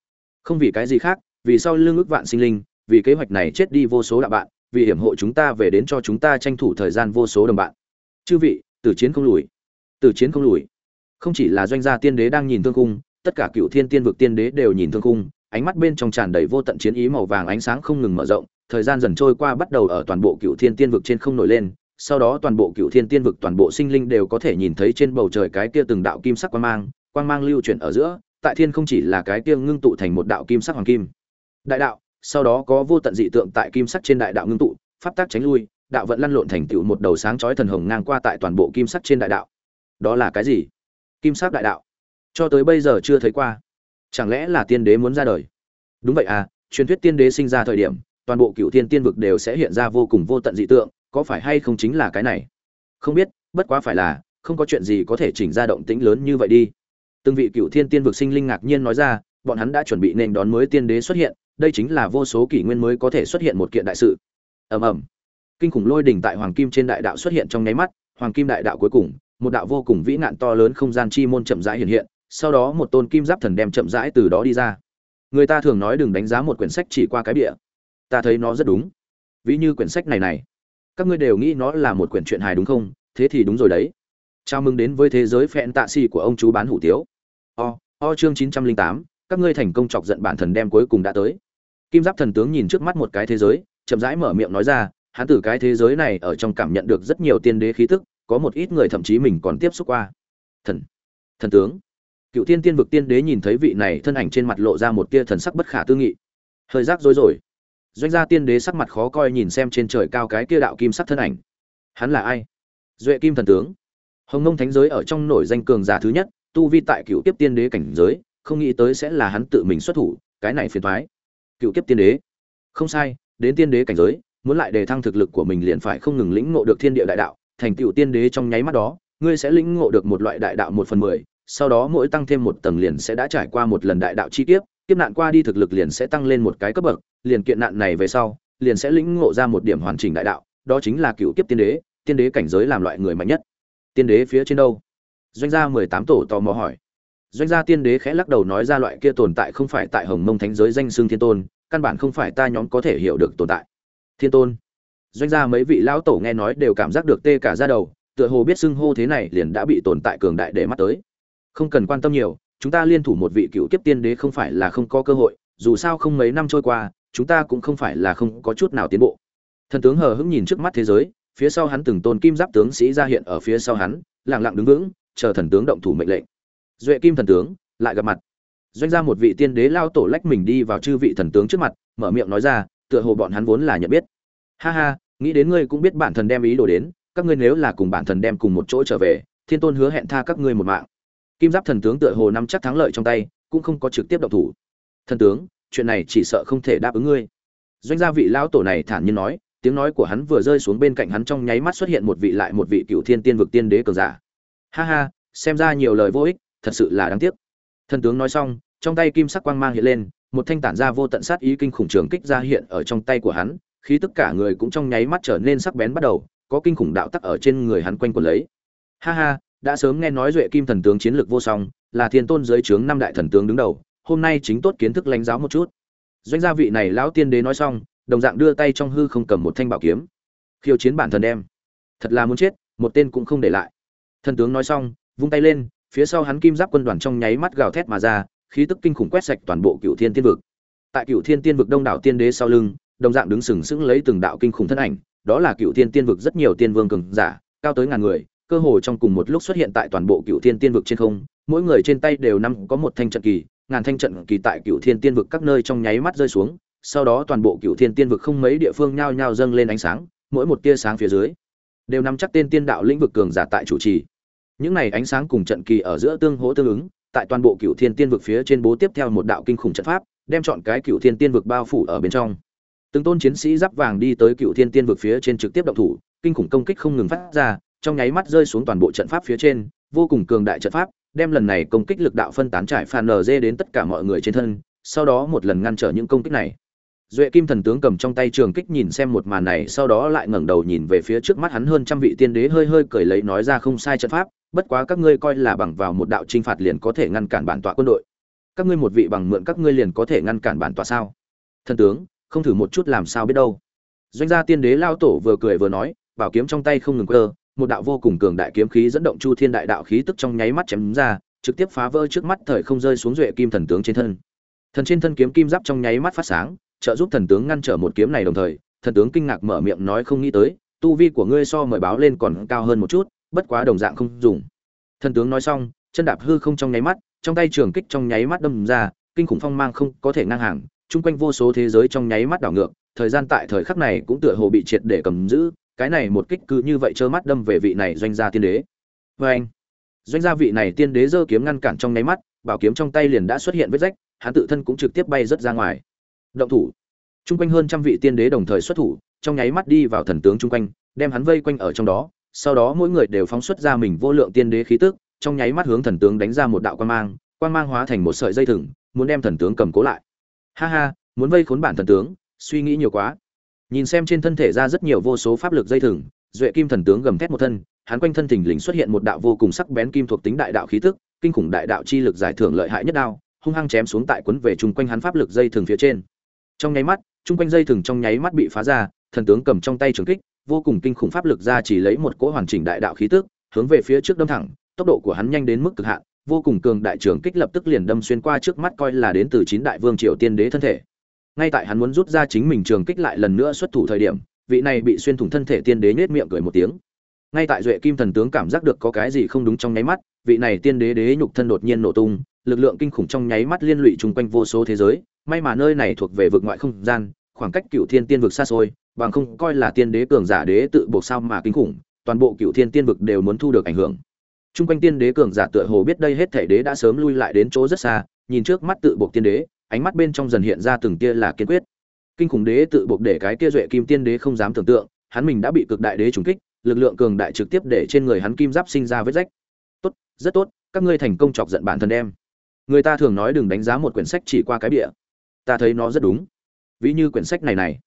Không vì cái gì khác, vì sau lương ước vạn sinh linh, vì kế hoạch này chết đi vô số đạo bạn vì hiểm hộ chúng ta về đến cho chúng ta tranh thủ thời gian vô số đồng bạn. Chư vị, tử chiến không lùi. Tử chiến không lùi. Không chỉ là doanh gia tiên đế đang nhìn thương cung tất cả cựu thiên tiên vực tiên đế đều nhìn thương cung ánh mắt bên trong tràn đầy vô tận chiến ý màu vàng ánh sáng không ngừng mở rộng, thời gian dần trôi qua bắt đầu ở toàn bộ cựu thiên tiên vực trên không nổi lên, sau đó toàn bộ cựu thiên tiên vực toàn bộ sinh linh đều có thể nhìn thấy trên bầu trời cái kia từng đạo kim sắc quang mang quang mang lưu chuyển ở giữa, tại thiên không chỉ là cái kia ngưng tụ thành một đạo kim sắc hoàng kim. Đại đạo sau đó có vô tận dị tượng tại kim sắc trên đại đạo ngưng tụ, pháp tác tránh lui, đạo vẫn lăn lộn thành tựu một đầu sáng chói thần hồng ngang qua tại toàn bộ kim sắc trên đại đạo. Đó là cái gì? Kim sắc đại đạo. Cho tới bây giờ chưa thấy qua. Chẳng lẽ là tiên đế muốn ra đời? Đúng vậy à truyền thuyết tiên đế sinh ra thời điểm, toàn bộ cựu thiên tiên vực đều sẽ hiện ra vô cùng vô tận dị tượng, có phải hay không chính là cái này? Không biết, bất quá phải là, không có chuyện gì có thể chỉnh ra động tĩnh lớn như vậy đi. Từng vị cựu thiên tiên vực sinh linh ngạc nhiên nói ra, bọn hắn đã chuẩn bị nên đón mới tiên đế xuất hiện đây chính là vô số kỷ nguyên mới có thể xuất hiện một kiện đại sự. Ầm ầm. Kinh khủng lôi đỉnh tại hoàng kim trên đại đạo xuất hiện trong nháy mắt, hoàng kim đại đạo cuối cùng, một đạo vô cùng vĩ nạn to lớn không gian chi môn chậm rãi hiện hiện, sau đó một tôn kim giáp thần đem chậm rãi từ đó đi ra. Người ta thường nói đừng đánh giá một quyển sách chỉ qua cái bìa. Ta thấy nó rất đúng. Ví như quyển sách này này. Các ngươi đều nghĩ nó là một quyển truyện hài đúng không? Thế thì đúng rồi đấy. Chào mừng đến với thế giới phẹn tạ xì của ông chú bán hủ tiếu. O o chương chín trăm linh tám, các ngươi thành công chọc giận bản thần đem cuối cùng đã tới kim giáp thần tướng nhìn trước mắt một cái thế giới, chậm rãi mở miệng nói ra hắn từ cái thế giới này ở trong cảm nhận được rất nhiều tiên đế khí tức, có một ít người thậm chí mình còn tiếp xúc qua. Thần thần tướng. Cựu tiên tiên vực tiên đế nhìn thấy vị này thân ảnh trên mặt lộ ra một tia thần sắc bất khả tư nghị. Hơi rác rối rồi. Doanh gia tiên đế sắc mặt khó coi nhìn xem trên trời cao cái kia đạo kim sắc thân ảnh. Hắn là ai? Duệ kim thần tướng. Hồng nông thánh giới ở trong nổi danh cường giả thứ nhất, tu vi tại cựu tiếp tiên đế cảnh giới, không nghĩ tới sẽ là hắn tự mình xuất thủ, cái này phiền thoái cựu kiếp tiên đế. Không sai, đến tiên đế cảnh giới, muốn lại đề thăng thực lực của mình liền phải không ngừng lĩnh ngộ được thiên địa đại đạo, thành tựu tiên đế trong nháy mắt đó, ngươi sẽ lĩnh ngộ được một loại đại đạo một phần mười, sau đó mỗi tăng thêm một tầng liền sẽ đã trải qua một lần đại đạo chi kiếp kiếp nạn qua đi thực lực liền sẽ tăng lên một cái cấp bậc, liền kiện nạn này về sau, liền sẽ lĩnh ngộ ra một điểm hoàn chỉnh đại đạo, đó chính là cựu kiếp tiên đế tiên đế cảnh giới làm loại người mạnh nhất. Tiên đế phía trên đâu? Doanh gia mười tám tổ tò mò hỏi doanh gia tiên đế khẽ lắc đầu nói ra loại kia tồn tại không phải tại hồng mông thánh giới danh xương thiên tôn, căn bản không phải ta nhóm có thể hiểu được tồn tại. Thiên tôn. Doanh gia mấy vị lão tổ nghe nói đều cảm giác được tê cả ra đầu, tựa hồ biết xưng hô thế này liền đã bị tồn tại cường đại để mắt tới. Không cần quan tâm nhiều, chúng ta liên thủ một vị cựu kiếp tiên đế không phải là không có cơ hội, dù sao không mấy năm trôi qua, chúng ta cũng không phải là không có chút nào tiến bộ. Thần tướng hờ hững nhìn trước mắt thế giới, phía sau hắn từng tôn kim giáp tướng sĩ ra hiện ở phía sau hắn lẳng lặng đứng vững, chờ thần tướng động thủ mệnh lệnh duệ kim thần tướng, lại gặp mặt. Doanh ra một vị tiên đế lao tổ lách mình đi vào chư vị thần tướng trước mặt, mở miệng nói ra, tựa hồ bọn hắn vốn là nhận biết. Ha ha, nghĩ đến ngươi cũng biết bản thần đem ý đồ đến, các ngươi nếu là cùng bản thần đem cùng một chỗ trở về, thiên tôn hứa hẹn tha các ngươi một mạng. Kim giáp thần tướng tựa hồ nắm chắc thắng lợi trong tay, cũng không có trực tiếp động thủ. Thần tướng, chuyện này chỉ sợ không thể đáp ứng ngươi. Doanh gia vị lão tổ này thản nhiên nói, tiếng nói của hắn vừa rơi xuống bên cạnh hắn trong nháy mắt xuất hiện một vị lại một vị cựu thiên tiên vực tiên đế cường giả. Ha ha, xem ra nhiều lời vô ích thật sự là đáng tiếc. Thần tướng nói xong, trong tay kim sắc quang mang hiện lên, một thanh tản ra vô tận sát ý kinh khủng trường kích ra hiện ở trong tay của hắn khi tất cả người cũng trong nháy mắt trở nên sắc bén bắt đầu, có kinh khủng đạo tắc ở trên người hắn quanh quẩn lấy. Ha ha, đã sớm nghe nói duệ kim thần tướng chiến lược vô song, là thiên tôn dưới trướng năm đại thần tướng đứng đầu, hôm nay chính tốt kiến thức lãnh giáo một chút. Doanh gia vị này lão tiên đế nói xong, đồng dạng đưa tay trong hư không cầm một thanh bảo kiếm. Khiêu chiến bản thần đem thật là muốn chết, một tên cũng không để lại. Thần tướng nói xong, vung tay lên phía sau hắn kim giáp quân đoàn trong nháy mắt gào thét mà ra, khí tức kinh khủng quét sạch toàn bộ cựu thiên tiên vực. Tại cựu thiên tiên vực đông đảo tiên đế sau lưng, đồng dạng đứng sừng sững lấy từng đạo kinh khủng thân ảnh, đó là cựu thiên tiên vực rất nhiều tiên vương cường giả, cao tới ngàn người, cơ hồ trong cùng một lúc xuất hiện tại toàn bộ cựu thiên tiên vực trên không, mỗi người trên tay đều nắm có một thanh trận kỳ, ngàn thanh trận kỳ tại cựu thiên tiên vực các nơi trong nháy mắt rơi xuống, sau đó toàn bộ cựu thiên tiên vực không mấy địa phương nhao nhao dâng lên ánh sáng, mỗi một tia sáng phía dưới, đều nắm chắc tên tiên đạo lĩnh vực cường giả tại chủ trì những này ánh sáng cùng trận kỳ ở giữa tương hỗ tương ứng, tại toàn bộ cựu thiên tiên vực phía trên bố tiếp theo một đạo kinh khủng trận pháp, đem chọn cái cựu thiên tiên vực bao phủ ở bên trong. Từng tôn chiến sĩ giáp vàng đi tới cựu thiên tiên vực phía trên trực tiếp động thủ, kinh khủng công kích không ngừng phát ra, trong nháy mắt rơi xuống toàn bộ trận pháp phía trên, vô cùng cường đại trận pháp, đem lần này công kích lực đạo phân tán trải phàn nz đến tất cả mọi người trên thân, sau đó một lần ngăn trở những công kích này. Duệ kim thần tướng cầm trong tay trường kích nhìn xem một màn này, sau đó lại ngẩng đầu nhìn về phía trước mắt hắn hơn trăm vị tiên đế hơi hơi cười lấy nói ra không sai trận pháp bất quá các ngươi coi là bằng vào một đạo trinh phạt liền có thể ngăn cản bản tọa quân đội. Các ngươi một vị bằng mượn các ngươi liền có thể ngăn cản bản tọa sao? Thần tướng, không thử một chút làm sao biết đâu. Doanh gia tiên đế lao tổ vừa cười vừa nói, bảo kiếm trong tay không ngừng cơ một đạo vô cùng cường đại kiếm khí dẫn động chu thiên đại đạo khí tức trong nháy mắt chém ra, trực tiếp phá vỡ trước mắt thời không rơi xuống duệ kim thần tướng trên thân. Thần trên thân kiếm kim giáp trong nháy mắt phát sáng, trợ giúp thần tướng ngăn trở một kiếm này đồng thời, thần tướng kinh ngạc mở miệng nói không nghĩ tới, tu vi của ngươi so mời báo lên còn cao hơn một chút bất quá đồng dạng không dùng. Thần tướng nói xong, chân đạp hư không trong nháy mắt, trong tay trường kích trong nháy mắt đâm ra, kinh khủng phong mang không có thể ngang hàng, chung quanh vô số thế giới trong nháy mắt đảo ngược, thời gian tại thời khắc này cũng tựa hồ bị triệt để cầm giữ, cái này một kích cứ như vậy trơ mắt đâm về vị này doanh gia tiên đế. Vê anh, doanh gia vị này tiên đế giơ kiếm ngăn cản trong nháy mắt, bảo kiếm trong tay liền đã xuất hiện vết rách, hắn tự thân cũng trực tiếp bay rất ra ngoài. Động thủ. Chung quanh hơn trăm vị tiên đế đồng thời xuất thủ, trong nháy mắt đi vào thần tướng chung quanh, đem hắn vây quanh ở trong đó sau đó mỗi người đều phóng xuất ra mình vô lượng tiên đế khí tức, trong nháy mắt hướng thần tướng đánh ra một đạo quan mang quan mang hóa thành một sợi dây thừng, muốn đem thần tướng cầm cố lại. Ha ha, muốn vây khốn bản thần tướng, suy nghĩ nhiều quá. Nhìn xem trên thân thể ra rất nhiều vô số pháp lực dây thừng, duệ kim thần tướng gầm thét một thân, hắn quanh thân thình lình xuất hiện một đạo vô cùng sắc bén kim thuộc tính đại đạo khí tức, kinh khủng đại đạo chi lực giải thưởng lợi hại nhất đao, hung hăng chém xuống tại quấn về chung quanh hắn pháp lực dây thừng phía trên. Trong nháy mắt, chung quanh dây thừng trong nháy mắt bị phá ra, thần tướng cầm trong tay trường kích vô cùng kinh khủng pháp lực ra chỉ lấy một cỗ hoàn chỉnh đại đạo khí tức, hướng về phía trước đâm thẳng, tốc độ của hắn nhanh đến mức cực hạn, vô cùng cường đại trường kích lập tức liền đâm xuyên qua trước mắt coi là đến từ chín đại vương triều tiên đế thân thể. Ngay tại hắn muốn rút ra chính mình trường kích lại lần nữa xuất thủ thời điểm, vị này bị xuyên thủng thân thể tiên đế nhếch miệng cười một tiếng. Ngay tại duệ kim thần tướng cảm giác được có cái gì không đúng trong nháy mắt, vị này tiên đế đế nhục thân đột nhiên nổ tung, lực lượng kinh khủng trong nháy mắt liên lụy chung quanh vô số thế giới, may mà nơi này thuộc về vực ngoại không gian, khoảng cách cựu thiên tiên vực xa xôi bằng không coi là tiên đế cường giả đế tự buộc sao mà kinh khủng, toàn bộ cựu thiên tiên vực đều muốn thu được ảnh hưởng. Chung quanh tiên đế cường giả tựa hồ biết đây hết thể đế đã sớm lui lại đến chỗ rất xa, nhìn trước mắt tự buộc tiên đế, ánh mắt bên trong dần hiện ra từng tia là kiên quyết. Kinh khủng đế tự buộc để cái kia duệ kim tiên đế không dám tưởng tượng, hắn mình đã bị cực đại đế trúng kích, lực lượng cường đại trực tiếp để trên người hắn kim giáp sinh ra vết rách. Tốt, rất tốt, các ngươi thành công chọc giận bản thân em. người ta thường nói đừng đánh giá một quyển sách chỉ qua cái bìa. Ta thấy nó rất đúng. Ví như quyển sách này này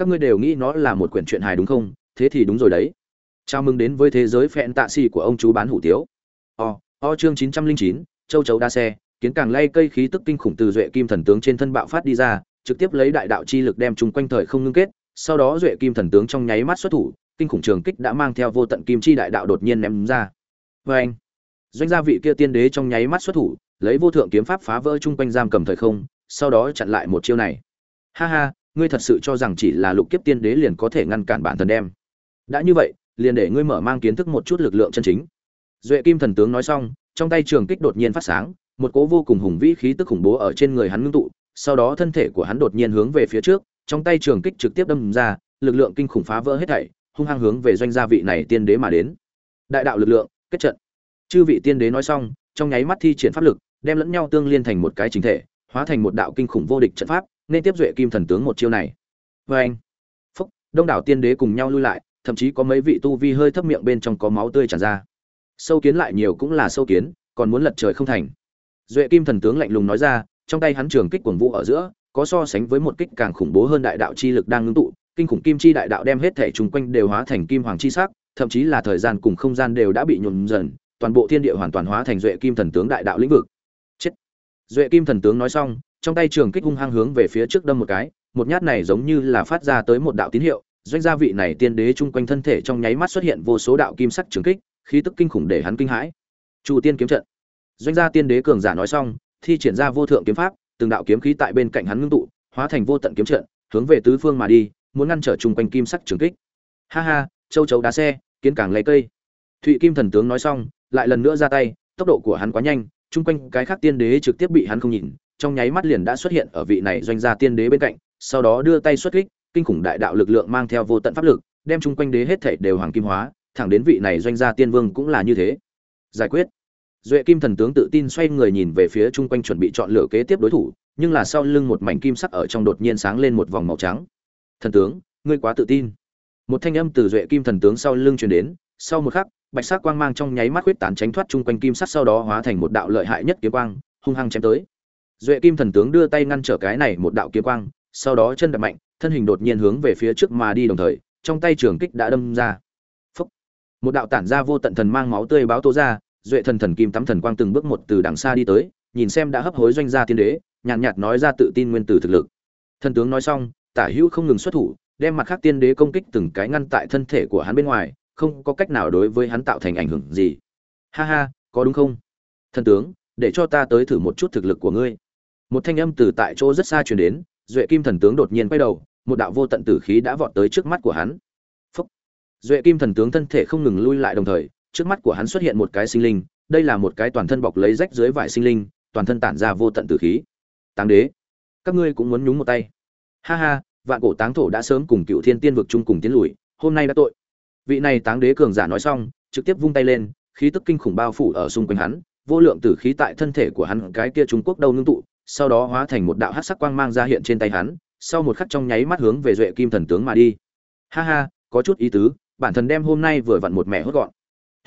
các ngươi đều nghĩ nó là một quyển truyện hài đúng không? Thế thì đúng rồi đấy. Chào mừng đến với thế giới phẹn tạ xì của ông chú bán hủ tiếu. O o chương chín trăm linh chín, châu chấu đa xe, kiến càng lay cây khí tức kinh khủng từ duệ kim thần tướng trên thân bạo phát đi ra, trực tiếp lấy đại đạo chi lực đem chúng quanh thời không ngưng kết, sau đó duệ kim thần tướng trong nháy mắt xuất thủ, kinh khủng trường kích đã mang theo vô tận kim chi đại đạo đột nhiên ném ra. Vê anh doanh gia vị kia tiên đế trong nháy mắt xuất thủ, lấy vô thượng kiếm pháp phá vỡ chung quanh giam cầm thời không, sau đó chặn lại một chiêu này. Ha ha ngươi thật sự cho rằng chỉ là lục kiếp tiên đế liền có thể ngăn cản bản thần đem? Đã như vậy, liền để ngươi mở mang kiến thức một chút lực lượng chân chính. Duệ kim thần tướng nói xong, trong tay trường kích đột nhiên phát sáng, một cỗ vô cùng hùng vĩ khí tức khủng bố ở trên người hắn ngưng tụ, sau đó thân thể của hắn đột nhiên hướng về phía trước, trong tay trường kích trực tiếp đâm ra, lực lượng kinh khủng phá vỡ hết thảy, hung hăng hướng về doanh gia vị này tiên đế mà đến. Đại đạo lực lượng, kết trận. Chư vị tiên đế nói xong, trong nháy mắt thi triển pháp lực, đem lẫn nhau tương liên thành một cái chính thể hóa thành một đạo kinh khủng vô địch trận pháp, nên tiếp duệ kim thần tướng một chiêu này. Vê anh, phúc, đông đảo tiên đế cùng nhau lui lại, thậm chí có mấy vị tu vi hơi thấp miệng bên trong có máu tươi tràn ra. Sâu kiến lại nhiều cũng là sâu kiến, còn muốn lật trời không thành. Duệ kim thần tướng lạnh lùng nói ra, trong tay hắn trường kích cuồng vũ ở giữa, có so sánh với một kích càng khủng bố hơn đại đạo chi lực đang ngưng tụ, kinh khủng kim chi đại đạo đem hết thể chung quanh đều hóa thành kim hoàng chi sắc, thậm chí là thời gian cùng không gian đều đã bị nhuộm dần, toàn bộ thiên địa hoàn toàn hóa thành duệ kim thần tướng đại đạo lĩnh vực duệ kim thần tướng nói xong, trong tay trường kích hung hăng hướng về phía trước đâm một cái, một nhát này giống như là phát ra tới một đạo tín hiệu, doanh gia vị này tiên đế chung quanh thân thể trong nháy mắt xuất hiện vô số đạo kim sắc trường kích, khí tức kinh khủng để hắn kinh hãi. Chu tiên kiếm trận. Doanh gia tiên đế cường giả nói xong, thi triển ra vô thượng kiếm pháp, từng đạo kiếm khí tại bên cạnh hắn ngưng tụ, hóa thành vô tận kiếm trận, hướng về tứ phương mà đi, muốn ngăn trở chung quanh kim sắc trường kích. Ha ha, châu chấu đá xe, kiến càng lấy cây. Thụy kim thần tướng nói xong, lại lần nữa ra tay, tốc độ của hắn quá nhanh chung quanh cái khác tiên đế trực tiếp bị hắn không nhìn, trong nháy mắt liền đã xuất hiện ở vị này doanh gia tiên đế bên cạnh, sau đó đưa tay xuất kích, kinh khủng đại đạo lực lượng mang theo vô tận pháp lực, đem chung quanh đế hết thảy đều hoàng kim hóa, thẳng đến vị này doanh gia tiên vương cũng là như thế. Giải quyết. Duệ kim thần tướng tự tin xoay người nhìn về phía chung quanh chuẩn bị chọn lựa kế tiếp đối thủ, nhưng là sau lưng một mảnh kim sắc ở trong đột nhiên sáng lên một vòng màu trắng. Thần tướng, ngươi quá tự tin. Một thanh âm từ duệ kim thần tướng sau lưng truyền đến, sau một khắc bạch sắc quang mang trong nháy mắt huyết tán tránh thoát chung quanh kim sắt sau đó hóa thành một đạo lợi hại nhất kiếm quang hung hăng chém tới. Duệ kim thần tướng đưa tay ngăn trở cái này một đạo kiếm quang sau đó chân đạp mạnh thân hình đột nhiên hướng về phía trước mà đi đồng thời trong tay trường kích đã đâm ra. Phúc. một đạo tản ra vô tận thần mang máu tươi báo tố ra duệ thần thần kim tắm thần quang từng bước một từ đằng xa đi tới nhìn xem đã hấp hối doanh gia tiên đế nhàn nhạt, nhạt nói ra tự tin nguyên tử thực lực. Thần tướng nói xong tả hữu không ngừng xuất thủ đem mặt khác tiên đế công kích từng cái ngăn tại thân thể của hắn bên ngoài không có cách nào đối với hắn tạo thành ảnh hưởng gì. Ha ha, có đúng không? Thần tướng, để cho ta tới thử một chút thực lực của ngươi. Một thanh âm từ tại chỗ rất xa truyền đến, duệ kim thần tướng đột nhiên quay đầu, một đạo vô tận tử khí đã vọt tới trước mắt của hắn. Phúc. duệ kim thần tướng thân thể không ngừng lui lại đồng thời, trước mắt của hắn xuất hiện một cái sinh linh, đây là một cái toàn thân bọc lấy rách dưới vải sinh linh, toàn thân tản ra vô tận tử khí. Táng đế, các ngươi cũng muốn nhúng một tay. Ha ha, vạn cổ táng thổ đã sớm cùng cựu thiên tiên vực chung cùng tiến lùi, hôm nay đã tội vị này táng đế cường giả nói xong, trực tiếp vung tay lên, khí tức kinh khủng bao phủ ở xung quanh hắn, vô lượng tử khí tại thân thể của hắn, cái kia trung quốc đâu ngưng tụ, sau đó hóa thành một đạo hắc sắc quang mang ra hiện trên tay hắn, sau một khắc trong nháy mắt hướng về duệ kim thần tướng mà đi. Ha ha, có chút ý tứ, bản thần đem hôm nay vừa vặn một mẹ hốt gọn.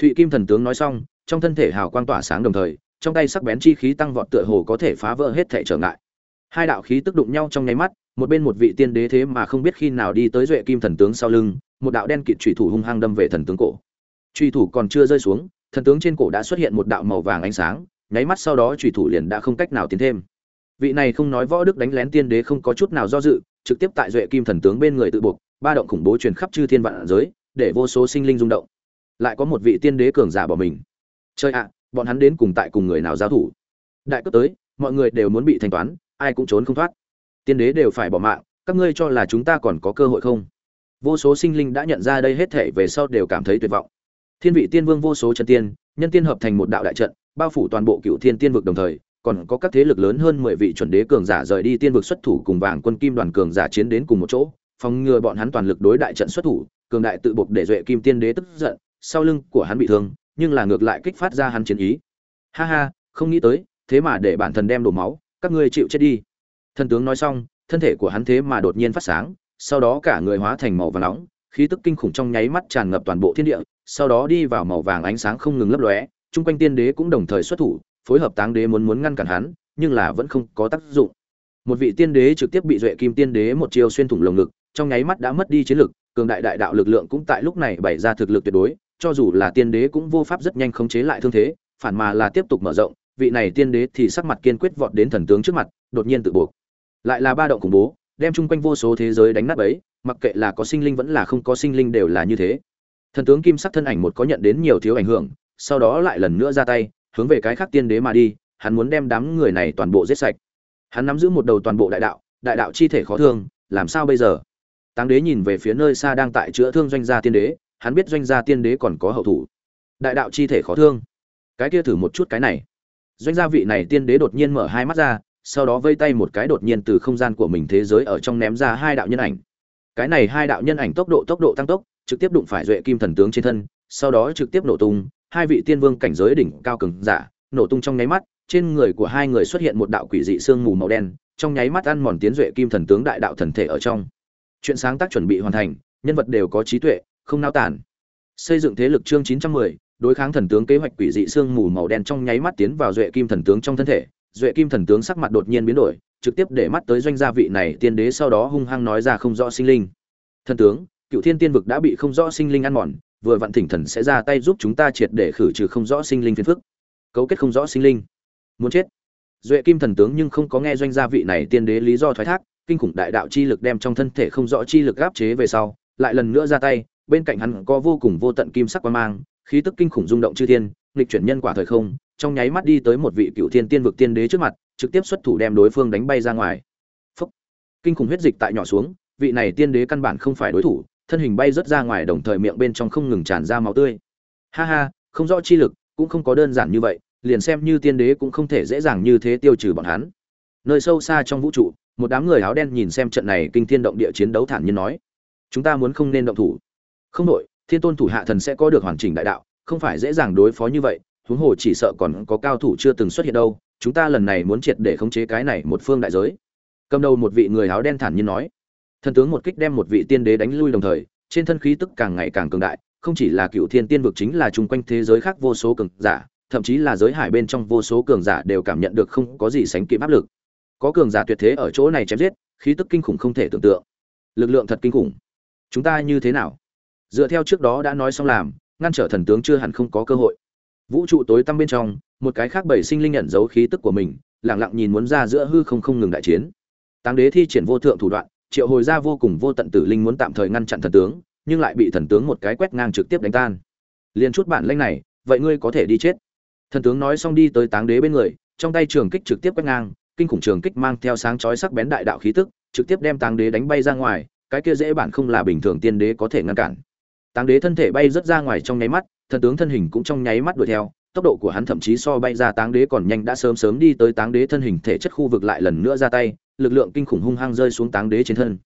Thụy kim thần tướng nói xong, trong thân thể hào quang tỏa sáng đồng thời, trong tay sắc bén chi khí tăng vọt tựa hồ có thể phá vỡ hết thể trở ngại. Hai đạo khí tức đụng nhau trong nháy mắt, một bên một vị tiên đế thế mà không biết khi nào đi tới duệ kim thần tướng sau lưng một đạo đen kịt trùy thủ hung hăng đâm về thần tướng cổ. Trùy thủ còn chưa rơi xuống, thần tướng trên cổ đã xuất hiện một đạo màu vàng ánh sáng, nháy mắt sau đó trùy thủ liền đã không cách nào tiến thêm. Vị này không nói võ đức đánh lén tiên đế không có chút nào do dự, trực tiếp tại duệ kim thần tướng bên người tự buộc, ba động khủng bố truyền khắp chư thiên vạn giới, để vô số sinh linh rung động. Lại có một vị tiên đế cường giả bỏ mình. Chơi ạ, bọn hắn đến cùng tại cùng người nào giao thủ? Đại cấp tới, mọi người đều muốn bị thanh toán, ai cũng trốn không thoát. Tiên đế đều phải bỏ mạng, các ngươi cho là chúng ta còn có cơ hội không? Vô số sinh linh đã nhận ra đây hết thể về sau đều cảm thấy tuyệt vọng. Thiên vị tiên vương vô số chân tiên, nhân tiên hợp thành một đạo đại trận, bao phủ toàn bộ cựu thiên tiên vực đồng thời, còn có các thế lực lớn hơn mười vị chuẩn đế cường giả rời đi tiên vực xuất thủ cùng vàng quân kim đoàn cường giả chiến đến cùng một chỗ, phòng ngừa bọn hắn toàn lực đối đại trận xuất thủ, cường đại tự buộc để duệ kim tiên đế tức giận, sau lưng của hắn bị thương, nhưng là ngược lại kích phát ra hắn chiến ý. Ha ha, không nghĩ tới, thế mà để bản thân đem đổ máu, các ngươi chịu chết đi. Thần tướng nói xong, thân thể của hắn thế mà đột nhiên phát sáng sau đó cả người hóa thành màu vàng nóng, khí tức kinh khủng trong nháy mắt tràn ngập toàn bộ thiên địa, sau đó đi vào màu vàng ánh sáng không ngừng lấp lóe, chung quanh tiên đế cũng đồng thời xuất thủ, phối hợp táng đế muốn muốn ngăn cản hắn, nhưng là vẫn không có tác dụng. Một vị tiên đế trực tiếp bị duệ kim tiên đế một chiêu xuyên thủng lồng ngực, trong nháy mắt đã mất đi chiến lực, cường đại đại đạo lực lượng cũng tại lúc này bày ra thực lực tuyệt đối, cho dù là tiên đế cũng vô pháp rất nhanh khống chế lại thương thế, phản mà là tiếp tục mở rộng, vị này tiên đế thì sắc mặt kiên quyết vọt đến thần tướng trước mặt, đột nhiên tự buộc. Lại là ba động khủng bố đem chung quanh vô số thế giới đánh nát ấy mặc kệ là có sinh linh vẫn là không có sinh linh đều là như thế. Thần tướng kim sắc thân ảnh một có nhận đến nhiều thiếu ảnh hưởng, sau đó lại lần nữa ra tay, hướng về cái khác tiên đế mà đi, hắn muốn đem đám người này toàn bộ giết sạch. Hắn nắm giữ một đầu toàn bộ đại đạo đại đạo chi thể khó thương, làm sao bây giờ? Táng đế nhìn về phía nơi xa đang tại chữa thương doanh gia tiên đế, hắn biết doanh gia tiên đế còn có hậu thủ. Đại đạo chi thể khó thương. Cái kia thử một chút cái này. Doanh gia vị này tiên đế đột nhiên mở hai mắt ra sau đó vây tay một cái đột nhiên từ không gian của mình thế giới ở trong ném ra hai đạo nhân ảnh. Cái này hai đạo nhân ảnh tốc độ tốc độ tăng tốc, trực tiếp đụng phải duệ kim thần tướng trên thân, sau đó trực tiếp nổ tung, hai vị tiên vương cảnh giới đỉnh cao cường giả nổ tung trong nháy mắt, trên người của hai người xuất hiện một đạo quỷ dị sương mù màu đen, trong nháy mắt ăn mòn tiến duệ kim thần tướng đại đạo thần thể ở trong. Chuyện sáng tác chuẩn bị hoàn thành, nhân vật đều có trí tuệ, không nao tản xây dựng thế lực chương chín trăm mười, đối kháng thần tướng kế hoạch quỷ dị xương mù màu đen trong nháy mắt tiến vào duệ kim thần tướng trong thân thể duệ kim thần tướng sắc mặt đột nhiên biến đổi, trực tiếp để mắt tới doanh gia vị này tiên đế sau đó hung hăng nói ra không rõ sinh linh. Thần tướng, cựu thiên tiên vực đã bị không rõ sinh linh ăn mòn, vừa vặn thỉnh thần sẽ ra tay giúp chúng ta triệt để khử trừ không rõ sinh linh phiền phức. Cấu kết không rõ sinh linh. Muốn chết. Duệ kim thần tướng nhưng không có nghe doanh gia vị này tiên đế lý do thoái thác, kinh khủng đại đạo chi lực đem trong thân thể không rõ chi lực áp chế về sau, lại lần nữa ra tay, bên cạnh hắn có vô cùng vô tận kim sắc quang mang, khí tức kinh khủng rung động chư thiên, nghịch chuyển nhân quả thời không trong nháy mắt đi tới một vị cựu thiên tiên vực tiên đế trước mặt, trực tiếp xuất thủ đem đối phương đánh bay ra ngoài. Phúc. kinh khủng huyết dịch tại nhỏ xuống, vị này tiên đế căn bản không phải đối thủ, thân hình bay rớt ra ngoài đồng thời miệng bên trong không ngừng tràn ra máu tươi. Ha ha, không rõ chi lực, cũng không có đơn giản như vậy, liền xem như tiên đế cũng không thể dễ dàng như thế tiêu trừ bọn hắn. Nơi sâu xa trong vũ trụ, một đám người áo đen nhìn xem trận này kinh thiên động địa chiến đấu thản nhiên nói, chúng ta muốn không nên động thủ. Không đội, thiên tôn thủ hạ thần sẽ có được hoàn chỉnh đại đạo, không phải dễ dàng đối phó như vậy huống hồ chỉ sợ còn có cao thủ chưa từng xuất hiện đâu, chúng ta lần này muốn triệt để khống chế cái này một phương đại giới. Cầm đầu một vị người áo đen thản nhiên nói. Thần tướng một kích đem một vị tiên đế đánh lui đồng thời, trên thân khí tức càng ngày càng cường đại, không chỉ là cựu thiên tiên vực chính là chung quanh thế giới khác vô số cường giả, thậm chí là giới hải bên trong vô số cường giả đều cảm nhận được không có gì sánh kịp áp lực. Có cường giả tuyệt thế ở chỗ này chém giết, khí tức kinh khủng không thể tưởng tượng. Lực lượng thật kinh khủng. Chúng ta như thế nào? Dựa theo trước đó đã nói xong làm, ngăn trở thần tướng chưa hẳn không có cơ hội vũ trụ tối tăm bên trong, một cái khác bảy sinh linh nhận dấu khí tức của mình lẳng lặng nhìn muốn ra giữa hư không không ngừng đại chiến. Táng đế thi triển vô thượng thủ đoạn, triệu hồi ra vô cùng vô tận tử linh muốn tạm thời ngăn chặn thần tướng, nhưng lại bị thần tướng một cái quét ngang trực tiếp đánh tan. Liền chút bản lanh này, vậy ngươi có thể đi chết. Thần tướng nói xong đi tới táng đế bên người, trong tay trường kích trực tiếp quét ngang, kinh khủng trường kích mang theo sáng chói sắc bén đại đạo khí tức, trực tiếp đem táng đế đánh bay ra ngoài, cái kia dễ bản không là bình thường tiên đế có thể ngăn cản. Táng đế thân thể bay rất ra ngoài trong nháy mắt thần tướng thân hình cũng trong nháy mắt đuổi theo, tốc độ của hắn thậm chí so bay ra táng đế còn nhanh đã sớm sớm đi tới táng đế thân hình thể chất khu vực lại lần nữa ra tay, lực lượng kinh khủng hung hăng rơi xuống táng đế trên thân.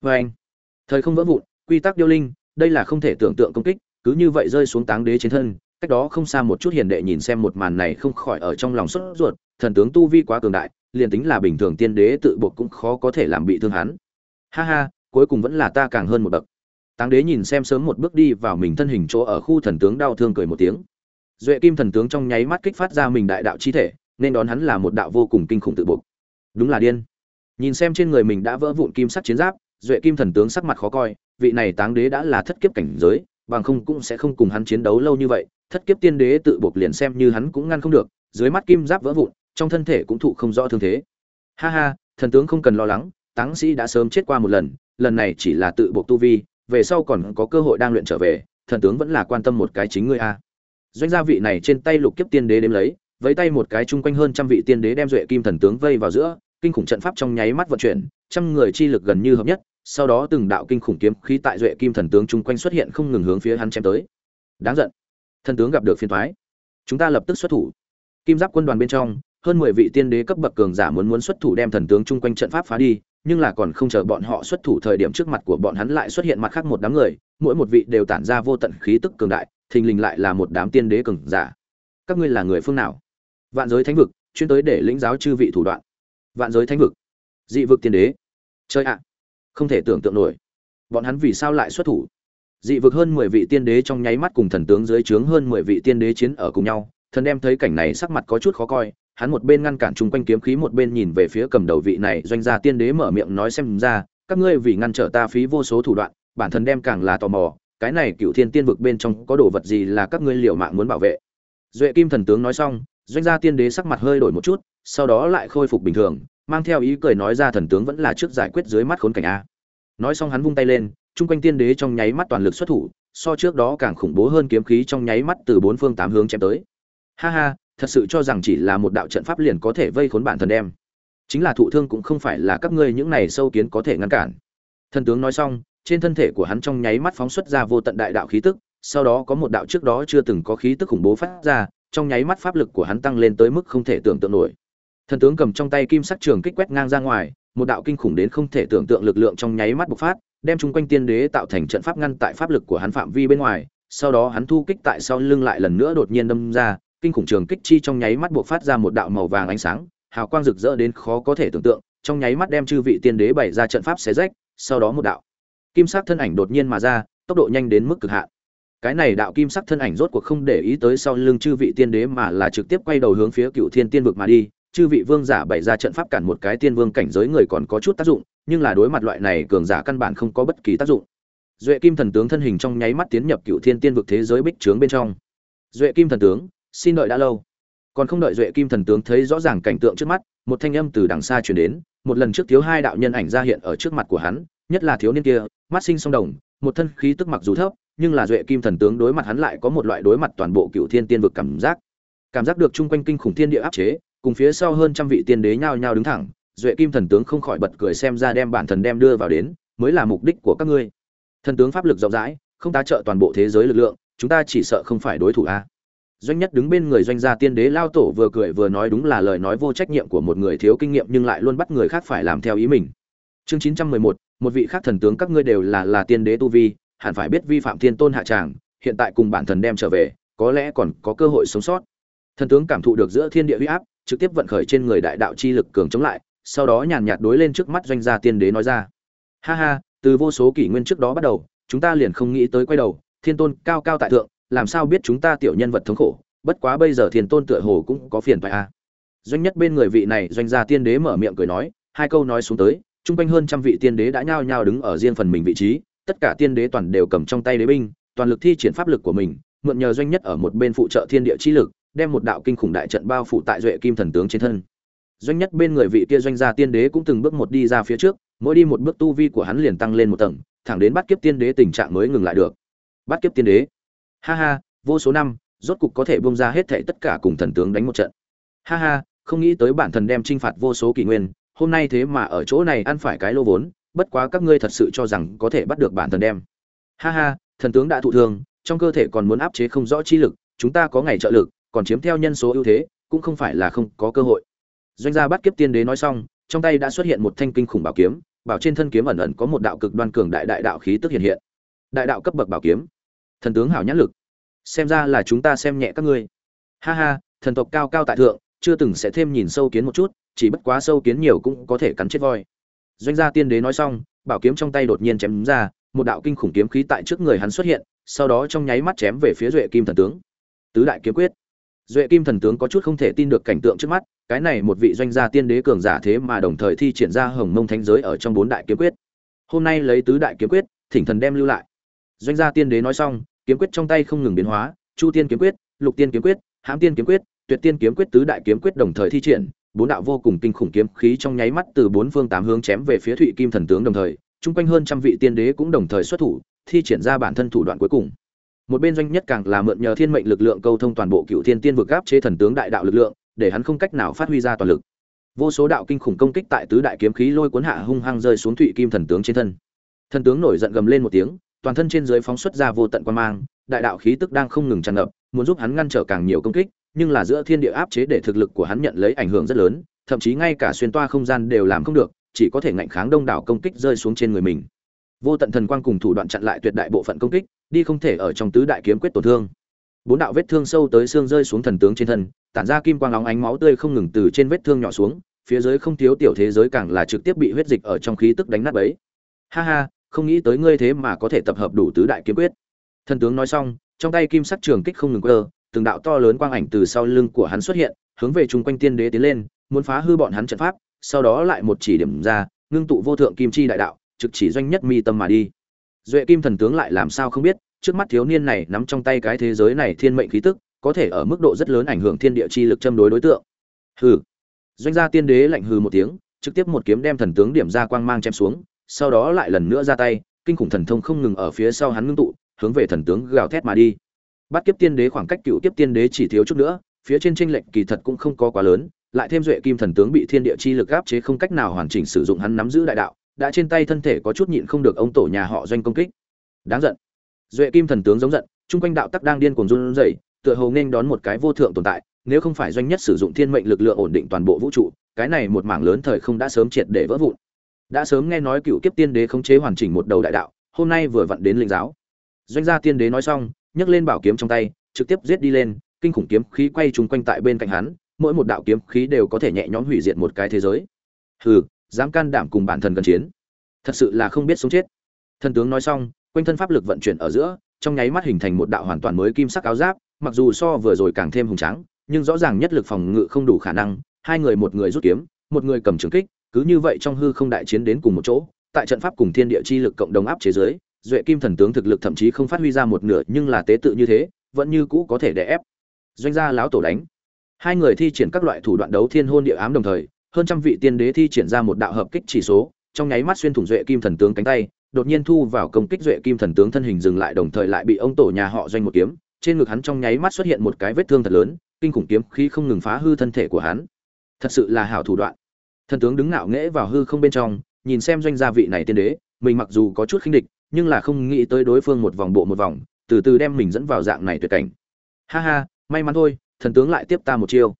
Vê anh, thời không vỡ vụn, quy tắc điêu linh, đây là không thể tưởng tượng công kích, cứ như vậy rơi xuống táng đế trên thân, cách đó không xa một chút hiền đệ nhìn xem một màn này không khỏi ở trong lòng sốt ruột, thần tướng tu vi quá cường đại, liền tính là bình thường tiên đế tự buộc cũng khó có thể làm bị thương hắn. Ha ha, cuối cùng vẫn là ta càng hơn một bậc táng đế nhìn xem sớm một bước đi vào mình thân hình chỗ ở khu thần tướng đau thương cười một tiếng. Duệ kim thần tướng trong nháy mắt kích phát ra mình đại đạo chi thể, nên đón hắn là một đạo vô cùng kinh khủng tự buộc. Đúng là điên. Nhìn xem trên người mình đã vỡ vụn kim sắt chiến giáp, duệ kim thần tướng sắc mặt khó coi, vị này táng đế đã là thất kiếp cảnh giới, bằng không cũng sẽ không cùng hắn chiến đấu lâu như vậy, thất kiếp tiên đế tự buộc liền xem như hắn cũng ngăn không được, dưới mắt kim giáp vỡ vụn, trong thân thể cũng thụ không rõ thương thế. Ha ha, thần tướng không cần lo lắng, táng sĩ đã sớm chết qua một lần lần này chỉ là tự buộc tu vi về sau còn có cơ hội đang luyện trở về, thần tướng vẫn là quan tâm một cái chính ngươi a. Doanh gia vị này trên tay lục kiếp tiên đế đếm lấy với tay một cái chung quanh hơn trăm vị tiên đế đem duệ kim thần tướng vây vào giữa, kinh khủng trận pháp trong nháy mắt vận chuyển, trăm người chi lực gần như hợp nhất, sau đó từng đạo kinh khủng kiếm khí tại duệ kim thần tướng chung quanh xuất hiện không ngừng hướng phía hắn chém tới. Đáng giận. Thần tướng gặp được phiền thoái chúng ta lập tức xuất thủ. Kim giáp quân đoàn bên trong, hơn mười vị tiên đế cấp bậc cường giả muốn muốn xuất thủ đem thần tướng chung quanh trận pháp phá đi nhưng là còn không chờ bọn họ xuất thủ thời điểm trước mặt của bọn hắn lại xuất hiện mặt khác một đám người, mỗi một vị đều tản ra vô tận khí tức cường đại, thình lình lại là một đám tiên đế cường giả. Các ngươi là người phương nào? Vạn giới thánh vực, chuyên tới để lĩnh giáo chư vị thủ đoạn. Vạn giới thánh vực, dị vực tiên đế. Chơi ạ, không thể tưởng tượng nổi. Bọn hắn vì sao lại xuất thủ? Dị vực hơn mười vị tiên đế trong nháy mắt cùng thần tướng dưới trướng hơn mười vị tiên đế chiến ở cùng nhau, thần đem thấy cảnh này sắc mặt có chút khó coi hắn một bên ngăn cản chung quanh kiếm khí, một bên nhìn về phía cầm đầu vị này doanh gia tiên đế mở miệng nói xem ra, các ngươi vì ngăn trở ta phí vô số thủ đoạn, bản thân đem càng là tò mò, cái này cựu thiên tiên vực bên trong có đồ vật gì là các ngươi liều mạng muốn bảo vệ? Duệ kim thần tướng nói xong, doanh gia tiên đế sắc mặt hơi đổi một chút, sau đó lại khôi phục bình thường, mang theo ý cười nói ra thần tướng vẫn là trước giải quyết dưới mắt khốn cảnh a. Nói xong hắn vung tay lên, chung quanh tiên đế trong nháy mắt toàn lực xuất thủ, so trước đó càng khủng bố hơn kiếm khí trong nháy mắt từ bốn phương tám hướng chém tới. Ha ha thật sự cho rằng chỉ là một đạo trận pháp liền có thể vây khốn bản thân đem. Chính là thụ thương cũng không phải là các ngươi những này sâu kiến có thể ngăn cản. Thần tướng nói xong, trên thân thể của hắn trong nháy mắt phóng xuất ra vô tận đại đạo khí tức, sau đó có một đạo trước đó chưa từng có khí tức khủng bố phát ra, trong nháy mắt pháp lực của hắn tăng lên tới mức không thể tưởng tượng nổi. Thần tướng cầm trong tay kim sắc trường kích quét ngang ra ngoài, một đạo kinh khủng đến không thể tưởng tượng lực lượng trong nháy mắt bộc phát, đem chung quanh tiên đế tạo thành trận pháp ngăn tại pháp lực của hắn phạm vi bên ngoài, sau đó hắn thu kích tại sau lưng lại lần nữa đột nhiên đâm ra kinh khủng trường kích chi trong nháy mắt buộc phát ra một đạo màu vàng ánh sáng, hào quang rực rỡ đến khó có thể tưởng tượng, trong nháy mắt đem chư vị tiên đế bày ra trận pháp xé rách, sau đó một đạo kim sắc thân ảnh đột nhiên mà ra, tốc độ nhanh đến mức cực hạn. cái này đạo kim sắc thân ảnh rốt cuộc không để ý tới sau lưng chư vị tiên đế mà là trực tiếp quay đầu hướng phía cựu thiên tiên vực mà đi. Chư vị vương giả bày ra trận pháp cản một cái tiên vương cảnh giới người còn có chút tác dụng nhưng là đối mặt loại này cường giả căn bản không có bất kỳ tác dụng. Duệ kim thần tướng thân hình trong nháy mắt tiến nhập cựu thiên tiên vực thế giới bích trướng bên trong. Duệ kim thần tướng xin đợi đã lâu. Còn không đợi duệ kim thần tướng thấy rõ ràng cảnh tượng trước mắt, một thanh âm từ đằng xa chuyển đến, một lần trước thiếu hai đạo nhân ảnh ra hiện ở trước mặt của hắn, nhất là thiếu niên kia, mắt sinh song đồng, một thân khí tức mặc dù thấp, nhưng là duệ kim thần tướng đối mặt hắn lại có một loại đối mặt toàn bộ cựu thiên tiên vực cảm giác. Cảm giác được chung quanh kinh khủng thiên địa áp chế, cùng phía sau hơn trăm vị tiên đế nhao nhao đứng thẳng, duệ kim thần tướng không khỏi bật cười xem ra đem bản thần đem đưa vào đến, mới là mục đích của các ngươi. Thần tướng pháp lực rộng rãi, không tá trợ toàn bộ thế giới lực lượng, chúng ta chỉ sợ không phải đối thủ a doanh nhất đứng bên người doanh gia tiên đế lao tổ vừa cười vừa nói đúng là lời nói vô trách nhiệm của một người thiếu kinh nghiệm nhưng lại luôn bắt người khác phải làm theo ý mình. Chương chín trăm mười một một vị khác thần tướng các ngươi đều là là tiên đế tu vi, hẳn phải biết vi phạm thiên tôn hạ tràng, hiện tại cùng bản thần đem trở về, có lẽ còn có cơ hội sống sót. Thần tướng cảm thụ được giữa thiên địa huy áp, trực tiếp vận khởi trên người đại đạo chi lực cường chống lại, sau đó nhàn nhạt đối lên trước mắt doanh gia tiên đế nói ra. Ha ha, từ vô số kỷ nguyên trước đó bắt đầu, chúng ta liền không nghĩ tới quay đầu, thiên tôn cao cao tại thượng làm sao biết chúng ta tiểu nhân vật thống khổ, bất quá bây giờ thiền tôn tựa hồ cũng có phiền phải a à. doanh nhất bên người vị này, doanh gia tiên đế mở miệng cười nói, hai câu nói xuống tới, chung quanh hơn trăm vị tiên đế đã nhao nhao đứng ở riêng phần mình vị trí, tất cả tiên đế toàn đều cầm trong tay đế binh, toàn lực thi triển pháp lực của mình, mượn nhờ doanh nhất ở một bên phụ trợ thiên địa chi lực, đem một đạo kinh khủng đại trận bao phủ tại duệ kim thần tướng trên thân. Doanh nhất bên người vị kia doanh gia tiên đế cũng từng bước một đi ra phía trước, mỗi đi một bước tu vi của hắn liền tăng lên một tầng, thẳng đến bắt kiếp tiên đế tình trạng mới ngừng lại được. Bắt kiếp tiên đế ha ha, vô số năm, rốt cục có thể bung ra hết thệ tất cả cùng thần tướng đánh một trận. Ha ha, không nghĩ tới bản thần đem trinh phạt vô số kỷ nguyên, hôm nay thế mà ở chỗ này ăn phải cái lô vốn, bất quá các ngươi thật sự cho rằng có thể bắt được bản thần đem. Ha ha, thần tướng đã thụ thương, trong cơ thể còn muốn áp chế không rõ chi lực, chúng ta có ngày trợ lực, còn chiếm theo nhân số ưu thế, cũng không phải là không có cơ hội. Doanh gia bắt kiếp tiên đế nói xong, trong tay đã xuất hiện một thanh kinh khủng bảo kiếm, bảo trên thân kiếm ẩn ẩn có một đạo cực đoan cường đại đại đạo khí tức hiện hiện. Đại đạo cấp bậc bảo kiếm thần tướng hảo nhãn lực. Xem ra là chúng ta xem nhẹ các ngươi. Ha ha, thần tộc cao cao tại thượng, chưa từng sẽ thêm nhìn sâu kiến một chút, chỉ bất quá sâu kiến nhiều cũng có thể cắn chết voi. Doanh gia tiên đế nói xong, bảo kiếm trong tay đột nhiên chém ra, một đạo kinh khủng kiếm khí tại trước người hắn xuất hiện, sau đó trong nháy mắt chém về phía duệ kim thần tướng. Tứ đại kiếm quyết. Duệ kim thần tướng có chút không thể tin được cảnh tượng trước mắt, cái này một vị doanh gia tiên đế cường giả thế mà đồng thời thi triển ra hồng mông thánh giới ở trong bốn đại kiếm quyết. Hôm nay lấy tứ đại kiếm quyết, thỉnh thần đem lưu lại. Doanh gia tiên đế nói xong kiếm quyết trong tay không ngừng biến hóa, chu tiên kiếm quyết, lục tiên kiếm quyết, hãm tiên kiếm quyết, tuyệt tiên kiếm quyết, tứ đại kiếm quyết đồng thời thi triển, bốn đạo vô cùng kinh khủng kiếm khí trong nháy mắt từ bốn phương tám hướng chém về phía thụy kim thần tướng đồng thời, chung quanh hơn trăm vị tiên đế cũng đồng thời xuất thủ, thi triển ra bản thân thủ đoạn cuối cùng. Một bên doanh nhất càng là mượn nhờ thiên mệnh lực lượng câu thông toàn bộ cựu thiên tiên vực áp chế thần tướng đại đạo lực lượng, để hắn không cách nào phát huy ra toàn lực. Vô số đạo kinh khủng công kích tại tứ đại kiếm khí lôi cuốn hạ hung hăng rơi xuống thụy kim thần tướng trên thân. Thần tướng nổi giận gầm lên một tiếng toàn thân trên dưới phóng xuất ra vô tận quan mang, đại đạo khí tức đang không ngừng tràn ngập, muốn giúp hắn ngăn trở càng nhiều công kích, nhưng là giữa thiên địa áp chế để thực lực của hắn nhận lấy ảnh hưởng rất lớn, thậm chí ngay cả xuyên toa không gian đều làm không được, chỉ có thể ngạnh kháng đông đảo công kích rơi xuống trên người mình. Vô tận thần quang cùng thủ đoạn chặn lại tuyệt đại bộ phận công kích, đi không thể ở trong tứ đại kiếm quyết tổn thương. Bốn đạo vết thương sâu tới xương rơi xuống thần tướng trên thân, tản ra kim quang óng ánh máu tươi không ngừng từ trên vết thương nhỏ xuống, phía dưới không thiếu tiểu thế giới càng là trực tiếp bị huyết dịch ở trong khí tức đánh nát bấy. Ha ha không nghĩ tới ngươi thế mà có thể tập hợp đủ tứ đại kiếm quyết. Thần tướng nói xong, trong tay kim sắc trường kích không ngừng quơ, từng đạo to lớn quang ảnh từ sau lưng của hắn xuất hiện, hướng về chung quanh tiên đế tiến lên, muốn phá hư bọn hắn trận pháp, sau đó lại một chỉ điểm ra, ngưng tụ vô thượng kim chi đại đạo, trực chỉ doanh nhất mi tâm mà đi. Duệ kim thần tướng lại làm sao không biết, trước mắt thiếu niên này nắm trong tay cái thế giới này thiên mệnh khí tức, có thể ở mức độ rất lớn ảnh hưởng thiên địa chi lực châm đối đối tượng. Hừ. Doanh gia tiên đế lạnh hừ một tiếng, trực tiếp một kiếm đem thần tướng điểm ra quang mang chém xuống sau đó lại lần nữa ra tay, kinh khủng thần thông không ngừng ở phía sau hắn ngưng tụ, hướng về thần tướng gào thét mà đi. Bắt kiếp tiên đế khoảng cách cựu kiếp tiên đế chỉ thiếu chút nữa, phía trên tranh lệnh kỳ thật cũng không có quá lớn, lại thêm duệ kim thần tướng bị thiên địa chi lực áp chế không cách nào hoàn chỉnh sử dụng hắn nắm giữ đại đạo, đã trên tay thân thể có chút nhịn không được ông tổ nhà họ doanh công kích. Đáng giận. Duệ kim thần tướng giống giận, chung quanh đạo tắc đang điên cuồng run rẩy, tựa hồ nên đón một cái vô thượng tồn tại, nếu không phải doanh nhất sử dụng thiên mệnh lực lượng ổn định toàn bộ vũ trụ, cái này một mảng lớn thời không đã sớm triệt để vỡ vụn đã sớm nghe nói cựu kiếp tiên đế khống chế hoàn chỉnh một đầu đại đạo, hôm nay vừa vặn đến linh giáo. Doanh gia tiên đế nói xong, nhấc lên bảo kiếm trong tay, trực tiếp giết đi lên, kinh khủng kiếm khí quay chung quanh tại bên cạnh hắn, mỗi một đạo kiếm khí đều có thể nhẹ nhõm hủy diệt một cái thế giới. Hừ, dám can đảm cùng bản thân gần chiến. Thật sự là không biết sống chết. Thần tướng nói xong, quanh thân pháp lực vận chuyển ở giữa, trong nháy mắt hình thành một đạo hoàn toàn mới kim sắc áo giáp, mặc dù so vừa rồi càng thêm hùng tráng, nhưng rõ ràng nhất lực phòng ngự không đủ khả năng, hai người một người rút kiếm, một người cầm trường kích cứ như vậy trong hư không đại chiến đến cùng một chỗ, tại trận pháp cùng thiên địa chi lực cộng đồng áp chế giới duệ kim thần tướng thực lực thậm chí không phát huy ra một nửa nhưng là tế tự như thế, vẫn như cũ có thể đè ép. Doanh gia láo tổ đánh. Hai người thi triển các loại thủ đoạn đấu thiên hôn địa ám đồng thời, hơn trăm vị tiên đế thi triển ra một đạo hợp kích chỉ số, trong nháy mắt xuyên thủng duệ kim thần tướng cánh tay, đột nhiên thu vào công kích duệ kim thần tướng thân hình dừng lại đồng thời lại bị ông tổ nhà họ doanh một kiếm, trên ngực hắn trong nháy mắt xuất hiện một cái vết thương thật lớn, kinh khủng kiếm khí không ngừng phá hư thân thể của hắn. Thật sự là hảo thủ đoạn thần tướng đứng ngạo nghễ vào hư không bên trong, nhìn xem doanh gia vị này tiên đế, mình mặc dù có chút khinh địch, nhưng là không nghĩ tới đối phương một vòng bộ một vòng, từ từ đem mình dẫn vào dạng này tuyệt cảnh. Ha ha, may mắn thôi, thần tướng lại tiếp ta một chiêu.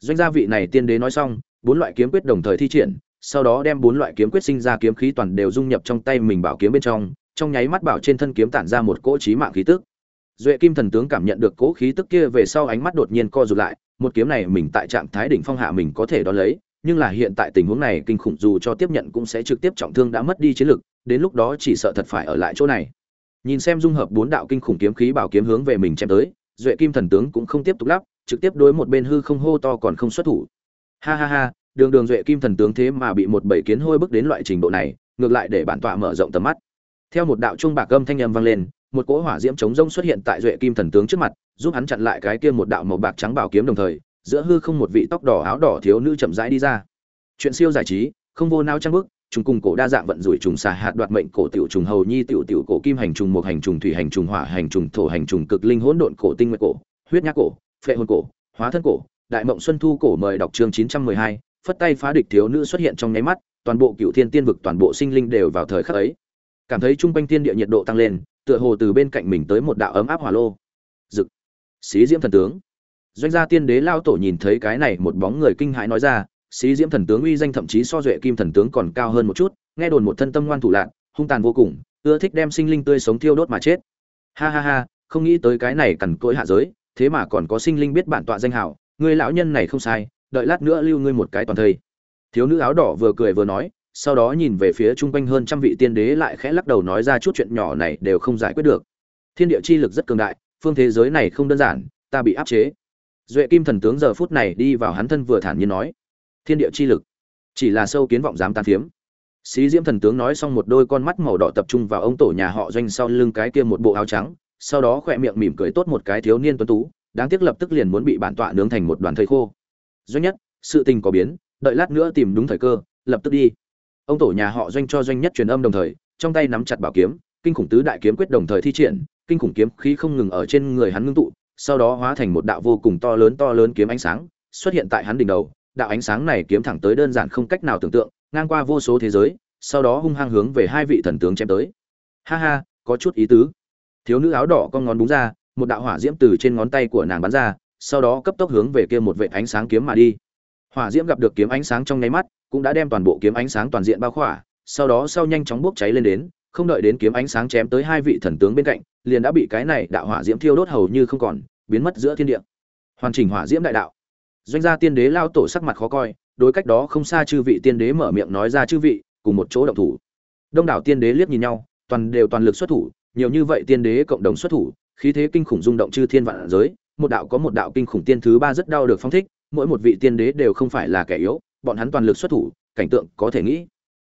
Doanh gia vị này tiên đế nói xong, bốn loại kiếm quyết đồng thời thi triển, sau đó đem bốn loại kiếm quyết sinh ra kiếm khí toàn đều dung nhập trong tay mình bảo kiếm bên trong trong nháy mắt bảo trên thân kiếm tản ra một cỗ trí mạng khí tức. Duệ kim thần tướng cảm nhận được cỗ khí tức kia về sau ánh mắt đột nhiên co rụt lại, một kiếm này mình tại trạng thái đỉnh phong hạ mình có thể đón lấy nhưng là hiện tại tình huống này kinh khủng dù cho tiếp nhận cũng sẽ trực tiếp trọng thương đã mất đi chiến lực, đến lúc đó chỉ sợ thật phải ở lại chỗ này. Nhìn xem dung hợp bốn đạo kinh khủng kiếm khí bảo kiếm hướng về mình chém tới, duệ kim thần tướng cũng không tiếp tục lắp, trực tiếp đối một bên hư không hô to còn không xuất thủ. Ha ha ha, đường đường duệ kim thần tướng thế mà bị một bảy kiến hôi bước đến loại trình độ này, ngược lại để bản tọa mở rộng tầm mắt. Theo một đạo trung bạc âm thanh âm vang lên, một cỗ hỏa diễm chống rông xuất hiện tại duệ kim thần tướng trước mặt, giúp hắn chặn lại cái kia một đạo màu bạc trắng bảo kiếm đồng thời giữa hư không một vị tóc đỏ áo đỏ thiếu nữ chậm rãi đi ra. Chuyện siêu giải trí không vô nao trang bức trùng cùng cổ đa dạng vận rủi trùng xà hạt đoạt mệnh cổ tiểu trùng hầu nhi tiểu tiểu cổ kim hành trùng một hành trùng thủy hành trùng hỏa hành trùng thổ hành trùng cực linh hỗn độn cổ tinh nguyệt cổ huyết nhác cổ phệ hồn cổ hóa thân cổ đại mộng xuân thu cổ mời đọc chương 912, phất tay phá địch thiếu nữ xuất hiện trong nháy mắt toàn bộ cựu thiên tiên vực toàn bộ sinh linh đều vào thời khắc ấy. Cảm thấy trung quanh tiên địa nhiệt độ tăng lên tựa hồ từ bên cạnh mình tới một đạo ấm áp hỏa lô. Dực. Xí diễm thần tướng doanh gia tiên đế lao tổ nhìn thấy cái này một bóng người kinh hãi nói ra, xí diễm thần tướng uy danh thậm chí so duệ kim thần tướng còn cao hơn một chút, nghe đồn một thân tâm ngoan thủ lạc hung tàn vô cùng, ưa thích đem sinh linh tươi sống thiêu đốt mà chết. Ha ha ha, không nghĩ tới cái này cằn cỗi hạ giới, thế mà còn có sinh linh biết bản tọa danh hảo người lão nhân này không sai, đợi lát nữa lưu ngươi một cái toàn thây. Thiếu nữ áo đỏ vừa cười vừa nói, sau đó nhìn về phía chung quanh hơn trăm vị tiên đế lại khẽ lắc đầu nói ra chút chuyện nhỏ này đều không giải quyết được. Thiên địa chi lực rất cường đại, phương thế giới này không đơn giản, ta bị áp chế duệ kim thần tướng giờ phút này đi vào hắn thân vừa thản nhiên nói, thiên địa chi lực, chỉ là sâu kiến vọng dám tan phiếm. Xí diễm thần tướng nói xong một đôi con mắt màu đỏ tập trung vào ông tổ nhà họ doanh sau lưng cái kia một bộ áo trắng, sau đó khỏe miệng mỉm cười tốt một cái thiếu niên tuấn tú, đáng tiếc lập tức liền muốn bị bản tọa nướng thành một đoàn thây khô. Doanh nhất, sự tình có biến, đợi lát nữa tìm đúng thời cơ, lập tức đi. Ông tổ nhà họ doanh cho doanh nhất truyền âm đồng thời, trong tay nắm chặt bảo kiếm, kinh khủng tứ đại kiếm quyết đồng thời thi triển, kinh khủng kiếm khí không ngừng ở trên người hắn ngưng tụ sau đó hóa thành một đạo vô cùng to lớn to lớn kiếm ánh sáng, xuất hiện tại hắn đỉnh đầu. Đạo ánh sáng này kiếm thẳng tới đơn giản không cách nào tưởng tượng, ngang qua vô số thế giới, sau đó hung hăng hướng về hai vị thần tướng chém tới. Ha ha, có chút ý tứ. Thiếu nữ áo đỏ con ngón búng ra, một đạo hỏa diễm từ trên ngón tay của nàng bắn ra, sau đó cấp tốc hướng về kia một vệ ánh sáng kiếm mà đi. Hỏa diễm gặp được kiếm ánh sáng trong nháy mắt, cũng đã đem toàn bộ kiếm ánh sáng toàn diện bao khỏa, sau đó sau nhanh chóng bốc cháy lên đến, không đợi đến kiếm ánh sáng chém tới hai vị thần tướng bên cạnh, liền đã bị cái này đạo hỏa diễm thiêu đốt hầu như không còn biến mất giữa thiên địa. Hoàn chỉnh hỏa diễm đại đạo. Doanh gia tiên đế lao tổ sắc mặt khó coi, đối cách đó không xa chư vị tiên đế mở miệng nói ra chư vị, cùng một chỗ động thủ. Đông đảo tiên đế liếc nhìn nhau, toàn đều toàn lực xuất thủ, nhiều như vậy tiên đế cộng đồng xuất thủ, khí thế kinh khủng rung động chư thiên vạn giới, một đạo có một đạo kinh khủng tiên thứ ba rất đau được phong thích, mỗi một vị tiên đế đều không phải là kẻ yếu, bọn hắn toàn lực xuất thủ, cảnh tượng có thể nghĩ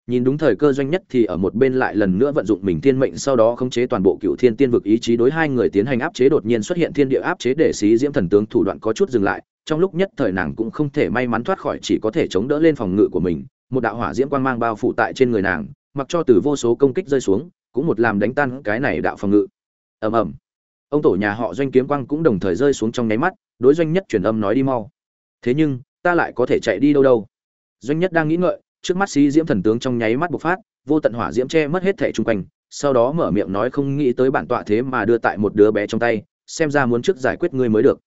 nhìn đúng thời cơ doanh nhất thì ở một bên lại lần nữa vận dụng mình thiên mệnh, sau đó khống chế toàn bộ cựu thiên tiên vực ý chí đối hai người tiến hành áp chế, đột nhiên xuất hiện thiên địa áp chế để xí diễm thần tướng thủ đoạn có chút dừng lại. Trong lúc nhất thời nàng cũng không thể may mắn thoát khỏi, chỉ có thể chống đỡ lên phòng ngự của mình. Một đạo hỏa diễm quang mang bao phủ tại trên người nàng, mặc cho từ vô số công kích rơi xuống, cũng một làm đánh tan cái này đạo phòng ngự. Ầm ầm. Ông tổ nhà họ doanh kiếm quang cũng đồng thời rơi xuống trong nháy mắt, đối doanh nhất truyền âm nói đi mau. Thế nhưng, ta lại có thể chạy đi đâu đâu? Doanh nhất đang nghĩ ngợi trước mắt xí diễm thần tướng trong nháy mắt bộc phát, vô tận hỏa diễm che mất hết thẻ chung quanh, sau đó mở miệng nói không nghĩ tới bản tọa thế mà đưa tại một đứa bé trong tay, xem ra muốn trước giải quyết ngươi mới được.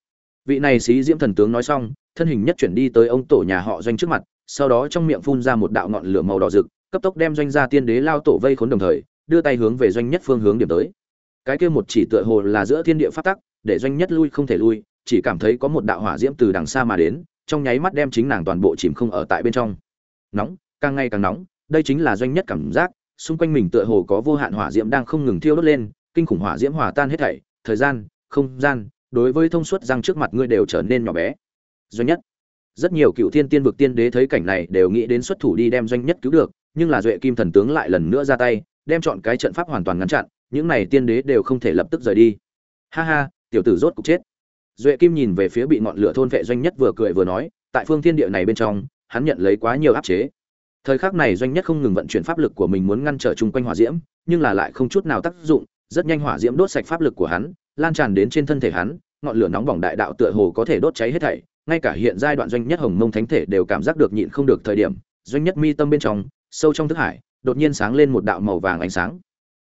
Vị này xí diễm thần tướng nói xong, thân hình nhất chuyển đi tới ông tổ nhà họ doanh trước mặt, sau đó trong miệng phun ra một đạo ngọn lửa màu đỏ rực, cấp tốc đem doanh gia tiên đế lao tổ vây khốn đồng thời, đưa tay hướng về doanh nhất phương hướng điểm tới. Cái kia một chỉ tựa hồ là giữa thiên địa phát tắc, để doanh nhất lui không thể lui, chỉ cảm thấy có một đạo hỏa diễm từ đằng xa mà đến, trong nháy mắt đem chính nàng toàn bộ chìm không ở tại bên trong. Nóng càng ngày càng nóng, đây chính là doanh nhất cảm giác, xung quanh mình tựa hồ có vô hạn hỏa diễm đang không ngừng thiêu đốt lên, kinh khủng hỏa diễm hòa tan hết thảy, thời gian, không gian, đối với thông suốt răng trước mặt ngươi đều trở nên nhỏ bé. Doanh nhất. Rất nhiều cựu thiên tiên vực tiên đế thấy cảnh này đều nghĩ đến xuất thủ đi đem doanh nhất cứu được, nhưng là duệ kim thần tướng lại lần nữa ra tay, đem chọn cái trận pháp hoàn toàn ngăn chặn, những này tiên đế đều không thể lập tức rời đi. Ha ha, tiểu tử rốt cục chết. Duệ kim nhìn về phía bị ngọn lửa thôn vệ doanh nhất vừa cười vừa nói, tại phương thiên địa này bên trong, hắn nhận lấy quá nhiều áp chế thời khắc này doanh nhất không ngừng vận chuyển pháp lực của mình muốn ngăn trở chung quanh hỏa diễm, nhưng là lại không chút nào tác dụng, rất nhanh hỏa diễm đốt sạch pháp lực của hắn, lan tràn đến trên thân thể hắn, ngọn lửa nóng bỏng đại đạo tựa hồ có thể đốt cháy hết thảy, ngay cả hiện giai đoạn doanh nhất hồng mông thánh thể đều cảm giác được nhịn không được thời điểm, doanh nhất mi tâm bên trong, sâu trong thức hải, đột nhiên sáng lên một đạo màu vàng ánh sáng.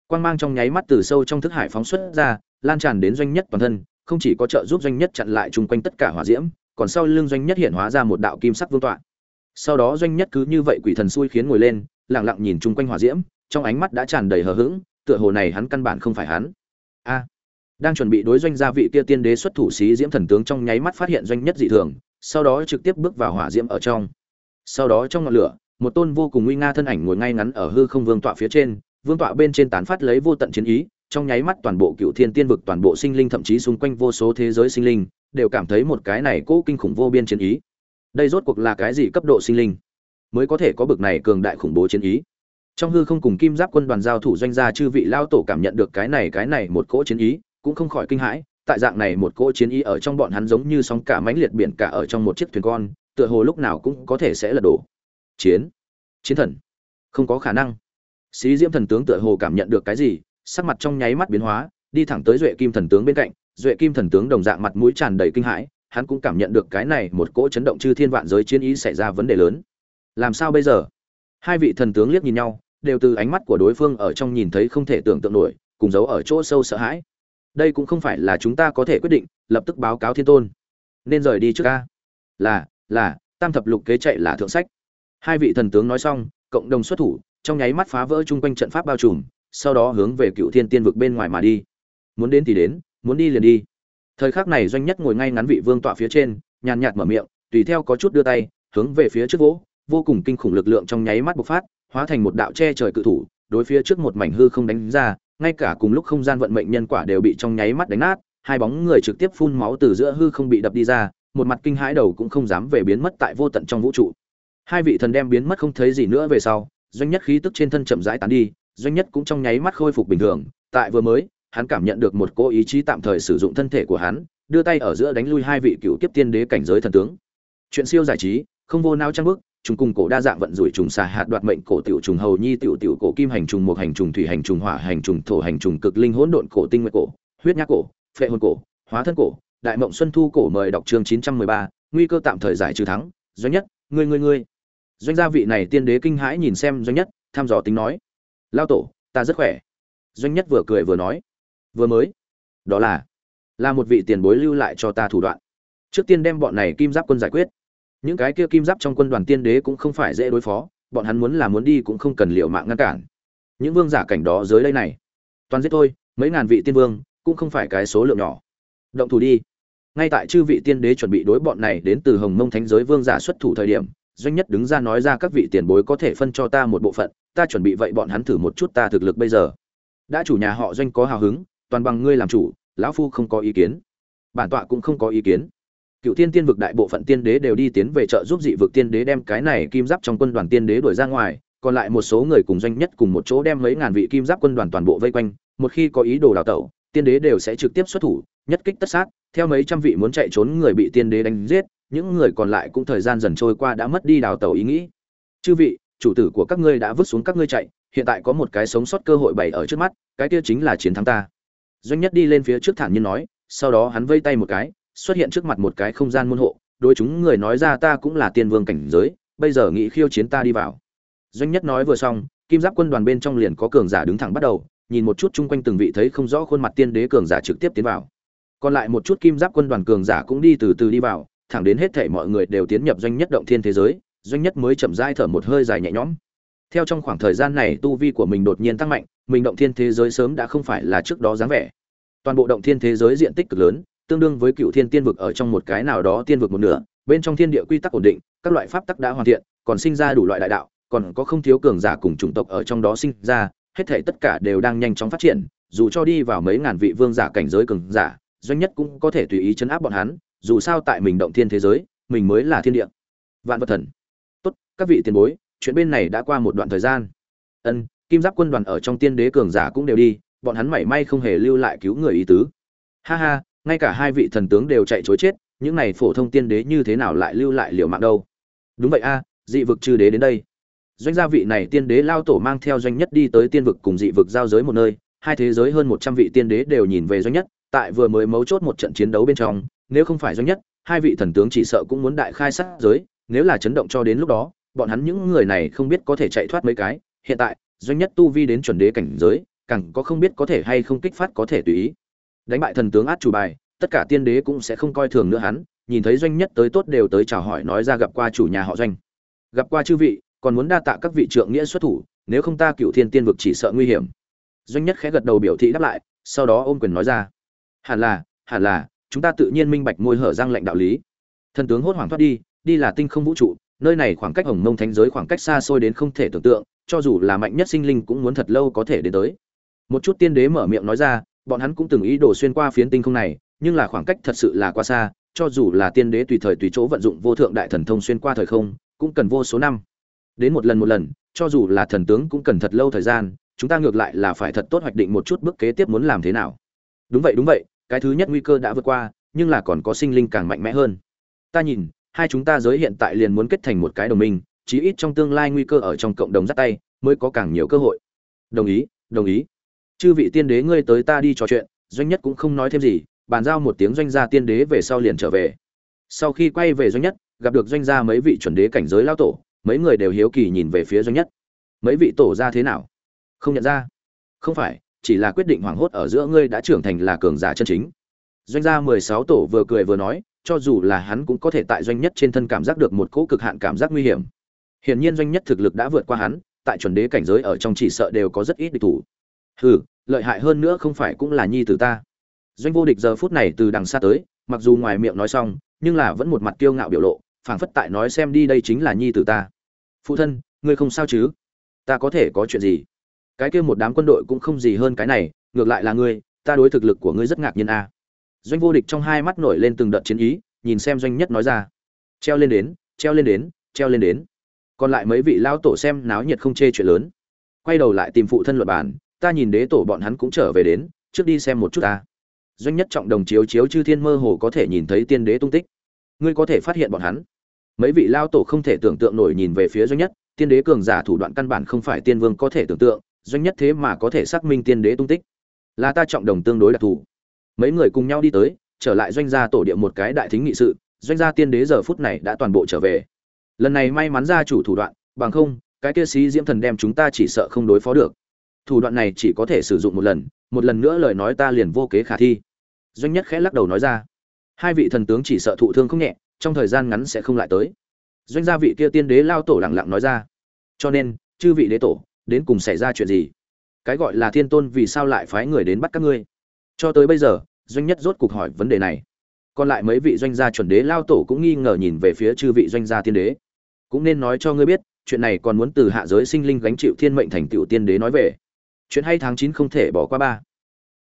Quang mang trong nháy mắt từ sâu trong thức hải phóng xuất ra, lan tràn đến doanh nhất toàn thân, không chỉ có trợ giúp doanh nhất chặn lại chung quanh tất cả hỏa diễm, còn sau lưng doanh nhất hiện hóa ra một đạo kim sắc vương tọa sau đó doanh nhất cứ như vậy quỷ thần xui khiến ngồi lên lẳng lặng nhìn chung quanh hỏa diễm, trong ánh mắt đã tràn đầy hờ hững, tựa hồ này hắn căn bản không phải hắn. A, đang chuẩn bị đối doanh gia vị kia tiên đế xuất thủ xí diễm thần tướng trong nháy mắt phát hiện doanh nhất dị thường, sau đó trực tiếp bước vào hỏa diễm ở trong. Sau đó trong ngọn lửa, một tôn vô cùng nguy nga thân ảnh ngồi ngay ngắn ở hư không vương tọa phía trên, vương tọa bên trên tán phát lấy vô tận chiến ý, trong nháy mắt toàn bộ cựu thiên tiên vực, toàn bộ sinh linh thậm chí xung quanh vô số thế giới sinh linh, đều cảm thấy một cái này cố kinh khủng vô biên chiến ý đây rốt cuộc là cái gì cấp độ sinh linh? Mới có thể có bực này cường đại khủng bố chiến ý. Trong hư không cùng kim giáp quân đoàn giao thủ doanh gia chư vị lao tổ cảm nhận được cái này cái này một cỗ chiến ý, cũng không khỏi kinh hãi. Tại dạng này một cỗ chiến ý ở trong bọn hắn giống như sóng cả mãnh liệt biển cả ở trong một chiếc thuyền con, tựa hồ lúc nào cũng có thể sẽ lật đổ. Chiến. Chiến thần. Không có khả năng. Xí diễm thần tướng tựa hồ cảm nhận được cái gì, sắc mặt trong nháy mắt biến hóa, đi thẳng tới duệ kim thần tướng bên cạnh. Duệ kim thần tướng đồng dạng mặt mũi tràn đầy kinh hãi hắn cũng cảm nhận được cái này một cỗ chấn động chư thiên vạn giới chiến ý xảy ra vấn đề lớn. Làm sao bây giờ? Hai vị thần tướng liếc nhìn nhau, đều từ ánh mắt của đối phương ở trong nhìn thấy không thể tưởng tượng nổi, cùng giấu ở chỗ sâu sợ hãi. Đây cũng không phải là chúng ta có thể quyết định, lập tức báo cáo thiên tôn. Nên rời đi trước ca là là, tam thập lục kế chạy là thượng sách. Hai vị thần tướng nói xong, cộng đồng xuất thủ, trong nháy mắt phá vỡ chung quanh trận pháp bao trùm, sau đó hướng về cựu thiên tiên vực bên ngoài mà đi. Muốn đến thì đến, muốn đi liền đi thời khắc này doanh nhất ngồi ngay ngắn vị vương tọa phía trên, nhàn nhạt mở miệng, tùy theo có chút đưa tay, hướng về phía trước vỗ, vô cùng kinh khủng lực lượng trong nháy mắt bộc phát, hóa thành một đạo che trời cự thủ, đối phía trước một mảnh hư không đánh ra, ngay cả cùng lúc không gian vận mệnh nhân quả đều bị trong nháy mắt đánh nát, hai bóng người trực tiếp phun máu từ giữa hư không bị đập đi ra, một mặt kinh hãi đầu cũng không dám về biến mất tại vô tận trong vũ trụ. Hai vị thần đem biến mất không thấy gì nữa về sau, doanh nhất khí tức trên thân chậm rãi tán đi, doanh nhất cũng trong nháy mắt khôi phục bình thường, tại vừa mới hắn cảm nhận được một cố ý chí tạm thời sử dụng thân thể của hắn, đưa tay ở giữa đánh lui hai vị cựu kiếp tiên đế cảnh giới thần tướng. Chuyện siêu giải trí, không vô nao trang bức, trùng cùng cổ đa dạng vận rủi trùng xà hạt đoạt mệnh cổ tiểu trùng hầu nhi tiểu tiểu cổ kim hành trùng một hành trùng thủy hành trùng hỏa hành trùng thổ hành trùng cực linh hỗn độn cổ tinh nguyệt cổ, huyết nhác cổ, phệ hồn cổ, hóa thân cổ, đại mộng xuân thu cổ mời đọc chương chín trăm mười ba, nguy cơ tạm thời giải trừ thắng, doanh nhất, ngươi ngươi ngươi. Doanh gia vị này tiên đế kinh hãi nhìn xem doanh nhất tham dò tính nói, lao tổ, ta rất khỏe. Doanh nhất vừa cười vừa nói vừa mới. Đó là là một vị tiền bối lưu lại cho ta thủ đoạn. Trước tiên đem bọn này kim giáp quân giải quyết. Những cái kia kim giáp trong quân đoàn tiên đế cũng không phải dễ đối phó, bọn hắn muốn là muốn đi cũng không cần liệu mạng ngăn cản. Những vương giả cảnh đó dưới đây này, toàn giết thôi, mấy ngàn vị tiên vương cũng không phải cái số lượng nhỏ. Động thủ đi. Ngay tại chư vị tiên đế chuẩn bị đối bọn này đến từ hồng mông thánh giới vương giả xuất thủ thời điểm, doanh nhất đứng ra nói ra các vị tiền bối có thể phân cho ta một bộ phận, ta chuẩn bị vậy bọn hắn thử một chút ta thực lực bây giờ. Đã chủ nhà họ doanh có hào hứng toàn bằng ngươi làm chủ, lão phu không có ý kiến. Bản tọa cũng không có ý kiến. Cựu tiên tiên vực đại bộ phận tiên đế đều đi tiến về trợ giúp dị vực tiên đế đem cái này kim giáp trong quân đoàn tiên đế đuổi ra ngoài, còn lại một số người cùng doanh nhất cùng một chỗ đem mấy ngàn vị kim giáp quân đoàn toàn bộ vây quanh, một khi có ý đồ đào tẩu, tiên đế đều sẽ trực tiếp xuất thủ, nhất kích tất sát, theo mấy trăm vị muốn chạy trốn người bị tiên đế đánh giết, những người còn lại cũng thời gian dần trôi qua đã mất đi đào tẩu ý nghĩ. Chư vị, chủ tử của các ngươi đã vứt xuống các ngươi chạy, hiện tại có một cái sống sót cơ hội bày ở trước mắt, cái kia chính là chiến thắng ta doanh nhất đi lên phía trước thản nhiên nói, sau đó hắn vây tay một cái, xuất hiện trước mặt một cái không gian môn hộ, đối chúng người nói ra ta cũng là tiên vương cảnh giới, bây giờ nghĩ khiêu chiến ta đi vào. Doanh nhất nói vừa xong, kim giáp quân đoàn bên trong liền có cường giả đứng thẳng bắt đầu, nhìn một chút chung quanh từng vị thấy không rõ khuôn mặt tiên đế cường giả trực tiếp tiến vào. Còn lại một chút kim giáp quân đoàn cường giả cũng đi từ từ đi vào, thẳng đến hết thể mọi người đều tiến nhập doanh nhất động thiên thế giới, doanh nhất mới chậm rãi thở một hơi dài nhẹ nhõm theo trong khoảng thời gian này, tu vi của mình đột nhiên tăng mạnh, mình động thiên thế giới sớm đã không phải là trước đó dáng vẻ. Toàn bộ động thiên thế giới diện tích cực lớn, tương đương với cựu thiên tiên vực ở trong một cái nào đó tiên vực một nửa, bên trong thiên địa quy tắc ổn định, các loại pháp tắc đã hoàn thiện, còn sinh ra đủ loại đại đạo, còn có không thiếu cường giả cùng chủng tộc ở trong đó sinh ra, hết thể tất cả đều đang nhanh chóng phát triển, dù cho đi vào mấy ngàn vị vương giả cảnh giới cường giả, doanh nhất cũng có thể tùy ý chấn áp bọn hắn, dù sao tại mình động thiên thế giới, mình mới là thiên địa. Vạn vật thần. Tốt, các vị tiền bối chuyện bên này đã qua một đoạn thời gian. Ân, kim giáp quân đoàn ở trong tiên đế cường giả cũng đều đi, bọn hắn mảy may không hề lưu lại cứu người ý tứ. Ha ha, ngay cả hai vị thần tướng đều chạy chối chết, những này phổ thông tiên đế như thế nào lại lưu lại liều mạng đâu? Đúng vậy a, dị vực chư đế đến đây. Doanh gia vị này tiên đế lao tổ mang theo doanh nhất đi tới tiên vực cùng dị vực giao giới một nơi, hai thế giới hơn một trăm vị tiên đế đều nhìn về doanh nhất, tại vừa mới mấu chốt một trận chiến đấu bên trong, nếu không phải doanh nhất, hai vị thần tướng chỉ sợ cũng muốn đại khai sát giới, nếu là chấn động cho đến lúc đó bọn hắn những người này không biết có thể chạy thoát mấy cái, hiện tại, doanh nhất tu vi đến chuẩn đế cảnh giới, càng có không biết có thể hay không kích phát có thể tùy ý. Đánh bại thần tướng át chủ bài, tất cả tiên đế cũng sẽ không coi thường nữa hắn, nhìn thấy doanh nhất tới tốt đều tới chào hỏi nói ra gặp qua chủ nhà họ doanh. Gặp qua chư vị, còn muốn đa tạ các vị trượng nghĩa xuất thủ, nếu không ta cựu thiên tiên vực chỉ sợ nguy hiểm. Doanh nhất khẽ gật đầu biểu thị đáp lại, sau đó ôm quyền nói ra. Hẳn là hẳn là, chúng ta tự nhiên minh bạch môi hở răng lệnh đạo lý. Thần tướng hốt hoảng thoát đi đi là tinh không vũ trụ nơi này khoảng cách hồng mông thánh giới khoảng cách xa xôi đến không thể tưởng tượng, cho dù là mạnh nhất sinh linh cũng muốn thật lâu có thể đến tới. Một chút tiên đế mở miệng nói ra, bọn hắn cũng từng ý đồ xuyên qua phiến tinh không này, nhưng là khoảng cách thật sự là quá xa, cho dù là tiên đế tùy thời tùy chỗ vận dụng vô thượng đại thần thông xuyên qua thời không, cũng cần vô số năm. Đến một lần một lần, cho dù là thần tướng cũng cần thật lâu thời gian, chúng ta ngược lại là phải thật tốt hoạch định một chút bước kế tiếp muốn làm thế nào. Đúng vậy đúng vậy, cái thứ nhất nguy cơ đã vượt qua, nhưng là còn có sinh linh càng mạnh mẽ hơn. Ta nhìn hai chúng ta giới hiện tại liền muốn kết thành một cái đồng minh, chí ít trong tương lai nguy cơ ở trong cộng đồng dắt tay, mới có càng nhiều cơ hội. Đồng ý đồng ý. Chư vị tiên đế ngươi tới ta đi trò chuyện, doanh nhất cũng không nói thêm gì, bàn giao một tiếng doanh gia tiên đế về sau liền trở về. Sau khi quay về doanh nhất, gặp được doanh gia mấy vị chuẩn đế cảnh giới lao tổ, mấy người đều hiếu kỳ nhìn về phía doanh nhất. Mấy vị tổ ra thế nào? Không nhận ra. Không phải, chỉ là quyết định hoảng hốt ở giữa ngươi đã trưởng thành là cường giả chân chính. Doanh gia mười sáu tổ vừa cười vừa nói cho dù là hắn cũng có thể tại doanh nhất trên thân cảm giác được một cỗ cực hạn cảm giác nguy hiểm. Hiển nhiên doanh nhất thực lực đã vượt qua hắn, tại chuẩn đế cảnh giới ở trong chỉ sợ đều có rất ít địch thủ. Hừ, lợi hại hơn nữa không phải cũng là nhi tử ta. Doanh vô địch giờ phút này từ đằng xa tới, mặc dù ngoài miệng nói xong, nhưng là vẫn một mặt kiêu ngạo biểu lộ, phảng phất tại nói xem đi đây chính là nhi tử ta. Phụ thân, ngươi không sao chứ? Ta có thể có chuyện gì? Cái kia một đám quân đội cũng không gì hơn cái này, ngược lại là ngươi, ta đối thực lực của ngươi rất ngạc nhiên a doanh vô địch trong hai mắt nổi lên từng đợt chiến ý, nhìn xem doanh nhất nói ra. Treo lên đến, treo lên đến, treo lên đến. Còn lại mấy vị lao tổ xem náo nhiệt không chê chuyện lớn. Quay đầu lại tìm phụ thân luật bản ta nhìn đế tổ bọn hắn cũng trở về đến, trước đi xem một chút ta. Doanh nhất trọng đồng chiếu chiếu chư thiên mơ hồ có thể nhìn thấy tiên đế tung tích. Ngươi có thể phát hiện bọn hắn. Mấy vị lao tổ không thể tưởng tượng nổi nhìn về phía doanh nhất, tiên đế cường giả thủ đoạn căn bản không phải tiên vương có thể tưởng tượng, doanh nhất thế mà có thể xác minh tiên đế tung tích. Là ta trọng đồng tương đối đặc thù mấy người cùng nhau đi tới, trở lại doanh gia tổ địa một cái đại thính nghị sự, doanh gia tiên đế giờ phút này đã toàn bộ trở về. Lần này may mắn ra chủ thủ đoạn, bằng không, cái kia sĩ diễm thần đem chúng ta chỉ sợ không đối phó được. Thủ đoạn này chỉ có thể sử dụng một lần một lần nữa lời nói ta liền vô kế khả thi. Doanh nhất khẽ lắc đầu nói ra. Hai vị thần tướng chỉ sợ thụ thương không nhẹ, trong thời gian ngắn sẽ không lại tới. Doanh gia vị kia tiên đế lao tổ lẳng lặng nói ra. Cho nên, chư vị đế tổ, đến cùng xảy ra chuyện gì? Cái gọi là thiên tôn vì sao lại phái người đến bắt các ngươi? Cho tới bây giờ, doanh nhất rốt cuộc hỏi vấn đề này. Còn lại mấy vị doanh gia chuẩn đế lao tổ cũng nghi ngờ nhìn về phía chư vị doanh gia tiên đế. Cũng nên nói cho ngươi biết, chuyện này còn muốn từ hạ giới sinh linh gánh chịu thiên mệnh thành tựu tiên đế nói về. Chuyện hay tháng chín không thể bỏ qua ba.